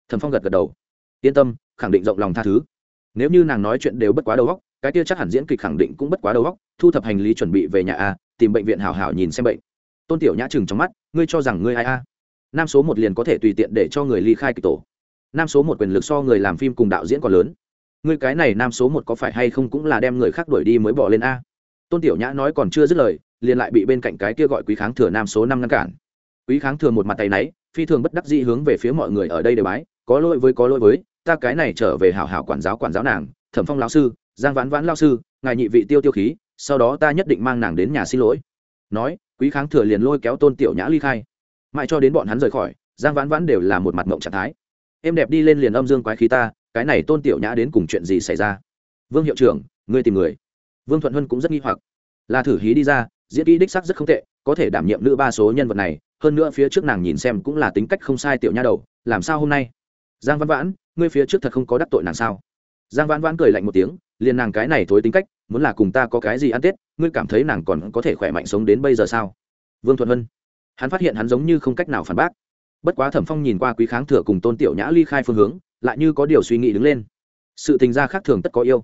Thẩm phong gật gật đầu yên tâm, khẳng định rộng lòng tha thứ. Nếu như nàng nói chuyện đều bất quá đầu góc cái kia chắc hẳn diễn kịch khẳng định cũng bất quá đầu góc thu thập hành lý chuẩn bị về nhà a, tìm bệnh viện hảo hảo nhìn xem bệnh. Tôn tiểu nhã chừng trong mắt, ngươi cho rằng ngươi ai a? Nam số một liền có thể tùy tiện để cho người ly khai kịch tổ. Nam số một quyền lực so người làm phim cùng đạo diễn còn lớn. Ngươi cái này nam số một có phải hay không cũng là đem người khác đuổi đi mới bỏ lên a? Tôn tiểu nhã nói còn chưa dứt lời, liền lại bị bên cạnh cái kia gọi quý kháng thừa nam số năm ngăn cản. Quý kháng thừa một mặt tay náy, phi thường bất đắc dĩ hướng về phía mọi người ở đây đều bái có lỗi với có lỗi với, ta cái này trở về hảo hảo quản giáo quản giáo nàng, thẩm phong lão sư, giang vãn vãn lao sư, ngài nhị vị tiêu tiêu khí, sau đó ta nhất định mang nàng đến nhà xin lỗi. Nói, quý kháng thừa liền lôi kéo tôn tiểu nhã ly khai. Mãi cho đến bọn hắn rời khỏi, giang vãn vãn đều là một mặt mộng trạng thái. Em đẹp đi lên liền âm dương quái khí ta, cái này tôn tiểu nhã đến cùng chuyện gì xảy ra? Vương hiệu trưởng, ngươi tìm người. Vương thuận huân cũng rất nghi hoặc. Là thử hí đi ra, diễn kỹ đích sắc rất không tệ, có thể đảm nhiệm nữ ba số nhân vật này, hơn nữa phía trước nàng nhìn xem cũng là tính cách không sai tiểu nha đầu, làm sao hôm nay? Giang văn vãn, ngươi phía trước thật không có đắc tội nàng sao? Giang văn vãn cười lạnh một tiếng, liền nàng cái này thối tính cách, muốn là cùng ta có cái gì ăn tết, ngươi cảm thấy nàng còn có thể khỏe mạnh sống đến bây giờ sao? Vương thuận vân hắn phát hiện hắn giống như không cách nào phản bác. Bất quá thẩm phong nhìn qua quý kháng thừa cùng tôn tiểu nhã ly khai phương hướng, lại như có điều suy nghĩ đứng lên. Sự tình gia khác thường tất có yêu.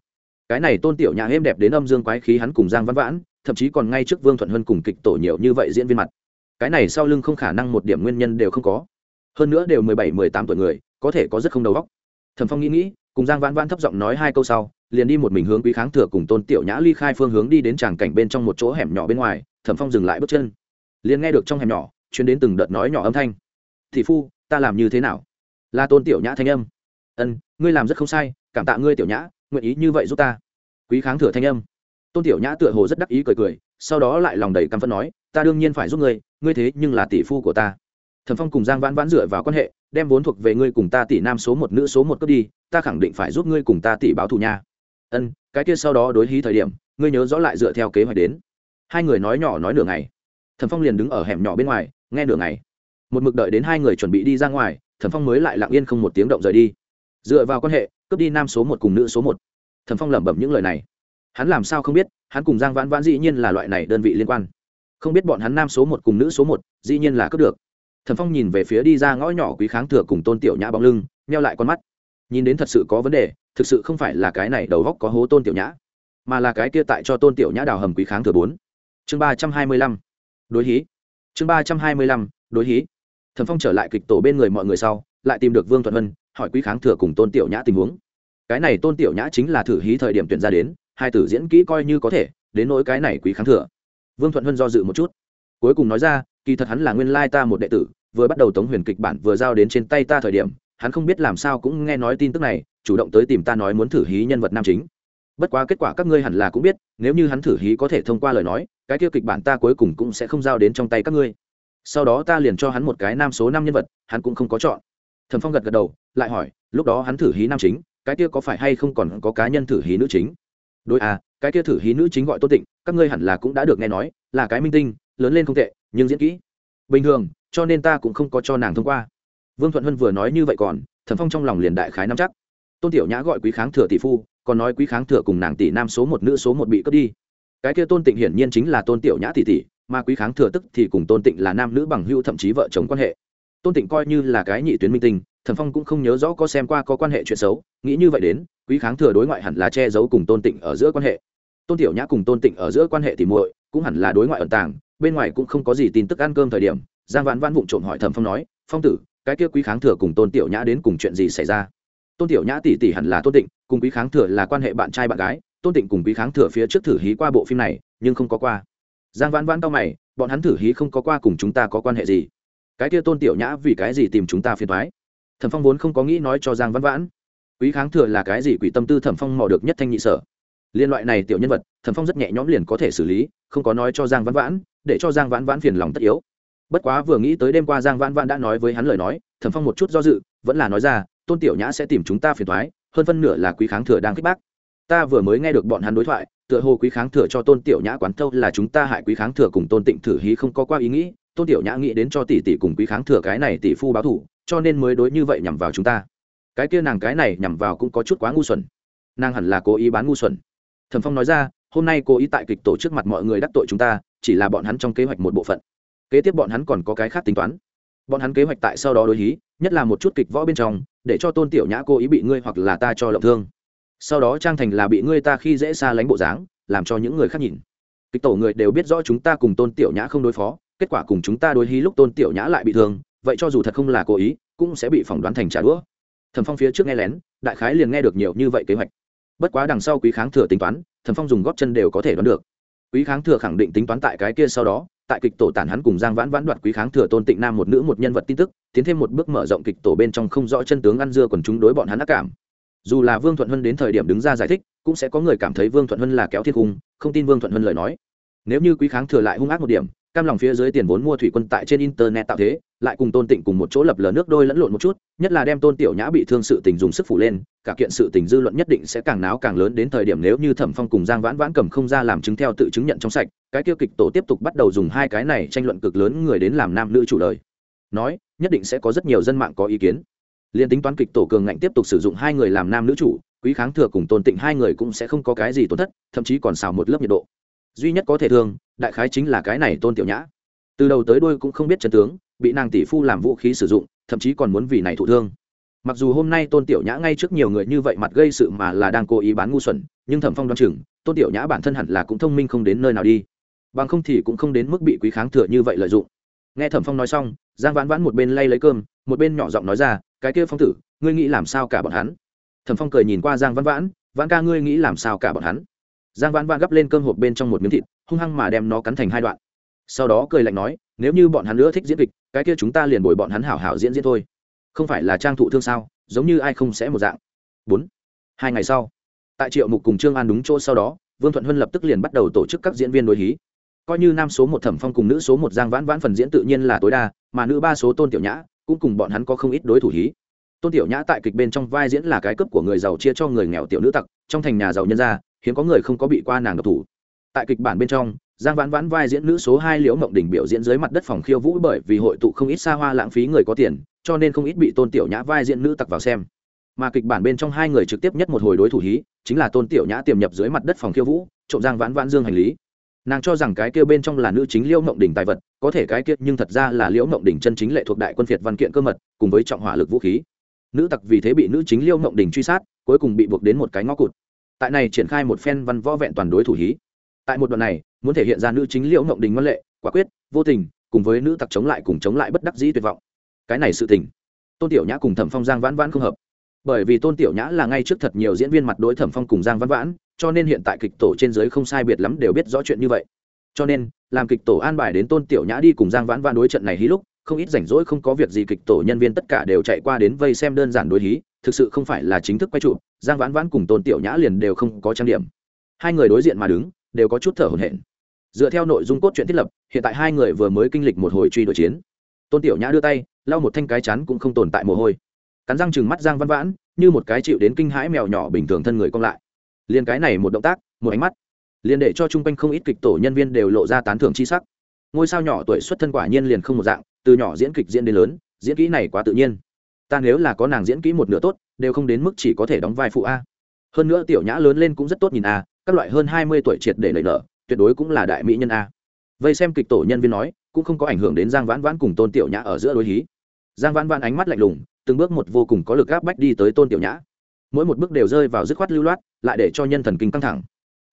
Cái này tôn tiểu nhã êm đẹp đến âm dương quái khí hắn cùng giang văn vãn, thậm chí còn ngay trước vương thuận hân cùng kịch tổ nhiều như vậy diễn viên mặt. Cái này sau lưng không khả năng một điểm nguyên nhân đều không có. Hơn nữa đều mười bảy, mười tám tuổi người có thể có rất không đầu óc. Thẩm phong nghĩ nghĩ, cùng giang vãn vãn thấp giọng nói hai câu sau, liền đi một mình hướng quý kháng thừa cùng tôn tiểu nhã ly khai phương hướng đi đến tràng cảnh bên trong một chỗ hẻm nhỏ bên ngoài, thẩm phong dừng lại bước chân. Liền nghe được trong hẻm nhỏ chuyến đến từng đợt nói nhỏ âm thanh. Thị phu, ta làm như thế nào? Là tôn tiểu nhã thanh âm. Ân, ngươi làm rất không sai, cảm tạ ngươi tiểu nhã, nguyện ý như vậy giúp ta. Quý kháng thừa thanh âm. Tôn tiểu nhã tựa hồ rất đắc ý cười cười, sau đó lại lòng đầy căm phẫn nói, ta đương nhiên phải giúp ngươi ngươi thế nhưng là tỷ phu của ta thẩm phong cùng giang vãn vãn dựa vào quan hệ, đem vốn thuộc về ngươi cùng ta tỷ nam số một, nữ số một cướp đi, ta khẳng định phải giúp ngươi cùng ta tỷ báo thù nha. Ân, cái kia sau đó đối hí thời điểm, ngươi nhớ rõ lại dựa theo kế hoạch đến. Hai người nói nhỏ nói nửa ngày. Thẩm phong liền đứng ở hẻm nhỏ bên ngoài, nghe nửa ngày. Một mực đợi đến hai người chuẩn bị đi ra ngoài, thẩm phong mới lại lặng yên không một tiếng động rời đi. Dựa vào quan hệ, cướp đi nam số một cùng nữ số một. Thẩm phong lẩm bẩm những lời này. Hắn làm sao không biết, hắn cùng giang vãn vãn dĩ nhiên là loại này đơn vị liên quan. Không biết bọn hắn nam số một cùng nữ số một, dĩ nhiên là cướp được thẩm phong nhìn về phía đi ra ngõ nhỏ quý kháng thừa cùng tôn tiểu nhã bóng lưng neo lại con mắt. Nhìn đến thật sự có vấn đề, thực sự không phải là cái này đầu góc có hố tôn tiểu nhã, mà là cái kia tại cho tôn tiểu nhã đào hầm quý kháng thừa bốn. Chương ba trăm hai mươi lăm. Đối hí. Chương ba trăm hai mươi lăm, đối hí. Thẩm phong trở lại kịch tổ bên người mọi người sau, lại tìm được vương thuận vân, hỏi quý kháng thừa cùng tôn tiểu nhã tình huống. Cái này tôn tiểu nhã chính là thử hí thời điểm tuyển ra đến, hai tử diễn kỹ coi như có thể, đến nỗi cái này quý kháng thừa. Vương thuận vân do dự một chút, cuối cùng nói ra kỳ thật hắn là nguyên lai ta một đệ tử, vừa bắt đầu tống huyền kịch bản vừa giao đến trên tay ta thời điểm, hắn không biết làm sao cũng nghe nói tin tức này, chủ động tới tìm ta nói muốn thử hí nhân vật nam chính. Bất quá kết quả các ngươi hẳn là cũng biết, nếu như hắn thử hí có thể thông qua lời nói, cái kia kịch bản ta cuối cùng cũng sẽ không giao đến trong tay các ngươi. Sau đó ta liền cho hắn một cái nam số năm nhân vật, hắn cũng không có chọn. Thẩm phong gật gật đầu, lại hỏi, lúc đó hắn thử hí nam chính, cái kia có phải hay không còn có cá nhân thử hí nữ chính? Đối à cái kia thử hí nữ chính gọi tô tịnh, các ngươi hẳn là cũng đã được nghe nói, là cái minh tinh lớn lên không tệ, nhưng diễn kỹ. Bình thường, cho nên ta cũng không có cho nàng thông qua. Vương thuận hân vừa nói như vậy còn, thẩm phong trong lòng liền đại khái nắm chắc. Tôn tiểu nhã gọi quý kháng thừa tỷ phu, còn nói quý kháng thừa cùng nàng tỷ nam số một, nữ số một bị cướp đi. Cái kia tôn tịnh hiển nhiên chính là tôn tiểu nhã tỷ tỷ, mà quý kháng thừa tức thì cùng tôn tịnh là nam nữ bằng hữu thậm chí vợ chồng quan hệ. Tôn tịnh coi như là cái nhị tuyến minh tinh, thẩm phong cũng không nhớ rõ có xem qua có quan hệ chuyện xấu, nghĩ như vậy đến, quý kháng thừa đối ngoại hẳn là che giấu cùng tôn tịnh ở giữa quan hệ. Tôn tiểu nhã cùng tôn tịnh ở giữa quan hệ thì muội, cũng hẳn là đối ngoại ẩn tàng bên ngoài cũng không có gì tin tức ăn cơm thời điểm, giang vãn vãn vụng trộm hỏi thẩm phong nói, phong tử, cái kia quý kháng thừa cùng tôn tiểu nhã đến cùng chuyện gì xảy ra? Tôn tiểu nhã tỷ tỷ hẳn là tôn tịnh, cùng quý kháng thừa là quan hệ bạn trai bạn gái, tôn tịnh cùng quý kháng thừa phía trước thử hí qua bộ phim này, nhưng không có qua. Giang vãn vãn cao mày, bọn hắn thử hí không có qua cùng chúng ta có quan hệ gì? Cái kia tôn tiểu nhã vì cái gì tìm chúng ta phiền thoái thẩm phong vốn không có nghĩ nói cho giang vãn vãn. Quý kháng thừa là cái gì quỷ tâm tư thẩm phong mò được nhất thanh nhị sở. Liên loại này tiểu nhân vật, thẩm phong rất nhẹ nhõm liền có thể xử lý, không có nói cho giang vãn vãn để cho giang vãn vãn phiền lòng tất yếu. Bất quá vừa nghĩ tới đêm qua giang vãn vãn đã nói với hắn lời nói, thẩm phong một chút do dự, vẫn là nói ra, tôn tiểu nhã sẽ tìm chúng ta phiền thoái hơn phân nửa là quý kháng thừa đang kích bác. Ta vừa mới nghe được bọn hắn đối thoại, tựa hồ quý kháng thừa cho tôn tiểu nhã quán thâu là chúng ta hại quý kháng thừa cùng tôn tịnh thử hí không có qua ý nghĩ, tôn tiểu nhã nghĩ đến cho tỷ tỷ cùng quý kháng thừa cái này tỷ phu báo thủ cho nên mới đối như vậy nhằm vào chúng ta. Cái kia nàng cái này nhằm vào cũng có chút quá ngu xuẩn. Nàng hẳn là cố ý bán ngu xuẩn. Thẩm phong nói ra, hôm nay cố ý tại kịch tổ trước mặt mọi người đắc tội chúng ta chỉ là bọn hắn trong kế hoạch một bộ phận. Kế tiếp bọn hắn còn có cái khác tính toán. Bọn hắn kế hoạch tại sau đó đối hí, nhất là một chút kịch võ bên trong, để cho tôn tiểu nhã cô ý bị ngươi hoặc là ta cho lộng thương. Sau đó trang thành là bị ngươi ta khi dễ xa lánh bộ dáng, làm cho những người khác nhìn. Kịch tổ người đều biết rõ chúng ta cùng tôn tiểu nhã không đối phó, kết quả cùng chúng ta đối hí lúc tôn tiểu nhã lại bị thương, vậy cho dù thật không là cố ý, cũng sẽ bị phỏng đoán thành trả đũa. Thẩm phong phía trước nghe lén, đại khái liền nghe được nhiều như vậy kế hoạch. Bất quá đằng sau quý kháng thừa tính toán, thẩm phong dùng góp chân đều có thể đoán được quý kháng thừa khẳng định tính toán tại cái kia sau đó, tại kịch tổ tản hắn cùng giang vãn vãn đoạt quý kháng thừa tôn tịnh nam một nữ một nhân vật tin tức, tiến thêm một bước mở rộng kịch tổ bên trong không rõ chân tướng ăn dưa còn chúng đối bọn hắn ác cảm. Dù là vương thuận hân đến thời điểm đứng ra giải thích, cũng sẽ có người cảm thấy vương thuận hân là kéo thiết hùng không tin vương thuận hân lời nói. Nếu như quý kháng thừa lại hung ác một điểm cam lòng phía dưới tiền vốn mua thủy quân tại trên internet tạo thế, lại cùng tôn tịnh cùng một chỗ lập lờ nước đôi lẫn lộn một chút, nhất là đem tôn tiểu nhã bị thương sự tình dùng sức phủ lên, cả kiện sự tình dư luận nhất định sẽ càng náo càng lớn đến thời điểm nếu như thẩm phong cùng giang vãn vãn cầm không ra làm chứng theo tự chứng nhận trong sạch, cái tiêu kịch tổ tiếp tục bắt đầu dùng hai cái này tranh luận cực lớn người đến làm nam nữ chủ lời. Nói, nhất định sẽ có rất nhiều dân mạng có ý kiến. Liền tính toán kịch tổ cường ngạnh tiếp tục sử dụng hai người làm nam nữ chủ, quý kháng thừa cùng tôn tịnh hai người cũng sẽ không có cái gì tổn thất, thậm chí còn xào một lớp nhiệt độ. Duy nhất có thể thương đại khái chính là cái này tôn tiểu nhã. Từ đầu tới đuôi cũng không biết chân tướng, bị nàng tỷ phu làm vũ khí sử dụng, thậm chí còn muốn vì này thụ thương. Mặc dù hôm nay tôn tiểu nhã ngay trước nhiều người như vậy mặt gây sự mà là đang cố ý bán ngu xuẩn, nhưng thẩm phong đoán chừng, tôn tiểu nhã bản thân hẳn là cũng thông minh không đến nơi nào đi. Bằng không thì cũng không đến mức bị quý kháng thừa như vậy lợi dụng. Nghe thẩm phong nói xong, giang vãn vãn một bên lay lấy cơm, một bên nhỏ giọng nói ra, cái kia phong tử, ngươi nghĩ làm sao cả bọn hắn? Thẩm phong cười nhìn qua giang vãn vãn vãn ca, ngươi nghĩ làm sao cả bọn hắn? Giang vãn vãn gắp lên cơm hộp bên trong một miếng thịt, hung hăng mà đem nó cắn thành hai đoạn. Sau đó cười lạnh nói, nếu như bọn hắn nữa thích diễn kịch, cái kia chúng ta liền bồi bọn hắn hảo hảo diễn diễn thôi. Không phải là trang thụ thương sao, giống như ai không sẽ một dạng. Bốn. Hai ngày sau, tại triệu mục cùng trương an đúng chỗ sau đó, vương thuận huân lập tức liền bắt đầu tổ chức các diễn viên đối hí. Coi như nam số một thẩm phong cùng nữ số một giang vãn vãn phần diễn tự nhiên là tối đa, mà nữ ba số tôn tiểu nhã, cũng cùng bọn hắn có không ít đối thủ hí. Tôn tiểu nhã tại kịch bên trong vai diễn là cái cấp của người giàu chia cho người nghèo tiểu nữ tặc, trong thành nhà giàu nhân gia hiếm có người không có bị qua nàng độc thủ. Tại kịch bản bên trong, giang vãn vãn vai diễn nữ số hai liễu mộng đỉnh biểu diễn dưới mặt đất phòng khiêu vũ bởi vì hội tụ không ít xa hoa lãng phí người có tiền, cho nên không ít bị tôn tiểu nhã vai diễn nữ tặc vào xem. Mà kịch bản bên trong hai người trực tiếp nhất một hồi đối thủ hí, chính là tôn tiểu nhã tiềm nhập dưới mặt đất phòng khiêu vũ, trộm giang vãn vãn dương hành lý. Nàng cho rằng cái kia bên trong là nữ chính liễu mộng đỉnh tài vật, có thể cái kia nhưng thật ra là liễu mộng đỉnh chân chính lệ thuộc đại quân việt văn kiện cơ mật, cùng với trọng hỏa lực vũ khí. Nữ tặc vì thế bị nữ chính liễu mộng đỉnh truy sát, cuối cùng bị buộc đến một cái ngõ cụt tại này triển khai một phen văn võ vẹn toàn đối thủ hí. Tại một đoạn này, muốn thể hiện ra nữ chính liễu mộng đình ngoan lệ, quả quyết, vô tình, cùng với nữ tặc chống lại cùng chống lại bất đắc dĩ tuyệt vọng. Cái này sự tình, tôn tiểu nhã cùng thẩm phong giang vãn vãn không hợp. Bởi vì tôn tiểu nhã là ngay trước thật nhiều diễn viên mặt đối thẩm phong cùng giang vãn vãn, cho nên hiện tại kịch tổ trên giới không sai biệt lắm đều biết rõ chuyện như vậy. Cho nên, làm kịch tổ an bài đến tôn tiểu nhã đi cùng giang vãn vãn đối trận này hí lúc, không ít rảnh rỗi không có việc gì kịch tổ nhân viên tất cả đều chạy qua đến vây xem đơn giản đối hí thực sự không phải là chính thức quay trụ, giang vãn vãn cùng tôn tiểu nhã liền đều không có trang điểm. Hai người đối diện mà đứng, đều có chút thở hổn hển. Dựa theo nội dung cốt truyện thiết lập, hiện tại hai người vừa mới kinh lịch một hồi truy đuổi chiến. Tôn tiểu nhã đưa tay, lau một thanh cái chắn cũng không tồn tại mồ hôi. Cắn răng chừng mắt giang văn vãn, như một cái chịu đến kinh hãi mèo nhỏ bình thường thân người cong lại. Liền cái này một động tác, một ánh mắt, liền để cho chung quanh không ít kịch tổ nhân viên đều lộ ra tán thưởng chi sắc. Ngôi sao nhỏ tuổi xuất thân quả nhiên liền không một dạng, từ nhỏ diễn kịch diễn đến lớn, diễn kỹ này quá tự nhiên ta nếu là có nàng diễn kỹ một nửa tốt, đều không đến mức chỉ có thể đóng vai phụ a. Hơn nữa tiểu nhã lớn lên cũng rất tốt nhìn a, các loại hơn hai mươi tuổi triệt để nảy nở, tuyệt đối cũng là đại mỹ nhân a. Vây xem kịch tổ nhân viên nói, cũng không có ảnh hưởng đến giang vãn vãn cùng tôn tiểu nhã ở giữa đối hí. Giang vãn vãn ánh mắt lạnh lùng, từng bước một vô cùng có lực áp bách đi tới tôn tiểu nhã. Mỗi một bước đều rơi vào dứt khoát lưu loát, lại để cho nhân thần kinh căng thẳng.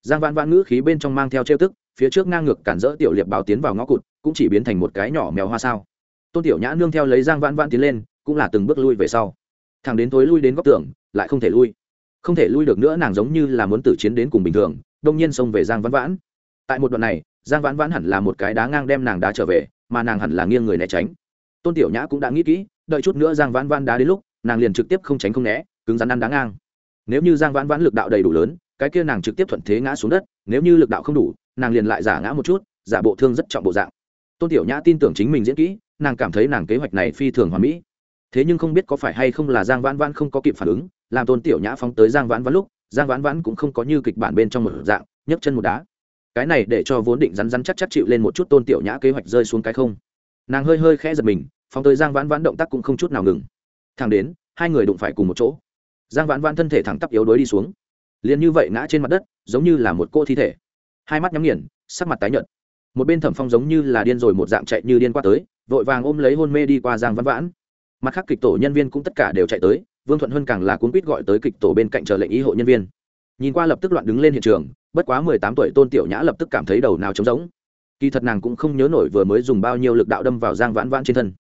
Giang vãn vãn ngữ khí bên trong mang theo trêu tức, phía trước ngang ngược cản rỡ tiểu liệp báo tiến vào ngõ cụt, cũng chỉ biến thành một cái nhỏ mèo hoa sao. Tôn tiểu nhã nương theo lấy giang vãn vãn tiến lên cũng là từng bước lui về sau. Thằng đến tối lui đến góc tường, lại không thể lui. Không thể lui được nữa, nàng giống như là muốn tử chiến đến cùng bình thường, đông nhiên xông về giang vãn vãn. Tại một đoạn này, giang vãn vãn hẳn là một cái đá ngang đem nàng đá trở về, mà nàng hẳn là nghiêng người né tránh. Tôn tiểu nhã cũng đã nghĩ kỹ, đợi chút nữa giang vãn vãn đá đến lúc, nàng liền trực tiếp không tránh không né, cứng rắn ăn đá ngang. Nếu như giang vãn vãn lực đạo đầy đủ lớn, cái kia nàng trực tiếp thuận thế ngã xuống đất, nếu như lực đạo không đủ, nàng liền lại giả ngã một chút, giả bộ thương rất trọng bộ dạng. Tôn tiểu nhã tin tưởng chính mình diễn kỹ, nàng cảm thấy nàng kế hoạch này phi thường hoàn mỹ thế nhưng không biết có phải hay không là giang vãn vãn không có kịp phản ứng, làm tôn tiểu nhã phóng tới giang vãn vãn lúc, giang vãn vãn cũng không có như kịch bản bên trong một dạng, nhấc chân một đá. Cái này để cho vốn định rắn rắn chắc chắc chịu lên một chút tôn tiểu nhã kế hoạch rơi xuống cái không. Nàng hơi hơi khẽ giật mình, phóng tới giang vãn vãn động tác cũng không chút nào ngừng. Thẳng đến, hai người đụng phải cùng một chỗ. Giang vãn vãn thân thể thẳng tắp yếu đuối đi xuống. Liền như vậy ngã trên mặt đất, giống như là một cô thi thể. Hai mắt nhắm nghiền, sắc mặt tái nhợt. Một bên thẩm phong giống như là điên rồi một dạng chạy như điên qua tới, vội vàng ôm lấy hôn mê đi qua giang vãn vãn mặt khác kịch tổ nhân viên cũng tất cả đều chạy tới, vương thuận huân càng là cuốn quýt gọi tới kịch tổ bên cạnh chờ lệnh ý hộ nhân viên. Nhìn qua lập tức loạn đứng lên hiện trường, bất quá mười tám tuổi tôn tiểu nhã lập tức cảm thấy đầu nào trống rỗng. Kỳ thật nàng cũng không nhớ nổi vừa mới dùng bao nhiêu lực đạo đâm vào giang vãn vãn trên thân.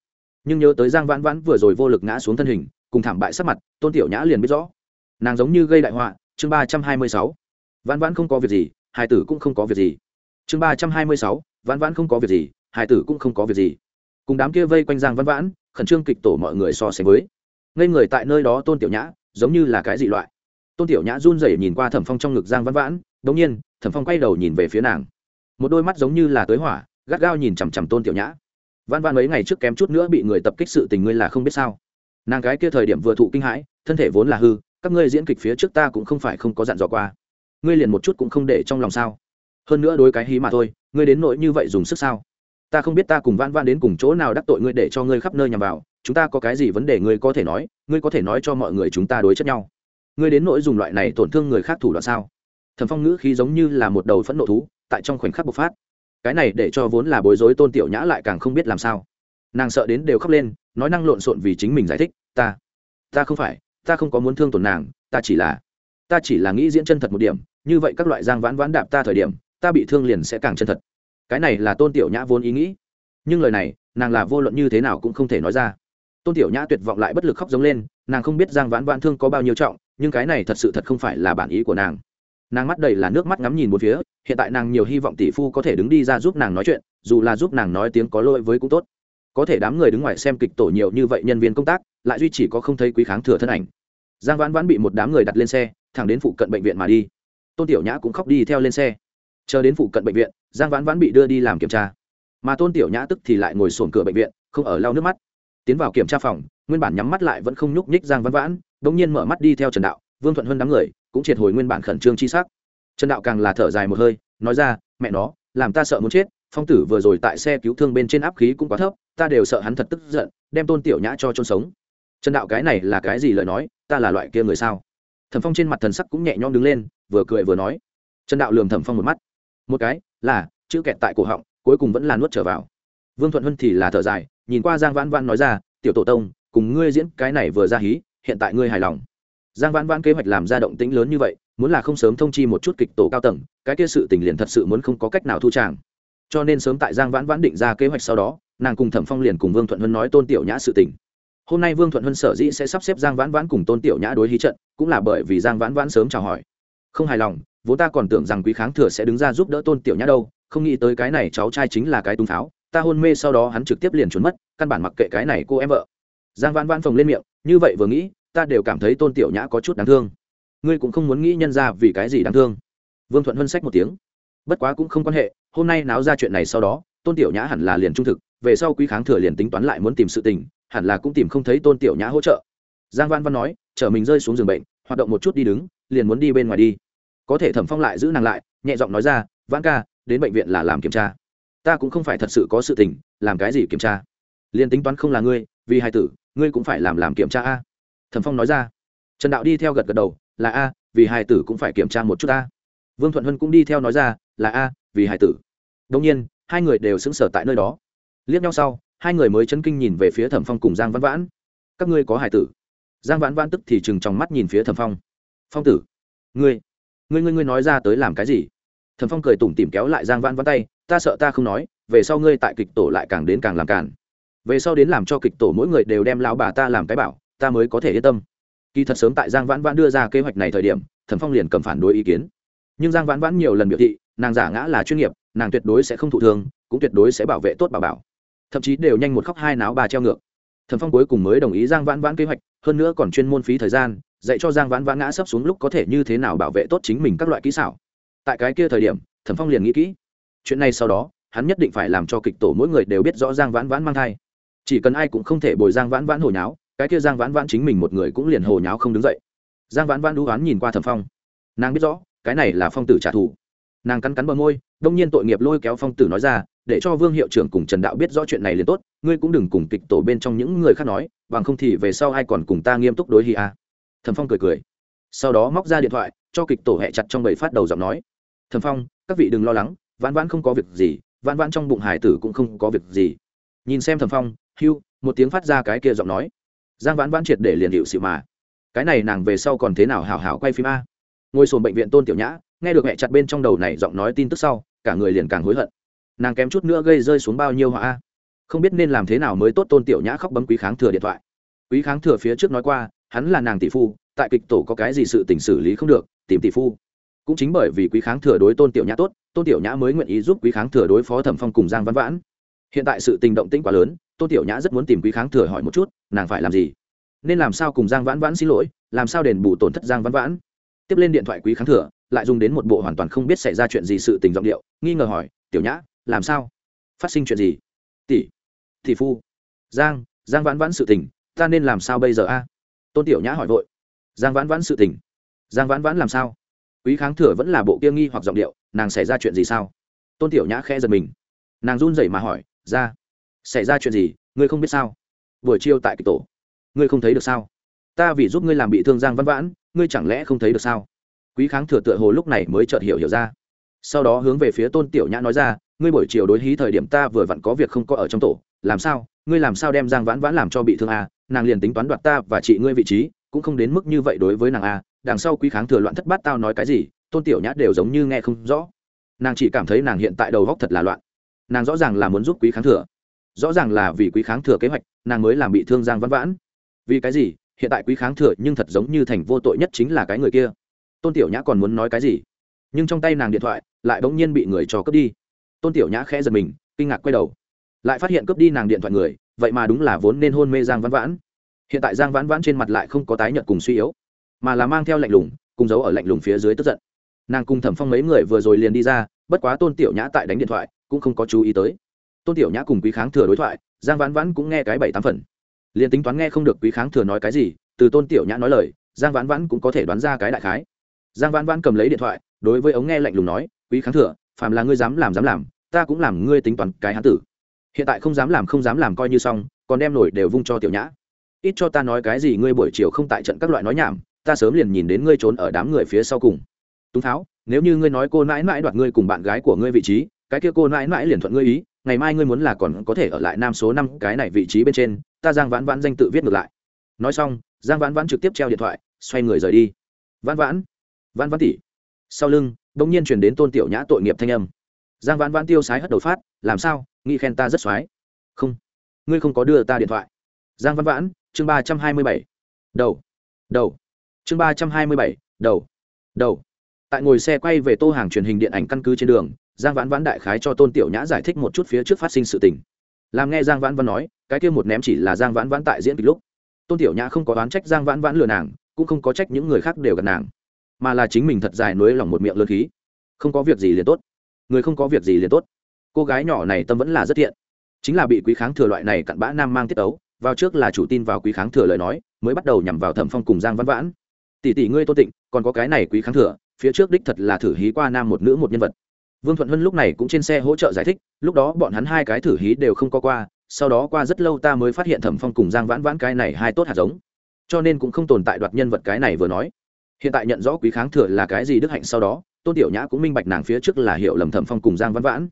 Nhưng nhớ tới giang vãn vãn vừa rồi vô lực ngã xuống thân hình, cùng thảm bại sắc mặt, tôn tiểu nhã liền biết rõ. Nàng giống như gây đại họa, chương ba trăm hai mươi sáu. Vãn vãn không có việc gì hai tử cũng không có việc gì. Chương ba trăm hai mươi sáu, vãn vãn không có việc gì hai tử cũng không có việc gì. Cùng đám kia vây quanh giang vãn vãn khẩn trương kịch tổ mọi người so sánh với. Ngây người tại nơi đó tôn tiểu nhã, giống như là cái dị loại. Tôn tiểu nhã run rẩy nhìn qua thẩm phong trong ngực giang vãn vãn, đống nhiên, thẩm phong quay đầu nhìn về phía nàng. Một đôi mắt giống như là tới hỏa, gắt gao nhìn chằm chằm tôn tiểu nhã. Văn vãn mấy ngày trước kém chút nữa bị người tập kích sự tình ngươi là không biết sao. Nàng cái kia thời điểm vừa thụ kinh hãi, thân thể vốn là hư, các ngươi diễn kịch phía trước ta cũng không phải không có dặn dò qua. Ngươi liền một chút cũng không để trong lòng sao? Hơn nữa đối cái hí mà thôi, ngươi đến nỗi như vậy dùng sức sao? Ta không biết ta cùng vãn vãn đến cùng chỗ nào đắc tội ngươi để cho ngươi khắp nơi nhằm vào, chúng ta có cái gì vấn đề ngươi có thể nói, ngươi có thể nói cho mọi người chúng ta đối chất nhau. Ngươi đến nỗi dùng loại này tổn thương người khác thủ đoạn sao? Thần phong ngữ khí giống như là một đầu phẫn nộ thú, tại trong khoảnh khắc bộc phát. Cái này để cho vốn là bối rối tôn tiểu nhã lại càng không biết làm sao. Nàng sợ đến đều khóc lên, nói năng lộn xộn vì chính mình giải thích, ta ta không phải, ta không có muốn thương tổn nàng, ta chỉ là, ta chỉ là nghĩ diễn chân thật một điểm, như vậy các loại giang vãn vãn đạp ta thời điểm, ta bị thương liền sẽ càng chân thật cái này là tôn tiểu nhã vốn ý nghĩ. Nhưng lời này, nàng là vô luận như thế nào cũng không thể nói ra. Tôn tiểu nhã tuyệt vọng lại bất lực khóc giống lên, nàng không biết giang vãn vãn thương có bao nhiêu trọng, nhưng cái này thật sự thật không phải là bản ý của nàng. Nàng mắt đầy là nước mắt ngắm nhìn một phía, hiện tại nàng nhiều hy vọng tỷ phu có thể đứng đi ra giúp nàng nói chuyện, dù là giúp nàng nói tiếng có lỗi với cũng tốt. Có thể đám người đứng ngoài xem kịch tổ nhiều như vậy nhân viên công tác, lại duy chỉ có không thấy quý kháng thừa thân ảnh. Giang vãn vãn bị một đám người đặt lên xe, thẳng đến phụ cận bệnh viện mà đi. Tôn tiểu nhã cũng khóc đi theo lên xe chờ đến phụ cận bệnh viện, giang vãn vãn bị đưa đi làm kiểm tra. Mà tôn tiểu nhã tức thì lại ngồi sồn cửa bệnh viện, không ở lau nước mắt. Tiến vào kiểm tra phòng, nguyên bản nhắm mắt lại vẫn không nhúc nhích giang vãn vãn đ ỗ n g nhiên mở mắt đi theo trần đạo, vương thuận hơn đám người, cũng triệt hồi nguyên bản khẩn trương chi s ắ c trần đạo càng là thở dài một hơi, nói ra, mẹ nó, làm ta sợ muốn chết, phong tử vừa rồi tại xe cứu thương bên trên áp khí cũng quá thấp, ta đều sợ hắn thật tức giận, đem tôn tiểu nhã cho trôn sống. Trần đạo, cái này là cái gì lời nói, ta là loại kia người sao? Thẩm phong trên mặt thần sắc cũng nhẹ nhõm đứng lên, vừa cười vừa nói. Trần đạo lườm thẩm phong một mắt một cái là chữ kẹt tại cổ họng, cuối cùng vẫn là nuốt trở vào. Vương thuận huân thì là thở dài, nhìn qua giang vãn vãn nói ra, tiểu tổ tông, cùng ngươi diễn cái này vừa ra hí, hiện tại ngươi hài lòng. Giang vãn vãn kế hoạch làm ra động tĩnh lớn như vậy, muốn là không sớm thông chi một chút kịch tổ cao tầng, cái kia sự tình liền thật sự muốn không có cách nào thu tràng. Cho nên sớm tại giang vãn vãn định ra kế hoạch sau đó, nàng cùng thẩm phong liền cùng vương thuận huân nói tôn tiểu nhã sự tình. Hôm nay vương thuận huân sở dĩ sẽ sắp xếp giang vãn vãn cùng tôn tiểu nhã đối hí trận, cũng là bởi vì giang vãn vãn sớm chào hỏi. Không hài lòng vốn ta còn tưởng rằng quý kháng thừa sẽ đứng ra giúp đỡ tôn tiểu nhã đâu, không nghĩ tới cái này cháu trai chính là cái tung tháo. ta hôn mê sau đó hắn trực tiếp liền trốn mất, căn bản mặc kệ cái này cô em vợ. Giang vãn vãn phồng lên miệng, như vậy vừa nghĩ, ta đều cảm thấy tôn tiểu nhã có chút đáng thương. Ngươi cũng không muốn nghĩ nhân ra vì cái gì đáng thương. Vương thuận hân sách một tiếng. Bất quá cũng không quan hệ, hôm nay náo ra chuyện này sau đó, tôn tiểu nhã hẳn là liền trung thực, về sau quý kháng thừa liền tính toán lại muốn tìm sự tình, hẳn là cũng tìm không thấy tôn tiểu nhã hỗ trợ. Giang văn văn nói, chở mình rơi xuống giường bệnh, hoạt động một chút đi đứng, liền muốn đi bên ngoài đi có thể thẩm phong lại giữ nàng lại, nhẹ giọng nói ra, vãn ca, đến bệnh viện là làm kiểm tra. Ta cũng không phải thật sự có sự tình, làm cái gì kiểm tra? Liền tính toán không là ngươi, vì hai tử, ngươi cũng phải làm làm kiểm tra a. Thẩm phong nói ra. Trần đạo đi theo gật gật đầu, là a, vì hai tử cũng phải kiểm tra một chút a. Vương thuận hân cũng đi theo nói ra, là a, vì hai tử. Đông nhiên, hai người đều xứng sở tại nơi đó. Liếc nhau sau, hai người mới chấn kinh nhìn về phía thẩm phong cùng giang văn vãn. Các ngươi có hải tử? Giang vãn vãn tức thì chừng trong mắt nhìn phía thẩm phong. Phong tử, ngươi ngươi ngươi ngươi nói ra tới làm cái gì? Thẩm phong cười tủm tìm kéo lại giang vãn vãn tay, ta sợ ta không nói, về sau ngươi tại kịch tổ lại càng đến càng làm càn. Về sau đến làm cho kịch tổ mỗi người đều đem lão bà ta làm cái bảo, ta mới có thể yên tâm. Kỳ thật sớm tại giang vãn vãn đưa ra kế hoạch này thời điểm, thẩm phong liền cầm phản đối ý kiến. Nhưng giang vãn vãn nhiều lần biểu thị, nàng giả ngã là chuyên nghiệp, nàng tuyệt đối sẽ không thụ thương, cũng tuyệt đối sẽ bảo vệ tốt bà bảo. Thậm chí đều nhanh một khóc hai náo bà treo ngược. Thẩm phong cuối cùng mới đồng ý giang vãn vãn kế hoạch hơn nữa còn chuyên môn phí thời gian, dạy cho giang vãn vãn ngã sấp xuống lúc có thể như thế nào bảo vệ tốt chính mình các loại kỹ xảo. Tại cái kia thời điểm, thẩm phong liền nghĩ kỹ. Chuyện này sau đó, hắn nhất định phải làm cho kịch tổ mỗi người đều biết rõ giang vãn vãn mang thai. Chỉ cần ai cũng không thể bồi giang vãn vãn hồi nháo, cái kia giang vãn vãn chính mình một người cũng liền hồi nháo không đứng dậy. Giang vãn vãn đũ oán nhìn qua thẩm phong. Nàng biết rõ, cái này là phong tử trả thù. Nàng cắn cắn bờ môi, đông nhiên tội nghiệp lôi kéo phong tử nói ra để cho vương hiệu trưởng cùng trần đạo biết rõ chuyện này liền tốt, ngươi cũng đừng cùng kịch tổ bên trong những người khác nói, bằng không thì về sau ai còn cùng ta nghiêm túc đối hi a à. thẩm phong cười cười. Sau đó móc ra điện thoại, cho kịch tổ hẹ chặt trong bầy phát đầu giọng nói. Thẩm phong, các vị đừng lo lắng, vãn vãn không có việc gì, vãn vãn trong bụng hải tử cũng không có việc gì. Nhìn xem thẩm phong hưu một tiếng phát ra cái kia giọng nói. Giang vãn vãn triệt để liền hiệu sự mà. Cái này nàng về sau còn thế nào hảo hảo quay phim a? Ngồi sồn bệnh viện tôn tiểu nhã, nghe được mẹ chặt bên trong đầu này giọng nói tin tức sau, cả người liền càng hối hận nàng kém chút nữa gây rơi xuống bao nhiêu họa không biết nên làm thế nào mới tốt tôn tiểu nhã khóc bấm quý kháng thừa điện thoại. Quý kháng thừa phía trước nói qua, hắn là nàng tỷ phu, tại kịch tổ có cái gì sự tình xử lý không được, tìm tỷ phu. Cũng chính bởi vì quý kháng thừa đối tôn tiểu nhã tốt, tôn tiểu nhã mới nguyện ý giúp quý kháng thừa đối phó thẩm phong cùng giang văn vãn. Hiện tại sự tình động tĩnh quá lớn, tôn tiểu nhã rất muốn tìm quý kháng thừa hỏi một chút, nàng phải làm gì? Nên làm sao cùng giang vãn vãn xin lỗi, làm sao đền bù tổn thất giang vãn vãn? Tiếp lên điện thoại quý kháng thừa, lại dùng đến một bộ hoàn toàn không biết xảy ra chuyện gì sự tình giọng điệu, nghi ngờ hỏi, tiểu nhã làm sao? Phát sinh chuyện gì? Tỷ tỷ phu. Giang giang vãn vãn sự tình, ta nên làm sao bây giờ a? Tôn tiểu nhã hỏi vội. Giang vãn vãn sự tình. Giang vãn vãn làm sao? Quý kháng thừa vẫn là bộ kia nghi hoặc giọng điệu, nàng xảy ra chuyện gì sao? Tôn tiểu nhã khẽ giật mình. Nàng run rẩy mà hỏi, ra, xảy ra chuyện gì? Ngươi không biết sao? Buổi chiều tại kịch tổ, ngươi không thấy được sao? Ta vì giúp ngươi làm bị thương giang văn vãn, ngươi chẳng lẽ không thấy được sao? Quý kháng thừa tựa hồ lúc này mới chợt hiểu hiểu ra. Sau đó hướng về phía tôn tiểu nhã nói ra ngươi buổi chiều đối hí thời điểm ta vừa vặn có việc không có ở trong tổ, làm sao? Ngươi làm sao đem giang vãn vãn làm cho bị thương a nàng liền tính toán đoạt ta và chị ngươi vị trí, cũng không đến mức như vậy đối với nàng a đằng sau quý kháng thừa loạn thất bát tao nói cái gì, tôn tiểu nhã đều giống như nghe không rõ. Nàng chỉ cảm thấy nàng hiện tại đầu góc thật là loạn. Nàng rõ ràng là muốn giúp quý kháng thừa. Rõ ràng là vì quý kháng thừa kế hoạch, nàng mới làm bị thương giang vãn vãn. Vì cái gì? Hiện tại quý kháng thừa nhưng thật giống như thành vô tội nhất chính là cái người kia. Tôn tiểu nhã còn muốn nói cái gì? Nhưng trong tay nàng điện thoại, lại bỗng nhiên bị người cho cướp đi tôn tiểu nhã khẽ giật mình, kinh ngạc quay đầu. Lại phát hiện cướp đi nàng điện thoại người, vậy mà đúng là vốn nên hôn mê giang vãn vãn. Hiện tại giang vãn vãn trên mặt lại không có tái nhợt cùng suy yếu, mà là mang theo lạnh lùng, cùng giấu ở lạnh lùng phía dưới tức giận. Nàng cùng thẩm phong mấy người vừa rồi liền đi ra, bất quá tôn tiểu nhã tại đánh điện thoại, cũng không có chú ý tới. Tôn tiểu nhã cùng quý kháng thừa đối thoại, giang vãn vãn cũng nghe cái bảy tám phần. Liền tính toán nghe không được quý kháng thừa nói cái gì, từ tôn tiểu nhã nói lời, giang vãn vãn cũng có thể đoán ra cái đại khái. Giang vãn vãn cầm lấy điện thoại, đối với ống nghe lạnh lùng nói, quý kháng thừa phàm là ngươi dám làm dám làm, ta cũng làm ngươi tính toán cái hán tử. Hiện tại không dám làm không dám làm coi như xong, còn đem nổi đều vung cho tiểu nhã. Ít cho ta nói cái gì ngươi buổi chiều không tại trận các loại nói nhảm, ta sớm liền nhìn đến ngươi trốn ở đám người phía sau cùng. Túng tháo, nếu như ngươi nói cô nãi nãi đoạt ngươi cùng bạn gái của ngươi vị trí, cái kia cô nãi nãi liền thuận ngươi ý, ngày mai ngươi muốn là còn có thể ở lại nam số năm cái này vị trí bên trên, ta giang vãn vãn danh tự viết ngược lại. Nói xong, giang vãn vãn trực tiếp treo điện thoại, xoay người rời đi. Vãn vãn vãn vãn tỉ sau lưng đông nhiên chuyển đến tôn tiểu nhã tội nghiệp thanh âm. Giang vãn vãn tiêu sái hất đầu phát, làm sao? Nghĩ khen ta rất x không, ngươi không có đưa ta điện thoại. Giang vãn vãn, chương ba trăm hai mươi bảy. Đầu đầu. Chương ba trăm hai mươi bảy, đầu đầu. Tại ngồi xe quay về tô hàng truyền hình điện ảnh căn cứ trên đường, giang vãn vãn đại khái cho tôn tiểu nhã giải thích một chút phía trước phát sinh sự tình. Làm nghe giang vãn vãn nói, cái kia một ném chỉ là giang vãn vãn tại diễn kịch lúc. Tôn tiểu nhã không có đoán trách giang vãn vãn lừa nàng, cũng không có trách những người khác đều gần nàng mà là chính mình thật dài nối lòng một miệng lớn khí. Không có việc gì liền tốt. Người không có việc gì liền tốt. Cô gái nhỏ này tâm vẫn là rất thiện. Chính là bị quý kháng thừa loại này cặn bã nam mang tiết tấu, vào trước là chủ tin vào quý kháng thừa lời nói, mới bắt đầu nhằm vào thẩm phong cùng giang vãn vãn. Tỷ tỷ ngươi tô tịnh, còn có cái này quý kháng thừa, phía trước đích thật là thử hí qua nam một nữ một nhân vật. Vương thuận hân lúc này cũng trên xe hỗ trợ giải thích, lúc đó bọn hắn hai cái thử hí đều không có qua, sau đó qua rất lâu ta mới phát hiện thẩm phong cùng giang vãn vãn cái này hai tốt hạt giống. Cho nên cũng không tồn tại đoạt nhân vật cái này vừa nói hiện tại nhận rõ quý kháng thừa là cái gì đức hạnh sau đó, tôn tiểu nhã cũng minh bạch nàng phía trước là hiểu lầm thẩm phong cùng giang vãn vãn.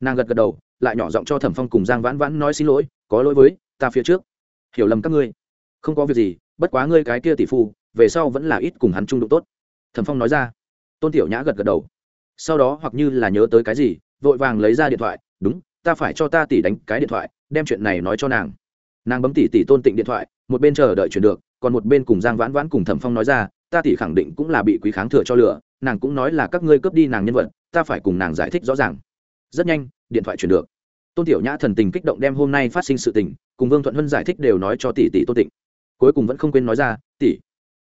Nàng gật gật đầu, lại nhỏ giọng cho thẩm phong cùng giang vãn vãn nói xin lỗi, có lỗi với ta phía trước. Hiểu lầm các ngươi. Không có việc gì, bất quá ngươi cái kia tỷ phu, về sau vẫn là ít cùng hắn trung đụng tốt. Thẩm phong nói ra. Tôn tiểu nhã gật gật đầu. Sau đó hoặc như là nhớ tới cái gì, vội vàng lấy ra điện thoại, đúng, ta phải cho ta tỷ đánh cái điện thoại, đem chuyện này nói cho nàng. Nàng bấm tỷ tỷ tôn tịnh điện thoại, một bên chờ đợi chuyển được, còn một bên cùng giang vãn vãn cùng thẩm phong nói ra ta tỷ khẳng định cũng là bị quý kháng thừa cho lửa, nàng cũng nói là các ngươi cướp đi nàng nhân vật, ta phải cùng nàng giải thích rõ ràng. Rất nhanh, điện thoại chuyển được. Tôn tiểu nhã thần tình kích động đem hôm nay phát sinh sự tình, cùng vương thuận huân giải thích đều nói cho tỷ tỷ tôn tịnh. Cuối cùng vẫn không quên nói ra, tỷ,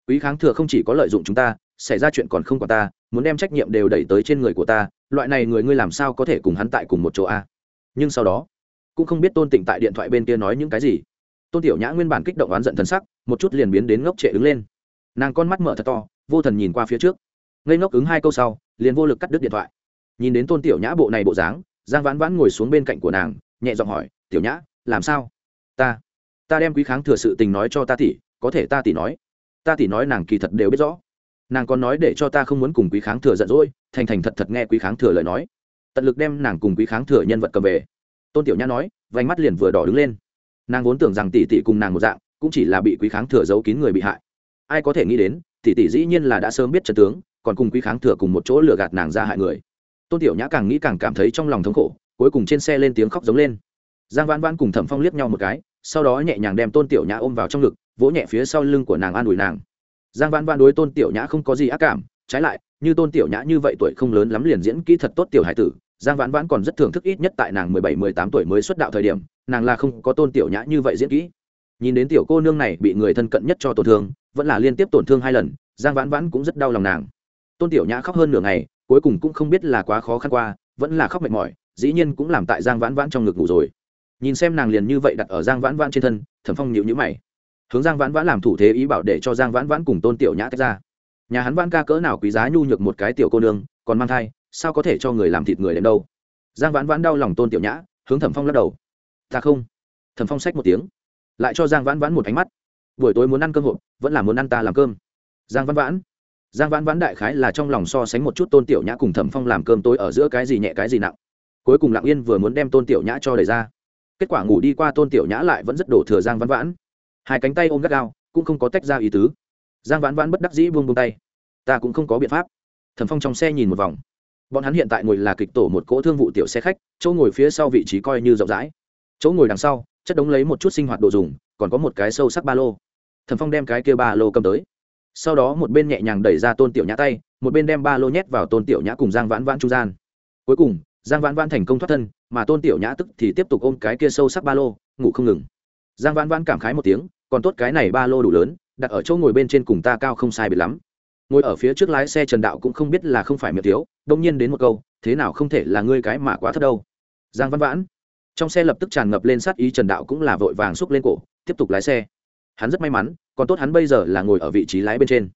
quý kháng thừa không chỉ có lợi dụng chúng ta, xảy ra chuyện còn không còn ta, muốn đem trách nhiệm đều đẩy tới trên người của ta, loại này người ngươi làm sao có thể cùng hắn tại cùng một chỗ a? Nhưng sau đó, cũng không biết tôn tịnh tại điện thoại bên kia nói những cái gì. Tôn tiểu nhã nguyên bản kích động oán giận thần sắc, một chút liền biến đến ngốc trệ đứng lên nàng con mắt mở thật to, vô thần nhìn qua phía trước. Ngây ngốc ứng hai câu sau, liền vô lực cắt đứt điện thoại. Nhìn đến tôn tiểu nhã bộ này bộ dáng, giang vãn vãn ngồi xuống bên cạnh của nàng, nhẹ giọng hỏi, tiểu nhã, làm sao? Ta ta đem quý kháng thừa sự tình nói cho ta tỷ, có thể ta tỷ nói. Ta tỷ nói nàng kỳ thật đều biết rõ. Nàng còn nói để cho ta không muốn cùng quý kháng thừa giận dỗi, thành thành thật thật nghe quý kháng thừa lời nói. Tận lực đem nàng cùng quý kháng thừa nhân vật cầm về. Tôn tiểu nhã nói, vành mắt liền vừa đỏ đứng lên. Nàng vốn tưởng rằng tỷ tỷ cùng nàng một dạng, cũng chỉ là bị quý kháng thừa giấu kín người bị hại ai có thể nghĩ đến, tỷ tỷ dĩ nhiên là đã sớm biết trận tướng, còn cùng quý kháng thừa cùng một chỗ lừa gạt nàng ra hại người. Tôn tiểu nhã càng nghĩ càng cảm thấy trong lòng thống khổ, cuối cùng trên xe lên tiếng khóc giống lên. Giang vãn vãn cùng thẩm phong liếc nhau một cái, sau đó nhẹ nhàng đem tôn tiểu nhã ôm vào trong ngực, vỗ nhẹ phía sau lưng của nàng an ủi nàng. Giang vãn vãn đối tôn tiểu nhã không có gì ác cảm, trái lại, như tôn tiểu nhã như vậy tuổi không lớn lắm liền diễn kỹ thật tốt tiểu hải tử, giang vãn vãn còn rất thưởng thức ít nhất tại nàng mười bảy, mười tám tuổi mới xuất đạo thời điểm, nàng là không có tôn tiểu nhã như vậy diễn kỹ nhìn đến tiểu cô nương này bị người thân cận nhất cho tổn thương, vẫn là liên tiếp tổn thương hai lần, giang vãn vãn cũng rất đau lòng nàng. Tôn tiểu nhã khóc hơn nửa ngày, cuối cùng cũng không biết là quá khó khăn qua, vẫn là khóc mệt mỏi, dĩ nhiên cũng làm tại giang vãn vãn trong ngực ngủ rồi. Nhìn xem nàng liền như vậy đặt ở giang vãn vãn trên thân, thẩm phong nhịu nhữ mày. Hướng giang vãn vãn làm thủ thế ý bảo để cho giang vãn vãn cùng tôn tiểu nhã tách ra. Nhà hắn vãn ca cỡ nào quý giá nhu nhược một cái tiểu cô nương, còn mang thai, sao có thể cho người làm thịt người đến đâu? Giang vãn vãn đau lòng tôn tiểu nhã, hướng thẩm phong lắc đầu. Ta không. Thẩm phong xách một tiếng lại cho giang vãn vãn một ánh mắt. Buổi tối muốn ăn cơm hộp, vẫn là muốn ăn ta làm cơm. Giang vãn vãn. Giang vãn vãn đại khái là trong lòng so sánh một chút tôn tiểu nhã cùng thẩm phong làm cơm tối ở giữa cái gì nhẹ cái gì nặng. Cuối cùng lặng yên vừa muốn đem tôn tiểu nhã cho đẩy ra. Kết quả ngủ đi qua tôn tiểu nhã lại vẫn rất đổ thừa giang vãn vãn. Hai cánh tay ôm gắt gao, cũng không có tách ra ý tứ. Giang vãn vãn bất đắc dĩ buông buông tay. Ta cũng không có biện pháp. Thẩm phong trong xe nhìn một vòng. Bọn hắn hiện tại ngồi là kịch tổ một cỗ thương vụ tiểu xe khách, chỗ ngồi phía sau vị trí coi như rộng rãi. Chỗ ngồi đằng sau chất đống lấy một chút sinh hoạt đồ dùng, còn có một cái sâu sắc ba lô. Thẩm phong đem cái kia ba lô cầm tới. Sau đó một bên nhẹ nhàng đẩy ra tôn tiểu nhã tay, một bên đem ba lô nhét vào tôn tiểu nhã cùng giang vãn vãn trung gian. Cuối cùng, giang vãn vãn thành công thoát thân, mà tôn tiểu nhã tức thì tiếp tục ôm cái kia sâu sắc ba lô, ngủ không ngừng. Giang vãn vãn cảm khái một tiếng, còn tốt cái này ba lô đủ lớn, đặt ở chỗ ngồi bên trên cùng ta cao không sai biệt lắm. Ngồi ở phía trước lái xe trần đạo cũng không biết là không phải miệng thiếu, đông nhiên đến một câu, thế nào không thể là ngươi cái mà quá thất đâu? Giang văn vãn trong xe lập tức tràn ngập lên sát ý trần đạo cũng là vội vàng xúc lên cổ, tiếp tục lái xe. Hắn rất may mắn, còn tốt hắn bây giờ là ngồi ở vị trí lái bên trên.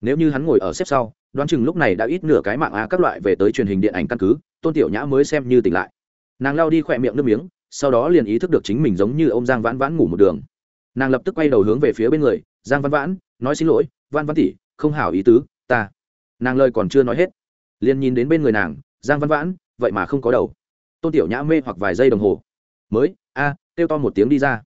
Nếu như hắn ngồi ở xếp sau, đoán chừng lúc này đã ít nửa cái mạng á các loại về tới truyền hình điện ảnh căn cứ, tôn tiểu nhã mới xem như tỉnh lại. Nàng lao đi khỏe miệng nước miếng, sau đó liền ý thức được chính mình giống như ông giang vãn vãn ngủ một đường. Nàng lập tức quay đầu hướng về phía bên người, giang văn vãn, nói xin lỗi văn văn tỷ, không hảo ý tứ, ta. Nàng lời còn chưa nói hết, liền nhìn đến bên người nàng, giang văn vãn, vậy mà không có đầu. Tôn tiểu nhã mê hoặc vài giây đồng hồ mới, a, kêu to một tiếng đi ra.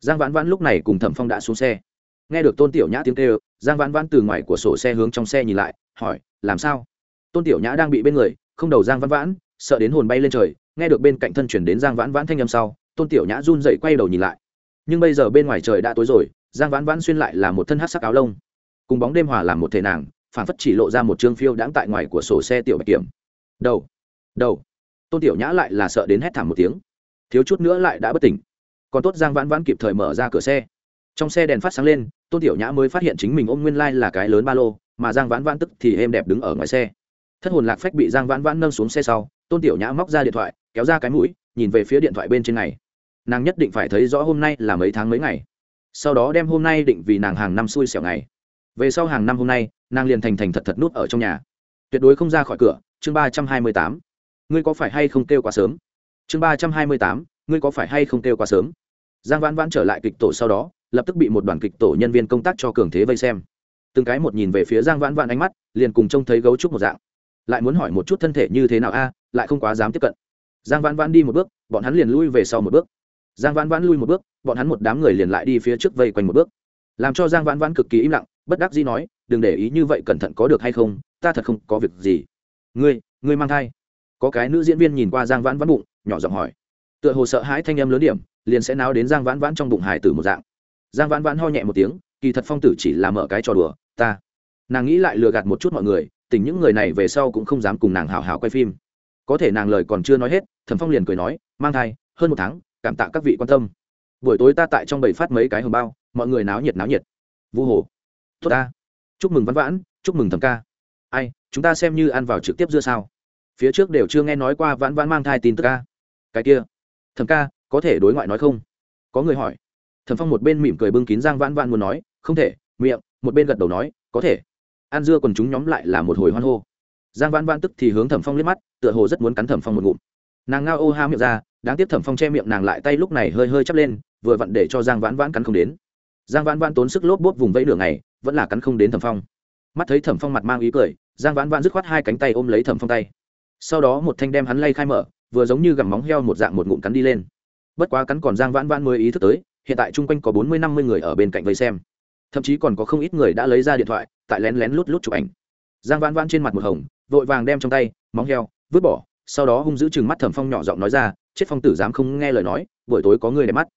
Giang vãn vãn lúc này cùng thẩm phong đã xuống xe. Nghe được tôn tiểu nhã tiếng kêu, giang vãn vãn từ ngoài của sổ xe hướng trong xe nhìn lại, hỏi, làm sao? Tôn tiểu nhã đang bị bên người, không đầu giang vãn vãn, sợ đến hồn bay lên trời, nghe được bên cạnh thân chuyển đến giang vãn vãn thanh âm sau, tôn tiểu nhã run dậy quay đầu nhìn lại. Nhưng bây giờ bên ngoài trời đã tối rồi, giang vãn vãn xuyên lại là một thân hát sắc áo lông. Cùng bóng đêm hòa làm một thể nàng phản phất chỉ lộ ra một chương phiêu đáng tại ngoài của sổ xe tiểu bạch kiểm. Đầu đầu. Tôn tiểu nhã lại là sợ đến hét thảm một tiếng thiếu chút nữa lại đã bất tỉnh. Còn tốt giang vãn vãn kịp thời mở ra cửa xe. Trong xe đèn phát sáng lên, tôn tiểu nhã mới phát hiện chính mình ôm nguyên lai là cái lớn ba lô, mà giang vãn vãn tức thì êm đẹp đứng ở ngoài xe. Thất hồn lạc phách bị giang vãn vãn nâng xuống xe sau, tôn tiểu nhã móc ra điện thoại, kéo ra cái mũi, nhìn về phía điện thoại bên trên này. Nàng nhất định phải thấy rõ hôm nay là mấy tháng mấy ngày. Sau đó đem hôm nay định vì nàng hàng năm xui xẻo ngày. Về sau hàng năm hôm nay, nàng liền thành thành thật thật nút ở trong nhà. Tuyệt đối không ra khỏi cửa, chương ba trăm hai mươi tám. Ngươi có phải hay không kêu quá sớm? Chương ba trăm hai mươi tám, ngươi có phải hay không kêu quá sớm? Giang vãn vãn trở lại kịch tổ sau đó, lập tức bị một đoàn kịch tổ nhân viên công tác cho cường thế vây xem. Từng cái một nhìn về phía giang vãn vãn ánh mắt, liền cùng trông thấy gấu trúc một dạng. Lại muốn hỏi một chút thân thể như thế nào a, lại không quá dám tiếp cận. Giang vãn vãn đi một bước, bọn hắn liền lui về sau một bước. Giang vãn vãn lui một bước, bọn hắn một đám người liền lại đi phía trước vây quanh một bước. Làm cho giang vãn vãn cực kỳ im lặng, bất đắc dĩ nói, đừng để ý như vậy cẩn thận có được hay không, ta thật không có việc gì. Ngươi ngươi mang thai có cái nữ diễn viên nhìn qua giang vãn vãn bụng, nhỏ giọng hỏi. Tựa hồ sợ hãi thanh âm lớn điểm, liền sẽ náo đến giang vãn vãn trong bụng hải tử một dạng. Giang vãn vãn ho nhẹ một tiếng, kỳ thật phong tử chỉ là mở cái trò đùa, ta. Nàng nghĩ lại lừa gạt một chút mọi người, tình những người này về sau cũng không dám cùng nàng hào hào quay phim. Có thể nàng lời còn chưa nói hết, thẩm phong liền cười nói, mang thai, hơn một tháng, cảm tạ các vị quan tâm. Buổi tối ta tại trong bầy phát mấy cái hồng bao, mọi người náo nhiệt náo nhiệt. Vu hồ. Tốt ta. Chúc mừng văn vãn, chúc mừng thầm ca. Ai, chúng ta xem như ăn vào trực tiếp dưa sao? Phía trước đều chưa nghe nói qua vãn vãn mang thai tin tức ca. Cái kia thầm ca, có thể đối ngoại nói không? Có người hỏi. Thầm phong một bên mỉm cười bưng kín giang vãn vãn muốn nói, không thể, miệng, một bên gật đầu nói, có thể. An dưa còn chúng nhóm lại là một hồi hoan hô. Giang vãn vãn tức thì hướng thẩm phong liếc mắt, tựa hồ rất muốn cắn thẩm phong một ngụm. Nàng ngao ô ha miệng ra, đáng tiếc thẩm phong che miệng nàng lại tay lúc này hơi hơi chắp lên, vừa vặn để cho giang vãn vãn cắn không đến. Giang vãn vãn tốn sức lốp bốp vùng vẫy đường này vẫn là cắn không đến thẩm phong. Mắt thấy thẩm phong mặt mang ý cười, giang vãn vãn dứt khoát hai cánh tay ôm lấy thẩm phong tay sau đó một thanh đem hắn lay khai mở, vừa giống như gặm móng heo một dạng một ngụm cắn đi lên. Bất quá cắn còn giang vãn vãn mới ý thức tới, hiện tại chung quanh có bốn mươi năm mươi người ở bên cạnh vây xem. Thậm chí còn có không ít người đã lấy ra điện thoại, tại lén lén lút lút chụp ảnh. Giang vãn vãn trên mặt một hồng, vội vàng đem trong tay móng heo vứt bỏ, sau đó hung giữ chừng mắt thẩm phong nhỏ giọng nói ra, chết phong tử dám không nghe lời nói, buổi tối có người đẹp mắt.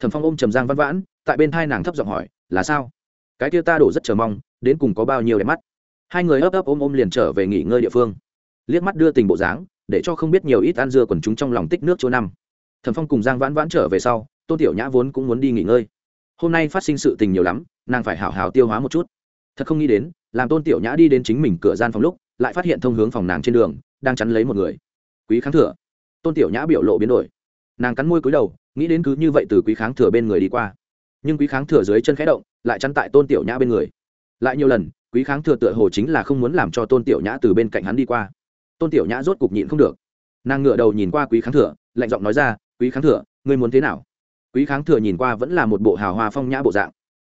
Thẩm phong ôm trầm giang văn vãn, tại bên hai nàng thấp giọng hỏi, là sao? Cái kia ta đổ rất chờ mong, đến cùng có bao nhiêu đẹp mắt? Hai người ấp ấp ôm ôm liền trở về nghỉ ngơi địa phương liếc mắt đưa tình bộ dáng, để cho không biết nhiều ít ăn dưa quần chúng trong lòng tích nước chỗ năm. Thẩm phong cùng giang vãn vãn trở về sau, tôn tiểu nhã vốn cũng muốn đi nghỉ ngơi. Hôm nay phát sinh sự tình nhiều lắm, nàng phải hảo hảo tiêu hóa một chút. Thật không nghĩ đến, làm tôn tiểu nhã đi đến chính mình cửa gian phòng lúc, lại phát hiện thông hướng phòng nàng trên đường, đang chắn lấy một người. Quý kháng thừa. Tôn tiểu nhã biểu lộ biến đổi. Nàng cắn môi cúi đầu, nghĩ đến cứ như vậy từ quý kháng thừa bên người đi qua. Nhưng quý kháng thừa dưới chân khẽ động, lại chắn tại tôn tiểu nhã bên người. Lại nhiều lần, quý kháng thừa tựa hồ chính là không muốn làm cho tôn tiểu nhã từ bên cạnh hắn đi qua tôn tiểu nhã rốt cục nhịn không được. Nàng ngựa đầu nhìn qua quý kháng thừa, lạnh giọng nói ra, quý kháng thừa, ngươi muốn thế nào? Quý kháng thừa nhìn qua vẫn là một bộ hào hoa phong nhã bộ dạng.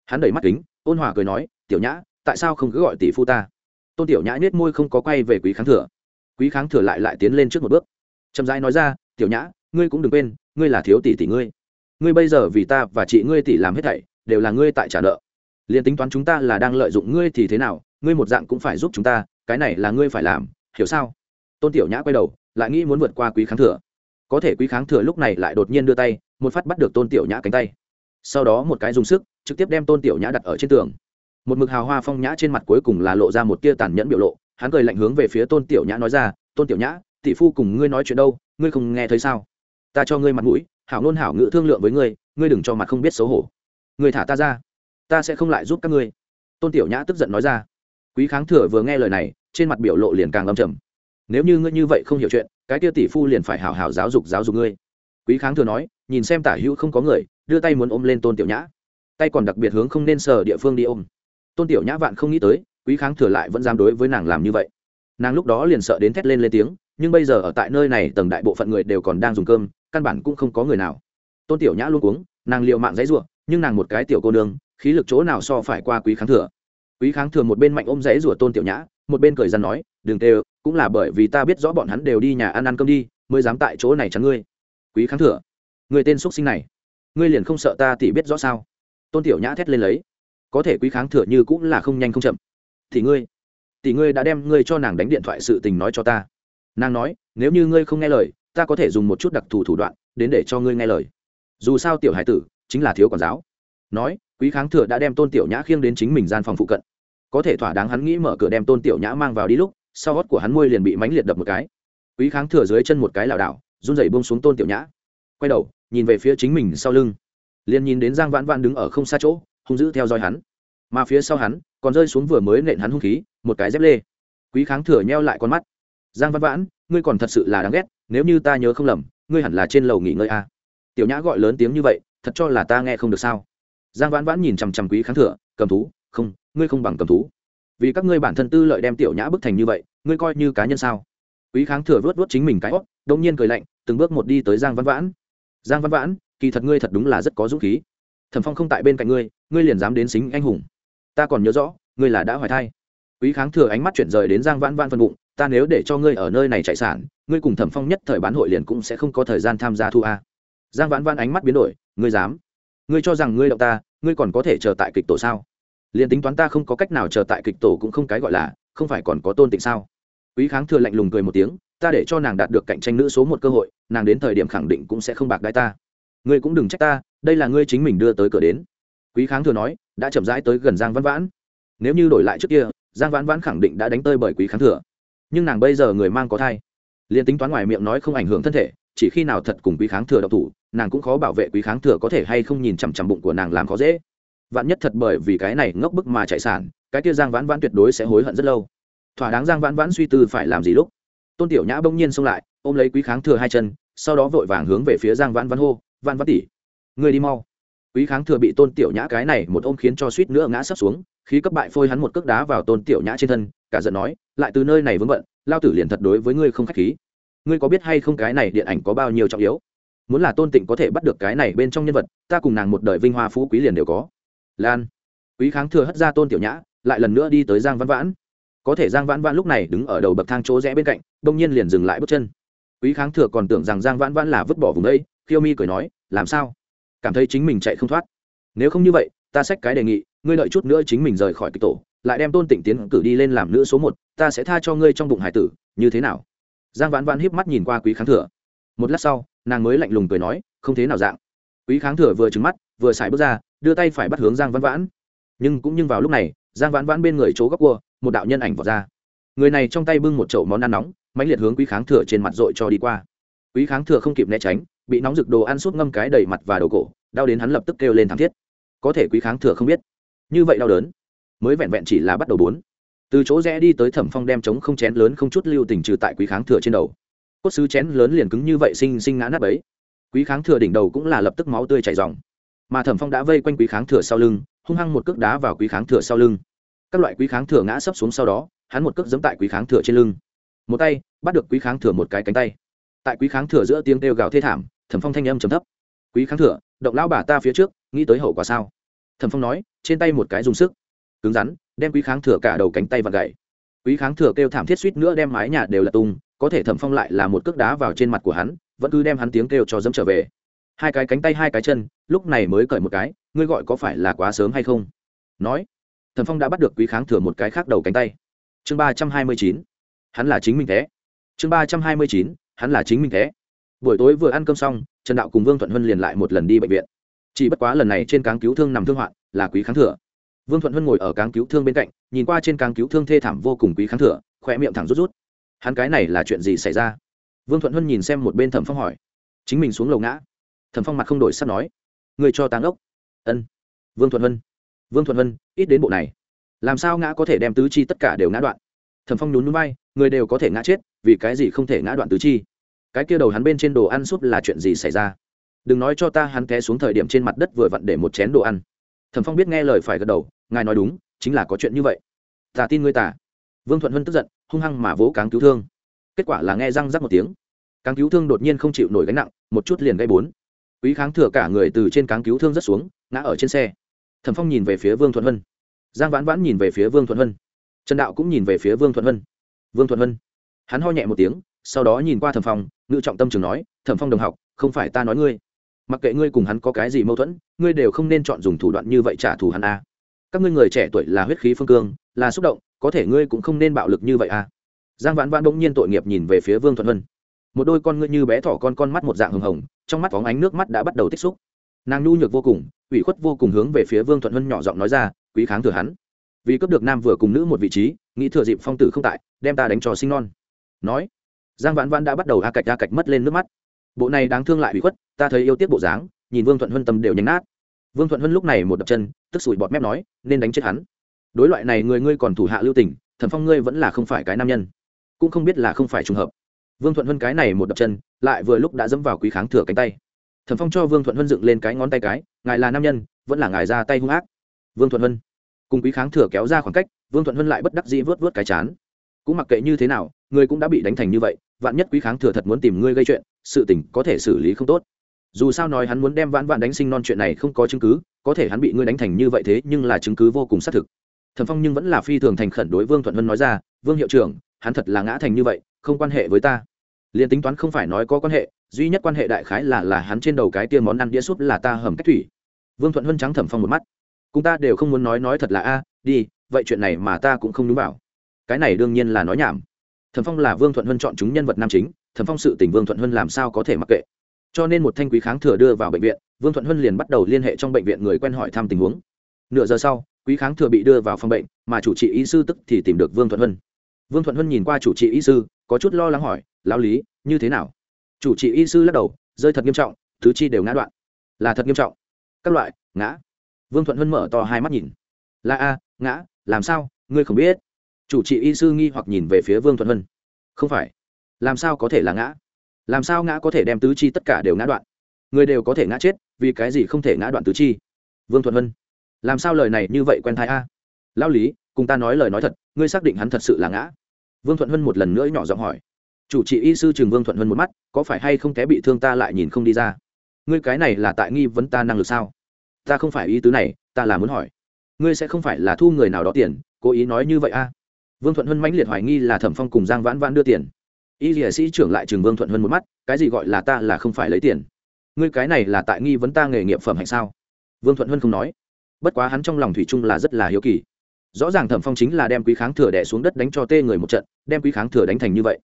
Hắn đẩy mắt kính, ôn hòa cười nói, tiểu nhã, tại sao không cứ gọi tỷ phu ta? Tôn tiểu nhã nết môi không có quay về quý kháng thừa. Quý kháng thừa lại lại tiến lên trước một bước. Chậm rãi nói ra, tiểu nhã, ngươi cũng đừng quên, ngươi là thiếu tỷ tỷ ngươi. Ngươi bây giờ vì ta và chị ngươi tỷ làm hết thảy, đều là ngươi tại trả nợ. Liền tính toán chúng ta là đang lợi dụng ngươi thì thế nào, ngươi một dạng cũng phải giúp chúng ta, cái này là ngươi phải làm, hiểu sao? Tôn tiểu nhã quay đầu, lại nghĩ muốn vượt qua quý kháng thừa. Có thể quý kháng thừa lúc này lại đột nhiên đưa tay, một phát bắt được tôn tiểu nhã cánh tay. Sau đó một cái dùng sức, trực tiếp đem tôn tiểu nhã đặt ở trên tường. Một mực hào hoa phong nhã trên mặt cuối cùng là lộ ra một tia tàn nhẫn biểu lộ, hắn cười lạnh hướng về phía tôn tiểu nhã nói ra, tôn tiểu nhã, tỷ phu cùng ngươi nói chuyện đâu, ngươi không nghe thấy sao? Ta cho ngươi mặt mũi, hảo ngôn hảo ngữ thương lượng với ngươi ngươi đừng cho mặt không biết xấu hổ. Ngươi thả ta ra, ta sẽ không lại giúp các ngươi. Tôn tiểu nhã tức giận nói ra. Quý kháng thừa vừa nghe lời này, trên mặt biểu lộ liền càng âm trầm nếu như ngươi như vậy không hiểu chuyện, cái kia tỷ phu liền phải hào hào giáo dục giáo dục ngươi. Quý kháng thừa nói, nhìn xem tả hữu không có người, đưa tay muốn ôm lên tôn tiểu nhã. Tay còn đặc biệt hướng không nên sờ địa phương đi ôm. Tôn tiểu nhã vạn không nghĩ tới, quý kháng thừa lại vẫn dám đối với nàng làm như vậy. Nàng lúc đó liền sợ đến thét lên lên tiếng, nhưng bây giờ ở tại nơi này tầng đại bộ phận người đều còn đang dùng cơm, căn bản cũng không có người nào. Tôn tiểu nhã luôn cuống, nàng liệu mạng dãy ruộng nhưng nàng một cái tiểu cô nương, khí lực chỗ nào so phải qua quý kháng thừa? Quý kháng thừa một bên mạnh ôm dãy rủa tôn tiểu nhã, một bên cười răn nói, đừng tê cũng là bởi vì ta biết rõ bọn hắn đều đi nhà ăn ăn cơm đi, mới dám tại chỗ này chắn ngươi. Quý kháng thừa, người tên xuất sinh này, ngươi liền không sợ ta thì biết rõ sao? Tôn tiểu nhã thét lên lấy, có thể quý kháng thừa như cũng là không nhanh không chậm. Thì ngươi tỷ ngươi đã đem ngươi cho nàng đánh điện thoại sự tình nói cho ta. Nàng nói, nếu như ngươi không nghe lời, ta có thể dùng một chút đặc thù thủ đoạn đến để cho ngươi nghe lời. Dù sao tiểu hải tử chính là thiếu quản giáo. Nói, quý kháng thừa đã đem tôn tiểu nhã khiêng đến chính mình gian phòng phụ cận có thể thỏa đáng hắn nghĩ mở cửa đem tôn tiểu nhã mang vào đi lúc, sau gót của hắn môi liền bị mánh liệt đập một cái. Quý kháng thừa dưới chân một cái lảo đảo, run rẩy bông xuống tôn tiểu nhã. Quay đầu, nhìn về phía chính mình sau lưng. Liền nhìn đến giang vãn vãn đứng ở không xa chỗ, hung dữ theo dõi hắn. Mà phía sau hắn, còn rơi xuống vừa mới nện hắn hung khí, một cái dép lê. Quý kháng thừa nheo lại con mắt. Giang văn vãn, ngươi còn thật sự là đáng ghét, nếu như ta nhớ không lầm, ngươi hẳn là trên lầu nghỉ ngơi a à. tiểu nhã gọi lớn tiếng như vậy, thật cho là ta nghe không được sao? Giang vãn vãn nhìn chằm chằm quý kháng thừa, cầm thú không, ngươi không bằng cầm thú. Vì các ngươi bản thân tư lợi đem tiểu nhã bức thành như vậy, ngươi coi như cá nhân sao? Quý kháng thừa vớt vớt chính mình cái hót đông nhiên cười lạnh, từng bước một đi tới giang văn vãn. Giang văn vãn, kỳ thật ngươi thật đúng là rất có dũng khí. Thẩm phong không tại bên cạnh ngươi ngươi liền dám đến xính anh hùng. Ta còn nhớ rõ, ngươi là đã hoài thai. Quý kháng thừa ánh mắt chuyển rời đến giang vãn vãn phân bụng, ta nếu để cho ngươi ở nơi này chạy sản, ngươi cùng thẩm phong nhất thời bán hội liền cũng sẽ không có thời gian tham gia thu a. Giang vãn vãn ánh mắt biến đổi, ngươi dám? Ngươi cho rằng ngươi động ta, ngươi còn có thể chờ tại kịch tổ sao? Liền tính toán ta không có cách nào chờ tại kịch tổ cũng không cái gọi là, không phải còn có tôn tịnh sao? Quý kháng thừa lạnh lùng cười một tiếng, ta để cho nàng đạt được cạnh tranh nữ số một cơ hội, nàng đến thời điểm khẳng định cũng sẽ không bạc đái ta. Ngươi cũng đừng trách ta, đây là ngươi chính mình đưa tới cửa đến. Quý kháng thừa nói, đã chậm rãi tới gần giang văn vãn. Nếu như đổi lại trước kia, giang vãn vãn khẳng định đã đánh tơi bởi quý kháng thừa. Nhưng nàng bây giờ người mang có thai. Liền tính toán ngoài miệng nói không ảnh hưởng thân thể, chỉ khi nào thật cùng quý kháng thừa độc thủ, nàng cũng khó bảo vệ quý kháng thừa có thể hay không nhìn chằm chằm bụng của nàng làm khó dễ vạn nhất thật bởi vì cái này ngốc bức mà chạy sản, cái kia giang vãn vãn tuyệt đối sẽ hối hận rất lâu. Thỏa đáng giang vãn vãn suy tư phải làm gì lúc, tôn tiểu nhã bỗng nhiên xông lại, ôm lấy quý kháng thừa hai chân, sau đó vội vàng hướng về phía giang vãn vãn hô, vãn vãn tỉ người đi mau. Quý kháng thừa bị tôn tiểu nhã cái này một ôm khiến cho suýt nữa ngã sấp xuống, khí cấp bại phôi hắn một cước đá vào tôn tiểu nhã trên thân, cả giận nói, lại từ nơi này vướng bận, lao tử liền thật đối với ngươi không khách khí. Ngươi có biết hay không cái này điện ảnh có bao nhiêu trọng yếu? Muốn là tôn tịnh có thể bắt được cái này bên trong nhân vật, ta cùng nàng một đời vinh hoa phú quý liền đều có lan. Quý kháng thừa hất ra tôn tiểu nhã, lại lần nữa đi tới giang văn vãn. Có thể giang vãn vãn lúc này đứng ở đầu bậc thang chỗ rẽ bên cạnh đông nhiên liền dừng lại bước chân. Quý kháng thừa còn tưởng rằng giang vãn vãn là vứt bỏ vùng đây, khiêu mi cười nói, làm sao? Cảm thấy chính mình chạy không thoát. Nếu không như vậy, ta xách cái đề nghị, ngươi đợi chút nữa chính mình rời khỏi kịch tổ, lại đem tôn tịnh tiến cử đi lên làm nữ số một, ta sẽ tha cho ngươi trong bụng hải tử, như thế nào? Giang vãn vãn hiếp mắt nhìn qua quý kháng thừa. Một lát sau, nàng mới lạnh lùng cười nói, không thế nào dạng. Quý kháng thừa vừa trứng mắt, vừa xài bước ra đưa tay phải bắt hướng giang vãn vãn. Nhưng cũng như vào lúc này, giang vãn vãn bên người chỗ góc cua, một đạo nhân ảnh vọt ra. Người này trong tay bưng một chậu món ăn nóng, mãnh liệt hướng quý kháng thừa trên mặt dội cho đi qua. Quý kháng thừa không kịp né tránh, bị nóng rực đồ ăn suốt ngâm cái đầy mặt và đầu cổ, đau đến hắn lập tức kêu lên thảm thiết. Có thể quý kháng thừa không biết. Như vậy đau đớn, mới vẹn vẹn chỉ là bắt đầu bốn. Từ chỗ rẽ đi tới thẩm phong đem chống không chén lớn không chút lưu tình trừ tại quý kháng thừa trên đầu. Cốt sứ chén lớn liền cứng như vậy sinh sinh ngã nắp ấy quý kháng thừa đỉnh đầu cũng là lập tức máu tươi chảy dòng mà thẩm phong đã vây quanh quý kháng thừa sau lưng, hung hăng một cước đá vào quý kháng thừa sau lưng. Các loại quý kháng thừa ngã sấp xuống sau đó, hắn một cước giẫm tại quý kháng thừa trên lưng. Một tay, bắt được quý kháng thừa một cái cánh tay. Tại quý kháng thừa giữa tiếng kêu gào thê thảm, thẩm phong thanh âm trầm thấp. Quý kháng thừa, động lão bà ta phía trước, nghĩ tới hậu quả sao? Thẩm phong nói, trên tay một cái dùng sức, cứng rắn, đem quý kháng thừa cả đầu cánh tay và gậy quý kháng thừa kêu thảm thiết suýt nữa đem mái nhà đều là tung, có thể thẩm phong lại là một cước đá vào trên mặt của hắn, vẫn cứ đem hắn tiếng kêu cho dẫm trở về hai cái cánh tay, hai cái chân, lúc này mới cởi một cái, ngươi gọi có phải là quá sớm hay không? Nói. Thần phong đã bắt được quý kháng thừa một cái khác đầu cánh tay. Chương ba trăm hai mươi chín. Hắn là chính mình thế. Chương ba trăm hai mươi chín. Hắn là chính mình thế. Buổi tối vừa ăn cơm xong, trần đạo cùng vương thuận huân liền lại một lần đi bệnh viện. Chỉ bất quá lần này trên cáng cứu thương nằm thương hoạn, là quý kháng thừa. Vương thuận huân ngồi ở cáng cứu thương bên cạnh, nhìn qua trên cáng cứu thương thê thảm vô cùng quý kháng thừa, khỏe miệng thẳng rút rút. Hắn cái này là chuyện gì xảy ra? Vương thuận huân nhìn xem một bên thẩm phong hỏi. Chính mình xuống lầu ngã thẩm phong mặt không đổi sắp nói người cho táng ốc ân vương thuận Vân, vương thuận Vân ít đến bộ này. Làm sao ngã có thể đem tứ chi tất cả đều ngã đoạn? Thẩm phong nhún núi bay người đều có thể ngã chết vì cái gì không thể ngã đoạn tứ chi? Cái kia đầu hắn bên trên đồ ăn súp là chuyện gì xảy ra? Đừng nói cho ta hắn té xuống thời điểm trên mặt đất vừa vặn để một chén đồ ăn. Thẩm phong biết nghe lời phải gật đầu ngài nói đúng chính là có chuyện như vậy. Ta tin ngươi tả vương thuận hân tức giận hung hăng mà vỗ cáng cứu thương. Kết quả là nghe răng rắc một tiếng. Cáng cứu thương đột nhiên không chịu nổi gánh nặng một chút liền gây bốn quý kháng thừa cả người từ trên cáng cứu thương rất xuống, ngã ở trên xe. Thẩm phong nhìn về phía vương thuận hân giang vãn vãn nhìn về phía vương thuận hân trần đạo cũng nhìn về phía vương thuận hân vương thuận hân hắn ho nhẹ một tiếng, sau đó nhìn qua thẩm phong ngự trọng tâm trường nói, thẩm phong đồng học, không phải ta nói ngươi. Mặc kệ ngươi cùng hắn có cái gì mâu thuẫn, ngươi đều không nên chọn dùng thủ đoạn như vậy trả thù hắn a. Các ngươi người trẻ tuổi là huyết khí phương cương, là xúc động, có thể ngươi cũng không nên bạo lực như vậy a. Giang vãn vãn bỗng nhiên tội nghiệp nhìn về phía vương thuận hân một đôi con ngươi như bé thỏ con con mắt một dạng hồng hồng, trong mắt phóng ánh nước mắt đã bắt đầu tích xúc. Nàng nhu nhược vô cùng, ủy khuất vô cùng hướng về phía vương thuận hân nhỏ giọng nói ra, quý kháng thừa hắn. Vì cấp được nam vừa cùng nữ một vị trí, nghĩ thừa dịp phong tử không tại, đem ta đánh trò sinh non. Nói, giang vãn vãn đã bắt đầu a cạch a cạch mất lên nước mắt. Bộ này đáng thương lại ủy khuất, ta thấy yêu tiếc bộ dáng, nhìn vương thuận hân tâm đều nhánh nát. Vương thuận hân lúc này một đập chân, tức sủi bọt mép nói, nên đánh chết hắn. Đối loại này người ngươi còn thủ hạ lưu tình, thần phong ngươi vẫn là không phải cái nam nhân, cũng không biết là không phải trùng hợp vương thuận hân cái này một đập chân, lại vừa lúc đã dẫm vào quý kháng thừa cánh tay. Thần phong cho vương thuận hân dựng lên cái ngón tay cái, ngài là nam nhân, vẫn là ngài ra tay hung ác. Vương thuận hân cùng quý kháng thừa kéo ra khoảng cách, vương thuận hân lại bất đắc dĩ vớt vớt cái chán. Cũng mặc kệ như thế nào ngươi cũng đã bị đánh thành như vậy, vạn nhất quý kháng thừa thật muốn tìm ngươi gây chuyện, sự tình có thể xử lý không tốt. Dù sao nói hắn muốn đem vãn vạn đánh sinh non chuyện này không có chứng cứ, có thể hắn bị ngươi đánh thành như vậy thế nhưng là chứng cứ vô cùng xác thực. Thẩm phong nhưng vẫn là phi thường thành khẩn đối vương thuận vân nói ra, vương hiệu trưởng, hắn thật là ngã thành như vậy, không quan hệ với ta liền tính toán không phải nói có quan hệ, duy nhất quan hệ đại khái là là hắn trên đầu cái tiên món ăn đĩa súp là ta hầm cách thủy. Vương thuận vân trắng thẩm phong một mắt. Cũng ta đều không muốn nói nói thật là a, đi, vậy chuyện này mà ta cũng không đúng bảo cái này đương nhiên là nói nhảm. Thẩm phong là vương thuận vân chọn chúng nhân vật nam chính, thẩm phong sự tình vương thuận vân làm sao có thể mặc kệ. Cho nên một thanh quý kháng thừa đưa vào bệnh viện, vương thuận huân liền bắt đầu liên hệ trong bệnh viện người quen hỏi thăm tình huống. Nửa giờ sau, quý kháng thừa bị đưa vào phòng bệnh, mà chủ trị y sư tức thì tìm được vương thuận huân. Vương thuận huân nhìn qua chủ trị y sư, có chút lo lắng hỏi lão lý, như thế nào? Chủ trị y sư lắc đầu, rơi thật nghiêm trọng, thứ chi đều ngã đoạn. Là thật nghiêm trọng. Các loại, ngã. Vương thuận huân mở to hai mắt nhìn. Là a, ngã, làm sao? Ngươi không biết. Chủ trị y sư nghi hoặc nhìn về phía vương thuận huân. Không phải. Làm sao có thể là ngã? Làm sao ngã có thể đem tứ chi tất cả đều ngã đoạn? Người đều có thể ngã chết, vì cái gì không thể ngã đoạn tứ chi? Vương thuận vân làm sao lời này như vậy quen thai a? Lao lý, cùng ta nói lời nói thật, ngươi xác định hắn thật sự là ngã? Vương thuận vân một lần nữa nhỏ giọng hỏi chủ trị y sư trường vương thuận hơn một mắt, có phải hay không té bị thương ta lại nhìn không đi ra? Ngươi cái này là tại nghi vấn ta năng lực sao? Ta không phải ý tứ này, ta là muốn hỏi. Ngươi sẽ không phải là thu người nào đó tiền, cố ý nói như vậy a? Vương thuận vân mãnh liệt hoài nghi là thẩm phong cùng giang vãn vãn đưa tiền. Y liệt sĩ trưởng lại trường vương thuận hơn một mắt, cái gì gọi là ta là không phải lấy tiền? Ngươi cái này là tại nghi vấn ta nghề nghiệp phẩm hạnh sao? Vương thuận hơn không nói. Bất quá hắn trong lòng thủy chung là rất là hiếu kỳ. Rõ ràng thẩm phong chính là đem quý kháng thừa đẻ xuống đất đánh cho tê người một trận, đem quý kháng thừa đánh thành như vậy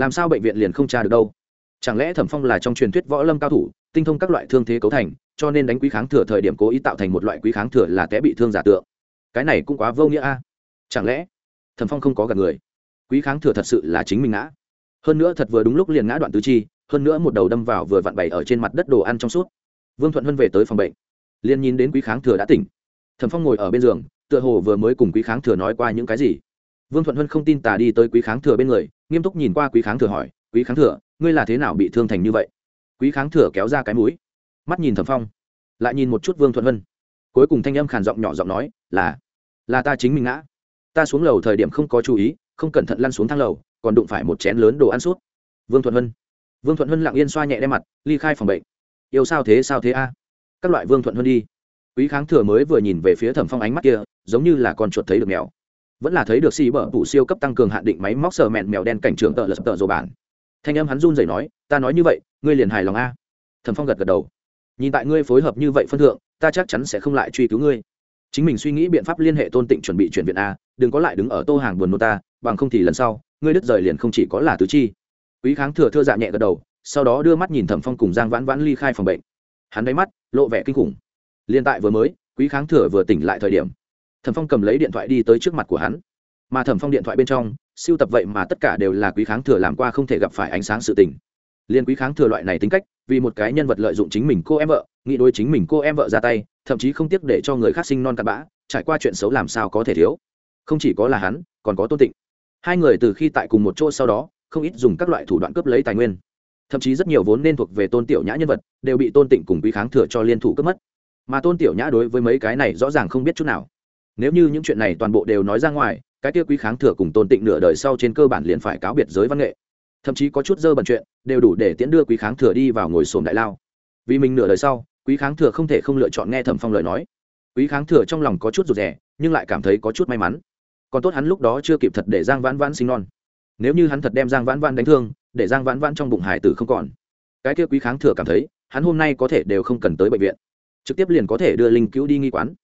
làm sao bệnh viện liền không tra được đâu? Chẳng lẽ thẩm phong là trong truyền thuyết võ lâm cao thủ, tinh thông các loại thương thế cấu thành, cho nên đánh quý kháng thừa thời điểm cố ý tạo thành một loại quý kháng thừa là té bị thương giả tượng? Cái này cũng quá vô nghĩa a. Chẳng lẽ thẩm phong không có gặp người? Quý kháng thừa thật sự là chính mình ngã. Hơn nữa thật vừa đúng lúc liền ngã đoạn tứ chi, hơn nữa một đầu đâm vào vừa vặn bày ở trên mặt đất đồ ăn trong suốt. Vương thuận hân về tới phòng bệnh, liền nhìn đến quý kháng thừa đã tỉnh. Thẩm phong ngồi ở bên giường, tựa hồ vừa mới cùng quý kháng thừa nói qua những cái gì vương thuận huân không tin tà đi tới quý kháng thừa bên người, nghiêm túc nhìn qua quý kháng thừa hỏi, quý kháng thừa, ngươi là thế nào bị thương thành như vậy? Quý kháng thừa kéo ra cái mũi, mắt nhìn thẩm phong, lại nhìn một chút vương thuận huân. Cuối cùng thanh âm khàn giọng nhỏ giọng nói, là là ta chính mình ngã. Ta xuống lầu thời điểm không có chú ý, không cẩn thận lăn xuống thang lầu, còn đụng phải một chén lớn đồ ăn suốt vương thuận huân, vương thuận huân lặng yên xoa nhẹ đem mặt, ly khai phòng bệnh. Yêu sao thế sao thế a? Các loại vương thuận huân đi. Quý kháng thừa mới vừa nhìn về phía thẩm phong ánh mắt kia, giống như là con chuột thấy được mèo vẫn là thấy được xì bở bụ siêu cấp tăng cường hạn định máy móc sờ mẹn mèo đen cảnh trưởng tợ lật tợ dồ bản. Thanh âm hắn run rẩy nói, ta nói như vậy, ngươi liền hài lòng a? Thẩm phong gật gật đầu. Nhìn tại ngươi phối hợp như vậy phân thượng, ta chắc chắn sẽ không lại truy cứu ngươi. Chính mình suy nghĩ biện pháp liên hệ tôn tịnh chuẩn bị chuyển viện a, đừng có lại đứng ở tô hàng buồn nô ta, bằng không thì lần sau, ngươi đứt rời liền không chỉ có là tứ chi. Quý kháng thừa thưa dạ nhẹ gật đầu, sau đó đưa mắt nhìn thẩm phong cùng giang vãn vãn ly khai phòng bệnh. Hắn đáy mắt, lộ vẻ kinh khủng. Liên tại vừa mới, quý kháng thừa vừa tỉnh lại thời điểm thẩm phong cầm lấy điện thoại đi tới trước mặt của hắn. Mà thẩm phong điện thoại bên trong, siêu tập vậy mà tất cả đều là quý kháng thừa làm qua không thể gặp phải ánh sáng sự tình. Liên quý kháng thừa loại này tính cách, vì một cái nhân vật lợi dụng chính mình cô em vợ, nghĩ đôi chính mình cô em vợ ra tay, thậm chí không tiếc để cho người khác sinh non cặn bã, trải qua chuyện xấu làm sao có thể thiếu. Không chỉ có là hắn, còn có tôn tịnh. Hai người từ khi tại cùng một chỗ sau đó, không ít dùng các loại thủ đoạn cướp lấy tài nguyên. Thậm chí rất nhiều vốn nên thuộc về tôn tiểu nhã nhân vật, đều bị tôn tịnh cùng quý kháng thừa cho liên thủ cướp mất. Mà tôn tiểu nhã đối với mấy cái này rõ ràng không biết chút nào nếu như những chuyện này toàn bộ đều nói ra ngoài, cái kia quý kháng thừa cùng tôn tịnh nửa đời sau trên cơ bản liền phải cáo biệt giới văn nghệ. Thậm chí có chút dơ bẩn chuyện, đều đủ để tiễn đưa quý kháng thừa đi vào ngồi sồn đại lao. Vì mình nửa đời sau, quý kháng thừa không thể không lựa chọn nghe thẩm phong lời nói. Quý kháng thừa trong lòng có chút rụt rè, nhưng lại cảm thấy có chút may mắn. Còn tốt hắn lúc đó chưa kịp thật để giang vãn vãn sinh non. Nếu như hắn thật đem giang vãn vãn đánh thương, để giang vãn vãn trong bụng hải tử không còn. Cái kia quý kháng thừa cảm thấy, hắn hôm nay có thể đều không cần tới bệnh viện. Trực tiếp liền có thể đưa linh cứu đi nghi quán.